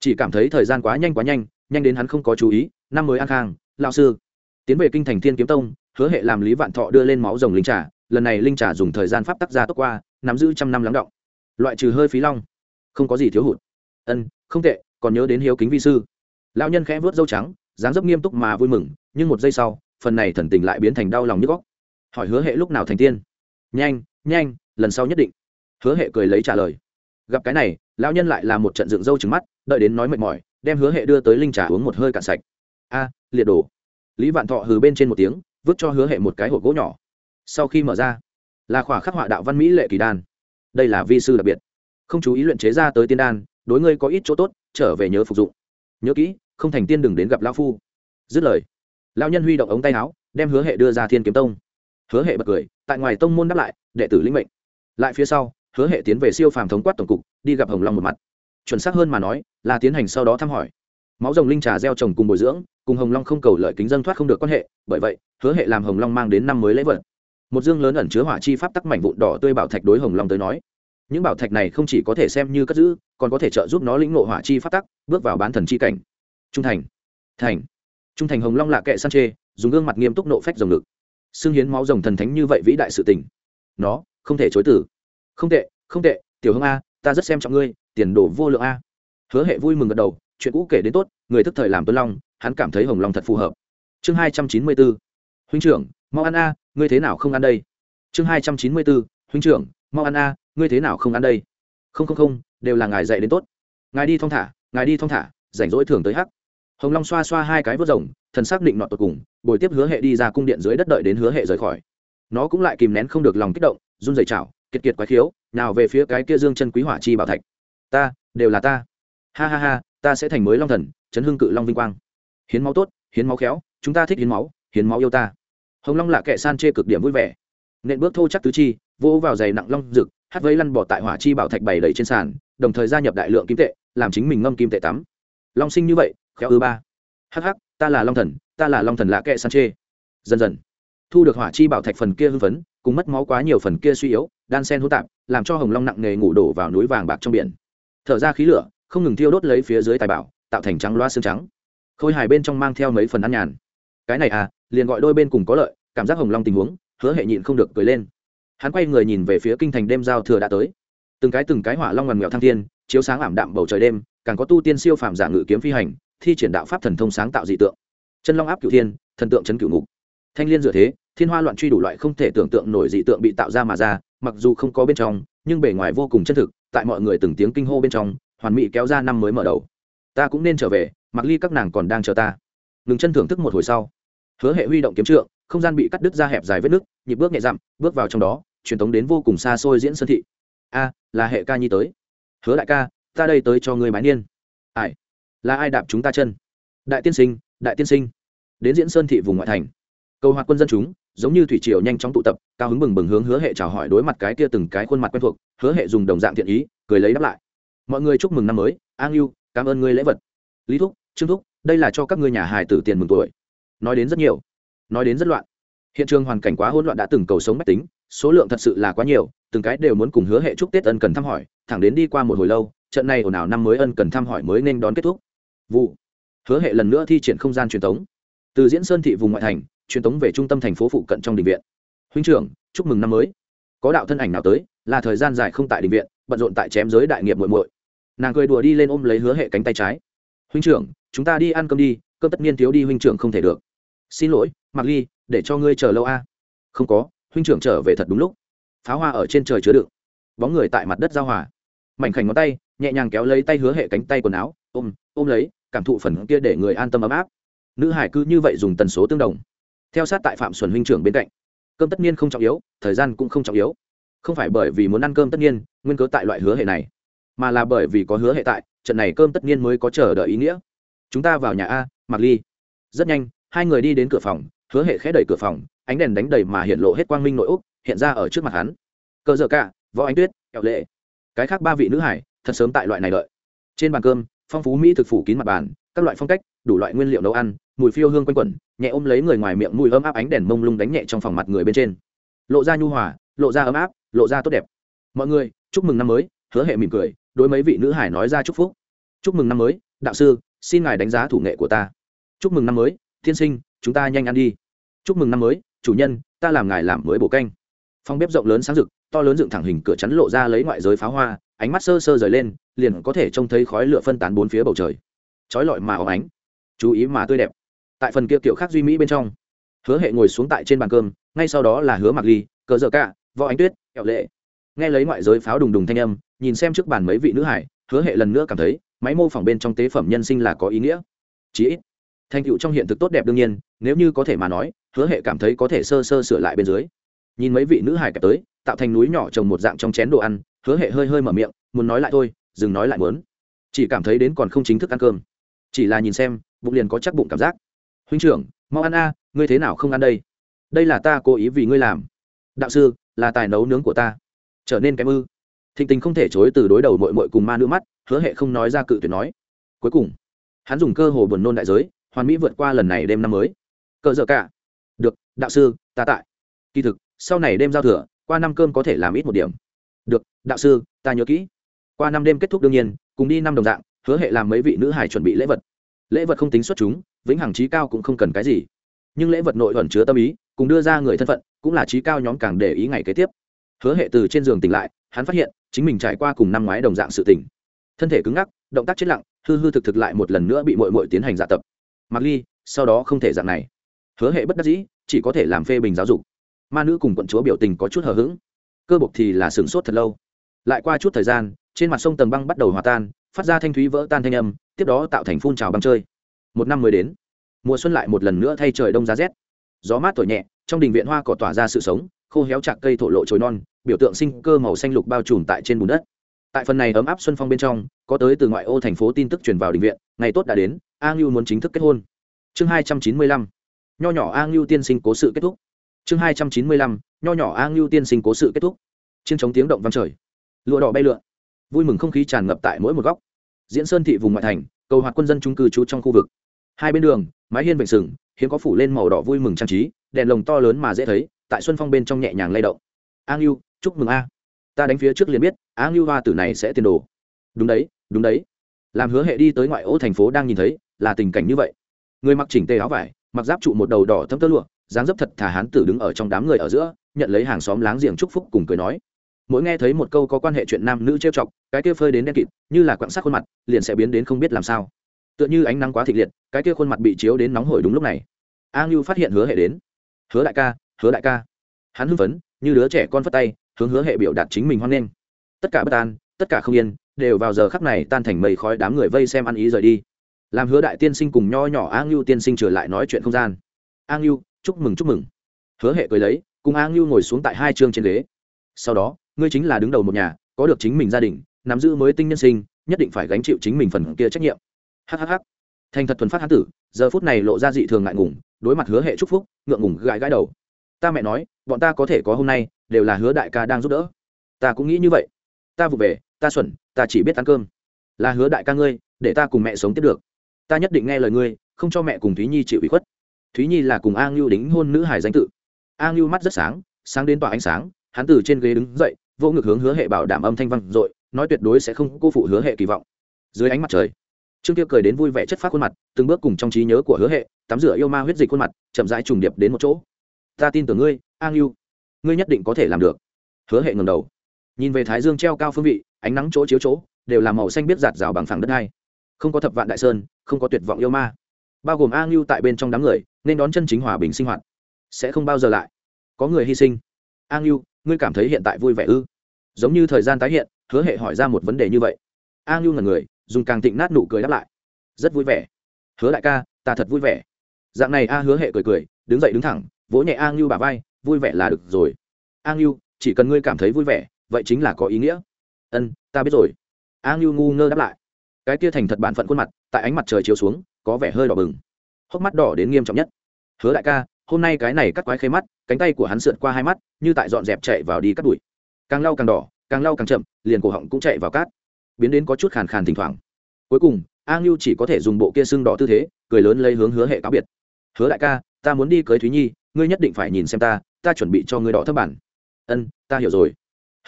chỉ cảm thấy thời gian quá nhanh quá nhanh nhanh đến hắn không có chú ý, năm mới an khang lao sư. Tiến về kinh thành thiên kiếm tông, hứa hệ làm lý vạn thọ đưa lên máu rồng linh trà, lần này linh trà dùng thời gian pháp tắc ra tốc qua, nắm giữ trăm năm lắng động. Loại trừ hơi phí long, không có gì thiếu hụt. Ân, không tệ, còn nhớ đến hiếu kính vi sư. Lão nhân khẽ vớt dâu trắng, dáng dấp nghiêm túc mà vui mừng, nhưng một giây sau, phần này thần tình lại biến thành đau lòng nhức góc. Hỏi hứa hệ lúc nào thành tiên? Nhanh nhanh, lần sau nhất định. Hứa hệ cười lấy trả lời gặp cái này, lão nhân lại là một trận dựng râu trứng mắt, đợi đến nói mệt mỏi, đem hứa hệ đưa tới linh trà uống một hơi cạn sạch. A, liệt đồ. Lý vạn thọ hừ bên trên một tiếng, vứt cho hứa hệ một cái hộp gỗ nhỏ. Sau khi mở ra, là khỏa khắc họa đạo văn mỹ lệ kỳ đan. Đây là vi sư đặc biệt. Không chú ý luyện chế ra tới tiên đan, đối ngươi có ít chỗ tốt, trở về nhớ phục dụng. Nhớ kỹ, không thành tiên đừng đến gặp lão phu. Dứt lời, lão nhân huy động ống tay áo, đem hứa hệ đưa ra thiên kiếm tông. Hứa hệ bật cười, tại ngoài tông môn đáp lại, đệ tử linh mệnh. Lại phía sau hứa hệ tiến về siêu phàm thống quát tổng cục, đi gặp hồng long một mặt. Chuẩn xác hơn mà nói, là tiến hành sau đó thăm hỏi. Máu rồng linh trà gieo trồng cùng bồi dưỡng, cùng hồng long không cầu lợi kính dân thoát không được quan hệ, bởi vậy, hứa hệ làm hồng long mang đến năm mới lễ vật. Một dương lớn ẩn chứa hỏa chi pháp tắc mảnh vụn đỏ tươi bảo thạch đối hồng long tới nói. Những bảo thạch này không chỉ có thể xem như cất giữ, còn có thể trợ giúp nó lĩnh ngộ hỏa chi pháp tắc, bước vào bán thần chi cảnh. Trung thành. Thành. Trung thành hồng long lạ kệ san chê, dùng gương mặt nghiêm túc nộ phách rồng ngực. Xương hiến máu rồng thần thánh như vậy vĩ đại sự tình. Nó không thể chối tử không tệ không tệ, tiểu hương a, ta rất xem trọng ngươi, tiền đồ vô lượng a. Hứa hệ vui mừng gật đầu, chuyện cũ kể đến tốt, người thức thời làm tuân long, hắn cảm thấy hồng long thật phù hợp. Chương hai trăm chín mươi bốn, huynh trưởng, mau ăn a, ngươi thế nào không ăn đây? Chương hai trăm chín mươi bốn, huynh trưởng, mau ăn a, ngươi thế nào không ăn đây? Không không không, đều là ngài dạy đến tốt. Ngài đi thong thả, ngài đi thong thả, rảnh rỗi thường tới hắc. Hồng long xoa xoa hai cái vớt rồng, thần xác định nọ tột cùng, bồi tiếp hứa hệ đi ra cung điện dưới đất đợi đến hứa hệ rời khỏi. Nó cũng lại kìm nén không được lòng kích động, run rẩy chảo kiệt kiệt quái khiếu, nào về phía cái kia dương chân quý hỏa chi bảo thạch. Ta, đều là ta. Ha ha ha, ta sẽ thành mới long thần, chấn hưng cự long vinh quang. Hiến máu tốt, hiến máu khéo, chúng ta thích hiến máu hiến máu yêu ta. Hồng long lạ kệ san chê cực điểm vui vẻ. Nện bước thô chắc tứ chi, vỗ vào giày nặng long rực, hát vây lăn bỏ tại hỏa chi bảo thạch bày đầy trên sàn, đồng thời gia nhập đại lượng kim tệ, làm chính mình ngâm kim tệ tắm. Long sinh như vậy, khéo ư ba. Hh ta là long thần, ta là long thần lạ kệ san chê. Dần dần, thu được hỏa chi bảo thạch phần kia hưng phấn cùng mất máu quá nhiều phần kia suy yếu, đan sen hỗn tạp, làm cho hồng long nặng nề ngủ đổ vào núi vàng bạc trong biển. Thở ra khí lửa, không ngừng thiêu đốt lấy phía dưới tài bảo, tạo thành trắng loa xương trắng. Khôi hài bên trong mang theo mấy phần ăn nhàn. Cái này à liền gọi đôi bên cùng có lợi, cảm giác hồng long tình huống, hứa hệ nhịn không được cười lên. Hắn quay người nhìn về phía kinh thành đêm giao thừa đã tới. Từng cái từng cái hỏa long ngoằn nghèo thăng thiên, chiếu sáng ảm đạm bầu trời đêm, càng có tu tiên siêu phàm giả ngự kiếm phi hành, thi triển đạo pháp thần thông sáng tạo dị tượng. Chân long áp cửu thiên, thần tượng chấn cửu ngục. Thanh liên dựa thế thiên hoa loạn truy đủ loại không thể tưởng tượng nổi dị tượng bị tạo ra mà ra, mặc dù không có bên trong, nhưng bề ngoài vô cùng chân thực, tại mọi người từng tiếng kinh hô bên trong, hoàn mỹ kéo ra năm mới mở đầu. Ta cũng nên trở về, mặc ly các nàng còn đang chờ ta. Ngừng chân thưởng thức một hồi sau. Hứa hệ huy động kiếm trượng, không gian bị cắt đứt ra hẹp dài vết nước nhịp bước nhẹ dặm, bước vào trong đó, truyền tống đến vô cùng xa xôi diễn sơn thị. A, là hệ ca nhi tới. Hứa đại ca, ta đây tới cho người mái niên. Ai? Là ai đạp chúng ta chân? Đại tiên sinh, đại tiên sinh. Đến diễn sơn thị vùng ngoại thành. Cầu hoạt quân dân chúng giống như thủy triều nhanh chóng tụ tập, cao hứng bừng bừng hướng hứa hệ chào hỏi đối mặt cái kia từng cái khuôn mặt quen thuộc, hứa hệ dùng đồng dạng thiện ý, cười lấy đáp lại. Mọi người chúc mừng năm mới, an yêu cảm ơn ngươi lễ vật. Lý thúc, trương thúc, đây là cho các ngươi nhà hài tử tiền mừng tuổi. Nói đến rất nhiều, nói đến rất loạn. Hiện trường hoàn cảnh quá hỗn loạn đã từng cầu sống mách tính, số lượng thật sự là quá nhiều, từng cái đều muốn cùng hứa hệ chúc tết ân cần thăm hỏi, thẳng đến đi qua một hồi lâu, trận này ồn ào năm mới ân cần thăm hỏi mới nên đón kết thúc. Vụ. Hứa hệ lần nữa thi triển không gian truyền thống. Từ diễn sơn thị vùng ngoại thành truyền tống về trung tâm thành phố phụ cận trong đình viện. Huynh trưởng, chúc mừng năm mới. Có đạo thân ảnh nào tới, là thời gian dài không tại đình viện, bận rộn tại chém giới đại nghiệp muội muội. Nàng cười đùa đi lên ôm lấy hứa hệ cánh tay trái. Huynh trưởng, chúng ta đi ăn cơm đi, cơm tất nhiên thiếu đi huynh trưởng không thể được. Xin lỗi mặc ly, để cho ngươi chờ lâu a. Không có, huynh trưởng trở về thật đúng lúc. Pháo hoa ở trên trời chứa đựng. Bóng người tại mặt đất giao hòa. Mảnh khảnh ngón tay, nhẹ nhàng kéo lấy tay hứa hệ cánh tay quần áo, ôm ôm lấy, cảm thụ phần kia để người an tâm ấm áp. Nữ hải cư như vậy dùng tần số tương đồng theo sát tại phạm xuân huynh trưởng bên cạnh. Cơm tất nhiên không trọng yếu, thời gian cũng không trọng yếu. Không phải bởi vì muốn ăn cơm tất nhiên nguyên cớ tại loại hứa hệ này, mà là bởi vì có hứa hệ tại, trận này cơm tất nhiên mới có chờ đợi ý nghĩa. Chúng ta vào nhà a mặc ly. Rất nhanh, hai người đi đến cửa phòng, hứa hệ khẽ đẩy cửa phòng, ánh đèn đánh đầy mà hiện lộ hết quang minh nội úc, hiện ra ở trước mặt hắn. Cơ dở cả, võ ánh tuyết, kẹo lệ. Cái khác ba vị nữ hải, thật sớm tại loại này đợi. Trên bàn cơm, phong phú mỹ thực phủ kín mặt bàn các loại phong cách, đủ loại nguyên liệu nấu ăn, mùi phiêu hương quanh quẩn, nhẹ ôm lấy người ngoài miệng mùi ấm áp ánh đèn mông lung đánh nhẹ trong phòng mặt người bên trên. Lộ ra nhu hòa, lộ ra ấm áp, lộ ra tốt đẹp. Mọi người, chúc mừng năm mới, hứa hệ mỉm cười, đối mấy vị nữ hải nói ra chúc phúc. Chúc mừng năm mới, đạo sư, xin ngài đánh giá thủ nghệ của ta. Chúc mừng năm mới thiên sinh, chúng ta nhanh ăn đi. Chúc mừng năm mới, chủ nhân, ta làm ngài làm mới bổ canh. Phòng bếp rộng lớn sáng rực, to lớn dựng thẳng hình cửa chắn lộ ra lấy ngoại giới pháo hoa, ánh mắt sơ sơ rời lên, liền có thể trông thấy khói lửa phân tán bốn phía bầu trời trói lọi mà óng ánh. Chú ý mà tươi đẹp. Tại phần kia kiểu khác duy mỹ bên trong, hứa hệ ngồi xuống tại trên bàn cơm, ngay sau đó là hứa mặc ly, cờ dợ cả võ ánh tuyết, kẹo lệ. Nghe lấy ngoại giới pháo đùng đùng thanh âm, nhìn xem trước bàn mấy vị nữ hải, hứa hệ lần nữa cảm thấy, máy mô phỏng bên trong tế phẩm nhân sinh là có ý nghĩa. Chí ít, thành tựu trong hiện thực tốt đẹp đương nhiên, nếu như có thể mà nói, hứa hệ cảm thấy có thể sơ sơ sửa lại bên dưới. Nhìn mấy vị nữ hải kẹp tới, tạo thành núi nhỏ trồng một dạng trong chén đồ ăn, hứa hệ hơi hơi mở miệng, muốn nói lại thôi, dừng nói lại muốn. Chỉ cảm thấy đến còn không chính thức ăn cơm chỉ là nhìn xem, bụng liền có chắc bụng cảm giác. Huynh trưởng, mau ăn a, ngươi thế nào không ăn đây? Đây là ta cố ý vì ngươi làm. Đạo sư, là tài nấu nướng của ta. Trở nên kém ư. Thịnh tình không thể chối từ đối đầu mội mội cùng ma nữ mắt, hứa hệ không nói ra cự tuyệt nói. Cuối cùng, hắn dùng cơ hồ buồn nôn đại giới, hoàn mỹ vượt qua lần này đêm năm mới. Cỡ dở cả. Được, đạo sư, ta tại. Kỳ thực, sau này đêm giao thừa, qua năm cơm có thể làm ít một điểm. Được, đạo sư, ta nhớ kỹ. Qua năm đêm kết thúc đương nhiên, cùng đi năm đồng dạng hứa hệ làm mấy vị nữ hải chuẩn bị lễ vật. Lễ vật không tính xuất chúng, vĩnh hằng trí cao cũng không cần cái gì. Nhưng lễ vật nội ẩn chứa tâm ý, cùng đưa ra người thân phận, cũng là trí cao nhóm càng để ý ngày kế tiếp. Hứa hệ từ trên giường tỉnh lại, hắn phát hiện, chính mình trải qua cùng năm ngoái đồng dạng sự tỉnh. Thân thể cứng ngắc, động tác chết lặng, hư hư thực thực lại một lần nữa bị mội mội tiến hành dạ tập. Mặc ly, sau đó không thể dạng này. Hứa hệ bất đắc dĩ, chỉ có thể làm phê bình giáo dục. Ma nữ cùng quận chúa biểu tình có chút hờ hững. Cơ bộc thì là sửng sốt thật lâu. Lại qua chút thời gian, trên mặt sông tầng băng bắt đầu hòa tan phát ra thanh thúy vỡ tan thanh âm, tiếp đó tạo thành phun trào băng chơi. Một năm mới đến. Mùa xuân lại một lần nữa thay trời đông giá rét. Gió mát thổi nhẹ, trong đình viện hoa cỏ tỏa ra sự sống, khô héo chạc cây thổ lộ trồi non, biểu tượng sinh cơ màu xanh lục bao trùm tại trên bùn đất. Tại phần này ấm áp xuân phong bên trong, có tới từ ngoại ô thành phố tin tức truyền vào đình viện, ngày tốt đã đến, a ngưu muốn chính thức kết hôn. Chương hai trăm chín mươi lăm. Nho nhỏ a ngưu tiên sinh cố sự kết thúc. Chương hai trăm chín mươi lăm. Nho nhỏ a ngưu tiên sinh cố sự kết thúc. Chiến chống tiếng động vang trời. Lụa đỏ bay lượn vui mừng không khí tràn ngập tại mỗi một góc. Diễn sơn thị vùng ngoại thành, cầu hoạt quân dân trung cư trú trong khu vực. Hai bên đường, mái hiên vịnh sừng, hiếm có phủ lên màu đỏ vui mừng trang trí, đèn lồng to lớn mà dễ thấy, tại xuân phong bên trong nhẹ nhàng lay động. A ngưu, chúc mừng a. Ta đánh phía trước liền biết, a ngưu hoa tử này sẽ tiền đồ. Đúng đấy đúng đấy. Làm hứa hệ đi tới ngoại ô thành phố đang nhìn thấy, là tình cảnh như vậy. Người mặc chỉnh tề áo vải, mặc giáp trụ một đầu đỏ thấm tơ lụa, dáng dấp thật thà hán tử đứng ở trong đám người ở giữa, nhận lấy hàng xóm láng giềng chúc phúc cùng cười nói mỗi nghe thấy một câu có quan hệ chuyện nam nữ trêu chọc, cái kia phơi đến đen kịt, như là quặng sắc khuôn mặt, liền sẽ biến đến không biết làm sao. Tựa như ánh nắng quá thịt liệt, cái kia khuôn mặt bị chiếu đến nóng hổi đúng lúc này. A ngưu phát hiện hứa hệ đến. Hứa đại ca, hứa đại ca. Hắn hưng phấn, như đứa trẻ con phất tay, hướng hứa hệ biểu đạt chính mình hoan nghênh. Tất cả bất an, tất cả không yên, đều vào giờ khắc này tan thành mây khói đám người vây xem ăn ý rời đi. Làm hứa đại tiên sinh cùng nho nhỏ a ngưu tiên sinh trở lại nói chuyện không gian. A ngưu, chúc mừng chúc mừng. Hứa hệ cười lấy, cùng a ngưu ngồi xuống tại hai chương trên ghế. Sau đó ngươi chính là đứng đầu một nhà, có được chính mình gia đình, nắm giữ mới tinh nhân sinh, nhất định phải gánh chịu chính mình phần kia trách nhiệm. Hhh thành thật thuần phát hán tử, giờ phút này lộ ra dị thường ngại ngùng, đối mặt hứa hệ chúc phúc, ngượng ngùng gãi gãi đầu. Ta mẹ nói, bọn ta có thể có hôm nay, đều là hứa đại ca đang giúp đỡ. Ta cũng nghĩ như vậy. Ta vụ về, ta xuẩn, ta chỉ biết ăn cơm. Là hứa đại ca ngươi, để ta cùng mẹ sống tiếp được. Ta nhất định nghe lời ngươi, không cho mẹ cùng thúy nhi chịu ủy khuất. Thúy nhi là cùng a ngưu đính hôn nữ hải danh tự. A ngưu mắt rất sáng sáng đến tỏa ánh sáng, hắn từ trên ghế đứng dậy vô ngực hướng hứa hệ bảo đảm âm thanh văn dội, nói tuyệt đối sẽ không cô phụ hứa hệ kỳ vọng. Dưới ánh mặt trời, trương tiêu cười đến vui vẻ chất phát khuôn mặt, từng bước cùng trong trí nhớ của hứa hệ, tắm rửa yêu ma huyết dịch khuôn mặt, chậm rãi trùng điệp đến một chỗ. Ta tin tưởng ngươi, an yêu ngươi nhất định có thể làm được. Hứa hệ ngầm đầu. Nhìn về thái dương treo cao phương vị, ánh nắng chỗ chiếu chỗ, đều là màu xanh biết giạt rào bằng phẳng đất hai. Không có thập vạn đại sơn, không có tuyệt vọng yêu ma. Bao gồm a ngưu tại bên trong đám người, nên đón chân chính hòa bình sinh hoạt. Sẽ không bao giờ lại. Có người hy sinh. A ngưu ngươi cảm thấy hiện tại vui vẻ ư? Giống như thời gian tái hiện, hứa hệ hỏi ra một vấn đề như vậy. A ngưu là người, dùng càng tịnh nát nụ cười đáp lại. Rất vui vẻ. Hứa đại ca, ta thật vui vẻ. Dạng này a hứa hệ cười cười, đứng dậy đứng thẳng, vỗ nhẹ a ngưu bà vai, vui vẻ là được rồi. A ngưu, chỉ cần ngươi cảm thấy vui vẻ, vậy chính là có ý nghĩa. Ân, ta biết rồi. A ngưu ngu ngơ đáp lại. Cái kia thành thật bản phận khuôn mặt, tại ánh mặt trời chiếu xuống, có vẻ hơi đỏ bừng. Hốc mắt đỏ đến nghiêm trọng nhất. Hứa đại ca hôm nay cái này cắt quái khế mắt, cánh tay của hắn sượt qua hai mắt, như tại dọn dẹp chạy vào đi cắt đuổi càng lau càng đỏ, càng lau càng chậm, liền cổ họng cũng chạy vào cát. Biến đến có chút khàn khàn thỉnh thoảng. Cuối cùng, a ngưu chỉ có thể dùng bộ kia sưng đỏ tư thế, cười lớn lấy hướng hứa hệ cáo biệt. Hứa đại ca, ta muốn đi cưới thúy nhi, ngươi nhất định phải nhìn xem ta ta chuẩn bị cho ngươi đỏ thấp bản. Ân, ta hiểu rồi.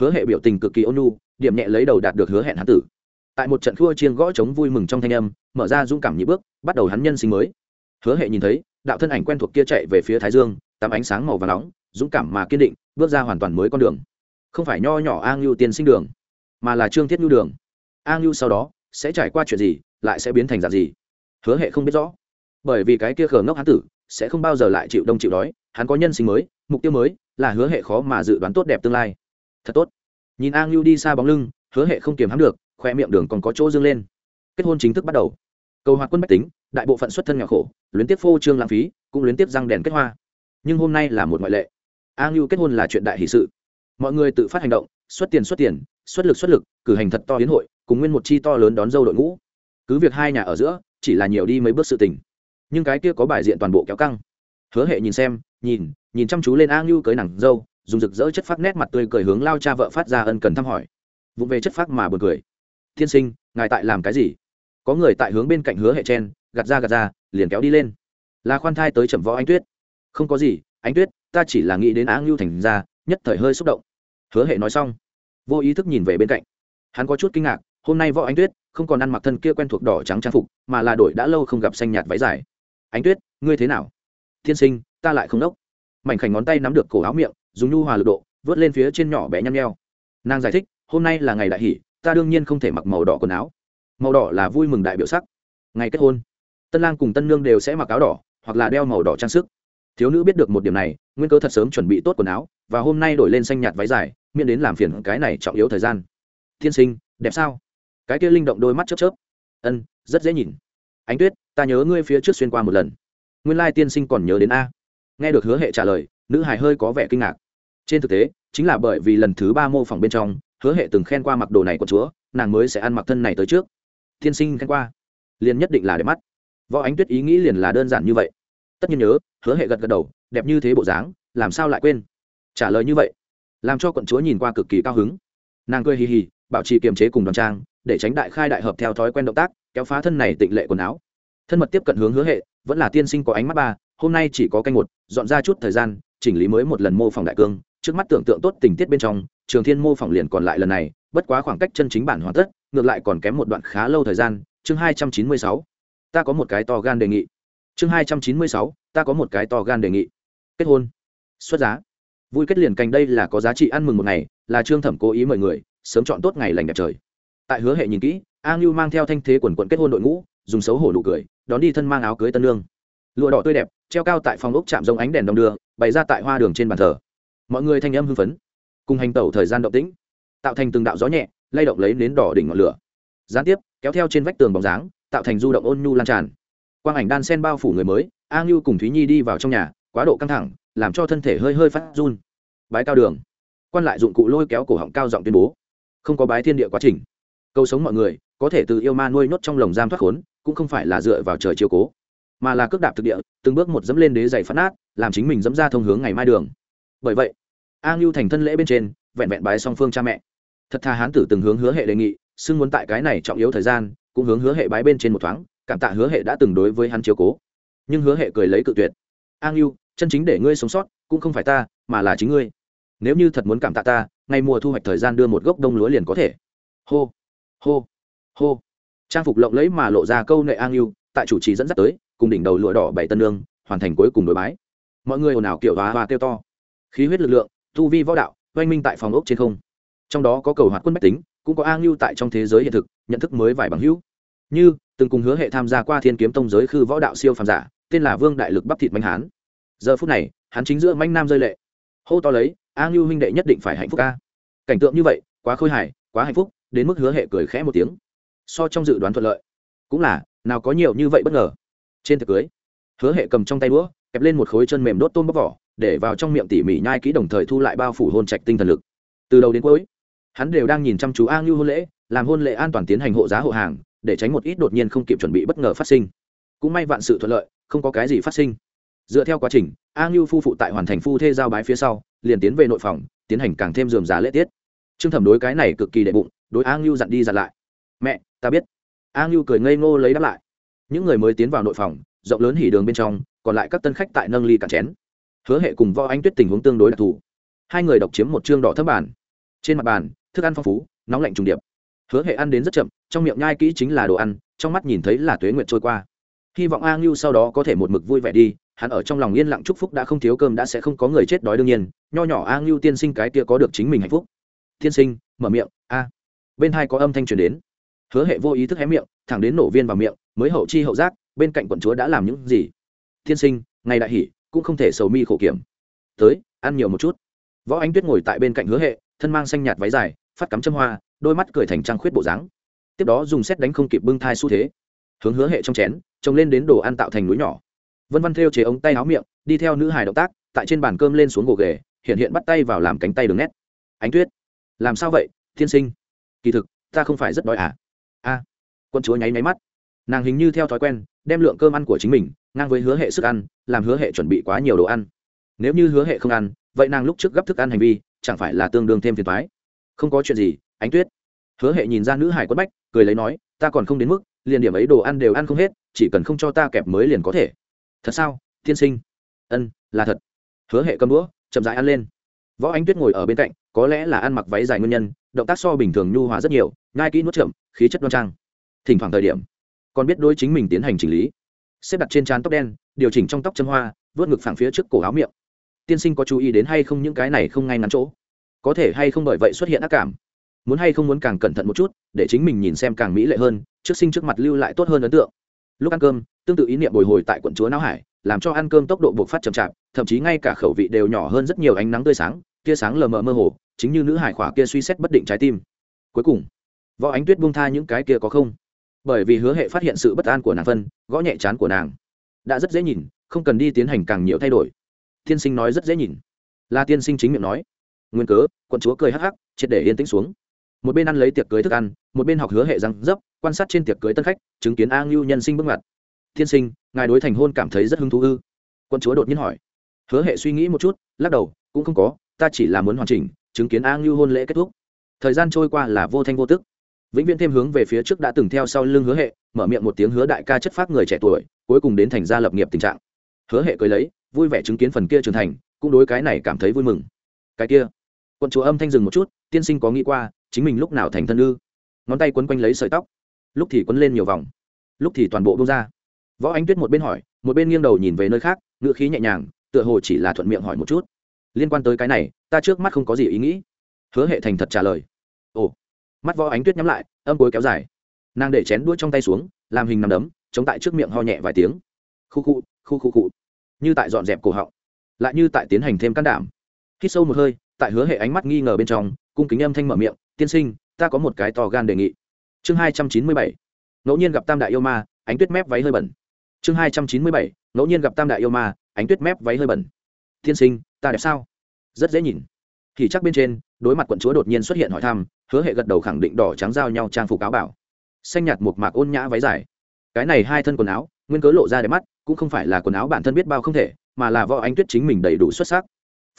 Hứa hệ biểu tình cực kỳ ôn nhu, điểm nhẹ lấy đầu đạt được hứa hẹn hắn tử. Tại một trận khua chiên gõ chống vui mừng trong thanh âm, mở ra dũng cảm nhị bước, bắt đầu hắn nhân sinh mới. Hứa hệ nhìn thấy đạo thân ảnh quen thuộc kia chạy về phía thái dương, tắm ánh sáng màu và nóng, dũng cảm mà kiên định, bước ra hoàn toàn mới con đường. Không phải nho nhỏ a ngưu tiên sinh đường, mà là trương thiết nhu đường. A ngưu sau đó, sẽ trải qua chuyện gì, lại sẽ biến thành dạng gì? Hứa hệ không biết rõ. Bởi vì cái kia khờ ngốc hán tử, sẽ không bao giờ lại chịu đông chịu đói, hắn có nhân sinh mới, mục tiêu mới, là hứa hệ khó mà dự đoán tốt đẹp tương lai. Thật tốt. Nhìn a ngưu đi xa bóng lưng, hứa hệ không kiềm hãm được, khoe miệng đường còn có chỗ dương lên. Kết hôn chính thức bắt đầu cầu hoạt quân bách tính, đại bộ phận xuất thân nghèo khổ, luyến tiếp phô trương lãng phí, cũng luyến tiếp răng đèn kết hoa. Nhưng hôm nay là một ngoại lệ. A ngưu kết hôn là chuyện đại hỷ sự. Mọi người tự phát hành động, xuất tiền xuất tiền, xuất lực xuất lực, cử hành thật to hiến hội, cùng nguyên một chi to lớn đón dâu đội ngũ. Cứ việc hai nhà ở giữa, chỉ là nhiều đi mấy bước sự tình. Nhưng cái kia có bài diện toàn bộ kéo căng. Hứa hệ nhìn xem, nhìn nhìn chăm chú lên a ngưu cưới nàng dâu, dùng rực rỡ chất phát nét mặt tươi cười hướng lao cha vợ phát ra ân cần thăm hỏi. Vụng về chất phát mà buồn cười. Thiên sinh, ngài tại làm cái gì? Có người tại hướng bên cạnh hứa hệ chen, gạt ra gạt ra, liền kéo đi lên. Là khoan thai tới chậm võ anh tuyết. Không có gì anh tuyết, ta chỉ là nghĩ đến á ngưu thành ra, nhất thời hơi xúc động. Hứa hệ nói xong, vô ý thức nhìn về bên cạnh. Hắn có chút kinh ngạc, hôm nay võ anh tuyết không còn ăn mặc thân kia quen thuộc đỏ trắng trang phục, mà là đổi đã lâu không gặp xanh nhạt váy dài. Anh tuyết, ngươi thế nào? Thiên sinh, ta lại không đốc mảnh khảnh ngón tay nắm được cổ áo miệng, dùng nhu hòa lực độ, vớt lên phía trên nhỏ bé nhăn nheo. Nàng giải thích, hôm nay là ngày đại hỷ, ta đương nhiên không thể mặc màu đỏ quần áo màu đỏ là vui mừng đại biểu sắc. Ngày kết hôn, tân lang cùng tân nương đều sẽ mặc áo đỏ hoặc là đeo màu đỏ trang sức. Thiếu nữ biết được một điểm này, nguyên cơ thật sớm chuẩn bị tốt quần áo và hôm nay đổi lên xanh nhạt váy dài, miễn đến làm phiền cái này trọng yếu thời gian. Tiên sinh, đẹp sao? Cái kia linh động đôi mắt chớp chớp. Ân, rất dễ nhìn. Ánh tuyết, ta nhớ ngươi phía trước xuyên qua một lần. Nguyên lai tiên sinh còn nhớ đến a. Nghe được hứa hệ trả lời, nữ hài hơi có vẻ kinh ngạc. Trên thực tế, chính là bởi vì lần thứ ba mô phỏng bên trong, hứa hệ từng khen qua mặc đồ này của chúa, nàng mới sẽ ăn mặc thân này tới trước tiên sinh khen qua. Liền nhất định là đẹp mắt. Võ ánh tuyết ý nghĩ liền là đơn giản như vậy. Tất nhiên nhớ, hứa hệ gật gật đầu, đẹp như thế bộ dáng, làm sao lại quên? Trả lời như vậy, làm cho quận chúa nhìn qua cực kỳ cao hứng. Nàng cười hì hì, bảo trì kiềm chế cùng đoàn trang, để tránh đại khai đại hợp theo thói quen động tác, kéo phá thân này tịnh lệ quần áo. Thân mật tiếp cận hướng hứa hệ, vẫn là tiên sinh có ánh mắt ba, hôm nay chỉ có canh một, dọn ra chút thời gian, chỉnh lý mới một lần mô phỏng đại cương. Trước mắt tưởng tượng tốt tình tiết bên trong, trường thiên mô phỏng liền còn lại lần này, bất quá khoảng cách chân chính bản hoàn tất ngược lại còn kém một đoạn khá lâu thời gian, chương hai trăm chín mươi sáu. Ta có một cái to gan đề nghị. Chương hai trăm chín mươi sáu, ta có một cái to gan đề nghị. Kết hôn. Xuất giá. Vui kết liền cành đây là có giá trị ăn mừng một ngày, là trương thẩm cố ý mời người, sớm chọn tốt ngày lành đẹp trời. Tại hứa hệ nhìn kỹ, a ngưu mang theo thanh thế quần quận kết hôn đội ngũ, dùng xấu hổ nụ cười, đón đi thân mang áo cưới tân lương lụa đỏ tươi đẹp, treo cao tại phòng ốc chạm giống ánh đèn đồng đưa, bày ra tại hoa đường trên bàn thờ. Mọi người thanh âm hưng phấn, cùng hành tẩu thời gian động tĩnh, tạo thành từng đạo gió nhẹ lay động lấy nến đỏ đỉnh ngọn lửa. Gián tiếp, kéo theo trên vách tường bóng dáng, tạo thành du động ôn nhu lan tràn. Quang ảnh đan sen bao phủ người mới, a ngưu cùng thúy nhi đi vào trong nhà, quá độ căng thẳng, làm cho thân thể hơi hơi phát run. Bái cao đường. Quan lại dụng cụ lôi kéo cổ họng cao giọng tuyên bố. Không có bái thiên địa quá trình. Câu sống mọi người, có thể từ yêu ma nuôi nhốt trong lồng giam thoát khốn, cũng không phải là dựa vào trời chiều cố, mà là cước đạp thực địa, từng bước một dẫm lên đế giày phát nát, làm chính mình dẫm ra thông hướng ngày mai đường. Bởi vậy, a ngưu thành thân lễ bên trên, vẹn vẹn bái song phương cha mẹ thật thà hán tử từng hướng hứa hệ đề nghị, xưng muốn tại cái này trọng yếu thời gian, cũng hướng hứa hệ bái bên trên một thoáng, cảm tạ hứa hệ đã từng đối với hắn chiếu cố. Nhưng hứa hệ cười lấy cự tuyệt. A ngưu chân chính để ngươi sống sót, cũng không phải ta, mà là chính ngươi. Nếu như thật muốn cảm tạ ta ngay mùa thu hoạch thời gian đưa một gốc đông lúa liền có thể. Hô hô hô. Trang phục lộng lẫy mà lộ ra câu nệ an yêu tại chủ trì dẫn dắt tới, cùng đỉnh đầu lụa đỏ bảy tân lương hoàn thành cuối cùng đối bái. Mọi người ồn ào kiểu hóa và kêu to. Khí huyết lực lượng, tu vi võ đạo, oanh minh tại phòng ốc trên không trong đó có cầu hoạt quân bách tính, cũng có a ngưu tại trong thế giới hiện thực, nhận thức mới vài bằng hữu. Như, từng cùng hứa hệ tham gia qua thiên kiếm tông giới khư võ đạo siêu phàm giả, tên là vương đại lực bắp thịt manh hán. Giờ phút này, hắn chính giữa manh nam rơi lệ. Hô to lấy, a ngưu huynh đệ nhất định phải hạnh phúc ca cảnh tượng như vậy, quá khôi hài, quá hạnh phúc, đến mức hứa hệ cười khẽ một tiếng. So trong dự đoán thuận lợi. Cũng là, nào có nhiều như vậy bất ngờ. Trên thực cưới, hứa hệ cầm trong tay đũa, kẹp lên một khối chân mềm đốt tôm bóc vỏ, để vào trong miệng tỉ mỉ nhai kỹ đồng thời thu lại bao phủ hôn trạch tinh thần lực. Từ đầu đến cuối hắn đều đang nhìn chăm chú a ngưu hôn lễ, làm hôn lễ an toàn tiến hành hộ giá hộ hàng, để tránh một ít đột nhiên không kịp chuẩn bị bất ngờ phát sinh. Cũng may vạn sự thuận lợi, không có cái gì phát sinh. Dựa theo quá trình, a ngưu phu phụ tại hoàn thành phu thê giao bái phía sau, liền tiến về nội phòng, tiến hành càng thêm dườm giá lễ tiết. Trương thẩm đối cái này cực kỳ đệ bụng, đối a ngưu dặn đi dặn lại. Mẹ, ta biết. A ngưu cười ngây ngô lấy đáp lại. Những người mới tiến vào nội phòng, rộng lớn hỉ đường bên trong, còn lại các tân khách tại nâng ly cả chén. Hứa hệ cùng võ anh tuyết tình huống tương đối đặc thù. Hai người độc chiếm một chương đỏ thấp bàn. Trên mặt bàn thức ăn phong phú, nóng lạnh trùng điệp. Hứa hệ ăn đến rất chậm, trong miệng nhai kỹ chính là đồ ăn, trong mắt nhìn thấy là tuế nguyệt trôi qua. Hy vọng a ngưu sau đó có thể một mực vui vẻ đi, hắn ở trong lòng yên lặng chúc phúc đã không thiếu cơm đã sẽ không có người chết đói đương nhiên, nho nhỏ a ngưu tiên sinh cái kia có được chính mình hạnh phúc. Tiên sinh, mở miệng, a. Bên hai có âm thanh truyền đến. Hứa hệ vô ý thức hé miệng, thẳng đến nổ viên vào miệng, mới hậu chi hậu giác, bên cạnh quận chúa đã làm những gì? Tiên sinh, ngày đại hỷ, cũng không thể sầu mi khổ kiểm. Tới, ăn nhiều một chút. Võ ánh tuyết ngồi tại bên cạnh hứa hệ, thân mang xanh nhạt váy dài phát cắm châm hoa, đôi mắt cười thành trăng khuyết bộ dáng. Tiếp đó dùng xét đánh không kịp bưng thai xu thế, hướng hứa hệ trong chén, trồng lên đến đồ ăn tạo thành núi nhỏ. Vân vân theo chế ống tay áo miệng, đi theo nữ hài động tác, tại trên bàn cơm lên xuống gồ ghề, hiện hiện bắt tay vào làm cánh tay đường nét. Ánh tuyết, làm sao vậy thiên sinh? Kỳ thực, ta không phải rất đói à? A, quân chúa nháy máy mắt. Nàng hình như theo thói quen, đem lượng cơm ăn của chính mình, ngang với hứa hệ sức ăn, làm hứa hệ chuẩn bị quá nhiều đồ ăn. Nếu như hứa hệ không ăn, vậy nàng lúc trước gấp thức ăn hành vi, chẳng phải là tương đương thêm phiền thoái không có chuyện gì, ánh tuyết. Hứa hệ nhìn ra nữ hải quất bách, cười lấy nói, ta còn không đến mức, liền điểm ấy đồ ăn đều ăn không hết, chỉ cần không cho ta kẹp mới liền có thể. Thật sao, tiên sinh? Ân, là thật. Hứa hệ cầm đũa, chậm rãi ăn lên. Võ ánh tuyết ngồi ở bên cạnh, có lẽ là ăn mặc váy dài nguyên nhân, động tác so bình thường nhu hòa rất nhiều ngai kỹ nuốt chậm, khí chất đoan trang. Thỉnh thoảng thời điểm, còn biết đôi chính mình tiến hành chỉnh lý. Xếp đặt trên trán tóc đen, điều chỉnh trong tóc châm hoa vớt ngực phẳng phía trước cổ áo miệng. Tiên sinh có chú ý đến hay không những cái này không ngay ngắn chỗ? Có thể hay không bởi vậy xuất hiện ác cảm. Muốn hay không muốn càng cẩn thận một chút, để chính mình nhìn xem càng mỹ lệ hơn, trước sinh trước mặt lưu lại tốt hơn ấn tượng. Lúc ăn cơm, tương tự ý niệm bồi hồi tại quận chúa não hải, làm cho ăn cơm tốc độ buộc phát chậm chạp, thậm chí ngay cả khẩu vị đều nhỏ hơn rất nhiều ánh nắng tươi sáng, tia sáng lờ mờ mơ hồ, chính như nữ hải khỏa kia suy xét bất định trái tim. Cuối cùng, võ ánh tuyết buông tha những cái kia có không? Bởi vì hứa hệ phát hiện sự bất an của nàng phân, gõ nhẹ chán của nàng. Đã rất dễ nhìn, không cần đi tiến hành càng nhiều thay đổi. Tiên sinh nói rất dễ nhìn. Là tiên sinh chính miệng nói nguyên cớ, quận chúa cười hắc hắc, triệt để yên tĩnh xuống. Một bên ăn lấy tiệc cưới thức ăn, một bên học hứa hệ răng dấp, quan sát trên tiệc cưới tân khách, chứng kiến a ngưu nhân sinh bước ngoặt. Tiên sinh, ngài đối thành hôn cảm thấy rất hứng thú ư? Quận chúa đột nhiên hỏi. Hứa hệ suy nghĩ một chút, lắc đầu, cũng không có, ta chỉ là muốn hoàn chỉnh, chứng kiến a ngưu hôn lễ kết thúc. Thời gian trôi qua là vô thanh vô tức. Vĩnh viễn thêm hướng về phía trước đã từng theo sau lưng hứa hệ, mở miệng một tiếng hứa đại ca chất phác người trẻ tuổi, cuối cùng đến thành gia lập nghiệp tình trạng. Hứa hệ cười lấy, vui vẻ chứng kiến phần kia trưởng thành, cũng đối cái này cảm thấy vui mừng. Cái kia quân chúa âm thanh dừng một chút, tiên sinh có nghĩ qua, chính mình lúc nào thành thân ư? Ngón tay quấn quanh lấy sợi tóc. Lúc thì quấn lên nhiều vòng. Lúc thì toàn bộ bông ra. Võ ánh tuyết một bên hỏi, một bên nghiêng đầu nhìn về nơi khác, ngữ khí nhẹ nhàng, tựa hồ chỉ là thuận miệng hỏi một chút. Liên quan tới cái này, ta trước mắt không có gì ý nghĩ. Hứa hệ thành thật trả lời. Ồ. Mắt võ ánh tuyết nhắm lại, âm cối kéo dài. Nàng để chén đuôi trong tay xuống, làm hình nằm đấm, chống tại trước miệng ho nhẹ vài tiếng. Khu khu khu khu khu. Như tại dọn dẹp cổ họng. Lại như tại tiến hành thêm can đảm. Hít sâu một hơi tại hứa hệ ánh mắt nghi ngờ bên trong, cung kính âm thanh mở miệng, tiên sinh, ta có một cái to gan đề nghị. Chương hai trăm chín mươi bảy, ngẫu nhiên gặp tam đại yêu ma, ánh tuyết mép váy hơi bẩn. Chương hai trăm chín mươi bảy, ngẫu nhiên gặp tam đại yêu ma, ánh tuyết mép váy hơi bẩn. Tiên sinh, ta đẹp sao? Rất dễ nhìn. Thì chắc bên trên, đối mặt quận chúa đột nhiên xuất hiện hỏi thăm, hứa hệ gật đầu khẳng định đỏ trắng giao nhau trang phục áo bảo. Xanh nhạt một mạc ôn nhã váy dài. Cái này hai thân quần áo, nguyên cớ lộ ra đẹp mắt, cũng không phải là quần áo bản thân biết bao không thể, mà là võ ánh tuyết chính mình đầy đủ xuất sắc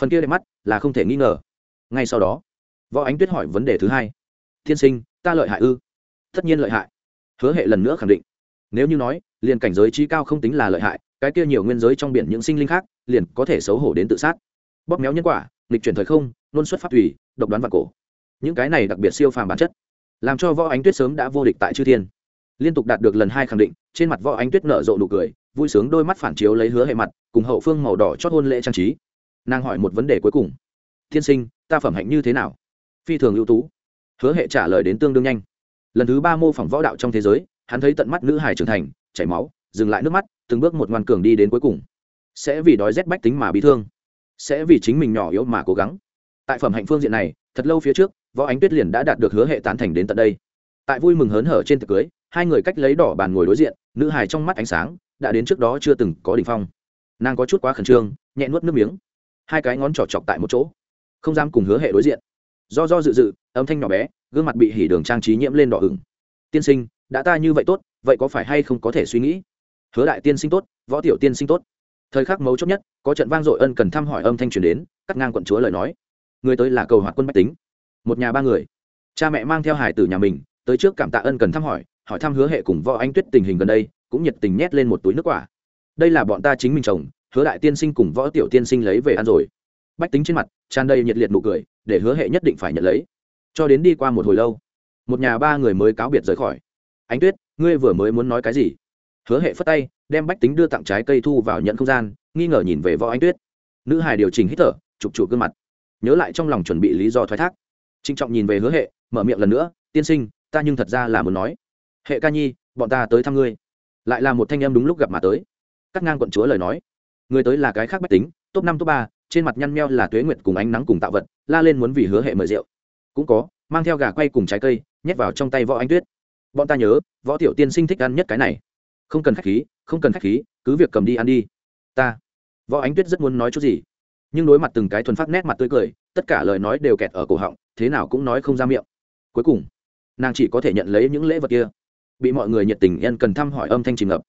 phần kia đẹp mắt là không thể nghi ngờ. Ngay sau đó, võ ánh tuyết hỏi vấn đề thứ hai. Tiên sinh, ta lợi hại ư? Tất nhiên lợi hại. Hứa hệ lần nữa khẳng định. Nếu như nói, liền cảnh giới trí cao không tính là lợi hại, cái kia nhiều nguyên giới trong biển những sinh linh khác, liền có thể xấu hổ đến tự sát. Bóp méo nhân quả, nghịch chuyển thời không luôn xuất phát thủy, độc đoán và cổ. Những cái này đặc biệt siêu phàm bản chất, làm cho võ ánh tuyết sớm đã vô địch tại chư thiên. Liên tục đạt được lần hai khẳng định, trên mặt võ ánh tuyết nở rộ nụ cười, vui sướng đôi mắt phản chiếu lấy hứa hệ mặt, cùng hậu phương màu đỏ chót hôn lễ trang trí nàng hỏi một vấn đề cuối cùng. Tiên sinh, ta phẩm hạnh như thế nào? Phi thường ưu tú. Hứa hệ trả lời đến tương đương nhanh. Lần thứ ba mô phỏng võ đạo trong thế giới, hắn thấy tận mắt nữ hải trưởng thành, chảy máu, dừng lại nước mắt, từng bước một ngoan cường đi đến cuối cùng. Sẽ vì đói rét bách tính mà bị thương. Sẽ vì chính mình nhỏ yếu mà cố gắng. Tại phẩm hạnh phương diện này, thật lâu phía trước, võ ánh tuyết liền đã đạt được hứa hệ tán thành đến tận đây. Tại vui mừng hớn hở trên tiệc cưới, hai người cách lấy đỏ bàn ngồi đối diện, nữ hài trong mắt ánh sáng, đã đến trước đó chưa từng có đ ỉ n h phong. Nàng có chút quá khẩn trương, nhẹ nuốt nước miếng hai cái ngón trỏ chọc tại một chỗ, không dám cùng hứa hệ đối diện. Do do dự dự, âm thanh nhỏ bé, gương mặt bị hỉ đường trang trí nhiễm lên đỏ ửng. tiên sinh, đã ta như vậy tốt, vậy có phải hay không có thể suy nghĩ? Hứa đại tiên sinh tốt, võ tiểu tiên sinh tốt. Thời khắc mấu chốt nhất, có trận vang dội ân cần thăm hỏi âm thanh truyền đến, cắt ngang quận chúa lời nói. Người tới là cầu hoạt quân bách tính. Một nhà ba người. Cha mẹ mang theo hải tử nhà mình, tới trước cảm tạ ân cần thăm hỏi hỏi thăm hứa hệ cùng võ anh tuyết tình hình gần đây, cũng nhiệt tình nhét lên một túi nước quả. Đây là bọn ta chính mình chồng hứa đại tiên sinh cùng võ tiểu tiên sinh lấy về ăn rồi. Bách tính trên mặt, tràn đầy nhiệt liệt nụ cười, để hứa hệ nhất định phải nhận lấy. Cho đến đi qua một hồi lâu, một nhà ba người mới cáo biệt rời khỏi. Anh tuyết, ngươi vừa mới muốn nói cái gì? Hứa hệ phất tay, đem bách tính đưa tặng trái cây thu vào nhận không gian, nghi ngờ nhìn về võ anh tuyết. Nữ hài điều chỉnh hít thở, chụp chụp gương mặt. Nhớ lại trong lòng chuẩn bị lý do thoái thác. Trinh trọng nhìn về hứa hệ, mở miệng lần nữa, tiên sinh, ta nhưng thật ra là muốn nói. Hệ ca nhi, bọn ta tới thăm ngươi. Lại là một thanh em đúng lúc gặp mà tới. Cắt ngang quận chúa lời nói người tới là cái khác bách tính, top năm, top ba, trên mặt nhăn meo là tuế nguyệt cùng ánh nắng cùng tạo vật, la lên muốn vì hứa hệ mời rượu. Cũng có, mang theo gà quay cùng trái cây, nhét vào trong tay võ anh tuyết. Bọn ta nhớ, võ tiểu tiên sinh thích ăn nhất cái này. Không cần khách khí, không cần khách khí, cứ việc cầm đi ăn đi. Ta. Võ ánh tuyết rất muốn nói chút gì. Nhưng đối mặt từng cái thuần phát nét mặt tươi cười, tất cả lời nói đều kẹt ở cổ họng, thế nào cũng nói không ra miệng. Cuối cùng, nàng chỉ có thể nhận lấy những lễ vật kia. Bị mọi người nhiệt tình ân cần thăm hỏi âm thanh chìm ngập.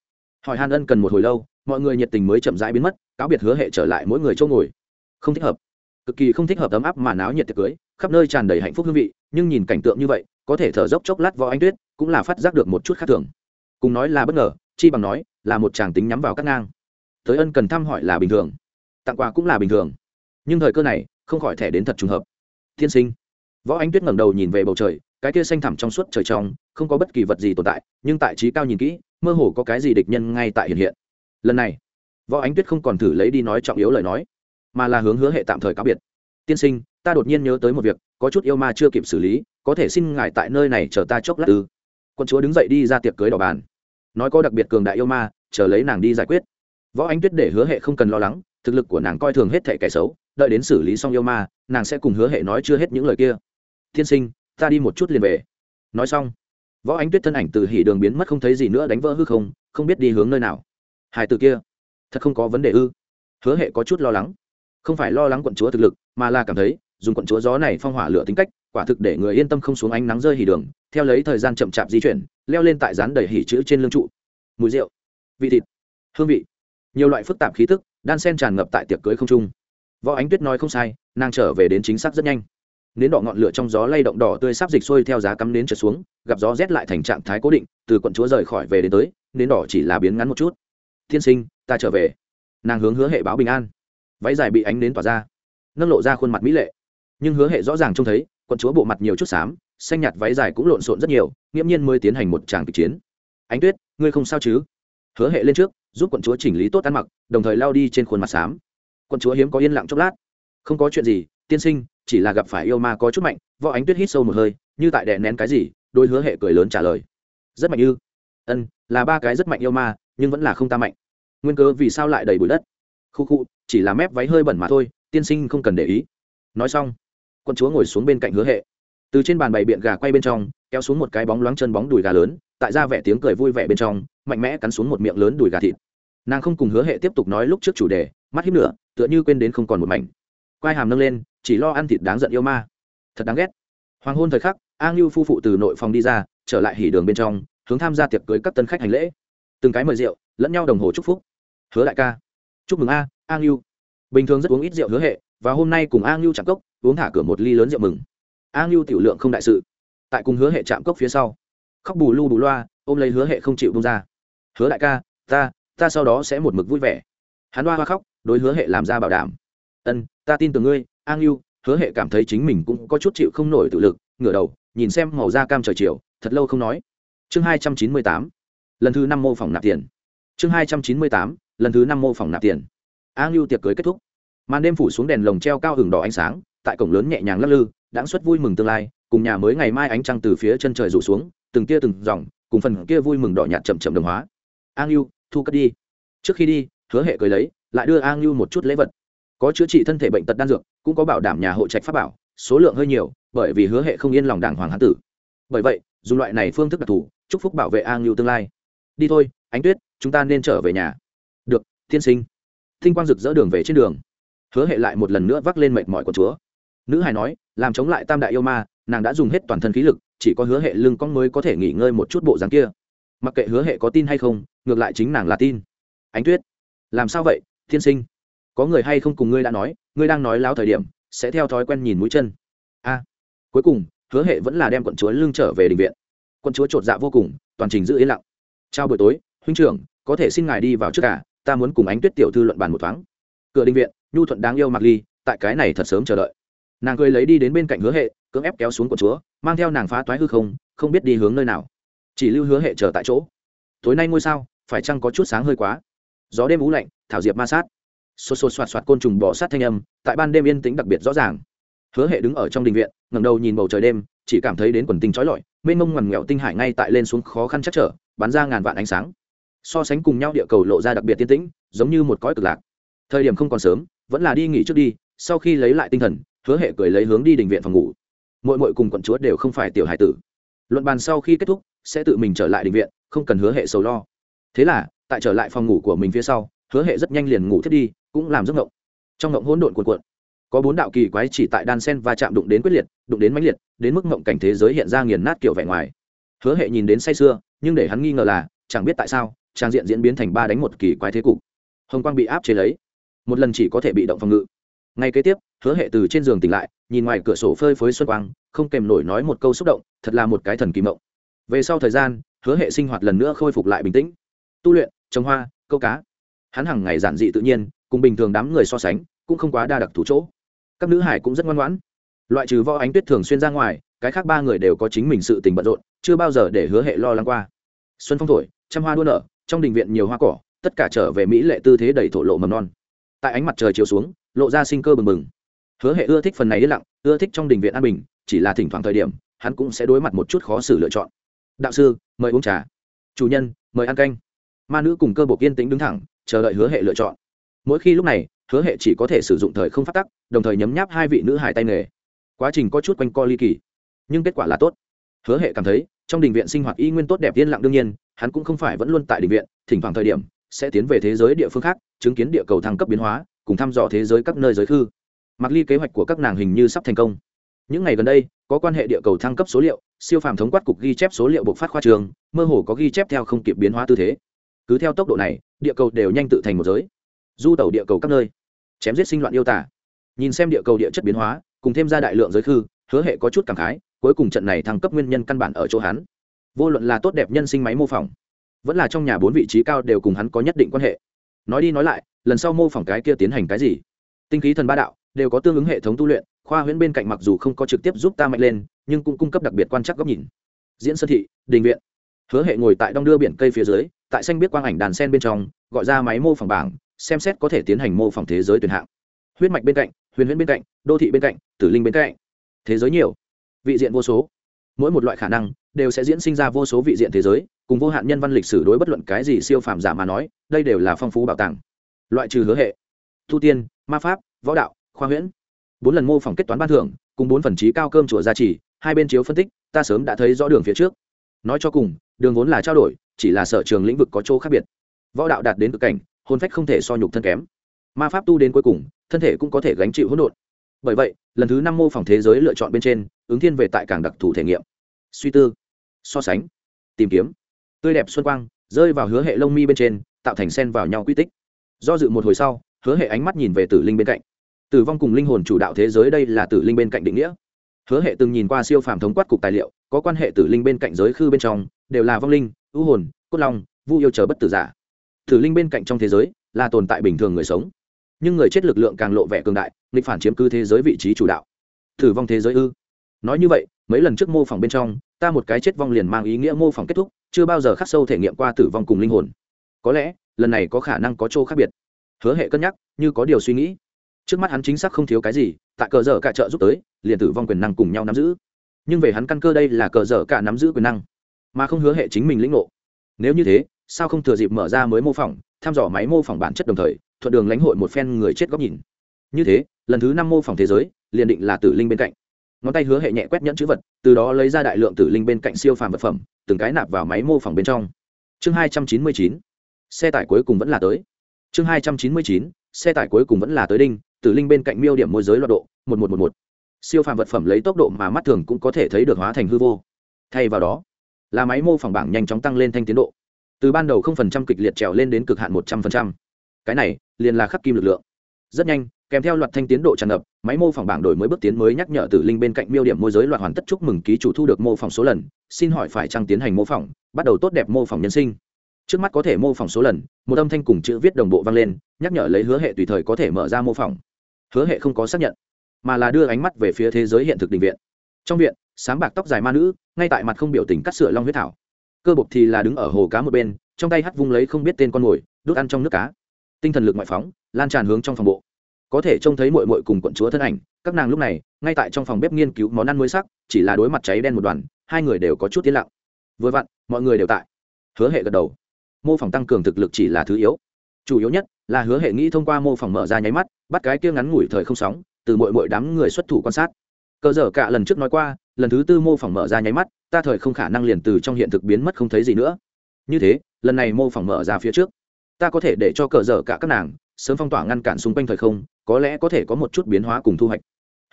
Hỏi han ân cần một hồi lâu mọi người nhiệt tình mới chậm rãi biến mất, cáo biệt hứa hệ trở lại mỗi người chỗ ngồi. Không thích hợp. Cực kỳ không thích hợp ấm áp mà náo nhiệt tiệc cưới, khắp nơi tràn đầy hạnh phúc hương vị, nhưng nhìn cảnh tượng như vậy, có thể thở dốc chốc lát võ anh tuyết, cũng là phát giác được một chút khác thường. Cùng nói là bất ngờ, chi bằng nói, là một chàng tính nhắm vào các ngang. Tới ân cần thăm hỏi là bình thường. Tặng quà cũng là bình thường. Nhưng thời cơ này, không khỏi thẻ đến thật trùng hợp. Thiên sinh. Võ anh tuyết ngẩng đầu nhìn về bầu trời, cái kia xanh thẳm trong suốt trời trong, không có bất kỳ vật gì tồn tại, nhưng tại trí cao nhìn kỹ, mơ hồ có cái gì địch nhân ngay tại hiện hiện lần này, võ ánh tuyết không còn thử lấy đi nói trọng yếu lời nói, mà là hướng hứa hệ tạm thời cáo biệt. Tiên sinh, ta đột nhiên nhớ tới một việc, có chút yêu ma chưa kịp xử lý, có thể xin ngài tại nơi này chờ ta chốc lát ư. Quân chúa đứng dậy đi ra tiệc cưới đỏ bàn. Nói có đặc biệt cường đại yêu ma, chờ lấy nàng đi giải quyết. Võ ánh tuyết để hứa hệ không cần lo lắng, thực lực của nàng coi thường hết thẻ kẻ xấu, đợi đến xử lý xong yêu ma, nàng sẽ cùng hứa hệ nói chưa hết những lời kia. Tiên sinh, ta đi một chút liền về. Nói xong, võ ánh tuyết thân ảnh từ hỉ đường biến mất không thấy gì nữa đánh vỡ hư không không biết đi hướng nơi nào hải từ kia. Thật không có vấn đề ư? Hứa hệ có chút lo lắng. Không phải lo lắng quận chúa thực lực, mà là cảm thấy, dùng quận chúa gió này phong hỏa lửa tính cách, quả thực để người yên tâm không xuống ánh nắng rơi hỉ đường, theo lấy thời gian chậm chạp di chuyển, leo lên tại rán đầy hỉ chữ trên lưng trụ. Mùi rượu, vị thịt, hương vị. Nhiều loại phức tạp khí thức đan sen tràn ngập tại tiệc cưới không trung. Võ ánh tuyết nói không sai, nàng trở về đến chính xác rất nhanh. Nến đỏ ngọn lửa trong gió lay động đỏ tươi sắp dịch xuôi theo giá cắm nến trượt xuống, gặp gió rét lại thành trạng thái cố định, từ quận chúa rời khỏi về đến tới, nến đỏ chỉ là biến ngắn một chút thiên sinh, ta trở về. Nàng hướng hứa hệ báo bình an. Váy dài bị ánh nến tỏa ra, nâng lộ ra khuôn mặt mỹ lệ. Nhưng hứa hệ rõ ràng trông thấy, quận chúa bộ mặt nhiều chút xám, xanh nhạt váy dài cũng lộn xộn rất nhiều, nghiễm nhiên mới tiến hành một tràng kịch chiến. Ánh tuyết, ngươi không sao chứ? Hứa hệ lên trước, giúp quận chúa chỉnh lý tốt ăn mặc, đồng thời lao đi trên khuôn mặt xám. Quận chúa hiếm có yên lặng chốc lát. Không có chuyện gì, tiên sinh, chỉ là gặp phải yêu ma có chút mạnh, võ ánh tuyết hít sâu một hơi, như tại đè nén cái gì? Đôi hứa hệ cười lớn trả lời. Rất mạnh ư? Ân, là ba cái rất mạnh yêu ma nhưng vẫn là không ta mạnh. Nguyên cớ vì sao lại đầy bụi đất? Khu khu chỉ là mép váy hơi bẩn mà thôi tiên sinh không cần để ý. Nói xong quân chúa ngồi xuống bên cạnh hứa hệ. Từ trên bàn bày biện gà quay bên trong kéo xuống một cái bóng loáng chân bóng đùi gà lớn tại ra vẻ tiếng cười vui vẻ bên trong mạnh mẽ cắn xuống một miệng lớn đùi gà thịt. Nàng không cùng hứa hệ tiếp tục nói lúc trước chủ đề mắt hiếp nữa, tựa như quên đến không còn một mảnh. Quai hàm nâng lên chỉ lo ăn thịt đáng giận yêu ma. Thật đáng ghét. Hoàng hôn thời khắc a ngưu phu phụ từ nội phòng đi ra trở lại hỉ đường bên trong hướng tham gia tiệc cưới các tân khách hành lễ từng cái mời rượu, lẫn nhau đồng hồ chúc phúc. Hứa đại ca. Chúc mừng a a ngưu bình thường rất uống ít rượu hứa hệ, và hôm nay cùng a ngưu chạm cốc, uống thả cửa một ly lớn rượu mừng. A ngưu tiểu lượng không đại sự. Tại cùng hứa hệ chạm cốc phía sau. Khóc bù lu bù loa, ôm lấy hứa hệ không chịu bông ra. Hứa đại ca, ta ta sau đó sẽ một mực vui vẻ. Hắn hoa hoa khóc, đối hứa hệ làm ra bảo đảm. Ân, ta tin tưởng ngươi a ngưu hứa hệ cảm thấy chính mình cũng có chút chịu không nổi tự lực, ngửa đầu, nhìn xem màu da cam trời chiều, thật lâu không nói. Chương hai trăm chín mươi tám lần thứ năm mô phỏng nạp tiền. Chương hai trăm chín mươi tám, lần thứ năm mô phỏng nạp tiền. A ngưu tiệc cưới kết thúc. Màn đêm phủ xuống đèn lồng treo cao hừng đỏ ánh sáng, tại cổng lớn nhẹ nhàng lắc lư đãng suất vui mừng tương lai, cùng nhà mới ngày mai ánh trăng từ phía chân trời rủ xuống, từng tia từng dòng, cùng phần kia vui mừng đỏ nhạt chậm chậm đồng hóa. A ngưu thu cất đi. Trước khi đi, hứa hệ cười lấy, lại đưa a ngưu một chút lễ vật. Có chữa trị thân thể bệnh tật đan dược, cũng có bảo đảm nhà hộ trạch pháp bảo, số lượng hơi nhiều, bởi vì hứa hệ không yên lòng đảng hoàng hán tử. Bởi vậy, dùng loại này phương thức đặc thù, chúc phúc bảo vệ a lưu tương lai đi thôi, ánh tuyết, chúng ta nên trở về nhà. Được, tiên sinh. Thinh quang rực rỡ đường về trên đường. Hứa hệ lại một lần nữa vác lên mệt mỏi của chúa. Nữ hài nói, làm chống lại tam đại yêu ma, nàng đã dùng hết toàn thân khí lực, chỉ có hứa hệ lưng cong mới có thể nghỉ ngơi một chút bộ dáng kia. Mặc kệ hứa hệ có tin hay không, ngược lại chính nàng là tin. Ánh tuyết, làm sao vậy, tiên sinh? Có người hay không cùng ngươi đã nói, ngươi đang nói láo thời điểm, sẽ theo thói quen nhìn mũi chân. A. Cuối cùng, hứa hệ vẫn là đem quận chúa lưng trở về đình viện. Quận chúa chột dạ vô cùng, toàn trình giữ yên lặng chào buổi tối, huynh trưởng, có thể xin ngài đi vào trước cả ta muốn cùng ánh tuyết tiểu thư luận bàn một thoáng. Cửa đình viện, nhu thuận đáng yêu mặc ly, tại cái này thật sớm chờ đợi. Nàng cười lấy đi đến bên cạnh hứa hệ, cưỡng ép kéo xuống của chúa, mang theo nàng phá toái hư không không biết đi hướng nơi nào. Chỉ lưu hứa hệ chờ tại chỗ. Tối nay ngôi sao, phải chăng có chút sáng hơi quá? Gió đêm ú lạnh, thảo diệp ma sát. Xô xô xoạt xoạt côn trùng bỏ sát thanh âm, tại ban đêm yên tĩnh đặc biệt rõ ràng. Hứa hệ đứng ở trong đình viện, ngẩng đầu nhìn bầu trời đêm, chỉ cảm thấy đến quần tinh trói lọi, mênh mông ngoằn nghèo tinh hải ngay tại lên xuống khó khăn chắc trở bắn ra ngàn vạn ánh sáng. So sánh cùng nhau địa cầu lộ ra đặc biệt tiên tĩnh, giống như một cõi cực lạc. Thời điểm không còn sớm, vẫn là đi nghỉ trước đi, sau khi lấy lại tinh thần, hứa hệ cười lấy hướng đi đình viện phòng ngủ. Mỗi mỗi cùng quận chúa đều không phải tiểu hải tử. Luận bàn sau khi kết thúc, sẽ tự mình trở lại đình viện, không cần hứa hệ sầu lo. Thế là, tại trở lại phòng ngủ của mình phía sau, hứa hệ rất nhanh liền ngủ thiết đi, cũng làm giấc ngộng. Trong ngộng hỗn độn cuộn cuộn. Có bốn đạo kỳ quái chỉ tại đan sen và chạm đụng đến quyết liệt, đụng đến mãnh liệt, đến mức ngộng cảnh thế giới hiện ra nghiền nát kiểu vẻ ngoài. Hứa hệ nhìn đến say sưa nhưng để hắn nghi ngờ là, chẳng biết tại sao, trang diện diễn biến thành ba đánh một kỳ quái thế cục. Hồng quang bị áp chế lấy. Một lần chỉ có thể bị động phòng ngự. Ngay kế tiếp, hứa hệ từ trên giường tỉnh lại, nhìn ngoài cửa sổ phơi phới xuân quang, không kèm nổi nói một câu xúc động, thật là một cái thần kỳ mộng. Về sau thời gian, hứa hệ sinh hoạt lần nữa khôi phục lại bình tĩnh. Tu luyện, trồng hoa, câu cá. Hắn hàng ngày giản dị tự nhiên, cùng bình thường đám người so sánh, cũng không quá đa đặc thủ chỗ. Các nữ hải cũng rất ngoan ngoãn. Loại trừ võ ánh tuyết thường xuyên ra ngoài, cái khác ba người đều có chính mình sự tình bận rộn, chưa bao giờ để hứa hệ lo lắng qua xuân phong thổi, trăm hoa đua nở, trong đình viện nhiều hoa cỏ, tất cả trở về mỹ lệ tư thế đầy thổ lộ mầm non. Tại ánh mặt trời chiều xuống, lộ ra sinh cơ bừng bừng. Hứa hệ ưa thích phần này yên lặng, ưa thích trong đình viện an bình, chỉ là thỉnh thoảng thời điểm, hắn cũng sẽ đối mặt một chút khó xử lựa chọn. Đạo sư, mời uống trà. Chủ nhân, mời ăn canh. Ma nữ cùng cơ bộ yên tĩnh đứng thẳng, chờ đợi hứa hệ lựa chọn. Mỗi khi lúc này, hứa hệ chỉ có thể sử dụng thời không phát tắc, đồng thời nhấm nháp hai vị nữ hải tay nghề. Quá trình có chút quanh co ly kỳ, nhưng kết quả là tốt. Hứa hệ cảm thấy trong đình viện sinh hoạt y nguyên tốt đẹp yên lặng đương nhiên, hắn cũng không phải vẫn luôn tại đình viện, thỉnh thoảng thời điểm, sẽ tiến về thế giới địa phương khác, chứng kiến địa cầu thăng cấp biến hóa, cùng thăm dò thế giới các nơi giới khư. Mặc ly kế hoạch của các nàng hình như sắp thành công. Những ngày gần đây, có quan hệ địa cầu thăng cấp số liệu, siêu phàm thống quát cục ghi chép số liệu bộc phát khoa trường, mơ hồ có ghi chép theo không kịp biến hóa tư thế. Cứ theo tốc độ này, địa cầu đều nhanh tự thành một giới. Du tàu địa cầu các nơi, chém giết sinh loạn yêu tả. Nhìn xem địa cầu địa chất biến hóa, cùng thêm ra đại lượng giới khư, hứa hệ có chút cảm khái cuối cùng trận này thăng cấp nguyên nhân căn bản ở chỗ hắn. Vô luận là tốt đẹp nhân sinh máy mô phỏng, vẫn là trong nhà bốn vị trí cao đều cùng hắn có nhất định quan hệ. Nói đi nói lại, lần sau mô phỏng cái kia tiến hành cái gì? Tinh khí thần ba đạo, đều có tương ứng hệ thống tu luyện, khoa huyễn bên cạnh mặc dù không có trực tiếp giúp ta mạnh lên, nhưng cũng cung cấp đặc biệt quan trắc góc nhìn. Diễn sơn thị, đình viện. Hứa hệ ngồi tại đong đưa biển cây phía dưới, tại xanh biết quang ảnh đàn sen bên trong, gọi ra máy mô phỏng bảng, xem xét có thể tiến hành mô phỏng thế giới tuyển hạng. Huyết mạch bên cạnh, huyền huyễn bên cạnh, đô thị bên cạnh, tử linh bên cạnh. Thế giới nhiều vị diện vô số. Mỗi một loại khả năng đều sẽ diễn sinh ra vô số vị diện thế giới, cùng vô hạn nhân văn lịch sử đối bất luận cái gì siêu phàm giả mà nói, đây đều là phong phú bảo tàng. Loại trừ hứa hệ thu tiên, ma pháp, võ đạo, khoa huyễn. Bốn lần mô phỏng kết toán ban thưởng, cùng bốn phần trí cao cơm chùa gia trì, hai bên chiếu phân tích, ta sớm đã thấy rõ đường phía trước. Nói cho cùng, đường vốn là trao đổi, chỉ là sở trường lĩnh vực có chỗ khác biệt. Võ đạo đạt đến cực cảnh hôn phách không thể so nhục thân kém. Ma pháp tu đến cuối cùng, thân thể cũng có thể gánh chịu hỗn độn. Bởi vậy, lần thứ năm mô phỏng thế giới lựa chọn bên trên ứng thiên về tại cảng đặc thù thể nghiệm. Suy tư, so sánh, tìm kiếm. Tươi đẹp xuân quang, rơi vào hứa hệ lông mi bên trên, tạo thành sen vào nhau quy tích. Do dự một hồi sau, hứa hệ ánh mắt nhìn về tử linh bên cạnh. Tử vong cùng linh hồn chủ đạo thế giới đây là tử linh bên cạnh định nghĩa. Hứa hệ từng nhìn qua siêu phàm thống quát cục tài liệu, có quan hệ tử linh bên cạnh giới khư bên trong, đều là vong linh ưu hồn, cốt long, vu yêu chờ bất tử giả. Tử linh bên cạnh trong thế giới, là tồn tại bình thường người sống. Nhưng người chết lực lượng càng lộ vẻ cường đại, nghịch phản chiếm cứ thế giới vị trí chủ đạo. Tử vong thế giới ư? Nói như vậy, mấy lần trước mô phỏng bên trong, ta một cái chết vong liền mang ý nghĩa mô phỏng kết thúc, chưa bao giờ khắc sâu thể nghiệm qua tử vong cùng linh hồn. Có lẽ, lần này có khả năng có chỗ khác biệt. Hứa hệ cân nhắc, như có điều suy nghĩ. Trước mắt hắn chính xác không thiếu cái gì, tại cờ dở cả trợ giúp tới, liền tử vong quyền năng cùng nhau nắm giữ. Nhưng về hắn căn cơ đây là cờ dở cả nắm giữ quyền năng, mà không hứa hệ chính mình lĩnh ngộ. Nếu như thế, sao không thừa dịp mở ra mới mô phỏng thăm dò máy mô phỏng bản chất đồng thời, thuận đường lãnh hội một phen người chết góc nhìn. Như thế, lần thứ năm mô phỏng thế giới, liền định là tử linh bên cạnh ngón tay hứa hệ nhẹ quét nhẫn chữ vật, từ đó lấy ra đại lượng tử linh bên cạnh siêu phàm vật phẩm, từng cái nạp vào máy mô phỏng bên trong. Chương hai trăm chín mươi chín, xe tải cuối cùng vẫn là tới. Chương hai trăm chín mươi chín, xe tải cuối cùng vẫn là tới đinh, tử linh bên cạnh miêu điểm môi giới loạt độ, một một một một. Siêu phàm vật phẩm lấy tốc độ mà mắt thường cũng có thể thấy được hóa thành hư vô. Thay vào đó, là máy mô phỏng bảng nhanh chóng tăng lên thanh tiến độ. Từ ban đầu không phần trăm kịch liệt trèo lên đến cực hạn một trăm phần trăm. Cái này, liền là khắc kim lực lượng. Rất nhanh kèm theo loạt thanh tiến độ tràn ngập, máy mô phỏng bảng đổi mới bước tiến mới nhắc nhở tử linh bên cạnh miêu điểm môi giới loạt hoàn tất chúc mừng ký chủ thu được mô phỏng số lần, xin hỏi phải trăng tiến hành mô phỏng, bắt đầu tốt đẹp mô phỏng nhân sinh. Trước mắt có thể mô phỏng số lần, một âm thanh cùng chữ viết đồng bộ vang lên, nhắc nhở lấy hứa hệ tùy thời có thể mở ra mô phỏng. Hứa hệ không có xác nhận, mà là đưa ánh mắt về phía thế giới hiện thực định viện. Trong viện, sáng bạc tóc dài ma nữ, ngay tại mặt không biểu tình cắt sửa long huyết thảo. Cơ bộc thì là đứng ở hồ cá một bên, trong tay hắt vung lấy không biết tên con mồi đốt ăn trong nước cá. Tinh thần lực ngoại phóng, lan tràn hướng trong phòng bộ có thể trông thấy mội mội cùng quận chúa thân ảnh, các nàng lúc này, ngay tại trong phòng bếp nghiên cứu món ăn mới sắc, chỉ là đối mặt cháy đen một đoàn, hai người đều có chút tiến lặng. Vừa vặn, mọi người đều tại. Hứa hệ gật đầu. Mô phỏng tăng cường thực lực chỉ là thứ yếu. Chủ yếu nhất là hứa hệ nghĩ thông qua mô phỏng mở ra nháy mắt, bắt cái kia ngắn ngủi thời không sóng, từ mọi mọi đám người xuất thủ quan sát. Cờ dở cả lần trước nói qua, lần thứ tư mô phỏng mở ra nháy mắt, ta thời không khả năng liền từ trong hiện thực biến mất không thấy gì nữa. Như thế, lần này mô phỏng mở ra phía trước, ta có thể để cho cờ dở cả các nàng sớm phong tỏa ngăn cản xung quanh thời không, có lẽ có thể có một chút biến hóa cùng thu hoạch.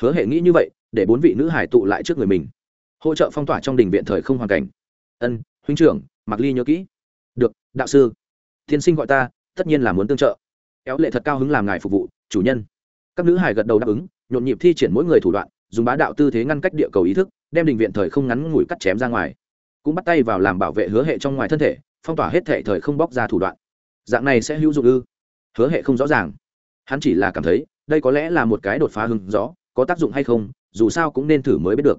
Hứa hệ nghĩ như vậy, để bốn vị nữ hải tụ lại trước người mình, hỗ trợ phong tỏa trong đình viện thời không hoàn cảnh. Ân, huynh trưởng mặc ly nhớ kỹ. Được, đạo sư. Tiên sinh gọi ta, tất nhiên là muốn tương trợ. Éo lệ thật cao hứng làm ngài phục vụ, chủ nhân. Các nữ hải gật đầu đáp ứng, nhộn nhịp thi triển mỗi người thủ đoạn, dùng bá đạo tư thế ngăn cách địa cầu ý thức, đem đình viện thời không ngắn ngủi cắt chém ra ngoài. Cũng bắt tay vào làm bảo vệ hứa hệ trong ngoài thân thể, phong tỏa hết thể thời không bóc ra thủ đoạn. Dạng này sẽ hữu dụng ư? Hứa hệ không rõ ràng. Hắn chỉ là cảm thấy, đây có lẽ là một cái đột phá hứng rõ có tác dụng hay không, dù sao cũng nên thử mới biết được.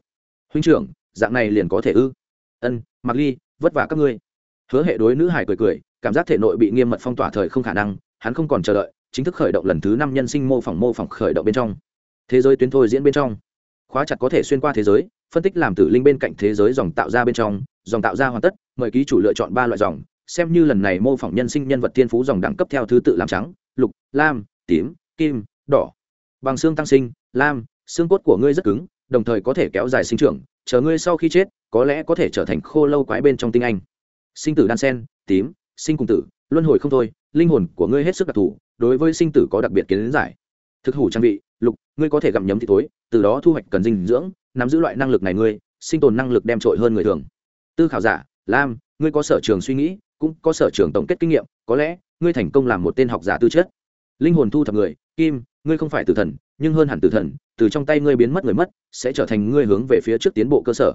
Huynh trưởng, dạng này liền có thể ư? Ân mặc ly, vất vả các ngươi. Hứa hệ đối nữ hải cười cười, cảm giác thể nội bị nghiêm mật phong tỏa thời không khả năng, hắn không còn chờ đợi, chính thức khởi động lần thứ năm nhân sinh mô phỏng mô phỏng khởi động bên trong. Thế giới tuyến thôi diễn bên trong. Khóa chặt có thể xuyên qua thế giới, phân tích làm tử linh bên cạnh thế giới dòng tạo ra bên trong, dòng tạo ra hoàn tất, mời ký chủ lựa chọn ba loại dòng xem như lần này mô phỏng nhân sinh nhân vật thiên phú dòng đẳng cấp theo thứ tự làm trắng, lục, lam, tím, kim, đỏ. Bằng xương tăng sinh, lam, xương cốt của ngươi rất cứng, đồng thời có thể kéo dài sinh trưởng, chờ ngươi sau khi chết, có lẽ có thể trở thành khô lâu quái bên trong tinh anh. Sinh tử đan sen, tím, sinh cùng tử, luân hồi không thôi, linh hồn của ngươi hết sức đặc thù, đối với sinh tử có đặc biệt kiến giải. Thực hủ trang bị, lục, ngươi có thể gặm nhấm thì tối từ đó thu hoạch cần dinh dưỡng, nắm giữ loại năng lực này ngươi, sinh tồn năng lực đem trội hơn người thường. Tư khảo giả, lam, ngươi có sở trường suy nghĩ cũng có sở trường tổng kết kinh nghiệm, có lẽ, ngươi thành công làm một tên học giả tư chất. Linh hồn thu thập người, kim, ngươi không phải tử thần, nhưng hơn hẳn tử thần, từ trong tay ngươi biến mất người mất, sẽ trở thành ngươi hướng về phía trước tiến bộ cơ sở.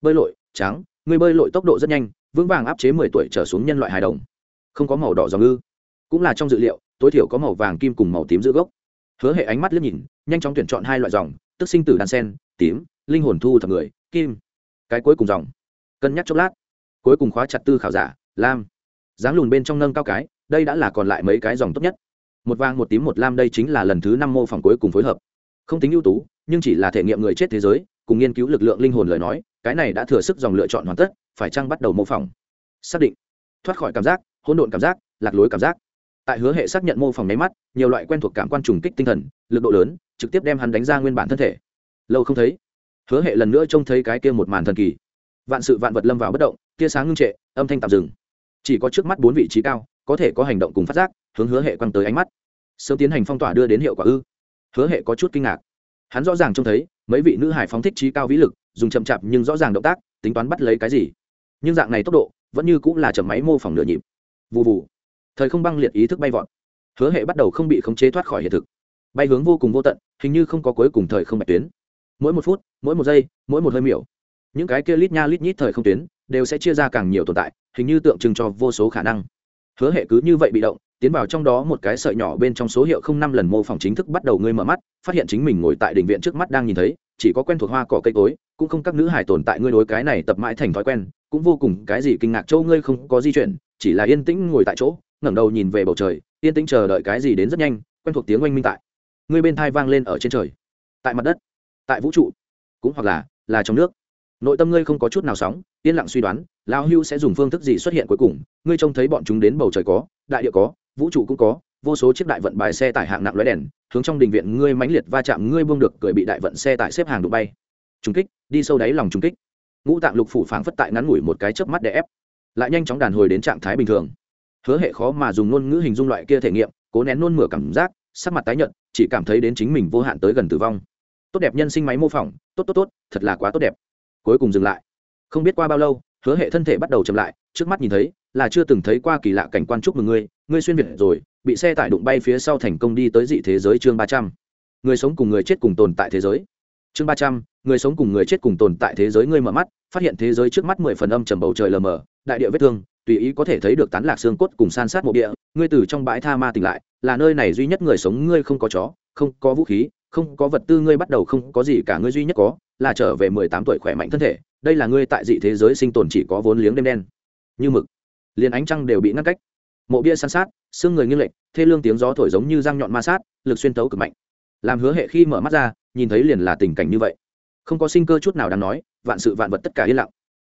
Bơi lội trắng ngươi bơi lội tốc độ rất nhanh, vững vàng áp chế mười tuổi trở xuống nhân loại hài đồng. Không có màu đỏ dòng ngư cũng là trong dự liệu, tối thiểu có màu vàng, kim cùng màu tím giữ gốc. Hứa hệ ánh mắt liếc nhìn, nhanh chóng tuyển chọn hai loại dòng, tức sinh tử đan sen, tím, linh hồn thu thập người, kim. Cái cuối cùng dòng. Cân nhắc chốc lát. Cuối cùng khóa chặt tư khảo giả lam. Dáng lùn bên trong nâng cao cái, đây đã là còn lại mấy cái dòng tốt nhất. Một vàng, một tím, một lam, đây chính là lần thứ năm mô phỏng cuối cùng phối hợp. Không tính ưu tú, nhưng chỉ là thể nghiệm người chết thế giới, cùng nghiên cứu lực lượng linh hồn lời nói, cái này đã thừa sức dòng lựa chọn hoàn tất, phải chăng bắt đầu mô phỏng? Xác định. Thoát khỏi cảm giác, hỗn độn cảm giác, lạc lối cảm giác. Tại hứa hệ xác nhận mô phỏng máy mắt, nhiều loại quen thuộc cảm quan trùng kích tinh thần, lực độ lớn, trực tiếp đem hắn đánh ra nguyên bản thân thể. Lâu không thấy. Hứa hệ lần nữa trông thấy cái kia một màn thần kỳ. Vạn sự vạn vật lâm vào bất động, tia sáng ngưng trệ, âm thanh tạm dừng chỉ có trước mắt bốn vị trí cao, có thể có hành động cùng phát giác, hướng hứa hệ quăng tới ánh mắt. Sớm tiến hành phong tỏa đưa đến hiệu quả ư? Hứa hệ có chút kinh ngạc. Hắn rõ ràng trông thấy, mấy vị nữ hải phóng thích trí cao vĩ lực, dùng chậm chạp nhưng rõ ràng động tác, tính toán bắt lấy cái gì. Nhưng dạng này tốc độ, vẫn như cũng là chậm máy mô phỏng nửa nhịp. Vụ vụ thời không băng liệt ý thức bay vọt. Hứa hệ bắt đầu không bị khống chế thoát khỏi hiện thực. Bay hướng vô cùng vô tận, hình như không có cuối cùng thời không bạch tuyến. Mỗi một phút, mỗi một giây, mỗi một hơi miểu. Những cái kia lít nha lít nhít thời không tuyến, đều sẽ chia ra càng nhiều tồn tại hình như tượng trưng cho vô số khả năng. Hứa hệ cứ như vậy bị động, tiến vào trong đó một cái sợi nhỏ bên trong số hiệu không năm lần mô phỏng chính thức bắt đầu ngươi mở mắt, phát hiện chính mình ngồi tại đỉnh viện trước mắt đang nhìn thấy, chỉ có quen thuộc hoa cỏ cây cối, cũng không các nữ hải tồn tại ngươi đối cái này tập mãi thành thói quen, cũng vô cùng cái gì kinh ngạc châu ngươi không có di chuyển, chỉ là yên tĩnh ngồi tại chỗ, ngẩng đầu nhìn về bầu trời, yên tĩnh chờ đợi cái gì đến rất nhanh, quen thuộc tiếng oanh minh tại. Ngươi bên thai vang lên ở trên trời, tại mặt đất, tại vũ trụ, cũng hoặc là là trong nước. Nội tâm ngươi không có chút nào sóng yên lặng suy đoán, lão hưu sẽ dùng phương thức gì xuất hiện cuối cùng? Ngươi trông thấy bọn chúng đến bầu trời có, đại địa có, vũ trụ cũng có, vô số chiếc đại vận bài xe tải hạng nặng lóe đèn, hướng trong đình viện ngươi mãnh liệt va chạm, ngươi buông được cười bị đại vận xe tải xếp hàng đụng bay. Trung kích, đi sâu đáy lòng trung kích. Ngũ tạng lục phủ phảng phất tại ngắn ngủi một cái chớp mắt để ép, lại nhanh chóng đàn hồi đến trạng thái bình thường. Hứa hệ khó mà dùng ngôn ngữ hình dung loại kia thể nghiệm, cố nén nôn mửa cảm giác, sắc mặt tái nhợt, chỉ cảm thấy đến chính mình vô hạn tới gần tử vong. Tốt đẹp nhân sinh máy mô phỏng, tốt tốt tốt, thật là quá tốt đẹp. Cuối cùng dừng lại không biết qua bao lâu, hứa hệ thân thể bắt đầu chậm lại, trước mắt nhìn thấy, là chưa từng thấy qua kỳ lạ cảnh quan chúc mừng ngươi ngươi xuyên việt rồi, bị xe tải đụng bay phía sau thành công đi tới dị thế giới chương ba trăm. Người sống cùng người chết cùng tồn tại thế giới. Chương ba trăm, người sống cùng người chết cùng tồn tại thế giới ngươi mở mắt, phát hiện thế giới trước mắt mười phần âm trầm bầu trời lờ mờ, đại địa vết thương, tùy ý có thể thấy được tán lạc xương cốt cùng san sát mộ địa, ngươi từ trong bãi tha ma tỉnh lại, là nơi này duy nhất người sống ngươi không có chó, không có vũ khí, không có vật tư ngươi bắt đầu không có gì cả, ngươi duy nhất có, là trở về mười tám tuổi khỏe mạnh thân thể đây là ngươi tại dị thế giới sinh tồn chỉ có vốn liếng đêm đen. Như mực, liền ánh trăng đều bị ngăn cách. Mộ bia san sát, xương người nghiêng lệch, thê lương tiếng gió thổi giống như răng nhọn ma sát, lực xuyên tấu cực mạnh. Làm hứa hệ khi mở mắt ra, nhìn thấy liền là tình cảnh như vậy. Không có sinh cơ chút nào đáng nói, vạn sự vạn vật tất cả yên lặng.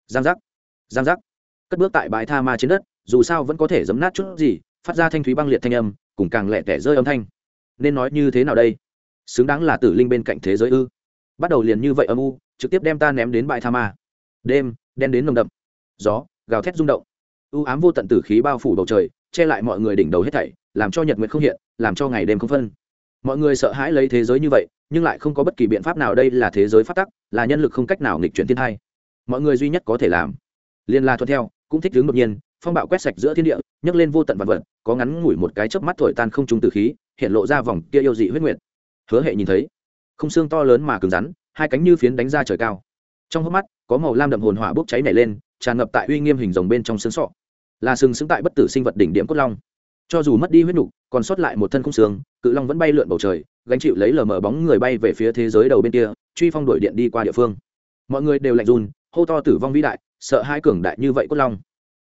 Giang giác giang giác. Cất bước tại bãi tha ma trên đất, dù sao vẫn có thể giấm nát chút gì, phát ra thanh thúy băng liệt thanh âm, cùng càng lẹ tẻ rơi âm thanh. Nên nói như thế nào đây? Xứng đáng là tử linh bên cạnh thế giới ư? Bắt đầu liền như vậy âm u, trực tiếp đem ta ném đến bãi tha ma đêm, đen đến nồng đậm. Gió, gào thét rung động. U ám vô tận tử khí bao phủ bầu trời, che lại mọi người đỉnh đầu hết thảy, làm cho nhật nguyệt không hiện, làm cho ngày đêm không phân. Mọi người sợ hãi lấy thế giới như vậy, nhưng lại không có bất kỳ biện pháp nào đây là thế giới phát tắc, là nhân lực không cách nào nghịch chuyển thiên thai. Mọi người duy nhất có thể làm, liên la thuận theo, cũng thích đứng đột nhiên, phong bạo quét sạch giữa thiên địa, nhấc lên vô tận vật vật, có ngắn ngủi một cái chớp mắt thổi tan không trung từ khí, hiện lộ ra vòng kia yêu dị huyết nguyệt. Hứa hệ nhìn thấy, không xương to lớn mà cứng rắn, hai cánh như phiến đánh ra trời cao. Trong hốc mắt có màu lam đậm hồn hỏa bốc cháy nảy lên, tràn ngập tại uy nghiêm hình rồng bên trong xương sọ. Là sừng sững tại bất tử sinh vật đỉnh điểm cốt long. Cho dù mất đi huyết nục, còn sót lại một thân khung xương, cự long vẫn bay lượn bầu trời, gánh chịu lấy lờ mờ bóng người bay về phía thế giới đầu bên kia, truy phong đuổi điện đi qua địa phương. Mọi người đều lạnh run, hô to tử vong vĩ đại, sợ hai cường đại như vậy cốt long.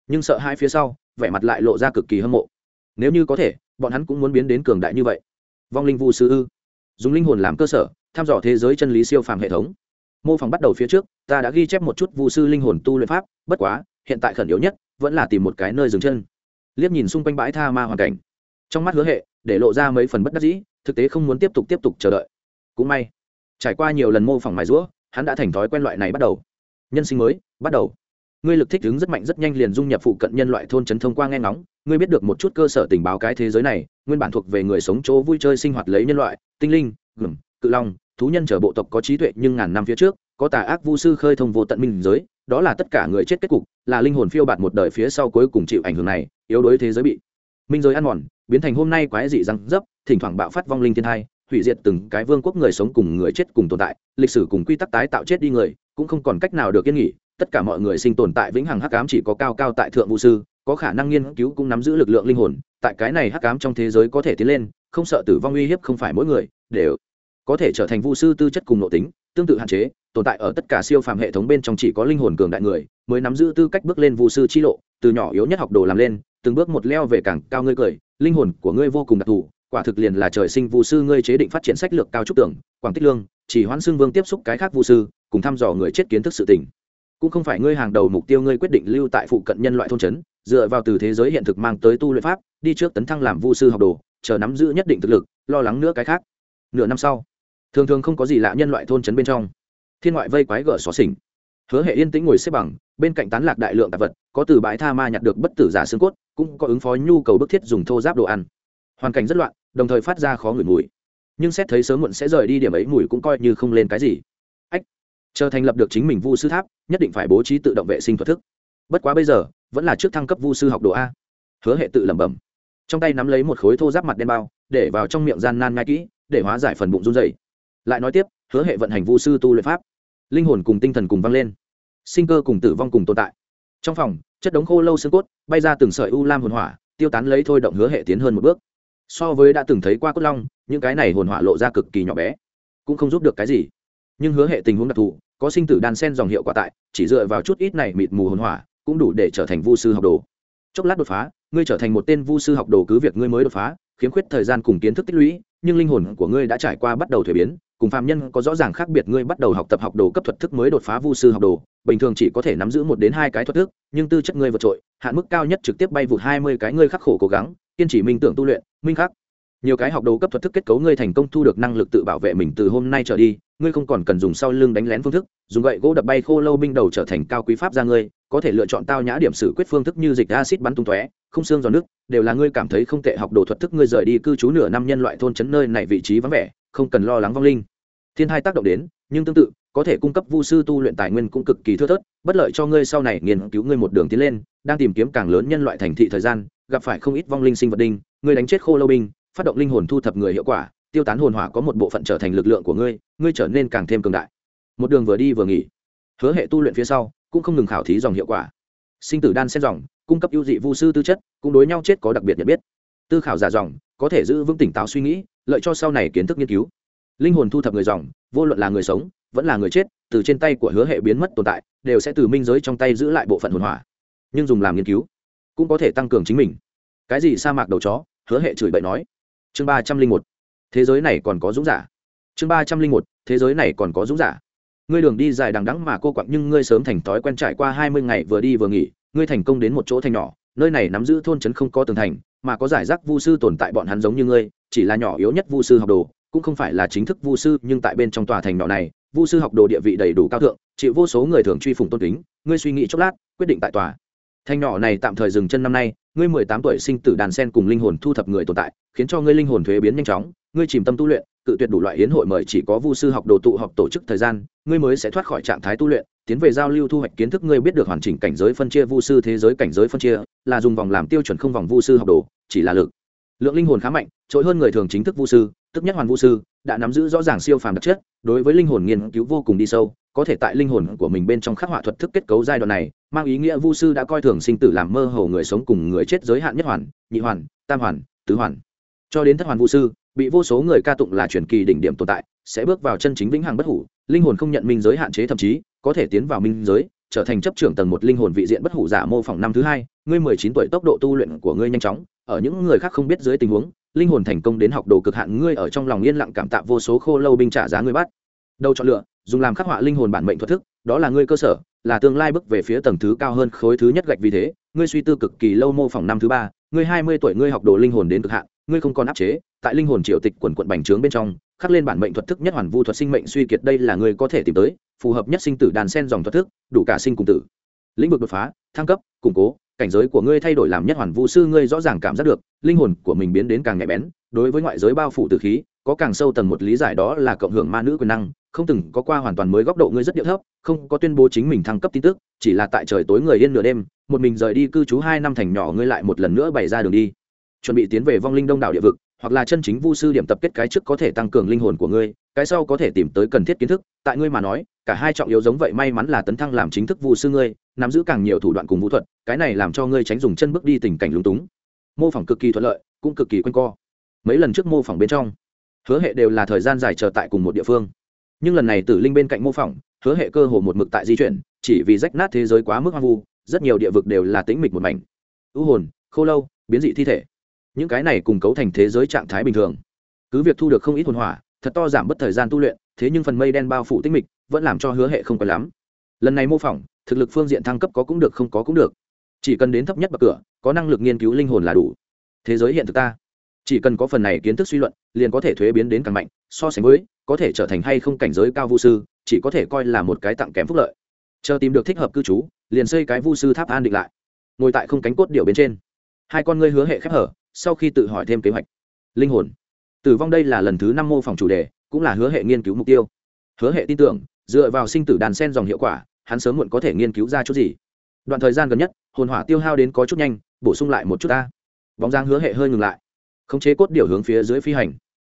Nhưng sợ hai phía sau, vẻ mặt lại lộ ra cực kỳ hâm mộ. Nếu như có thể, bọn hắn cũng muốn biến đến cường đại như vậy. Vong linh vu sư ư? Dùng linh hồn làm cơ sở, thăm dò thế giới chân lý siêu phàm hệ thống mô phỏng bắt đầu phía trước, ta đã ghi chép một chút vu sư linh hồn tu luyện pháp, bất quá, hiện tại khẩn yếu nhất vẫn là tìm một cái nơi dừng chân. Liếc nhìn xung quanh bãi tha ma hoàn cảnh. Trong mắt hứa hệ, để lộ ra mấy phần bất đắc dĩ, thực tế không muốn tiếp tục tiếp tục chờ đợi. Cũng may, trải qua nhiều lần mô phỏng mài rũa, hắn đã thành thói quen loại này bắt đầu. Nhân sinh mới, bắt đầu. Ngươi lực thích ứng rất mạnh rất nhanh liền dung nhập phụ cận nhân loại thôn trấn thông qua nghe ngóng, ngươi biết được một chút cơ sở tình báo cái thế giới này, nguyên bản thuộc về người sống chỗ vui chơi sinh hoạt lấy nhân loại, tinh linh gừng cự long thú nhân trở bộ tộc có trí tuệ nhưng ngàn năm phía trước, có tà ác vu sư khơi thông vô tận minh giới, đó là tất cả người chết kết cục, là linh hồn phiêu bạt một đời phía sau cuối cùng chịu ảnh hưởng này, yếu đuối thế giới bị minh giới ăn mòn, biến thành hôm nay quái dị răng dấp, thỉnh thoảng bạo phát vong linh thiên hai hủy diệt từng cái vương quốc người sống cùng người chết cùng tồn tại, lịch sử cùng quy tắc tái tạo chết đi người, cũng không còn cách nào được yên nghỉ, tất cả mọi người sinh tồn tại vĩnh hằng hắc ám chỉ có cao cao tại thượng vũ sư, có khả năng nghiên cứu cũng nắm giữ lực lượng linh hồn, tại cái này hắc ám trong thế giới có thể tiến lên, không sợ tử vong uy hiếp không phải mỗi người, đều có thể trở thành vu sư tư chất cùng nội tính, tương tự hạn chế, tồn tại ở tất cả siêu phàm hệ thống bên trong chỉ có linh hồn cường đại người mới nắm giữ tư cách bước lên vu sư chi lộ, từ nhỏ yếu nhất học đồ làm lên, từng bước một leo về càng cao ngươi cười, linh hồn của ngươi vô cùng đặc thù, quả thực liền là trời sinh vu sư ngươi chế định phát triển sách lược cao trúc tưởng, quảng tích lương, chỉ hoãn xương vương tiếp xúc cái khác vu sư, cùng thăm dò người chết kiến thức sự tình. Cũng không phải ngươi hàng đầu mục tiêu ngươi quyết định lưu tại phụ cận nhân loại thôn trấn, dựa vào từ thế giới hiện thực mang tới tu luyện pháp, đi trước tấn thăng làm vu sư học đồ, chờ nắm giữ nhất định thực lực, lo lắng nữa cái khác. Nửa năm sau thường thường không có gì lạ nhân loại thôn trấn bên trong. Thiên ngoại vây quái gở xó xỉnh. Hứa hệ yên tĩnh ngồi xếp bằng, bên cạnh tán lạc đại lượng tạp vật, có từ bãi tha ma nhặt được bất tử giả xương cốt, cũng có ứng phó nhu cầu bức thiết dùng thô giáp đồ ăn. Hoàn cảnh rất loạn, đồng thời phát ra khó ngửi mùi. Nhưng xét thấy sớm muộn sẽ rời đi điểm ấy mùi cũng coi như không lên cái gì. Ách, chờ thành lập được chính mình vu sư tháp, nhất định phải bố trí tự động vệ sinh thuật thức. Bất quá bây giờ, vẫn là trước thăng cấp vu sư học đồ a. Hứa hệ tự lẩm bẩm. Trong tay nắm lấy một khối thô giáp mặt đen bao, để vào trong miệng gian nan ngai kỹ, để hóa giải phần bụng run dày lại nói tiếp, hứa hệ vận hành vu sư tu luyện pháp. Linh hồn cùng tinh thần cùng vang lên. Sinh cơ cùng tử vong cùng tồn tại. Trong phòng, chất đống khô lâu xương cốt, bay ra từng sợi u lam hồn hỏa, tiêu tán lấy thôi động hứa hệ tiến hơn một bước. So với đã từng thấy qua cốt long, những cái này hồn hỏa lộ ra cực kỳ nhỏ bé, cũng không giúp được cái gì. Nhưng hứa hệ tình huống đặc thù, có sinh tử đan sen dòng hiệu quả tại, chỉ dựa vào chút ít này mịt mù hồn hỏa, cũng đủ để trở thành vu sư học đồ. Chốc lát đột phá, ngươi trở thành một tên vu sư học đồ cứ việc ngươi mới đột phá, khiếm khuyết thời gian cùng kiến thức tích lũy, nhưng linh hồn của ngươi đã trải qua bắt đầu thuế biến cùng phạm nhân có rõ ràng khác biệt, ngươi bắt đầu học tập học đồ cấp thuật thức mới đột phá vu sư học đồ, bình thường chỉ có thể nắm giữ một đến hai cái thuật thức, nhưng tư chất ngươi vượt trội, hạn mức cao nhất trực tiếp bay vụt hai mươi cái ngươi khắc khổ cố gắng, kiên trì minh tưởng tu luyện, minh khắc. Nhiều cái học đồ cấp thuật thức kết cấu ngươi thành công thu được năng lực tự bảo vệ mình từ hôm nay trở đi, ngươi không còn cần dùng sau lưng đánh lén phương thức, dùng gậy gỗ đập bay khô lâu binh đầu trở thành cao quý pháp ra ngươi, có thể lựa chọn tao nhã điểm xử quyết phương thức như dịch acid bắn tung tóe, không xương giòn nước đều là ngươi cảm thấy không tệ học đồ thuật thức ngươi rời đi cư trú nửa năm nhân loại thôn trấn nơi này vị trí vắng vẻ, không cần lo lắng vong linh thiên hai tác động đến, nhưng tương tự, có thể cung cấp vu sư tu luyện tài nguyên cũng cực kỳ thưa thớt, bất lợi cho ngươi sau này nghiên cứu ngươi một đường tiến lên, đang tìm kiếm càng lớn nhân loại thành thị thời gian, gặp phải không ít vong linh sinh vật đinh, ngươi đánh chết khô lâu binh, phát động linh hồn thu thập người hiệu quả, tiêu tán hồn hỏa có một bộ phận trở thành lực lượng của ngươi ngươi trở nên càng thêm cường đại. Một đường vừa đi vừa nghỉ. Hứa hệ tu luyện phía sau, cũng không ngừng khảo thí dòng hiệu quả. Sinh tử đan xen dòng, cung cấp ưu dị vu sư tư chất, cũng đối nhau chết có đặc biệt nhận biết. Tư khảo giả dòng, có thể giữ vững tỉnh táo suy nghĩ, lợi cho sau này kiến thức nghiên cứu linh hồn thu thập người dòng, vô luận là người sống, vẫn là người chết, từ trên tay của hứa hệ biến mất tồn tại, đều sẽ từ minh giới trong tay giữ lại bộ phận hồn hỏa. Nhưng dùng làm nghiên cứu, cũng có thể tăng cường chính mình. Cái gì sa mạc đầu chó? Hứa hệ chửi bậy nói. Chương ba trăm linh một. Thế giới này còn có dũng giả. Chương ba trăm linh một. Thế giới này còn có dũng giả. Ngươi đường đi dài đằng đắng mà cô quặng nhưng ngươi sớm thành thói quen trải qua hai mươi ngày vừa đi vừa nghỉ, ngươi thành công đến một chỗ thành nhỏ, nơi này nắm giữ thôn trấn không có tường thành, mà có giải rác vu sư tồn tại bọn hắn giống như ngươi, chỉ là nhỏ yếu nhất vu sư học đồ cũng không phải là chính thức vu sư, nhưng tại bên trong tòa thành nhỏ này, vu sư học đồ địa vị đầy đủ cao thượng, chịu vô số người thường truy phủng tôn kính. Ngươi suy nghĩ chốc lát, quyết định tại tòa thành nhỏ này tạm thời dừng chân năm nay, ngươi mười tám tuổi sinh tử đàn sen cùng linh hồn thu thập người tồn tại, khiến cho ngươi linh hồn thuế biến nhanh chóng, ngươi chìm tâm tu luyện, cự tuyệt đủ loại hiến hội mời chỉ có vu sư học đồ tụ họp tổ chức thời gian, ngươi mới sẽ thoát khỏi trạng thái tu luyện, tiến về giao lưu thu hoạch kiến thức, ngươi biết được hoàn chỉnh cảnh giới phân chia vu sư thế giới cảnh giới phân chia, là dùng vòng làm tiêu chuẩn không vòng vu sư học đồ, chỉ là lực, lượng linh hồn khá mạnh, trội hơn người thường chính thức vu sư tức nhất hoàn vũ sư, đã nắm giữ rõ ràng siêu phàm đặc chất, đối với linh hồn nghiên cứu vô cùng đi sâu, có thể tại linh hồn của mình bên trong khắc họa thuật thức kết cấu giai đoạn này, mang ý nghĩa vu sư đã coi thường sinh tử làm mơ hồ người sống cùng người chết giới hạn nhất hoàn, nhị hoàn, tam hoàn, tứ hoàn. Cho đến thất hoàn vu sư, bị vô số người ca tụng là truyền kỳ đỉnh điểm tồn tại, sẽ bước vào chân chính vĩnh hằng bất hủ, linh hồn không nhận minh giới hạn chế thậm chí, có thể tiến vào minh giới, trở thành chấp trưởng tầng một linh hồn vị diện bất hủ giả mô phỏng năm thứ hai, ngươi mười chín tuổi tốc độ tu luyện của ngươi nhanh chóng, ở những người khác không biết dưới tình huống linh hồn thành công đến học đồ cực hạn, ngươi ở trong lòng yên lặng cảm tạ vô số khô lâu binh trả giá ngươi bắt. Đâu chọn lựa, dùng làm khắc họa linh hồn bản mệnh thuật thức, đó là ngươi cơ sở, là tương lai bước về phía tầng thứ cao hơn khối thứ nhất gạch vì thế, ngươi suy tư cực kỳ lâu mô phỏng năm thứ ba, ngươi hai mươi tuổi ngươi học đồ linh hồn đến cực hạn, ngươi không còn áp chế, tại linh hồn triều tịch quần quận bành trướng bên trong, khắc lên bản mệnh thuật thức nhất hoàn vu thuật sinh mệnh suy kiệt đây là ngươi có thể tìm tới, phù hợp nhất sinh tử đàn sen dòng thuật thức, đủ cả sinh cùng tử. Lĩnh vực đột phá, thăng cấp, củng cố cảnh giới của ngươi thay đổi làm nhất hoàn vũ sư ngươi rõ ràng cảm giác được, linh hồn của mình biến đến càng nhạy bén, đối với ngoại giới bao phủ từ khí, có càng sâu tầng một lý giải đó là cộng hưởng ma nữ quyền năng, không từng có qua hoàn toàn mới góc độ ngươi rất điệu thấp, không có tuyên bố chính mình thăng cấp tin tức, chỉ là tại trời tối người yên nửa đêm, một mình rời đi cư trú hai năm thành nhỏ ngươi lại một lần nữa bày ra đường đi. Chuẩn bị tiến về vong linh đông đảo địa vực, hoặc là chân chính vu sư điểm tập kết cái trước có thể tăng cường linh hồn của ngươi cái sau có thể tìm tới cần thiết kiến thức, tại ngươi mà nói, cả hai trọng yếu giống vậy may mắn là tấn thăng làm chính thức vu sư ngươi, nắm giữ càng nhiều thủ đoạn cùng vũ thuật, cái này làm cho ngươi tránh dùng chân bước đi tình cảnh lúng túng. Mô phỏng cực kỳ thuận lợi, cũng cực kỳ quanh co. Mấy lần trước mô phỏng bên trong, hứa hệ đều là thời gian dài chờ tại cùng một địa phương. Nhưng lần này tử linh bên cạnh mô phỏng, hứa hệ cơ hồ một mực tại di chuyển, chỉ vì rách nát thế giới quá mức hoang vu, rất nhiều địa vực đều là tĩnh mịch một mảnh. Ưu hồn, khô lâu, biến dị thi thể. Những cái này cùng cấu thành thế giới trạng thái bình thường. Cứ việc thu được không ít hồn hỏa thật to giảm bớt thời gian tu luyện, thế nhưng phần mây đen bao phủ tích mịch, vẫn làm cho hứa hệ không còn lắm. Lần này mô phỏng, thực lực phương diện thăng cấp có cũng được, không có cũng được. Chỉ cần đến thấp nhất bậc cửa, có năng lực nghiên cứu linh hồn là đủ. Thế giới hiện thực ta. Chỉ cần có phần này kiến thức suy luận, liền có thể thuế biến đến càng mạnh, so sánh với, có thể trở thành hay không cảnh giới cao vu sư, chỉ có thể coi là một cái tặng kém phúc lợi. Chờ tìm được thích hợp cư trú, liền xây cái vu sư tháp an định lại. Ngồi tại không cánh cốt điệu bên trên. Hai con ngươi hứa hệ khép hở, sau khi tự hỏi thêm kế hoạch. Linh hồn tử vong đây là lần thứ năm mô phỏng chủ đề, cũng là hứa hệ nghiên cứu mục tiêu. Hứa hệ tin tưởng, dựa vào sinh tử đàn sen dòng hiệu quả, hắn sớm muộn có thể nghiên cứu ra chút gì. Đoạn thời gian gần nhất, hồn hỏa tiêu hao đến có chút nhanh, bổ sung lại một chút ta. Bóng dáng hứa hệ hơi ngừng lại. Khống chế cốt điều hướng phía dưới phi hành.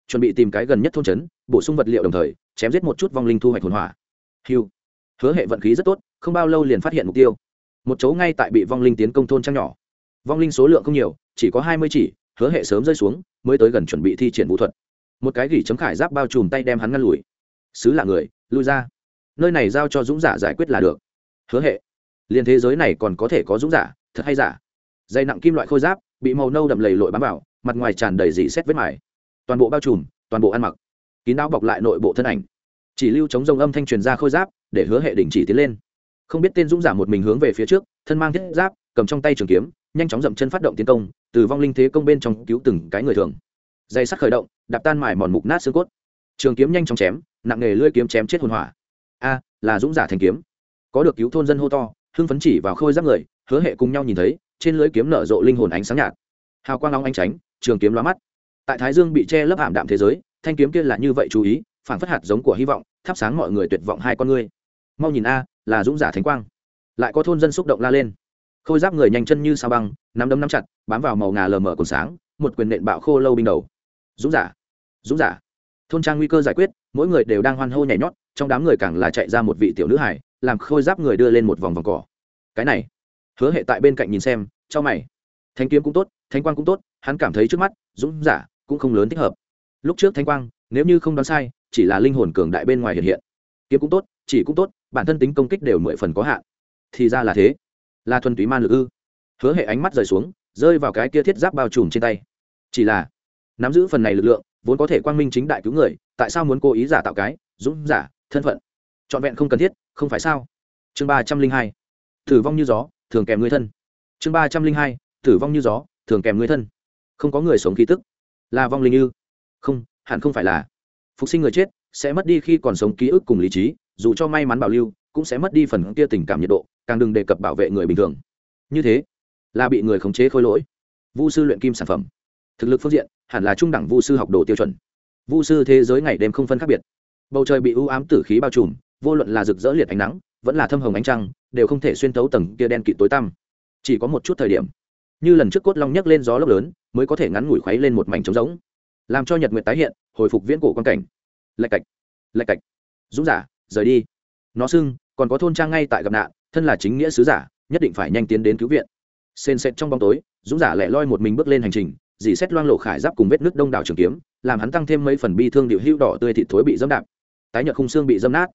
Chuẩn bị tìm cái gần nhất thôn trấn, bổ sung vật liệu đồng thời, chém giết một chút vong linh thu hoạch hồn hỏa. Hiu hứa hệ vận khí rất tốt, không bao lâu liền phát hiện mục tiêu. Một chỗ ngay tại bị vong linh tiến công thôn trang nhỏ. Vong linh số lượng không nhiều, chỉ có hai mươi chỉ hứa hệ sớm rơi xuống, mới tới gần chuẩn bị thi triển vũ thuật. Một cái gỉ chấm khải giáp bao trùm tay đem hắn ngăn lùi. Xứ là người, lui ra. Nơi này giao cho dũng giả giải quyết là được. Hứa hệ, liền thế giới này còn có thể có dũng giả, thật hay giả? Dây nặng kim loại khôi giáp, bị màu nâu đậm lầy lội bám vào, mặt ngoài tràn đầy dỉ xét vết mải toàn bộ bao trùm, toàn bộ ăn mặc. Kín đáo bọc lại nội bộ thân ảnh. Chỉ lưu chống rông âm thanh truyền ra khôi giáp, để hứa hệ đình chỉ tiến lên. Không biết tên dũng giả một mình hướng về phía trước, thân mang thiết giáp, cầm trong tay trường kiếm nhanh chóng dậm chân phát động tiến công, từ vong linh thế công bên trong cứu từng cái người thường. Dây sắt khởi động, đạp tan mải mòn mục nát xương cốt. Trường kiếm nhanh chóng chém, nặng nghề lưỡi kiếm chém chết hồn hỏa. A, là dũng giả thành kiếm. Có được cứu thôn dân hô to, hưng phấn chỉ vào khôi giáp người, hứa hệ cùng nhau nhìn thấy, trên lưỡi kiếm nở rộ linh hồn ánh sáng nhạt. Hào quang long ánh tránh, trường kiếm lóa mắt. Tại thái dương bị che lấp ảm đạm thế giới, thanh kiếm kia là như vậy chú ý phản phất hạt giống của hy vọng, thắp sáng mọi người tuyệt vọng hai con ngươi. Mau nhìn a, là dũng giả thánh quang. Lại có thôn dân xúc động la lên khôi giáp người nhanh chân như sao băng, nắm đấm nắm chặt, bám vào màu ngà lờ mờ còn sáng, một quyền nện bạo khô lâu binh đầu. Dũng giả dũng giả. Thôn trang nguy cơ giải quyết, mỗi người đều đang hoan hô nhảy nhót, trong đám người càng là chạy ra một vị tiểu nữ hải làm khôi giáp người đưa lên một vòng vòng cỏ. Cái này, hứa hệ tại bên cạnh nhìn xem cho mày. Thanh kiếm cũng tốt, thanh quang cũng tốt, hắn cảm thấy trước mắt, dũng giả cũng không lớn thích hợp. Lúc trước thanh quang, nếu như không đoán sai, chỉ là linh hồn cường đại bên ngoài hiện hiện. Kiếm cũng tốt, chỉ cũng tốt, bản thân tính công kích đều mười phần có hạn. Thì ra là thế là thuần túy man lực ư? Hứa hệ ánh mắt rời xuống, rơi vào cái kia thiết giáp bao trùm trên tay. Chỉ là, nắm giữ phần này lực lượng, vốn có thể quang minh chính đại cứu người, tại sao muốn cố ý giả tạo cái, dũng, giả, thân phận? Trọn vẹn không cần thiết, không phải sao? Chương ba trăm linh hai thử vong như gió, thường kèm người thân. Chương ba trăm linh hai thử vong như gió, thường kèm người thân. Không có người sống khí tức. Là vong linh ư? Không, hẳn không phải là. Phục sinh người chết, sẽ mất đi khi còn sống ký ức cùng lý trí, dù cho may mắn bảo lưu cũng sẽ mất đi phần kia tình cảm nhiệt độ, càng đừng đề cập bảo vệ người bình thường. Như thế, là bị người khống chế khôi lỗi. Vu sư luyện kim sản phẩm. Thực lực phương diện, hẳn là trung đẳng vu sư học đồ tiêu chuẩn. Vu sư thế giới ngày đêm không phân khác biệt. Bầu trời bị u ám tử khí bao trùm, vô luận là rực rỡ liệt ánh nắng, vẫn là thâm hồng ánh trăng, đều không thể xuyên tấu tầng kia đen kịt tối tăm. Chỉ có một chút thời điểm, như lần trước cốt long nhấc lên gió lốc lớn, mới có thể ngắn ngủi khuấy lên một mảnh trống rỗng. Làm cho nhật nguyện tái hiện, hồi phục viễn cổ quan cảnh. Lạch cạch lạch cạch. Dũng giả, rời đi nó xưng, còn có thôn trang ngay tại gặp nạn, thân là chính nghĩa sứ giả, nhất định phải nhanh tiến đến cứu viện. Sên xét trong bóng tối, dũng giả lẻ loi một mình bước lên hành trình, dì xét loang lộ khải giáp cùng vết nước đông đảo trường kiếm, làm hắn tăng thêm mấy phần bi thương điệu hữu đỏ tươi thịt thối bị dâm đạp. Tái nhợt khung xương bị dâm nát.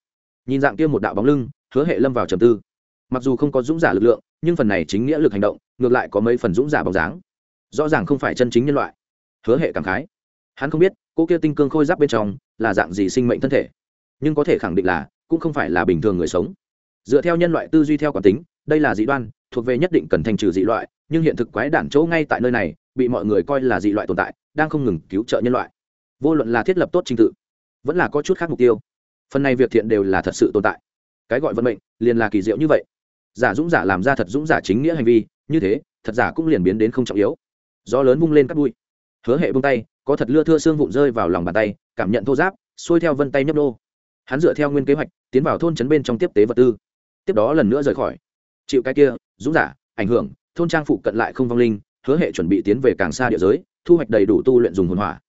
Nhìn dạng kia một đạo bóng lưng, hứa hệ lâm vào trầm tư. Mặc dù không có dũng giả lực lượng, nhưng phần này chính nghĩa lực hành động, ngược lại có mấy phần dũng giả bóng dáng. Rõ ràng không phải chân chính nhân loại. Hứa hệ cảm khái. Hắn không biết, cô kia tinh cương khôi giáp bên trong là dạng gì sinh mệnh thân thể. Nhưng có thể khẳng định là cũng không phải là bình thường người sống. Dựa theo nhân loại tư duy theo quán tính, đây là dị đoan, thuộc về nhất định cần thành trừ dị loại, nhưng hiện thực quái đản chỗ ngay tại nơi này, bị mọi người coi là dị loại tồn tại, đang không ngừng cứu trợ nhân loại. Vô luận là thiết lập tốt trình tự, vẫn là có chút khác mục tiêu, phần này việc thiện đều là thật sự tồn tại. Cái gọi vận mệnh, liền là kỳ diệu như vậy. Giả dũng giả làm ra thật dũng giả chính nghĩa hành vi, như thế, thật giả cũng liền biến đến không trọng yếu. Gió lớn vung lên cắt bụi. Hứa hệ bông tay, có thật lưa thưa xương vụn rơi vào lòng bàn tay, cảm nhận thô giáp xuôi theo vân tay nhấp đô hắn dựa theo nguyên kế hoạch tiến vào thôn trấn bên trong tiếp tế vật tư. Tiếp đó lần nữa rời khỏi. Chịu cái kia, dũng giả, ảnh hưởng, thôn trang phụ cận lại không vong linh, hứa hệ chuẩn bị tiến về càng xa địa giới, thu hoạch đầy đủ tu luyện dùng hồn hỏa.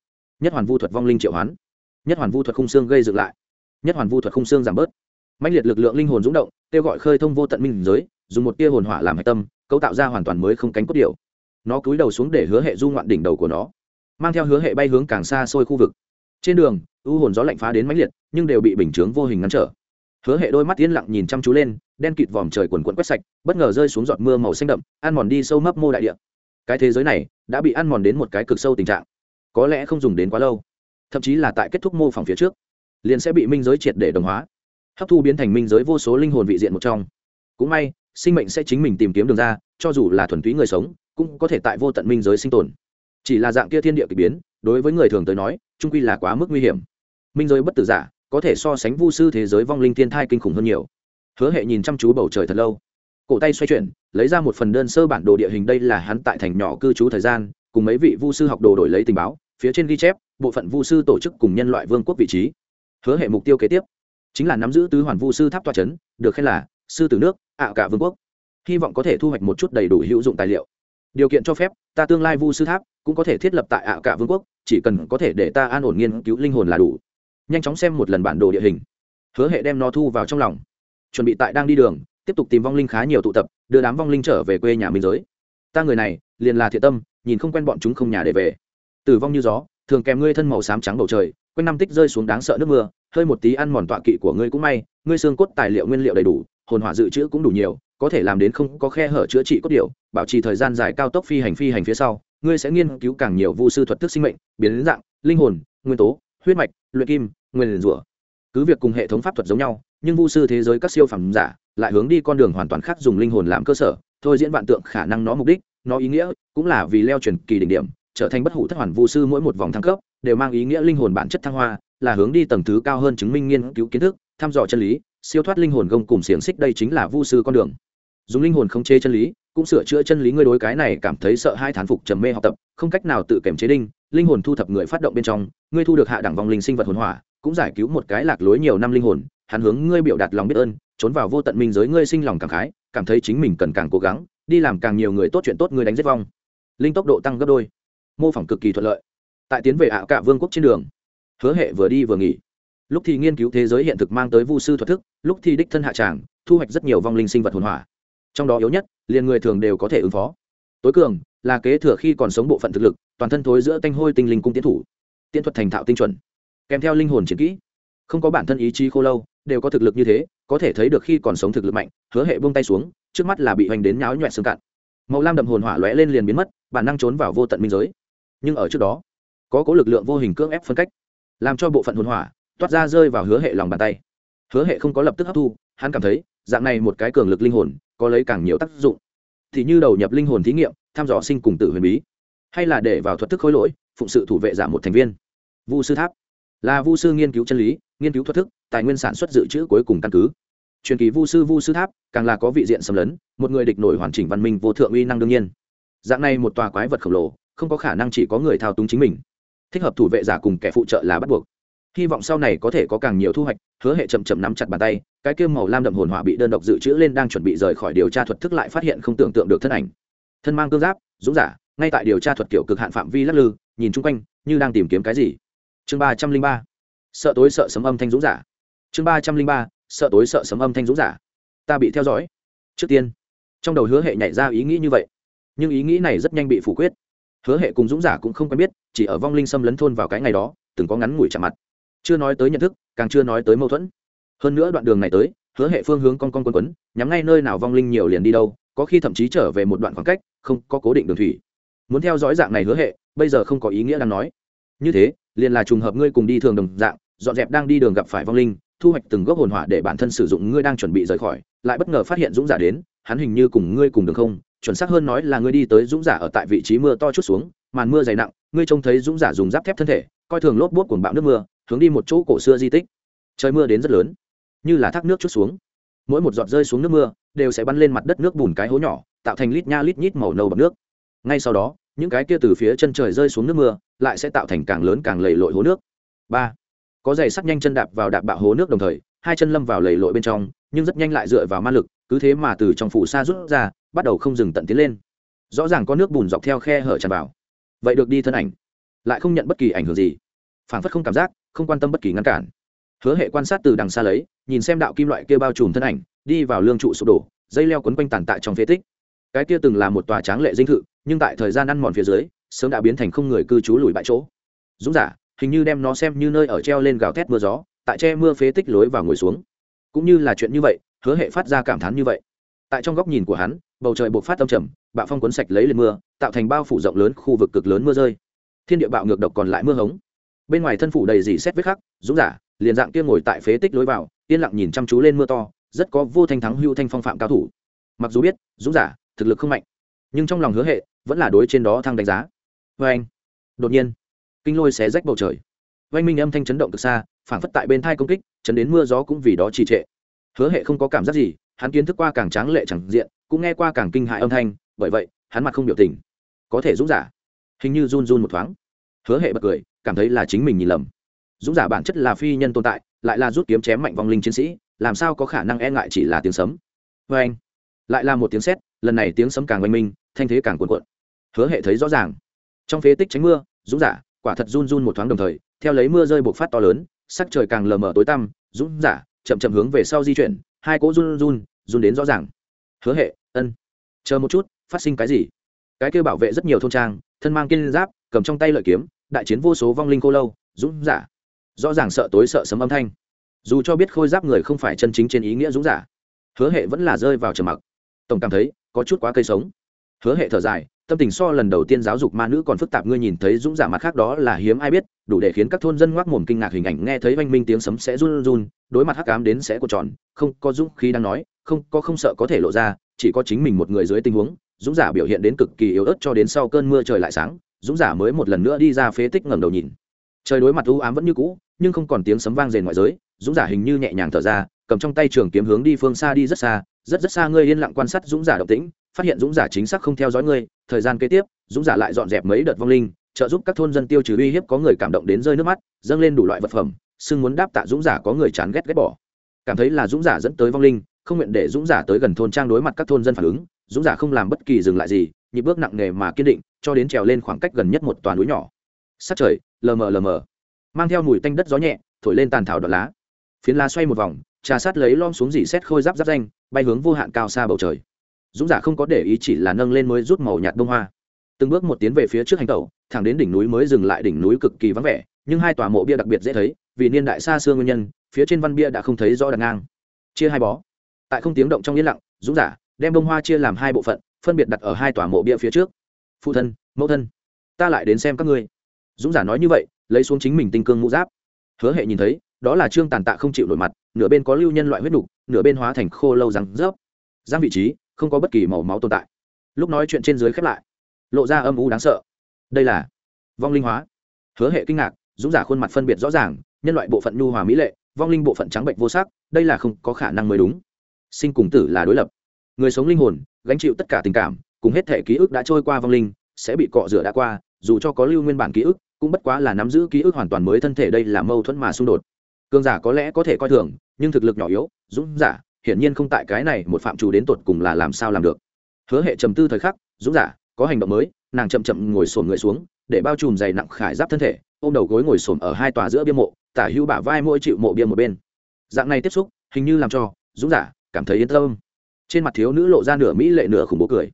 Nhất hoàn vu thuật vong linh triệu hoán. Nhất hoàn vu thuật khung xương gây dựng lại. Nhất hoàn vu thuật khung xương giảm bớt. Mạnh liệt lực lượng linh hồn rúng động, kêu gọi khơi thông vô tận minh giới, dùng một tia hồn hỏa làm hạch tâm, cấu tạo ra hoàn toàn mới không cánh cốt điệu nó cúi đầu xuống để hứa hệ du ngoạn đỉnh đầu của nó, mang theo hứa hệ bay hướng càng xa xôi khu vực trên đường, u hồn gió lạnh phá đến mãnh liệt, nhưng đều bị bình chướng vô hình ngăn trở. Hứa hệ đôi mắt yên lặng nhìn chăm chú lên, đen kịt vòm trời quần quận quét sạch, bất ngờ rơi xuống giọt mưa màu xanh đậm, ăn mòn đi sâu mấp mô đại địa. Cái thế giới này đã bị ăn mòn đến một cái cực sâu tình trạng. Có lẽ không dùng đến quá lâu, thậm chí là tại kết thúc mô phỏng phía trước, liền sẽ bị minh giới triệt để đồng hóa, hấp thu biến thành minh giới vô số linh hồn vị diện một trong. Cũng may, sinh mệnh sẽ chính mình tìm kiếm đường ra, cho dù là thuần túy người sống, cũng có thể tại vô tận minh giới sinh tồn. Chỉ là dạng kia thiên địa k ỳ biến, đối với người thường tới nói trung quy là quá mức nguy hiểm. Minh giới bất tử giả, có thể so sánh vu sư thế giới vong linh thiên thai kinh khủng hơn nhiều. Hứa hệ nhìn chăm chú bầu trời thật lâu. Cổ tay xoay chuyển, lấy ra một phần đơn sơ bản đồ địa hình đây là hắn tại thành nhỏ cư trú thời gian, cùng mấy vị vu sư học đồ đổi lấy tình báo, phía trên ghi chép, bộ phận vu sư tổ chức cùng nhân loại vương quốc vị trí. Hứa hệ mục tiêu kế tiếp, chính là nắm giữ tứ hoàn vu sư tháp toa c h ấ n được khen là sư tử nước, ạ cả vương quốc. Hy vọng có thể thu hoạch một chút đầy đủ hữu dụng tài liệu điều kiện cho phép, ta tương lai vu sư tháp cũng có thể thiết lập tại ạ cả vương quốc, chỉ cần có thể để ta an ổn nghiên cứu linh hồn là đủ. Nhanh chóng xem một lần bản đồ địa hình. Hứa hệ đem nó thu vào trong lòng. Chuẩn bị tại đang đi đường, tiếp tục tìm vong linh khá nhiều tụ tập, đưa đám vong linh trở về quê nhà mình giới. Ta người này, liền là thiện tâm, nhìn không quen bọn chúng không nhà để về. Tử vong như gió, thường kèm ngươi thân màu xám trắng bầu trời, quanh năm tích rơi xuống đáng sợ nước mưa, hơi một tí ăn mòn tọa kỵ của ngươi cũng may, ngươi xương cốt tài liệu nguyên liệu đầy đủ, hồn hỏa dự trữ cũng đủ nhiều có thể làm đến không có khe hở chữa trị cốt điệu, bảo trì thời gian dài cao tốc phi hành phi hành phía sau, ngươi sẽ nghiên cứu càng nhiều vu sư thuật thức sinh mệnh, biến đến dạng, linh hồn, nguyên tố, huyết mạch, luyện kim, nguyên rủa. Cứ việc cùng hệ thống pháp thuật giống nhau, nhưng vu sư thế giới các siêu phẩm giả lại hướng đi con đường hoàn toàn khác dùng linh hồn làm cơ sở, thôi diễn vạn tượng khả năng nó mục đích, nó ý nghĩa cũng là vì leo truyền kỳ đỉnh điểm, trở thành bất hủ thất hoàn vu sư mỗi một vòng thăng cấp, đều mang ý nghĩa linh hồn bản chất thăng hoa, là hướng đi tầng thứ cao hơn chứng minh nghiên cứu kiến thức, thăm dò chân lý, siêu thoát linh hồn gông cùng xiềng xích đây chính là vu sư con đường dùng linh hồn không chế chân lý, cũng sửa chữa chân lý, ngươi đối cái này cảm thấy sợ hai thán phục trầm mê học tập, không cách nào tự kiểm chế đinh, linh hồn thu thập người phát động bên trong, ngươi thu được hạ đẳng vòng linh sinh vật hồn hỏa, cũng giải cứu một cái lạc lối nhiều năm linh hồn, hắn hướng ngươi biểu đạt lòng biết ơn, trốn vào vô tận minh giới ngươi sinh lòng cảm khái, cảm thấy chính mình cần càng cố gắng, đi làm càng nhiều người tốt chuyện tốt ngươi đánh giết vong. Linh tốc độ tăng gấp đôi. Mô phỏng cực kỳ thuận lợi. Tại tiến về ạ cả vương quốc trên đường, hứa hệ vừa đi vừa nghỉ. Lúc thì nghiên cứu thế giới hiện thực mang tới vu sư thuật thức, lúc thì đích thân hạ tràng, thu hoạch rất nhiều vong linh sinh vật hồn hỏa trong đó yếu nhất, liền người thường đều có thể ứng phó. Tối cường là kế thừa khi còn sống bộ phận thực lực, toàn thân thối giữa tanh hôi tinh linh cung tiến thủ. Tiến thuật thành thạo tinh chuẩn. Kèm theo linh hồn chiến kỹ. Không có bản thân ý chí khô lâu, đều có thực lực như thế, có thể thấy được khi còn sống thực lực mạnh, hứa hệ buông tay xuống, trước mắt là bị hoành đến nháo nhoẹn xương cạn. Màu lam đậm hồn hỏa lóe lên liền biến mất, bản năng trốn vào vô tận minh giới. Nhưng ở trước đó, có cố lực lượng vô hình cưỡng ép phân cách, làm cho bộ phận hồn hỏa toát ra rơi vào hứa hệ lòng bàn tay. Hứa hệ không có lập tức hấp thu, hắn cảm thấy, dạng này một cái cường lực linh hồn có lấy càng nhiều tác dụng. Thì như đầu nhập linh hồn thí nghiệm, thăm dò sinh cùng tử huyền bí. Hay là để vào thuật thức khối lỗi, phụng sự thủ vệ giả một thành viên. Vu sư tháp. Là vu sư nghiên cứu chân lý, nghiên cứu thuật thức, tài nguyên sản xuất dự trữ cuối cùng căn cứ. Truyền kỳ vu sư vu sư tháp, càng là có vị diện xâm lấn, một người địch nổi hoàn chỉnh văn minh vô thượng uy năng đương nhiên. Dạng này một tòa quái vật khổng lồ, không có khả năng chỉ có người thao túng chính mình. Thích hợp thủ vệ giả cùng kẻ phụ trợ là bắt buộc hy vọng sau này có thể có càng nhiều thu hoạch, hứa hệ chậm chậm nắm chặt bàn tay, cái kia màu lam đậm hồn hỏa bị đơn độc dự trữ lên đang chuẩn bị rời khỏi điều tra thuật thức lại phát hiện không tưởng tượng được thân ảnh. Thân mang cương giáp, dũng giả, ngay tại điều tra thuật kiểu cực hạn phạm vi lắc lư, nhìn chung quanh, như đang tìm kiếm cái gì. Chương ba trăm linh ba, sợ tối sợ sấm âm thanh dũng giả. Chương ba trăm linh ba, sợ tối sợ sấm âm thanh dũng giả. Ta bị theo dõi. Trước tiên, trong đầu hứa hệ nhảy ra ý nghĩ như vậy. Nhưng ý nghĩ này rất nhanh bị phủ quyết. Hứa hệ cùng dũng giả cũng không quen biết, chỉ ở vong linh xâm lấn thôn vào cái ngày đó, từng có ngắn ngủi chạm mặt chưa nói tới nhận thức, càng chưa nói tới mâu thuẫn. Hơn nữa đoạn đường này tới, hứa hệ phương hướng con con quân quấn, nhắm ngay nơi nào vong linh nhiều liền đi đâu, có khi thậm chí trở về một đoạn khoảng cách, không có cố định đường thủy. Muốn theo dõi dạng này hứa hệ, bây giờ không có ý nghĩa đang nói. Như thế, liền là trùng hợp ngươi cùng đi thường đồng dạng, dọn dẹp đang đi đường gặp phải vong linh, thu hoạch từng gốc hồn hỏa để bản thân sử dụng ngươi đang chuẩn bị rời khỏi, lại bất ngờ phát hiện dũng giả đến, hắn hình như cùng ngươi cùng đường không, chuẩn xác hơn nói là ngươi đi tới dũng giả ở tại vị trí mưa to chút xuống, màn mưa dày nặng, ngươi trông thấy dũng giả dùng giáp thép thân thể, coi thường lốp bốt cuồng bạo nước mưa hướng đi một chỗ cổ xưa di tích. Trời mưa đến rất lớn, như là thác nước chút xuống. Mỗi một giọt rơi xuống nước mưa đều sẽ bắn lên mặt đất nước bùn cái hố nhỏ, tạo thành lít nha lít nhít màu nâu bọc nước. Ngay sau đó, những cái kia từ phía chân trời rơi xuống nước mưa lại sẽ tạo thành càng lớn càng lầy lội hố nước. Ba, có giày sắt nhanh chân đạp vào đạp bạo hố nước đồng thời, hai chân lâm vào lầy lội bên trong, nhưng rất nhanh lại dựa vào ma lực, cứ thế mà từ trong phủ xa rút ra, bắt đầu không dừng tận tiến lên. Rõ ràng có nước bùn dọc theo khe hở tràn vào. Vậy được đi thân ảnh, lại không nhận bất kỳ ảnh hưởng gì. Phảng phất không cảm giác không quan tâm bất kỳ ngăn cản. Hứa hệ quan sát từ đằng xa lấy, nhìn xem đạo kim loại kia bao trùm thân ảnh, đi vào lương trụ sụp đổ, dây leo quấn quanh tàn tại trong phế tích. Cái kia từng là một tòa tráng lệ dinh thự, nhưng tại thời gian ăn mòn phía dưới, sớm đã biến thành không người cư trú lùi bại chỗ. Dũng giả, hình như đem nó xem như nơi ở treo lên gào thét mưa gió, tại che mưa phế tích lối vào ngồi xuống. Cũng như là chuyện như vậy, hứa hệ phát ra cảm thán như vậy. Tại trong góc nhìn của hắn, bầu trời buộc phát tâm trầm, bạo phong cuốn sạch lấy lên mưa, tạo thành bao phủ rộng lớn khu vực cực lớn mưa rơi. Thiên địa bạo ngược độc còn lại mưa hống bên ngoài thân phủ đầy dì xét vết khắc, dũng giả, liền dạng kia ngồi tại phế tích lối vào, yên lặng nhìn chăm chú lên mưa to, rất có vô thanh thắng hưu thanh phong phạm cao thủ. Mặc dù biết, dũng giả, thực lực không mạnh, nhưng trong lòng hứa hệ, vẫn là đối trên đó thăng đánh giá. Vê anh. Đột nhiên, kinh lôi xé rách bầu trời. Vâng Vanh minh âm thanh chấn động từ xa, phảng phất tại bên thai công kích, chấn đến mưa gió cũng vì đó trì trệ. Hứa hệ không có cảm giác gì, hắn kiến thức qua càng tráng lệ chẳng diện, cũng nghe qua càng kinh hại âm thanh, bởi vậy, hắn mặt không biểu tình. Có thể dũng giả. Hình như run run một thoáng. Hứa hệ bật cười cảm thấy là chính mình nhìn lầm. Dũng giả bản chất là phi nhân tồn tại, lại là rút kiếm chém mạnh vong linh chiến sĩ, làm sao có khả năng e ngại chỉ là tiếng sấm? Vê anh, lại là một tiếng sét, lần này tiếng sấm càng oanh minh, thanh thế càng cuồn cuộn. Hứa hệ thấy rõ ràng. Trong phế tích tránh mưa, dũng giả, quả thật run run một thoáng đồng thời, theo lấy mưa rơi bộc phát to lớn, sắc trời càng lờ mờ tối tăm, dũng giả, chậm chậm hướng về sau di chuyển, hai cỗ run run run đến rõ ràng. Hứa hệ, ân, chờ một chút, phát sinh cái gì? Cái kêu bảo vệ rất nhiều thôn trang, thân mang kiên giáp, cầm trong tay lợi kiếm đại chiến vô số vong linh cô lâu, dũng giả. Rõ ràng sợ tối sợ sấm âm thanh. Dù cho biết khôi giáp người không phải chân chính trên ý nghĩa dũng giả, hứa hệ vẫn là rơi vào trầm mặc. Tổng cảm thấy, có chút quá cây sống. Hứa hệ thở dài, tâm tình so lần đầu tiên giáo dục ma nữ còn phức tạp, ngươi nhìn thấy dũng giả mặt khác đó là hiếm ai biết, đủ để khiến các thôn dân ngoác mồm kinh ngạc hình ảnh, nghe thấy oanh minh tiếng sấm sẽ run run, đối mặt hắc ám đến sẽ cột tròn, không có dũng khí đang nói, không, có không sợ có thể lộ ra, chỉ có chính mình một người dưới tình huống, dũng giả biểu hiện đến cực kỳ yếu ớt cho đến sau cơn mưa trời lại sáng dũng giả mới một lần nữa đi ra phế tích ngẩng đầu nhìn. Trời đối mặt u ám vẫn như cũ, nhưng không còn tiếng sấm vang rền ngoại giới, dũng giả hình như nhẹ nhàng thở ra, cầm trong tay trường kiếm hướng đi phương xa đi rất xa, rất rất xa ngươi yên lặng quan sát dũng giả động tĩnh, phát hiện dũng giả chính xác không theo dõi ngươi, thời gian kế tiếp, dũng giả lại dọn dẹp mấy đợt vong linh, trợ giúp các thôn dân tiêu trừ uy hiếp có người cảm động đến rơi nước mắt, dâng lên đủ loại vật phẩm, xưng muốn đáp tạ dũng giả có người chán ghét ghét bỏ. Cảm thấy là dũng giả dẫn tới vong linh, không nguyện để dũng giả tới gần thôn trang đối mặt các thôn dân phản ứng, dũng giả không làm bất kỳ dừng lại gì nhịp bước nặng nề mà kiên định, cho đến trèo lên khoảng cách gần nhất một toàn núi nhỏ. Sát trời, lờ mờ lờ mờ. Mang theo mùi tanh đất gió nhẹ, thổi lên tàn thảo đoạn lá. Phiến lá xoay một vòng, trà sát lấy lom xuống dỉ xét khôi giáp giáp danh, bay hướng vô hạn cao xa bầu trời. Dũng giả không có để ý chỉ là nâng lên mới rút màu nhạt bông hoa. Từng bước một tiến về phía trước hành tẩu, thẳng đến đỉnh núi mới dừng lại đỉnh núi cực kỳ vắng vẻ, nhưng hai tòa mộ bia đặc biệt dễ thấy, vì niên đại xa xưa nguyên nhân, phía trên văn bia đã không thấy rõ đằng ngang. Chia hai bó. Tại không tiếng động trong yên lặng, dũng giả đem bông hoa chia làm hai bộ phận phân biệt đặt ở hai tòa mộ bia phía trước. Phụ thân, mẫu thân, ta lại đến xem các ngươi. Dũng giả nói như vậy, lấy xuống chính mình tinh cương mũ giáp. Hứa hệ nhìn thấy, đó là trương tàn tạ không chịu nổi mặt, nửa bên có lưu nhân loại huyết đục nửa bên hóa thành khô lâu răng rớp. Giang vị trí, không có bất kỳ màu máu tồn tại. Lúc nói chuyện trên dưới khép lại, lộ ra âm u đáng sợ. Đây là vong linh hóa. Hứa hệ kinh ngạc, dũng giả khuôn mặt phân biệt rõ ràng, nhân loại bộ phận nhu hòa mỹ lệ, vong linh bộ phận trắng bệnh vô sắc, đây là không có khả năng mới đúng. Sinh cùng tử là đối lập người sống linh hồn, gánh chịu tất cả tình cảm, cùng hết thể ký ức đã trôi qua vong linh, sẽ bị cọ rửa đã qua, dù cho có lưu nguyên bản ký ức, cũng bất quá là nắm giữ ký ức hoàn toàn mới thân thể đây là mâu thuẫn mà xung đột. Cường giả có lẽ có thể coi thường, nhưng thực lực nhỏ yếu, dũng giả, hiển nhiên không tại cái này một phạm trù đến tột cùng là làm sao làm được. Hứa hệ trầm tư thời khắc, dũng giả, có hành động mới, nàng chậm chậm ngồi sổm người xuống, để bao trùm dày nặng khải giáp thân thể, ôm đầu gối ngồi sổm ở hai tòa giữa bia mộ, tả hữu bả vai mỗi chịu mộ bia một bên. Dạng này tiếp xúc, hình như làm cho, dũng giả, cảm thấy yên tâm trên mặt thiếu nữ lộ ra nửa mỹ lệ nửa khủng bố cười.